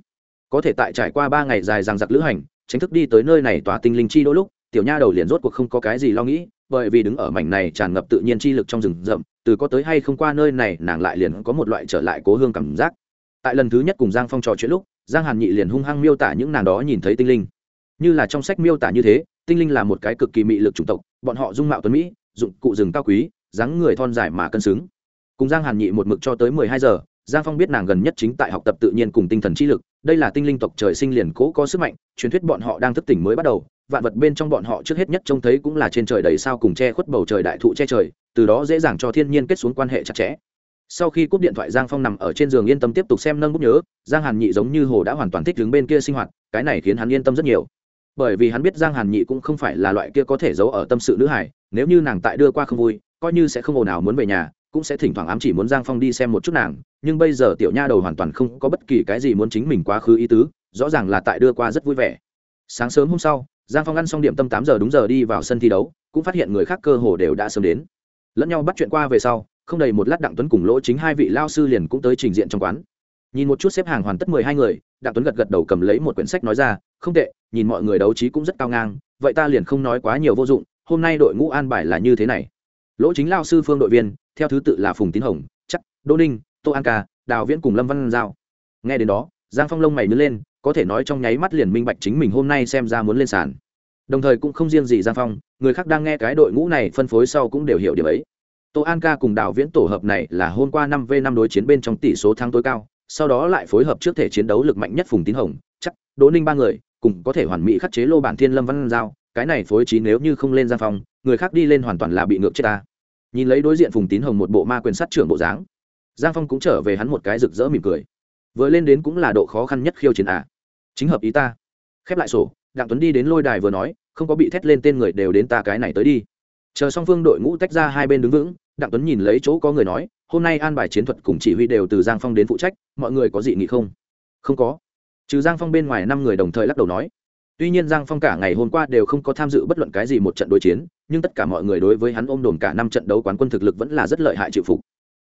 Có thể tại trải qua ba ngày dài rằng giặc lữ hành tránh thức đi tới nơi này tòa tinh linh chi đôi lúc, tiểu nha đầu liền rốt cuộc không có cái gì lo nghĩ bởi vì đứng ở mảnh này tràn ngập tự nhiên chi lực trong rừng rậm, từ có tới hay không qua nơi này, nàng lại liền có một loại trở lại cố hương cảm giác. Tại lần thứ nhất cùng giang phong trò chuyện lúc, giang hàn nhị liền hung hăng miêu tả những nàng đó nhìn thấy tinh linh. Như là trong sách miêu tả như thế, tinh linh là một cái cực kỳ mị lực chủng tộc, bọn họ dung mạo tuấn mỹ, dụng cụ rừng cao quý, dáng người thon dài mà cân xứng. Cùng giang hàn nhị một mực cho tới mười hai giờ giang phong biết nàng gần nhất chính tại học tập tự nhiên cùng tinh thần trí lực, đây là tinh linh tộc trời sinh liền cố có sức mạnh, truyền thuyết bọn họ đang thức tỉnh mới bắt đầu, vạn vật bên trong bọn họ trước hết nhất trông thấy cũng là trên trời đầy sao cùng che khuất bầu trời đại thụ che trời, từ đó dễ dàng cho thiên nhiên kết xuống quan hệ chặt chẽ. Sau khi cúp điện thoại, giang phong nằm ở trên giường yên tâm tiếp tục xem nâng bút nhớ, giang hàn nhị giống như hồ đã hoàn toàn thích đứng bên kia sinh hoạt, cái này khiến hắn yên tâm rất nhiều. Bởi vì hắn biết giang hàn nhị cũng không phải là loại kia có thể giấu ở tâm sự nữ hải nếu như nàng tại đưa qua không vui, coi như sẽ không ồn ào muốn về nhà cũng sẽ thỉnh thoảng ám chỉ muốn giang phong đi xem một chút nàng, nhưng bây giờ tiểu nha đầu hoàn toàn không có bất kỳ cái gì muốn chính mình quá khứ ý tứ, rõ ràng là tại đưa qua rất vui vẻ. Sáng sớm hôm sau, giang phong ăn xong điểm tâm tám giờ đúng giờ đi vào sân thi đấu, cũng phát hiện người khác cơ hồ đều đã sớm đến. Lẫn nhau bắt chuyện qua về sau, không đầy một lát đặng tuấn cùng lỗ chính hai vị lao sư liền cũng tới trình diện trong quán. Nhìn một chút xếp hàng hoàn tất mười hai người, đặng tuấn gật gật đầu cầm lấy một quyển sách nói ra, không tệ, nhìn mọi người đấu trí cũng rất cao ngang, vậy ta liền không nói quá nhiều vô dụng, hôm nay đội ngũ an bài là như thế này. Lỗ chính lao sư phương đội viên theo thứ tự là phùng tín hồng, chắc, đỗ ninh, tô an ca, đào viễn cùng lâm văn giao. Nghe đến đó, giang phong lông mày nứt lên, có thể nói trong nháy mắt liền minh bạch chính mình hôm nay xem ra muốn lên sàn. Đồng thời cũng không riêng gì giang phong, người khác đang nghe cái đội ngũ này phân phối sau cũng đều hiểu điểm ấy. Tô an ca cùng đào viễn tổ hợp này là hôm qua năm v năm đối chiến bên trong tỷ số thắng tối cao, sau đó lại phối hợp trước thể chiến đấu lực mạnh nhất phùng tín hồng, chắc, đỗ ninh ba người, cùng có thể hoàn mỹ khắc chế lô bản thiên lâm văn giao. Cái này phối trí nếu như không lên giang phong, người khác đi lên hoàn toàn là bị ngược chết ta nhìn lấy đối diện phùng tín hồng một bộ ma quyền sát trưởng bộ dáng. Giang phong cũng trở về hắn một cái rực rỡ mỉm cười. Vừa lên đến cũng là độ khó khăn nhất khiêu chiến à. chính hợp ý ta. Khép lại sổ, đặng tuấn đi đến lôi đài vừa nói, không có bị thét lên tên người đều đến ta cái này tới đi. Chờ song phương đội ngũ tách ra hai bên đứng vững, đặng tuấn nhìn lấy chỗ có người nói, hôm nay an bài chiến thuật cùng chỉ huy đều từ giang phong đến phụ trách, mọi người có dị nghị không? Không có. Trừ giang phong bên ngoài năm người đồng thời lắc đầu nói. Tuy nhiên giang phong cả ngày hôm qua đều không có tham dự bất luận cái gì một trận đối chiến nhưng tất cả mọi người đối với hắn ôm đồn cả năm trận đấu quán quân thực lực vẫn là rất lợi hại chịu phục.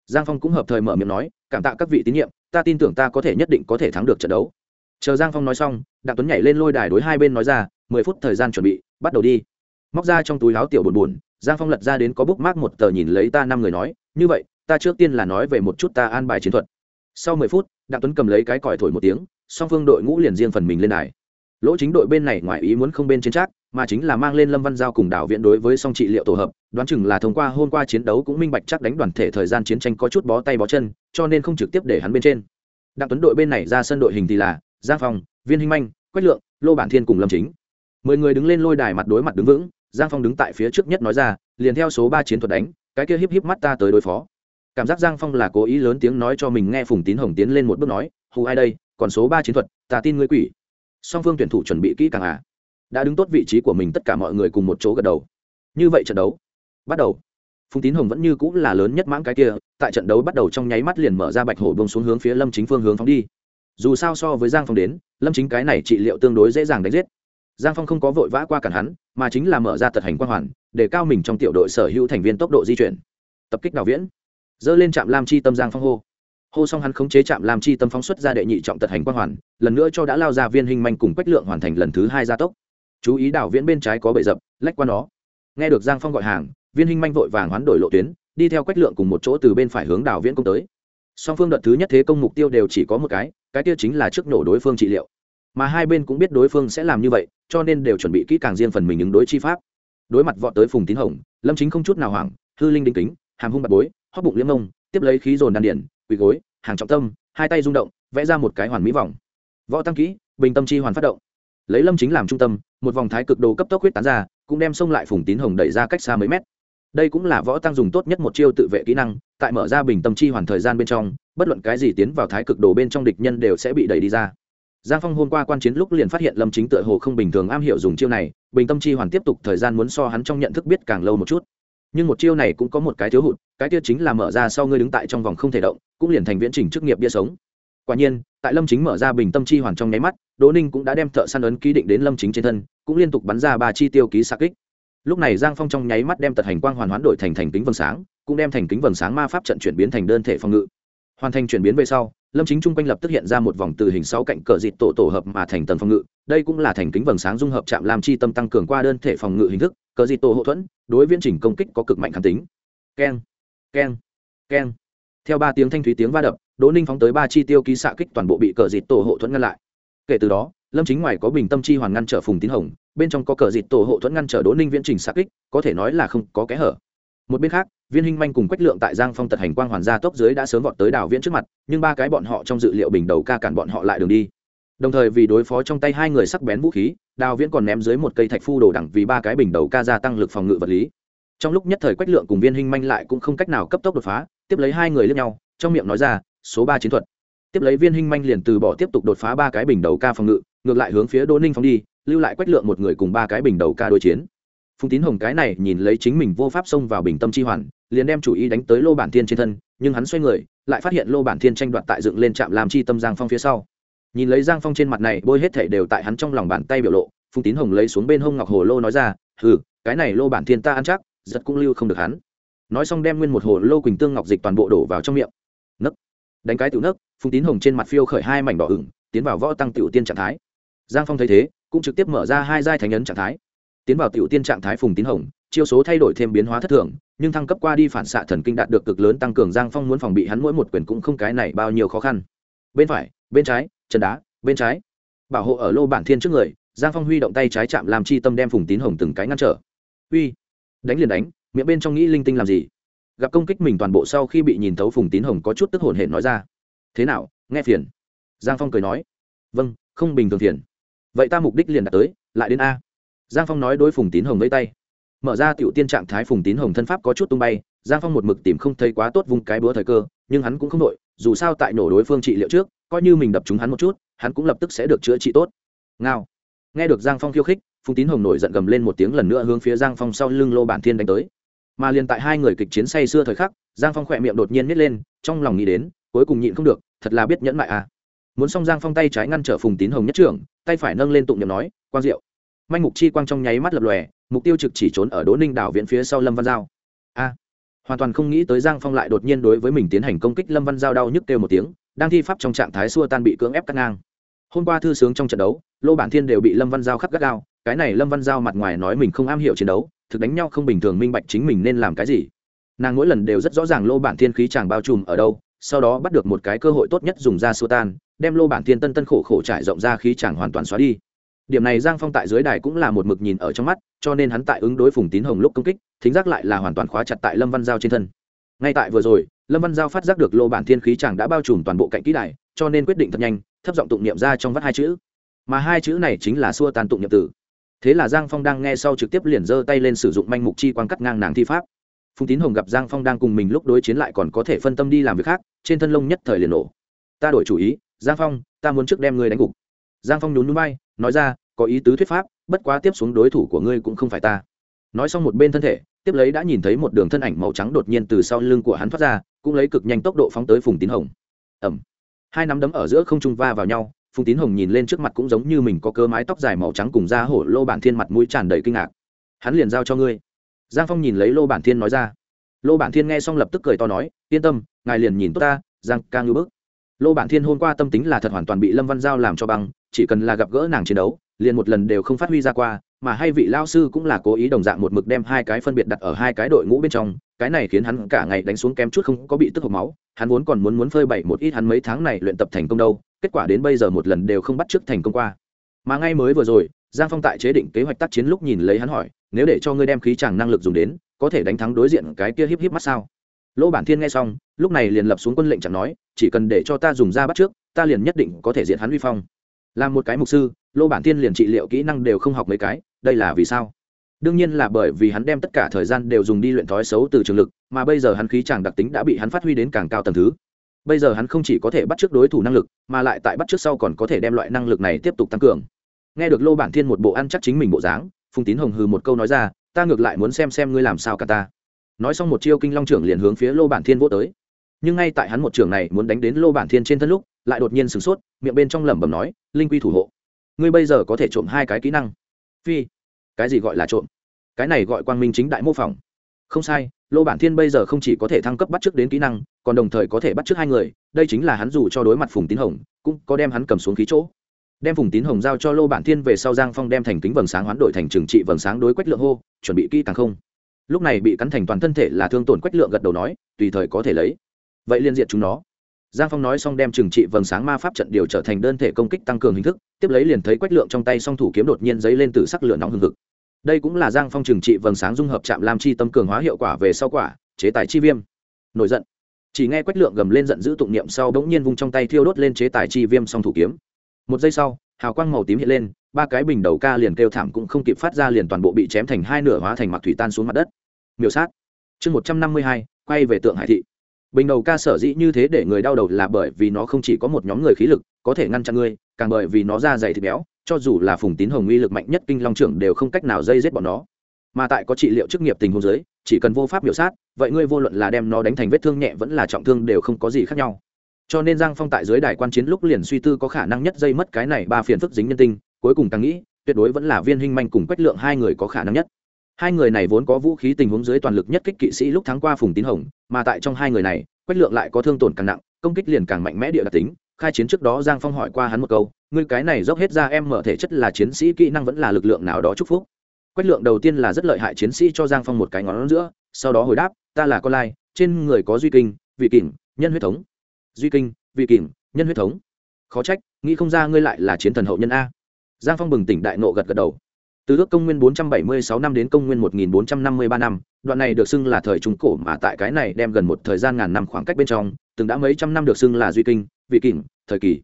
Giang phong cũng hợp thời mở miệng nói, cảm tạ các vị tín nhiệm, ta tin tưởng ta có thể nhất định có thể thắng được trận đấu. Chờ giang phong nói xong, đặng tuấn nhảy lên lôi đài đối hai bên nói ra, mười phút thời gian chuẩn bị, bắt đầu đi. Móc ra trong túi áo tiểu buồn buồn giang phong lật ra đến có bút mác một tờ nhìn lấy ta năm người nói, như vậy, ta trước tiên là nói về một chút ta an bài chiến thuật. Sau mười phút, đặng tuấn cầm lấy cái còi thổi một tiếng, song phương đội ngũ liền riêng phần mình lên đài. Lỗ chính đội bên này ngoài ý muốn không bên trên trác mà chính là mang lên lâm văn giao cùng đảo viện đối với song trị liệu tổ hợp, đoán chừng là thông qua hôm qua chiến đấu cũng minh bạch chắc đánh đoàn thể thời gian chiến tranh có chút bó tay bó chân, cho nên không trực tiếp để hắn bên trên. Đặng tuấn đội bên này ra sân đội hình thì là giang phong, viên hinh manh, quách lượng, lô bản thiên cùng lâm chính. Mười người đứng lên lôi đài mặt đối mặt đứng vững, giang phong đứng tại phía trước nhất nói ra, liền theo số ba chiến thuật đánh, cái kia híp híp mắt ta tới đối phó. Cảm giác giang phong là cố ý lớn tiếng nói cho mình nghe phùng tín hồng tiến lên một bước nói, hù ai đây, còn số ba chiến thuật, ta tin ngươi quỷ. Song phương tuyển thủ chuẩn bị kỹ càng à? Đã đứng tốt vị trí của mình, tất cả mọi người cùng một chỗ gật đầu. Như vậy trận đấu bắt đầu. Phùng tín hồng vẫn như cũng là lớn nhất mãng cái kia, tại trận đấu bắt đầu trong nháy mắt liền mở ra bạch hổ bông xuống hướng phía lâm chính phương hướng phóng đi. Dù sao so với giang phong đến, lâm chính cái này trị liệu tương đối dễ dàng đánh giết. Giang phong không có vội vã qua cản hắn, mà chính là mở ra tật hành quang hoàn, để cao mình trong tiểu đội sở hữu thành viên tốc độ di chuyển. Tập kích đào viễn. Dơ lên trạm lam chi tâm giang phong hô. Hô xong hắn khống chế trạm lam chi tâm phóng xuất ra đệ nhị trọng tật hành quang hoàn, lần nữa cho đã lao ra viên hình manh cùng quách lượng hoàn thành lần thứ hai gia tốc chú ý đảo viễn bên trái có bệ dập lách qua nó. Nghe được giang phong gọi hàng, viên hinh manh vội vàng hoán đổi lộ tuyến, đi theo quách lượng cùng một chỗ từ bên phải hướng đảo viễn công tới. Song phương đợt thứ nhất thế công mục tiêu đều chỉ có một cái cái tiêu chính là trước nổ đối phương trị liệu. Mà hai bên cũng biết đối phương sẽ làm như vậy, cho nên đều chuẩn bị kỹ càng riêng phần mình ứng đối chi pháp. Đối mặt vọt tới phùng tín hồng, lâm chính không chút nào hoảng, hư linh đinh kính, hàm hung bạc bối hóc bụng liếm mông, tiếp lấy khí dồn đan điển, quỳ gối, hàng trọng tâm, hai tay rung động, vẽ ra một cái hoàn mỹ vòng. Võ tăng kỹ, bình tâm chi hoàn phát động. Lấy lâm chính làm trung tâm một vòng thái cực đồ cấp tốc huyết tán ra, cũng đem xông lại phùng tín hồng đẩy ra cách xa mấy mét. Đây cũng là võ tăng dùng tốt nhất một chiêu tự vệ kỹ năng, tại mở ra bình tâm chi hoàn thời gian bên trong, bất luận cái gì tiến vào thái cực đồ bên trong địch nhân đều sẽ bị đẩy đi ra. Giang phong hôm qua quan chiến lúc liền phát hiện lâm chính tựa hồ không bình thường am hiểu dùng chiêu này, bình tâm chi hoàn tiếp tục thời gian muốn so hắn trong nhận thức biết càng lâu một chút. Nhưng một chiêu này cũng có một cái thiếu hụt, cái tiêu chính là mở ra sau ngươi đứng tại trong vòng không thể động, cũng liền thành viễn trình chức nghiệp bia sống quả nhiên, tại lâm chính mở ra bình tâm chi hoàn trong nháy mắt, đỗ ninh cũng đã đem thợ săn ấn ký định đến lâm chính trên thân, cũng liên tục bắn ra ba chi tiêu ký xa kích. Lúc này giang phong trong nháy mắt đem tật hành quang hoàn hoán đổi thành thành kính vầng sáng, cũng đem thành kính vầng sáng ma pháp trận chuyển biến thành đơn thể phòng ngự. Hoàn thành chuyển biến về sau, lâm chính chung quanh lập tức hiện ra một vòng từ hình sáu cạnh cờ dịt tổ tổ hợp mà thành tầng phòng ngự, đây cũng là thành kính vầng sáng dung hợp chạm làm chi tâm tăng cường qua đơn thể phòng ngự hình thức, cờ dịt tổ hậu thuẫn, đối viễn trình công kích có cực mạnh kháng tính. Keng keng keng. Theo ba tiếng thanh thúy tiếng va đập đỗ ninh phóng tới ba chi tiêu ký xạ kích toàn bộ bị cờ dịt tổ hộ thuẫn ngăn lại. Kể từ đó, lâm chính ngoài có bình tâm chi hoàn ngăn trở phùng tín hồng, bên trong có cờ dịt tổ hộ thuẫn ngăn trở đỗ ninh viễn trình xạ kích, có thể nói là không có kẽ hở. Một bên khác, viên Hinh manh cùng quách lượng tại giang phong tật hành quang hoàn gia tốc dưới đã sớm vọt tới đảo viễn trước mặt, nhưng ba cái bọn họ trong dự liệu bình đầu ca cản bọn họ lại đường đi. Đồng thời vì đối phó trong tay hai người sắc bén vũ khí đào viễn còn ném dưới một cây thạch phu đồ đẳng vì ba cái bình đầu ca gia tăng lực phòng ngự vật lý. Trong lúc nhất thời quách lượng cùng viên Hinh manh lại cũng không cách nào cấp tốc đột phá, tiếp lấy hai người lướt nhau, trong miệng nói ra số ba chiến thuật. Tiếp lấy viên hình manh liền từ bỏ tiếp tục đột phá ba cái bình đầu ca phòng ngự, ngược lại hướng phía đỗ ninh phóng đi, lưu lại quách lượng một người cùng ba cái bình đầu ca đối chiến. Phùng tín hồng cái này nhìn lấy chính mình vô pháp xông vào bình tâm chi hoàn, liền đem chủ ý đánh tới lô bản thiên trên thân, nhưng hắn xoay người, lại phát hiện lô bản thiên tranh đoạt tại dựng lên trạm làm chi tâm giang phong phía sau. Nhìn lấy giang phong trên mặt này, bôi hết thể đều tại hắn trong lòng bàn tay biểu lộ, phùng tín hồng lấy xuống bên hông ngọc hồ lô nói ra ừ cái này lô bản thiên ta ăn chắc, giật cũng lưu không được hắn. Nói xong đem nguyên một hồ lô quỳnh tương ngọc dịch toàn bộ đổ vào trong miệng. Nấc đánh cái tiểu nấc, phùng tín hồng trên mặt phiêu khởi hai mảnh đỏ ửng, tiến vào võ tăng tiểu tiên trạng thái. Giang phong thấy thế, cũng trực tiếp mở ra hai giai thánh ấn trạng thái. Tiến vào tiểu tiên trạng thái phùng tín hồng, chiêu số thay đổi thêm biến hóa thất thường, nhưng thăng cấp qua đi phản xạ thần kinh đạt được cực lớn tăng cường, giang phong muốn phòng bị hắn mỗi một quyền cũng không cái này bao nhiêu khó khăn. Bên phải, bên trái, chân đá, bên trái. Bảo hộ ở lô bản thiên trước người, giang phong huy động tay trái chạm làm chi tâm đem phùng tín hồng từng cái ngăn trở. Uy, đánh liền đánh, miệng bên trong nghĩ linh tinh làm gì? Gặp công kích mình toàn bộ sau khi bị nhìn thấu phùng tín hồng có chút tức hồn hển nói ra. Thế nào, nghe phiền. Giang phong cười nói. Vâng không bình thường phiền. Vậy ta mục đích liền đạt tới, lại đến a. Giang phong nói đối phùng tín hồng lấy tay. Mở ra tiểu tiên trạng thái phùng tín hồng thân pháp có chút tung bay, giang phong một mực tìm không thấy quá tốt vùng cái búa thời cơ, nhưng hắn cũng không đội dù sao tại nổ đối phương trị liệu trước, coi như mình đập chúng hắn một chút, hắn cũng lập tức sẽ được chữa trị tốt. Ngao. Nghe được giang phong khiêu khích, phùng tín hồng nổi giận gầm lên một tiếng lần nữa hướng phía giang phong sau lưng lô bản thiên đánh tới mà liền tại hai người kịch chiến say xưa thời khắc, giang phong khỏe miệng đột nhiên nít lên, trong lòng nghĩ đến, cuối cùng nhịn không được, thật là biết nhẫn mại à. Muốn xong giang phong tay trái ngăn trở phùng tín hồng nhất trưởng, tay phải nâng lên tụng niệm nói, quang diệu. Manh mục chi quang trong nháy mắt lập lòe, mục tiêu trực chỉ trốn ở đỗ ninh đảo viện phía sau lâm văn giao. A! Hoàn toàn không nghĩ tới giang phong lại đột nhiên đối với mình tiến hành công kích, lâm văn giao đau nhức kêu một tiếng, đang thi pháp trong trạng thái xua tan bị cưỡng ép cắt ngang. Hôm qua thư sướng trong trận đấu, lô bản thiên đều bị lâm văn giao khắc gắt gao, cái này lâm văn giao mặt ngoài nói mình không am hiểu chiến đấu thực đánh nhau không bình thường minh bạch chính mình nên làm cái gì. Nàng mỗi lần đều rất rõ ràng lô bản thiên khí chàng bao trùm ở đâu, sau đó bắt được một cái cơ hội tốt nhất dùng ra xua tan, đem lô bản thiên tân tân khổ khổ trải rộng ra khí chàng hoàn toàn xóa đi. Điểm này giang phong tại dưới đài cũng là một mực nhìn ở trong mắt, cho nên hắn tại ứng đối phùng tín hồng lúc công kích, thính giác lại là hoàn toàn khóa chặt tại lâm văn giao trên thân. Ngay tại vừa rồi, lâm văn giao phát giác được lô bản thiên khí chàng đã bao trùm toàn bộ cạnh kỹ đài, cho nên quyết định thật nhanh, thấp giọng tụng niệm ra trong vắt hai chữ. Mà hai chữ này chính là xua tan tụng niệm tử thế là giang phong đang nghe sau trực tiếp liền giơ tay lên sử dụng manh mục chi quang cắt ngang nàng thi pháp. Phùng tín hồng gặp giang phong đang cùng mình lúc đối chiến lại còn có thể phân tâm đi làm việc khác, trên thân lông nhất thời liền nổ. Ta đổi chủ ý, giang phong, ta muốn trước đem ngươi đánh gục. Giang phong nhún núi bay, nói ra, có ý tứ thuyết pháp, bất quá tiếp xuống đối thủ của ngươi cũng không phải ta. Nói xong một bên thân thể, tiếp lấy đã nhìn thấy một đường thân ảnh màu trắng đột nhiên từ sau lưng của hắn thoát ra, cũng lấy cực nhanh tốc độ phóng tới phùng tín hồng. Ẩm hai nắm đấm ở giữa không trung va vào nhau phùng tín hồng nhìn lên trước mặt cũng giống như mình có cơ mái tóc dài màu trắng cùng da hổ lô bản thiên mặt mũi tràn đầy kinh ngạc. Hắn liền giao cho ngươi. Giang phong nhìn lấy lô bản thiên nói ra. Lô bản thiên nghe xong lập tức cười to nói, yên tâm, ngài liền nhìn tốt ta, giang ca ngư bức. Lô bản thiên hôm qua tâm tính là thật hoàn toàn bị lâm văn giao làm cho băng, chỉ cần là gặp gỡ nàng chiến đấu liền một lần đều không phát huy ra qua, mà hai vị lao sư cũng là cố ý đồng dạng một mực đem hai cái phân biệt đặt ở hai cái đội ngũ bên trong, cái này khiến hắn cả ngày đánh xuống kém chút không có bị tức hộc máu, hắn vốn còn muốn muốn phơi bày một ít hắn mấy tháng này luyện tập thành công đâu, kết quả đến bây giờ một lần đều không bắt trước thành công qua. Mà ngay mới vừa rồi, giang phong tại chế định kế hoạch tác chiến lúc nhìn lấy hắn hỏi, nếu để cho ngươi đem khí chàng năng lực dùng đến, có thể đánh thắng đối diện cái kia híp híp mắt sao? Lỗ bản thiên nghe xong, lúc này liền lập xuống quân lệnh chẳng nói, chỉ cần để cho ta dùng ra bắt trước, ta liền nhất định có thể diện hắn uy phong. Làm một cái mục sư lô bản thiên liền trị liệu kỹ năng đều không học mấy cái, đây là vì sao? Đương nhiên là bởi vì hắn đem tất cả thời gian đều dùng đi luyện thói xấu từ trường lực, mà bây giờ hắn khí chàng đặc tính đã bị hắn phát huy đến càng cao tầng thứ. Bây giờ hắn không chỉ có thể bắt t r ư ớ c đối thủ năng lực, mà lại tại bắt t r ư ớ c sau còn có thể đem loại năng lực này tiếp tục tăng cường. Nghe được lô bản thiên một bộ ăn chắc chính mình bộ dáng, phùng tín hồng hừ một câu nói ra, ta ngược lại muốn xem xem ngươi làm sao cả ta. Nói xong một chiêu kinh long trưởng liền hướng phía lô bản thiên vô tới. Nhưng ngay tại hắn một trưởng này muốn đánh đến lô bản thiên trên thân lúc, lại đột nhiên sửng sốt, miệng bên trong lẩm bẩm nói, linh quy thủ hộ ngươi bây giờ có thể trộm hai cái kỹ năng. Phi, cái gì gọi là trộm? Cái này gọi quang minh chính đại mô phỏng. Không sai, lô bản thiên bây giờ không chỉ có thể thăng cấp bắt trước đến kỹ năng, còn đồng thời có thể bắt trước hai người, đây chính là hắn dù cho đối mặt phùng tín hồng, cũng có đem hắn cầm xuống khí chỗ. Đem phùng tín hồng giao cho lô bản thiên về sau giang phong đem thành kính vầng sáng hoán đổi thành trừng trị vầng sáng đối quách lượng hô, chuẩn bị kỹ càng không. Lúc này bị cắn thành toàn thân thể là thương tổn quách lượng gật đầu nói, tùy thời có thể lấy. Vậy liên diện chúng nó giang phong nói xong đem trừng trị vầng sáng ma pháp trận điều trở thành đơn thể công kích tăng cường hình thức, tiếp lấy liền thấy quách lượng trong tay song thủ kiếm đột nhiên dấy lên từ sắc lửa nóng hừng hực. Đây cũng là giang phong trừng trị vầng sáng dung hợp chạm làm chi tâm cường hóa hiệu quả về sau quả, chế tài chi viêm. Nổi giận. Chỉ nghe quách lượng gầm lên giận dữ tụng niệm sau bỗng nhiên vung trong tay thiêu đốt lên chế tài chi viêm song thủ kiếm. Một giây sau, hào quang màu tím hiện lên, ba cái bình đầu ca liền kêu thảm cũng không kịp phát ra liền toàn bộ bị chém thành hai nửa hóa thành mặc thủy tan xuống mặt đất. Miêu sát. Chương một trăm năm mươi hai, quay về tượng hải thị bình đầu ca sở dĩ như thế để người đau đầu là bởi vì nó không chỉ có một nhóm người khí lực, có thể ngăn chặn ngươi, càng bởi vì nó da dày thịt béo, cho dù là phùng tín hồng uy lực mạnh nhất kinh long trưởng đều không cách nào dây giết bọn nó. Mà tại có trị liệu chức nghiệp tình huống giới chỉ cần vô pháp biểu sát, vậy ngươi vô luận là đem nó đánh thành vết thương nhẹ vẫn là trọng thương đều không có gì khác nhau. Cho nên giang phong tại dưới đài quan chiến lúc liền suy tư có khả năng nhất dây mất cái này ba phiền phức dính nhân tinh, cuối cùng càng nghĩ, tuyệt đối vẫn là viên hình manh cùng quách lượng hai người có khả năng nhất hai người này vốn có vũ khí tình huống dưới toàn lực nhất kích kỵ sĩ lúc thắng qua phùng tín hồng, mà tại trong hai người này, quách lượng lại có thương tổn càng nặng, công kích liền càng mạnh mẽ địa đặc tính. Khai chiến trước đó giang phong hỏi qua hắn một câu, ngươi cái này dốc hết ra em mở thể chất là chiến sĩ kỹ năng vẫn là lực lượng nào đó chúc phúc? Quách lượng đầu tiên là rất lợi hại chiến sĩ cho giang phong một cái ngón giữa, sau đó hồi đáp, ta là con lai, trên người có duy kinh, vị kỉnh nhân huyết thống. Duy kinh, vị kỉnh nhân huyết thống. Khó trách, nghĩ không ra ngươi lại là chiến thần hậu nhân a. Giang phong bừng tỉnh đại nộ gật gật đầu từ ước công nguyên 476 năm đến công nguyên 1453 năm đoạn này được xưng là thời trung cổ mà tại cái này đem gần một thời gian ngàn năm khoảng cách bên trong, từng đã mấy trăm năm được xưng là duy kinh, vị kỉnh thời kỳ.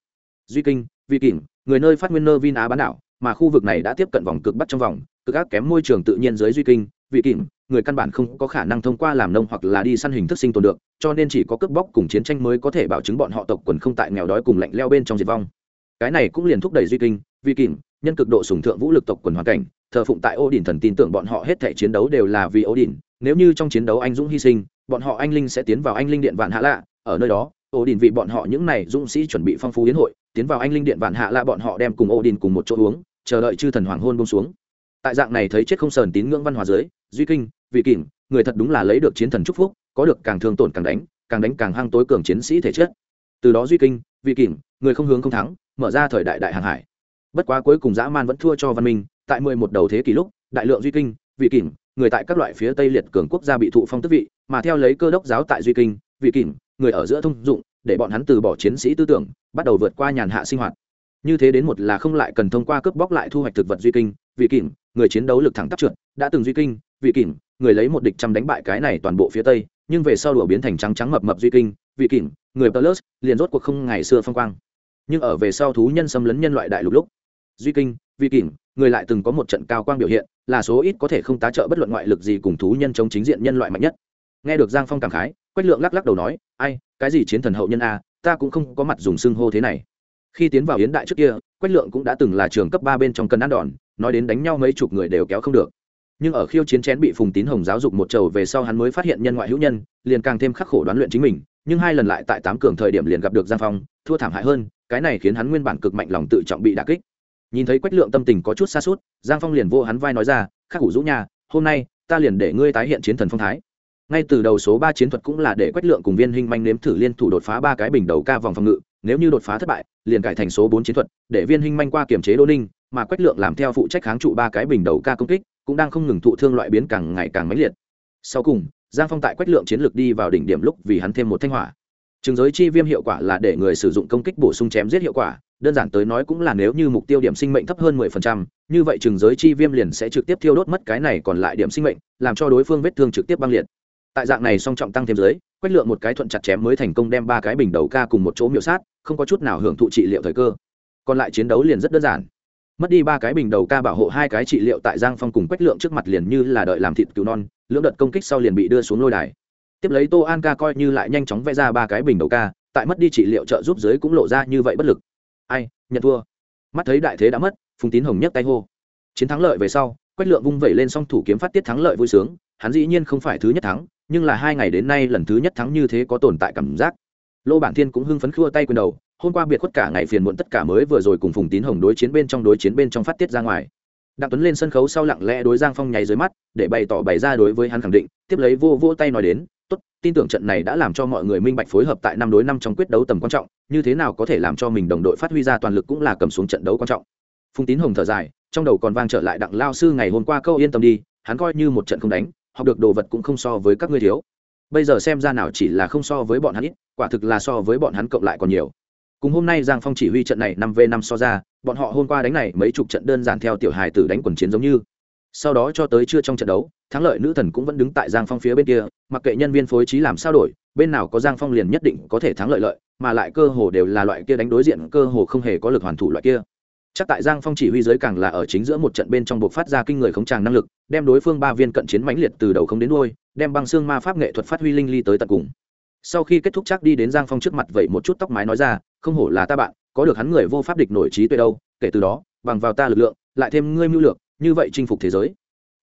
Duy kinh, vị kỉnh người nơi phát nguyên nơ vin á bán đảo, mà khu vực này đã tiếp cận vòng cực bắc trong vòng, cực ác kém môi trường tự nhiên dưới duy kinh, vị kỉnh người căn bản không có khả năng thông qua làm nông hoặc là đi săn hình thức sinh tồn được, cho nên chỉ có cướp bóc cùng chiến tranh mới có thể bảo chứng bọn họ tộc quần không tại nghèo đói cùng lạnh leo bên trong diệt vong. Cái này cũng liền thúc đẩy duy kinh, vị kỉnh nhân cực độ sùng thượng vũ lực tộc quần hoàn cảnh, thờ phụng tại ô đình thần tin tưởng bọn họ hết thể chiến đấu đều là vì ô đình nếu như trong chiến đấu anh dũng hy sinh, bọn họ anh linh sẽ tiến vào anh linh điện vạn hạ lạ, ở nơi đó ô đình vì bọn họ những này dũng sĩ chuẩn bị phong phú hiến hội, tiến vào anh linh điện vạn hạ lạ bọn họ đem cùng ô đình cùng một chỗ uống, chờ đợi chư thần hoàng hôn bông xuống. Tại dạng này thấy chết không sờn tín ngưỡng văn hóa dưới, duy kinh, vị kỉnh người thật đúng là lấy được chiến thần chúc phúc, có được càng thương tổn càng đánh càng đánh càng hăng tối cường chiến sĩ thể chết từ đó duy kinh, vị kỉnh người không hướng không thắng, mở ra thời đại đại hàng hải bất quá cuối cùng dã man vẫn thua cho văn minh, tại mười một đầu thế kỷ lúc, đại lượng duy kinh, vị kỉnh, người tại các loại phía tây liệt cường quốc gia bị thụ phong tức vị, mà theo lấy cơ đốc giáo tại duy kinh, vị kỉnh, người ở giữa thông dụng, để bọn hắn từ bỏ chiến sĩ tư tưởng, bắt đầu vượt qua nhàn hạ sinh hoạt. Như thế đến một là không lại cần thông qua cướp bóc lại thu hoạch thực vật duy kinh, vị kỉnh, người chiến đấu lực thẳng tắp trượt, đã từng duy kinh, vị kỉnh, người lấy một địch trăm đánh bại cái này toàn bộ phía tây, nhưng về sau đùa biến thành trắng trắng mập mập duy kinh, vị kỉnh, người plus liền rốt cuộc không ngày xưa phong quang. Nhưng ở về sau thú nhân xâm lấn nhân loại đại lục lúc duy kinh Vi kỉnh người lại từng có một trận cao quang biểu hiện, là số ít có thể không tá trợ bất luận ngoại lực gì cùng thú nhân chống chính diện nhân loại mạnh nhất. Nghe được giang phong cảm khái, quách lượng lắc lắc đầu nói, ai, cái gì chiến thần hậu nhân a, ta cũng không có mặt dùng xưng hô thế này. Khi tiến vào hiến đại trước kia, quách lượng cũng đã từng là trường cấp ba bên trong cân ăn đòn, nói đến đánh nhau mấy chục người đều kéo không được. Nhưng ở khiêu chiến chén bị phùng tín hồng giáo dục một trầu về sau hắn mới phát hiện nhân ngoại hữu nhân, liền càng thêm khắc khổ đoán luyện chính mình, nhưng hai lần lại tại tám cường thời điểm liền gặp được giang phong, thua thảm hại hơn, cái này khiến hắn nguyên bản cực mạnh lòng tự trọng bị đà kích nhìn thấy quách lượng tâm tình có chút xa suốt giang phong liền vô hắn vai nói ra, khắc hủ dũ nhà hôm nay ta liền để ngươi tái hiện chiến thần phong thái. Ngay từ đầu số ba chiến thuật cũng là để quách lượng cùng viên hình manh nếm thử liên thủ đột phá ba cái bình đầu ca vòng phòng ngự, nếu như đột phá thất bại, liền cải thành số bốn chiến thuật, để viên hình manh qua kiểm chế đô ninh, mà quách lượng làm theo phụ trách kháng trụ ba cái bình đầu ca công kích, cũng đang không ngừng thụ thương loại biến càng ngày càng mãnh liệt. Sau cùng, giang phong tại quách lượng chiến lược đi vào đỉnh điểm lúc vì hắn thêm một thanh hỏa. Trường giới chi viêm hiệu quả là để người sử dụng công kích bổ sung chém giết hiệu quả đơn giản tới nói cũng là nếu như mục tiêu điểm sinh mệnh thấp hơn 10%, như vậy trường giới chi viêm liền sẽ trực tiếp thiêu đốt mất cái này còn lại điểm sinh mệnh làm cho đối phương vết thương trực tiếp băng liệt. Tại dạng này song trọng tăng thêm dưới quét lượng một cái thuận chặt chém mới thành công đem ba cái bình đầu ca cùng một chỗ miểu sát không có chút nào hưởng thụ trị liệu thời cơ. Còn lại chiến đấu liền rất đơn giản. Mất đi ba cái bình đầu ca bảo hộ hai cái trị liệu tại giang phong cùng quách lượng trước mặt liền như là đợi làm thịt cứu non lưỡng đợt công kích sau liền bị đưa xuống lôi đài. Tiếp lấy tô an ca coi như lại nhanh chóng vẽ ra ba cái bình đầu ca tại mất đi trị liệu trợ giúp dưới cũng lộ ra như vậy bất lực ai, nhận thua. Mắt thấy đại thế đã mất, phùng tín hồng nhấc tay hô. Chiến thắng lợi về sau, quách lượng vung vẩy lên song thủ kiếm phát tiết thắng lợi vui sướng, hắn dĩ nhiên không phải thứ nhất thắng, nhưng là hai ngày đến nay lần thứ nhất thắng như thế có tồn tại cảm giác. Lô bản thiên cũng hưng phấn khua tay quyền đầu, hôm qua biệt khuất cả ngày phiền muộn tất cả mới vừa rồi cùng phùng tín hồng đối chiến bên trong đối chiến bên trong phát tiết ra ngoài. Đặng tuấn lên sân khấu sau lặng lẽ đối giang phong nháy dưới mắt, để bày tỏ bày ra đối với hắn khẳng định, tiếp lấy vô vô tay nói đến, tốt, tin tưởng trận này đã làm cho mọi người minh bạch phối hợp tại năm đối năm trong quyết đấu tầm quan trọng như thế nào có thể làm cho mình đồng đội phát huy ra toàn lực cũng là cầm xuống trận đấu quan trọng. Phùng tín hồng thở dài, trong đầu còn vang trở lại đặng lao sư ngày hôm qua câu yên tâm đi, hắn coi như một trận không đánh, học được đồ vật cũng không so với các ngươi thiếu. Bây giờ xem ra nào chỉ là không so với bọn hắn ít, quả thực là so với bọn hắn cộng lại còn nhiều. Cùng hôm nay giang phong chỉ huy trận này năm v năm so ra, bọn họ hôm qua đánh này mấy chục trận đơn giản theo tiểu hài tử đánh quần chiến giống như sau đó cho tới trưa trong trận đấu, thắng lợi nữ thần cũng vẫn đứng tại giang phong phía bên kia, mặc kệ nhân viên phối trí làm sao đổi, bên nào có giang phong liền nhất định có thể thắng lợi lợi, mà lại cơ hồ đều là loại kia đánh đối diện, cơ hồ không hề có lực hoàn thủ loại kia. Chắc tại giang phong chỉ huy giới càng là ở chính giữa một trận bên trong buộc phát ra kinh người khống tràng năng lực, đem đối phương ba viên cận chiến mãnh liệt từ đầu không đến đôi đem băng xương ma pháp nghệ thuật phát huy linh ly tới tận cùng. Sau khi kết thúc chắc đi đến giang phong trước mặt vậy một chút tóc mái nói ra, không hổ là ta bạn, có được hắn người vô pháp địch nổi trí tuệ đâu, kể từ đó, bằng vào ta lực lượng, lại thêm ngươi mưu lược như vậy chinh phục thế giới.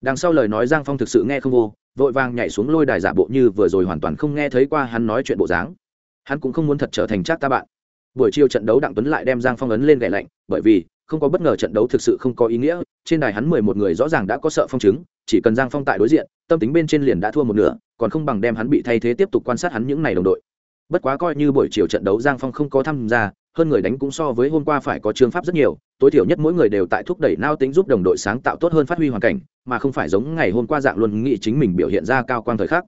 Đằng sau lời nói giang phong thực sự nghe không vô, vội vàng nhảy xuống lôi đài giả bộ như vừa rồi hoàn toàn không nghe thấy qua hắn nói chuyện bộ dáng. Hắn cũng không muốn thật trở thành chắc ta bạn. Buổi chiều trận đấu đặng tuấn lại đem giang phong ấn lên gậy lạnh, bởi vì, không có bất ngờ trận đấu thực sự không có ý nghĩa, trên đài hắn mười một người rõ ràng đã có sợ phong chứng, chỉ cần giang phong tại đối diện, tâm tính bên trên liền đã thua một nửa, còn không bằng đem hắn bị thay thế tiếp tục quan sát hắn những n à y đồng đội. Bất quá coi như buổi chiều trận đấu giang phong không có tham gia hơn người đánh cũng so với hôm qua phải có chương pháp rất nhiều tối thiểu nhất mỗi người đều tại thúc đẩy nao tính giúp đồng đội sáng tạo tốt hơn phát huy hoàn cảnh mà không phải giống ngày hôm qua dạng luôn nghĩ chính mình biểu hiện ra cao quan thời khắc.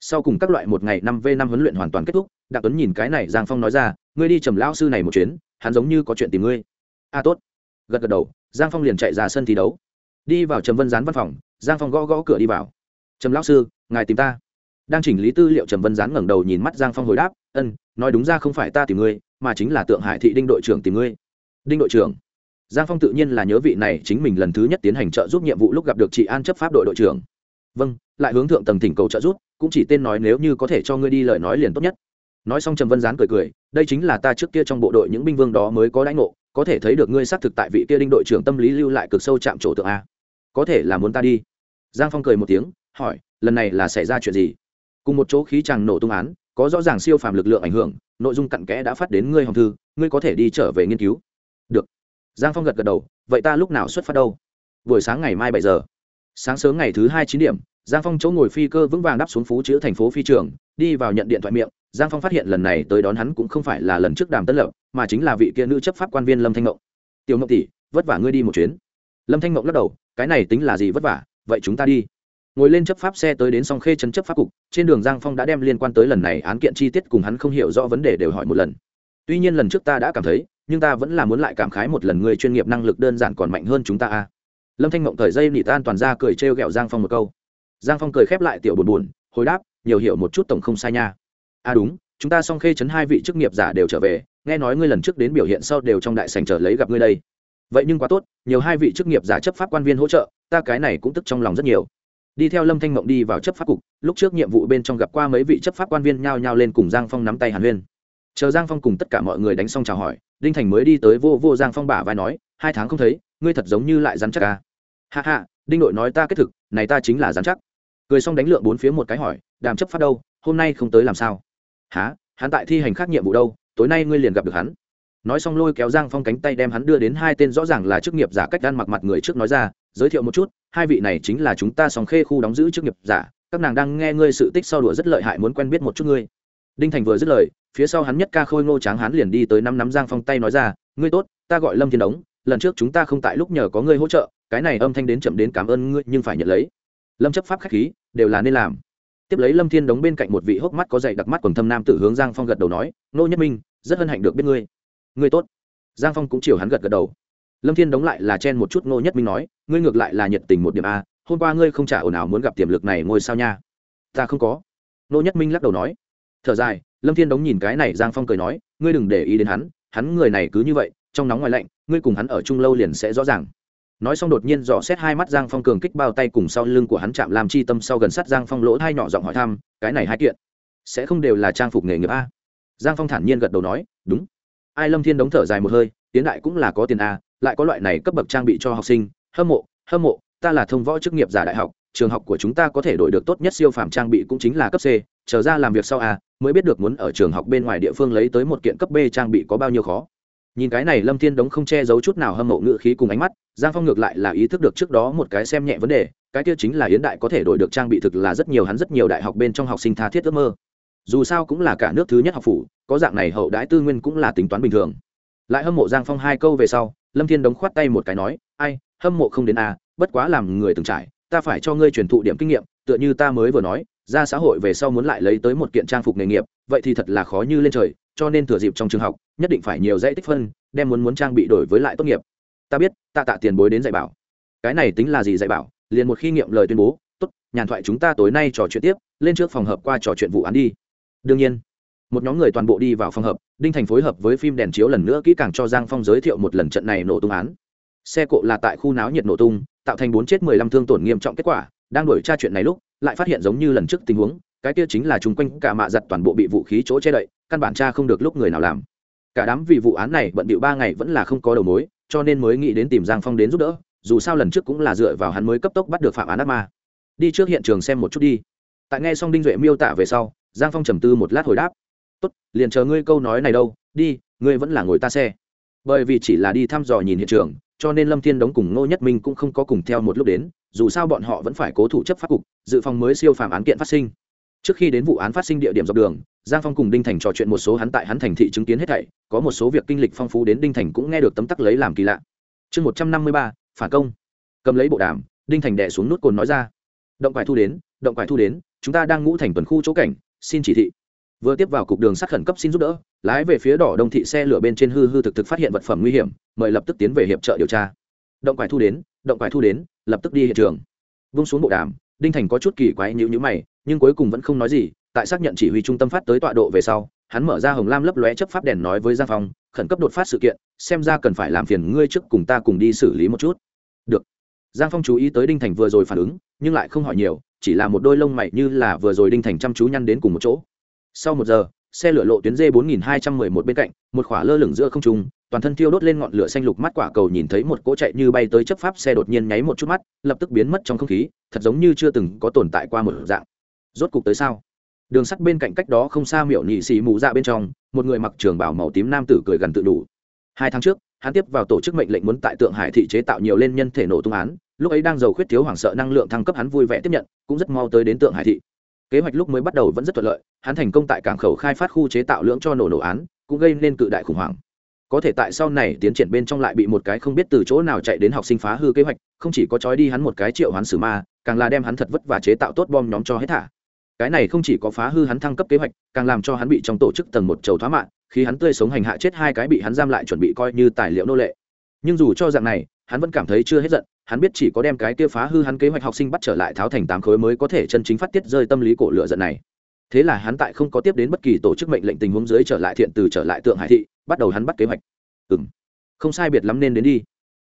Sau cùng các loại một ngày năm v năm huấn luyện hoàn toàn kết thúc đặng tuấn nhìn cái này giang phong nói ra ngươi đi trầm lao sư này một chuyến hắn giống như có chuyện tìm ngươi. A à, tốt. Gật gật đầu giang phong liền chạy ra sân thi đấu. Đi vào trầm vân gián văn phòng giang phong gõ gõ cửa đi vào. Trầm lão sư ngài tìm ta. Đang chỉnh lý tư liệu trầm vân gián ngẩng đầu nhìn mắt giang phong hồi đáp ân, nói đúng ra không phải ta tìm ngươi, mà chính là tượng hải thị đinh đội trưởng tìm ngươi. Đinh đội trưởng? Giang phong tự nhiên là nhớ vị này chính mình lần thứ nhất tiến hành trợ giúp nhiệm vụ lúc gặp được chị an chấp pháp đội đội trưởng. Vâng lại hướng thượng tầng thỉnh cầu trợ giúp, cũng chỉ tên nói nếu như có thể cho ngươi đi lời nói liền tốt nhất. Nói xong trầm vân gián cười cười, đây chính là ta trước kia trong bộ đội những binh vương đó mới có đãi ngộ, có thể thấy được ngươi xác thực tại vị kia đinh đội trưởng tâm lý lưu lại cực sâu chạm trổ tượng a. Có thể là muốn ta đi. Giang phong cười một tiếng, hỏi, lần này là xảy ra chuyện gì? Cùng một chỗ khí chàng nổ tung án có rõ ràng siêu phàm lực lượng ảnh hưởng, nội dung cặn kẽ đã phát đến ngươi hồng thư, ngươi có thể đi trở về nghiên cứu. Được. Giang phong gật gật đầu, vậy ta lúc nào xuất phát đâu? Buổi sáng ngày mai bảy giờ. Sáng sớm ngày thứ hai chín điểm, giang phong chỗ ngồi phi cơ vững vàng đáp xuống phú chữ thành phố phi trường, đi vào nhận điện thoại miệng, giang phong phát hiện lần này tới đón hắn cũng không phải là lần trước đàm tân lập, mà chính là vị kia nữ chấp pháp quan viên lâm thanh ngộng. Tiểu ngọc tỷ, vất vả ngươi đi một chuyến. Lâm thanh ngộng lắc đầu, cái này tính là gì vất vả, vậy chúng ta đi ngồi lên chấp pháp xe tới đến song khê trấn chấp pháp cục, trên đường giang phong đã đem liên quan tới lần này án kiện chi tiết cùng hắn không hiểu rõ vấn đề đều hỏi một lần. Tuy nhiên lần trước ta đã cảm thấy, nhưng ta vẫn là muốn lại cảm khái một lần người chuyên nghiệp năng lực đơn giản còn mạnh hơn chúng ta a. Lâm thanh mộng thời dây nị tan toàn ra cười trêu ghẹo giang phong một câu. Giang phong cười khép lại tiểu buồn buồn, hồi đáp, nhiều hiểu một chút tổng không sai nha. A đúng, chúng ta song khê chấn hai vị chức nghiệp giả đều trở về, nghe nói ngươi lần trước đến biểu hiện sau đều trong đại sành trở lấy gặp ngươi đây. Vậy nhưng quá tốt, nhiều hai vị chức nghiệp giả chấp pháp quan viên hỗ trợ, ta cái này cũng tức trong lòng rất nhiều đi theo lâm thanh mộng đi vào chấp pháp cục, lúc trước nhiệm vụ bên trong gặp qua mấy vị chấp pháp quan viên nhao nhao lên cùng giang phong nắm tay hàn huyên. Chờ giang phong cùng tất cả mọi người đánh xong chào hỏi, đinh thành mới đi tới vô vô giang phong bả vai nói, hai tháng không thấy, ngươi thật giống như lại dám chắc à? ca hạ hạ đinh đội nói ta kết thực, này ta chính là dám chắc. Cười xong đánh lượng bốn phía một cái hỏi, đàm chấp pháp đâu, hôm nay không tới làm sao? Há hắn tại thi hành khác nhiệm vụ đâu, tối nay ngươi liền gặp được hắn. Nói xong lôi kéo giang phong cánh tay đem hắn đưa đến hai tên rõ ràng là chức nghiệp giả cách gan mặc mặt người trước nói ra giới thiệu một chút, hai vị này chính là chúng ta sòng khê khu đóng giữ chức nghiệp giả, các nàng đang nghe ngươi sự tích sau đùa rất lợi hại muốn quen biết một chút ngươi. Đinh thành vừa dứt lời, phía sau hắn nhất ca khôi ngô tráng hắn liền đi tới năm nắm giang phong tay nói ra, ngươi tốt, ta gọi lâm thiên đống, lần trước chúng ta không tại lúc nhờ có ngươi hỗ trợ, cái này âm thanh đến chậm đến cảm ơn ngươi, nhưng phải nhận lấy. Lâm chấp pháp khách khí, đều là nên làm. Tiếp lấy lâm thiên đống bên cạnh một vị hốc mắt có dày đặc mắt quần thâm nam tử hướng giang phong gật đầu nói nô nhất minh, rất hân hạnh được biết ngươi. Ngươi tốt. Giang phong cũng chiều hắn gật gật đầu lâm thiên đống lại là chen một chút nô nhất minh nói, ngươi ngược lại là nhiệt tình một điểm a, hôm qua ngươi không trả ồn ào muốn gặp tiềm lực này ngôi sao nha. Ta không có. Nô nhất minh lắc đầu nói. Thở dài, lâm thiên đống nhìn cái này giang phong cười nói, ngươi đừng để ý đến hắn hắn người này cứ như vậy, trong nóng ngoài lạnh, ngươi cùng hắn ở chung lâu liền sẽ rõ ràng. Nói xong đột nhiên dò xét hai mắt giang phong cường kích bao tay cùng sau lưng của hắn chạm làm chi tâm sau gần sát giang phong lỗ hai nhỏ giọng hỏi thăm, cái này hai kiện sẽ không đều là trang phục nghề nghiệp a? Giang phong thản nhiên gật đầu nói, đúng. Ai lâm thiên đống thở dài một hơi, tiến đại cũng là có tiền a lại có loại này cấp bậc trang bị cho học sinh. Hâm mộ hâm mộ, ta là thông võ chức nghiệp giả đại học, trường học của chúng ta có thể đổi được tốt nhất siêu phàm trang bị cũng chính là cấp c. Trở ra làm việc sau a mới biết được muốn ở trường học bên ngoài địa phương lấy tới một kiện cấp b trang bị có bao nhiêu khó. Nhìn cái này lâm thiên đống không che giấu chút nào hâm mộ ngự khí cùng ánh mắt, giang phong ngược lại là ý thức được trước đó một cái xem nhẹ vấn đề, cái kia chính là yến đại có thể đổi được trang bị thực là rất nhiều hắn rất nhiều đại học bên trong học sinh tha thiết ước mơ. Dù sao cũng là cả nước thứ nhất học phủ, có dạng này hậu đãi tư nguyên cũng là tính toán bình thường lại hâm mộ giang phong hai câu về sau, lâm thiên đống khoát tay một cái nói, ai, hâm mộ không đến a bất quá làm người từng trải, ta phải cho ngươi truyền thụ điểm kinh nghiệm, tựa như ta mới vừa nói, ra xã hội về sau muốn lại lấy tới một kiện trang phục nghề nghiệp, vậy thì thật là khó như lên trời, cho nên thừa dịp trong trường học, nhất định phải nhiều dãy tích phân, đem muốn muốn trang bị đổi với lại tốt nghiệp. Ta biết, ta tạ tiền bối đến dạy bảo. Cái này tính là gì dạy bảo? Liền một khi nghiệm lời tuyên bố, tốt, nhàn thoại chúng ta tối nay trò chuyện tiếp, lên trước phòng hợp qua trò chuyện vụ án đi. Đương nhiên một nhóm người toàn bộ đi vào phòng hợp, đinh thành phối hợp với phim đèn chiếu lần nữa kỹ càng cho giang phong giới thiệu một lần trận này nổ tung án. Xe cộ là tại khu náo nhiệt nổ tung, tạo thành bốn chết mười lăm thương tổn nghiêm trọng kết quả, đang đổi tra chuyện này lúc, lại phát hiện giống như lần trước tình huống, cái kia chính là chung quanh cả mạ giặt toàn bộ bị vũ khí chỗ che đậy, căn bản cha không được lúc người nào làm. Cả đám vì vụ án này bận bịu ba ngày vẫn là không có đầu mối, cho nên mới nghĩ đến tìm giang phong đến giúp đỡ, dù sao lần trước cũng là dựa vào hắn mới cấp tốc bắt được phạm án ác ma. Đi trước hiện trường xem một chút đi. Tại nghe xong đinh duệ miêu tả về sau, giang phong trầm tư một lát hồi đáp tốt, liền chờ ngươi câu nói này đâu, đi, ngươi vẫn là ngồi ta xe. Bởi vì chỉ là đi thăm dò nhìn hiện trường, cho nên lâm thiên đống cùng ngô nhất minh cũng không có cùng theo một lúc đến, dù sao bọn họ vẫn phải cố thủ chấp pháp cục, dự phòng mới siêu phàm án kiện phát sinh. Trước khi đến vụ án phát sinh địa điểm dọc đường, giang phong cùng đinh thành trò chuyện một số hắn tại hắn thành thị chứng kiến hết thảy, có một số việc kinh lịch phong phú đến đinh thành cũng nghe được tấm tắc lấy làm kỳ lạ. Chương một trăm năm mươi ba, phản công. Cầm lấy bộ đàm, đinh thành đẻ xuống nút cồn nói ra. Động quải thu đến, động quải thu đến, chúng ta đang ngũ thành tuần khu chỗ cảnh, xin chỉ thị vừa tiếp vào cục đường sắt khẩn cấp xin giúp đỡ, lái về phía đỏ đông thị xe lửa bên trên hư hư thực thực phát hiện vật phẩm nguy hiểm, mời lập tức tiến về hiệp trợ điều tra. Động quải thu đến, động quải thu đến, lập tức đi hiện trường. Vung xuống bộ đàm, đinh thành có chút kỳ quái nhữ nhữ mày, nhưng cuối cùng vẫn không nói gì, tại xác nhận chỉ huy trung tâm phát tới tọa độ về sau, hắn mở ra hồng lam lấp lóe chấp pháp đèn nói với giang phong, khẩn cấp đột phát sự kiện, xem ra cần phải làm phiền ngươi trước cùng ta cùng đi xử lý một chút. Được. Giang phong chú ý tới đinh thành vừa rồi phản ứng, nhưng lại không hỏi nhiều, chỉ là một đôi lông mày như là vừa rồi đinh thành chăm chú nhăn đến cùng một chỗ sau một giờ, xe lửa lộ tuyến d bốn nghìn hai trăm mười một bên cạnh, một khỏa lơ lửng giữa không trung, toàn thân thiêu đốt lên ngọn lửa xanh lục mắt quả cầu nhìn thấy một cỗ chạy như bay tới chấp pháp xe đột nhiên nháy một chút mắt, lập tức biến mất trong không khí, thật giống như chưa từng có tồn tại qua một dạng. Rốt cục tới sao? Đường sắt bên cạnh cách đó không xa miệu nhị xì mù ra bên trong, một người mặc trường bảo màu tím nam tử cười gần tự đủ. Hai tháng trước, hắn tiếp vào tổ chức mệnh lệnh muốn tại tượng hải thị chế tạo nhiều lên nhân thể nổ tung án, lúc ấy đang giàu khuyết thiếu hoảng sợ năng lượng thăng cấp hắn vui vẻ tiếp nhận, cũng rất mau tới đến tượng hải thị kế hoạch lúc mới bắt đầu vẫn rất thuận lợi, hắn thành công tại cảng khẩu khai phát khu chế tạo lưỡng cho nổ nổ án, cũng gây nên cự đại khủng hoảng. Có thể tại sau này tiến triển bên trong lại bị một cái không biết từ chỗ nào chạy đến học sinh phá hư kế hoạch, không chỉ có trói đi hắn một cái triệu hoán sử ma, càng là đem hắn thật vất và chế tạo tốt bom nhóm cho hết thả. Cái này không chỉ có phá hư hắn thăng cấp kế hoạch, càng làm cho hắn bị trong tổ chức tầng một chầu thoá mạng, khi hắn tươi sống hành hạ chết hai cái bị hắn giam lại chuẩn bị coi như tài liệu nô lệ. Nhưng dù cho dạng này hắn vẫn cảm thấy chưa hết giận, hắn biết chỉ có đem cái kia phá hư hắn kế hoạch học sinh bắt trở lại tháo thành tám khối mới có thể chân chính phát tiết rơi tâm lý cổ lựa giận này. Thế là hắn tại không có tiếp đến bất kỳ tổ chức mệnh lệnh tình huống dưới trở lại thiện từ trở lại tượng hải thị, bắt đầu hắn bắt kế hoạch. Ừ m không sai biệt lắm nên đến đi.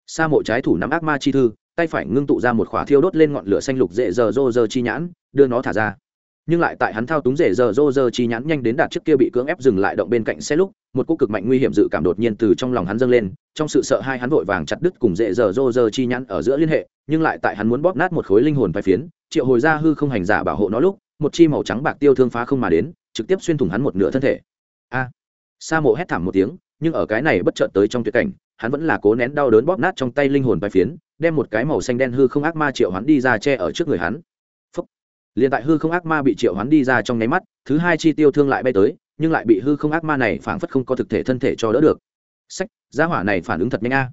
Sa mộ trái thủ nắm ác ma chi thư, tay phải ngưng tụ ra một khóa thiêu đốt lên ngọn lửa xanh lục dễ giờ rô rơ chi nhãn, đưa nó thả ra nhưng lại tại hắn thao túng rể giờ rô rơ chi nhãn nhanh đến đạt trước kia bị cưỡng ép dừng lại động bên cạnh xe lúc, một cô cực mạnh nguy hiểm dự cảm đột nhiên từ trong lòng hắn dâng lên, trong sự sợ hai hắn vội vàng chặt đứt cùng rể giờ rô rơ chi nhãn ở giữa liên hệ, nhưng lại tại hắn muốn bóp nát một khối linh hồn vai phiến, triệu hồi ra hư không hành giả bảo hộ nó lúc, một chi màu trắng bạc tiêu thương phá không mà đến, trực tiếp xuyên thủng hắn một nửa thân thể. A! Sa mộ hét thảm một tiếng, nhưng ở cái này bất chợt tới trong tuyệt cảnh, hắn vẫn là cố nén đau đớn bóp nát trong tay linh hồn vai phiến, đem một cái màu xanh đen hư không ác ma triệu hắn đi ra che ở trước người hắn liền tại hư không ác ma bị triệu hắn đi ra trong nháy mắt, thứ hai chi tiêu thương lại bay tới, nhưng lại bị hư không ác ma này phảng phất không có thực thể thân thể cho đỡ được. Sách giá hỏa này phản ứng thật nhanh a.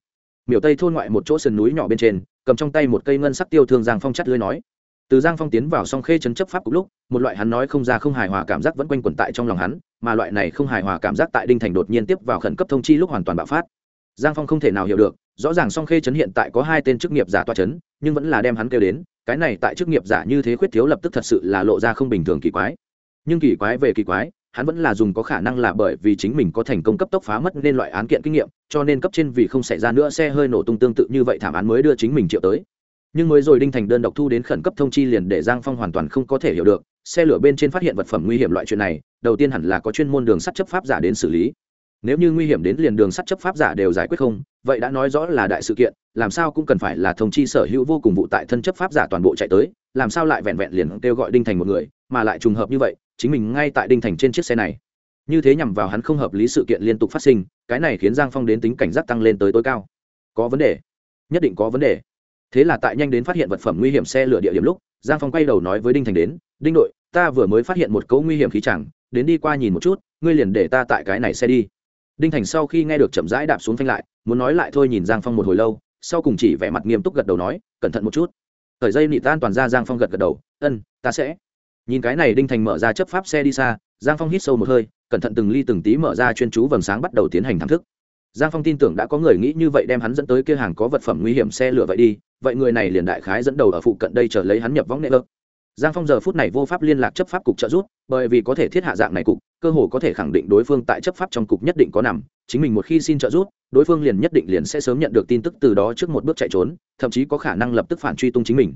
Miểu tây thôn ngoại một chỗ sườn núi nhỏ bên trên, cầm trong tay một cây ngân sắc tiêu thương giang phong chắt lưới nói. Từ giang phong tiến vào song khê chấn chấp pháp cùng lúc, một loại hắn nói không ra không hài hòa cảm giác vẫn quanh quẩn tại trong lòng hắn, mà loại này không hài hòa cảm giác tại đinh thành đột nhiên tiếp vào khẩn cấp thông chi lúc hoàn toàn bạo phát. Giang phong không thể nào hiểu được, rõ ràng song khê chấn hiện tại có hai tên chức nghiệp giả toa chấn, nhưng vẫn là đem hắn kêu đến cái này tại chức nghiệp giả như thế khuyết thiếu lập tức thật sự là lộ ra không bình thường kỳ quái. Nhưng kỳ quái về kỳ quái, hắn vẫn là dùng có khả năng là bởi vì chính mình có thành công cấp tốc phá mất nên loại án kiện kinh nghiệm, cho nên cấp trên vì không xảy ra nữa xe hơi nổ tung tương tự như vậy thảm án mới đưa chính mình triệu tới. Nhưng mới rồi đinh thành đơn độc thu đến khẩn cấp thông chi liền để giang phong hoàn toàn không có thể hiểu được, xe lửa bên trên phát hiện vật phẩm nguy hiểm loại chuyện này, đầu tiên hẳn là có chuyên môn đường sắt chấp pháp giả đến xử lý nếu như nguy hiểm đến liền đường sắt chấp pháp giả đều giải quyết không, vậy đã nói rõ là đại sự kiện, làm sao cũng cần phải là thông chi sở hữu vô cùng vụ tại thân chấp pháp giả toàn bộ chạy tới, làm sao lại vẹn vẹn liền kêu gọi đinh thành một người, mà lại trùng hợp như vậy, chính mình ngay tại đinh thành trên chiếc xe này. Như thế nhằm vào hắn không hợp lý sự kiện liên tục phát sinh, cái này khiến giang phong đến tính cảnh giác tăng lên tới tối cao. Có vấn đề. Nhất định có vấn đề. Thế là tại nhanh đến phát hiện vật phẩm nguy hiểm xe lửa địa điểm lúc, giang phong quay đầu nói với đinh thành đến, đinh đội, ta vừa mới phát hiện một cấu nguy hiểm khí chẳng, đến đi qua nhìn một chút, ngươi liền để ta tại cái này xe đi đinh thành sau khi nghe được chậm rãi đạp xuống phanh lại, muốn nói lại thôi nhìn giang phong một hồi lâu, sau cùng chỉ vẻ mặt nghiêm túc gật đầu nói, cẩn thận một chút. Thời dây nị tan toàn ra giang phong gật gật đầu, ân, ta sẽ. Nhìn cái này đinh thành mở ra chấp pháp xe đi xa, giang phong hít sâu một hơi, cẩn thận từng ly từng tí mở ra chuyên chú vầng sáng bắt đầu tiến hành thám thức. Giang phong tin tưởng đã có người nghĩ như vậy đem hắn dẫn tới kia hàng có vật phẩm nguy hiểm xe lửa vậy đi, vậy người này liền đại khái dẫn đầu ở phụ cận đây chờ lấy hắn nhập võng nệ ơ giang phong giờ phút này vô pháp liên lạc chấp pháp cục trợ giúp, bởi vì có thể thiết hạ dạng này cục, cơ hồ có thể khẳng định đối phương tại chấp pháp trong cục nhất định có nằm. Chính mình một khi xin trợ giúp, đối phương liền nhất định liền sẽ sớm nhận được tin tức từ đó trước một bước chạy trốn, thậm chí có khả năng lập tức phản truy tung chính mình.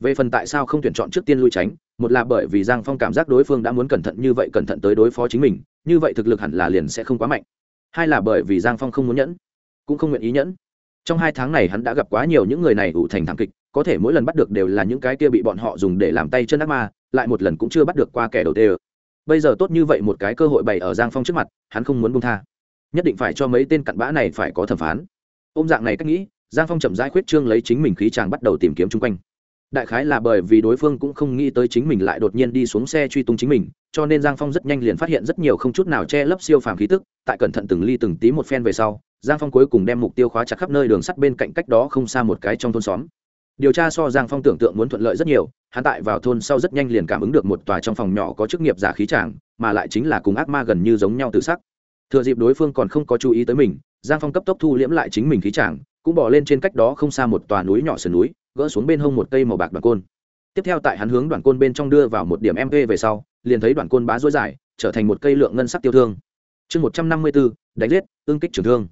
Về phần tại sao không tuyển chọn trước tiên lui tránh, một là bởi vì giang phong cảm giác đối phương đã muốn cẩn thận như vậy cẩn thận tới đối phó chính mình, như vậy thực lực hẳn là liền sẽ không quá mạnh. Hai là bởi vì giang phong không muốn nhẫn, cũng không nguyện ý nhẫn trong hai tháng này hắn đã gặp quá nhiều những người này ủ thành thảm kịch, có thể mỗi lần bắt được đều là những cái kia bị bọn họ dùng để làm tay chân ác ma, lại một lần cũng chưa bắt được qua kẻ đầu tiên. Bây giờ tốt như vậy một cái cơ hội bày ở giang phong trước mặt, hắn không muốn buông tha. Nhất định phải cho mấy tên cặn bã này phải có thẩm phán. Ôm dạng này cách nghĩ, giang phong chậm rãi khuyết trương lấy chính mình khí chàng bắt đầu tìm kiếm chung quanh. Đại khái là bởi vì đối phương cũng không nghĩ tới chính mình lại đột nhiên đi xuống xe truy tung chính mình, cho nên giang phong rất nhanh liền phát hiện rất nhiều không chút nào che lấp siêu phàm khí tức, tại cẩn thận từng ly từng tí một phen về sau giang phong cuối cùng đem mục tiêu khóa chặt khắp nơi đường sắt bên cạnh cách đó không xa một cái trong thôn xóm. Điều tra so giang phong tưởng tượng muốn thuận lợi rất nhiều, hắn tại vào thôn sau rất nhanh liền cảm ứng được một tòa trong phòng nhỏ có chức nghiệp giả khí tràng, mà lại chính là cùng ác ma gần như giống nhau tự sắc. Thừa dịp đối phương còn không có chú ý tới mình, giang phong cấp tốc thu liễm lại chính mình khí tràng, cũng bỏ lên trên cách đó không xa một tòa núi nhỏ sườn núi, gỡ xuống bên hông một cây màu bạc đoàn côn. Tiếp theo tại hắn hướng đoạn côn bên trong đưa vào một điểm mp về sau, liền thấy đoạn côn bá dối dài, trở thành một cây lượng ngân sắc tiêu thương. Chương một trăm năm mươi bốn đánh giết, ương kích trưởng thương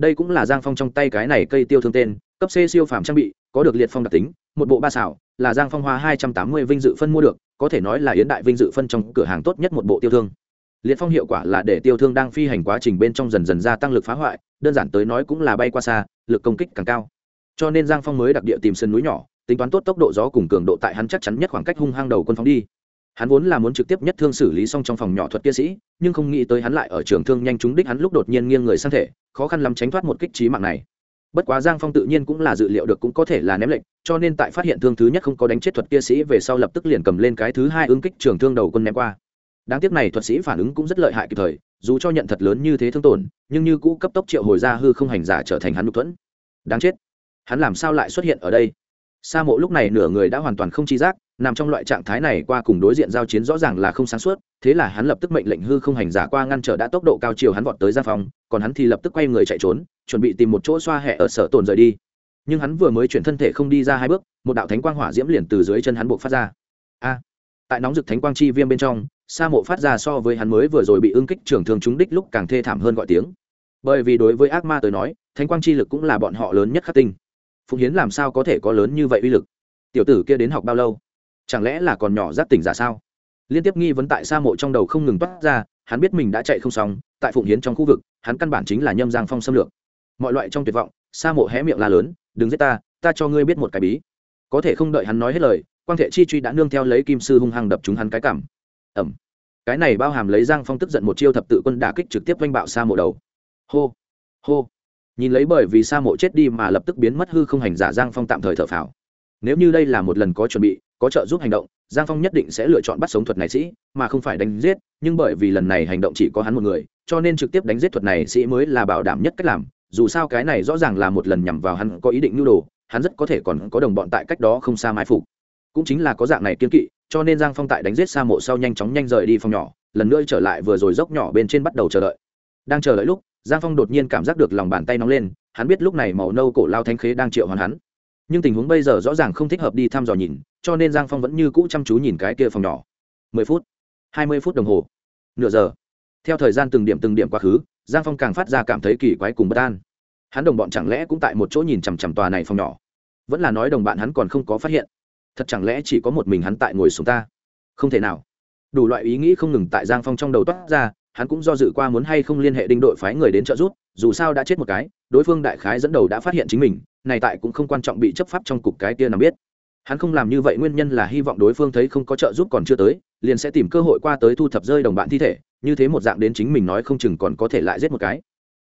đây cũng là giang phong trong tay cái này cây tiêu thương tên, cấp c siêu phàm trang bị, có được liệt phong đặc tính, một bộ ba xảo, là giang phong hoa hai trăm tám mươi vinh dự phân mua được, có thể nói là yến đại vinh dự phân trong cửa hàng tốt nhất một bộ tiêu thương. Liệt phong hiệu quả là để tiêu thương đang phi hành quá trình bên trong dần dần gia tăng lực phá hoại, đơn giản tới nói cũng là bay qua xa, lực công kích càng cao. Cho nên giang phong mới đặc địa tìm sân núi nhỏ, tính toán tốt tốc độ gió cùng cường độ tại hắn chắc chắn nhất khoảng cách hung hăng đầu quân phóng đi hắn vốn là muốn trực tiếp nhất thương xử lý xong trong phòng nhỏ thuật kia sĩ, nhưng không nghĩ tới hắn lại ở trường thương nhanh trúng đích hắn lúc đột nhiên nghiêng người sang thể, khó khăn lắm tránh thoát một kích trí mạng này. Bất quá giang phong tự nhiên cũng là dự liệu được cũng có thể là ném lệnh cho nên tại phát hiện thương thứ nhất không có đánh chết thuật kia sĩ về sau lập tức liền cầm lên cái thứ hai ứng kích trường thương đầu quân ném qua. Đáng tiếc này thuật sĩ phản ứng cũng rất lợi hại kịp thời, dù cho nhận thật lớn như thế thương tổn, nhưng như cũ cấp tốc triệu hồi ra hư không hành giả trở thành hắn đục thuẫn. Đáng chết. Hắn làm sao lại xuất hiện ở đây? Sa mộ lúc này nửa người đã hoàn toàn không chi giác, nằm trong loại trạng thái này qua cùng đối diện giao chiến rõ ràng là không sáng suốt, thế là hắn lập tức mệnh lệnh hư không hành giả qua ngăn trở đã tốc độ cao chiều hắn vọt tới gian phòng, còn hắn thì lập tức quay người chạy trốn, chuẩn bị tìm một chỗ xoa hẹ ở sở tồn rời đi. Nhưng hắn vừa mới chuyển thân thể không đi ra hai bước, một đạo thánh quang hỏa diễm liền từ dưới chân hắn buộc phát ra. A! Tại nóng rực thánh quang chi viêm bên trong, sa mộ phát ra so với hắn mới vừa rồi bị ưng kích trưởng thường trúng đích lúc càng thê thảm hơn gọi tiếng. Bởi vì đối với ác ma tới nói, thánh quang chi lực cũng là bọn họ lớn nhất khắc tinh phụng hiến làm sao có thể có lớn như vậy uy lực? Tiểu tử kia đến học bao lâu? Chẳng lẽ là còn nhỏ giác tỉnh giả sao? Liên tiếp nghi vấn tại sa mộ trong đầu không ngừng toát ra, hắn biết mình đã chạy không xong, tại phụng hiến trong khu vực, hắn căn bản chính là nhâm giang phong xâm lược. Mọi loại trong tuyệt vọng, sa mộ hé miệng la lớn, đừng giết ta ta cho ngươi biết một cái bí. Có thể không đợi hắn nói hết lời quan thệ chi truy đã nương theo lấy kim sư hung hăng đập chúng hắn cái cảm. Ẩm cái này bao hàm lấy giang phong tức giận một chiêu thập tự quân đả kích trực tiếp oanh bạo sa mộ đầu. Hô. Hô nhìn lấy bởi vì sa mộ chết đi mà lập tức biến mất hư không hành giả giang phong tạm thời thở phào. Nếu như đây là một lần có chuẩn bị, có trợ giúp hành động, giang phong nhất định sẽ lựa chọn bắt sống thuật này sĩ, mà không phải đánh giết, nhưng bởi vì lần này hành động chỉ có hắn một người, cho nên trực tiếp đánh giết thuật này sĩ mới là bảo đảm nhất cách làm. Dù sao cái này rõ ràng là một lần nhằm vào hắn có ý định nhu đồ, hắn rất có thể còn có đồng bọn tại cách đó không xa mai phục. Cũng chính là có dạng này kiên kỵ, cho nên giang phong tại đánh giết sa mộ sau nhanh chóng nhanh rời đi phòng nhỏ, lần nữa trở lại vừa rồi dốc nhỏ bên trên bắt đầu chờ đợi. Đang chờ đợi lúc giang phong đột nhiên cảm giác được lòng bàn tay nóng lên, hắn biết lúc này màu nâu cổ lao thanh khế đang triệu hoàn hắn. Nhưng tình huống bây giờ rõ ràng không thích hợp đi thăm dò nhìn, cho nên giang phong vẫn như cũ chăm chú nhìn cái kia phòng nhỏ. Mười phút, hai mươi phút đồng hồ, nửa giờ. Theo thời gian từng điểm từng điểm quá khứ, giang phong càng phát ra cảm thấy kỳ quái cùng bất an. Hắn đồng bọn chẳng lẽ cũng tại một chỗ nhìn chằm chằm tòa này phòng nhỏ? Vẫn là nói đồng bạn hắn còn không có phát hiện. Thật chẳng lẽ chỉ có một mình hắn tại ngồi xuống ta? Không thể nào. Đủ loại ý nghĩ không ngừng tại giang phong trong đầu toát ra hắn cũng do dự qua muốn hay không liên hệ đinh đội phái người đến trợ giúp, dù sao đã chết một cái, đối phương đại khái dẫn đầu đã phát hiện chính mình, này tại cũng không quan trọng bị chấp pháp trong cục cái kia nào biết. Hắn không làm như vậy nguyên nhân là hy vọng đối phương thấy không có trợ giúp còn chưa tới, liền sẽ tìm cơ hội qua tới thu thập rơi đồng bạn thi thể, như thế một dạng đến chính mình nói không chừng còn có thể lại giết một cái.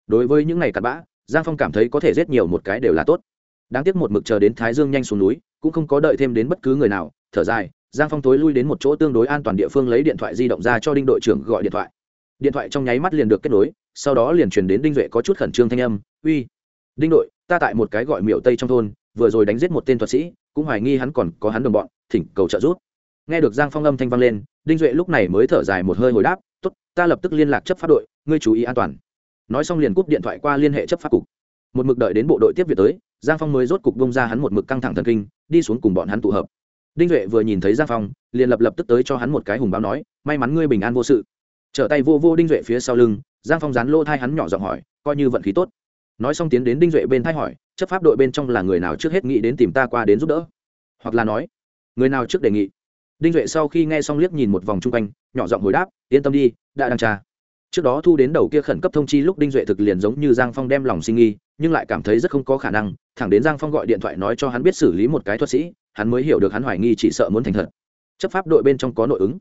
Đối với những ngày cặn bã, giang phong cảm thấy có thể giết nhiều một cái đều là tốt. Đáng tiếc một mực chờ đến thái dương nhanh xuống núi, cũng không có đợi thêm đến bất cứ người nào, thở dài, giang phong tối lui đến một chỗ tương đối an toàn địa phương lấy điện thoại di động ra cho đinh đội trưởng gọi điện thoại điện thoại trong nháy mắt liền được kết nối, sau đó liền truyền đến đinh duệ có chút khẩn trương thanh âm, uy, đinh đội, ta tại một cái gọi miệu tây trong thôn, vừa rồi đánh giết một tên thuật sĩ, cũng hoài nghi hắn còn có hắn đồng bọn, thỉnh cầu trợ giúp. Nghe được giang phong âm thanh vang lên, đinh duệ lúc này mới thở dài một hơi hồi đáp, tốt, ta lập tức liên lạc chấp pháp đội, ngươi chú ý an toàn. Nói xong liền cúp điện thoại qua liên hệ chấp pháp cục. Một mực đợi đến bộ đội tiếp việc tới, giang phong mới rốt cục bông ra hắn một mực căng thẳng thần kinh, đi xuống cùng bọn hắn tụ hợp. Đinh duệ vừa nhìn thấy giang phong, liền lập lập tức tới cho hắn một cái hùng báo nói, may mắn ngươi bình an vô sự trở tay vô vô đinh duệ phía sau lưng, giang phong dán lô thai hắn nhỏ giọng hỏi, coi như vận khí tốt. Nói xong tiến đến đinh duệ bên thai hỏi, chấp pháp đội bên trong là người nào trước hết nghĩ đến tìm ta qua đến giúp đỡ? Hoặc là nói, người nào trước đề nghị? Đinh duệ sau khi nghe xong liếc nhìn một vòng chung quanh, nhỏ giọng hồi đáp, yên tâm đi, đã đang tra. Trước đó thu đến đầu kia khẩn cấp thông chi lúc đinh duệ thực liền giống như giang phong đem lòng sinh nghi, nhưng lại cảm thấy rất không có khả năng, thẳng đến giang phong gọi điện thoại nói cho hắn biết xử lý một cái thuật sĩ, hắn mới hiểu được hắn hoài nghi chỉ sợ muốn thành thật. Chấp pháp đội bên trong có nội ứng.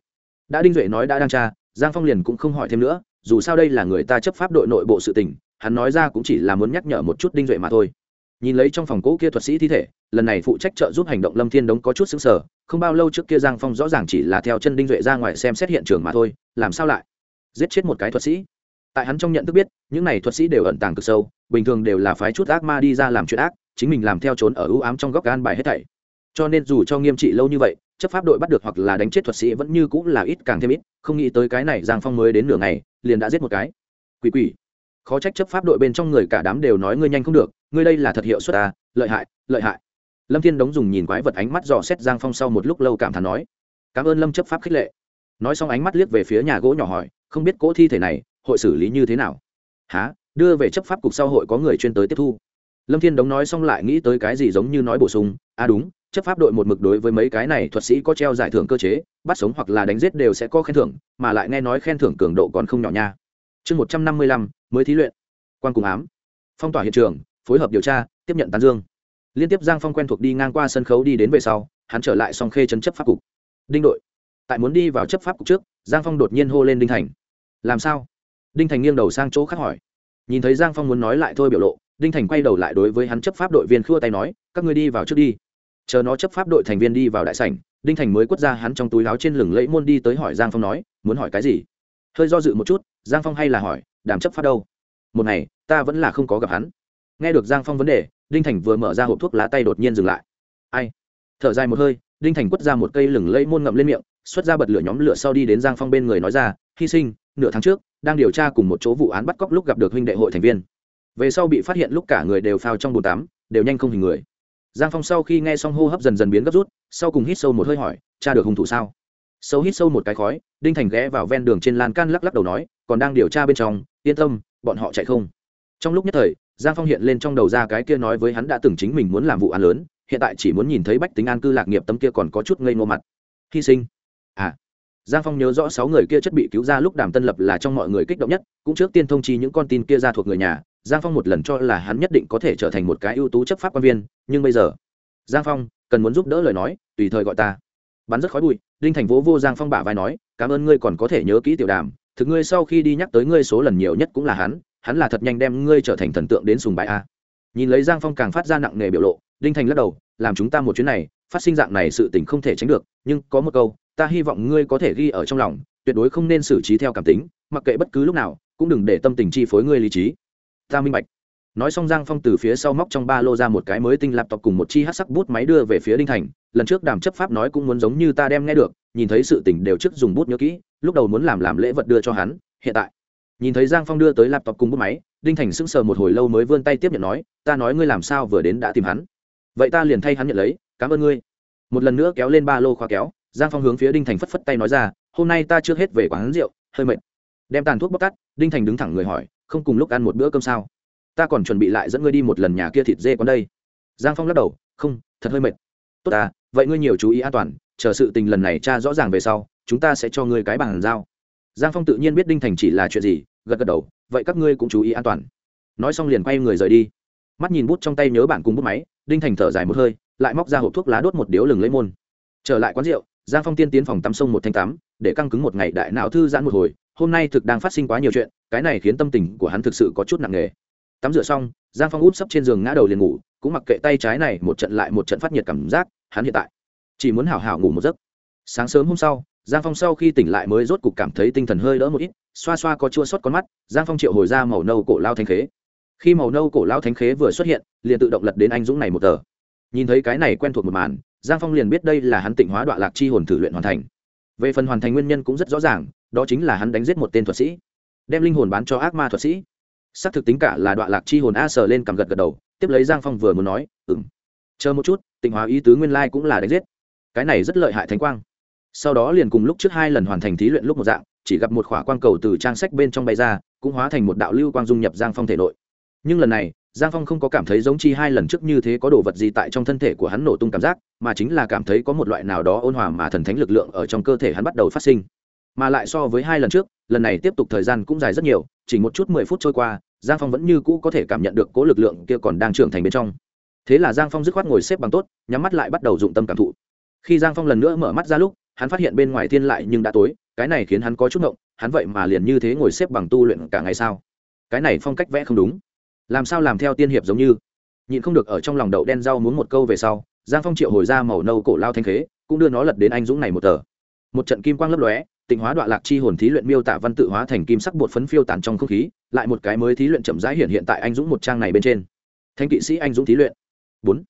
Đã đinh duệ nói đã đang tra giang phong liền cũng không hỏi thêm nữa, dù sao đây là người ta chấp pháp đội nội bộ sự tình, hắn nói ra cũng chỉ là muốn nhắc nhở một chút đinh duệ mà thôi. Nhìn lấy trong phòng cỗ kia thuật sĩ thi thể, lần này phụ trách trợ giúp hành động lâm thiên đống có chút xứng sở không bao lâu trước kia giang phong rõ ràng chỉ là theo chân đinh duệ ra ngoài xem xét hiện trường mà thôi, làm sao lại? Giết chết một cái thuật sĩ. Tại hắn trong nhận thức biết, những này thuật sĩ đều ẩn tàng cực sâu, bình thường đều là phái chút ác ma đi ra làm chuyện ác, chính mình làm theo trốn ở ưu ám trong góc gan bài hết thảy. Cho nên dù cho nghiêm trị lâu như vậy chấp pháp đội bắt được hoặc là đánh chết thuật sĩ vẫn như cũng là ít càng thêm ít, không nghĩ tới cái này giang phong mới đến nửa ngày, liền đã giết một cái. Quỷ quỷ. Khó trách chấp pháp đội bên trong người cả đám đều nói ngươi nhanh không được, ngươi đây là thật hiệu suất à lợi hại lợi hại. Lâm thiên đống dùng nhìn quái vật ánh mắt dò xét giang phong sau một lúc lâu cảm thán nói, cảm ơn lâm chấp pháp khích lệ. Nói xong ánh mắt liếc về phía nhà gỗ nhỏ hỏi, không biết cỗ thi thể này hội xử lý như thế nào? Há đưa về chấp pháp cục sau hội có người chuyên tới tiếp thu. Lâm thiên đống nói xong lại nghĩ tới cái gì giống như nói bổ sung à đúng chấp pháp đội một mực đối với mấy cái này thuật sĩ có treo giải thưởng cơ chế, bắt sống hoặc là đánh giết đều sẽ có khen thưởng, mà lại nghe nói khen thưởng cường độ còn không nhỏ nha. Chương một trăm năm mươi lăm, mới thí luyện. Quan cùng ám. Phong tỏa hiện trường, phối hợp điều tra, tiếp nhận tán dương. Liên tiếp giang phong quen thuộc đi ngang qua sân khấu đi đến về sau, hắn trở lại song khê chấn chấp pháp cục. Đinh đội. Tại muốn đi vào chấp pháp cục trước, giang phong đột nhiên hô lên đinh thành. Làm sao? Đinh thành nghiêng đầu sang chỗ khác hỏi. Nhìn thấy giang phong muốn nói lại thôi biểu lộ, đinh thành quay đầu lại đối với hắn chấp pháp đội viên khua tay nói, các ngươi đi vào trước đi chờ nó chấp pháp đội thành viên đi vào đại sảnh, đinh thành mới quất ra hắn trong túi láo trên lửng lẫy môn đi tới hỏi giang phong nói, muốn hỏi cái gì? Hơi do dự một chút, giang phong hay là hỏi đàm chấp pháp đâu? Một ngày, ta vẫn là không có gặp hắn. Nghe được giang phong vấn đề, đinh thành vừa mở ra hộp thuốc lá tay đột nhiên dừng lại. Ai? Thở dài một hơi, đinh thành quất ra một cây lửng lẫy môn ngậm lên miệng, xuất ra bật lửa nhóm lửa sau đi đến giang phong bên người nói ra, hy sinh, nửa tháng trước, đang điều tra cùng một chỗ vụ án bắt cóc lúc gặp được huynh đệ hội thành viên. Về sau bị phát hiện lúc cả người đều phao trong bồn tắm, đều nhanh không hình người giang phong sau khi nghe xong hô hấp dần dần biến gấp rút, sau cùng hít sâu một hơi hỏi, cha được hung thủ sao? Sâu hít sâu một cái khói, đinh thành ghé vào ven đường trên lan can lắc lắc đầu nói, còn đang điều tra bên trong, yên tâm, bọn họ chạy không. Trong lúc nhất thời, giang phong hiện lên trong đầu ra cái kia nói với hắn đã từng chính mình muốn làm vụ án lớn, hiện tại chỉ muốn nhìn thấy bách tính an cư lạc nghiệp tấm kia còn có chút ngây ngô mặt. Hy sinh. À. Giang phong nhớ rõ sáu người kia chất bị cứu ra lúc đàm tân lập là trong mọi người kích động nhất, cũng trước tiên thông chi những con tin kia ra thuộc người nhà giang phong một lần cho là hắn nhất định có thể trở thành một cái ưu tú chấp pháp quan viên, nhưng bây giờ, giang phong cần muốn giúp đỡ lời nói, tùy thời gọi ta. Bắn rất khói bụi, đinh thành vỗ vô giang phong bả vai nói, cảm ơn ngươi còn có thể nhớ kỹ tiểu đàm, thực ngươi sau khi đi nhắc tới ngươi số lần nhiều nhất cũng là hắn hắn là thật nhanh đem ngươi trở thành thần tượng đến sùng bái a. Nhìn lấy giang phong càng phát ra nặng nề biểu lộ, đinh thành lắc đầu, làm chúng ta một chuyến này, phát sinh dạng này sự tình không thể tránh được, nhưng có một câu, ta hy vọng ngươi có thể ghi ở trong lòng, tuyệt đối không nên xử trí theo cảm tính, mặc kệ bất cứ lúc nào, cũng đừng để tâm tình chi phối ngươi lý trí ta minh bạch. Nói xong giang phong từ phía sau móc trong ba lô ra một cái mới tinh laptop cùng một chi hát sắc bút máy đưa về phía đinh thành. Lần trước đàm chấp pháp nói cũng muốn giống như ta đem nghe được, nhìn thấy sự tình đều trước dùng bút nhớ kỹ, lúc đầu muốn làm làm lễ vật đưa cho hắn, hiện tại. Nhìn thấy giang phong đưa tới laptop cùng bút máy, đinh thành sững sờ một hồi lâu mới vươn tay tiếp nhận nói, ta nói ngươi làm sao vừa đến đã tìm hắn. Vậy ta liền thay hắn nhận lấy, cảm ơn ngươi. Một lần nữa kéo lên ba lô khóa kéo, giang phong hướng phía đinh thành phất phất tay nói ra, hôm nay ta chưa hết về quán rượu, hơi mệt. Đem tàn thuốc bóc cắt đinh thành đứng thẳng người hỏi không cùng lúc ăn một bữa cơm sao? Ta còn chuẩn bị lại dẫn ngươi đi một lần nhà kia thịt dê quán đây. Giang phong lắc đầu, không, thật hơi mệt. Tốt à vậy ngươi nhiều chú ý an toàn, chờ sự tình lần này cha rõ ràng về sau, chúng ta sẽ cho ngươi cái bàn giao. Giang phong tự nhiên biết đinh thành chỉ là chuyện gì, gật gật đầu, vậy các ngươi cũng chú ý an toàn. Nói xong liền quay người rời đi. Mắt nhìn bút trong tay nhớ bạn cùng bút máy, đinh thành thở dài một hơi, lại móc ra hộp thuốc lá đốt một điếu lừng lấy môn. Trở lại quán rượu, giang phong tiên tiến phòng tắm sông một thanh tắm, để căng cứng một ngày đại não thư giãn một hồi hôm nay thực đang phát sinh quá nhiều chuyện, cái này khiến tâm tình của hắn thực sự có chút nặng nề. Tắm rửa xong, giang phong út sấp trên giường ngã đầu liền ngủ, cũng mặc kệ tay trái này một trận lại một trận phát nhiệt cảm giác, hắn hiện tại chỉ muốn hảo hảo ngủ một giấc. Sáng sớm hôm sau, giang phong sau khi tỉnh lại mới rốt cục cảm thấy tinh thần hơi đỡ một ít, xoa xoa có chua sót con mắt, giang phong triệu hồi ra màu nâu cổ lao thanh khế. Khi màu nâu cổ lao thanh khế vừa xuất hiện, liền tự động lật đến anh dũng này một tờ. Nhìn thấy cái này quen thuộc một màn, giang phong liền biết đây là hắn tịnh hóa đoạn lạc chi hồn thử luyện hoàn thành. Về phần hoàn thành nguyên nhân cũng rất rõ ràng đó chính là hắn đánh giết một tên thuật sĩ, đem linh hồn bán cho ác ma thuật sĩ. Xác thực tính cả là đoạn lạc chi hồn a sờ lên cầm gật gật đầu, tiếp lấy giang phong vừa muốn nói ừng chờ một chút, tịnh hóa ý tứ nguyên lai cũng là đánh giết. Cái này rất lợi hại thánh quang. Sau đó liền cùng lúc trước hai lần hoàn thành thí luyện lúc một dạng, chỉ gặp một khỏa quang cầu từ trang sách bên trong bay ra, cũng hóa thành một đạo lưu quang dung nhập giang phong thể nội. Nhưng lần này, giang phong không có cảm thấy giống chi hai lần trước như thế có đồ vật gì tại trong thân thể của hắn nổ tung cảm giác, mà chính là cảm thấy có một loại nào đó ôn hòa mà thần thánh lực lượng ở trong cơ thể hắn bắt đầu phát sinh mà lại so với hai lần trước, lần này tiếp tục thời gian cũng dài rất nhiều, chỉ một chút mười phút trôi qua, giang phong vẫn như cũ có thể cảm nhận được cố lực lượng kia còn đang trưởng thành bên trong. Thế là giang phong dứt khoát ngồi xếp bằng tốt, nhắm mắt lại bắt đầu dụng tâm cảm thụ. Khi giang phong lần nữa mở mắt ra lúc, hắn phát hiện bên ngoài thiên lại nhưng đã tối, cái này khiến hắn có chút ngộng, hắn vậy mà liền như thế ngồi xếp bằng tu luyện cả ngày sao? Cái này phong cách vẽ không đúng. Làm sao làm theo tiên hiệp giống như? Nhịn không được ở trong lòng đậu đen rau muốn một câu về sau, giang phong triệu hồi ra màu nâu cổ lao thanh khế, cũng đưa nó lật đến anh dũng này một tờ. Một trận kim quang lấp lóe tịnh hóa đoạn lạc chi hồn thí luyện miêu tả văn tự hóa thành kim sắc bột phấn phiêu tán trong không khí, lại một cái mới thí luyện chậm rãi hiện hiện tại anh dũng một trang này bên trên. Thanh kỵ sĩ anh dũng thí luyện. Bốn.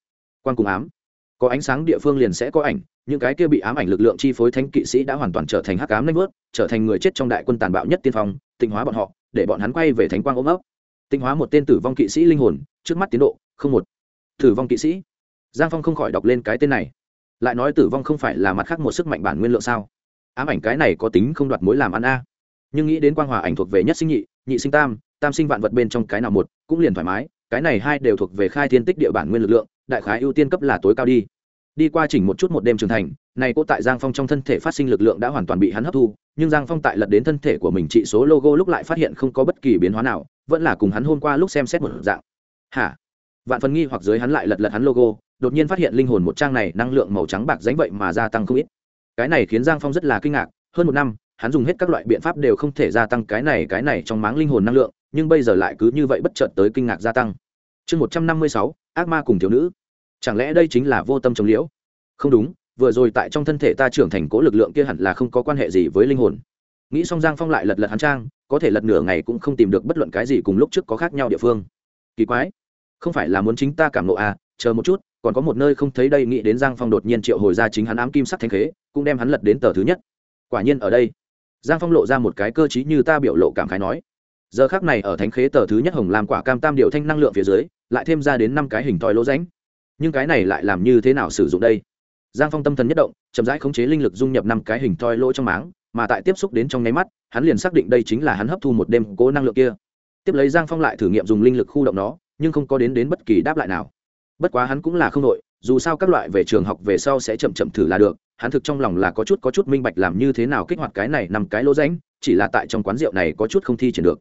Quan cùng ám. Có ánh sáng địa phương liền sẽ có ảnh, những cái kia bị ám ảnh lực lượng chi phối thánh kỵ sĩ đã hoàn toàn trở thành hắc ám nanh vớt, trở thành người chết trong đại quân tàn bạo nhất tiên phong, tịnh hóa bọn họ, để bọn hắn quay về thánh quang ôm ấp. Tịnh hóa một tên tử vong kỵ sĩ linh hồn, trước mắt tiến độ, không một. Tử vong kỵ sĩ. Giang phong không khỏi đọc lên cái tên này. Lại nói tử vong không phải là mặt khác một sức mạnh bản nguyên lượng sao? Ám ảnh cái này có tính không đoạt mối làm ăn a. Nhưng nghĩ đến quang hòa ảnh thuộc về nhất sinh nhị nhị sinh tam tam sinh vạn vật bên trong cái nào một, cũng liền thoải mái, cái này hai đều thuộc về khai thiên tích địa bản nguyên lực lượng, đại khái ưu tiên cấp là tối cao đi. Đi qua chỉnh một chút một đêm trưởng thành, này cô tại giang phong trong thân thể phát sinh lực lượng đã hoàn toàn bị hắn hấp thu, nhưng giang phong tại lật đến thân thể của mình trị số logo lúc lại phát hiện không có bất kỳ biến hóa nào, vẫn là cùng hắn hôm qua lúc xem xét một dạng. Hả? Vạn phần nghi hoặc dưới hắn lại lật lật hắn logo, đột nhiên phát hiện linh hồn một trang này năng lượng màu trắng bạc dánh vậy mà gia tăng không ít cái này khiến giang phong rất là kinh ngạc, hơn một năm, hắn dùng hết các loại biện pháp đều không thể gia tăng cái này cái này trong máng linh hồn năng lượng, nhưng bây giờ lại cứ như vậy bất chợt tới kinh ngạc gia tăng. Chương một trăm năm mươi sáu, ác ma cùng thiếu nữ. Chẳng lẽ đây chính là vô tâm chống liễu? Không đúng, vừa rồi tại trong thân thể ta trưởng thành cố lực lượng kia hẳn là không có quan hệ gì với linh hồn. Nghĩ xong giang phong lại lật lật hắn trang, có thể lật nửa ngày cũng không tìm được bất luận cái gì cùng lúc trước có khác nhau địa phương. Kỳ quái, không phải là muốn chính ta cảm nộ à chờ một chút còn có một nơi không thấy đây, nghĩ đến giang phong đột nhiên triệu hồi ra chính hắn ám kim sắc thanh khế, cũng đem hắn lật đến tờ thứ nhất. Quả nhiên ở đây, giang phong lộ ra một cái cơ t như ta biểu lộ cảm khái nói. Giờ khác này ở thánh khế tờ thứ nhất hồng làm quả cam tam điệu thanh năng lượng phía dưới, lại thêm ra đến năm cái hình thòi lỗ ránh nhưng cái này lại làm như thế nào sử dụng đây? Giang phong tâm thần nhất động, chậm rãi khống chế linh lực dung nhập năm cái hình thoi lỗ trong máng, mà tại tiếp xúc đến trong nháy mắt, hắn liền xác định đây chính là hắn hấp thu một đêm cố năng lượng kia. Tiếp lấy giang phong lại thử nghiệm dùng linh lực khu động nó, nhưng không có đến đến bất kỳ đáp lại nào bất quá hắn cũng là không nội, dù sao các loại về trường học về sau sẽ chậm chậm thử là được, hắn thực trong lòng là có chút có chút minh bạch làm như thế nào kích hoạt cái này nằm cái lỗ rãnh, chỉ là tại trong quán rượu này có chút không thi triển được.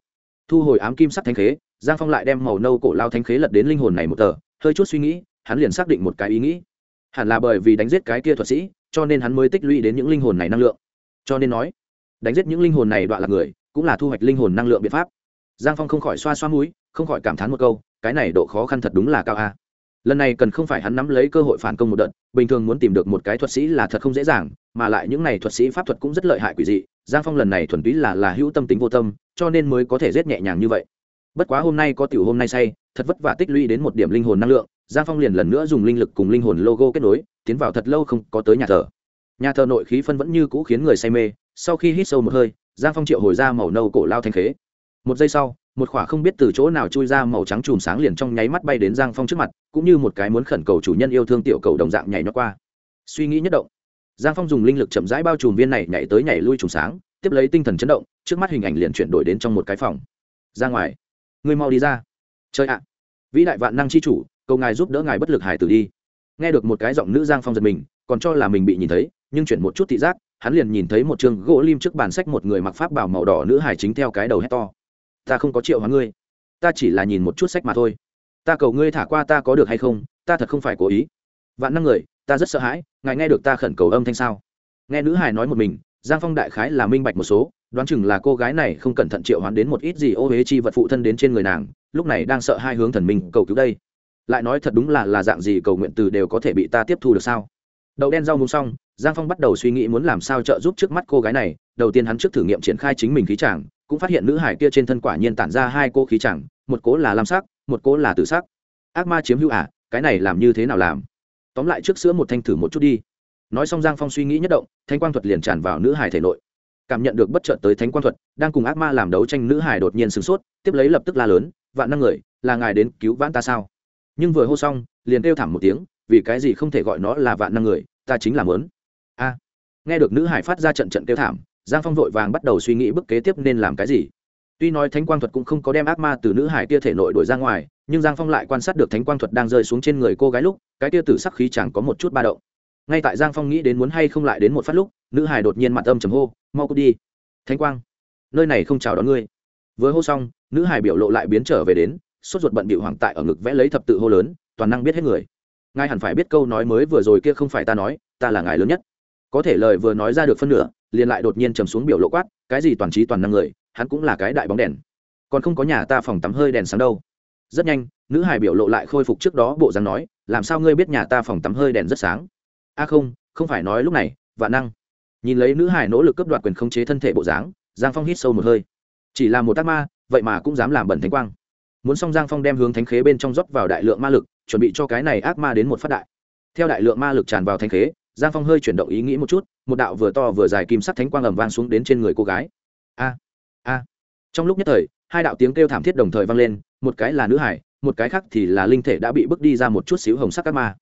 Thu hồi ám kim sắc thanh khế, giang phong lại đem màu nâu cổ lao thanh khế lật đến linh hồn này một tờ, hơi chút suy nghĩ, hắn liền xác định một cái ý nghĩ. Hẳn là bởi vì đánh giết cái kia thuật sĩ, cho nên hắn mới tích lũy đến những linh hồn này năng lượng. Cho nên nói, đánh giết những linh hồn này đoạn là người, cũng là thu hoạch linh hồn năng lượng biện pháp. Giang phong không khỏi xoa xoa mũi, không khỏi cảm thán một câu, cái này độ khó khăn thật đúng là cao a lần này cần không phải hắn nắm lấy cơ hội phản công một đợt, bình thường muốn tìm được một cái thuật sĩ là thật không dễ dàng, mà lại những này thuật sĩ pháp thuật cũng rất lợi hại quỷ dị, giang phong lần này thuần túy là là hữu tâm tính vô tâm, cho nên mới có thể giết nhẹ nhàng như vậy. Bất quá hôm nay có tiểu hôm nay say, thật vất vả tích lũy đến một điểm linh hồn năng lượng, giang phong liền lần nữa dùng linh lực cùng linh hồn logo kết nối, tiến vào thật lâu không có tới nhà thờ. Nhà thờ nội khí phân vẫn như cũ khiến người say mê, sau khi hít sâu một hơi, giang phong triệu hồi ra màu nâu cổ lao thanh khế. Một giây sau một khỏa không biết từ chỗ nào chui ra màu trắng chùm sáng liền trong nháy mắt bay đến giang phong trước mặt, cũng như một cái muốn khẩn cầu chủ nhân yêu thương tiểu cầu đồng dạng nhảy nó qua. Suy nghĩ nhất động, giang phong dùng linh lực chậm rãi bao trùm viên này nhảy tới nhảy lui chùm sáng, tiếp lấy tinh thần chấn động, trước mắt hình ảnh liền chuyển đổi đến trong một cái phòng. Ra ngoài. Ngươi mau đi ra. Chơi ạ. Vĩ đại vạn năng chi chủ, cầu ngài giúp đỡ ngài bất lực hải tử đi. Nghe được một cái giọng nữ giang phong giật mình, còn cho là mình bị nhìn thấy, nhưng chuyển một chút thị giác, hắn liền nhìn thấy một trường gỗ lim trước bàn sách một người mặc pháp bảo màu đỏ nữ hải chính theo cái đầu hét to ta không có triệu hóa ngươi. Ta chỉ là nhìn một chút sách mà thôi. Ta cầu ngươi thả qua ta có được hay không, ta thật không phải cố ý. Vạn năm người, ta rất sợ hãi, ngài nghe được ta khẩn cầu âm thanh sao? Nghe nữ hải nói một mình, giang phong đại khái là minh bạch một số, đoán chừng là cô gái này không cẩn thận triệu hoán đến một ít gì ô huế chi vật phụ thân đến trên người nàng, lúc này đang sợ hai hướng thần minh cầu cứu đây. Lại nói thật đúng là là dạng gì cầu nguyện từ đều có thể bị ta tiếp thu được sao? Đậu đen rau muống xong, giang phong bắt đầu suy nghĩ muốn làm sao trợ giúp trước mắt cô gái này đầu tiên hắn trước thử nghiệm triển khai chính mình khí chàng cũng phát hiện nữ hải kia trên thân quả nhiên tản ra hai cô khí chàng một cố là lam sắc một cố là tử sắc. Ác ma chiếm hữu ả à, cái này làm như thế nào làm? Tóm lại trước sữa một thanh thử một chút đi. Nói xong giang phong suy nghĩ nhất động thanh quang thuật liền tràn vào nữ hải thể nội. Cảm nhận được bất chợt tới thánh quang thuật đang cùng ác ma làm đấu tranh nữ hải đột nhiên sửng sốt tiếp lấy lập tức la lớn vạn năng người là ngài đến cứu vãn ta sao? Nhưng vừa hô xong liền kêu thảm một tiếng vì cái gì không thể gọi nó là vạn năng người ta chính là mớn a. Nghe được nữ hải phát ra trận trận kêu thảm giang phong vội vàng bắt đầu suy nghĩ bước kế tiếp nên làm cái gì. Tuy nói thánh quang thuật cũng không có đem ác ma từ nữ hải tia thể nội đổi ra ngoài, nhưng giang phong lại quan sát được thánh quang thuật đang rơi xuống trên người cô gái lúc, cái tia tử sắc khí chẳng có một chút ba động. Ngay tại giang phong nghĩ đến muốn hay không lại đến một phát lúc, nữ hải đột nhiên mặt âm chầm hô, mau cút đi, thánh quang, nơi này không chào đón ngươi. Vừa hô xong, nữ hải biểu lộ lại biến trở về đến, sốt ruột bận bị hoàng tại ở ngực vẽ lấy thập tự hô lớn, toàn năng biết hết người. Ngài hẳn phải biết câu nói mới vừa rồi kia không phải ta nói, ta là ngài lớn nhất có thể lời vừa nói ra được phân nửa, liền lại đột nhiên trầm xuống biểu lộ quát, cái gì toàn trí toàn năng người, hắn cũng là cái đại bóng đèn. Còn không có nhà ta phòng tắm hơi đèn sáng đâu. Rất nhanh, nữ hải biểu lộ lại khôi phục trước đó bộ dáng nói, làm sao ngươi biết nhà ta phòng tắm hơi đèn rất sáng? A không không phải nói lúc này, vạn năng. Nhìn lấy nữ hải nỗ lực cướp đoạt quyền khống chế thân thể bộ dáng, giang phong hít sâu một hơi. Chỉ là một tác ma, vậy mà cũng dám làm bẩn thánh quang. Muốn xong giang phong đem hướng thánh khế bên trong rót vào đại lượng ma lực, chuẩn bị cho cái này ác ma đến một phát đại. Theo đại lượng ma lực tràn vào thánh khế giang phong hơi chuyển động ý nghĩ một chút, một đạo vừa to vừa dài kim sắc thánh quang ầm vang xuống đến trên người cô gái. A a. Trong lúc nhất thời, hai đạo tiếng kêu thảm thiết đồng thời vang lên, một cái là nữ hải, một cái khác thì là linh thể đã bị bước đi ra một chút xíu hồng sắc ác ma.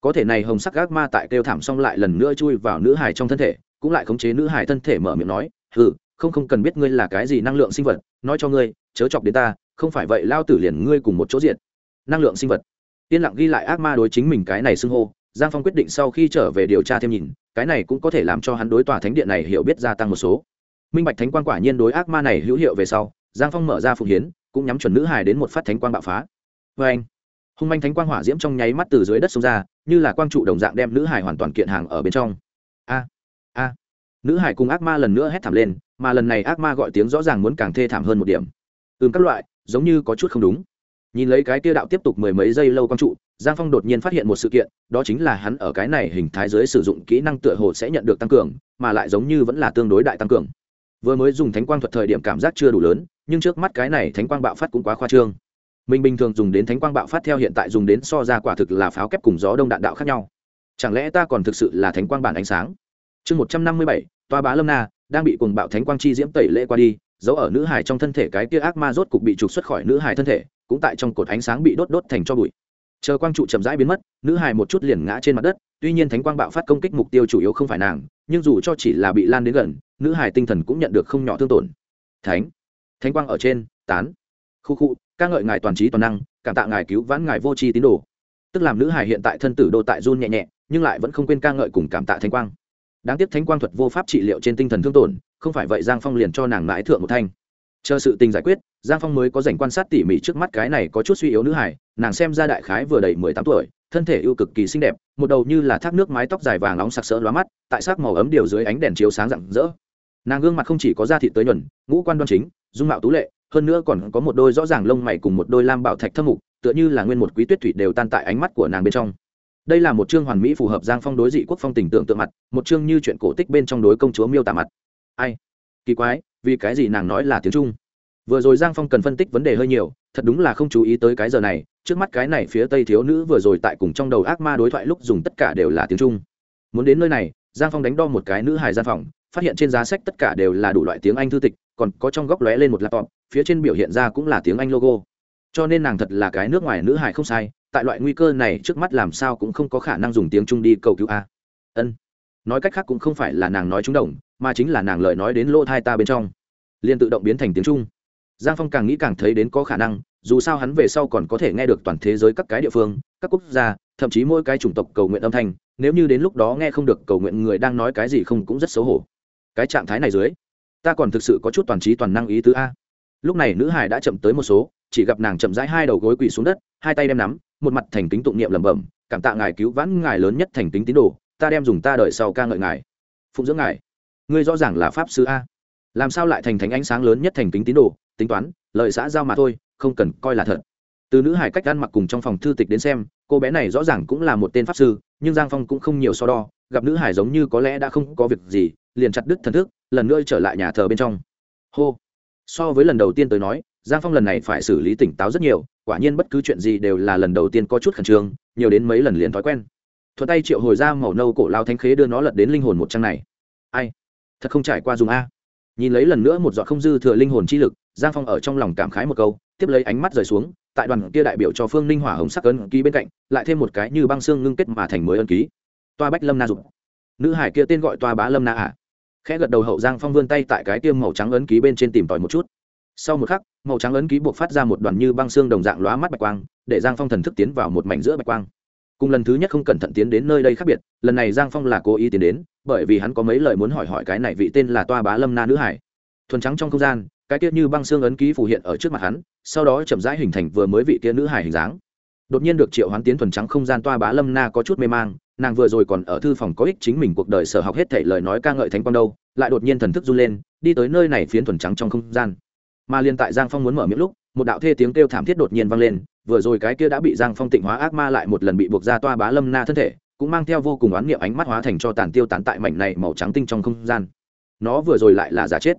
Có thể này hồng sắc ác ma tại kêu thảm xong lại lần nữa chui vào nữ hải trong thân thể, cũng lại khống chế nữ hải thân thể mở miệng nói ừ không không cần biết ngươi là cái gì năng lượng sinh vật, nói cho ngươi, chớ chọc đến ta, không phải vậy lao tử liền ngươi cùng một chỗ diện năng lượng sinh vật. Yên lặng ghi lại ác ma đối chính mình cái này xưng hô giang phong quyết định sau khi trở về điều tra thêm nhìn, cái này cũng có thể làm cho hắn đối tòa thánh điện này hiểu biết gia tăng một số. Minh bạch thánh quan quả nhiên đối ác ma này hữu hiệu về sau, giang phong mở ra phụng hiến, cũng nhắm chuẩn nữ hài đến một phát thánh quang bạo phá. Vê anh, hung manh thánh quang hỏa diễm trong nháy mắt từ dưới đất xông ra, như là quang trụ đồng dạng đem nữ hài hoàn toàn kiện hàng ở bên trong. A a, nữ hải cùng ác ma lần nữa hét thảm lên, mà lần này ác ma gọi tiếng rõ ràng muốn càng thê thảm hơn một điểm. Ừm, các loại, giống như có chút không đúng nhìn lấy cái kia đạo tiếp tục mười mấy giây lâu quang trụ, giang phong đột nhiên phát hiện một sự kiện, đó chính là hắn ở cái này hình thái dưới sử dụng kỹ năng tựa hồ sẽ nhận được tăng cường, mà lại giống như vẫn là tương đối đại tăng cường. Vừa mới dùng thánh quang thuật thời điểm cảm giác chưa đủ lớn, nhưng trước mắt cái này thánh quang bạo phát cũng quá khoa trương. Mình bình thường dùng đến thánh quang bạo phát theo hiện tại dùng đến so ra quả thực là pháo kép cùng gió đông đạn đạo khác nhau. Chẳng lẽ ta còn thực sự là thánh quang bản ánh sáng? Chương một trăm năm mươi bảy, toa bá lâm na, đang bị cuồng bạo thánh quang chi diễm tẩy lễ qua đi dấu ở nữ hải trong thân thể cái kia ác ma rốt cục bị trục xuất khỏi nữ hải thân thể, cũng tại trong cột ánh sáng bị đốt đốt thành cho bụi. Chờ quang trụ chậm rãi biến mất, nữ hải một chút liền ngã trên mặt đất, tuy nhiên thánh quang bạo phát công kích mục tiêu chủ yếu không phải nàng, nhưng dù cho chỉ là bị lan đến gần, nữ hải tinh thần cũng nhận được không nhỏ thương tổn. Thánh thánh quang ở trên, tán. Khu khu, ca ngợi ngài toàn trí toàn năng, cảm tạ ngài cứu vãn ngài vô tri tín đồ. Tức làm nữ hải hiện tại thân tử đô tại run nhẹ nhẹ, nhưng lại vẫn không quên ca ngợi cùng cảm tạ thánh quang. Đáng tiếc thánh quang thuật vô pháp trị liệu trên tinh thần thương tổn không phải vậy giang phong liền cho nàng mãi thượng một thanh. Chờ sự tình giải quyết, giang phong mới có dành quan sát tỉ mỉ trước mắt cái này có chút suy yếu nữ hải nàng xem ra đại khái vừa đầy mười tám tuổi, thân thể ưu cực kỳ xinh đẹp, một đầu như là thác nước mái tóc dài vàng nóng sặc sỡ lóa mắt, tại sắc màu ấm điều dưới ánh đèn chiếu sáng rạng rỡ. Nàng gương mặt không chỉ có da thịt tới nhuần, ngũ quan đoan chính, dung mạo tú lệ, hơn nữa còn có một đôi rõ ràng lông mày cùng một đôi lam bảo thạch thâm mục, tựa như là nguyên một quý tuyết thủy đều tan tại ánh mắt của nàng bên trong. Đây là một chương hoàn mỹ phù hợp giang phong đối dị quốc phong tình tượng tượng mặt, một chương như chuyện cổ tích bên trong đối công chúa miêu tả mặt ai? Kỳ quái, vì cái gì nàng nói là tiếng trung? Vừa rồi giang phong cần phân tích vấn đề hơi nhiều, thật đúng là không chú ý tới cái giờ này, trước mắt cái này phía tây thiếu nữ vừa rồi tại cùng trong đầu ác ma đối thoại lúc dùng tất cả đều là tiếng trung. Muốn đến nơi này, giang phong đánh đo một cái nữ hài gian phòng, phát hiện trên giá sách tất cả đều là đủ loại tiếng anh thư tịch, còn có trong góc lóe lên một laptop, phía trên biểu hiện ra cũng là tiếng anh logo. Cho nên nàng thật là cái nước ngoài nữ hài không sai, tại loại nguy cơ này trước mắt làm sao cũng không có khả năng dùng tiếng trung đi cầu cứu a. Ân nói cách khác cũng không phải là nàng nói trúng đồng, mà chính là nàng lời nói đến lỗ thai ta bên trong. Liền tự động biến thành tiếng trung. Giang phong càng nghĩ càng thấy đến có khả năng, dù sao hắn về sau còn có thể nghe được toàn thế giới các cái địa phương, các quốc gia, thậm chí mỗi cái chủng tộc cầu nguyện âm thanh, nếu như đến lúc đó nghe không được cầu nguyện người đang nói cái gì không cũng rất xấu hổ. Cái trạng thái này dưới, ta còn thực sự có chút toàn trí toàn năng ý tứ a. Lúc này nữ hải đã chậm tới một số, chỉ gặp nàng chậm rãi hai đầu gối quỳ xuống đất, hai tay đem nắm, một mặt thành kính tụng niệm lẩm bẩm, cảm tạ ngài cứu vãn ngài lớn nhất thành kính tín đồ ta đem dùng ta đợi sau ca ngợi ngài. Phụng dưỡng ngài. Ngươi rõ ràng là pháp sư a. Làm sao lại thành thánh ánh sáng lớn nhất thành kính tín đồ, tính toán, lợi xã giao mà thôi, không cần coi là thật. Từ nữ hải cách ăn mặc cùng trong phòng thư tịch đến xem, cô bé này rõ ràng cũng là một tên pháp sư, nhưng giang phong cũng không nhiều so đo, gặp nữ hải giống như có lẽ đã không có việc gì, liền chặt đứt thần thức, lần nữa trở lại nhà thờ bên trong. Hô. So với lần đầu tiên tới nói, giang phong lần này phải xử lý tỉnh táo rất nhiều, quả nhiên bất cứ chuyện gì đều là lần đầu tiên có chút khẩn trương, nhiều đến mấy lần liền thói quen thuận tay triệu hồi ra màu nâu cổ lao thanh khế đưa nó lật đến linh hồn một trang này. Ai? Thật không trải qua dùng a. Nhìn lấy lần nữa một giọt không dư thừa linh hồn chi lực, giang phong ở trong lòng cảm khái một câu, tiếp lấy ánh mắt rời xuống, tại đoàn kia đại biểu cho phương ninh hỏa hồng sắc ấn ký bên cạnh, lại thêm một cái như băng xương ngưng kết mà thành mới ấn ký. Toa bách lâm na dục. Nữ hải kia tên gọi toa bá lâm na à khẽ gật đầu hậu giang phong vươn tay tại cái tiêm màu trắng ấn ký bên trên tìm tòi một chút. Sau một khắc, màu trắng ấn ký buộc phát ra một đoàn như băng xương đồng dạng lóa mắt bạch quang, để giang phong thần thức tiến vào một mảnh giữa bạch quang cùng lần thứ nhất không cẩn thận tiến đến nơi đây khác biệt, lần này giang phong là cố ý tiến đến, bởi vì hắn có mấy lời muốn hỏi hỏi cái này vị tên là toa bá lâm na nữ hải. Thuần trắng trong không gian, cái tiết như băng xương ấn ký phủ hiện ở trước mặt hắn, sau đó chậm rãi hình thành vừa mới vị kia nữ hải hình dáng. Đột nhiên được triệu hoán tiến thuần trắng không gian, toa bá lâm na có chút mê mang, nàng vừa rồi còn ở thư phòng có ích chính mình cuộc đời sở học hết thể lời nói ca ngợi thánh quang đâu, lại đột nhiên thần thức run lên, đi tới nơi này phiến thuần trắng trong không gian. Mà liên tại giang phong muốn mở miệng lúc, một đạo thê tiếng kêu thảm thiết đột nhiên vang lên vừa rồi cái kia đã bị giang phong tịnh hóa ác ma lại một lần bị buộc ra toa bá lâm na thân thể, cũng mang theo vô cùng oán niệm ánh mắt hóa thành cho tàn tiêu tán tại mảnh này màu trắng tinh trong không gian. Nó vừa rồi lại là giả chết.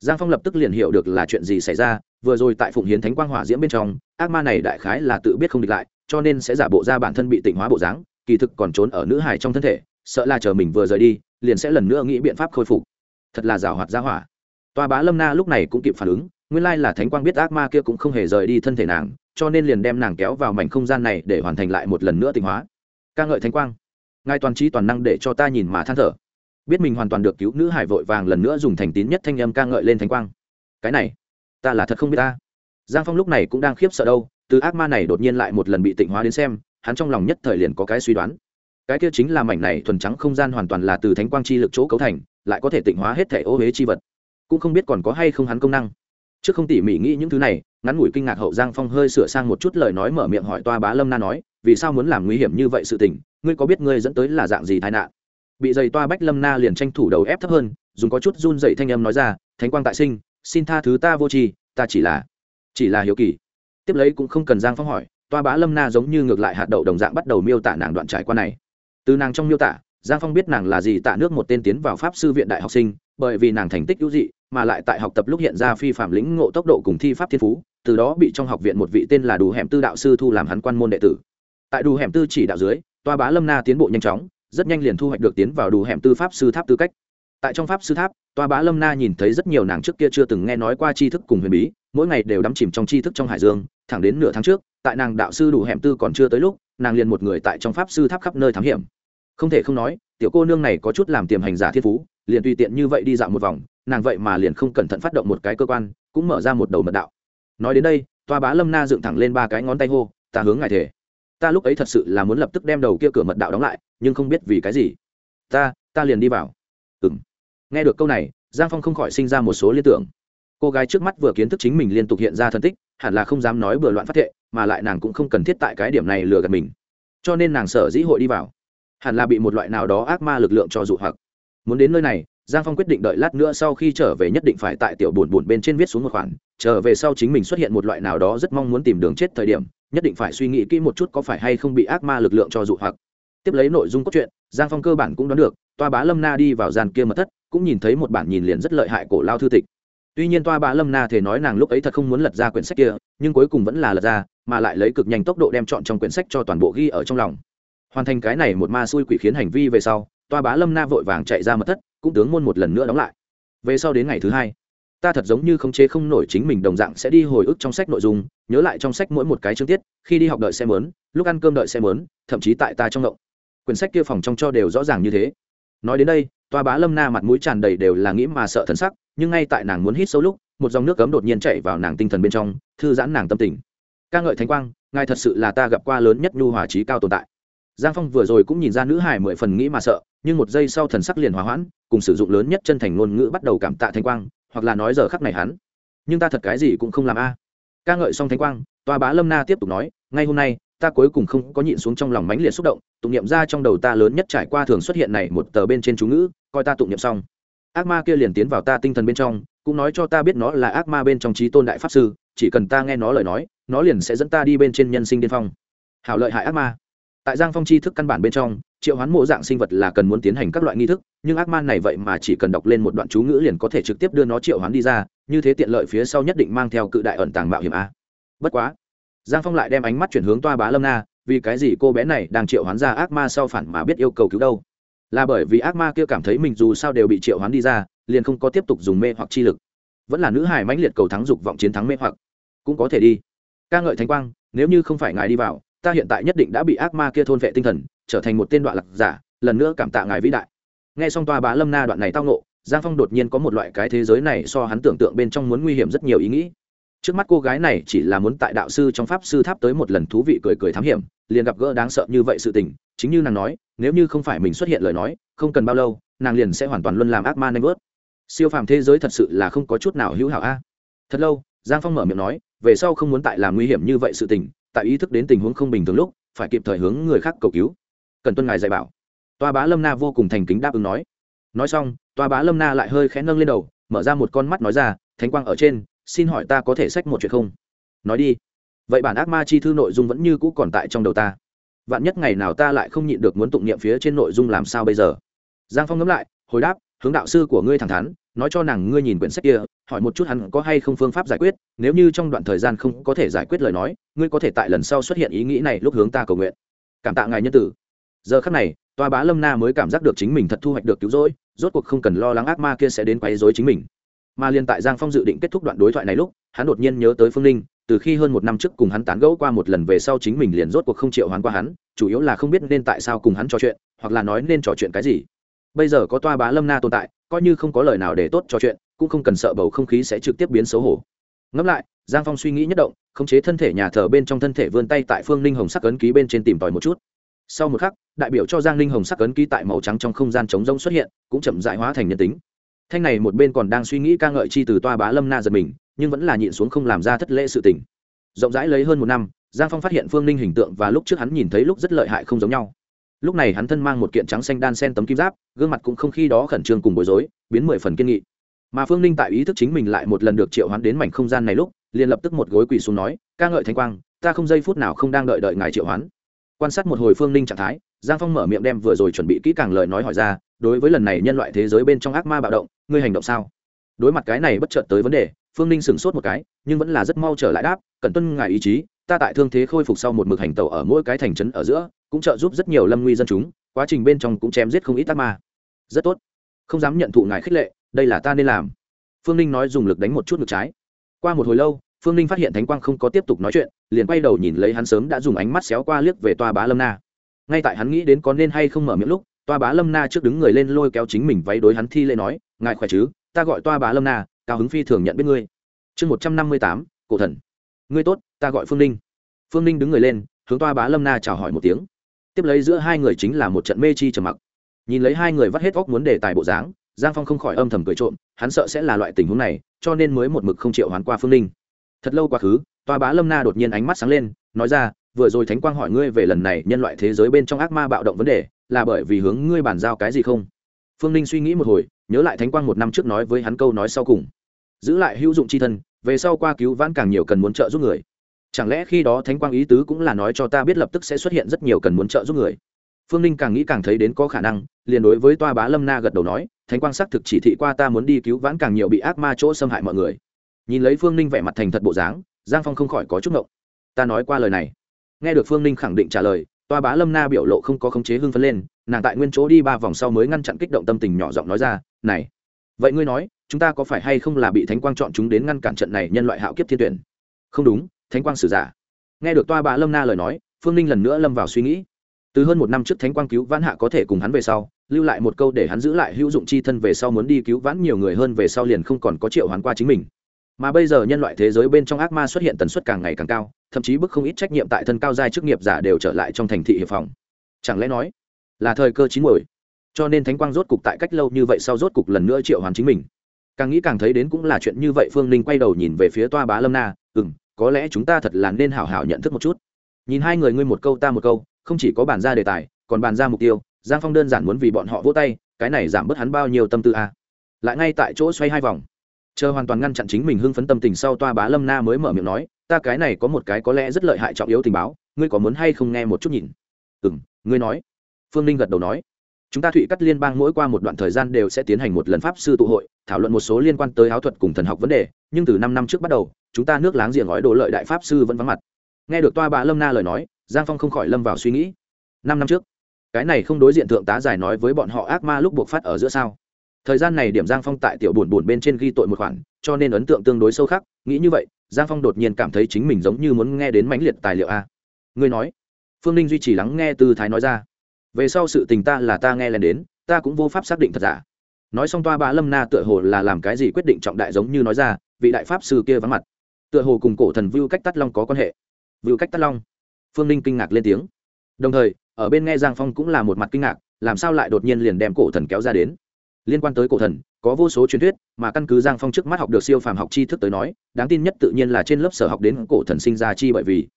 Giang phong lập tức liền hiểu được là chuyện gì xảy ra, vừa rồi tại phụng hiến thánh quang hỏa diễm bên trong, ác ma này đại khái là tự biết không địch lại, cho nên sẽ giả bộ ra bản thân bị tịnh hóa bộ dáng, kỳ thực còn trốn ở nữ hải trong thân thể, sợ là chờ mình vừa rời đi, liền sẽ lần nữa nghĩ biện pháp khôi phục. Thật là rào hoạt ra hỏa. Toa bá lâm na lúc này cũng kịp phản ứng, nguyên lai là thánh quang biết ác ma kia cũng không hề rời đi thân thể nàng cho nên liền đem nàng kéo vào mảnh không gian này để hoàn thành lại một lần nữa tình hóa. Ca ngợi thánh quang. Ngài toàn trí toàn năng để cho ta nhìn mà than thở. Biết mình hoàn toàn được cứu nữ hải vội vàng lần nữa dùng thành tín nhất thanh âm ca ngợi lên thánh quang. Cái này, ta là thật không biết ta. Giang phong lúc này cũng đang khiếp sợ đâu, từ ác ma này đột nhiên lại một lần bị tịnh hóa đến xem, hắn trong lòng nhất thời liền có cái suy đoán. Cái kia chính là mảnh này thuần trắng không gian hoàn toàn là từ thánh quang chi lực chỗ cấu thành, lại có thể tịnh hóa hết thể ô huế chi vật. Cũng không biết còn có hay không hắn công năng. Trước không tỉ mỉ nghĩ những thứ này ngắn ngủi kinh ngạc hậu giang phong hơi sửa sang một chút lời nói mở miệng hỏi toa bá lâm na nói, vì sao muốn làm nguy hiểm như vậy sự tình, ngươi có biết ngươi dẫn tới là dạng gì tai nạn? Bị dày toa bách lâm na liền tranh thủ đầu ép thấp hơn, dùng có chút run dậy thanh âm nói ra, thánh quang tại sinh, xin tha thứ ta vô tri, ta chỉ là chỉ là hiếu kỳ. Tiếp lấy cũng không cần giang phong hỏi, toa bá lâm na giống như ngược lại hạt đậu đồng dạng bắt đầu miêu tả nàng đoạn trải qua này. Từ nàng trong miêu tả, giang phong biết nàng là gì tạ nước một tên tiến vào pháp sư viện đại học sinh, bởi vì nàng thành tích hữu dị, mà lại tại học tập lúc hiện ra phi phạm lĩnh ngộ tốc độ cùng thi pháp thiên phú từ đó bị trong học viện một vị tên là đủ hẻm tư đạo sư thu làm hắn quan môn đệ tử. Tại đủ hẻm tư chỉ đạo dưới, toa bá lâm na tiến bộ nhanh chóng, rất nhanh liền thu hoạch được tiến vào đủ hẻm tư pháp sư tháp tư cách. Tại trong pháp sư tháp, toa bá lâm na nhìn thấy rất nhiều nàng trước kia chưa từng nghe nói qua tri thức cùng huyền bí, mỗi ngày đều đắm chìm trong tri thức trong hải dương, thẳng đến nửa tháng trước, tại nàng đạo sư đủ hẻm tư còn chưa tới lúc, nàng liền một người tại trong pháp sư tháp khắp nơi thám hiểm. Không thể không nói, tiểu cô nương này có chút làm tiềm hành giả thiên phú, liền tùy tiện như vậy đi dạo một vòng, nàng vậy mà liền không cẩn thận phát động một cái cơ quan, cũng mở ra một đầu mật đạo nói đến đây, toa bá lâm na dựng thẳng lên ba cái ngón tay hô, ta hướng ngài thể ta lúc ấy thật sự là muốn lập tức đem đầu kia cửa mật đạo đóng lại, nhưng không biết vì cái gì. Ta ta liền đi vào. Ừng nghe được câu này, giang phong không khỏi sinh ra một số liên tưởng. Cô gái trước mắt vừa kiến thức chính mình liên tục hiện ra thân tích, hẳn là không dám nói bừa loạn phát thệ, mà lại nàng cũng không cần thiết tại cái điểm này lừa gạt mình. Cho nên nàng sở dĩ hội đi vào. Hẳn là bị một loại nào đó ác ma lực lượng cho dụ hoặc. Muốn đến nơi này, giang phong quyết định đợi lát nữa sau khi trở về nhất định phải tại tiểu buồn buồn bên trên viết xuống một khoản chờ về sau chính mình xuất hiện một loại nào đó rất mong muốn tìm đường chết thời điểm, nhất định phải suy nghĩ kỹ một chút có phải hay không bị ác ma lực lượng cho dụ hoặc. Tiếp lấy nội dung cốt truyện, giang phong cơ bản cũng đoán được, toa bá lâm na đi vào gian kia mật thất, cũng nhìn thấy một bản nhìn liền rất lợi hại cổ lao thư tịch. Tuy nhiên toa bá lâm na thể nói nàng lúc ấy thật không muốn lật ra quyển sách kia, nhưng cuối cùng vẫn là lật ra, mà lại lấy cực nhanh tốc độ đem chọn trong quyển sách cho toàn bộ ghi ở trong lòng. Hoàn thành cái này một ma xui quỷ khiến hành vi về sau, toa bá lâm na vội vàng chạy ra mật thất, cũng tướng môn một lần nữa đóng lại. Về sau đến ngày thứ hai ta thật giống như không chế không nổi chính mình đồng dạng sẽ đi hồi ức trong sách nội dung, nhớ lại trong sách mỗi một cái chương tiết, khi đi học đợi xe mớn, lúc ăn cơm đợi xe mớn, thậm chí tại ta trong động quyển sách kia phòng trong cho đều rõ ràng như thế. Nói đến đây, toa bá lâm na mặt mũi tràn đầy đều là nghĩ mà sợ thần sắc, nhưng ngay tại nàng muốn hít sâu lúc, một dòng nước cấm đột nhiên chạy vào nàng tinh thần bên trong, thư giãn nàng tâm tình. Ca ngợi thánh quang, ngài thật sự là ta gặp qua lớn nhất nhu hòa trí cao tồn tại. Giang phong vừa rồi cũng nhìn ra nữ hải mười phần nghĩ mà sợ, nhưng một giây sau thần sắc liền hòa hoãn, cùng sử dụng lớn nhất chân thành ngôn ngữ bắt đầu cảm tạ thánh quang hoặc là nói giờ khắc này hắn. Nhưng ta thật cái gì cũng không làm a. À. Ca ngợi xong thánh quang, tòa bá lâm na tiếp tục nói, ngay hôm nay, ta cuối cùng không có nhịn xuống trong lòng mãnh liệt xúc động, tụng niệm ra trong đầu ta lớn nhất trải qua thường xuất hiện này một tờ bên trên chú ngữ, coi ta tụng niệm xong. Ác ma kia liền tiến vào ta tinh thần bên trong, cũng nói cho ta biết nó là ác ma bên trong trí tôn đại pháp sư, chỉ cần ta nghe nó lời nói, nó liền sẽ dẫn ta đi bên trên nhân sinh điên phong. Hảo lợi hại ác ma tại giang phong chi thức căn bản bên trong, triệu hoán mộ dạng sinh vật là cần muốn tiến hành các loại nghi thức, nhưng ác ma này vậy mà chỉ cần đọc lên một đoạn chú ngữ liền có thể trực tiếp đưa nó triệu hoán đi ra, như thế tiện lợi phía sau nhất định mang theo cự đại ẩn tàng mạo hiểm a. Bất quá, giang phong lại đem ánh mắt chuyển hướng toa bá lâm na, vì cái gì cô bé này đang triệu hoán ra ác ma sau phản mà biết yêu cầu cứu đâu? Là bởi vì ác ma kia cảm thấy mình dù sao đều bị triệu hoán đi ra, liền không có tiếp tục dùng mê hoặc chi lực. Vẫn là nữ hải mãnh liệt cầu thắng dục vọng chiến thắng mê hoặc. Cũng có thể đi. Ca ngợi thánh quang, nếu như không phải ngài đi vào ta hiện tại nhất định đã bị ác ma kia thôn vệ tinh thần, trở thành một tên đoạn lạc giả, lần nữa cảm tạ ngài vĩ đại. Nghe xong toa bá lâm na đoạn này tao nộ giang phong đột nhiên có một loại cái thế giới này so hắn tưởng tượng bên trong muốn nguy hiểm rất nhiều ý nghĩ. Trước mắt cô gái này chỉ là muốn tại đạo sư trong pháp sư tháp tới một lần thú vị cười cười thám hiểm, liền gặp gỡ đáng sợ như vậy sự tình, chính như nàng nói, nếu như không phải mình xuất hiện lời nói, không cần bao lâu, nàng liền sẽ hoàn toàn luôn làm ác ma nanh vớt. Siêu phàm thế giới thật sự là không có chút nào hữu hảo a. Thật lâu, giang phong mở miệng nói, về sau không muốn tại làm nguy hiểm như vậy sự tình tại ý thức đến tình huống không bình thường lúc, phải kịp thời hướng người khác cầu cứu. Cần tuân ngài dạy bảo. Toa bá lâm na vô cùng thành kính đáp ứng nói. Nói xong, toa bá lâm na lại hơi khẽ nâng lên đầu, mở ra một con mắt nói ra, thánh quang ở trên, xin hỏi ta có thể sách một chuyện không? Nói đi. Vậy bản ác ma chi thư nội dung vẫn như cũ còn tại trong đầu ta. Vạn nhất ngày nào ta lại không nhịn được muốn tụng niệm phía trên nội dung làm sao bây giờ? Giang phong ngẫm lại, hồi đáp, hướng đạo sư của ngươi thẳng thắn nói cho nàng ngươi nhìn quyển sách kia, hỏi một chút hắn có hay không phương pháp giải quyết, nếu như trong đoạn thời gian không có thể giải quyết lời nói, ngươi có thể tại lần sau xuất hiện ý nghĩ này lúc hướng ta cầu nguyện. Cảm tạ ngài nhân tử. Giờ khắc này toa bá lâm na mới cảm giác được chính mình thật thu hoạch được cứu rỗi, rốt cuộc không cần lo lắng ác ma kia sẽ đến quấy dối chính mình. Mà liên tại giang phong dự định kết thúc đoạn đối thoại này lúc, hắn đột nhiên nhớ tới phương linh từ khi hơn một năm trước cùng hắn tán gẫu qua một lần về sau chính mình liền rốt cuộc không chịu hắn qua hắn, chủ yếu là không biết nên tại sao cùng hắn trò chuyện, hoặc là nói nên trò chuyện cái gì bây giờ có toa bá lâm na tồn tại, coi như không có lời nào để tốt cho chuyện, cũng không cần sợ bầu không khí sẽ trực tiếp biến xấu hổ. Ngẫm lại, giang phong suy nghĩ nhất động, khống chế thân thể nhà thờ bên trong thân thể vươn tay tại phương ninh hồng sắc ấn ký bên trên tìm tòi một chút. Sau một khắc, đại biểu cho giang ninh hồng sắc ấn ký tại màu trắng trong không gian trống rông xuất hiện, cũng chậm dại hóa thành nhân tính. Thanh này một bên còn đang suy nghĩ ca ngợi chi từ toa bá lâm na giật mình, nhưng vẫn là nhịn xuống không làm ra thất lễ sự tình. Rộng rãi lấy hơn một năm, giang phong phát hiện phương ninh hình tượng và lúc trước hắn nhìn thấy lúc rất lợi hại không giống nhau lúc này hắn thân mang một kiện trắng xanh đan sen tấm kim giáp, gương mặt cũng không khi đó khẩn trương cùng bối rối, biến mười phần kiên nghị. Mà phương ninh tại ý thức chính mình lại một lần được triệu hoán đến mảnh không gian này lúc, liền lập tức một gối quỳ xuống nói, ca ngợi thanh quang, ta không giây phút nào không đang đợi đợi ngài triệu hoán. Quan sát một hồi phương ninh trạng thái, giang phong mở miệng đem vừa rồi chuẩn bị kỹ càng lời nói hỏi ra, đối với lần này nhân loại thế giới bên trong ác ma bạo động, ngươi hành động sao? Đối mặt cái này bất chợt tới vấn đề, phương ninh sửng sốt một cái, nhưng vẫn là rất mau trở lại đáp, cẩn tuân ngài ý chí ta tại thương thế khôi phục sau một mực hành tàu ở mỗi cái thành trấn ở giữa, cũng trợ giúp rất nhiều lâm nguy dân chúng, quá trình bên trong cũng chém giết không ít tác ma. Rất tốt. Không dám nhận thụ ngài khích lệ, đây là ta nên làm. Phương ninh nói dùng lực đánh một chút ngực trái. Qua một hồi lâu, phương ninh phát hiện thánh quang không có tiếp tục nói chuyện, liền quay đầu nhìn lấy hắn sớm đã dùng ánh mắt xéo qua liếc về toa bá lâm na. Ngay tại hắn nghĩ đến có nên hay không mở miệng lúc, toa bá lâm na trước đứng người lên lôi kéo chính mình váy đối hắn thi lễ nói, ngài khỏe chứ? Ta gọi toa bá lâm na, cao hứng phi thường nhận biết ngươi. Chương một trăm năm mươi tám, cổ thần. Ngươi tốt ta gọi phương ninh. Phương ninh đứng người lên, hướng toa bá lâm na chào hỏi một tiếng. Tiếp lấy giữa hai người chính là một trận mê chi trầm mặc. Nhìn lấy hai người vắt hết óc muốn đề tài bộ dáng, giang phong không khỏi âm thầm cười trộm, hắn sợ sẽ là loại tình huống này, cho nên mới một mực không chịu hoán qua phương ninh. Thật lâu quá khứ, toa bá lâm na đột nhiên ánh mắt sáng lên, nói ra, vừa rồi thánh quang hỏi ngươi về lần này nhân loại thế giới bên trong ác ma bạo động vấn đề, là bởi vì hướng ngươi bàn giao cái gì không? Phương ninh suy nghĩ một hồi, nhớ lại thánh quang một năm trước nói với hắn câu nói sau cùng. Giữ lại hữu dụng c h i thân, về sau qua cứu vãn càng nhiều cần muốn trợ giúp người chẳng lẽ khi đó thánh quang ý tứ cũng là nói cho ta biết lập tức sẽ xuất hiện rất nhiều cần muốn trợ giúp người? Phương ninh càng nghĩ càng thấy đến có khả năng, liền đối với toa bá lâm na gật đầu nói, thánh quang xác thực chỉ thị qua ta muốn đi cứu vãn càng nhiều bị ác ma chỗ xâm hại mọi người. Nhìn lấy phương ninh vẻ mặt thành thật bộ dáng, giang phong không khỏi có chút ngộng. Ta nói qua lời này. Nghe được phương ninh khẳng định trả lời, toa bá lâm na biểu lộ không có khống chế hưng phấn lên, nàng tại nguyên chỗ đi ba vòng sau mới ngăn chặn kích động tâm tình nhỏ giọng nói ra, này, vậy ngươi nói, chúng ta có phải hay không là bị thánh quang chọn chúng đến ngăn cản trận này nhân loại hạo kiếp thiên tuyển? Không đúng thánh quang sử giả. Nghe được toa bá lâm na lời nói, phương ninh lần nữa lâm vào suy nghĩ. Từ hơn một năm trước thánh quang cứu vãn hạ có thể cùng hắn về sau, lưu lại một câu để hắn giữ lại hữu dụng chi thân về sau muốn đi cứu vãn nhiều người hơn về sau liền không còn có triệu hắn qua chính mình. Mà bây giờ nhân loại thế giới bên trong ác ma xuất hiện tần suất càng ngày càng cao, thậm chí bức không ít trách nhiệm tại thân cao giai chức nghiệp giả đều trở lại trong thành thị hiệp phòng. Chẳng lẽ nói là thời cơ chín muồi? Cho nên thánh quang rốt cục tại cách lâu như vậy sau rốt cục lần nữa triệu hoàn chính mình. Càng nghĩ càng thấy đến cũng là chuyện như vậy, phương ninh quay đầu nhìn về phía toa bá lâm na ừ m có lẽ chúng ta thật là nên hảo hảo nhận thức một chút. Nhìn hai người ngươi một câu ta một câu, không chỉ có bàn ra đề tài, còn bàn ra mục tiêu, giang phong đơn giản muốn vì bọn họ vỗ tay, cái này giảm bớt hắn bao nhiêu tâm tư a? À. lại ngay tại chỗ xoay hai vòng. Chờ hoàn toàn ngăn chặn chính mình hưng phấn tâm tình sau toa bá lâm na mới mở miệng nói, ta cái này có một cái có lẽ rất lợi hại trọng yếu tình báo, ngươi có muốn hay không nghe một chút nhìn? Ừ m ngươi nói. Phương ninh gật đầu nói. Chúng ta thụy cắt liên bang mỗi qua một đoạn thời gian đều sẽ tiến hành một lần pháp sư tụ hội thảo luận một số liên quan tới áo thuật cùng thần học vấn đề, nhưng từ năm năm trước bắt đầu, chúng ta nước láng giềng gói đồ lợi đại pháp sư vẫn vắng mặt. Nghe được toa bà lâm na lời nói, giang phong không khỏi lâm vào suy nghĩ. Năm năm trước, cái này không đối diện thượng tá giải nói với bọn họ ác ma lúc buộc phát ở giữa sao? Thời gian này điểm giang phong tại tiểu buồn buồn bên trên ghi tội một khoản, cho nên ấn tượng tương đối sâu khắc. Nghĩ như vậy, giang phong đột nhiên cảm thấy chính mình giống như muốn nghe đến mãnh liệt tài liệu a. Ngươi nói, phương ninh duy trì lắng nghe từ thái nói ra. Về sau sự tình ta là ta nghe lên đến, ta cũng vô pháp xác định thật giả nói xong toa bá lâm na tựa hồ là làm cái gì quyết định trọng đại giống như nói ra, vị đại pháp sư kia vắng mặt. Tựa hồ cùng cổ thần vưu cách tắt long có quan hệ. Vưu cách tắt long? Phương ninh kinh ngạc lên tiếng. Đồng thời, ở bên nghe giang phong cũng là một mặt kinh ngạc, làm sao lại đột nhiên liền đem cổ thần kéo ra đến? Liên quan tới cổ thần, có vô số truyền thuyết, mà căn cứ giang phong trước mắt học được siêu phàm học tri thức tới nói, đáng tin nhất tự nhiên là trên lớp sở học đến cổ thần sinh ra chi bởi vì.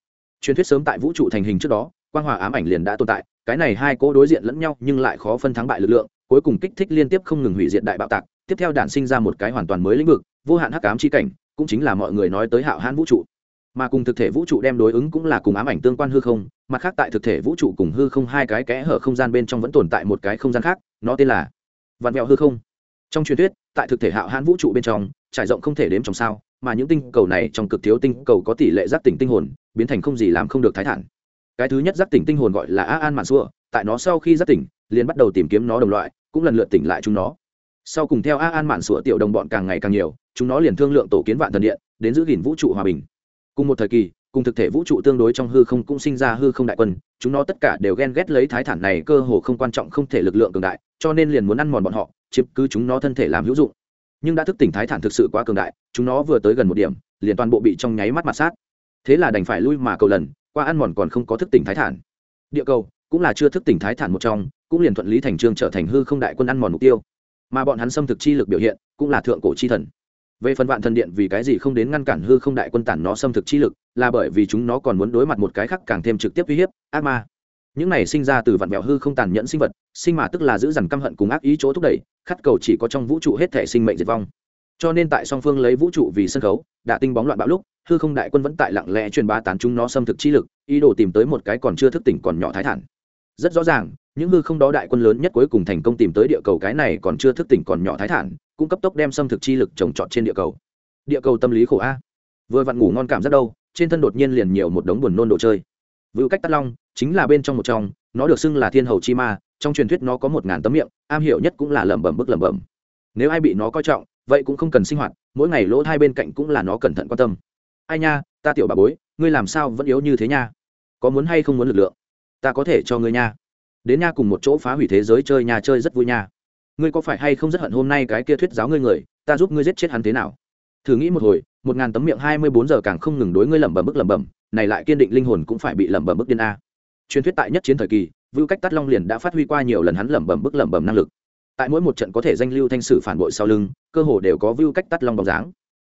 Truyền thuyết sớm tại vũ trụ thành hình trước đó, quang hòa ám ảnh liền đã tồn tại, cái này hai cỗ đối diện lẫn nhau nhưng lại khó phân thắng bại lực lượng cuối cùng kích thích liên tiếp không ngừng hủy diệt đại bạo tạc, tiếp theo đản sinh ra một cái hoàn toàn mới lĩnh vực, vô hạn hắc ám chi cảnh, cũng chính là mọi người nói tới hạo hãn vũ trụ. Mà cùng thực thể vũ trụ đem đối ứng cũng là cùng ám ảnh tương quan hư không, mặt khác tại thực thể vũ trụ cùng hư không hai cái kẽ hở không gian bên trong vẫn tồn tại một cái không gian khác, nó tên là vạn vẹo hư không. Trong truyền thuyết, tại thực thể hạo hãn vũ trụ bên trong, trải rộng không thể đếm trong sao, mà những tinh cầu này trong cực thiếu tinh cầu có tỷ lệ giác tỉnh tinh hồn, biến thành không gì làm không được thái thản. Cái thứ nhất giác tỉnh tinh hồn gọi là a an mạn xua, tại nó sau khi giác tỉnh, liền bắt đầu tìm kiếm nó đồng loại cũng lần lượt tỉnh lại chúng nó. Sau cùng theo a an mạn sủa tiểu đồng bọn càng ngày càng nhiều, chúng nó liền thương lượng tổ kiến vạn thần điện, đến giữ gìn vũ trụ hòa bình. Cùng một thời kỳ, cùng thực thể vũ trụ tương đối trong hư không cũng sinh ra hư không đại quân, chúng nó tất cả đều ghen ghét lấy thái thản này cơ hồ không quan trọng, không thể lực lượng cường đại, cho nên liền muốn ăn mòn bọn họ, chiếm cứ chúng nó thân thể làm hữu dụng. Nhưng đã thức tỉnh thái thản thực sự quá cường đại, chúng nó vừa tới gần một điểm, liền toàn bộ bị trong nháy mắt mặt sát. Thế là đành phải lui mà cầu lần, qua ăn mòn còn không có thức tỉnh thái thản. Địa cầu cũng là chưa thức tỉnh thái thản một trong cũng liền thuận lý thành trương trở thành hư không đại quân ăn mòn mục tiêu. Mà bọn hắn xâm thực chi lực biểu hiện, cũng là thượng cổ chi thần. Về phần vạn thần điện vì cái gì không đến ngăn cản hư không đại quân tản nó xâm thực chi lực, là bởi vì chúng nó còn muốn đối mặt một cái khác càng thêm trực tiếp uy hiếp, ác ma. Những này sinh ra từ vạn mẹo hư không tàn nhẫn sinh vật, sinh mà tức là giữ dằn căm hận cùng ác ý chỗ thúc đẩy khát cầu chỉ có trong vũ trụ hết thể sinh mệnh diệt vong. Cho nên tại song phương lấy vũ trụ vì sân khấu đã tinh bóng loạn bạo lúc, hư không đại quân vẫn tại lặng lẽ truyền bá tán chúng nó xâm thực chi lực, ý đồ tìm tới một cái còn chưa thức tỉnh còn nhỏ thái thản. Rất rõ ràng những hư không đó đại quân lớn nhất cuối cùng thành công tìm tới địa cầu, cái này còn chưa thức tỉnh còn nhỏ thái thản, cũng cấp tốc đem xâm thực chi lực trồng trọt trên địa cầu. Địa cầu tâm lý khổ a. Vừa vặn ngủ ngon cảm rất đâu, trên thân đột nhiên liền nhiều một đống buồn nôn đồ chơi. Vựu cách tắt long, chính là bên trong một trong, nó được xưng là thiên hầu chi ma, trong truyền thuyết nó có một ngàn tấm miệng, am hiểu nhất cũng là lẩm bẩm bức lẩm bẩm. Nếu ai bị nó coi trọng, vậy cũng không cần sinh hoạt, mỗi ngày lỗ hai bên cạnh cũng là nó cẩn thận quan tâm. Ai nha, ta tiểu bà bối, ngươi làm sao vẫn yếu như thế nha? Có muốn hay không muốn lực lượng? Ta có thể cho ngươi nha đến nha cùng một chỗ phá hủy thế giới chơi nhà chơi rất vui nha. Ngươi có phải hay không rất hận hôm nay cái kia thuyết giáo ngươi người, ta giúp ngươi giết chết hắn thế nào? Thử nghĩ một hồi, một ngàn tấm miệng hai mươi bốn giờ càng không ngừng đối ngươi lẩm bẩm bức lẩm bẩm, này lại kiên định linh hồn cũng phải bị lẩm bẩm bức điên a. Truyền thuyết tại nhất chiến thời kỳ, vưu cách tắt long liền đã phát huy qua nhiều lần hắn lẩm bẩm bức lẩm bẩm năng lực. Tại mỗi một trận có thể danh lưu thanh sử phản bội sau lưng, cơ hồ đều có vưu cách tắt long bóng dáng.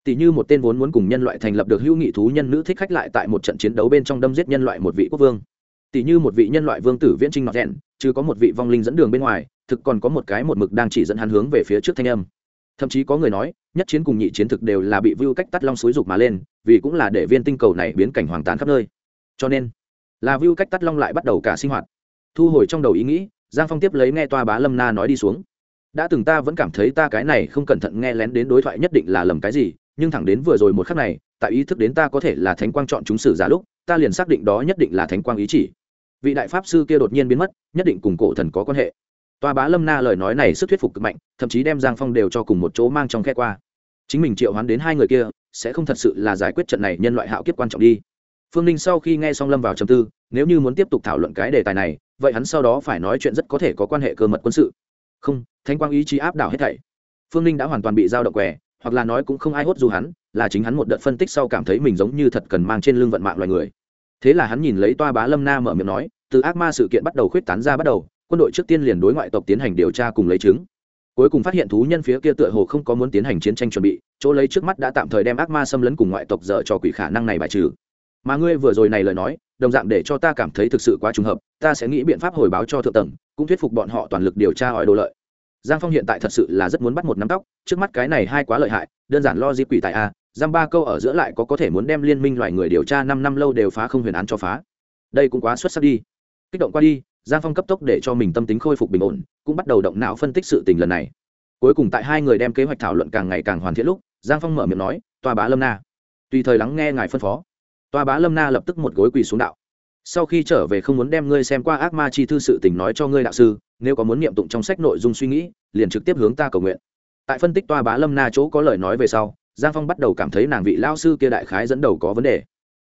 Tỷ như một tên vốn muốn cùng nhân loại thành lập được hữu nghị thú nhân nữ thích khách lại tại một trận chiến đấu bên trong đâm giết nhân loại một vị quốc vương tỷ như một vị nhân loại vương tử viễn trinh nọ rẽn chứ có một vị vong linh dẫn đường bên ngoài, thực còn có một cái một mực đang chỉ dẫn hắn hướng về phía trước thanh âm. Thậm chí có người nói, nhất chiến cùng nhị chiến thực đều là bị vưu cách tắt long suối rục mà lên, vì cũng là để viên tinh cầu này biến cảnh hoàng tàn khắp nơi. Cho nên, là vưu cách tắt long lại bắt đầu cả sinh hoạt. Thu hồi trong đầu ý nghĩ, giang phong tiếp lấy nghe toa bá lâm na nói đi xuống. Đã từng ta vẫn cảm thấy ta cái này không cẩn thận nghe lén đến đối thoại nhất định là lầm cái gì, nhưng thẳng đến vừa rồi một khắc này, tại ý thức đến ta có thể là thánh quang chọn chúng sử giả lúc, ta liền xác định đó nhất định là thánh quang ý chỉ vị đại pháp sư kia đột nhiên biến mất, nhất định cùng cổ thần có quan hệ. Toa bá lâm na lời nói này sức thuyết phục cực mạnh, thậm chí đem giang phong đều cho cùng một chỗ mang trong khe qua. Chính mình triệu hoán đến hai người kia, sẽ không thật sự là giải quyết trận này nhân loại hạo kiếp quan trọng đi. Phương ninh sau khi nghe xong lâm vào trầm tư, nếu như muốn tiếp tục thảo luận cái đề tài này, vậy hắn sau đó phải nói chuyện rất có thể có quan hệ cơ mật quân sự. Không thanh quang ý chí áp đảo hết thảy. Phương ninh đã hoàn toàn bị giao động què, hoặc là nói cũng không ai hốt dù hắn, là chính hắn một đợt phân tích sau cảm thấy mình giống như thật cần mang trên lưng vận mạng loài người thế là hắn nhìn lấy toa bá lâm na mở miệng nói, từ ác ma sự kiện bắt đầu khuyết tán ra bắt đầu, quân đội trước tiên liền đối ngoại tộc tiến hành điều tra cùng lấy chứng. Cuối cùng phát hiện thú nhân phía kia tựa hồ không có muốn tiến hành chiến tranh chuẩn bị, chỗ lấy trước mắt đã tạm thời đem ác ma xâm lấn cùng ngoại tộc dở cho quỷ khả năng này bài trừ. Mà ngươi vừa rồi này lời nói, đồng dạng để cho ta cảm thấy thực sự quá trùng hợp, ta sẽ nghĩ biện pháp hồi báo cho thượng tầng, cũng thuyết phục bọn họ toàn lực điều tra hỏi đồ lợi. Giang phong hiện tại thật sự là rất muốn bắt một nắm tóc, trước mắt cái này hai quá lợi hại, đơn giản lo di quỷ tại a giam ba câu ở giữa lại có có thể muốn đem liên minh loài người điều tra năm năm lâu đều phá không huyền án cho phá. Đây cũng quá xuất sắc đi. Kích động qua đi, giang phong cấp tốc để cho mình tâm tính khôi phục bình ổn, cũng bắt đầu động não phân tích sự tình lần này. Cuối cùng tại hai người đem kế hoạch thảo luận càng ngày càng hoàn thiện lúc, giang phong mở miệng nói tòa bá lâm na. Tùy thời lắng nghe ngài phân phó. Tòa bá lâm na lập tức một gối quỳ xuống đạo. Sau khi trở về không muốn đem ngươi xem qua ác ma chi thư sự tình nói cho ngươi đạo sư, nếu có muốn niệm tụng trong sách nội dung suy nghĩ, liền trực tiếp hướng ta cầu nguyện. Tại phân tích toa bá lâm na chỗ có lời nói về sau giang phong bắt đầu cảm thấy nàng vị lao sư kia đại khái dẫn đầu có vấn đề.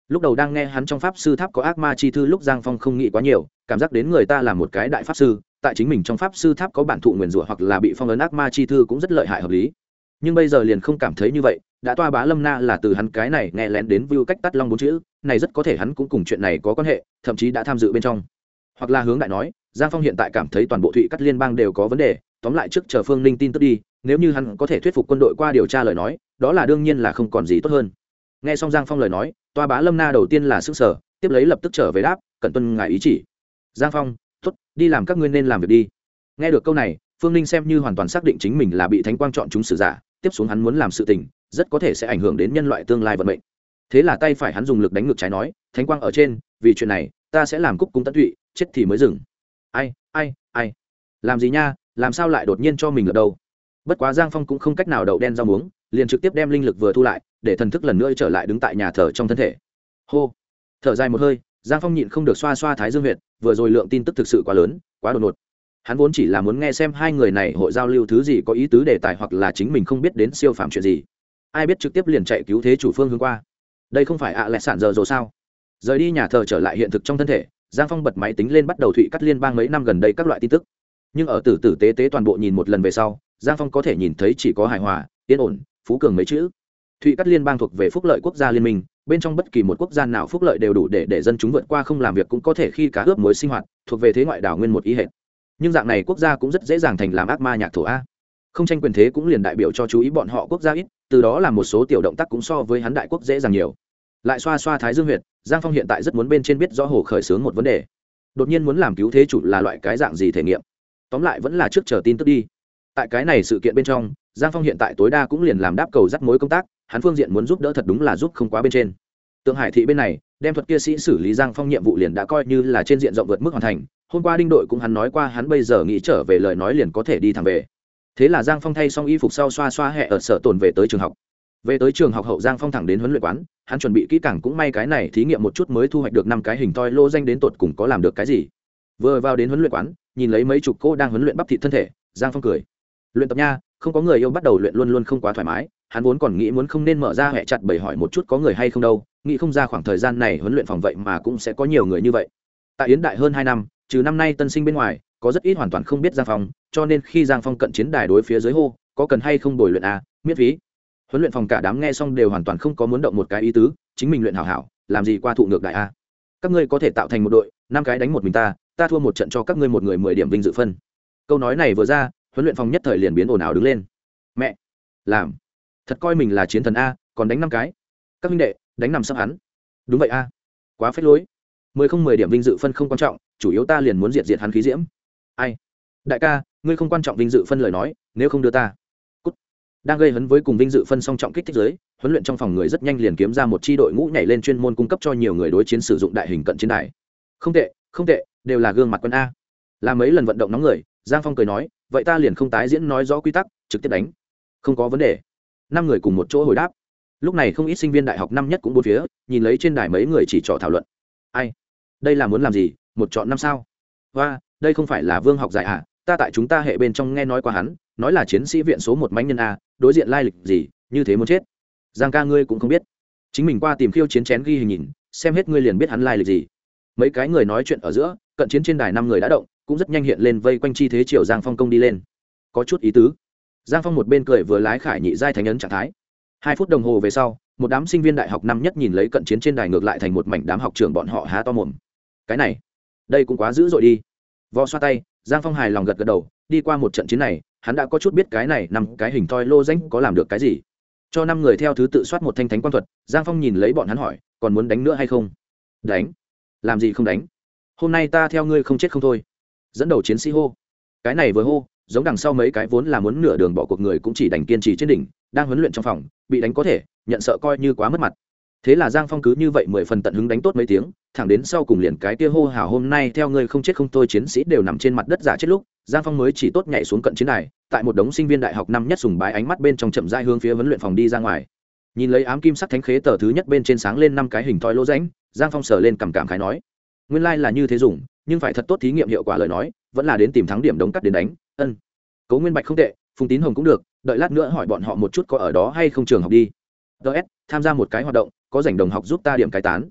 Lúc đầu đang nghe hắn trong pháp sư tháp có ác ma chi thư, lúc giang phong không nghĩ quá nhiều, cảm giác đến người ta là một cái đại pháp sư, tại chính mình trong pháp sư tháp có bản thụ nguyền rủa hoặc là bị phong ấn ác ma chi thư cũng rất lợi hại hợp lý. Nhưng bây giờ liền không cảm thấy như vậy, đã toa bá lâm na là từ hắn cái này nghe lén đến view cách tắt long bốn chữ, này rất có thể hắn cũng cùng chuyện này có quan hệ, thậm chí đã tham dự bên trong. Hoặc là hướng đại nói, giang phong hiện tại cảm thấy toàn bộ thụy cắt liên bang đều có vấn đề, tóm lại trước chờ phương ninh tin tức đi nếu như hắn có thể thuyết phục quân đội qua điều tra lời nói, đó là đương nhiên là không còn gì tốt hơn. N g h e xong giang phong lời nói, toa bá lâm na đầu tiên là s ư n g sở, tiếp lấy lập tức trở về đáp cận tuân ngài ý chỉ. Giang phong t ố t đi làm các ngươi nên làm việc đi. Nghe được câu này, phương ninh xem như hoàn toàn xác định chính mình là bị thánh quang chọn chúng sử giả, tiếp xuống hắn muốn làm sự tình, rất có thể sẽ ảnh hưởng đến nhân loại tương lai vận mệnh. Thế là tay phải hắn dùng lực đánh ngược trái nói, thánh quang ở trên, vì chuyện này, ta sẽ làm cúc cung tận tụy, chết thì mới dừng. Ai ai ai? Làm gì nha? Làm sao lại đột nhiên cho mình ở đâu? Bất quá giang phong cũng không cách nào đậu đen rau muống, liền trực tiếp đem linh lực vừa thu lại, để thần thức lần nữa trở lại đứng tại nhà thờ trong thân thể. Hô. Thở dài một hơi, giang phong nhịn không được xoa xoa thái dương huyện vừa rồi lượng tin tức thực sự quá lớn, quá đột ngột. Hắn vốn chỉ là muốn nghe xem hai người này hội giao lưu thứ gì có ý tứ đề tài hoặc là chính mình không biết đến siêu phạm chuyện gì. Ai biết trực tiếp liền chạy cứu thế chủ phương hướng qua. Đây không phải ạ à lẹ sản giờ rồi sao? Rời đi nhà thờ trở lại hiện thực trong thân thể, giang phong bật máy tính lên bắt đầu thụy cắt liên bang mấy năm gần đây các loại tin tức. Nhưng ở tử tử tế tế toàn bộ nhìn một lần về sau giang phong có thể nhìn thấy chỉ có hài hòa, yên ổn, phú cường mấy chữ. Thụy cắt liên bang thuộc về phúc lợi quốc gia liên minh, bên trong bất kỳ một quốc gia nào phúc lợi đều đủ để để dân chúng vượt qua không làm việc cũng có thể khi cá ướp mối sinh hoạt, thuộc về thế ngoại đảo nguyên một ý hệ nhưng dạng này quốc gia cũng rất dễ dàng thành làm ác ma nhạc thổ a. Không tranh quyền thế cũng liền đại biểu cho chú ý bọn họ quốc gia ít, từ đó là một số tiểu động tác cũng so với hắn đại quốc dễ dàng nhiều. Lại xoa xoa thái dương huyệt, giang phong hiện tại rất muốn bên trên biết rõ hồ khởi xướng một vấn đề. Đột nhiên muốn làm cứu thế chủ là loại cái dạng gì thể nghiệm? Tóm lại vẫn là trước chờ tin tức đi tại cái này sự kiện bên trong, giang phong hiện tại tối đa cũng liền làm đáp cầu dắt mối công tác, hắn phương diện muốn giúp đỡ thật đúng là giúp không quá bên trên. Tượng hải thị bên này, đem thuật kia sĩ xử lý giang phong nhiệm vụ liền đã coi như là trên diện rộng vượt mức hoàn thành, hôm qua đinh đội cũng hắn nói qua hắn bây giờ nghĩ trở về lời nói liền có thể đi thẳng về. Thế là giang phong thay xong y phục sau xoa xoa hẹ ở sở tồn về tới trường học. Về tới trường học hậu giang phong thẳng đến huấn luyện quán, hắn chuẩn bị kỹ càng cũng may cái này thí nghiệm một chút mới thu hoạch được năm cái hình toi lô danh đến tột cùng có làm được cái gì. Vừa vào đến huấn luyện quán, nhìn lấy mấy chục cô đang huấn luyện bắp thịt thân thể, giang phong cười luyện tập nha, không có người yêu bắt đầu luyện luôn luôn không quá thoải mái, hắn vốn còn nghĩ muốn không nên mở ra hẹ chặt bởi hỏi một chút có người hay không đâu, nghĩ không ra khoảng thời gian này huấn luyện phòng vậy mà cũng sẽ có nhiều người như vậy. Tại yến đại hơn hai năm, trừ năm nay tân sinh bên ngoài, có rất ít hoàn toàn không biết giang phong, cho nên khi giang phong cận chiến đài đối phía dưới hô, có cần hay không đổi luyện à? miễn phí. Huấn luyện phòng cả đám nghe xong đều hoàn toàn không có muốn động một cái ý tứ, chính mình luyện hảo hảo, làm gì qua thụ ngược đại a các ngươi có thể tạo thành một đội, năm cái đánh một mình ta ta thua một trận cho các ngươi một người mười điểm vinh dự phân. Câu nói này vừa ra huấn luyện phòng nhất thời liền biến ồn ào đứng lên. Mẹ! Làm! Thật coi mình là chiến thần a, còn đánh năm cái. Các minh đệ, đánh nằm sắp hắn. Đúng vậy a. Quá phết lối. Mười không mười điểm vinh dự phân không quan trọng, chủ yếu ta liền muốn diệt diệt hắn khí diễm. Ai? Đại ca, ngươi không quan trọng vinh dự phân lời nói, nếu không đưa ta. Cút. đang gây hấn với cùng vinh dự phân song trọng kích thích giới, huấn luyện trong phòng người rất nhanh liền kiếm ra một chi đội ngũ nhảy lên chuyên môn cung cấp cho nhiều người đối chiến sử dụng đại hình cận chiến đài. Không tệ không tệ, đều là gương mặt quân a là mấy lần vận động nóng người, giang phong cười nói, vậy ta liền không tái diễn nói rõ quy tắc, trực tiếp đánh. Không có vấn đề. Năm người cùng một chỗ hồi đáp. Lúc này không ít sinh viên đại học năm nhất cũng bốn phía, nhìn lấy trên đài mấy người chỉ trỏ thảo luận. Ai? Đây là muốn làm gì? Một chọn năm sao? Và đây không phải là vương học giải à? ta tại chúng ta hệ bên trong nghe nói qua hắn, nói là chiến sĩ viện số một mãnh nhân a, đối diện lai lịch gì, như thế muốn chết. Giang ca ngươi cũng không biết. Chính mình qua tìm khiêu chiến chén ghi hình nhìn, xem hết ngươi liền biết hắn lai lịch gì. Mấy cái người nói chuyện ở giữa, cận chiến trên đài năm người đã động cũng rất nhanh hiện lên vây quanh chi thế triều giang phong công đi lên. Có chút ý tứ. Giang phong một bên cười vừa lái khải nhị giai thành ấn trạng thái. Hai phút đồng hồ về sau, một đám sinh viên đại học năm nhất nhìn lấy cận chiến trên đài ngược lại thành một mảnh đám học trường bọn họ há to mồm. Cái này, đây cũng quá dữ dội đi. Vo xoa tay, giang phong hài lòng gật gật đầu, đi qua một trận chiến này, hắn đã có chút biết cái này nằm cái hình thoi lô danh có làm được cái gì. Cho năm người theo thứ tự soát một thanh thánh quan thuật, giang phong nhìn lấy bọn hắn hỏi, còn muốn đánh nữa hay không? Đánh. Làm gì không đánh? Hôm nay ta theo ngươi không chết không thôi dẫn đầu chiến sĩ hô. Cái này vừa hô, giống đằng sau mấy cái vốn là muốn nửa đường bỏ cuộc người cũng chỉ đành kiên trì trên đỉnh, đang huấn luyện trong phòng, bị đánh có thể, nhận sợ coi như quá mất mặt. Thế là giang phong cứ như vậy mười phần tận hứng đánh tốt mấy tiếng, thẳng đến sau cùng liền cái kia hô hào hôm nay theo ngươi không chết không thôi chiến sĩ đều nằm trên mặt đất giả chết lúc, giang phong mới chỉ tốt nhảy xuống cận chiến này tại một đống sinh viên đại học năm nhất sùng bái ánh mắt bên trong chậm dai hướng phía huấn luyện phòng đi ra ngoài. Nhìn lấy ám kim sắc thánh khế tờ thứ nhất bên trên sáng lên năm cái hình thoi lỗ rãnh, giang phong sờ lên cảm cảm khái nói, nguyên lai là như thế dùng nhưng phải thật tốt thí nghiệm hiệu quả lời nói, vẫn là đến tìm thắng điểm đống cắt đến đánh. Ân. Cấu nguyên bạch không tệ, phùng tín hồng cũng được, đợi lát nữa hỏi bọn họ một chút có ở đó hay không trường học đi. Ts tham gia một cái hoạt động, có dành đồng học giúp ta điểm cai tán.